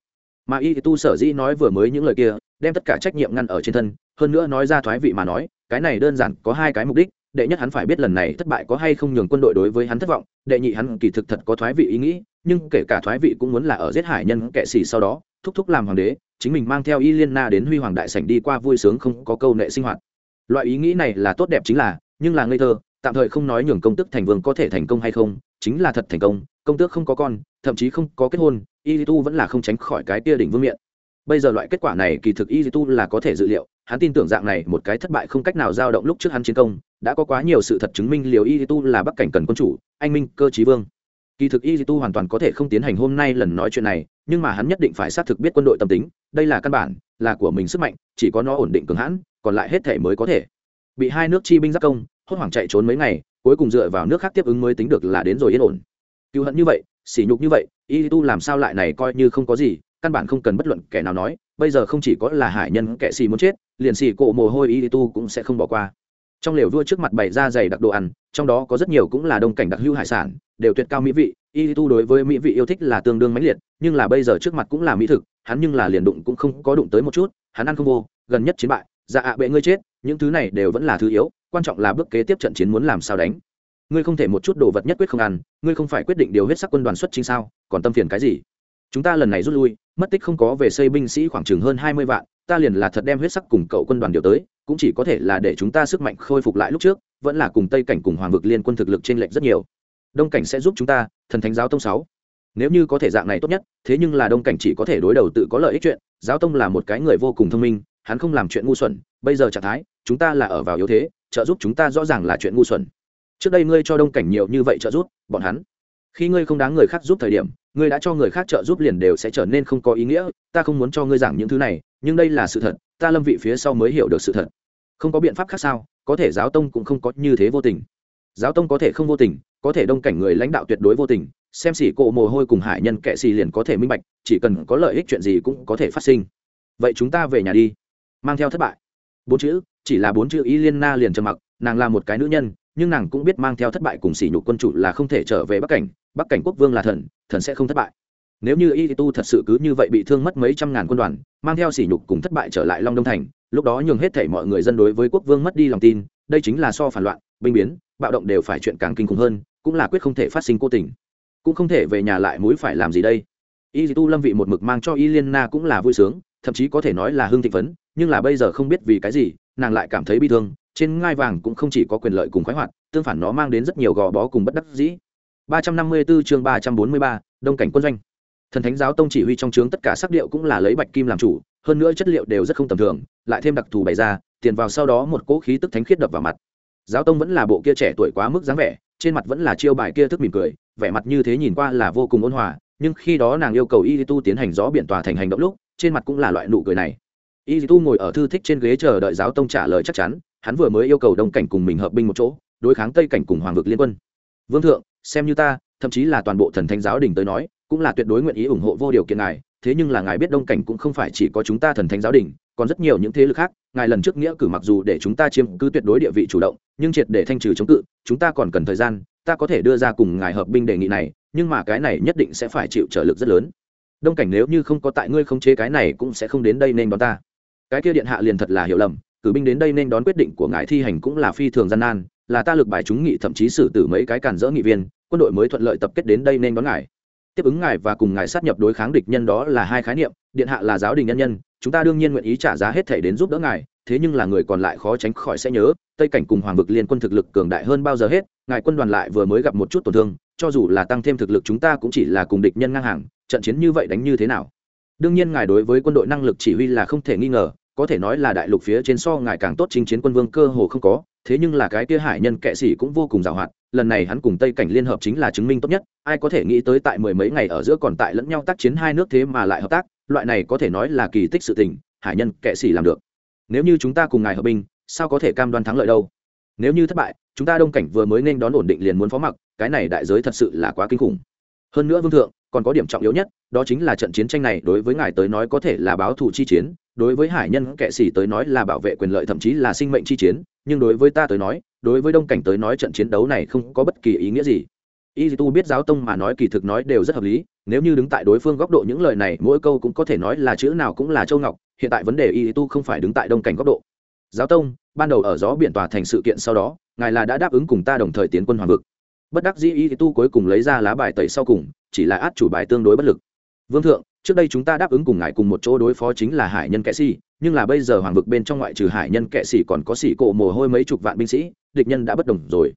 Mà y tu sở dĩ nói vừa mới những lời kia, đem tất cả trách nhiệm ngăn ở trên thân hơn nữa nói ra thoái vị mà nói, cái này đơn giản có hai cái mục đích, đệ nhất hắn phải biết lần này thất bại có hay không nhường quân đội đối với hắn thất vọng, đệ nhị hắn kỳ thực thật có thoái vị ý nghĩ, nhưng kể cả thoái vị cũng muốn là ở giết hải nhân kệ xỉ sau đó, thúc thúc làm hoàng đế, chính mình mang theo y liên na đến huy hoàng đại sảnh đi qua vui sướng không có câu nệ sinh hoạt. Loại ý nghĩ này là tốt đẹp chính là, nhưng là ngây thơ, tạm thời không nói nhường công tức thành vương có thể thành công hay không, chính là thật thành công công tước không có con, thậm chí không có kết hôn, y tu vẫn là không tránh khỏi cái tia đỉnh vương miện. Bây giờ loại kết quả này kỳ thực y tu là có thể dự liệu hắn tin tưởng dạng này một cái thất bại không cách nào dao động lúc trước hắn chiến công, đã có quá nhiều sự thật chứng minh liều y tu là bắc cảnh cần quân chủ, anh minh, cơ chí vương. Kỳ thực y tu hoàn toàn có thể không tiến hành hôm nay lần nói chuyện này, nhưng mà hắn nhất định phải xác thực biết quân đội tâm tính, đây là căn bản, là của mình sức mạnh, chỉ có nó ổn định cường hãn, còn lại hết thể mới có thể. Bị hai nước chi binh giáp công, hốt hoảng chạy trốn mấy ngày, cuối cùng dựa vào nước khác tiếp ứng mới tính được là đến rồi yên ổn. Cứu hận như vậy, sỉ nhục như vậy, y tu làm sao lại này coi như không có gì, căn bản không cần bất luận kẻ nào nói bây giờ không chỉ có là hải nhân kẻ xì muốn chết, liền xì cộ mồ hôi y tu cũng sẽ không bỏ qua. Trong lều vua trước mặt bày ra dày đặc đồ ăn, trong đó có rất nhiều cũng là đông cảnh đặc hữu hải sản, đều tuyệt cao mỹ vị, y tu đối với mỹ vị yêu thích là tương đương mãnh liệt, nhưng là bây giờ trước mặt cũng là mỹ thực, hắn nhưng là liền đụng cũng không có đụng tới một chút, hắn ăn không vô, gần nhất chiến bại dạ ạ bệ ngươi chết, những thứ này đều vẫn là thứ yếu, quan trọng là bước kế tiếp trận chiến muốn làm sao đánh. Ngươi không thể một chút đồ vật nhất quyết không ăn, ngươi không phải quyết định điều hết sắc quân đoàn xuất chính sao, còn tâm phiền cái gì? Chúng ta lần này rút lui mất tích không có về xây binh sĩ khoảng chừng hơn hai mươi vạn, ta liền là thật đem huyết sắc cùng cậu quân đoàn điều tới, cũng chỉ có thể là để chúng ta sức mạnh khôi phục lại lúc trước, vẫn là cùng tây cảnh cùng hoàng vực liên quân thực lực trên lệch rất nhiều. Đông cảnh sẽ giúp chúng ta, thần thánh giáo tông sáu. Nếu như có thể dạng này tốt nhất, thế nhưng là đông cảnh chỉ có thể đối đầu tự có lợi ích chuyện, giáo tông là một cái người vô cùng thông minh, hắn không làm chuyện ngu xuẩn, bây giờ trạng thái, chúng ta là ở vào yếu thế, trợ giúp chúng ta rõ ràng là chuyện ngu xuẩn. Trước đây ngươi cho đông cảnh nhiều như vậy trợ giúp, bọn hắn, khi ngươi không đáng người khác giúp thời điểm ngươi đã cho người khác trợ giúp liền đều sẽ trở nên không có ý nghĩa, ta không muốn cho ngươi giảng những thứ này, nhưng đây là sự thật, ta lâm vị phía sau mới hiểu được sự thật. Không có biện pháp khác sao, có thể giáo tông cũng không có như thế vô tình. Giáo tông có thể không vô tình, có thể đông cảnh người lãnh đạo tuyệt đối vô tình, xem xỉ cộ mồ hôi cùng hải nhân kệ xì liền có thể minh bạch, chỉ cần có lợi ích chuyện gì cũng có thể phát sinh. Vậy chúng ta về nhà đi. Mang theo thất bại. Bốn chữ, chỉ là bốn chữ y liên na liền trầm mặc, nàng là một cái nữ nhân nhưng nàng cũng biết mang theo thất bại cùng sỉ nhục quân chủ là không thể trở về bắc cảnh bắc cảnh quốc vương là thần thần sẽ không thất bại. Nếu như y tu thật sự cứ như vậy bị thương mất mấy trăm ngàn quân đoàn, mang theo sỉ nhục cùng thất bại trở lại long đông thành, lúc đó nhường hết thể mọi người dân đối với quốc vương mất đi lòng tin, đây chính là so phản loạn, binh biến, bạo động đều phải chuyện càng kinh khủng hơn, cũng là quyết không thể phát sinh cố tình. Cũng không thể về nhà lại mũi phải làm gì đây. Y tu lâm vị một mực mang cho y liên na cũng là vui sướng, thậm chí có thể nói là hương thị phấn, nhưng là bây giờ không biết vì cái gì, nàng lại cảm thấy bi thương trên ngai vàng cũng không chỉ có quyền lợi cùng khoái hoạt tương phản nó mang đến rất nhiều gò bó cùng bất đắc dĩ. 354 chương 343, đông cảnh quân doanh. Thần thánh giáo tông chỉ huy trong trướng tất cả sắc điệu cũng là lấy bạch kim làm chủ hơn nữa chất liệu đều rất không tầm thường lại thêm đặc thù bày ra tiền vào sau đó một cỗ khí tức thánh khiết đập vào mặt. Giáo tông vẫn là bộ kia trẻ tuổi quá mức dáng vẻ trên mặt vẫn là chiêu bài kia thức mỉm cười vẻ mặt như thế nhìn qua là vô cùng ôn hòa nhưng khi đó nàng yêu cầu y tu tiến hành gió biển tòa thành hành động lúc trên mặt cũng là loại nụ cười này. Y tu ngồi ở thư thích trên ghế chờ đợi giáo tông trả lời chắc chắn hắn vừa mới yêu cầu đông cảnh cùng mình hợp binh một chỗ, đối kháng tây cảnh cùng hoàng vực liên quân. Vương thượng, xem như ta, thậm chí là toàn bộ thần thánh giáo đình tới nói, cũng là tuyệt đối nguyện ý ủng hộ vô điều kiện ngài, thế nhưng là ngài biết đông cảnh cũng không phải chỉ có chúng ta thần thánh giáo đình, còn rất nhiều những thế lực khác, ngài lần trước nghĩa cử mặc dù để chúng ta chiếm cứ tuyệt đối địa vị chủ động, nhưng triệt để thanh trừ chống cự, chúng ta còn cần thời gian, ta có thể đưa ra cùng ngài hợp binh đề nghị này, nhưng mà cái này nhất định sẽ phải chịu trở lực rất lớn. Đông cảnh nếu như không có tại ngươi không chế cái này cũng sẽ không đến đây nên đón ta. Cái kia điện hạ liền thật là hiểu lầm cử binh đến đây nên đón quyết định của ngài thi hành cũng là phi thường gian nan, là ta lực bài chúng nghị thậm chí xử tử mấy cái cản dỡ nghị viên, quân đội mới thuận lợi tập kết đến đây nên đón ngài. Tiếp ứng ngài và cùng ngài sát nhập đối kháng địch nhân đó là hai khái niệm, điện hạ là giáo đình nhân nhân, chúng ta đương nhiên nguyện ý trả giá hết thể đến giúp đỡ ngài, thế nhưng là người còn lại khó tránh khỏi sẽ nhớ, tây cảnh cùng hoàng vực liên quân thực lực cường đại hơn bao giờ hết, ngài quân đoàn lại vừa mới gặp một chút tổn thương, cho dù là tăng thêm thực lực chúng ta cũng chỉ là cùng địch nhân ngang hàng, trận chiến như vậy đánh như thế nào? Đương nhiên ngài đối với quân đội năng lực chỉ huy là không thể nghi ngờ có thể nói là đại lục phía trên so ngài càng tốt chinh chiến quân vương cơ hồ không có, thế nhưng là cái kia hải nhân kệ sĩ cũng vô cùng giàu hạn, lần này hắn cùng tây cảnh liên hợp chính là chứng minh tốt nhất, ai có thể nghĩ tới tại mười mấy ngày ở giữa còn tại lẫn nhau tác chiến hai nước thế mà lại hợp tác, loại này có thể nói là kỳ tích sự tình, hải nhân kệ sĩ làm được. Nếu như chúng ta cùng ngài hợp binh, sao có thể cam đoan thắng lợi đâu? Nếu như thất bại, chúng ta đông cảnh vừa mới nên đón ổn định liền muốn phó mặc, cái này đại giới thật sự là quá kinh khủng. Hơn nữa vương thượng, còn có điểm trọng yếu nhất, đó chính là trận chiến tranh này đối với ngài tới nói có thể là báo thù chi chiến đối với hải nhân kệ sĩ tới nói là bảo vệ quyền lợi, thậm chí là sinh mệnh chi chiến, nhưng đối với ta tới nói, đối với đông cảnh tới nói trận chiến đấu này không có bất kỳ ý nghĩa gì. Y tu biết giáo tông mà nói kỳ thực nói đều rất hợp lý, nếu như đứng tại đối phương góc độ những lời này, mỗi câu cũng có thể nói là chữ nào cũng là châu ngọc, hiện tại vấn đề y tu không phải đứng tại đông cảnh góc độ. Giáo tông, ban đầu ở gió biển tòa thành sự kiện sau đó, ngài là đã đáp ứng cùng ta đồng thời tiến quân hoàng vực. Bất đắc dĩ y tu cuối cùng lấy ra lá bài tẩy sau cùng, chỉ là át chủ bài tương đối bất lực. Vương thượng trước đây chúng ta đáp ứng cùng ngài cùng một chỗ đối phó chính là hải nhân kệ sĩ nhưng là bây giờ hoàng vực bên trong ngoại trừ hải nhân kệ sĩ còn có sĩ cổ mồ hôi mấy chục vạn binh sĩ, địch nhân đã bất đồng rồi.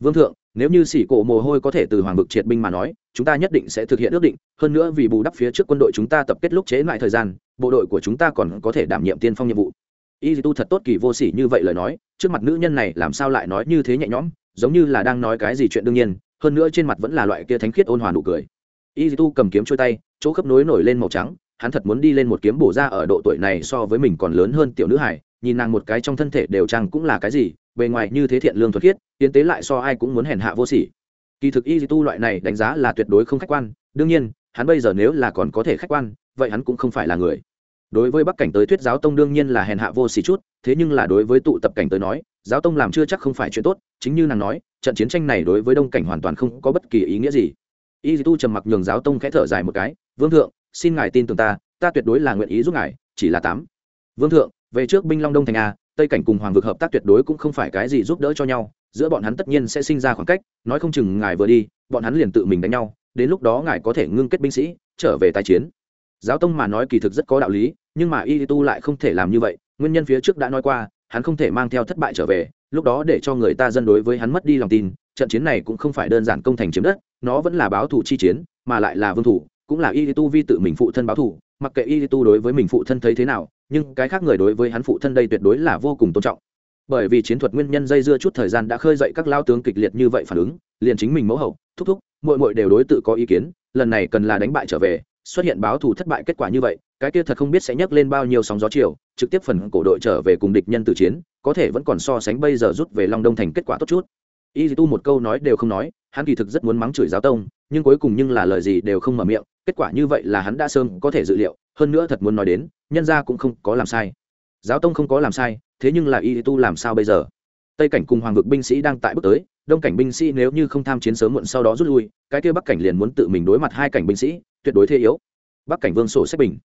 Vương thượng, nếu như sĩ cổ mồ hôi có thể từ hoàng vực triệt binh mà nói, chúng ta nhất định sẽ thực hiện ước định, hơn nữa vì bù đắp phía trước quân đội chúng ta tập kết lúc chế lại thời gian, bộ đội của chúng ta còn có thể đảm nhiệm tiên phong nhiệm vụ. Y tu thật tốt kỳ vô sỉ như vậy lời nói, trước mặt nữ nhân này làm sao lại nói như thế nhẹ nhõm, giống như là đang nói cái gì chuyện đương nhiên, hơn nữa trên mặt vẫn là loại kia thánh khiết ôn hòa nụ cười y tu cầm kiếm trôi tay, chỗ khớp nối nổi lên màu trắng, hắn thật muốn đi lên một kiếm bổ ra ở độ tuổi này so với mình còn lớn hơn tiểu nữ hải, nhìn nàng một cái trong thân thể đều chăng cũng là cái gì, bề ngoài như thế thiện lương thuật khiết, tiến tế lại so ai cũng muốn hèn hạ vô sỉ. Kỳ thực y tu loại này đánh giá là tuyệt đối không khách quan, đương nhiên, hắn bây giờ nếu là còn có thể khách quan, vậy hắn cũng không phải là người. Đối với bắc cảnh tới thuyết giáo tông đương nhiên là hèn hạ vô sỉ chút, thế nhưng là đối với tụ tập cảnh tới nói, giáo tông làm chưa chắc không phải chuyện tốt, chính như nàng nói, trận chiến tranh này đối với đông cảnh hoàn toàn không có bất kỳ ý nghĩa gì y tu trầm mặc nhường giáo tông khẽ thở dài một cái, vương thượng, xin ngài tin tưởng ta ta tuyệt đối là nguyện ý giúp ngài, chỉ là tám. Vương thượng, về trước binh long đông thành a, tây cảnh cùng hoàng vực hợp tác tuyệt đối cũng không phải cái gì giúp đỡ cho nhau, giữa bọn hắn tất nhiên sẽ sinh ra khoảng cách, nói không chừng ngài vừa đi, bọn hắn liền tự mình đánh nhau, đến lúc đó ngài có thể ngưng kết binh sĩ, trở về tái chiến. Giáo tông mà nói kỳ thực rất có đạo lý, nhưng mà y tu lại không thể làm như vậy, nguyên nhân phía trước đã nói qua, hắn không thể mang theo thất bại trở về lúc đó để cho người ta dân đối với hắn mất đi lòng tin, trận chiến này cũng không phải đơn giản công thành chiếm đất, nó vẫn là báo thù chi chiến, mà lại là vương thủ, cũng là y tu vi tự mình phụ thân báo thù, mặc kệ y tu đối với mình phụ thân thấy thế nào, nhưng cái khác người đối với hắn phụ thân đây tuyệt đối là vô cùng tôn trọng. Bởi vì chiến thuật nguyên nhân dây dưa chút thời gian đã khơi dậy các lao tướng kịch liệt như vậy phản ứng, liền chính mình mẫu hậu, thúc thúc mội mội đều đối tự có ý kiến, lần này cần là đánh bại trở về, xuất hiện báo thù thất bại kết quả như vậy cái kia thật không biết sẽ nhấc lên bao nhiêu sóng gió chiều, trực tiếp phần cổ đội trở về cùng địch nhân tử chiến, có thể vẫn còn so sánh bây giờ rút về long đông thành kết quả tốt chút. Y tu một câu nói đều không nói, hắn kỳ thực rất muốn mắng chửi giáo tông, nhưng cuối cùng nhưng là lời gì đều không mở miệng, kết quả như vậy là hắn đã sớm có thể dự liệu, hơn nữa thật muốn nói đến, nhân ra cũng không có làm sai. Giáo tông không có làm sai, thế nhưng là y tu làm sao bây giờ? Tây cảnh cùng hoàng vực binh sĩ đang tại bước tới, đông cảnh binh sĩ nếu như không tham chiến sớm muộn sau đó rút lui, cái kia bắc cảnh liền muốn tự mình đối mặt hai cảnh binh sĩ, tuyệt đối thế yếu. Bắc cảnh vương sổ sách bình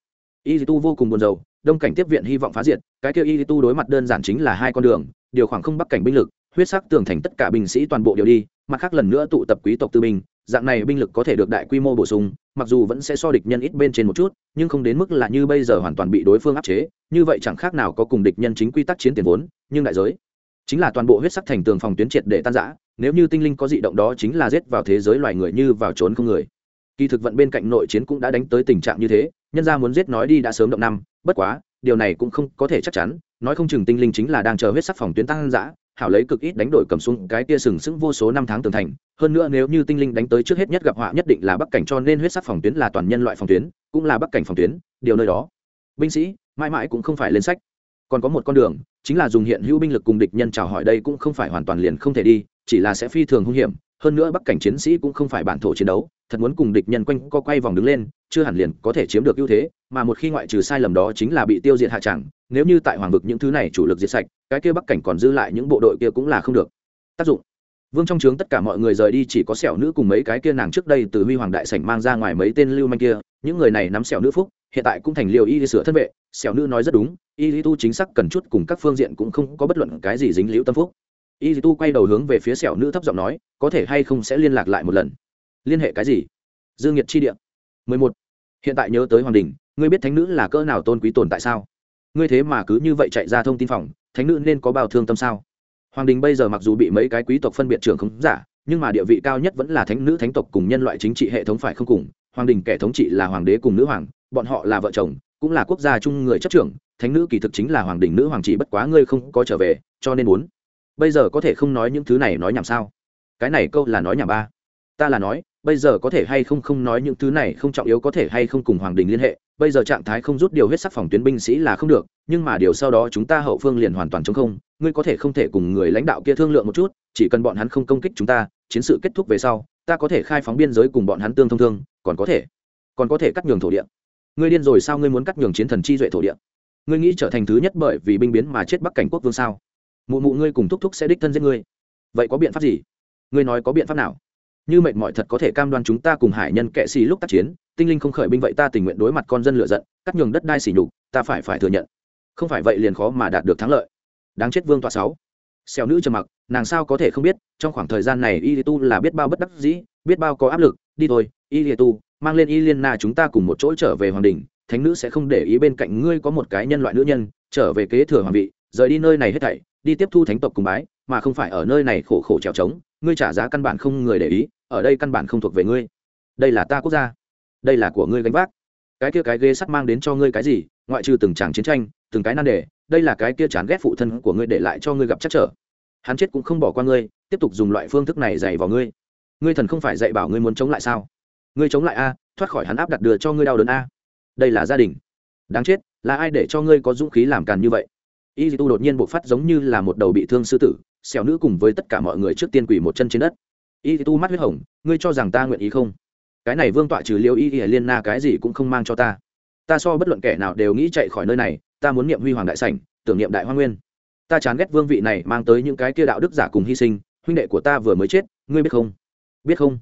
y tu vô cùng buồn rầu, đông cảnh tiếp viện hy vọng phá diệt, cái kêu y tu đối mặt đơn giản chính là hai con đường, điều khoảng không bắc cảnh binh lực, huyết sắc tường thành tất cả binh sĩ toàn bộ đều đi, mặt khác lần nữa tụ tập quý tộc tư binh, dạng này binh lực có thể được đại quy mô bổ sung, mặc dù vẫn sẽ so địch nhân ít bên trên một chút, nhưng không đến mức là như bây giờ hoàn toàn bị đối phương áp chế, như vậy chẳng khác nào có cùng địch nhân chính quy tắc chiến tiền vốn, nhưng đại giới chính là toàn bộ huyết sắc thành tường phòng tuyến triệt để tan giã nếu như tinh linh có dị động đó chính là giết vào thế giới loài người như vào trốn không người. Kỳ thực vận bên cạnh nội chiến cũng đã đánh tới tình trạng như thế nhân ra muốn giết nói đi đã sớm động năm, bất quá, điều này cũng không có thể chắc chắn, nói không chừng tinh linh chính là đang chờ huyết sắc phòng tuyến tăng giã hảo lấy cực ít đánh đổi cầm xuống cái tia sừng sững vô số năm tháng tường thành. Hơn nữa nếu như tinh linh đánh tới trước hết nhất gặp họa nhất định là bắc cảnh cho nên huyết sắc phòng tuyến là toàn nhân loại phòng tuyến, cũng là bắc cảnh phòng tuyến, điều nơi đó. Binh sĩ, mãi mãi cũng không phải lên sách. Còn có một con đường, chính là dùng hiện hữu binh lực cùng địch nhân chào hỏi đây cũng không phải hoàn toàn liền không thể đi, chỉ là sẽ phi thường hung hiểm hơn nữa bắc cảnh chiến sĩ cũng không phải bản thổ chiến đấu, thật muốn cùng địch nhân quanh co quay vòng đứng lên, chưa hẳn liền có thể chiếm được ưu thế, mà một khi ngoại trừ sai lầm đó chính là bị tiêu diệt hạ chẳng, nếu như tại hoàng vực những thứ này chủ lực diệt sạch, cái kia bắc cảnh còn dư lại những bộ đội kia cũng là không được. Tác dụng. Vương trong trướng tất cả mọi người rời đi chỉ có sẹo nữ cùng mấy cái kia nàng trước đây từ huy hoàng đại sảnh mang ra ngoài mấy tên lưu manh kia, những người này nắm sẹo nữ phúc, hiện tại cũng thành liều y đi sửa thân vệ. Sẹo nữ nói rất đúng, y lý tu chính xác cần chút cùng các phương diện cũng không có bất luận cái gì dính liễu tâm phúc y lý tu quay đầu hướng về phía sẹo nữ thấp giọng nói, có thể hay không sẽ liên lạc lại một lần? Liên hệ cái gì? Dương nhiệt chi địa. Mười một. Hiện tại nhớ tới hoàng đình, ngươi biết thánh nữ là cỡ nào tôn quý tồn tại sao? Ngươi thế mà cứ như vậy chạy ra thông tin phòng, thánh nữ nên có bao thương tâm sao? Hoàng đình bây giờ mặc dù bị mấy cái quý tộc phân biệt trưởng không giả, nhưng mà địa vị cao nhất vẫn là thánh nữ thánh tộc cùng nhân loại chính trị hệ thống phải không cùng. Hoàng đình kẻ thống trị là hoàng đế cùng nữ hoàng, bọn họ là vợ chồng, cũng là quốc gia chung người chấp trưởng, thánh nữ kỳ thực chính là hoàng đình nữ hoàng chỉ bất quá ngươi không có trở về, cho nên muốn bây giờ có thể không nói những thứ này nói nhảm sao? Cái này câu là nói nhảm ba. Ta là nói, bây giờ có thể hay không không nói những thứ này không trọng yếu có thể hay không cùng hoàng đình liên hệ. Bây giờ trạng thái không rút điều huyết sắc phòng tuyến binh sĩ là không được, nhưng mà điều sau đó chúng ta hậu phương liền hoàn toàn chống không. Ngươi có thể không thể cùng người lãnh đạo kia thương lượng một chút, chỉ cần bọn hắn không công kích chúng ta, chiến sự kết thúc về sau, ta có thể khai phóng biên giới cùng bọn hắn tương thông thương, còn có thể, còn có thể cắt nhường thổ địa. Ngươi điên rồi sao ngươi muốn cắt nhường chiến thần chi duệ thổ địa? Ngươi nghĩ trở thành thứ nhất bởi vì binh biến mà chết bắc cảnh quốc vương sao? Mụ mụ ngươi cùng thúc thúc sẽ đích thân giết ngươi. Vậy có biện pháp gì? Ngươi nói có biện pháp nào? Như mệnh mọi thật có thể cam đoan chúng ta cùng hải nhân kệ xì lúc tác chiến, tinh linh không khởi binh vậy ta tình nguyện đối mặt con dân lựa giận, cắt nhường đất đai xỉ nhục, ta phải phải thừa nhận. Không phải vậy liền khó mà đạt được thắng lợi. Đáng chết vương tọa sáu. Xèo nữ trầm mặc, nàng sao có thể không biết, trong khoảng thời gian này y tu là biết bao bất đắc dĩ, biết bao có áp lực, đi thôi, y tu, mang lên y liên na chúng ta cùng một chỗ trở về hoàng đình, thánh nữ sẽ không để ý bên cạnh ngươi có một cái nhân loại nữ nhân, trở về kế thừa hoàng vị, rời đi nơi này hết thảy đi tiếp thu thánh tộc cùng bái, mà không phải ở nơi này khổ khổ trèo trống, ngươi trả giá căn bản không người để ý, ở đây căn bản không thuộc về ngươi. Đây là ta quốc gia, đây là của ngươi gánh vác. Cái kia cái ghê sắt mang đến cho ngươi cái gì, ngoại trừ từng tràng chiến tranh, từng cái nan đề, đây là cái kia chán ghét phụ thân của ngươi để lại cho ngươi gặp chắc trở. Hắn chết cũng không bỏ qua ngươi, tiếp tục dùng loại phương thức này dạy vào ngươi. Ngươi thần không phải dạy bảo ngươi muốn chống lại sao? Ngươi chống lại a, thoát khỏi hắn áp đặt đưa cho ngươi đau đớn a. Đây là gia đình. Đáng chết, là ai để cho ngươi có dũng khí làm càn như vậy? Y tu đột nhiên bộc phát giống như là một đầu bị thương sư tử, xẻo nữ cùng với tất cả mọi người trước tiên quỷ một chân trên đất. Y tu mắt huyết hồng, ngươi cho rằng ta nguyện ý không? Cái này vương tọa trừ liêu y y liên na cái gì cũng không mang cho ta. Ta so bất luận kẻ nào đều nghĩ chạy khỏi nơi này, ta muốn niệm huy hoàng đại sảnh, tưởng niệm đại hoa nguyên. Ta chán ghét vương vị này mang tới những cái kia đạo đức giả cùng hy sinh, huynh đệ của ta vừa mới chết, ngươi biết không? Biết không?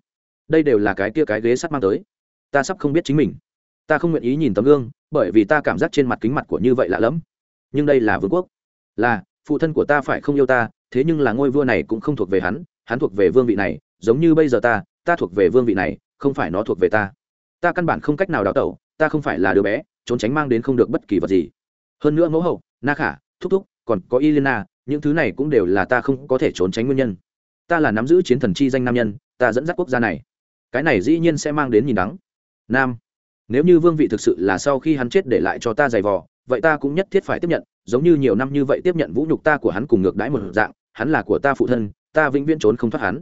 Đây đều là cái kia cái ghế sắt mang tới. Ta sắp không biết chính mình. Ta không nguyện ý nhìn tấm gương, bởi vì ta cảm giác trên mặt kính mặt của như vậy lạ lẫm nhưng đây là vương quốc là phụ thân của ta phải không yêu ta thế nhưng là ngôi vua này cũng không thuộc về hắn hắn thuộc về vương vị này giống như bây giờ ta ta thuộc về vương vị này không phải nó thuộc về ta ta căn bản không cách nào đào tẩu ta không phải là đứa bé trốn tránh mang đến không được bất kỳ vật gì hơn nữa mẫu hậu na khả thúc thúc còn có Ilena, những thứ này cũng đều là ta không có thể trốn tránh nguyên nhân. Ta là nắm giữ chiến thần chi danh nam nhân, ta dẫn dắt quốc gia này. Cái này dĩ nhiên sẽ mang đến nhìn đắng. Nam, nếu như vương vị thực sự là sau khi hắn chết để lại cho ta giày vò, vậy ta cũng nhất thiết phải tiếp nhận, giống như nhiều năm như vậy tiếp nhận vũ nhục ta của hắn cùng ngược đãi một dạng, hắn là của ta phụ thân, ta vĩnh viễn trốn không thoát hắn.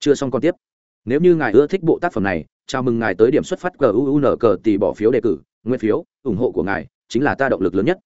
Chưa xong con tiếp. Nếu như ngài ưa thích bộ tác phẩm này, chào mừng ngài tới điểm xuất phát GUUN cờ tì bỏ phiếu đề cử, nguyên phiếu, ủng hộ của ngài chính là ta động lực lớn nhất.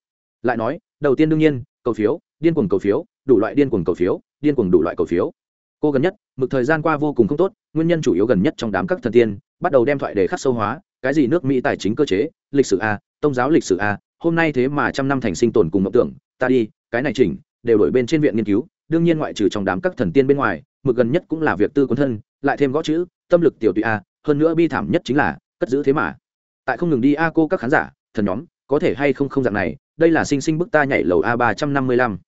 Lại nói, đầu tiên đương nhiên, cầu phiếu điên cuồng cầu phiếu đủ loại điên cuồng cầu phiếu điên cuồng đủ loại cầu phiếu cô gần nhất mực thời gian qua vô cùng không tốt nguyên nhân chủ yếu gần nhất trong đám các thần tiên bắt đầu đem thoại đề khắc sâu hóa cái gì nước mỹ tài chính cơ chế lịch sử a tôn giáo lịch sử a hôm nay thế mà trăm năm thành sinh tồn cùng mộng tưởng, ta đi, cái này chỉnh, đều đổi bên trên viện nghiên cứu, đương nhiên ngoại trừ trong đám các thần tiên bên ngoài, mực gần nhất cũng là việc tư quân thân, lại thêm gõ chữ, tâm lực tiểu tụy a, hơn nữa bi thảm nhất chính là, cất giữ thế mà. Tại không ngừng đi a cô các khán giả, thần nhóm, có thể hay không không dạng này, đây là sinh sinh bức ta nhảy lầu a ba trăm năm mươi lăm.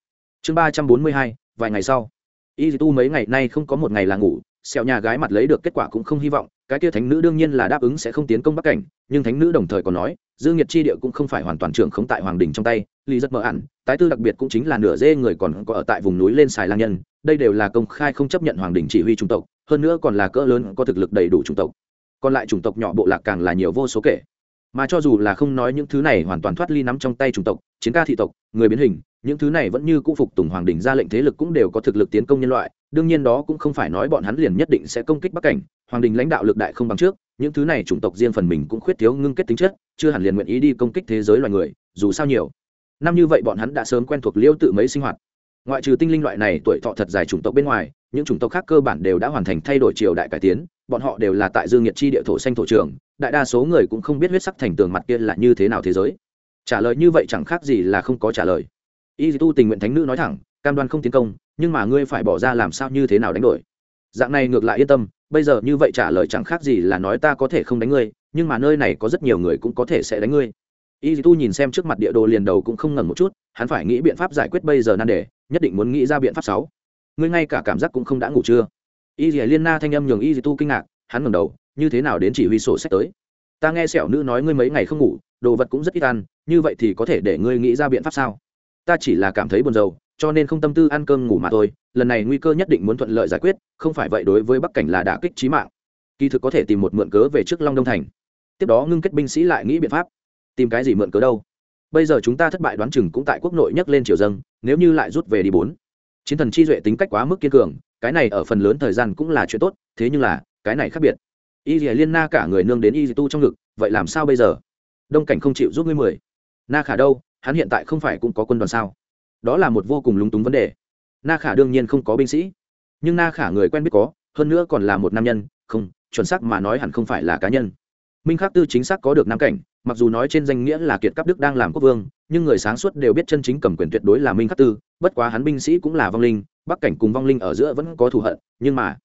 Chương ba trăm bốn mươi hai, vài ngày sau. Y tu mấy ngày nay không có một ngày là ngủ sẹo nhà gái mặt lấy được kết quả cũng không hy vọng cái kia thánh nữ đương nhiên là đáp ứng sẽ không tiến công bắc cảnh, nhưng thánh nữ đồng thời còn nói dương nhiệt chi địa cũng không phải hoàn toàn trưởng không tại hoàng đình trong tay, lý rất mờ ẩn tái tư đặc biệt cũng chính là nửa dê người còn có ở tại vùng núi lên xài lang nhân, đây đều là công khai không chấp nhận hoàng đình chỉ huy trung tộc, hơn nữa còn là cỡ lớn, có thực lực đầy đủ trung tộc. Còn lại chủng tộc nhỏ bộ lạc càng là nhiều vô số kể. Mà cho dù là không nói những thứ này hoàn toàn thoát ly nắm trong tay chủng tộc, chiến ca thị tộc, người biến hình, những thứ này vẫn như cũ phục tùng hoàng đình ra lệnh thế lực cũng đều có thực lực tiến công nhân loại đương nhiên đó cũng không phải nói bọn hắn liền nhất định sẽ công kích bắc cảnh, hoàng đình lãnh đạo lực đại không bằng trước, những thứ này chủng tộc riêng phần mình cũng khuyết thiếu ngưng kết tính chất, chưa hẳn liền nguyện ý đi công kích thế giới loài người, dù sao nhiều. Năm như vậy bọn hắn đã sớm quen thuộc liêu tự mấy sinh hoạt. Ngoại trừ tinh linh loại này tuổi thọ thật dài chủng tộc bên ngoài, những chủng tộc khác cơ bản đều đã hoàn thành thay đổi triều đại cải tiến, bọn họ đều là tại dương nhiệt chi địa thổ xanh thổ trường, đại đa số người cũng không biết huyết sắc thành tường mặt kia là như thế nào thế giới. Trả lời như vậy chẳng khác gì là không có trả lời. Y tu tình nguyện thánh nữ nói thẳng, cam đoan không tiến công nhưng mà ngươi phải bỏ ra làm sao như thế nào đánh đổi? Dạng này ngược lại yên tâm, bây giờ như vậy trả lời chẳng khác gì là nói ta có thể không đánh ngươi, nhưng mà nơi này có rất nhiều người cũng có thể sẽ đánh ngươi. Y tu nhìn xem trước mặt địa đồ liền đầu cũng không ngẩn một chút, hắn phải nghĩ biện pháp giải quyết bây giờ nan đề, nhất định muốn nghĩ ra biện pháp sáu. Ngươi ngay cả cảm giác cũng không đã ngủ chưa? Y dì liên na thanh âm nhường y dì tu kinh ngạc, hắn ngẩng đầu, như thế nào đến chỉ huy sổ sách tới? Ta nghe sẹo nữ nói ngươi mấy ngày không ngủ, đồ vật cũng rất ít ăn, như vậy thì có thể để ngươi nghĩ ra biện pháp sao? Ta chỉ là cảm thấy buồn rầu cho nên không tâm tư ăn cơm ngủ mà thôi, lần này nguy cơ nhất định muốn thuận lợi giải quyết, không phải vậy đối với bắc cảnh là đả kích trí mạng. Kỳ thực có thể tìm một mượn cớ về trước long đông thành. Tiếp đó ngưng kết binh sĩ lại nghĩ biện pháp. Tìm cái gì mượn cớ đâu? Bây giờ chúng ta thất bại đoán chừng cũng tại quốc nội nhắc lên triều dâng, nếu như lại rút về đi bốn. Chiến thần chi duệ tính cách quá mức kiên cường, cái này ở phần lớn thời gian cũng là chuyện tốt, thế nhưng là, cái này khác biệt. Y dì liên na cả người nương đến y dì tu trong ngực, vậy làm sao bây giờ? Đông cảnh không chịu giúp ngươi mười. Na khả đâu? Hắn hiện tại không phải cũng có quân đoàn sao? Đó là một vô cùng lúng túng vấn đề. Na khả đương nhiên không có binh sĩ. Nhưng na khả người quen biết có, hơn nữa còn là một nam nhân, không, chuẩn xác mà nói hẳn không phải là cá nhân. Minh khắc tư chính xác có được nam cảnh, mặc dù nói trên danh nghĩa là kiệt cấp đức đang làm quốc vương, nhưng người sáng suốt đều biết chân chính cầm quyền tuyệt đối là minh khắc tư, bất quá hắn binh sĩ cũng là vong linh, bắc cảnh cùng vong linh ở giữa vẫn có thù hận, nhưng mà,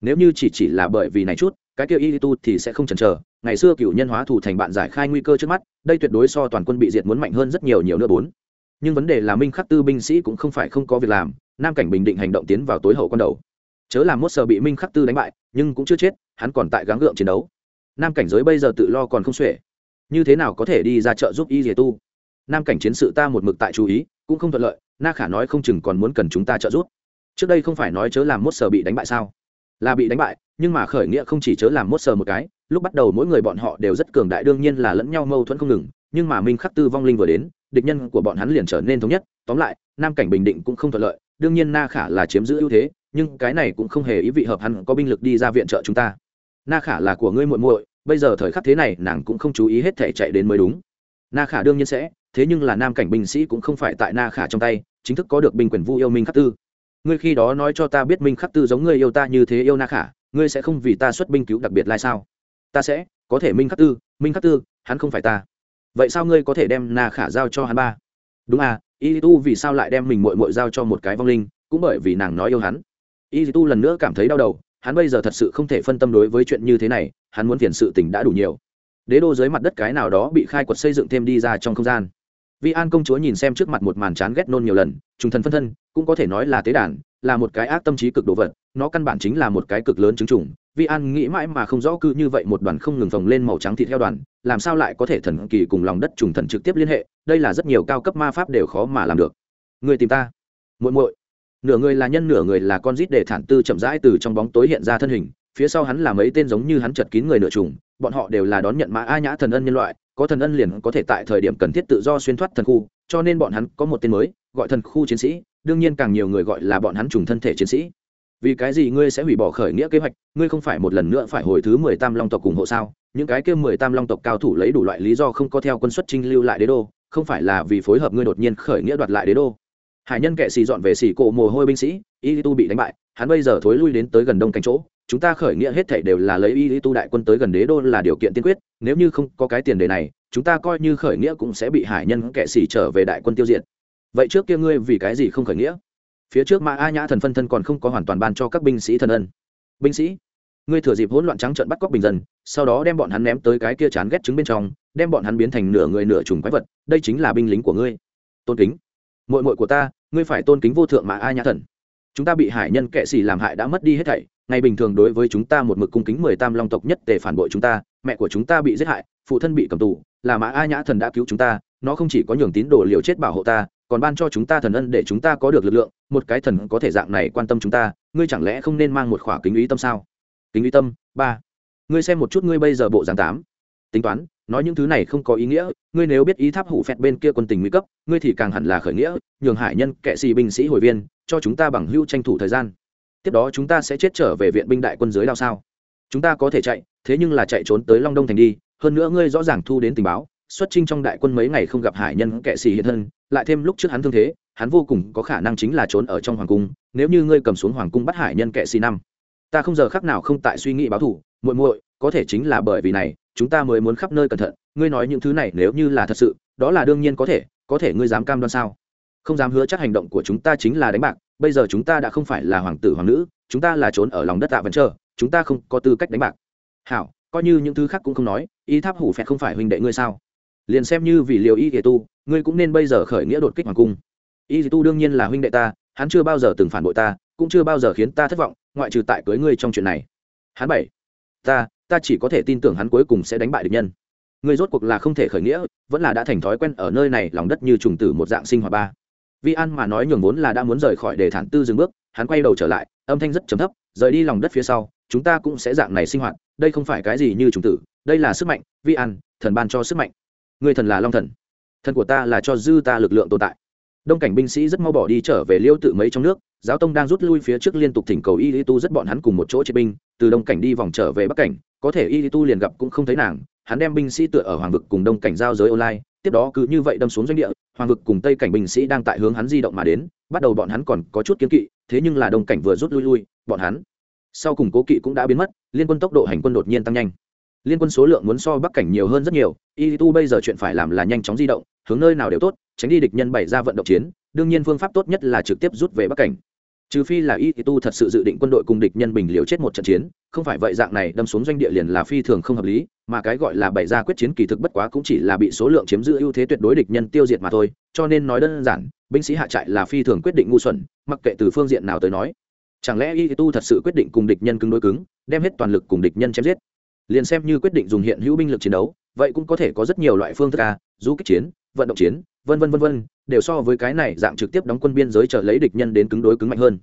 nếu như chỉ chỉ là bởi vì này chút, cái kia y tu thì sẽ không chần chờ, ngày xưa cựu nhân hóa thủ thành bạn giải khai nguy cơ trước mắt, đây tuyệt đối so toàn quân bị diệt muốn mạnh hơn rất nhiều nhiều nữa bốn nhưng vấn đề là minh khắc tư binh sĩ cũng không phải không có việc làm, nam cảnh bình định hành động tiến vào tối hậu con đầu. Chớ làm mốt sờ bị minh khắc tư đánh bại, nhưng cũng chưa chết, hắn còn tại gắng gượng chiến đấu. Nam cảnh giới bây giờ tự lo còn không xuể. Như thế nào có thể đi ra chợ giúp y dì tu? Nam cảnh chiến sự ta một mực tại chú ý, cũng không thuận lợi, na khả nói không chừng còn muốn cần chúng ta trợ giúp. Trước đây không phải nói chớ làm mốt sờ bị đánh bại sao? Là bị đánh bại, nhưng mà khởi nghĩa không chỉ chớ làm mốt sờ một cái, lúc bắt đầu mỗi người bọn họ đều rất cường đại, đương nhiên là lẫn nhau mâu thuẫn không ngừng, nhưng mà minh khắc tư vong linh vừa đến địch nhân của bọn hắn liền trở nên thống nhất. Tóm lại, nam cảnh bình định cũng không thuận lợi, đương nhiên na khả là chiếm giữ ưu thế, nhưng cái này cũng không hề ý vị hợp hắn có binh lực đi ra viện trợ chúng ta. Na khả là của ngươi muội muội, bây giờ thời khắc thế này, nàng cũng không chú ý hết thể chạy đến mới đúng. Na khả đương nhiên sẽ, thế nhưng là nam cảnh binh sĩ cũng không phải tại na khả trong tay, chính thức có được binh quyền vu yêu minh khắc tư. Ngươi khi đó nói cho ta biết minh khắc tư giống ngươi yêu ta như thế yêu na khả, ngươi sẽ không vì ta xuất binh cứu đặc biệt lai sao? Ta sẽ, có thể minh khắc tư, minh khắc tư, hắn không phải ta vậy sao ngươi có thể đem na khả giao cho hắn ba? Đúng à y tu vì sao lại đem mình mội mội giao cho một cái vong linh, cũng bởi vì nàng nói yêu hắn. Y tu lần nữa cảm thấy đau đầu, hắn bây giờ thật sự không thể phân tâm đối với chuyện như thế này, hắn muốn phiền sự tình đã đủ nhiều. Đế đô dưới mặt đất cái nào đó bị khai quật xây dựng thêm đi ra trong không gian. Vi an công chúa nhìn xem trước mặt một màn chán ghét nôn nhiều lần, trùng thần phân thân, cũng có thể nói là tế đàn, là một cái ác tâm trí cực đồ vật, nó căn bản chính là một cái cực lớn chứng trùng vi an nghĩ mãi mà không rõ cư như vậy một đoàn không ngừng phồng lên màu trắng thịt theo đoàn, làm sao lại có thể thần kỳ cùng lòng đất trùng thần trực tiếp liên hệ, đây là rất nhiều cao cấp ma pháp đều khó mà làm được. Người tìm ta. Muội muội. Nửa người là nhân, nửa người là con rít để thản tư chậm rãi từ trong bóng tối hiện ra thân hình, phía sau hắn là mấy tên giống như hắn chật kín người nửa trùng, bọn họ đều là đón nhận mã a nhã thần ân nhân loại, có thần ân liền có thể tại thời điểm cần thiết tự do xuyên thoát thần khu, cho nên bọn hắn có một tên mới, gọi thần khu chiến sĩ, đương nhiên càng nhiều người gọi là bọn hắn trùng thân thể chiến sĩ vì cái gì ngươi sẽ hủy bỏ khởi nghĩa kế hoạch, ngươi không phải một lần nữa phải hồi thứ mười tam long tộc ủng hộ sao? Những cái kia mười tam long tộc cao thủ lấy đủ loại lý do không có theo quân xuất trinh lưu lại đế đô, không phải là vì phối hợp ngươi đột nhiên khởi nghĩa đoạt lại đế đô. Hải nhân kệ xì dọn về xì cổ mồ hôi binh sĩ y tu bị đánh bại, hắn bây giờ thối lui đến tới gần đông cánh chỗ, chúng ta khởi nghĩa hết thảy đều là lấy y tu đại quân tới gần đế đô là điều kiện tiên quyết, nếu như không có cái tiền đề này, chúng ta coi như khởi nghĩa cũng sẽ bị hải nhân kệ xì trở về đại quân tiêu diệt. Vậy trước kia ngươi vì cái gì không khởi nghĩa? Phía trước mã a nhã thần phân thân còn không có hoàn toàn ban cho các binh sĩ thần ân. Binh sĩ, ngươi thừa dịp hỗn loạn trắng trợn bắt cóc bình dân, sau đó đem bọn hắn ném tới cái kia chán ghét trứng bên trong, đem bọn hắn biến thành nửa người nửa trùng quái vật, đây chính là binh lính của ngươi. Tôn kính mội mội của ta, ngươi phải tôn kính vô thượng mã a nhã thần. Chúng ta bị hải nhân kệ xỉ làm hại đã mất đi hết thảy, ngày bình thường đối với chúng ta một mực cung kính mười tam long tộc nhất để phản bội chúng ta, mẹ của chúng ta bị giết hại, phụ thân bị cầm tù, là mã a nhã thần đã cứu chúng ta, nó không chỉ có nhường tín đồ liều chết bảo hộ ta còn ban cho chúng ta thần ân để chúng ta có được lực lượng, một cái thần có thể dạng này quan tâm chúng ta, ngươi chẳng lẽ không nên mang một khỏa kính ý tâm sao? Kính ý tâm, ba. Ngươi xem một chút ngươi bây giờ bộ dáng tám. Tính toán, nói những thứ này không có ý nghĩa, ngươi nếu biết ý tháp hủ phẹt bên kia quân tình nguy cấp, ngươi thì càng hẳn là khởi nghĩa, nhường hải nhân kệ sĩ binh sĩ hồi viên, cho chúng ta bằng hưu tranh thủ thời gian. Tiếp đó chúng ta sẽ chết trở về viện binh đại quân dưới đao sao? Chúng ta có thể chạy, thế nhưng là chạy trốn tới long đông thành đi, hơn nữa ngươi rõ ràng thu đến tình báo xuất trinh trong đại quân mấy ngày không gặp hải nhân kệ xì hiện thân, lại thêm lúc trước hắn thương thế, hắn vô cùng có khả năng chính là trốn ở trong hoàng cung, nếu như ngươi cầm xuống hoàng cung bắt hải nhân kệ xì năm. Ta không giờ khác nào không tại suy nghĩ báo thủ muội muội, có thể chính là bởi vì này, chúng ta mới muốn khắp nơi cẩn thận, ngươi nói những thứ này nếu như là thật sự, đó là đương nhiên có thể có thể ngươi dám cam đoan sao? Không dám hứa chắc hành động của chúng ta chính là đánh bạc, bây giờ chúng ta đã không phải là hoàng tử hoàng nữ, chúng ta là trốn ở lòng đất tạ vẫn chờ, chúng ta không có tư cách đánh bạc. Hảo, coi như những thứ khác cũng không nói ý tháp hủ phẹt không phải huynh đệ ngươi sao? Liền xem như vì liều y kể tu, ngươi cũng nên bây giờ khởi nghĩa đột kích hoàng cung. Y tu đương nhiên là huynh đệ ta, hắn chưa bao giờ từng phản bội ta, cũng chưa bao giờ khiến ta thất vọng, ngoại trừ tại cưới ngươi trong chuyện này. Hắn bảy, ta ta chỉ có thể tin tưởng hắn cuối cùng sẽ đánh bại địch nhân. Ngươi rốt cuộc là không thể khởi nghĩa, vẫn là đã thành thói quen ở nơi này, lòng đất như trùng tử một dạng sinh hoạt ba. Vi an mà nói nhường vốn là đã muốn rời khỏi để thản tư dừng bước, hắn quay đầu trở lại, âm thanh rất trầm thấp, rời đi lòng đất phía sau, chúng ta cũng sẽ dạng này sinh hoạt, đây không phải cái gì như trùng tử, đây là sức mạnh, vi an, thần ban cho sức mạnh người thần là long thần. Thần của ta là cho dư ta lực lượng tồn tại. Đông cảnh binh sĩ rất mau bỏ đi trở về liêu tự mấy trong nước. Giáo tông đang rút lui phía trước liên tục thỉnh cầu y tu rất bọn hắn cùng một chỗ chế binh. Từ đông cảnh đi vòng trở về bắc cảnh, có thể y tu liền gặp cũng không thấy nàng. Hắn đem binh sĩ tựa ở hoàng vực cùng đông cảnh giao giới online. Tiếp đó cứ như vậy đâm xuống doanh địa, hoàng vực cùng tây cảnh binh sĩ đang tại hướng hắn di động mà đến. Bắt đầu bọn hắn còn có chút kiến kỵ, thế nhưng là đông cảnh vừa rút lui lui, bọn hắn sau cùng cố kỵ cũng đã biến mất, liên quân tốc độ hành quân đột nhiên tăng nhanh liên quân số lượng muốn so bắc cảnh nhiều hơn rất nhiều y tu bây giờ chuyện phải làm là nhanh chóng di động, hướng nơi nào đều tốt, tránh đi địch nhân bày ra vận động chiến, đương nhiên phương pháp tốt nhất là trực tiếp rút về bắc cảnh. Trừ phi là y tu thật sự dự định quân đội cùng địch nhân bình liều chết một trận chiến, không phải vậy dạng này đâm xuống doanh địa liền là phi thường không hợp lý, mà cái gọi là bày ra quyết chiến kỳ thực bất quá cũng chỉ là bị số lượng chiếm giữ ưu thế tuyệt đối địch nhân tiêu diệt mà thôi, cho nên nói đơn giản, binh sĩ hạ trại là phi thường quyết định ngu xuẩn, mặc kệ từ phương diện nào tới nói. Chẳng lẽ y tu thật sự quyết định cùng địch nhân cứng đối cứng, đem hết toàn lực cùng địch nhân chém giết? Liền xem như quyết định dùng hiện hữu binh lực chiến đấu, vậy cũng có thể có rất nhiều loại phương thức a, du kích chiến, vận động chiến, vân vân vân vân, đều so với cái này dạng trực tiếp đóng quân biên giới chờ lấy địch nhân đến cứng đối cứng mạnh hơn.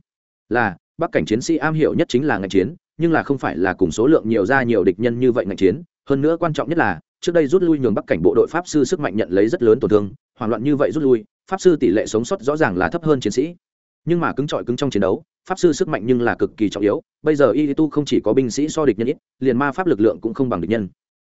Là, bắc cảnh chiến sĩ am hiểu nhất chính là ngành chiến, nhưng là không phải là cùng số lượng nhiều ra nhiều địch nhân như vậy ngành chiến. Hơn nữa quan trọng nhất là, trước đây rút lui nhường bắc cảnh bộ đội pháp sư sức mạnh nhận lấy rất lớn tổn thương, hoảng loạn như vậy rút lui, pháp sư tỷ lệ sống sót rõ ràng là thấp hơn chiến sĩ nhưng mà cứng trọi cứng trong chiến đấu, pháp sư sức mạnh nhưng là cực kỳ trọng yếu, bây giờ y tu không chỉ có binh sĩ so địch nhân ít, liền ma pháp lực lượng cũng không bằng địch nhân.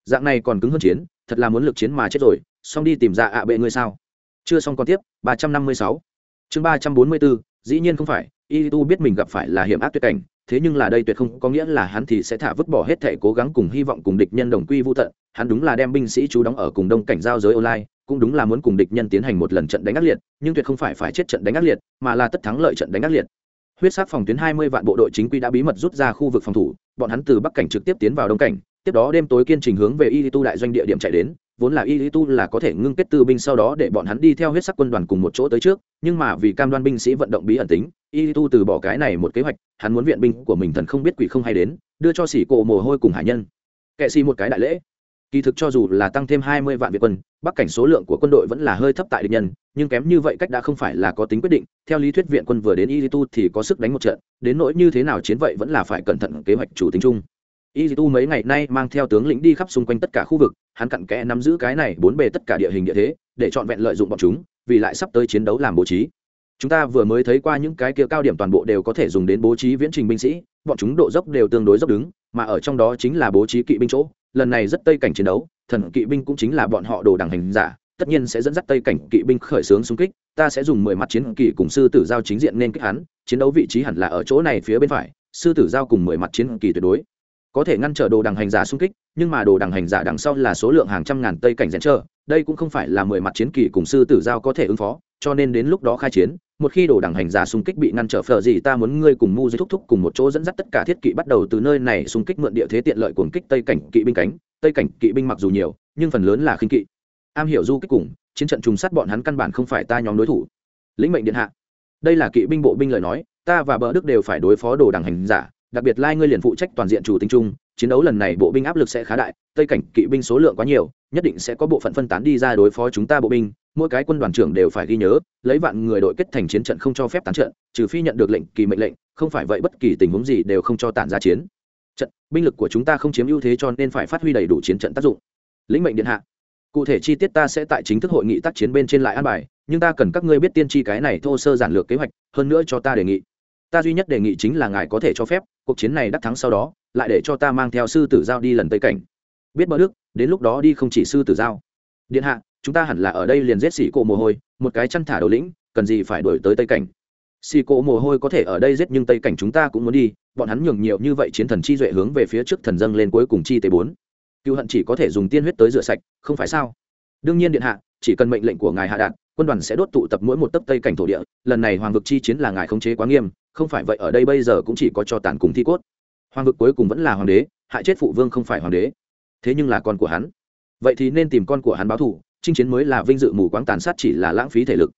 Dạng này còn cứng hơn chiến, thật là muốn lực chiến mà chết rồi, xong đi tìm ra ạ bệ ngươi sao? Chưa xong còn tiếp, ba trăm năm mươi sáu. Chương ba trăm bốn mươi bốn dĩ nhiên không phải y tu biết mình gặp phải là hiểm ác tuyệt cảnh, thế nhưng là đây tuyệt không có nghĩa là hắn thì sẽ thả vứt bỏ hết thể cố gắng cùng hy vọng cùng địch nhân đồng quy vô tận, hắn đúng là đem binh sĩ chú đóng ở cùng đông cảnh giao giới online cũng đúng là muốn cùng địch nhân tiến hành một lần trận đánh ác liệt, nhưng tuyệt không phải phải chết trận đánh ác liệt, mà là tất thắng lợi trận đánh ác liệt. Huyết sắc phòng tuyến hai mươi vạn bộ đội chính quy đã bí mật rút ra khu vực phòng thủ, bọn hắn từ bắc cảnh trực tiếp tiến vào đông cảnh, tiếp đó đêm tối kiên trình hướng về y tu đại doanh địa điểm chạy đến, vốn là y tu là có thể ngưng kết tư binh sau đó để bọn hắn đi theo huyết sắc quân đoàn cùng một chỗ tới trước, nhưng mà vì cam đoan binh sĩ vận động bí ẩn tính y tu từ bỏ cái này một kế hoạch, hắn muốn viện binh của mình thần không biết quỷ không hay đến, đưa cho sĩ cổ mồ hôi cùng hải nhân. Kệ sĩ một cái đại lễ kỳ thực cho dù là tăng thêm hai mươi vạn việt quân, bắc cảnh số lượng của quân đội vẫn là hơi thấp tại địch nhân, nhưng kém như vậy cách đã không phải là có tính quyết định. Theo lý thuyết viện quân vừa đến y tu thì có sức đánh một trận, đến nỗi như thế nào chiến vậy vẫn là phải cẩn thận kế hoạch chủ tính chung. Y tu mấy ngày nay mang theo tướng lĩnh đi khắp xung quanh tất cả khu vực, hắn cặn kẽ nắm giữ cái này bốn bề tất cả địa hình địa thế, để chọn vẹn lợi dụng bọn chúng, vì lại sắp tới chiến đấu làm bố trí. Chúng ta vừa mới thấy qua những cái kia cao điểm toàn bộ đều có thể dùng đến bố trí viễn trình binh sĩ, bọn chúng độ dốc đều tương đối dốc đứng, mà ở trong đó chính là bố trí kỵ binh chỗ lần này rất tây cảnh chiến đấu, thần kỵ binh cũng chính là bọn họ đồ đằng hành giả, tất nhiên sẽ dẫn dắt tây cảnh kỵ binh khởi xướng xung kích, ta sẽ dùng mười mặt chiến kỵ cùng sư tử giao chính diện nên kích hắn, chiến đấu vị trí hẳn là ở chỗ này phía bên phải, sư tử giao cùng mười mặt chiến kỳ tuyệt đối. Có thể ngăn trở đồ đằng hành giả xung kích, nhưng mà đồ đằng hành giả đằng sau là số lượng hàng trăm ngàn tây cảnh rèn trơ, đây cũng không phải là mười mặt chiến kỳ cùng sư tử giao có thể ứng phó, cho nên đến lúc đó khai chiến một khi đồ đằng hành giả xung kích bị ngăn trở phở gì, ta muốn ngươi cùng mu dây thúc thúc cùng một chỗ dẫn dắt tất cả thiết kỵ bắt đầu từ nơi này xung kích mượn địa thế tiện lợi cuồng kích tây cảnh kỵ binh cánh. Tây cảnh kỵ binh mặc dù nhiều, nhưng phần lớn là khinh kỵ. Am hiểu du kích cùng, chiến trận trùng sát bọn hắn căn bản không phải ta nhóm đối thủ. Lĩnh mệnh điện hạ. Đây là kỵ binh bộ binh lời nói, ta và bờ đức đều phải đối phó đồ đằng hành giả, đặc biệt lai ngươi liền phụ trách toàn diện chủ tính chung chiến đấu lần này bộ binh áp lực sẽ khá đại, tây cảnh kỵ binh số lượng quá nhiều, nhất định sẽ có bộ phận phân tán đi ra đối phó chúng ta bộ binh, mỗi cái quân đoàn trưởng đều phải ghi nhớ, lấy vạn người đội kết thành chiến trận không cho phép tán trận, trừ phi nhận được lệnh, kỳ mệnh lệnh, không phải vậy bất kỳ tình huống gì đều không cho tản ra chiến. Trận, binh lực của chúng ta không chiếm ưu thế cho nên phải phát huy đầy đủ chiến trận tác dụng. Lĩnh mệnh điện hạ. Cụ thể chi tiết ta sẽ tại chính thức hội nghị tác chiến bên trên lại an bài, nhưng ta cần các ngươi biết tiên tri cái này thô sơ giản lược kế hoạch, hơn nữa cho ta đề nghị. Ta duy nhất đề nghị chính là ngài có thể cho phép, cuộc chiến này đắc thắng sau đó lại để cho ta mang theo sư tử giao đi lần tây cảnh. Biết bỡ đức, đến lúc đó đi không chỉ sư tử giao. Điện hạ, chúng ta hẳn là ở đây liền giết xỉ cổ mồ hôi, một cái chăn thả đầu lĩnh, cần gì phải đổi tới tây cảnh? Xỉ cổ mồ hôi có thể ở đây giết nhưng tây cảnh chúng ta cũng muốn đi, bọn hắn nhường nhiều như vậy chiến thần chi duệ hướng về phía trước thần dâng lên cuối cùng chi tế bốn. Cựu hận chỉ có thể dùng tiên huyết tới rửa sạch, không phải sao? Đương nhiên điện hạ, chỉ cần mệnh lệnh của ngài hạ đạt quân đoàn sẽ đốt tụ tập mỗi một tấc tây cảnh thổ địa, lần này hoàng vực chi chiến là ngài khống chế quá nghiêm, không phải vậy ở đây bây giờ cũng chỉ có cho tàn cùng thi cốt hoàng vực cuối cùng vẫn là hoàng đế, hại chết phụ vương không phải hoàng đế. Thế nhưng là con của hắn. Vậy thì nên tìm con của hắn báo thù, chinh chiến mới là vinh dự mù quáng tàn sát chỉ là lãng phí thể lực.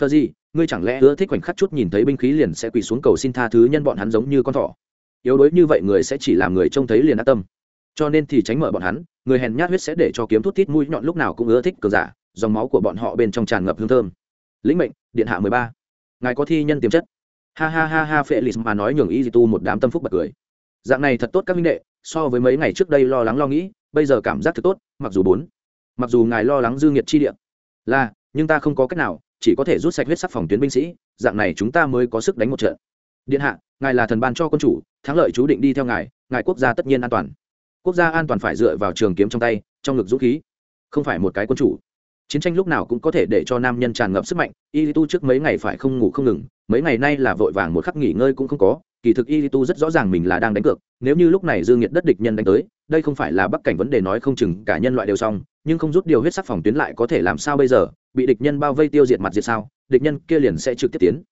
Phờ gì ngươi chẳng lẽ ưa thích khoảnh khắc chút nhìn thấy binh khí liền sẽ quỳ xuống cầu xin tha thứ nhân bọn hắn giống như con thỏ? Yếu đuối như vậy người sẽ chỉ làm người trông thấy liền ác tâm. Cho nên thì tránh mở bọn hắn, người hèn nhát huyết sẽ để cho kiếm thút tít mũi nhọn lúc nào cũng ưa thích cờ giả, dòng máu của bọn họ bên trong tràn ngập hương thơm. Lĩnh mệnh, điện hạ mười ba. Ngài có thi nhân tiềm chất. Ha ha ha ha phệ lì mà nói nhường y di tu một đám tâm phúc bật cười dạng này thật tốt các minh đệ, so với mấy ngày trước đây lo lắng lo nghĩ, bây giờ cảm giác thật tốt, mặc dù bốn. Mặc dù ngài lo lắng dư nghiệt chi địa. Là, nhưng ta không có cách nào, chỉ có thể rút sạch huyết sắc phòng tuyến binh sĩ, dạng này chúng ta mới có sức đánh một trận. Điện hạ, ngài là thần ban cho quân chủ, thắng lợi chú định đi theo ngài ngài quốc gia tất nhiên an toàn. Quốc gia an toàn phải dựa vào trường kiếm trong tay, trong ngực dũng khí, không phải một cái quân chủ. Chiến tranh lúc nào cũng có thể để cho nam nhân tràn ngập sức mạnh, y tu trước mấy ngày phải không ngủ không ngừng, mấy ngày nay là vội vàng một khắc nghỉ ngơi cũng không có kỳ thực y tu rất rõ ràng mình là đang đánh cược, nếu như lúc này dương nhiệt đất địch nhân đánh tới, đây không phải là bắc cảnh vấn đề nói không chừng, cả nhân loại đều xong, nhưng không rút điều huyết sắc phòng tuyến lại có thể làm sao bây giờ, bị địch nhân bao vây tiêu diệt mặt diệt sao, địch nhân kia liền sẽ trực tiếp tiến.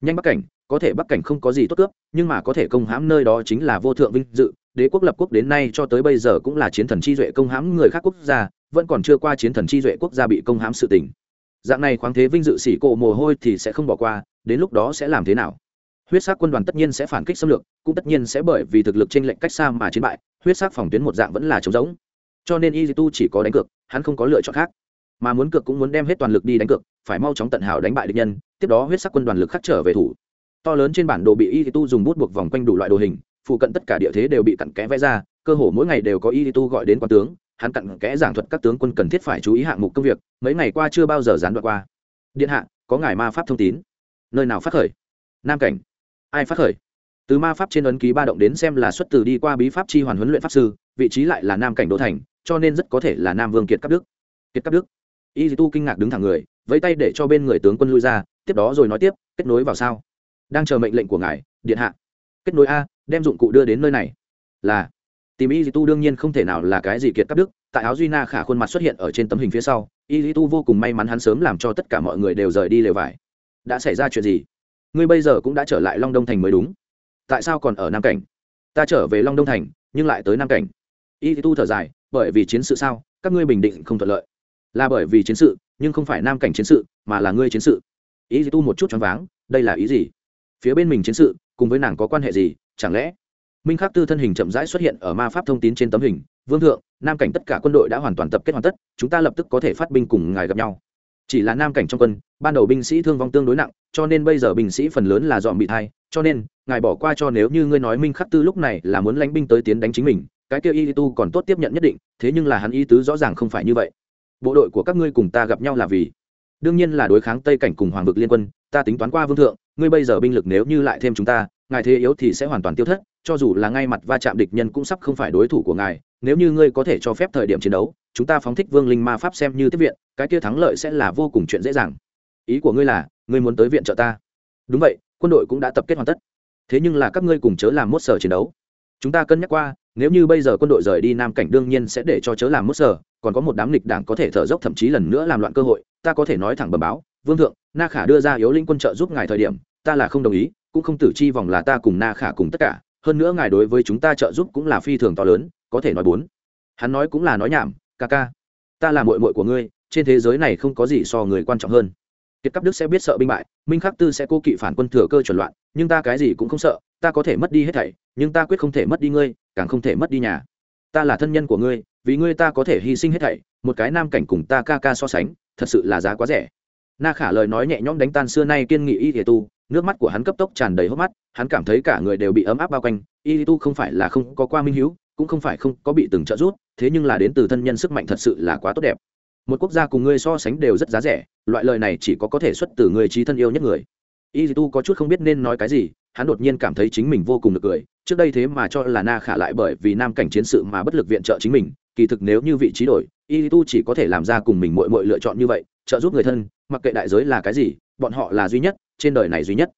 Nhanh bắc cảnh, có thể bắc cảnh không có gì tốt cướp, nhưng mà có thể công hãm nơi đó chính là vô thượng vinh dự, đế quốc lập quốc đến nay cho tới bây giờ cũng là chiến thần chi duệ công hãm người khác quốc gia, vẫn còn chưa qua chiến thần chi duệ quốc gia bị công hãm sự tình. Dạng này khoáng thế vinh dự xỉ cộ mồ hôi thì sẽ không bỏ qua, đến lúc đó sẽ làm thế nào? Huyết sắc quân đoàn tất nhiên sẽ phản kích xâm lược, cũng tất nhiên sẽ bởi vì thực lực trên lệnh cách xa mà chiến bại, huyết sắc phòng tuyến một dạng vẫn là trống rỗng. Cho nên y tu chỉ có đánh cược, hắn không có lựa chọn khác. Mà muốn cược cũng muốn đem hết toàn lực đi đánh cược, phải mau chóng tận hảo đánh bại địch nhân, tiếp đó huyết sắc quân đoàn lực khắc trở về thủ. To lớn trên bản đồ bị y tu dùng bút buộc vòng quanh đủ loại đồ hình, phụ cận tất cả địa thế đều bị cặn kẽ vẽ ra, cơ hồ mỗi ngày đều có y tu gọi đến quan tướng, hắn cặn kẽ giảng thuật các tướng quân cần thiết phải chú ý hạng mục công việc, mấy ngày qua chưa bao giờ gián đoạn qua. Điện hạ, có ngài ma pháp thông tín. Nơi nào phát khởi? Nam cảnh ai phát khởi? Từ ma pháp trên ấn ký ba động đến xem là xuất từ đi qua bí pháp chi hoàn huấn luyện pháp sư, vị trí lại là nam cảnh đô thành, cho nên rất có thể là nam vương kiệt cấp đức. Kiệt cấp đức. Y tu kinh ngạc đứng thẳng người, vẫy tay để cho bên người tướng quân lui ra, tiếp đó rồi nói tiếp, kết nối vào sao? Đang chờ mệnh lệnh của ngài, điện hạ. Kết nối a, đem dụng cụ đưa đến nơi này. Là. Tìm y tu đương nhiên không thể nào là cái gì kiệt cấp đức, tại áo duy na khả khuôn mặt xuất hiện ở trên tấm hình phía sau, y tu vô cùng may mắn hắn sớm làm cho tất cả mọi người đều rời đi lều vải. Đã xảy ra chuyện gì? Ngươi bây giờ cũng đã trở lại long đông thành mới đúng. Tại sao còn ở nam cảnh? Ta trở về long đông thành, nhưng lại tới nam cảnh. Y tu thở dài, bởi vì chiến sự sao, các ngươi bình định không thuận lợi. Là bởi vì chiến sự, nhưng không phải nam cảnh chiến sự, mà là ngươi chiến sự. Y tu một chút choáng váng, đây là ý gì? Phía bên mình chiến sự, cùng với nàng có quan hệ gì, chẳng lẽ? Minh khắc tư thân hình chậm rãi xuất hiện ở ma pháp thông tin trên tấm hình. Vương thượng, nam cảnh tất cả quân đội đã hoàn toàn tập kết hoàn tất, chúng ta lập tức có thể phát binh cùng ngài gặp nhau chỉ là nam cảnh trong quân, ban đầu binh sĩ thương vong tương đối nặng, cho nên bây giờ binh sĩ phần lớn là dọn bị thai, cho nên, ngài bỏ qua cho nếu như ngươi nói minh khắc tư lúc này là muốn lánh binh tới tiến đánh chính mình, cái kêu y tu còn tốt tiếp nhận nhất định, thế nhưng là hắn y tứ rõ ràng không phải như vậy. Bộ đội của các ngươi cùng ta gặp nhau là vì, đương nhiên là đối kháng tây cảnh cùng hoàng vực liên quân, ta tính toán qua vương thượng, ngươi bây giờ binh lực nếu như lại thêm chúng ta, ngài thế yếu thì sẽ hoàn toàn tiêu thất, cho dù là ngay mặt va chạm địch nhân cũng sắp không phải đối thủ của ngài nếu như ngươi có thể cho phép thời điểm chiến đấu, chúng ta phóng thích vương linh ma pháp xem như tiếp viện, cái kia thắng lợi sẽ là vô cùng chuyện dễ dàng. Ý của ngươi là, ngươi muốn tới viện trợ ta. Đúng vậy, quân đội cũng đã tập kết hoàn tất. Thế nhưng là các ngươi cùng chớ làm mốt sở chiến đấu. Chúng ta cân nhắc qua, nếu như bây giờ quân đội rời đi nam cảnh đương nhiên sẽ để cho chớ làm mốt sở, còn có một đám nghịch đảng có thể thở dốc thậm chí lần nữa làm loạn cơ hội, ta có thể nói thẳng bẩm báo, vương thượng, na khả đưa ra yếu linh quân trợ giúp ngài thời điểm, ta là không đồng ý, cũng không tử chi vòng là ta cùng na khả cùng tất cả, hơn nữa ngài đối với chúng ta trợ giúp cũng là phi thường to lớn có thể nói bốn. Hắn nói cũng là nói nhảm, ca ca, ta là mội mội của ngươi, trên thế giới này không có gì so người quan trọng hơn. Kiệt cấp đức sẽ biết sợ binh bại, minh khắc tư sẽ cô kỵ phản quân thừa cơ chuẩn loạn, nhưng ta cái gì cũng không sợ, ta có thể mất đi hết thảy, nhưng ta quyết không thể mất đi ngươi, càng không thể mất đi nhà. Ta là thân nhân của ngươi, vì ngươi ta có thể hy sinh hết thảy, một cái nam cảnh cùng ta ca ca so sánh, thật sự là giá quá rẻ. Na khả lời nói nhẹ nhõm đánh tan xưa nay kiên nghị y thể tu, nước mắt của hắn cấp tốc tràn đầy hốc mắt, hắn cảm thấy cả người đều bị ấm áp bao quanh, y tu không phải là không có qua minh hữu cũng không phải không có bị từng trợ giúp, thế nhưng là đến từ thân nhân sức mạnh thật sự là quá tốt đẹp. Một quốc gia cùng ngươi so sánh đều rất giá rẻ, loại lời này chỉ có có thể xuất từ người trí thân yêu nhất người. Y tu có chút không biết nên nói cái gì, hắn đột nhiên cảm thấy chính mình vô cùng được cười, trước đây thế mà cho là na khả lại bởi vì nam cảnh chiến sự mà bất lực viện trợ chính mình, kỳ thực nếu như vị trí đổi, y tu chỉ có thể làm ra cùng mình mội mội lựa chọn như vậy, trợ giúp người thân, mặc kệ đại giới là cái gì, bọn họ là duy nhất, trên đời này duy nhất.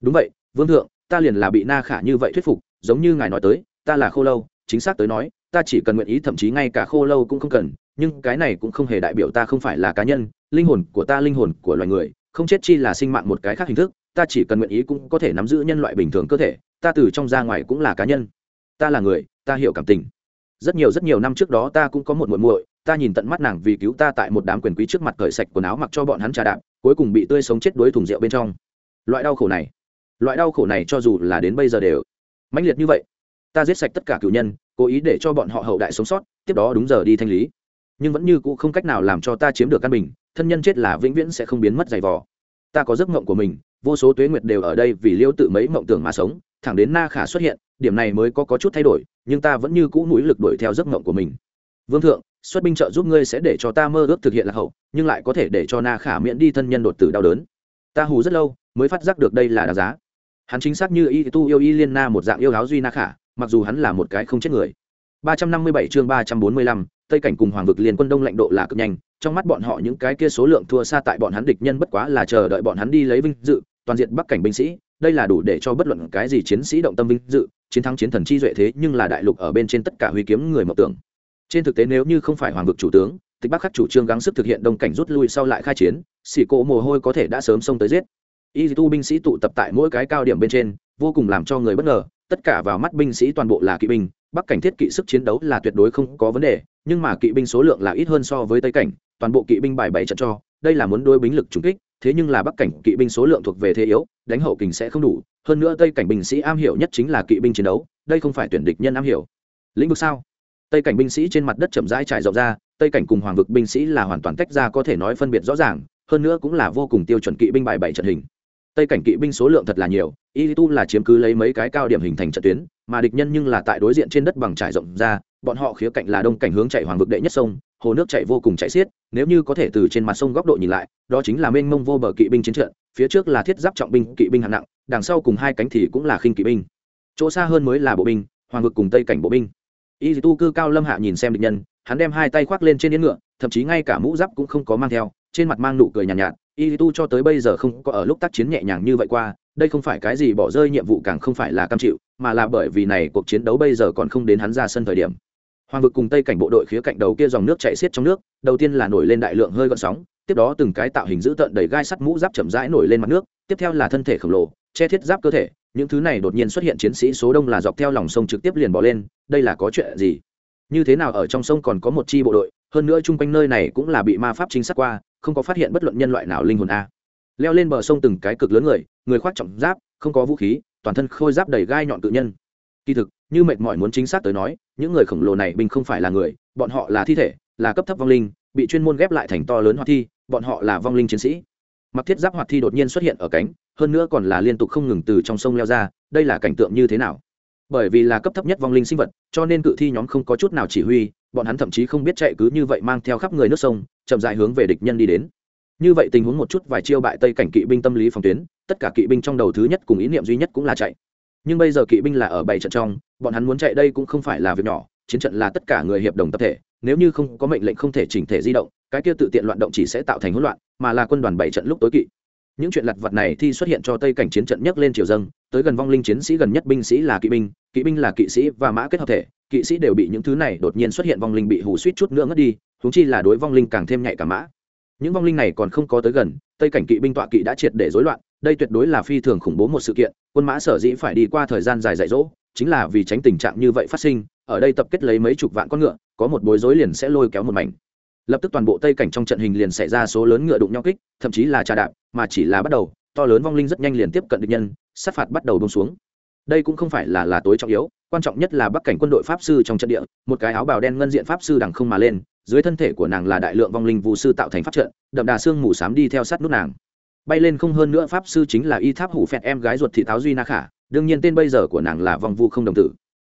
Đúng vậy, vương thượng, ta liền là bị na khả như vậy thuyết phục, giống như ngài nói tới, ta là khô lâu chính xác tới nói, ta chỉ cần nguyện ý, thậm chí ngay cả khô lâu cũng không cần, nhưng cái này cũng không hề đại biểu ta không phải là cá nhân, linh hồn của ta linh hồn của loài người, không chết chi là sinh mạng một cái khác hình thức, ta chỉ cần nguyện ý cũng có thể nắm giữ nhân loại bình thường cơ thể, ta từ trong ra ngoài cũng là cá nhân. Ta là người, ta hiểu cảm tình. Rất nhiều rất nhiều năm trước đó ta cũng có một muội muội, ta nhìn tận mắt nàng vì cứu ta tại một đám quyền quý trước mặt cởi sạch quần áo mặc cho bọn hắn trà đạp, cuối cùng bị tươi sống chết đuối thùng rượu bên trong. Loại đau khổ này, loại đau khổ này cho dù là đến bây giờ đều mãnh liệt như vậy ta giết sạch tất cả cựu nhân cố ý để cho bọn họ hậu đại sống sót tiếp đó đúng giờ đi thanh lý. Nhưng vẫn như cũ không cách nào làm cho ta chiếm được căn bình thân nhân chết là vĩnh viễn sẽ không biến mất giày vò. Ta có giấc mộng của mình vô số tuế nguyệt đều ở đây vì liêu tự mấy mộng tưởng mà sống thẳng đến na khả xuất hiện điểm này mới có, có chút thay đổi nhưng ta vẫn như cũ mũi lực đuổi theo giấc mộng của mình. Vương thượng xuất binh trợ giúp ngươi sẽ để cho ta mơ ước thực hiện là hậu nhưng lại có thể để cho na khả miễn đi thân nhân đột tử đau đớn. Ta hù rất lâu mới phát giác được đây là đáng giá. Hắn chính xác như y tu yêu y liên na một dạng yêu áo duy na khả mặc dù hắn là một cái không chết người. 357 chương 345, tây cảnh cùng hoàng vực liên quân đông lạnh độ là cực nhanh trong mắt bọn họ những cái kia số lượng thua xa tại bọn hắn địch nhân bất quá là chờ đợi bọn hắn đi lấy vinh dự toàn diện bắc cảnh binh sĩ đây là đủ để cho bất luận cái gì chiến sĩ động tâm vinh dự chiến thắng chiến thần chi duệ thế nhưng là đại lục ở bên trên tất cả huy kiếm người mộng tưởng. Trên thực tế nếu như không phải hoàng vực chủ tướng tịch bắc khắc chủ trương gắng sức thực hiện đông cảnh rút lui sau lại khai chiến xỉ cộ mồ hôi có thể đã sớm xông tới giết. Y tu binh sĩ tụ tập tại mỗi cái cao điểm bên trên vô cùng làm cho người bất ngờ tất cả vào mắt binh sĩ toàn bộ là kỵ binh, bắc cảnh thiết kỵ sức chiến đấu là tuyệt đối không có vấn đề, nhưng mà kỵ binh số lượng là ít hơn so với tây cảnh, toàn bộ kỵ binh bài bảy trận cho, đây là muốn đôi binh lực trùng kích, thế nhưng là bắc cảnh kỵ binh số lượng thuộc về thế yếu, đánh hậu kình sẽ không đủ, hơn nữa tây cảnh binh sĩ am hiểu nhất chính là kỵ binh chiến đấu, đây không phải tuyển địch nhân am hiểu. Lĩnh vực sao? Tây cảnh binh sĩ trên mặt đất chậm rãi trải rộng ra, tây cảnh cùng hoàng vực binh sĩ là hoàn toàn tách ra có thể nói phân biệt rõ ràng, hơn nữa cũng là vô cùng tiêu chuẩn kỵ binh bài bảy trận hình tây cảnh kỵ binh số lượng thật là nhiều y tu là chiếm cứ lấy mấy cái cao điểm hình thành trận tuyến mà địch nhân nhưng là tại đối diện trên đất bằng trải rộng ra bọn họ khía cạnh là đông cảnh hướng chạy hoàng vực đệ nhất sông hồ nước chạy vô cùng chạy xiết nếu như có thể từ trên mặt sông góc độ nhìn lại đó chính là mênh mông vô bờ kỵ binh chiến trận phía trước là thiết giáp trọng binh kỵ binh hạng nặng đằng sau cùng hai cánh thì cũng là khinh kỵ binh. Chỗ xa hơn mới là bộ binh hoàng vực cùng tây cảnh bộ binh. Y tu cư cao lâm hạ nhìn xem địch nhân hắn đem hai tay khoác lên trên yến ngựa thậm chí ngay cả mũ giáp cũng không có mang theo trên mặt mang nụ cười nhàn nhạt, nhạt y tu cho tới bây giờ không có ở lúc tác chiến nhẹ nhàng như vậy qua, đây không phải cái gì bỏ rơi nhiệm vụ càng không phải là cam chịu, mà là bởi vì này cuộc chiến đấu bây giờ còn không đến hắn ra sân thời điểm. Hoàng vực cùng tây cảnh bộ đội khía cạnh đầu kia dòng nước chạy xiết trong nước, đầu tiên là nổi lên đại lượng hơi gọn sóng, tiếp đó từng cái tạo hình dữ tợn đầy gai sắt mũ giáp chậm rãi nổi lên mặt nước, tiếp theo là thân thể khổng lồ, che thiết giáp cơ thể, những thứ này đột nhiên xuất hiện chiến sĩ số đông là dọc theo lòng sông trực tiếp liền bỏ lên, đây là có chuyện gì? Như thế nào ở trong sông còn có một chi bộ đội, hơn nữa chung quanh nơi này cũng là bị ma pháp chính xác qua không có phát hiện bất luận nhân loại nào linh hồn a. Leo lên bờ sông từng cái cực lớn người người khoác trọng giáp, không có vũ khí, toàn thân khôi giáp đầy gai nhọn tự nhân. Kỳ thực, như mệt mỏi muốn chính xác tới nói, những người khổng lồ này bình không phải là người, bọn họ là thi thể, là cấp thấp vong linh, bị chuyên môn ghép lại thành to lớn hoạt thi, bọn họ là vong linh chiến sĩ. Mặc thiết giáp hoạt thi đột nhiên xuất hiện ở cánh, hơn nữa còn là liên tục không ngừng từ trong sông leo ra, đây là cảnh tượng như thế nào? Bởi vì là cấp thấp nhất vong linh sinh vật, cho nên cự thi nhóm không có chút nào chỉ huy, bọn hắn thậm chí không biết chạy cứ như vậy mang theo khắp người nước sông chậm dại hướng về địch nhân đi đến. Như vậy tình huống một chút vài chiêu bại tây cảnh kỵ binh tâm lý phòng tuyến, tất cả kỵ binh trong đầu thứ nhất cùng ý niệm duy nhất cũng là chạy. Nhưng bây giờ kỵ binh là ở bảy trận trong, bọn hắn muốn chạy đây cũng không phải là việc nhỏ, chiến trận là tất cả người hiệp đồng tập thể, nếu như không có mệnh lệnh không thể chỉnh thể di động, cái kia tự tiện loạn động chỉ sẽ tạo thành hỗn loạn, mà là quân đoàn bảy trận lúc tối kỵ. Những chuyện lặt vặt này thì xuất hiện cho tây cảnh chiến trận nhấc lên triều dâng, tới gần vong linh chiến sĩ gần nhất binh sĩ là kỵ binh kỵ binh là kỵ sĩ và mã kết hợp thể, kỵ sĩ đều bị những thứ này đột nhiên xuất hiện vong linh bị hù suýt chút nữa ngất đi huống chi là đối vong linh càng thêm nhạy cả mã. Những vong linh này còn không có tới gần, tây cảnh kỵ binh tọa kỵ đã triệt để rối loạn, đây tuyệt đối là phi thường khủng bố một sự kiện, quân mã sở dĩ phải đi qua thời gian dài dạy dỗ, chính là vì tránh tình trạng như vậy phát sinh, ở đây tập kết lấy mấy chục vạn con ngựa, có một bối rối liền sẽ lôi kéo một mảnh. Lập tức toàn bộ tây cảnh trong trận hình liền xảy ra số lớn ngựa đụng nhau kích, thậm chí là trà đạp, mà chỉ là bắt đầu, to lớn vong linh rất nhanh liền tiếp cận địch nhân, sát phạt bắt đầu bông xuống. Đây cũng không phải là là tối trọng yếu, quan trọng nhất là bắc cảnh quân đội pháp sư trong trận địa, một cái áo bào đen ngân diện pháp sư đằng không mà lên dưới thân thể của nàng là đại lượng vong linh vũ sư tạo thành pháp trận, đậm đà xương mù xám đi theo sát nút nàng. Bay lên không hơn nữa pháp sư chính là y tháp hủ phẹt em gái ruột thị tháo duy na khả, đương nhiên tên bây giờ của nàng là vong vu không đồng tử.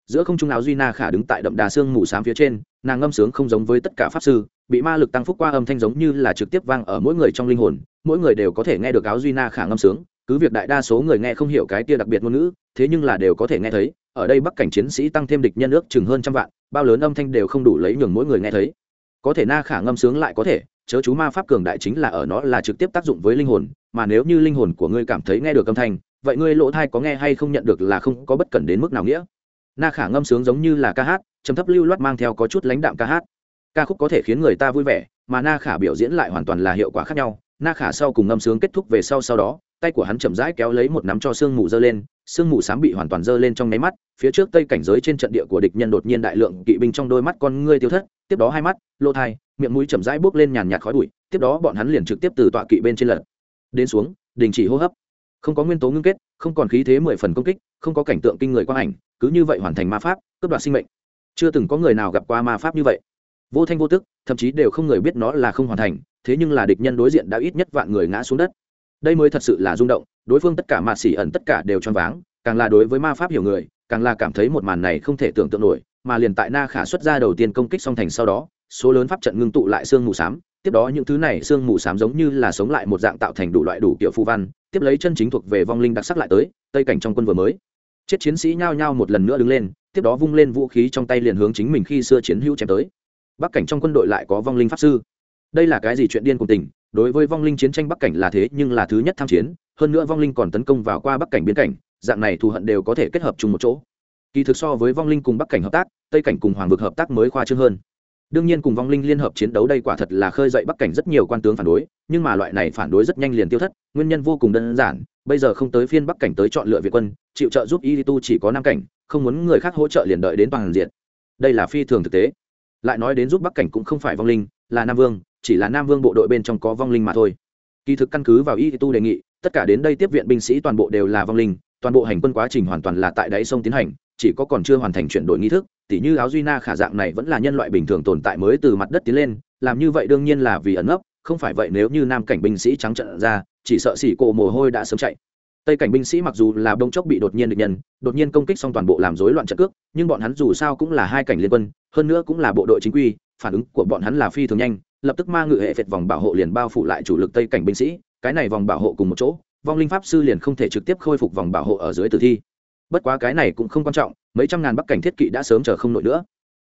Giữa không trung áo duy na khả đứng tại đậm đà xương mù xám phía trên, nàng ngâm sướng không giống với tất cả pháp sư, bị ma lực tăng phúc qua âm thanh giống như là trực tiếp vang ở mỗi người trong linh hồn, mỗi người đều có thể nghe được áo duy na khả ngâm sướng, cứ việc đại đa số người nghe không hiểu cái kia đặc biệt ngôn ngữ, thế nhưng là đều có thể nghe thấy, ở đây bắc cảnh chiến sĩ tăng thêm địch nhân ước chừng hơn trăm vạn, bao lớn âm thanh đều không đủ lấy nhường mỗi người nghe thấy có thể na khả ngâm sướng lại có thể, chớ chú ma pháp cường đại chính là ở nó là trực tiếp tác dụng với linh hồn, mà nếu như linh hồn của ngươi cảm thấy nghe được âm thanh, vậy ngươi lỗ thai có nghe hay không nhận được là không có bất cần đến mức nào nghĩa. Na khả ngâm sướng giống như là ca hát chấm thấp lưu loát mang theo có chút lãnh đạm ca hát. Ca khúc có thể khiến người ta vui vẻ, mà na khả biểu diễn lại hoàn toàn là hiệu quả khác nhau. Na khả sau cùng ngâm sướng kết thúc về sau sau đó, tay của hắn chậm rãi kéo lấy một nắm cho sương mù dơ lên, sương mù sám bị hoàn toàn dơ lên trong nháy mắt phía trước tây cảnh giới trên trận địa của địch nhân đột nhiên đại lượng kỵ binh trong đôi mắt con ngươi tiêu thất, tiếp đó hai mắt lô thai, miệng mũi chậm rãi bước lên nhàn nhạt khói bụi, tiếp đó bọn hắn liền trực tiếp từ tọa kỵ bên trên lật. Đến xuống, đình chỉ hô hấp. Không có nguyên tố ngưng kết, không còn khí thế mười phần công kích, không có cảnh tượng kinh người quang ảnh, cứ như vậy hoàn thành ma pháp, cướp đoạt sinh mệnh. Chưa từng có người nào gặp qua ma pháp như vậy. Vô thanh vô tức, thậm chí đều không người biết nó là không hoàn thành, thế nhưng là địch nhân đối diện đã ít nhất vạn người ngã xuống đất. Đây mới thật sự là rung động, đối phương tất cả mạt xỉ ẩn tất cả đều choáng váng, càng là đối với ma pháp hiểu người càng là cảm thấy một màn này không thể tưởng tượng nổi, mà liền tại na khả xuất ra đầu tiên công kích song thành sau đó, số lớn pháp trận ngưng tụ lại xương mù xám, tiếp đó những thứ này xương mù xám giống như là sống lại một dạng tạo thành đủ loại đủ kiểu phù văn, tiếp lấy chân chính thuộc về vong linh đặc sắc lại tới, tây cảnh trong quân vừa mới. Chết chiến sĩ nhao nhao một lần nữa đứng lên, tiếp đó vung lên vũ khí trong tay liền hướng chính mình khi xưa chiến hữu chém tới. Bắc cảnh trong quân đội lại có vong linh pháp sư. Đây là cái gì chuyện điên cùng tình, đối với vong linh chiến tranh bắc cảnh là thế nhưng là thứ nhất tham chiến, hơn nữa vong linh còn tấn công vào qua bắc cảnh biến cảnh dạng này thù hận đều có thể kết hợp chung một chỗ. Kỳ thực so với vong linh cùng bắc cảnh hợp tác, tây cảnh cùng hoàng vực hợp tác mới khoa trương hơn. Đương nhiên cùng vong linh liên hợp chiến đấu đây quả thật là khơi dậy bắc cảnh rất nhiều quan tướng phản đối, nhưng mà loại này phản đối rất nhanh liền tiêu thất, nguyên nhân vô cùng đơn giản, bây giờ không tới phiên bắc cảnh tới chọn lựa việt quân, chịu trợ giúp y tu chỉ có năm cảnh, không muốn người khác hỗ trợ liền đợi đến toàn diện. Đây là phi thường thực tế. Lại nói đến giúp bắc cảnh cũng không phải vong linh, là nam vương, chỉ là nam vương bộ đội bên trong có vong linh mà thôi. Kỳ thực căn cứ vào y tu đề nghị, tất cả đến đây tiếp viện binh sĩ toàn bộ đều là vong linh toàn bộ hành quân quá trình hoàn toàn là tại đáy sông tiến hành, chỉ có còn chưa hoàn thành chuyển đổi nghi thức, tỉ như áo duy na khả dạng này vẫn là nhân loại bình thường tồn tại mới từ mặt đất tiến lên, làm như vậy đương nhiên là vì ẩn ấp không phải vậy nếu như nam cảnh binh sĩ trắng trận ra, chỉ sợ xỉ cổ mồ hôi đã sớm chạy. Tây cảnh binh sĩ mặc dù là đông chốc bị đột nhiên địch nhân, đột nhiên công kích xong toàn bộ làm rối loạn trận cước, nhưng bọn hắn dù sao cũng là hai cảnh liên quân, hơn nữa cũng là bộ đội chính quy, phản ứng của bọn hắn là phi thường nhanh, lập tức ma ngự hệ phệt vòng bảo hộ liền bao phủ lại chủ lực tây cảnh binh sĩ, cái này vòng bảo hộ cùng một chỗ vong linh pháp sư liền không thể trực tiếp khôi phục vòng bảo hộ ở dưới tử thi. Bất quá cái này cũng không quan trọng, mấy trăm ngàn bắc cảnh thiết kỵ đã sớm chờ không nổi nữa.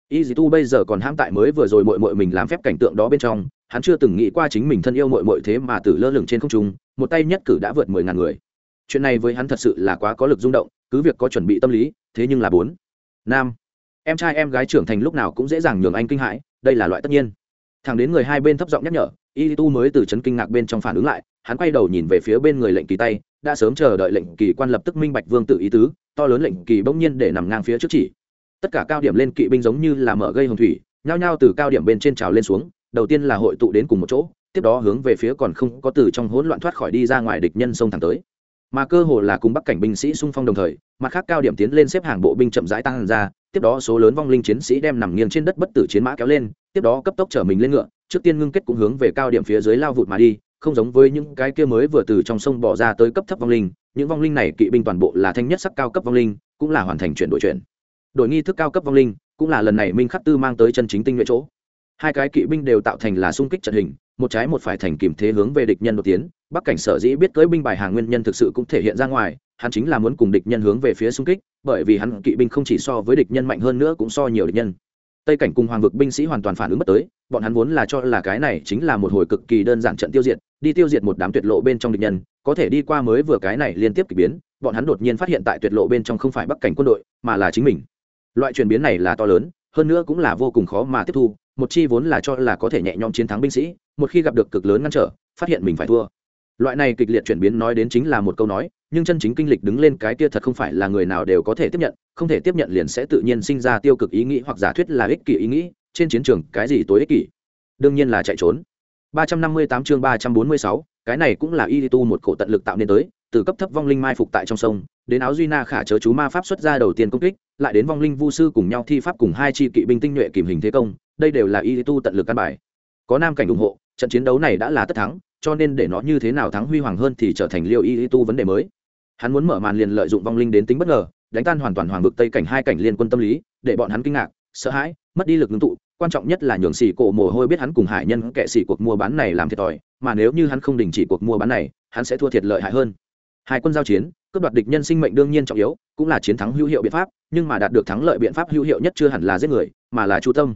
Y dì tu bây giờ còn ham tại mới vừa rồi mội mội mình làm phép cảnh tượng đó bên trong, hắn chưa từng nghĩ qua chính mình thân yêu mội mội thế mà tử lơ lửng trên không trung, một tay nhất cử đã vượt mười ngàn người. Chuyện này với hắn thật sự là quá có lực rung động, cứ việc có chuẩn bị tâm lý, thế nhưng là bốn. Nam. Em trai em gái trưởng thành lúc nào cũng dễ dàng nhường anh kinh hãi, đây là loại tất nhiên. Thằng đến người hai bên thấp giọng nhắc nhở y tu mới từ chấn kinh ngạc bên trong phản ứng lại hắn quay đầu nhìn về phía bên người lệnh kỳ tay, đã sớm chờ đợi lệnh kỳ quan lập tức minh bạch vương tự ý tứ, to lớn lệnh kỳ bỗng nhiên để nằm ngang phía trước chỉ. Tất cả cao điểm lên kỵ binh giống như là mở gây hồng thủy, nhao nhao từ cao điểm bên trên trào lên xuống, đầu tiên là hội tụ đến cùng một chỗ, tiếp đó hướng về phía còn không có từ trong hỗn loạn thoát khỏi đi ra ngoài địch nhân sông thẳng tới. Mà cơ hồ là cùng bắc cảnh binh sĩ xung phong đồng thời, mặt khác cao điểm tiến lên xếp hàng bộ binh chậm rãi tăng ra, tiếp đó số lớn vong linh chiến sĩ đem nằm nghiêng trên đất bất tử chiến mã kéo lên, tiếp đó cấp tốc chở mình lên ngựa, trước tiên ngưng kết cũng hướng về cao điểm phía dưới lao vụt mà đi không giống với những cái kia mới vừa từ trong sông bỏ ra tới cấp thấp vong linh, những vong linh này kỵ binh toàn bộ là thanh nhất sắc cao cấp vong linh, cũng là hoàn thành chuyển đổi chuyển. Đội nghi thức cao cấp vong linh cũng là lần này minh khắc tư mang tới chân chính tinh nhuệ chỗ. Hai cái kỵ binh đều tạo thành là xung kích trận hình, một trái một phải thành kìm thế hướng về địch nhân đột tiến, bắc cảnh sở dĩ biết cưỡi binh bài hàng nguyên nhân thực sự cũng thể hiện ra ngoài, hắn chính là muốn cùng địch nhân hướng về phía xung kích, bởi vì hắn kỵ binh không chỉ so với địch nhân mạnh hơn nữa cũng so nhiều địch nhân tây cảnh cùng hoàng vực binh sĩ hoàn toàn phản ứng bất tới, bọn hắn vốn là cho là cái này chính là một hồi cực kỳ đơn giản trận tiêu diệt, đi tiêu diệt một đám tuyệt lộ bên trong địch nhân, có thể đi qua mới vừa cái này liên tiếp k ỳ biến, bọn hắn đột nhiên phát hiện tại tuyệt lộ bên trong không phải bắc cảnh quân đội, mà là chính mình. Loại chuyển biến này là to lớn, hơn nữa cũng là vô cùng khó mà tiếp thu, một chi vốn là cho là có thể nhẹ nhõm chiến thắng binh sĩ, một khi gặp được cực lớn ngăn trở, phát hiện mình phải thua loại này kịch liệt chuyển biến nói đến chính là một câu nói nhưng chân chính kinh lịch đứng lên cái kia thật không phải là người nào đều có thể tiếp nhận không thể tiếp nhận liền sẽ tự nhiên sinh ra tiêu cực ý nghĩ hoặc giả thuyết là ích kỷ ý nghĩ trên chiến trường cái gì tối ích kỷ? Đương nhiên là chạy trốn. 358 chương 346, cái này cũng là y tu một cổ tận lực tạo nên tới từ cấp thấp vong linh mai phục tại trong sông đến áo duy na khả chớ chú ma pháp xuất ra đầu tiên công kích lại đến vong linh vu sư cùng nhau thi pháp cùng hai chi kỵ binh tinh nhuệ kìm hình thế công đây đều là y tu tận lực căn bài. Có nam cảnh ủng hộ trận chiến đấu này đã là tất thắng cho nên để nó như thế nào thắng huy hoàng hơn thì trở thành liêu y tu vấn đề mới. Hắn muốn mở màn liền lợi dụng vong linh đến tính bất ngờ, đánh tan hoàn toàn hoàng vực tây cảnh hai cảnh liên quân tâm lý, để bọn hắn kinh ngạc, sợ hãi, mất đi lực ngưng tụ. Quan trọng nhất là nhường xỉ cổ mồ hôi biết hắn cùng hải nhân kệ xỉ cuộc mua bán này làm thiệt thòi, mà nếu như hắn không đình chỉ cuộc mua bán này, hắn sẽ thua thiệt lợi hại hơn. Hai quân giao chiến, cướp đoạt địch nhân sinh mệnh đương nhiên trọng yếu, cũng là chiến thắng hữu hiệu biện pháp, nhưng mà đạt được thắng lợi biện pháp hữu hiệu nhất chưa hẳn là giết người, mà là chu tâm.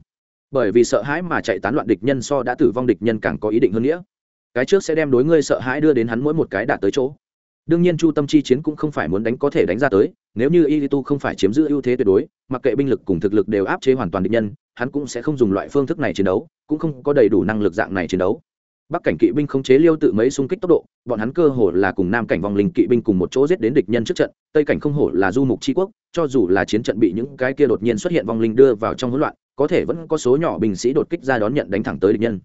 Bởi vì sợ hãi mà chạy tán loạn địch nhân so đã tử vong địch nhân càng có ý định hơn nghĩa cái trước sẽ đem đối ngươi sợ hãi đưa đến hắn mỗi một cái đạt tới chỗ. Đương nhiên chu tâm chi chiến cũng không phải muốn đánh có thể đánh ra tới, nếu như y tu không phải chiếm giữ ưu thế tuyệt đối, mặc kệ binh lực cùng thực lực đều áp chế hoàn toàn địch nhân, hắn cũng sẽ không dùng loại phương thức này chiến đấu, cũng không có đầy đủ năng lực dạng này chiến đấu. Bắc cảnh kỵ binh không chế liêu tự mấy xung kích tốc độ, bọn hắn cơ hồ là cùng nam cảnh vòng linh kỵ binh cùng một chỗ giết đến địch nhân trước trận, tây cảnh không hổ là du mục tri quốc, cho dù là chiến trận bị những cái kia đột nhiên xuất hiện vong linh đưa vào trong hỗn loạn, có thể vẫn có số nhỏ binh sĩ đột kích ra đón nhận đánh thẳng tới địch nhân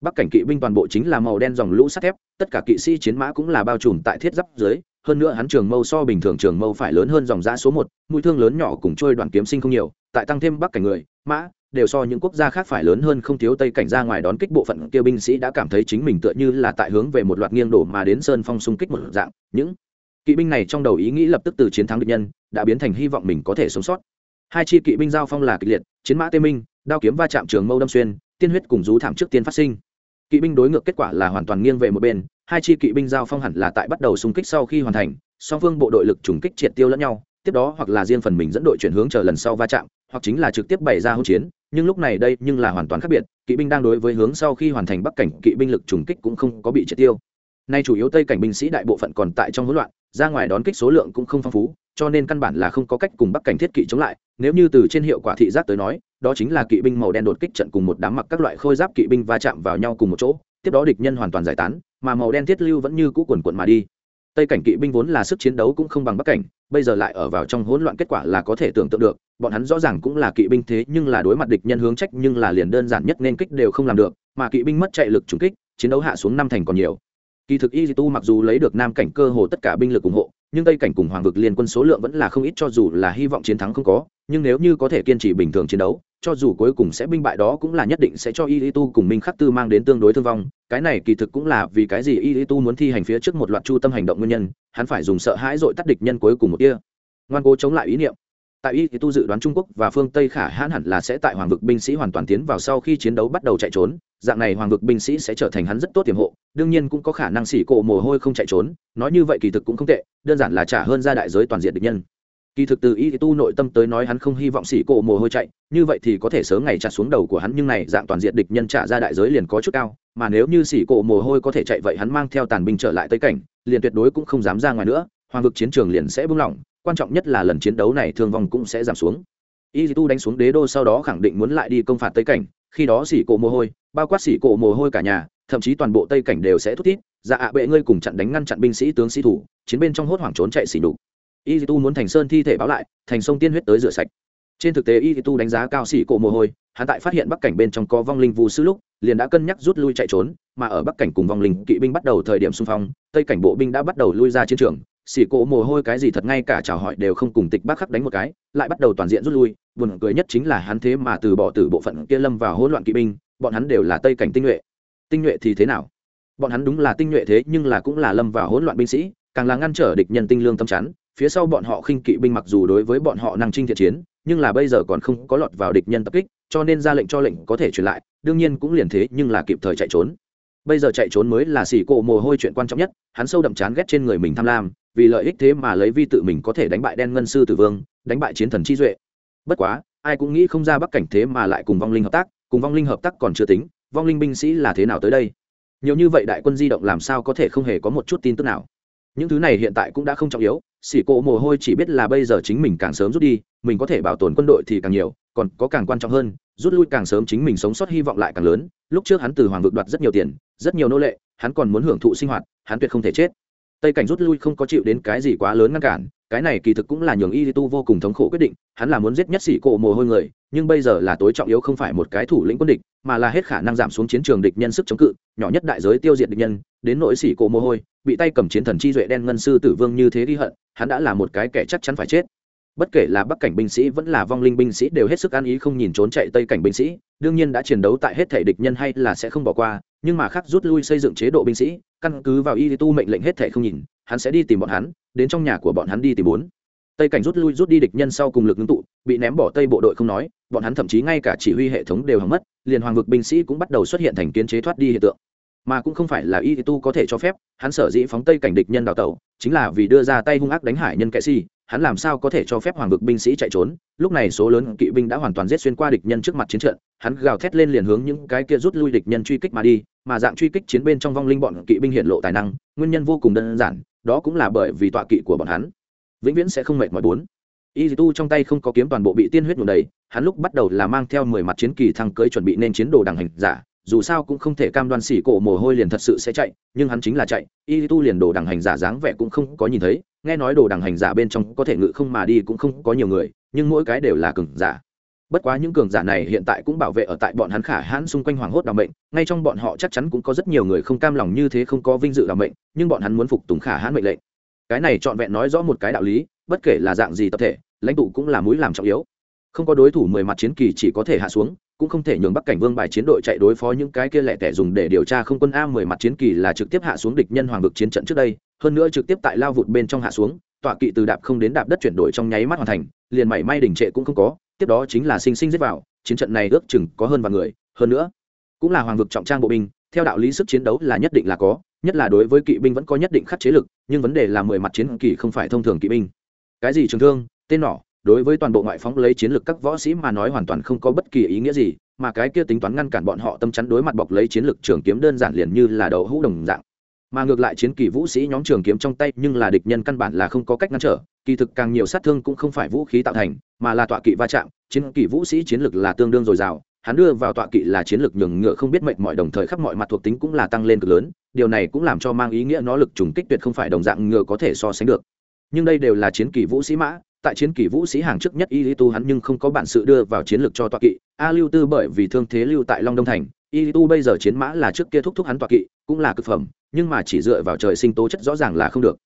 bắc cảnh kỵ binh toàn bộ chính là màu đen dòng lũ sắt thép, tất cả kỵ sĩ chiến mã cũng là bao trùm tại thiết giáp dưới, hơn nữa hắn trường mâu so bình thường trường mâu phải lớn hơn dòng giã số một, mũi thương lớn nhỏ cùng trôi đoàn kiếm sinh không nhiều, tại tăng thêm bắc cảnh người, mã, đều so những quốc gia khác phải lớn hơn không thiếu tây cảnh ra ngoài đón kích bộ phận kia binh sĩ đã cảm thấy chính mình tựa như là tại hướng về một loạt nghiêng đổ mà đến sơn phong xung kích một dạng, những kỵ binh này trong đầu ý nghĩ lập tức từ chiến thắng địch nhân, đã biến thành hy vọng mình có thể sống sót. Hai chi kỵ binh giao phong là kịch liệt, chiến mã tê minh, đao kiếm va chạm trường mâu đâm xuyên, tiên huyết cùng rú thảm trước tiên phát sinh kỵ binh đối ngược kết quả là hoàn toàn nghiêng về một bên, hai chi kỵ binh giao phong hẳn là tại bắt đầu xung kích sau khi hoàn thành, song phương bộ đội lực trùng kích triệt tiêu lẫn nhau, tiếp đó hoặc là riêng phần mình dẫn đội chuyển hướng chờ lần sau va chạm, hoặc chính là trực tiếp bày ra hỗn chiến, nhưng lúc này đây nhưng là hoàn toàn khác biệt, kỵ binh đang đối với hướng sau khi hoàn thành bắc cảnh kỵ binh lực trùng kích cũng không có bị triệt tiêu. Nay chủ yếu tây cảnh binh sĩ đại bộ phận còn tại trong hỗn loạn ra ngoài đón kích số lượng cũng không phong phú, cho nên căn bản là không có cách cùng bắc cảnh thiết kỵ chống lại. Nếu như từ trên hiệu quả thị giác tới nói, đó chính là kỵ binh màu đen đột kích trận cùng một đám mặc các loại khôi giáp kỵ binh va chạm vào nhau cùng một chỗ, tiếp đó địch nhân hoàn toàn giải tán, mà màu đen thiết lưu vẫn như cũ quần quận mà đi. Tây cảnh kỵ binh vốn là sức chiến đấu cũng không bằng bắc cảnh, bây giờ lại ở vào trong hỗn loạn kết quả là có thể tưởng tượng được, bọn hắn rõ ràng cũng là kỵ binh thế nhưng là đối mặt địch nhân hướng trách nhưng là liền đơn giản nhất nên kích đều không làm được, mà kỵ binh mất chạy lực trúng kích, chiến đấu hạ xuống năm thành còn nhiều kỳ thực y tu mặc dù lấy được nam cảnh cơ hồ tất cả binh lực ủng hộ, nhưng tây cảnh cùng hoàng vực liên quân số lượng vẫn là không ít cho dù là hy vọng chiến thắng không có, nhưng nếu như có thể kiên trì bình thường chiến đấu, cho dù cuối cùng sẽ binh bại đó cũng là nhất định sẽ cho y tu cùng minh khắc tư mang đến tương đối thương vong. Cái này kỳ thực cũng là vì cái gì y tu muốn thi hành phía trước một loạt chu tâm hành động nguyên nhân, hắn phải dùng sợ hãi dội tắt địch nhân cuối cùng một kia ngoan cố chống lại ý niệm. Tại y tu dự đoán trung quốc và phương tây khả hãn hẳn là sẽ tại hoàng vực binh sĩ hoàn toàn tiến vào sau khi chiến đấu bắt đầu chạy trốn, dạng này hoàng vực binh sĩ sẽ trở thành hắn rất tốt tiềm hộ đương nhiên cũng có khả năng xỉ cổ mồ hôi không chạy trốn, nói như vậy kỳ thực cũng không tệ, đơn giản là trả hơn ra đại giới toàn diện địch nhân. Kỳ thực từ y tu nội tâm tới nói hắn không hy vọng xỉ cổ mồ hôi chạy, như vậy thì có thể sớm ngày chặt xuống đầu của hắn, nhưng này dạng toàn diện địch nhân trả ra đại giới liền có chút cao, mà nếu như xỉ cổ mồ hôi có thể chạy vậy hắn mang theo tàn binh trở lại tới cảnh, liền tuyệt đối cũng không dám ra ngoài nữa, hoàng vực chiến trường liền sẽ buông lỏng, quan trọng nhất là lần chiến đấu này thương vong cũng sẽ giảm xuống. Y tu đánh xuống đế đô sau đó khẳng định muốn lại đi công phạt tây cảnh, khi đó xỉ cổ mồ hôi, bao quát xỉ cổ mồ hôi cả nhà thậm chí toàn bộ tây cảnh đều sẽ thút thít. Dạ ạ, bệ ngươi cùng chặn đánh ngăn chặn binh sĩ tướng sĩ thủ, chiến bên trong hốt hoảng trốn chạy xỉ đục y tu muốn thành sơn thi thể báo lại, thành sông tiên huyết tới rửa sạch. Trên thực tế y tu đánh giá cao xỉ cổ mồ hôi, hắn tại phát hiện bắc cảnh bên trong có vong linh vu sư lúc, liền đã cân nhắc rút lui chạy trốn, mà ở bắc cảnh cùng vong linh kỵ binh bắt đầu thời điểm xung phong, tây cảnh bộ binh đã bắt đầu lui ra chiến trường. Xỉ cổ mồ hôi cái gì thật ngay cả chào hỏi đều không cùng tịch bác khắc đánh một cái, lại bắt đầu toàn diện rút lui. Buồn cười nhất chính là hắn thế mà từ bỏ từ bộ phận kia lâm vào hỗn loạn kỵ binh, bọn hắn đều là tây cảnh tinh nhuệ tinh nhuệ thì thế nào? Bọn hắn đúng là tinh nhuệ thế, nhưng là cũng là lâm vào hỗn loạn binh sĩ, càng là ngăn trở địch nhân tinh lương tâm chắn. Phía sau bọn họ khinh kỵ binh mặc dù đối với bọn họ năng trinh thiện chiến, nhưng là bây giờ còn không có lọt vào địch nhân tập kích, cho nên ra lệnh cho lệnh có thể truyền lại, đương nhiên cũng liền thế, nhưng là kịp thời chạy trốn. Bây giờ chạy trốn mới là xỉ cộ mồ hôi chuyện quan trọng nhất, hắn sâu đậm chán ghét trên người mình tham lam, vì lợi ích thế mà lấy vi tự mình có thể đánh bại đen ngân sư tử vương, đánh bại chiến thần chi duệ. Bất quá, ai cũng nghĩ không ra bắc cảnh thế mà lại cùng vong linh hợp tác, cùng vong linh hợp tác còn chưa tính vong linh binh sĩ là thế nào tới đây? Nhiều như vậy đại quân di động làm sao có thể không hề có một chút tin tức nào? Những thứ này hiện tại cũng đã không trọng yếu, xỉ cộ mồ hôi chỉ biết là bây giờ chính mình càng sớm rút đi, mình có thể bảo tồn quân đội thì càng nhiều, còn có càng quan trọng hơn, rút lui càng sớm chính mình sống sót hy vọng lại càng lớn. Lúc trước hắn từ hoàng vực đoạt rất nhiều tiền, rất nhiều nô lệ, hắn còn muốn hưởng thụ sinh hoạt, hắn tuyệt không thể chết tây cảnh rút lui không có chịu đến cái gì quá lớn ngăn cản, cái này kỳ thực cũng là nhường y tu vô cùng thống khổ quyết định, hắn là muốn giết nhất sĩ cộ mồ hôi người, nhưng bây giờ là tối trọng yếu không phải một cái thủ lĩnh quân địch, mà là hết khả năng giảm xuống chiến trường địch nhân sức chống cự, nhỏ nhất đại giới tiêu diệt địch nhân, đến nỗi sĩ cộ mồ hôi, bị tay cầm chiến thần chi duệ đen ngân sư tử vương như thế ghi hận, hắn đã là một cái kẻ chắc chắn phải chết. Bất kể là bắc cảnh binh sĩ vẫn là vong linh binh sĩ đều hết sức an ý không nhìn trốn chạy tây cảnh binh sĩ, đương nhiên đã chiến đấu tại hết thể địch nhân hay là sẽ không bỏ qua, nhưng mà khác rút lui xây dựng chế độ binh sĩ căn cứ vào y tu mệnh lệnh hết thể không nhìn, hắn sẽ đi tìm bọn hắn, đến trong nhà của bọn hắn đi tìm bốn. Tây cảnh rút lui, rút đi địch nhân sau cùng lực ngưng tụ, bị ném bỏ tây bộ đội không nói, bọn hắn thậm chí ngay cả chỉ huy hệ thống đều hỏng mất, liền hoàng vực binh sĩ cũng bắt đầu xuất hiện thành kiến chế thoát đi hiện tượng. Mà cũng không phải là y tu có thể cho phép, hắn sở dĩ phóng tây cảnh địch nhân đào tẩu, chính là vì đưa ra tay hung ác đánh hải nhân kệ si, hắn làm sao có thể cho phép hoàng vực binh sĩ chạy trốn? Lúc này số lớn kỵ binh đã hoàn toàn giết xuyên qua địch nhân trước mặt chiến trận, hắn gào thét lên liền hướng những cái kia rút lui địch nhân truy kích mà đi mà dạng truy kích chiến bên trong vong linh bọn kỵ binh hiện lộ tài năng, nguyên nhân vô cùng đơn giản, đó cũng là bởi vì tọa kỵ của bọn hắn. Vĩnh viễn sẽ không mệt mỏi bốn. Y tu trong tay không có kiếm toàn bộ bị tiên huyết nhuộm đầy, hắn lúc bắt đầu là mang theo mười mặt chiến kỳ thăng cưới chuẩn bị nên chiến đồ đằng hành giả, dù sao cũng không thể cam đoan xỉ cổ mồ hôi liền thật sự sẽ chạy, nhưng hắn chính là chạy. Y tu liền đồ đằng hành giả dáng vẻ cũng không có nhìn thấy, nghe nói đồ đằng hành giả bên trong có thể ngự không mà đi cũng không có nhiều người, nhưng mỗi cái đều là cường giả bất quá những cường giả này hiện tại cũng bảo vệ ở tại bọn hắn khả hãn xung quanh hoàng hốt đ ả mệnh, ngay trong bọn họ chắc chắn cũng có rất nhiều người không cam lòng như thế không có vinh dự đ ả mệnh, nhưng bọn hắn muốn phục tùng khả hãn mệnh lệnh. Cái này trọn vẹn nói rõ một cái đạo lý, bất kể là dạng gì tập thể, lãnh tụ cũng là mũi làm trọng yếu. Không có đối thủ mười mặt chiến kỳ chỉ có thể hạ xuống, cũng không thể nhường bắc cảnh vương bài chiến đội chạy đối phó những cái kia lẻ tẻ dùng để điều tra không quân a mười mặt chiến kỳ là trực tiếp hạ xuống địch nhân hoàng vực chiến trận trước đây, hơn nữa trực tiếp tại lao vụt bên trong hạ xuống, tọa kỵ từ đạp không đến đạp đất chuyển đổi trong nháy mắt hoàn thành, liền mảy may đình trệ cũng không có tiếp đó chính là sinh sinh giết vào, chiến trận này ước chừng có hơn vài người, hơn nữa, cũng là hoàng vực trọng trang bộ binh, theo đạo lý sức chiến đấu là nhất định là có, nhất là đối với kỵ binh vẫn có nhất định khắc chế lực, nhưng vấn đề là mười mặt chiến kỳ không phải thông thường kỵ binh. Cái gì trường thương, tên nỏ, đối với toàn bộ ngoại phóng lấy chiến lược các võ sĩ mà nói hoàn toàn không có bất kỳ ý nghĩa gì, mà cái kia tính toán ngăn cản bọn họ tâm chắn đối mặt bọc lấy chiến lược trường kiếm đơn giản liền như là đầu hũ đồng dạng. Mà ngược lại chiến kỳ vũ sĩ nhóm trường kiếm trong tay nhưng là địch nhân căn bản là không có cách ngăn trở, kỳ thực càng nhiều sát thương cũng không phải vũ khí tạo thành mà là tọa kỵ va chạm, chiến kỵ vũ sĩ chiến lược là tương đương dồi dào, hắn đưa vào tọa kỵ là chiến lược nhường ngựa không biết mệnh mọi đồng thời khắp mọi mặt thuộc tính cũng là tăng lên cực lớn, điều này cũng làm cho mang ý nghĩa nó lực trùng kích tuyệt không phải đồng dạng ngựa có thể so sánh được. Nhưng đây đều là chiến kỳ vũ sĩ mã, tại chiến kỳ vũ sĩ hàng trước nhất y lý tu hắn nhưng không có bản sự đưa vào chiến lược cho tọa kỵ, a lưu tư bởi vì thương thế lưu tại long đông thành, y lý tu bây giờ chiến mã là trước kia thúc thúc hắn tọa kỵ, cũng là cực phẩm, nhưng mà chỉ dựa vào trời sinh tố chất rõ ràng là không được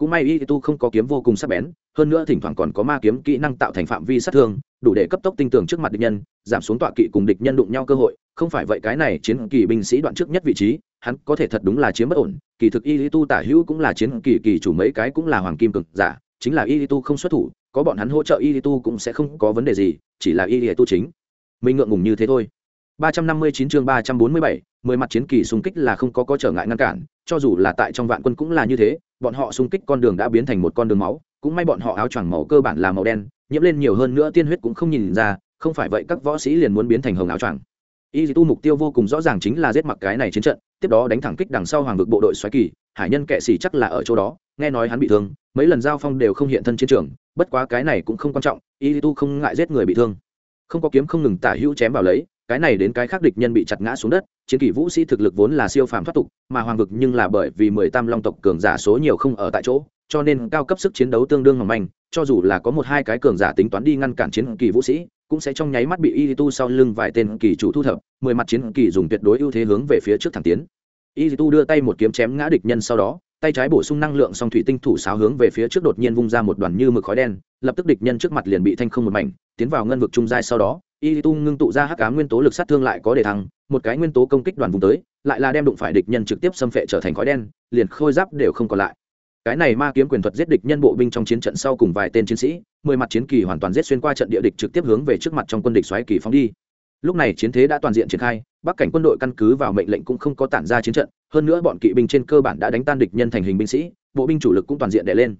cũng may y tu không có kiếm vô cùng sắc bén hơn nữa thỉnh thoảng còn có ma kiếm kỹ năng tạo thành phạm vi sát thương đủ để cấp tốc tinh tường trước mặt địch nhân giảm xuống tọa kỵ cùng địch nhân đụng nhau cơ hội. Không phải vậy cái này chiến kỳ binh sĩ đoạn trước nhất vị trí hắn có thể thật đúng là chiếm bất ổn. Kỳ thực y tu tả hữu cũng là chiến kỳ kỳ chủ mấy cái cũng là hoàng kim cực giả chính là y tu không xuất thủ có bọn hắn hỗ trợ y tu cũng sẽ không có vấn đề gì chỉ là y tu chính. Mình ngượng ngùng như thế thôi. 359 chương 347, mười mặt chiến kỳ xung kích là không có có trở ngại ngăn cản, cho dù là tại trong vạn quân cũng là như thế, bọn họ xung kích con đường đã biến thành một con đường máu, cũng may bọn họ áo choàng màu cơ bản là màu đen, nhiễm lên nhiều hơn nữa tiên huyết cũng không nhìn ra, không phải vậy các võ sĩ liền muốn biến thành hồng áo choàng. Y tu mục tiêu vô cùng rõ ràng chính là giết mặc cái này chiến trận, tiếp đó đánh thẳng kích đằng sau hoàng vực bộ đội xoáy kỳ, hải nhân kệ xì chắc là ở chỗ đó nghe nói hắn bị thương mấy lần giao phong đều không hiện thân chiến trường bất quá cái này cũng không quan trọng y tu không ngại giết người bị thương không có kiếm không ngừng tả hữu chém vào lấy cái này đến cái khác địch nhân bị chặt ngã xuống đất, chiến kỷ vũ sĩ thực lực vốn là siêu phàm thoát tục, mà hoàng vực nhưng là bởi vì mười tam long tộc cường giả số nhiều không ở tại chỗ, cho nên cao cấp sức chiến đấu tương đương mỏng manh, cho dù là có một hai cái cường giả tính toán đi ngăn cản chiến kỳ vũ sĩ, cũng sẽ trong nháy mắt bị y tu sau lưng vài tên kỳ chủ thu thập, mười mặt chiến kỳ dùng tuyệt đối ưu thế hướng về phía trước thẳng tiến. Y tu đưa tay một kiếm chém ngã địch nhân sau đó, tay trái bổ sung năng lượng song thủy tinh thủ sáo hướng về phía trước đột nhiên vung ra một đoàn như mực khói đen, lập tức địch nhân trước mặt liền bị thanh không một mảnh, tiến vào ngân vực trung giai sau đó y tung ngưng tụ ra hắc ám nguyên tố lực sát thương lại có đề thăng, một cái nguyên tố công kích đoàn vùng tới, lại là đem đụng phải địch nhân trực tiếp xâm phệ trở thành khói đen, liền khôi giáp đều không còn lại. Cái này ma kiếm quyền thuật giết địch nhân bộ binh trong chiến trận sau cùng vài tên chiến sĩ, mười mặt chiến kỳ hoàn toàn giết xuyên qua trận địa địch trực tiếp hướng về trước mặt trong quân địch xoáy kỳ phóng đi. Lúc này chiến thế đã toàn diện triển khai, bắc cảnh quân đội căn cứ vào mệnh lệnh cũng không có tản ra chiến trận, hơn nữa bọn kỵ binh trên cơ bản đã đánh tan địch nhân thành hình binh sĩ, bộ binh chủ lực cũng toàn diện đè lên.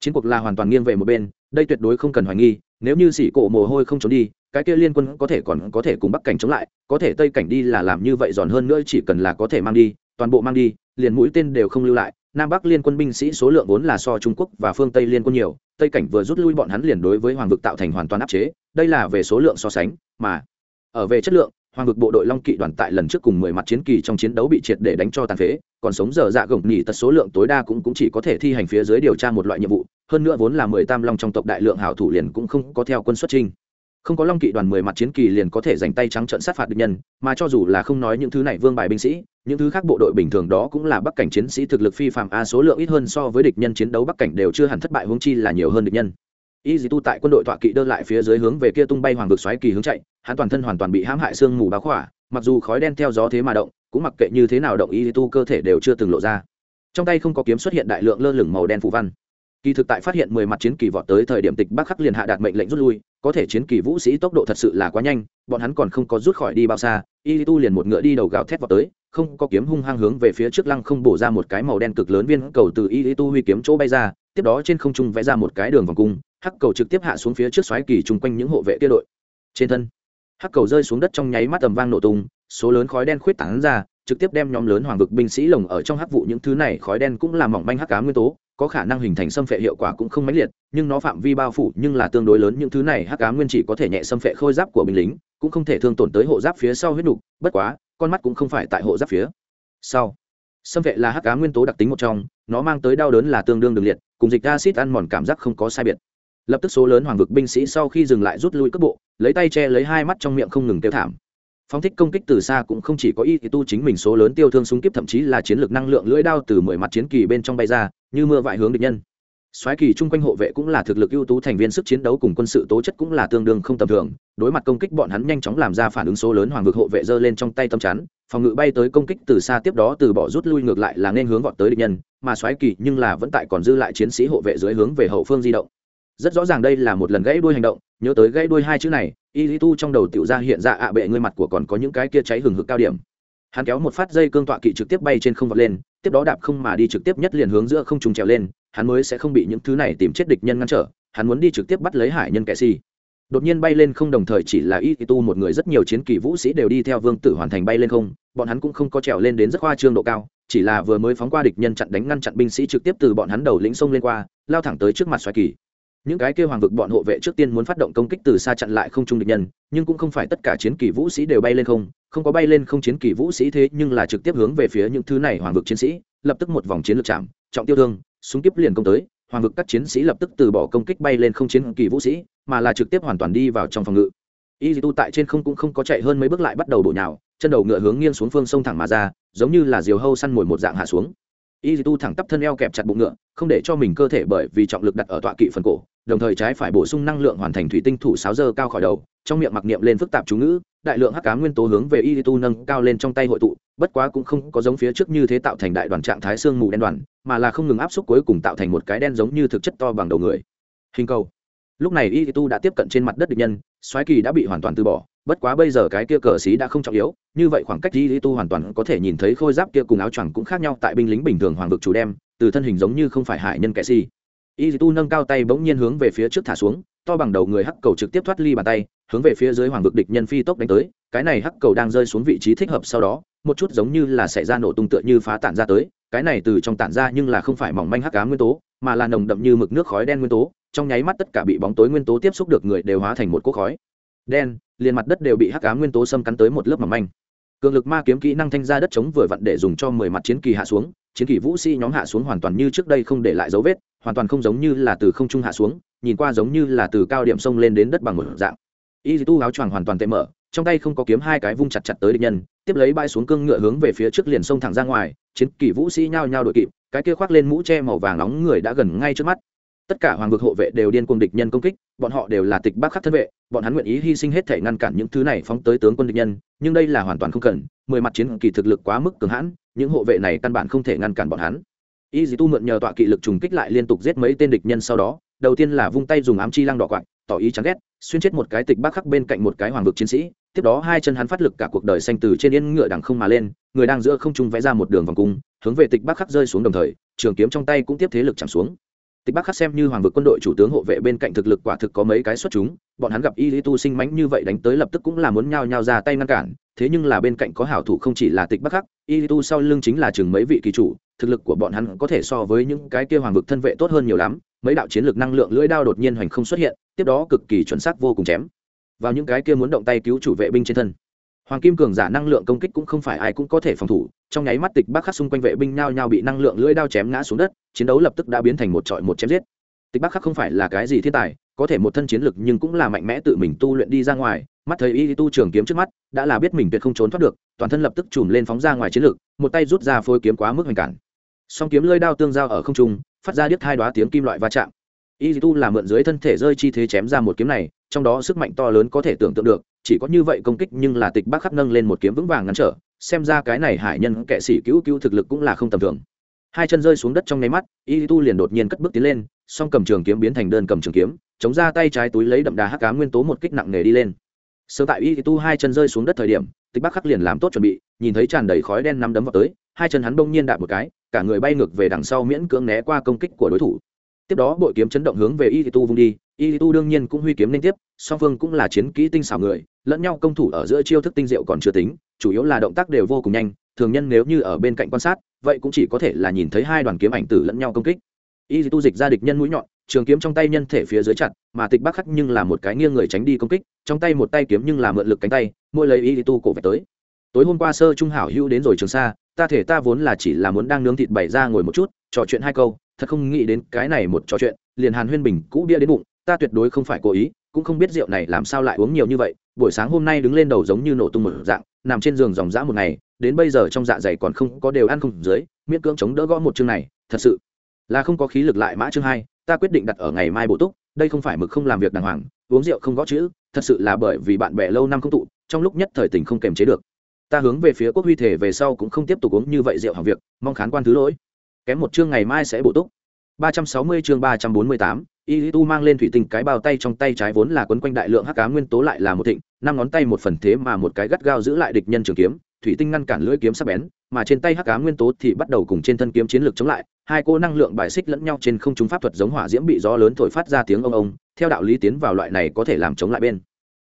Chiến cuộc là hoàn toàn nghiêng về một bên, đây tuyệt đối không cần hoài nghi, nếu như sỉ cổ mồ hôi không trốn đi cái kia liên quân có thể còn có thể cùng bắc cảnh chống lại có thể tây cảnh đi là làm như vậy giòn hơn nữa chỉ cần là có thể mang đi toàn bộ mang đi liền mũi tên đều không lưu lại. Nam bắc liên quân binh sĩ số lượng vốn là so trung quốc và phương tây liên quân nhiều tây cảnh vừa rút lui bọn hắn liền đối với hoàng vực tạo thành hoàn toàn áp chế đây là về số lượng so sánh mà ở về chất lượng hoàng vực bộ đội long kỵ đoàn tại lần trước cùng mười mặt chiến kỳ trong chiến đấu bị triệt để đánh cho tàn phế còn sống giờ dạ gồng nhỉ tật số lượng tối đa cũng, cũng chỉ có thể thi hành phía dưới điều tra một loại nhiệm vụ hơn nữa vốn là mười tam long trong tộc đại lượng hảo thủ liền cũng không có theo quân xuất trinh không có long kỵ đoàn mười mặt chiến kỳ liền có thể dành tay trắng trận sát phạt địch nhân, mà cho dù là không nói những thứ này vương bài binh sĩ, những thứ khác bộ đội bình thường đó cũng là bắc cảnh chiến sĩ thực lực phi phạm a số lượng ít hơn so với địch nhân chiến đấu bắc cảnh đều chưa hẳn thất bại hướng chi là nhiều hơn địch nhân. Y dì tu tại quân đội tọa kỵ đơn lại phía dưới hướng về kia tung bay hoàng vực xoáy kỳ hướng chạy, hắn toàn thân hoàn toàn bị hãm hại xương mù báo khỏa, mặc dù khói đen theo gió thế mà động, cũng mặc kệ như thế nào động y dì tu cơ thể đều chưa từng lộ ra. Trong tay không có kiếm xuất hiện đại lượng lơ lửng màu đen phù văn. Kỳ thực tại phát hiện mười mặt chiến kỳ vọt tới thời điểm tịch bắc khắc liền hạ đạt mệnh lệnh rút lui có thể chiến kỳ vũ sĩ tốc độ thật sự là quá nhanh, bọn hắn còn không có rút khỏi đi bao xa y tu liền một ngựa đi đầu gào thét vào tới, không có kiếm hung hăng hướng về phía trước lăng không bổ ra một cái màu đen cực lớn viên cầu từ y tu huy kiếm chỗ bay ra, tiếp đó trên không trung vẽ ra một cái đường vòng cung, hắc cầu trực tiếp hạ xuống phía trước xoáy kỳ chung quanh những hộ vệ kia đội. Trên thân, hắc cầu rơi xuống đất trong nháy mắt tầm vang nổ tung, số lớn khói đen khuyết tảng ra, trực tiếp đem nhóm lớn hoàng vực binh sĩ lồng ở trong hắc vụ những thứ này khói đen cũng làm mỏng manh hắc cá nguyên tố có khả năng hình thành xâm phệ hiệu quả cũng không mãnh liệt, nhưng nó phạm vi bao phủ nhưng là tương đối lớn, những thứ này hắc cá nguyên chỉ có thể nhẹ xâm phệ khôi giáp của binh lính, cũng không thể thương tổn tới hộ giáp phía sau huyết đủ. bất quá, con mắt cũng không phải tại hộ giáp phía sau xâm vệ là hắc cá nguyên tố đặc tính một trong, nó mang tới đau đớn là tương đương đường liệt, cùng dịch acid ăn mòn cảm giác không có sai biệt lập tức số lớn hoàng vực binh sĩ sau khi dừng lại rút lui cước bộ, lấy tay che lấy hai mắt trong miệng không ngừng kêu thảm phóng thích công kích từ xa cũng không chỉ có y tu chính mình số lớn tiêu thương súng kiếp, thậm chí là chiến lược năng lượng lưỡi đao từ mười mặt chiến kỳ bên trong bay ra, như mưa vại hướng địch nhân. Soái kỳ chung quanh hộ vệ cũng là thực lực ưu tú, thành viên sức chiến đấu cùng quân sự tố chất cũng là tương đương không tầm thường. Đối mặt công kích, bọn hắn nhanh chóng làm ra phản ứng số lớn, hoàng vực hộ vệ giơ lên trong tay tâm chắn, phòng ngự bay tới công kích từ xa, tiếp đó từ bỏ rút lui ngược lại là nên hướng gọn tới địch nhân, mà soái kỳ nhưng là vẫn tại còn dư lại chiến sĩ hộ vệ dưới hướng về hậu phương di động. Rất rõ ràng đây là một lần gãy đuôi hành động, nhớ tới gãy đuôi hai chữ này y lý tu trong đầu tiểu ra hiện ra ạ bệ ngươi mặt của còn có những cái kia cháy hừng hực cao điểm. Hắn kéo một phát dây cương tọa kỵ trực tiếp bay trên không vọt lên, tiếp đó đạp không mà đi trực tiếp nhất liền hướng giữa không trùng trèo lên, hắn mới sẽ không bị những thứ này tìm chết địch nhân ngăn trở, hắn muốn đi trực tiếp bắt lấy hải nhân kẻ si. Đột nhiên bay lên không đồng thời chỉ là y tu một người rất nhiều chiến kỳ vũ sĩ đều đi theo vương tử hoàn thành bay lên không, bọn hắn cũng không có trèo lên đến rất khoa trương độ cao, chỉ là vừa mới phóng qua địch nhân chặn đánh ngăn chặn binh sĩ trực tiếp từ bọn hắn đầu lĩnh sông lên qua, lao thẳng tới trước mặt xoài kỳ những cái kêu hoàng vực bọn hộ vệ trước tiên muốn phát động công kích từ xa chặn lại không trung địch nhân, nhưng cũng không phải tất cả chiến kỳ vũ sĩ đều bay lên không không có bay lên không chiến kỳ vũ sĩ thế nhưng là trực tiếp hướng về phía những thứ này hoàng vực chiến sĩ, lập tức một vòng chiến lược chạm, trọng tiêu thương, súng kiếp liền công tới, hoàng vực các chiến sĩ lập tức từ bỏ công kích bay lên không chiến kỳ vũ sĩ, mà là trực tiếp hoàn toàn đi vào trong phòng ngự. Y tu tại trên không cũng không có chạy hơn mấy bước lại bắt đầu đổ nhào, chân đầu ngựa hướng nghiêng xuống phương sông thẳng mà ra, giống như là diều hâu săn mồi một dạng hạ xuống. Y tu thẳng tắp thân eo kẹp chặt bụng ngựa, không để cho mình cơ thể bởi vì trọng lực đặt ở tọa kỵ phần cổ đồng thời trái phải bổ sung năng lượng hoàn thành thủy tinh thủ sáo giờ cao khỏi đầu, trong miệng mặc niệm lên phức tạp chú ngữ, đại lượng hắc cá nguyên tố hướng về y tu nâng cao lên trong tay hội tụ, bất quá cũng không có giống phía trước như thế tạo thành đại đoàn trạng thái xương mù đen đoàn, mà là không ngừng áp suất cuối cùng tạo thành một cái đen giống như thực chất to bằng đầu người. Hình cầu. Lúc này y tu đã tiếp cận trên mặt đất địch nhân, xoáy kỳ đã bị hoàn toàn từ bỏ, bất quá bây giờ cái kia cờ xí đã không trọng yếu, như vậy khoảng cách y tu hoàn toàn có thể nhìn thấy khôi giáp kia cùng áo choàng cũng khác nhau tại binh lính bình thường hoàng vực chủ đem, từ thân hình giống như không phải hải nhân kẻ si y tu nâng cao tay bỗng nhiên hướng về phía trước thả xuống, to bằng đầu người hắc cầu trực tiếp thoát ly bàn tay, hướng về phía dưới hoàng vực địch nhân phi tốc đánh tới, cái này hắc cầu đang rơi xuống vị trí thích hợp sau đó, một chút giống như là xảy ra nổ tung tựa như phá tản ra tới, cái này từ trong tản ra nhưng là không phải mỏng manh hắc ám nguyên tố, mà là nồng đậm như mực nước khói đen nguyên tố, trong nháy mắt tất cả bị bóng tối nguyên tố tiếp xúc được người đều hóa thành một cỗ khói đen, liền mặt đất đều bị hắc ám nguyên tố xâm cắn tới một lớp mỏng manh. Cường lực ma kiếm kỹ năng thanh ra đất chống vừa vặn để dùng cho mười mặt chiến kỳ hạ xuống, chiến kỳ vũ sĩ nhóm hạ xuống hoàn toàn như trước đây không để lại dấu vết hoàn toàn không giống như là từ không trung hạ xuống, nhìn qua giống như là từ cao điểm sông lên đến đất bằng một dạng. Y tu áo choàng hoàn toàn tệ mở, trong tay không có kiếm hai cái vung chặt chặt tới địch nhân, tiếp lấy bay xuống cương ngựa hướng về phía trước liền sông thẳng ra ngoài, chiến kỳ vũ sĩ nhao nhao đội kịp, cái kia khoác lên mũ che màu vàng nóng người đã gần ngay trước mắt. Tất cả hoàng vực hộ vệ đều điên cuồng địch nhân công kích, bọn họ đều là tịch bác khắc thân vệ, bọn hắn nguyện ý hy sinh hết thể ngăn cản những thứ này phóng tới tướng quân địch nhân, nhưng đây là hoàn toàn không cần, mười mặt chiến kỳ thực lực quá mức cường hãn, những hộ vệ này căn bản không thể ngăn cản bọn hắn y dì tu mượn nhờ tọa kỵ lực trùng kích lại liên tục giết mấy tên địch nhân sau đó, đầu tiên là vung tay dùng ám chi lăng đỏ quạng tỏ ý chán ghét, xuyên chết một cái tịch bác khắc bên cạnh một cái hoàng vực chiến sĩ. Tiếp đó hai chân hắn phát lực cả cuộc đời xanh từ trên yên ngựa đằng không mà lên, người đang giữa không trung vẽ ra một đường vòng cung, hướng về tịch bác khắc rơi xuống đồng thời, trường kiếm trong tay cũng tiếp thế lực chạm xuống. Tịch bắc khắc xem như hoàng vực quân đội chủ tướng hộ vệ bên cạnh thực lực quả thực có mấy cái xuất chúng, bọn hắn gặp y lý tu sinh mánh như vậy đánh tới lập tức cũng là muốn nhao nhao ra tay ngăn cản, thế nhưng là bên cạnh có hảo thủ không chỉ là tịch bắc khắc, y lý tu sau lưng chính là chừng mấy vị kỳ chủ thực lực của bọn hắn có thể so với những cái kia hoàng vực thân vệ tốt hơn nhiều lắm, mấy đạo chiến lược năng lượng lưỡi đao đột nhiên hoành không xuất hiện, tiếp đó cực kỳ chuẩn xác vô cùng chém vào những cái kia muốn động tay cứu chủ vệ binh trên thân. Hoàng kim cường giả năng lượng công kích cũng không phải ai cũng có thể phòng thủ, trong nháy mắt tịch bắc khắc xung quanh vệ binh nhao nhao bị năng lượng lưỡi đao chém ngã xuống đất, chiến đấu lập tức đã biến thành một trọi một chém giết. Tịch bắc khắc không phải là cái gì thiên tài, có thể một thân chiến lực nhưng cũng là mạnh mẽ tự mình tu luyện đi ra ngoài, mắt thấy y tu trường kiếm trước mắt, đã là biết mình tuyệt không trốn thoát được, toàn thân lập tức chùm lên phóng ra ngoài chiến lực, một tay rút ra phôi kiếm quá mức hoành cản song kiếm lơi đao tương giao ở không trung, phát ra điếc hai đoá tiếng kim loại va chạm. Y tu là mượn dưới thân thể rơi chi thế chém ra một kiếm này, trong đó sức mạnh to lớn có thể tưởng tượng được, chỉ có như vậy công kích nhưng là tịch bắc khắc nâng lên một kiếm vững vàng ngăn trở, xem ra cái này hải nhân kệ sĩ cứu cứu thực lực cũng là không tầm thường. Hai chân rơi xuống đất trong nháy mắt y tu liền đột nhiên cất bước tiến lên, song cầm trường kiếm biến thành đơn cầm trường kiếm, chống ra tay trái túi lấy đậm đà hắc cá nguyên tố một kích nặng nề đi lên. Sớm tại y tu hai chân rơi xuống đất thời điểm, tịch bắc khắc liền làm tốt chuẩn bị, nhìn thấy tràn đầy khói đen nắm đấm vào tới, hai chân hắn bỗng nhiên đạp một cái cả người bay ngược về đằng sau miễn cưỡng né qua công kích của đối thủ. Tiếp đó, bội kiếm chấn động hướng về y tu vung đi. Y tu đương nhiên cũng huy kiếm liên tiếp, song phương cũng là chiến kỹ tinh xảo người, lẫn nhau công thủ ở giữa chiêu thức tinh diệu còn chưa tính, chủ yếu là động tác đều vô cùng nhanh, thường nhân nếu như ở bên cạnh quan sát, vậy cũng chỉ có thể là nhìn thấy hai đoàn kiếm ảnh tử lẫn nhau công kích. Y tu dịch ra địch nhân mũi nhọn, trường kiếm trong tay nhân thể phía dưới chặt, mà tịch bắc khắc nhưng là một cái nghiêng người tránh đi công kích, trong tay một tay kiếm nhưng là mượn lực cánh tay, mỗi lấy y tu cổ vạch tới tối hôm qua sơ trung hảo hữu đến rồi trường Sa, ta thể ta vốn là chỉ là muốn đang nướng thịt bày ra ngồi một chút trò chuyện hai câu thật không nghĩ đến cái này một trò chuyện liền hàn huyên bình cũ bia đến bụng ta tuyệt đối không phải cố ý cũng không biết rượu này làm sao lại uống nhiều như vậy buổi sáng hôm nay đứng lên đầu giống như nổ tung một dạng nằm trên giường dòng dã một ngày đến bây giờ trong dạ dày còn không có đều ăn không dưới miễn cưỡng chống đỡ gõ một chương này thật sự là không có khí lực lại mã chương hai ta quyết định đặt ở ngày mai bổ túc đây không phải mực không làm việc đàng hoàng uống rượu không gõ chữ thật sự là bởi vì bạn bè lâu năm không tụ trong lúc nhất thời tình không kềm chế được ta hướng về phía quốc huy thể về sau cũng không tiếp tục uống như vậy rượu hàng việc mong khán quan thứ lỗi kém một chương ngày mai sẽ bổ túc 360 chương 348, Y Tu mang lên thủy tinh cái bao tay trong tay trái vốn là quấn quanh đại lượng hắc ám nguyên tố lại là một thịnh, năm ngón tay một phần thế mà một cái gắt gao giữ lại địch nhân trường kiếm, thủy tinh ngăn cản lưỡi kiếm sắc bén, mà trên tay hắc ám nguyên tố thì bắt đầu cùng trên thân kiếm chiến lược chống lại, hai cô năng lượng bài xích lẫn nhau trên không trung pháp thuật giống hỏa diễm bị gió lớn thổi phát ra tiếng ông ông, theo đạo lý tiến vào loại này có thể làm chống lại bên.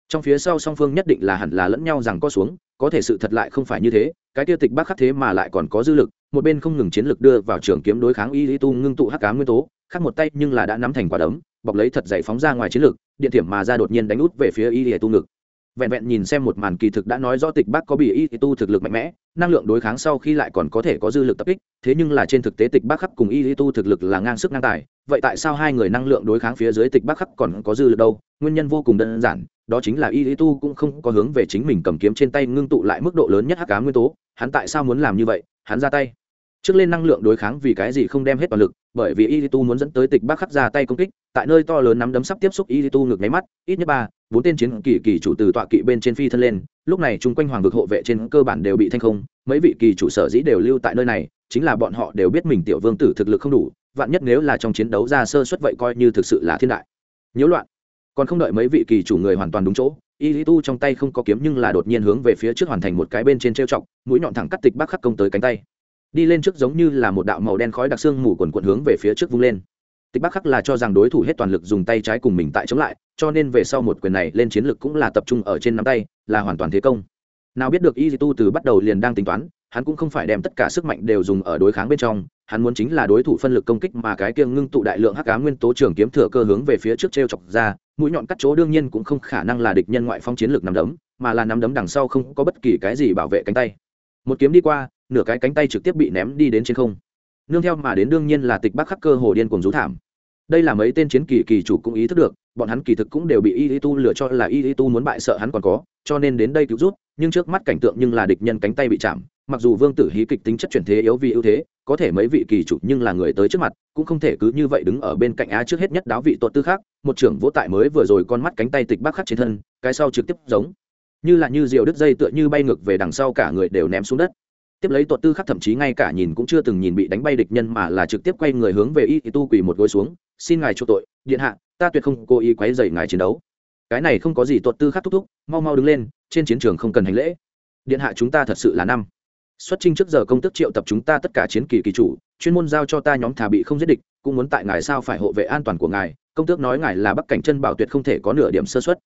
Trong phía sau song phương nhất định là hẳn là lẫn nhau rằng có xuống, có thể sự thật lại không phải như thế, cái tiêu tịch bác khắc thế mà lại còn có dư lực, một bên không ngừng chiến lực đưa vào trường kiếm đối kháng y lý tu ngưng tụ hắc cá nguyên tố, khác một tay nhưng là đã nắm thành quả đấm, bọc lấy thật dày phóng ra ngoài chiến lực, điện thiểm mà ra đột nhiên đánh út về phía y lý tu ngực. Vẹn vẹn nhìn xem một màn kỳ thực đã nói rõ tịch bác có bị y tu thực lực mạnh mẽ, năng lượng đối kháng sau khi lại còn có thể có dư lực tập kích, thế nhưng là trên thực tế tịch bác khắc cùng y tu thực lực là ngang sức ngang tài, vậy tại sao hai người năng lượng đối kháng phía dưới tịch bác khắc còn có dư lực đâu? Nguyên nhân vô cùng đơn giản, đó chính là y tu cũng không có hướng về chính mình cầm kiếm trên tay ngưng tụ lại mức độ lớn nhất hắc ám nguyên tố hắn tại sao muốn làm như vậy hắn ra tay trước lên năng lượng đối kháng vì cái gì không đem hết toàn lực bởi vì y tu muốn dẫn tới tịch bác khắc ra tay công kích tại nơi to lớn nắm đấm sắp tiếp xúc y tu ngược máy mắt, ít nhất ba, bốn tên chiến kỳ kỳ chủ từ tọa kỵ bên trên phi thân lên, lúc này chung quanh hoàng vực hộ vệ trên cơ bản đều bị thanh không, mấy vị kỳ chủ sở dĩ đều lưu tại nơi này, chính là bọn họ đều biết mình tiểu vương tử thực lực không đủ, vạn nhất nếu là trong chiến đấu ra sơ suất vậy coi như thực sự là thiên đại. Nhiễu loạn. Còn không đợi mấy vị kỳ chủ người hoàn toàn đúng chỗ y lý tu trong tay không có kiếm nhưng là đột nhiên hướng về phía trước hoàn thành một cái bên trên trêu chọc, mũi nhọn thẳng cắt tịch bắc khắc công tới cánh tay. Đi lên trước giống như là một đạo màu đen khói đặc xương mù quần quần hướng về phía trước vung lên tịch bắc khắc là cho rằng đối thủ hết toàn lực dùng tay trái cùng mình tại chống lại, cho nên về sau một quyền này lên chiến lực cũng là tập trung ở trên nắm tay, là hoàn toàn thế công. Nào biết được y tu từ bắt đầu liền đang tính toán, hắn cũng không phải đem tất cả sức mạnh đều dùng ở đối kháng bên trong, hắn muốn chính là đối thủ phân lực công kích mà cái kia ngưng tụ đại lượng hắc ám nguyên tố trường kiếm thừa cơ hướng về phía trước t r e o chọc ra, mũi nhọn cắt chỗ đương nhiên cũng không khả năng là địch nhân ngoại phong chiến lược nắm đấm, mà là nắm đấm đằng sau không có bất kỳ cái gì bảo vệ cánh tay. Một kiếm đi qua, nửa cái cánh tay trực tiếp bị ném đi đến trên không nương theo mà đến đương nhiên là tịch bắc khắc cơ hồ điên cùng rú thảm. Đây là mấy tên chiến kỳ kỳ chủ cũng ý thức được, bọn hắn kỳ thực cũng đều bị y tu lựa cho là y tu muốn bại sợ hắn còn có, cho nên đến đây cứu rút, nhưng trước mắt cảnh tượng nhưng là địch nhân cánh tay bị chạm, mặc dù vương tử hí kịch tính chất chuyển thế yếu vì ưu thế, có thể mấy vị kỳ chủ nhưng là người tới trước mặt, cũng không thể cứ như vậy đứng ở bên cạnh á trước hết nhất đáo vị tuột tư khác, một trưởng vỗ tại mới vừa rồi con mắt cánh tay tịch bắc khắc trên thân, cái sau trực tiếp giống. Như là như diều đứt dây tựa như bay ngược về đằng sau cả người đều ném xuống đất tiếp lấy tuột tư khắc thậm chí ngay cả nhìn cũng chưa từng nhìn bị đánh bay địch nhân mà là trực tiếp quay người hướng về y tu quỳ một gối xuống, xin ngài chu tội, điện hạ, ta tuyệt không cố ý quấy dày ngài chiến đấu. Cái này không có gì. Tuột tư khắc thúc thúc, mau mau đứng lên, trên chiến trường không cần hành lễ. Điện hạ chúng ta thật sự là năm. Xuất trình trước giờ công tức triệu tập chúng ta tất cả chiến kỳ kỳ chủ, chuyên môn giao cho ta nhóm thà bị không giết địch, cũng muốn tại ngài sao phải hộ vệ an toàn của ngài. Công tước nói ngài là bắc cảnh chân bảo tuyệt không thể có nửa điểm sơ xuất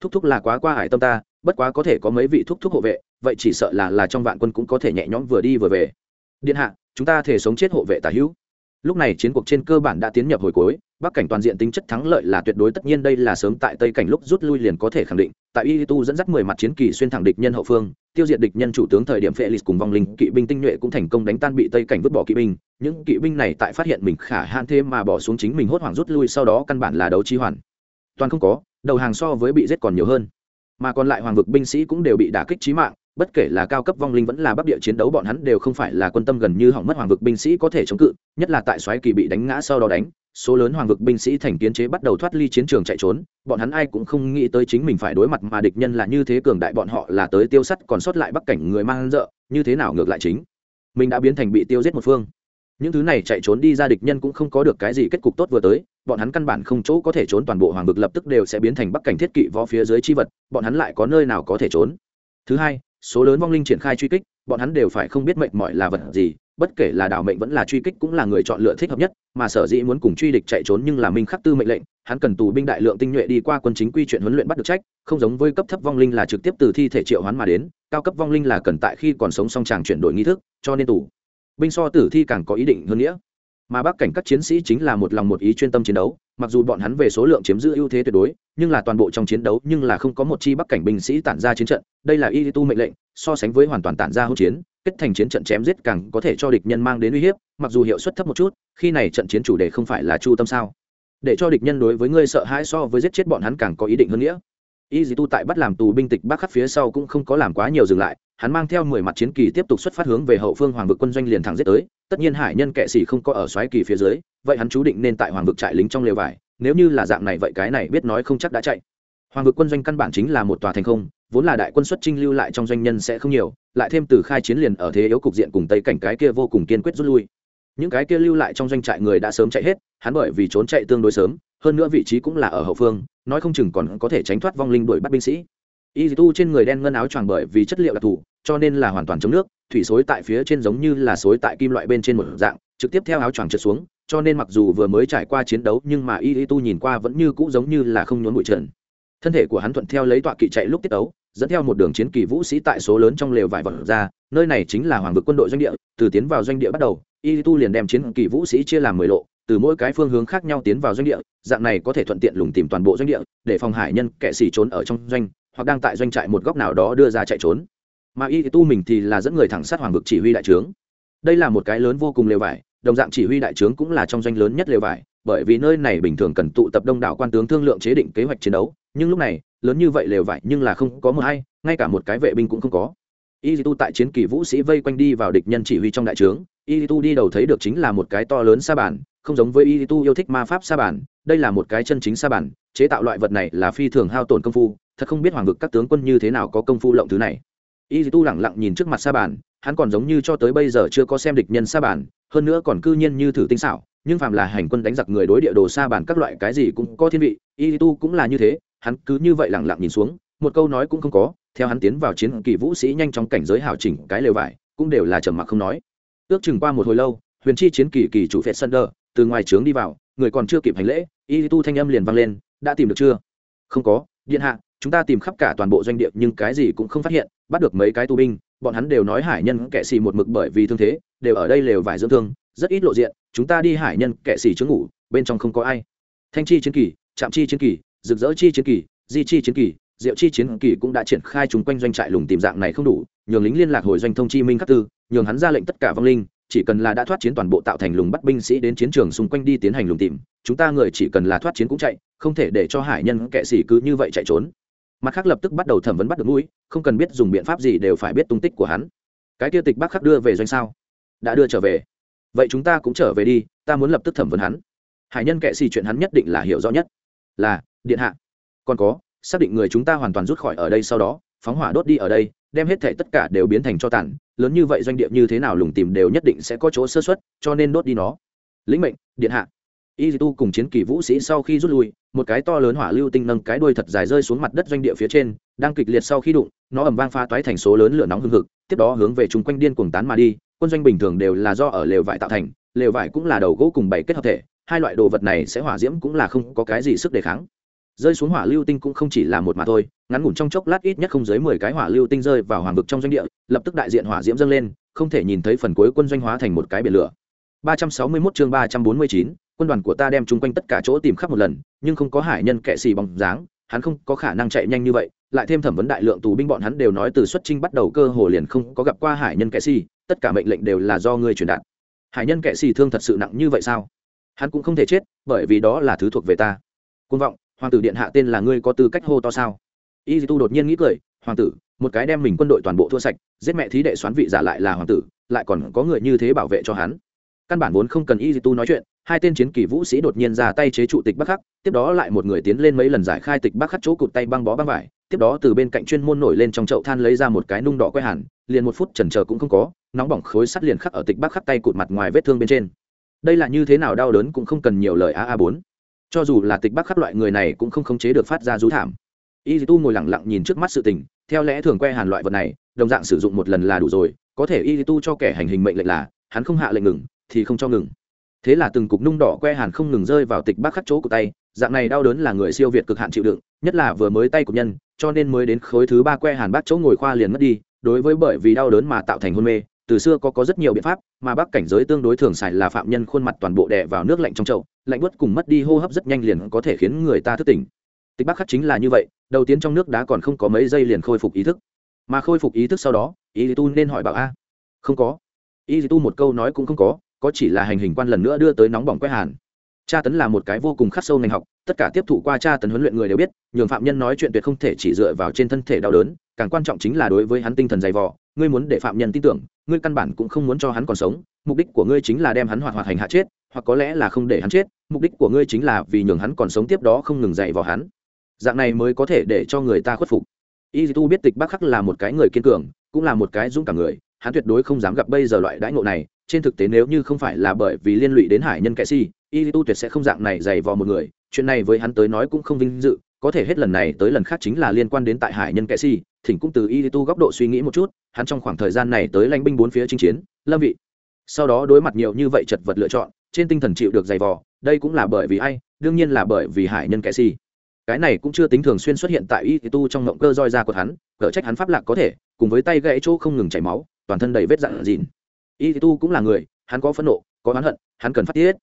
thúc thúc là quá qua hải tâm ta bất quá có thể có mấy vị thúc thúc hộ vệ, vậy chỉ sợ là là trong vạn quân cũng có thể nhẹ nhõm vừa đi vừa về. Điện hạ, chúng ta thể sống chết hộ vệ tả hữu. Lúc này chiến cuộc trên cơ bản đã tiến nhập hồi cuối, bắc cảnh toàn diện tính chất thắng lợi là tuyệt đối, tất nhiên đây là sớm tại tây cảnh lúc rút lui liền có thể khẳng định. Tại y tu dẫn dắt mười mặt chiến kỳ xuyên thẳng địch nhân hậu phương, tiêu diệt địch nhân chủ tướng thời điểm felix cùng vong linh kỵ binh tinh nhuệ cũng thành công đánh tan bị tây cảnh vứt bỏ kỵ binh. Những kỵ binh này tại phát hiện mình khả han thêm mà bỏ xuống chính mình hốt hoảng rút lui sau đó căn bản là đấu trí hoàn. Toàn không có, đầu hàng so với bị giết còn nhiều hơn mà còn lại hoàng vực binh sĩ cũng đều bị đả kích trí mạng, bất kể là cao cấp vong linh vẫn là bắc địa chiến đấu bọn hắn đều không phải là quân tâm gần như hỏng mất hoàng vực binh sĩ có thể chống cự, nhất là tại xoáy kỳ bị đánh ngã sau đó đánh, số lớn hoàng vực binh sĩ thành kiến chế bắt đầu thoát ly chiến trường chạy trốn, bọn hắn ai cũng không nghĩ tới chính mình phải đối mặt mà địch nhân là như thế cường đại bọn họ là tới tiêu sắt còn sót lại bắc cảnh người mang rợ như thế nào ngược lại chính? Mình đã biến thành bị tiêu giết một phương. Những thứ này chạy trốn đi ra địch nhân cũng không có được cái gì kết cục tốt vừa tới bọn hắn căn bản không chỗ có thể trốn, toàn bộ hoàng vực lập tức đều sẽ biến thành bắc cảnh thiết kỵ võ phía dưới chi vật, bọn hắn lại có nơi nào có thể trốn? Thứ hai, số lớn vong linh triển khai truy kích, bọn hắn đều phải không biết mệnh mọi là vật gì, bất kể là đảo mệnh vẫn là truy kích cũng là người chọn lựa thích hợp nhất, mà sở dĩ muốn cùng truy địch chạy trốn nhưng là minh khắc tư mệnh lệnh, hắn cần tù binh đại lượng tinh nhuệ đi qua quân chính quy chuyện huấn luyện bắt được trách, không giống với cấp thấp vong linh là trực tiếp từ thi thể triệu hoán mà đến, cao cấp vong linh là cần tại khi còn sống song tràng chuyển đổi nghi thức, cho nên tù. Binh so tử thi càng có ý định hơn nghĩa mà bắc cảnh các chiến sĩ chính là một lòng một ý chuyên tâm chiến đấu, mặc dù bọn hắn về số lượng chiếm giữ ưu thế tuyệt đối, nhưng là toàn bộ trong chiến đấu nhưng là không có một chi bắc cảnh binh sĩ tản ra chiến trận, đây là y tu mệnh lệnh, so sánh với hoàn toàn tản ra hỗn chiến, kết thành chiến trận chém giết càng có thể cho địch nhân mang đến uy hiếp, mặc dù hiệu suất thấp một chút, khi này trận chiến chủ đề không phải là chu tâm sao? Để cho địch nhân đối với ngươi sợ hãi so với giết chết bọn hắn càng có ý định hơn nghĩa y dì tu tại bắt làm tù binh tịch bắc khắc phía sau cũng không có làm quá nhiều dừng lại, hắn mang theo mười mặt chiến kỳ tiếp tục xuất phát hướng về hậu phương hoàng vực quân doanh liền thẳng giết tới, tất nhiên hải nhân kệ sĩ không có ở xoáy kỳ phía dưới, vậy hắn chú định nên tại hoàng vực trại lính trong lều vải, nếu như là dạng này vậy cái này biết nói không chắc đã chạy. Hoàng vực quân doanh căn bản chính là một tòa thành không, vốn là đại quân xuất trinh lưu lại trong doanh nhân sẽ không nhiều, lại thêm từ khai chiến liền ở thế yếu cục diện cùng tây cảnh cái kia vô cùng kiên quyết rút lui những cái kia lưu lại trong doanh trại người đã sớm chạy hết, hắn bởi vì trốn chạy tương đối sớm, hơn nữa vị trí cũng là ở hậu phương, nói không chừng còn có thể tránh thoát vong linh đuổi bắt binh sĩ. Y tu trên người đen ngân áo choàng bởi vì chất liệu đặc thù, cho nên là hoàn toàn chống nước, thủy xối tại phía trên giống như là xối tại kim loại bên trên một dạng, trực tiếp theo áo choàng trượt xuống, cho nên mặc dù vừa mới trải qua chiến đấu, nhưng mà y tu nhìn qua vẫn như cũ giống như là không nhốn bụi trần. Thân thể của hắn thuận theo lấy tọa kỵ chạy lúc tiết ấu dẫn theo một đường chiến kỳ vũ sĩ tại số lớn trong lều vải vật ra, nơi này chính là hoàng vực quân đội doanh địa, từ tiến vào doanh địa bắt đầu y tu liền đem chiến kỳ vũ sĩ chia làm mười lộ, từ mỗi cái phương hướng khác nhau tiến vào doanh địa, dạng này có thể thuận tiện lùng tìm toàn bộ doanh địa, để phòng hải nhân kẻ xỉ trốn ở trong doanh, hoặc đang tại doanh trại một góc nào đó đưa ra chạy trốn. Mà y tu mình thì là dẫn người thẳng sát hoàng vực chỉ huy đại trướng. Đây là một cái lớn vô cùng lều vải, đồng dạng chỉ huy đại trướng cũng là trong doanh lớn nhất lều vải, bởi vì nơi này bình thường cần tụ tập đông đảo quan tướng thương lượng chế định kế hoạch chiến đấu nhưng lúc này, lớn như vậy lều vải nhưng là không có mờ hay ngay cả một cái vệ binh cũng không có. Y tu tại chiến kỳ vũ sĩ vây quanh đi vào địch nhân chỉ huy trong đại trướng. Y tu đi đầu thấy được chính là một cái to lớn sa bản không giống với y tu yêu thích ma pháp sa bản đây là một cái chân chính sa bản chế tạo loại vật này là phi thường hao tổn công phu, thật không biết hoàng vực các tướng quân như thế nào có công phu lộng thứ này. Y tu lẳng lặng nhìn trước mặt sa bản hắn còn giống như cho tới bây giờ chưa có xem địch nhân sa bản hơn nữa còn cư nhiên như thử tinh xảo, nhưng phàm là hành quân đánh giặc người đối địa đồ sa bản các loại cái gì cũng có thiên vị y tu cũng là như thế hắn cứ như vậy lẳng lặng nhìn xuống, một câu nói cũng không có, theo hắn tiến vào chiến kỳ vũ sĩ nhanh chóng cảnh giới hảo chỉnh cái lều vải, cũng đều là trầm mặc không nói. Ước chừng qua một hồi lâu, huyền chi chiến kỳ kỳ chủ phệ sân đờ từ ngoài trướng đi vào, người còn chưa kịp hành lễ, y tu thanh âm liền vang lên, đã tìm được chưa? Không có, điện hạ, chúng ta tìm khắp cả toàn bộ doanh địa, nhưng cái gì cũng không phát hiện, bắt được mấy cái tu binh, bọn hắn đều nói hải nhân kệ xì một mực bởi vì thương thế, đều ở đây lều vải dưỡng thương, rất ít lộ diện, chúng ta đi hải nhân kệ xì chướng ngủ, bên trong không có ai. Thanh chi chiến kỳ, trạm chi chiến kỳ rực rỡ chi chiến kỳ, di chi chiến kỳ, diệu chi chiến kỳ cũng đã triển khai chung quanh doanh trại lùng tìm dạng này không đủ, nhường lính liên lạc hồi doanh thông chi minh khắc tư, nhường hắn ra lệnh tất cả vong linh, chỉ cần là đã thoát chiến toàn bộ tạo thành lùng bắt binh sĩ đến chiến trường xung quanh đi tiến hành lùng tìm, chúng ta người chỉ cần là thoát chiến cũng chạy, không thể để cho hải nhân kệ sĩ cứ như vậy chạy trốn. Mặt khác lập tức bắt đầu thẩm vấn bắt được mũi, không cần biết dùng biện pháp gì đều phải biết tung tích của hắn. Cái kia tịch bác khắc đưa về doanh sao? Đã đưa trở về. Vậy chúng ta cũng trở về đi, ta muốn lập tức thẩm vấn hắn. Hải nhân kệ sĩ chuyện hắn nhất định là hiểu rõ nhất. Là điện hạ. Còn có, xác định người chúng ta hoàn toàn rút khỏi ở đây sau đó, phóng hỏa đốt đi ở đây, đem hết thể tất cả đều biến thành cho tàn, lớn như vậy doanh địa như thế nào lùng tìm đều nhất định sẽ có chỗ sơ xuất cho nên đốt đi nó. Lĩnh mệnh, điện hạ. Y tu cùng chiến kỳ vũ sĩ sau khi rút lui, một cái to lớn hỏa lưu tinh nâng cái đuôi thật dài rơi xuống mặt đất doanh địa phía trên, đang kịch liệt sau khi đụng, nó ầm vang pha toái thành số lớn lửa nóng hưng hực, tiếp đó hướng về chung quanh điên cuồng tán mà đi, quân doanh bình thường đều là do ở lều vải tạo thành, lều vải cũng là đầu gỗ cùng bảy kết hợp thể, hai loại đồ vật này sẽ hỏa diễm cũng là không có cái gì sức đề kháng rơi xuống hỏa lưu tinh cũng không chỉ là một mà thôi ngắn ngủn trong chốc lát ít nhất không dưới mười cái hỏa lưu tinh rơi vào hoàng vực trong doanh địa lập tức đại diện hỏa diễm dâng lên không thể nhìn thấy phần cuối quân doanh hóa thành một cái biển lửa. 361 chương 349, quân đoàn của ta đem chung quanh tất cả chỗ tìm khắp một lần nhưng không có hải nhân kệ xì bóng dáng hắn không có khả năng chạy nhanh như vậy lại thêm thẩm vấn đại lượng tù binh bọn hắn đều nói từ xuất trinh bắt đầu cơ hồ liền không có gặp qua hải nhân kệ xì tất cả mệnh lệnh đều là do ngươi truyền đạt. Hải nhân kệ xì thương thật sự nặng như vậy sao? Hắn cũng không thể chết bởi vì đó là thứ thuộc về ta. Côn vọng hoàng tử điện hạ tên là ngươi có tư cách hô to sao? Y tu đột nhiên nghĩ cười, hoàng tử, một cái đem mình quân đội toàn bộ thua sạch, giết mẹ thí đệ xoán vị giả lại là hoàng tử, lại còn có người như thế bảo vệ cho hắn. Căn bản vốn không cần y tu nói chuyện, hai tên chiến kỳ vũ sĩ đột nhiên ra tay chế trụ tịch bắc khắc tiếp đó lại một người tiến lên mấy lần giải khai tịch bắc khắc chỗ cụt tay băng bó băng vải, tiếp đó từ bên cạnh chuyên môn nổi lên trong chậu than lấy ra một cái nung đỏ quay hẳn, liền một phút chần chờ cũng không có, nóng bỏng khối sắt liền khắc ở tịch bắc khắc tay cụt mặt ngoài vết thương bên trên. Đây là như thế nào đau đớn cũng không cần nhiều lời a a bốn cho dù là tịch bắc khắc loại người này cũng không khống chế được phát ra rú thảm. Y tu ngồi lặng lặng nhìn trước mắt sự tình, theo lẽ thường que hàn loại vật này, đồng dạng sử dụng một lần là đủ rồi, có thể y tu cho kẻ hành hình mệnh lệnh là, hắn không hạ lệnh ngừng, thì không cho ngừng. Thế là từng cục nung đỏ que hàn không ngừng rơi vào tịch bắc khắc chỗ của tay, dạng này đau đớn là người siêu việt cực hạn chịu đựng, nhất là vừa mới tay của nhân, cho nên mới đến khối thứ ba que hàn bác chỗ ngồi khoa liền mất đi, đối với bởi vì đau đớn mà tạo thành hôn mê, từ xưa có có rất nhiều biện pháp, mà bác cảnh giới tương đối thường xài là phạm nhân khuôn mặt toàn bộ đè vào nước lạnh trong chậu lạnh bớt cùng mất đi hô hấp rất nhanh liền có thể khiến người ta thức tỉnh. Tịch bắc khắc chính là như vậy, đầu tiên trong nước đá còn không có mấy giây liền khôi phục ý thức. Mà khôi phục ý thức sau đó, ý tu nên hỏi bảo a. Không có. Ý tu một câu nói cũng không có có chỉ là hành hình quan lần nữa đưa tới nóng bỏng quét hàn. Tra tấn là một cái vô cùng khắc sâu ngành học, tất cả tiếp thụ qua tra tấn huấn luyện người đều biết, nhường phạm nhân nói chuyện tuyệt không thể chỉ dựa vào trên thân thể đau đớn, càng quan trọng chính là đối với hắn tinh thần dày vò. Ngươi muốn để phạm nhân tin tưởng, ngươi căn bản cũng không muốn cho hắn còn sống, mục đích của ngươi chính là đem hắn hoạt hoạt hành hạ chết hoặc có lẽ là không để hắn chết, mục đích của ngươi chính là vì nhường hắn còn sống tiếp đó không ngừng dạy vào hắn. Dạng này mới có thể để cho người ta khuất phục. Y tu biết tịch bắc khắc là một cái người kiên cường, cũng là một cái dũng cảm người, hắn tuyệt đối không dám gặp bây giờ loại đãi ngộ này. Trên thực tế nếu như không phải là bởi vì liên lụy đến hải nhân kệ si, y tu tuyệt sẽ không dạng này dày vò một người. Chuyện này với hắn tới nói cũng không vinh dự, có thể hết lần này tới lần khác chính là liên quan đến tại hải nhân kệ si. Thỉnh cũng từ y tu góc độ suy nghĩ một chút, hắn trong khoảng thời gian này tới lãnh binh bốn phía chinh chiến, lâm vị. Sau đó đối mặt nhiều như vậy chật vật lựa chọn trên tinh thần chịu được dày vò, đây cũng là bởi vì ai, đương nhiên là bởi vì hải nhân Kẻ si. Cái này cũng chưa tính thường xuyên xuất hiện tại y tu trong ngộng cơ roi ra của hắn cỡ trách hắn pháp lạc có thể, cùng với tay gãy chỗ không ngừng chảy máu, toàn thân đầy vết dạn dìn y tu cũng là người, hắn có phẫn nộ, có oán hận, hắn cần phát tiết.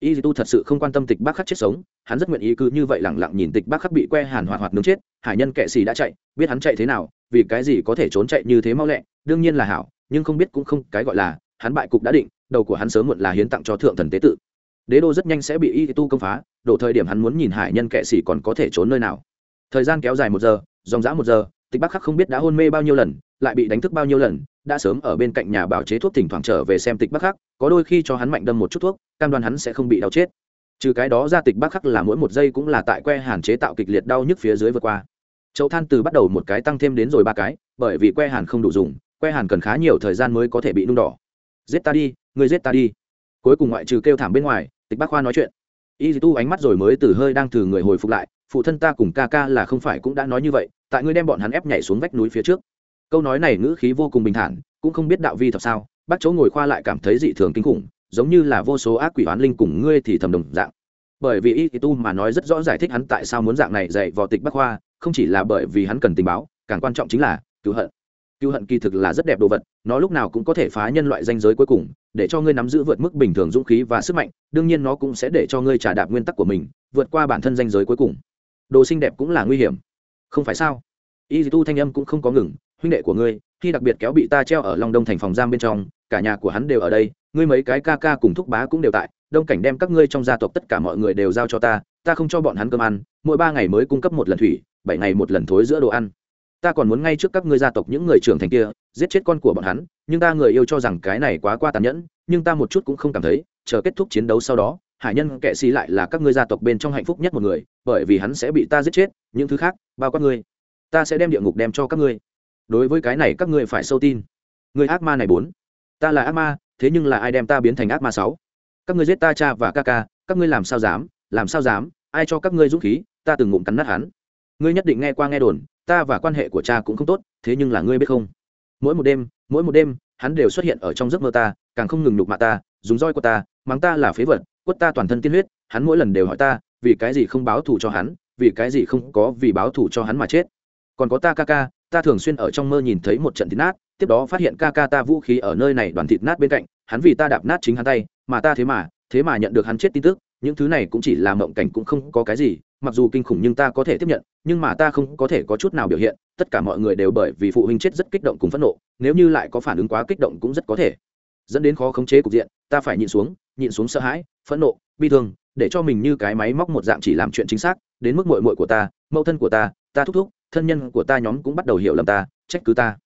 Y tu thật sự không quan tâm tịch bác khắc chết sống, hắn rất nguyện ý cứ như vậy lẳng lặng nhìn tịch bác khắc bị que hàn hoạt hoạt nướng chết, hải nhân kệ xì đã chạy, biết hắn chạy thế nào, vì cái gì có thể trốn chạy như thế mau lẹ, đương nhiên là hảo, nhưng không biết cũng không, cái gọi là, hắn bại cục đã định đầu của hắn sớm muộn là hiến tặng cho thượng thần tế tự. Đế đô rất nhanh sẽ bị y tu công phá đổ thời điểm hắn muốn nhìn hải nhân kệ sĩ còn có thể trốn nơi nào. Thời gian kéo dài một giờ, dòng dã một giờ, tịch bắc khắc không biết đã hôn mê bao nhiêu lần, lại bị đánh thức bao nhiêu lần, đã sớm ở bên cạnh nhà bảo chế thuốc thỉnh thoảng trở về xem tịch bắc khắc, có đôi khi cho hắn mạnh đâm một chút thuốc, cam đoan hắn sẽ không bị đau chết. Trừ cái đó ra tịch bắc khắc là mỗi một giây cũng là tại que hàn chế tạo kịch liệt đau nhức phía dưới vượt qua. Chậu than từ bắt đầu một cái tăng thêm đến rồi ba cái, bởi vì que hàn không đủ dùng, que hàn cần khá nhiều thời gian mới có thể bị nung đỏ. Giết ta đi người giết ta đi. Cuối cùng ngoại trừ kêu thảm bên ngoài, tịch Bác khoa nói chuyện. Y tu ánh mắt rồi mới từ hơi đang từ người hồi phục lại, phụ thân ta cùng ca ca là không phải cũng đã nói như vậy, tại ngươi đem bọn hắn ép nhảy xuống vách núi phía trước. Câu nói này ngữ khí vô cùng bình thản, cũng không biết đạo vi thật sao, bác chỗ ngồi khoa lại cảm thấy dị thường kinh khủng, giống như là vô số ác quỷ oán linh cùng ngươi thì thầm đồng dạng. Bởi vì y tu mà nói rất rõ giải thích hắn tại sao muốn dạng này dạy vào tịch bắc khoa, không chỉ là bởi vì hắn cần tình báo, càng quan trọng chính là cứu hận cựu hận kỳ thực là rất đẹp đồ vật, nó lúc nào cũng có thể phá nhân loại danh giới cuối cùng, để cho ngươi nắm giữ vượt mức bình thường dũng khí và sức mạnh, đương nhiên nó cũng sẽ để cho ngươi trả đạp nguyên tắc của mình, vượt qua bản thân danh giới cuối cùng. Đồ xinh đẹp cũng là nguy hiểm. Không phải sao? Y tu thanh âm cũng không có ngừng, huynh đệ của ngươi, khi đặc biệt kéo bị ta treo ở long đông thành phòng giam bên trong, cả nhà của hắn đều ở đây, ngươi mấy cái ca ca cùng thúc bá cũng đều tại, đông cảnh đem các ngươi trong gia tộc tất cả mọi người đều giao cho ta ta không cho bọn hắn cơm ăn, mỗi ba ngày mới cung cấp một lần thủy, bảy ngày một lần thối giữa đồ ăn ta còn muốn ngay trước các ngươi gia tộc những người trưởng thành kia, giết chết con của bọn hắn, nhưng ta người yêu cho rằng cái này quá qua tàn nhẫn, nhưng ta một chút cũng không cảm thấy, chờ kết thúc chiến đấu sau đó, hải nhân kệ xì lại là các ngươi gia tộc bên trong hạnh phúc nhất một người, bởi vì hắn sẽ bị ta giết chết, những thứ khác, bao quát ngươi. Ta sẽ đem địa ngục đem cho các ngươi. Đối với cái này các ngươi phải sâu tin. Người ác ma này bốn. Ta là ác ma, thế nhưng là ai đem ta biến thành ác ma sáu? Các ngươi giết ta cha và ca ca, các ngươi làm sao dám, làm sao dám, ai cho các ngươi dũng khí, ta từng ngụm cắn nát hắn. Ngươi nhất định nghe qua nghe đồn ta và quan hệ của cha cũng không tốt, thế nhưng là ngươi biết không? Mỗi một đêm, mỗi một đêm, hắn đều xuất hiện ở trong giấc mơ ta, càng không ngừng nhục mạ ta, dùng roi của ta, mắng ta là phế vật, quất ta toàn thân tiên huyết, hắn mỗi lần đều hỏi ta, vì cái gì không báo thù cho hắn, vì cái gì không có vì báo thù cho hắn mà chết. Còn có ta ca ca, ta thường xuyên ở trong mơ nhìn thấy một trận thịt nát, tiếp đó phát hiện ca ca ta vũ khí ở nơi này đoàn thịt nát bên cạnh, hắn vì ta đạp nát chính hắn tay, mà ta thế mà thế mà nhận được hắn chết tin tức, những thứ này cũng chỉ là mộng cảnh cũng không có cái gì mặc dù kinh khủng nhưng ta có thể tiếp nhận, nhưng mà ta không có thể có chút nào biểu hiện, tất cả mọi người đều bởi vì phụ huynh chết rất kích động cùng phẫn nộ, nếu như lại có phản ứng quá kích động cũng rất có thể. Dẫn đến khó khống chế cục diện, ta phải nhịn xuống nhịn xuống sợ hãi, phẫn nộ, bi thương, để cho mình như cái máy móc một dạng chỉ làm chuyện chính xác, đến mức mội mội của ta, mẫu thân của ta ta thúc thúc, thân nhân của ta nhóm cũng bắt đầu hiểu lầm ta, trách cứ ta.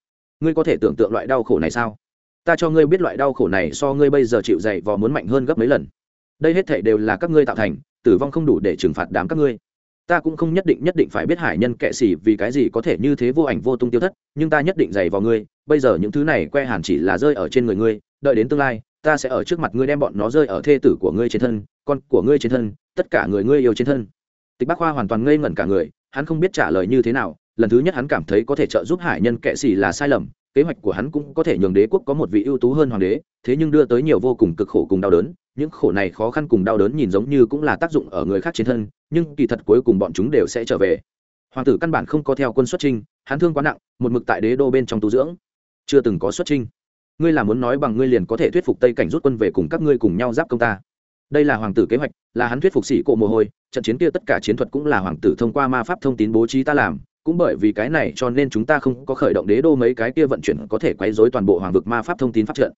Ngươi có thể tưởng tượng loại đau khổ này sao? Ta cho ngươi biết loại đau khổ này so ngươi bây giờ chịu dày vò muốn mạnh hơn gấp mấy lần. Đây hết thể đều là các ngươi tạo thành, tử vong không đủ để trừng phạt đám các ngươi ta cũng không nhất định nhất định phải biết hải nhân kệ xỉ vì cái gì có thể như thế vô ảnh vô tung tiêu thất, nhưng ta nhất định dày vào ngươi, bây giờ những thứ này que hàn chỉ là rơi ở trên người ngươi, đợi đến tương lai, ta sẽ ở trước mặt ngươi đem bọn nó rơi ở thê tử của ngươi trên thân, con của ngươi trên thân, tất cả người ngươi yêu trên thân. Tịch bác khoa hoàn toàn ngây ngẩn cả người, hắn không biết trả lời như thế nào, lần thứ nhất hắn cảm thấy có thể trợ giúp hải nhân kệ xỉ là sai lầm, kế hoạch của hắn cũng có thể nhường đế quốc có một vị ưu tú hơn hoàng đế, thế nhưng đưa tới nhiều vô cùng cực khổ cùng đau đớn, những khổ này khó khăn cùng đau đớn nhìn giống như cũng là tác dụng ở người khác trên thân nhưng kỳ thật cuối cùng bọn chúng đều sẽ trở về. Hoàng tử căn bản không có theo quân xuất trinh hắn thương quá nặng, một mực tại đế đô bên trong tu dưỡng. Chưa từng có xuất trinh ngươi là muốn nói bằng ngươi liền có thể thuyết phục tây cảnh rút quân về cùng các ngươi cùng nhau giáp công ta. Đây là hoàng tử kế hoạch, là hắn thuyết phục sĩ cộ mồ hôi, trận chiến kia tất cả chiến thuật cũng là hoàng tử thông qua ma pháp thông tín bố trí ta làm, cũng bởi vì cái này cho nên chúng ta không có khởi động đế đô mấy cái kia vận chuyển có thể quấy rối toàn bộ hoàng vực ma pháp thông tín pháp trận.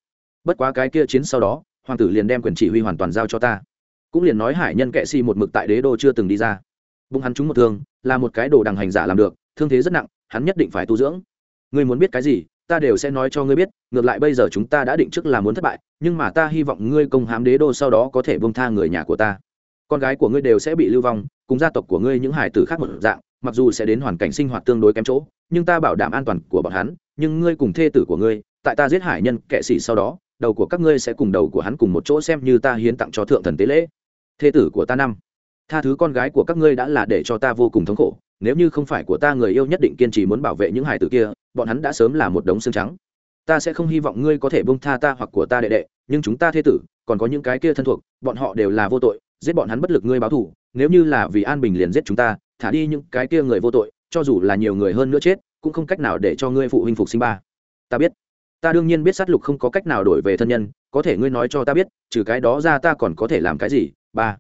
Bất quá cái kia chiến sau đó, hoàng tử liền đem quyền chỉ huy hoàn toàn giao cho ta cũng liền nói hải nhân kệ si một mực tại đế đô chưa từng đi ra. Bụng hắn trúng một thương, là một cái đồ đằng hành giả làm được, thương thế rất nặng, hắn nhất định phải tu dưỡng. Ngươi muốn biết cái gì, ta đều sẽ nói cho ngươi biết, ngược lại bây giờ chúng ta đã định trước là muốn thất bại, nhưng mà ta hy vọng ngươi công hám đế đô sau đó có thể bông tha người nhà của ta. Con gái của ngươi đều sẽ bị lưu vong, cùng gia tộc của ngươi những hải tử khác một dạng, mặc dù sẽ đến hoàn cảnh sinh hoạt tương đối kém chỗ, nhưng ta bảo đảm an toàn của bọn hắn, nhưng ngươi cùng thê tử của ngươi, tại ta giết hải nhân kệ sĩ sau đó, đầu của các ngươi sẽ cùng đầu của hắn cùng một chỗ xem như ta hiến tặng cho thượng thần tế lễ thê tử của ta năm. Tha thứ con gái của các ngươi đã là để cho ta vô cùng thống khổ. Nếu như không phải của ta người yêu nhất định kiên trì muốn bảo vệ những hải tử kia, bọn hắn đã sớm là một đống xương trắng. Ta sẽ không hy vọng ngươi có thể bông tha ta hoặc của ta đệ đệ, nhưng chúng ta thê tử, còn có những cái kia thân thuộc, bọn họ đều là vô tội, giết bọn hắn bất lực ngươi báo thù. Nếu như là vì an bình liền giết chúng ta, thả đi những cái kia người vô tội, cho dù là nhiều người hơn nữa chết, cũng không cách nào để cho ngươi phụ huynh phục sinh ba. Ta biết. Ta đương nhiên biết sát lục không có cách nào đổi về thân nhân, có thể ngươi nói cho ta biết, trừ cái đó ra ta còn có thể làm cái gì? Ba.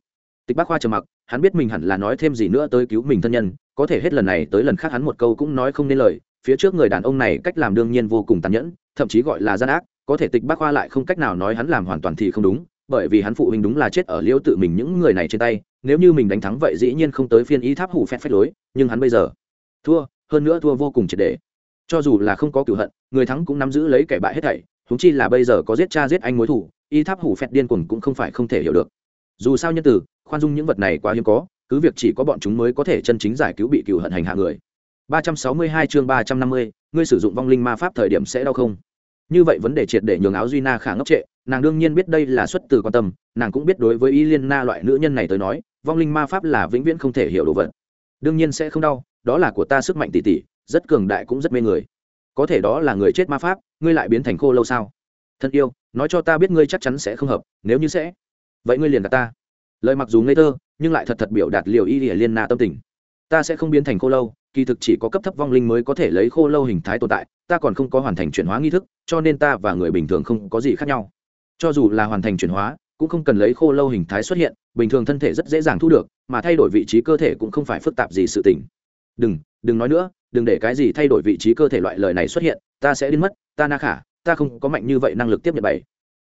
Tịch bác khoa trầm mặc, hắn biết mình hẳn là nói thêm gì nữa tới cứu mình thân nhân, có thể hết lần này tới lần khác hắn một câu cũng nói không nên lời, phía trước người đàn ông này cách làm đương nhiên vô cùng tàn nhẫn, thậm chí gọi là gian ác, có thể tịch bác khoa lại không cách nào nói hắn làm hoàn toàn thì không đúng, bởi vì hắn phụ huynh đúng là chết ở liễu tự mình những người này trên tay, nếu như mình đánh thắng vậy dĩ nhiên không tới phiên ý tháp hủ phép phép lối, nhưng hắn bây giờ thua, hơn nữa thua vô cùng triệt đề cho dù là không có cửu hận, người thắng cũng nắm giữ lấy kẻ bại hết thảy húng chi là bây giờ có giết cha giết anh mối thủ, y tháp hủ phẹt điên cuồng cũng không phải không thể hiểu được dù sao nhân tử, khoan dung những vật này quá hiếm có cứ việc chỉ có bọn chúng mới có thể chân chính giải cứu bị cựu hận hành hạ người. 362 chương 350, ngươi sử dụng vong linh ma pháp thời điểm sẽ đau không? Như vậy vấn đề triệt để nhường áo duy na khả ngốc trệ nàng đương nhiên biết đây là xuất từ quan tâm nàng cũng biết đối với y liên na loại nữ nhân này tới nói vong linh ma pháp là vĩnh viễn không thể hiểu đồ vật. Đương nhiên sẽ không đau đó là của ta sức mạnh tỷ tỷ rất cường đại cũng rất mê người. Có thể đó là người chết ma pháp ngươi lại biến thành khô lâu sao? Thân yêu nói cho ta biết ngươi chắc chắn sẽ không hợp nếu như sẽ vậy ngươi liền đặt ta. Lời mặc dù ngây thơ, nhưng lại thật thật biểu đạt liều y lìa liên na tâm tình. Ta sẽ không biến thành khô lâu, kỳ thực chỉ có cấp thấp vong linh mới có thể lấy khô lâu hình thái tồn tại, ta còn không có hoàn thành chuyển hóa nghi thức, cho nên ta và người bình thường không có gì khác nhau. Cho dù là hoàn thành chuyển hóa, cũng không cần lấy khô lâu hình thái xuất hiện, bình thường thân thể rất dễ dàng thu được, mà thay đổi vị trí cơ thể cũng không phải phức tạp gì sự tình. Đừng đừng nói nữa, đừng để cái gì thay đổi vị trí cơ thể loại lời này xuất hiện, ta sẽ đến mất, ta na khả, ta không có mạnh như vậy năng lực tiếp nhận bảy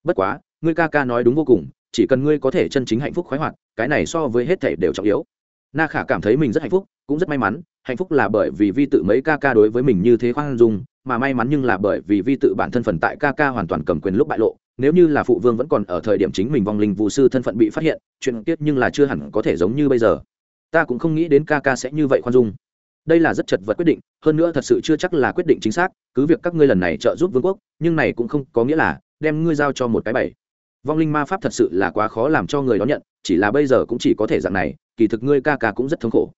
bất quá, ngươi ca ca nói đúng vô cùng chỉ cần ngươi có thể chân chính hạnh phúc khoái hoạt, cái này so với hết thể đều trọng yếu. Na khả cảm thấy mình rất hạnh phúc, cũng rất may mắn, hạnh phúc là bởi vì vi tự mấy ca ca đối với mình như thế khoan dung, mà may mắn nhưng là bởi vì vi tự bản thân phần tại ca ca hoàn toàn cầm quyền lúc bại lộ, nếu như là phụ vương vẫn còn ở thời điểm chính mình vong linh vụ sư thân phận bị phát hiện, chuyện tiết nhưng là chưa hẳn có thể giống như bây giờ. Ta cũng không nghĩ đến ca ca sẽ như vậy khoan dung. Đây là rất chật vật quyết định, hơn nữa thật sự chưa chắc là quyết định chính xác, cứ việc các ngươi lần này trợ giúp vương quốc, nhưng này cũng không có nghĩa là đem ngươi giao cho một cái bảy vong linh ma pháp thật sự là quá khó làm cho người đón nhận, chỉ là bây giờ cũng chỉ có thể dạng này, kỳ thực ngươi ca ca cũng rất thống khổ.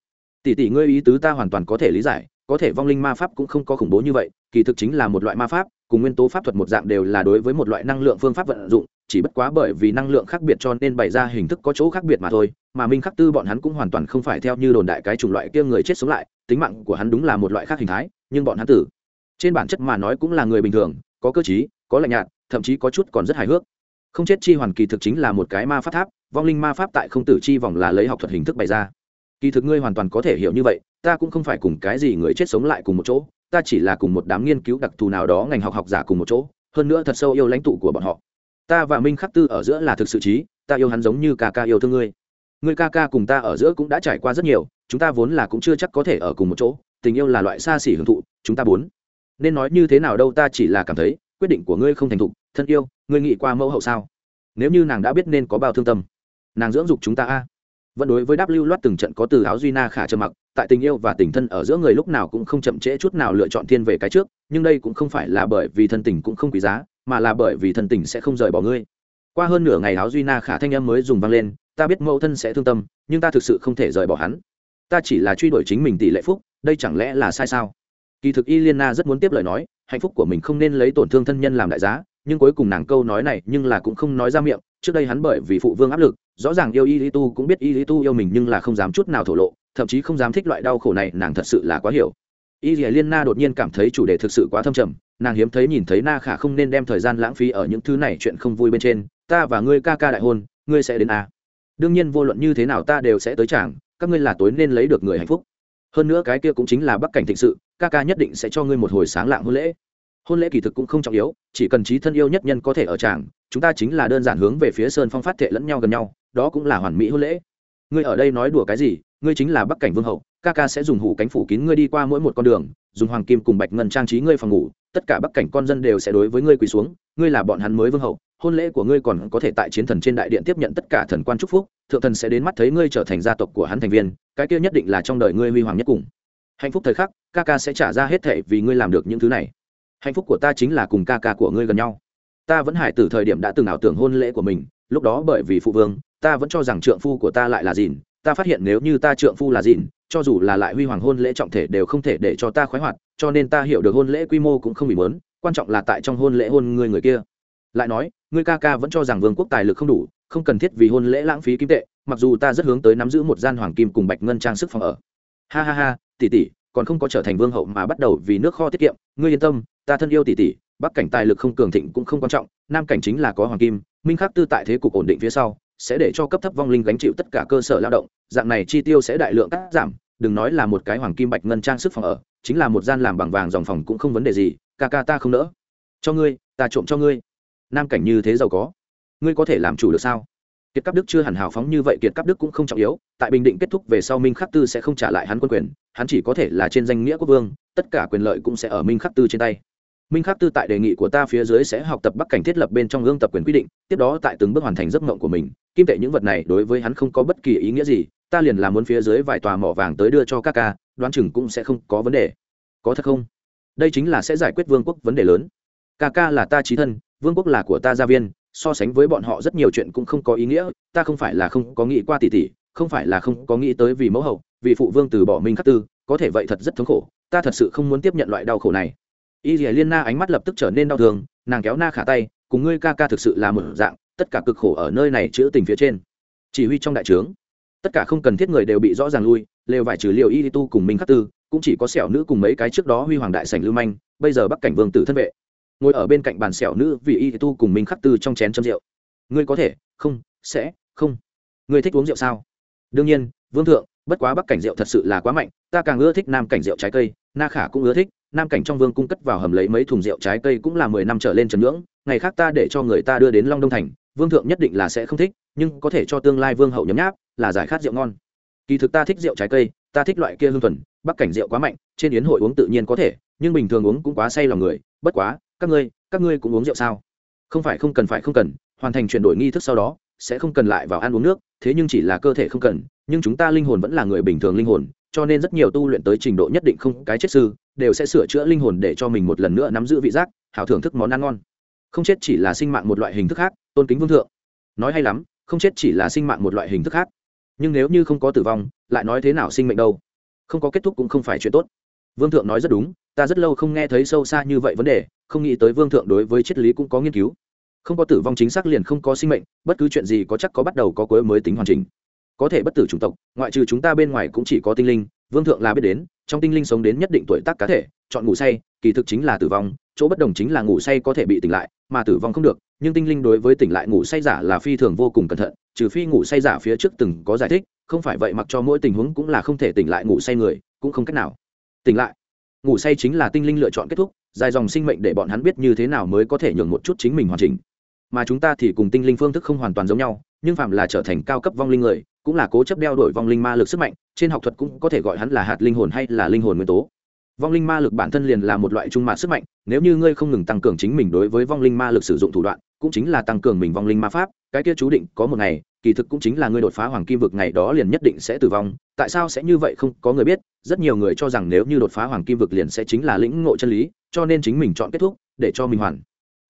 Tỷ tỷ ngươi ý tứ ta hoàn toàn có thể lý giải, có thể vong linh ma pháp cũng không có khủng bố như vậy, kỳ thực chính là một loại ma pháp, cùng nguyên tố pháp thuật một dạng đều là đối với một loại năng lượng phương pháp vận dụng, chỉ bất quá bởi vì năng lượng khác biệt cho nên bày ra hình thức có chỗ khác biệt mà thôi, mà minh khắc tư bọn hắn cũng hoàn toàn không phải theo như đồn đại cái chủng loại kia người chết sống lại, tính mạng của hắn đúng là một loại khác hình thái, nhưng bọn hắn tử. Trên bản chất mà nói cũng là người bình thường, có cơ chí có lạnh nhạt, thậm chí có chút còn rất hài hước không chết chi hoàn kỳ thực chính là một cái ma pháp tháp, vong linh ma pháp tại không tử chi vòng là lấy học thuật hình thức bày ra. Kỳ thực ngươi hoàn toàn có thể hiểu như vậy, ta cũng không phải cùng cái gì người chết sống lại cùng một chỗ, ta chỉ là cùng một đám nghiên cứu đặc thù nào đó ngành học học giả cùng một chỗ, hơn nữa thật sâu yêu lãnh tụ của bọn họ. Ta và minh khắc tư ở giữa là thực sự trí, ta yêu hắn giống như ca ca yêu thương ngươi. Ngươi ca ca cùng ta ở giữa cũng đã trải qua rất nhiều, chúng ta vốn là cũng chưa chắc có thể ở cùng một chỗ, tình yêu là loại xa xỉ hưởng thụ, chúng ta bốn. Nên nói như thế nào đâu ta chỉ là cảm thấy, quyết định của ngươi không thành thục thân yêu, ngươi nghĩ qua mẫu hậu sao? Nếu như nàng đã biết nên có bao thương tâm, nàng dưỡng dục chúng ta a. Vẫn đối với đáp lưu loát từng trận có từ áo duy na khả trầm mặc, tại tình yêu và tình thân ở giữa người lúc nào cũng không chậm trễ chút nào lựa chọn thiên về cái trước, nhưng đây cũng không phải là bởi vì thân tình cũng không quý giá, mà là bởi vì thân tình sẽ không rời bỏ ngươi. Qua hơn nửa ngày áo duy na khả thanh em mới dùng vang lên, ta biết mẫu thân sẽ thương tâm, nhưng ta thực sự không thể rời bỏ hắn. Ta chỉ là truy đuổi chính mình tỷ lệ phúc, đây chẳng lẽ là sai sao? Kỳ thực y liên na rất muốn tiếp lời nói, hạnh phúc của mình không nên lấy tổn thương thân nhân làm đại giá nhưng cuối cùng nàng câu nói này nhưng là cũng không nói ra miệng, trước đây hắn bởi vì phụ vương áp lực, rõ ràng yêu y lý tu cũng biết y lý tu yêu mình nhưng là không dám chút nào thổ lộ, thậm chí không dám thích loại đau khổ này, nàng thật sự là quá hiểu. Y lý liên na đột nhiên cảm thấy chủ đề thực sự quá thâm trầm, nàng hiếm thấy nhìn thấy na khả không nên đem thời gian lãng phí ở những thứ này chuyện không vui bên trên, ta và ngươi ca ca đại hôn, ngươi sẽ đến à. đương nhiên vô luận như thế nào ta đều sẽ tới chàng, các ngươi là tối nên lấy được người hạnh phúc. Hơn nữa cái kia cũng chính là bắc cảnh thịnh sự, ca ca nhất định sẽ cho ngươi một hồi sáng lạng hôn lễ hôn lễ kỳ thực cũng không trọng yếu, chỉ cần trí thân yêu nhất nhân có thể ở tràng, chúng ta chính là đơn giản hướng về phía sơn phong phát thệ lẫn nhau gần nhau, đó cũng là hoàn mỹ hôn lễ. Ngươi ở đây nói đùa cái gì? Ngươi chính là bắc cảnh vương hậu, ca ca sẽ dùng hủ cánh phủ kín ngươi đi qua mỗi một con đường, dùng hoàng kim cùng bạch ngân trang trí ngươi phòng ngủ, tất cả bắc cảnh con dân đều sẽ đối với ngươi quỳ xuống, ngươi là bọn hắn mới vương hậu, hôn lễ của ngươi còn có thể tại chiến thần trên đại điện tiếp nhận tất cả thần quan chúc phúc, thượng thần sẽ đến mắt thấy ngươi trở thành gia tộc của hắn thành viên, cái kia nhất định là trong đời ngươi huy hoàng nhất cùng. Hạnh phúc thời khắc, ca ca sẽ trả ra hết thể vì ngươi làm được những thứ này hạnh phúc của ta chính là cùng ca ca của ngươi gần nhau. Ta vẫn hải từ thời điểm đã từng ảo tưởng hôn lễ của mình, lúc đó bởi vì phụ vương, ta vẫn cho rằng trượng phu của ta lại là dìn. Ta phát hiện nếu như ta trượng phu là dìn, cho dù là lại huy hoàng hôn lễ trọng thể đều không thể để cho ta khoái hoạt, cho nên ta hiểu được hôn lễ quy mô cũng không bị mớn, quan trọng là tại trong hôn lễ hôn người người kia. Lại nói, ngươi ca ca vẫn cho rằng vương quốc tài lực không đủ, không cần thiết vì hôn lễ lãng phí kim tệ, mặc dù ta rất hướng tới nắm giữ một gian hoàng kim cùng bạch ngân trang sức phòng ở. Ha ha ha, tỷ tỷ, còn không có trở thành vương hậu mà bắt đầu vì nước kho tiết kiệm, ngươi yên tâm ta thân yêu tỷ tỷ, bắc cảnh tài lực không cường thịnh cũng không quan trọng, nam cảnh chính là có hoàng kim, minh khắc tư tại thế cục ổn định phía sau, sẽ để cho cấp thấp vong linh gánh chịu tất cả cơ sở lao động, dạng này chi tiêu sẽ đại lượng cắt giảm, đừng nói là một cái hoàng kim bạch ngân trang sức phòng ở, chính là một gian làm bằng vàng dòng phòng cũng không vấn đề gì, ca ca ta không nỡ. Cho ngươi, ta trộm cho ngươi. Nam cảnh như thế giàu có. Ngươi có thể làm chủ được sao? Kiệt cấp đức chưa hẳn hào phóng như vậy, kiệt cấp đức cũng không trọng yếu, tại bình định kết thúc về sau minh khắc tư sẽ không trả lại hắn quân quyền, hắn chỉ có thể là trên danh nghĩa quốc vương, tất cả quyền lợi cũng sẽ ở minh khắc tư trên tay minh khắc tư tại đề nghị của ta phía dưới sẽ học tập bắc cảnh thiết lập bên trong gương tập quyền quy định, tiếp đó tại từng bước hoàn thành giấc mộng của mình. Kim tệ những vật này đối với hắn không có bất kỳ ý nghĩa gì, ta liền làm muốn phía dưới vài tòa mỏ vàng tới đưa cho các ca, đoán chừng cũng sẽ không có vấn đề. Có thật không? Đây chính là sẽ giải quyết vương quốc vấn đề lớn. Ca ca là ta trí thân, vương quốc là của ta gia viên, so sánh với bọn họ rất nhiều chuyện cũng không có ý nghĩa, ta không phải là không có nghĩ qua tỷ tỷ, không phải là không có nghĩ tới vì mẫu hậu, vì phụ vương từ bỏ minh khắc tư, có thể vậy thật rất thống khổ, ta thật sự không muốn tiếp nhận loại đau khổ này y dì liên na ánh mắt lập tức trở nên đau thương, nàng kéo na khả tay, cùng ngươi ca ca thực sự là một dạng, tất cả cực khổ ở nơi này chữa tình phía trên. Chỉ huy trong đại trướng. Tất cả không cần thiết người đều bị rõ ràng lui, lều vải trừ liều y tu cùng minh khắc tư, cũng chỉ có sẹo nữ cùng mấy cái trước đó huy hoàng đại sảnh lưu manh, bây giờ bắc cảnh vương tử thân vệ. Ngồi ở bên cạnh bàn sẹo nữ vì y tu cùng minh khắc tư trong chén châm rượu. Ngươi có thể, không, sẽ, không. Ngươi thích uống rượu sao? Đương nhiên, vương thượng, bất quá bắc cảnh rượu thật sự là quá mạnh, ta càng ưa thích nam cảnh rượu trái cây, na khả cũng ưa thích nam cảnh trong vương cung cất vào hầm lấy mấy thùng rượu trái cây cũng là mười năm trở lên trần ngưỡng, ngày khác ta để cho người ta đưa đến long đông thành, vương thượng nhất định là sẽ không thích, nhưng có thể cho tương lai vương hậu nhấm nháp, là giải khát rượu ngon. Kỳ thực ta thích rượu trái cây, ta thích loại kia hương thuần, bắc cảnh rượu quá mạnh, trên yến hội uống tự nhiên có thể, nhưng bình thường uống cũng quá say lòng người, bất quá, các ngươi các ngươi cũng uống rượu sao? Không phải không cần, phải không cần, hoàn thành chuyển đổi nghi thức sau đó, sẽ không cần lại vào ăn uống nước, thế nhưng chỉ là cơ thể không cần, nhưng chúng ta linh hồn vẫn là người bình thường linh hồn cho nên rất nhiều tu luyện tới trình độ nhất định không cái chết sư, đều sẽ sửa chữa linh hồn để cho mình một lần nữa nắm giữ vị giác, hảo thưởng thức món ăn ngon. Không chết chỉ là sinh mạng một loại hình thức khác, tôn kính vương thượng. Nói hay lắm, không chết chỉ là sinh mạng một loại hình thức khác. Nhưng nếu như không có tử vong, lại nói thế nào sinh mệnh đâu? Không có kết thúc cũng không phải chuyện tốt. Vương thượng nói rất đúng, ta rất lâu không nghe thấy sâu xa như vậy vấn đề, không nghĩ tới vương thượng đối với triết lý cũng có nghiên cứu. Không có tử vong chính xác liền không có sinh mệnh, bất cứ chuyện gì có chắc có bắt đầu có cuối mới tính hoàn chỉnh có thể bất tử chủng tộc, ngoại trừ chúng ta bên ngoài cũng chỉ có tinh linh, vương thượng là biết đến, trong tinh linh sống đến nhất định tuổi tác cá thể, chọn ngủ say, kỳ thực chính là tử vong, chỗ bất đồng chính là ngủ say có thể bị tỉnh lại, mà tử vong không được, nhưng tinh linh đối với tỉnh lại ngủ say giả là phi thường vô cùng cẩn thận, trừ phi ngủ say giả phía trước từng có giải thích, không phải vậy mặc cho mỗi tình huống cũng là không thể tỉnh lại ngủ say người, cũng không cách nào tỉnh lại. Ngủ say chính là tinh linh lựa chọn kết thúc, dài dòng sinh mệnh để bọn hắn biết như thế nào mới có thể nhường một chút chính mình hoàn chỉnh. Mà chúng ta thì cùng tinh linh phương thức không hoàn toàn giống nhau, nhưng phạm là trở thành cao cấp vong linh người cũng là cố chấp đeo đổi vong linh ma lực sức mạnh, trên học thuật cũng có thể gọi hắn là hạt linh hồn hay là linh hồn nguyên tố. Vong linh ma lực bản thân liền là một loại trung mạ sức mạnh, nếu như ngươi không ngừng tăng cường chính mình đối với vong linh ma lực sử dụng thủ đoạn, cũng chính là tăng cường mình vong linh ma pháp, cái kia chú định có một ngày, kỳ thực cũng chính là ngươi đột phá hoàng kim vực ngày đó liền nhất định sẽ tử vong. Tại sao sẽ như vậy không có người biết, rất nhiều người cho rằng nếu như đột phá hoàng kim vực liền sẽ chính là lĩnh ngộ chân lý, cho nên chính mình chọn kết thúc để cho mình hoàn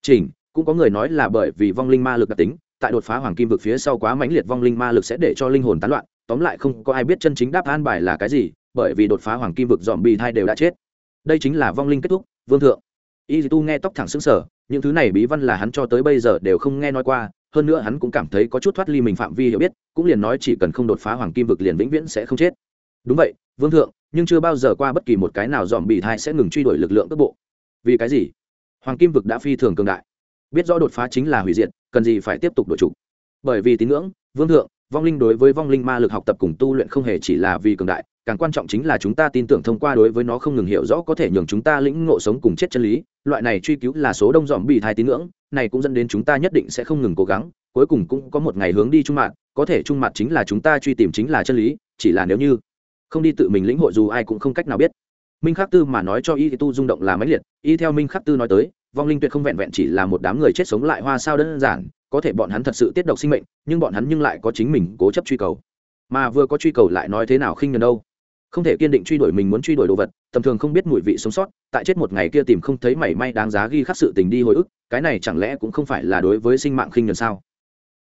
chỉnh. Cũng có người nói là bởi vì vong linh ma lực đặc tính tại đột phá hoàng kim vực phía sau quá mãnh liệt vong linh ma lực sẽ để cho linh hồn tán loạn, tóm lại không có ai biết chân chính đáp an bài là cái gì, bởi vì đột phá hoàng kim vực dòm bì thai đều đã chết. Đây chính là vong linh kết thúc, vương thượng. Y tu nghe tóc thẳng xứng sở những thứ này bí văn là hắn cho tới bây giờ đều không nghe nói qua, hơn nữa hắn cũng cảm thấy có chút thoát ly mình phạm vi hiểu biết, cũng liền nói chỉ cần không đột phá hoàng kim vực liền vĩnh viễn sẽ không chết. Đúng vậy, vương thượng, nhưng chưa bao giờ qua bất kỳ một cái nào dòm bì thai sẽ ngừng truy đuổi lực lượng cấp bộ vì cái gì? Hoàng kim vực đã phi thường cường đại biết rõ đột phá chính là hủy diệt, cần gì phải tiếp tục đổi chủ. Bởi vì tín ngưỡng, vương thượng, vong linh đối với vong linh ma lực học tập cùng tu luyện không hề chỉ là vì cường đại, càng quan trọng chính là chúng ta tin tưởng thông qua đối với nó không ngừng hiểu rõ có thể nhường chúng ta lĩnh ngộ sống cùng chết chân lý, loại này truy cứu là số đông dòm bị thai tín ngưỡng, này cũng dẫn đến chúng ta nhất định sẽ không ngừng cố gắng, cuối cùng cũng có một ngày hướng đi trung mạng có thể trung mạng chính là chúng ta truy tìm chính là chân lý, chỉ là nếu như không đi tự mình lĩnh hội dù ai cũng không cách nào biết. Minh khắc tư mà nói cho y tu rung động là máy liệt, y theo minh khắc tư nói tới vong linh tuyệt không vẹn vẹn chỉ là một đám người chết sống lại hoa sao đơn giản, có thể bọn hắn thật sự tiết độc sinh mệnh, nhưng bọn hắn nhưng lại có chính mình cố chấp truy cầu. Mà vừa có truy cầu lại nói thế nào khinh nhờn đâu? Không thể kiên định truy đuổi mình muốn truy đuổi đồ vật, tầm thường không biết mùi vị sống sót, tại chết một ngày kia tìm không thấy mảy may đáng giá ghi khắc sự tình đi hồi ức, cái này chẳng lẽ cũng không phải là đối với sinh mạng khinh nhờn sao?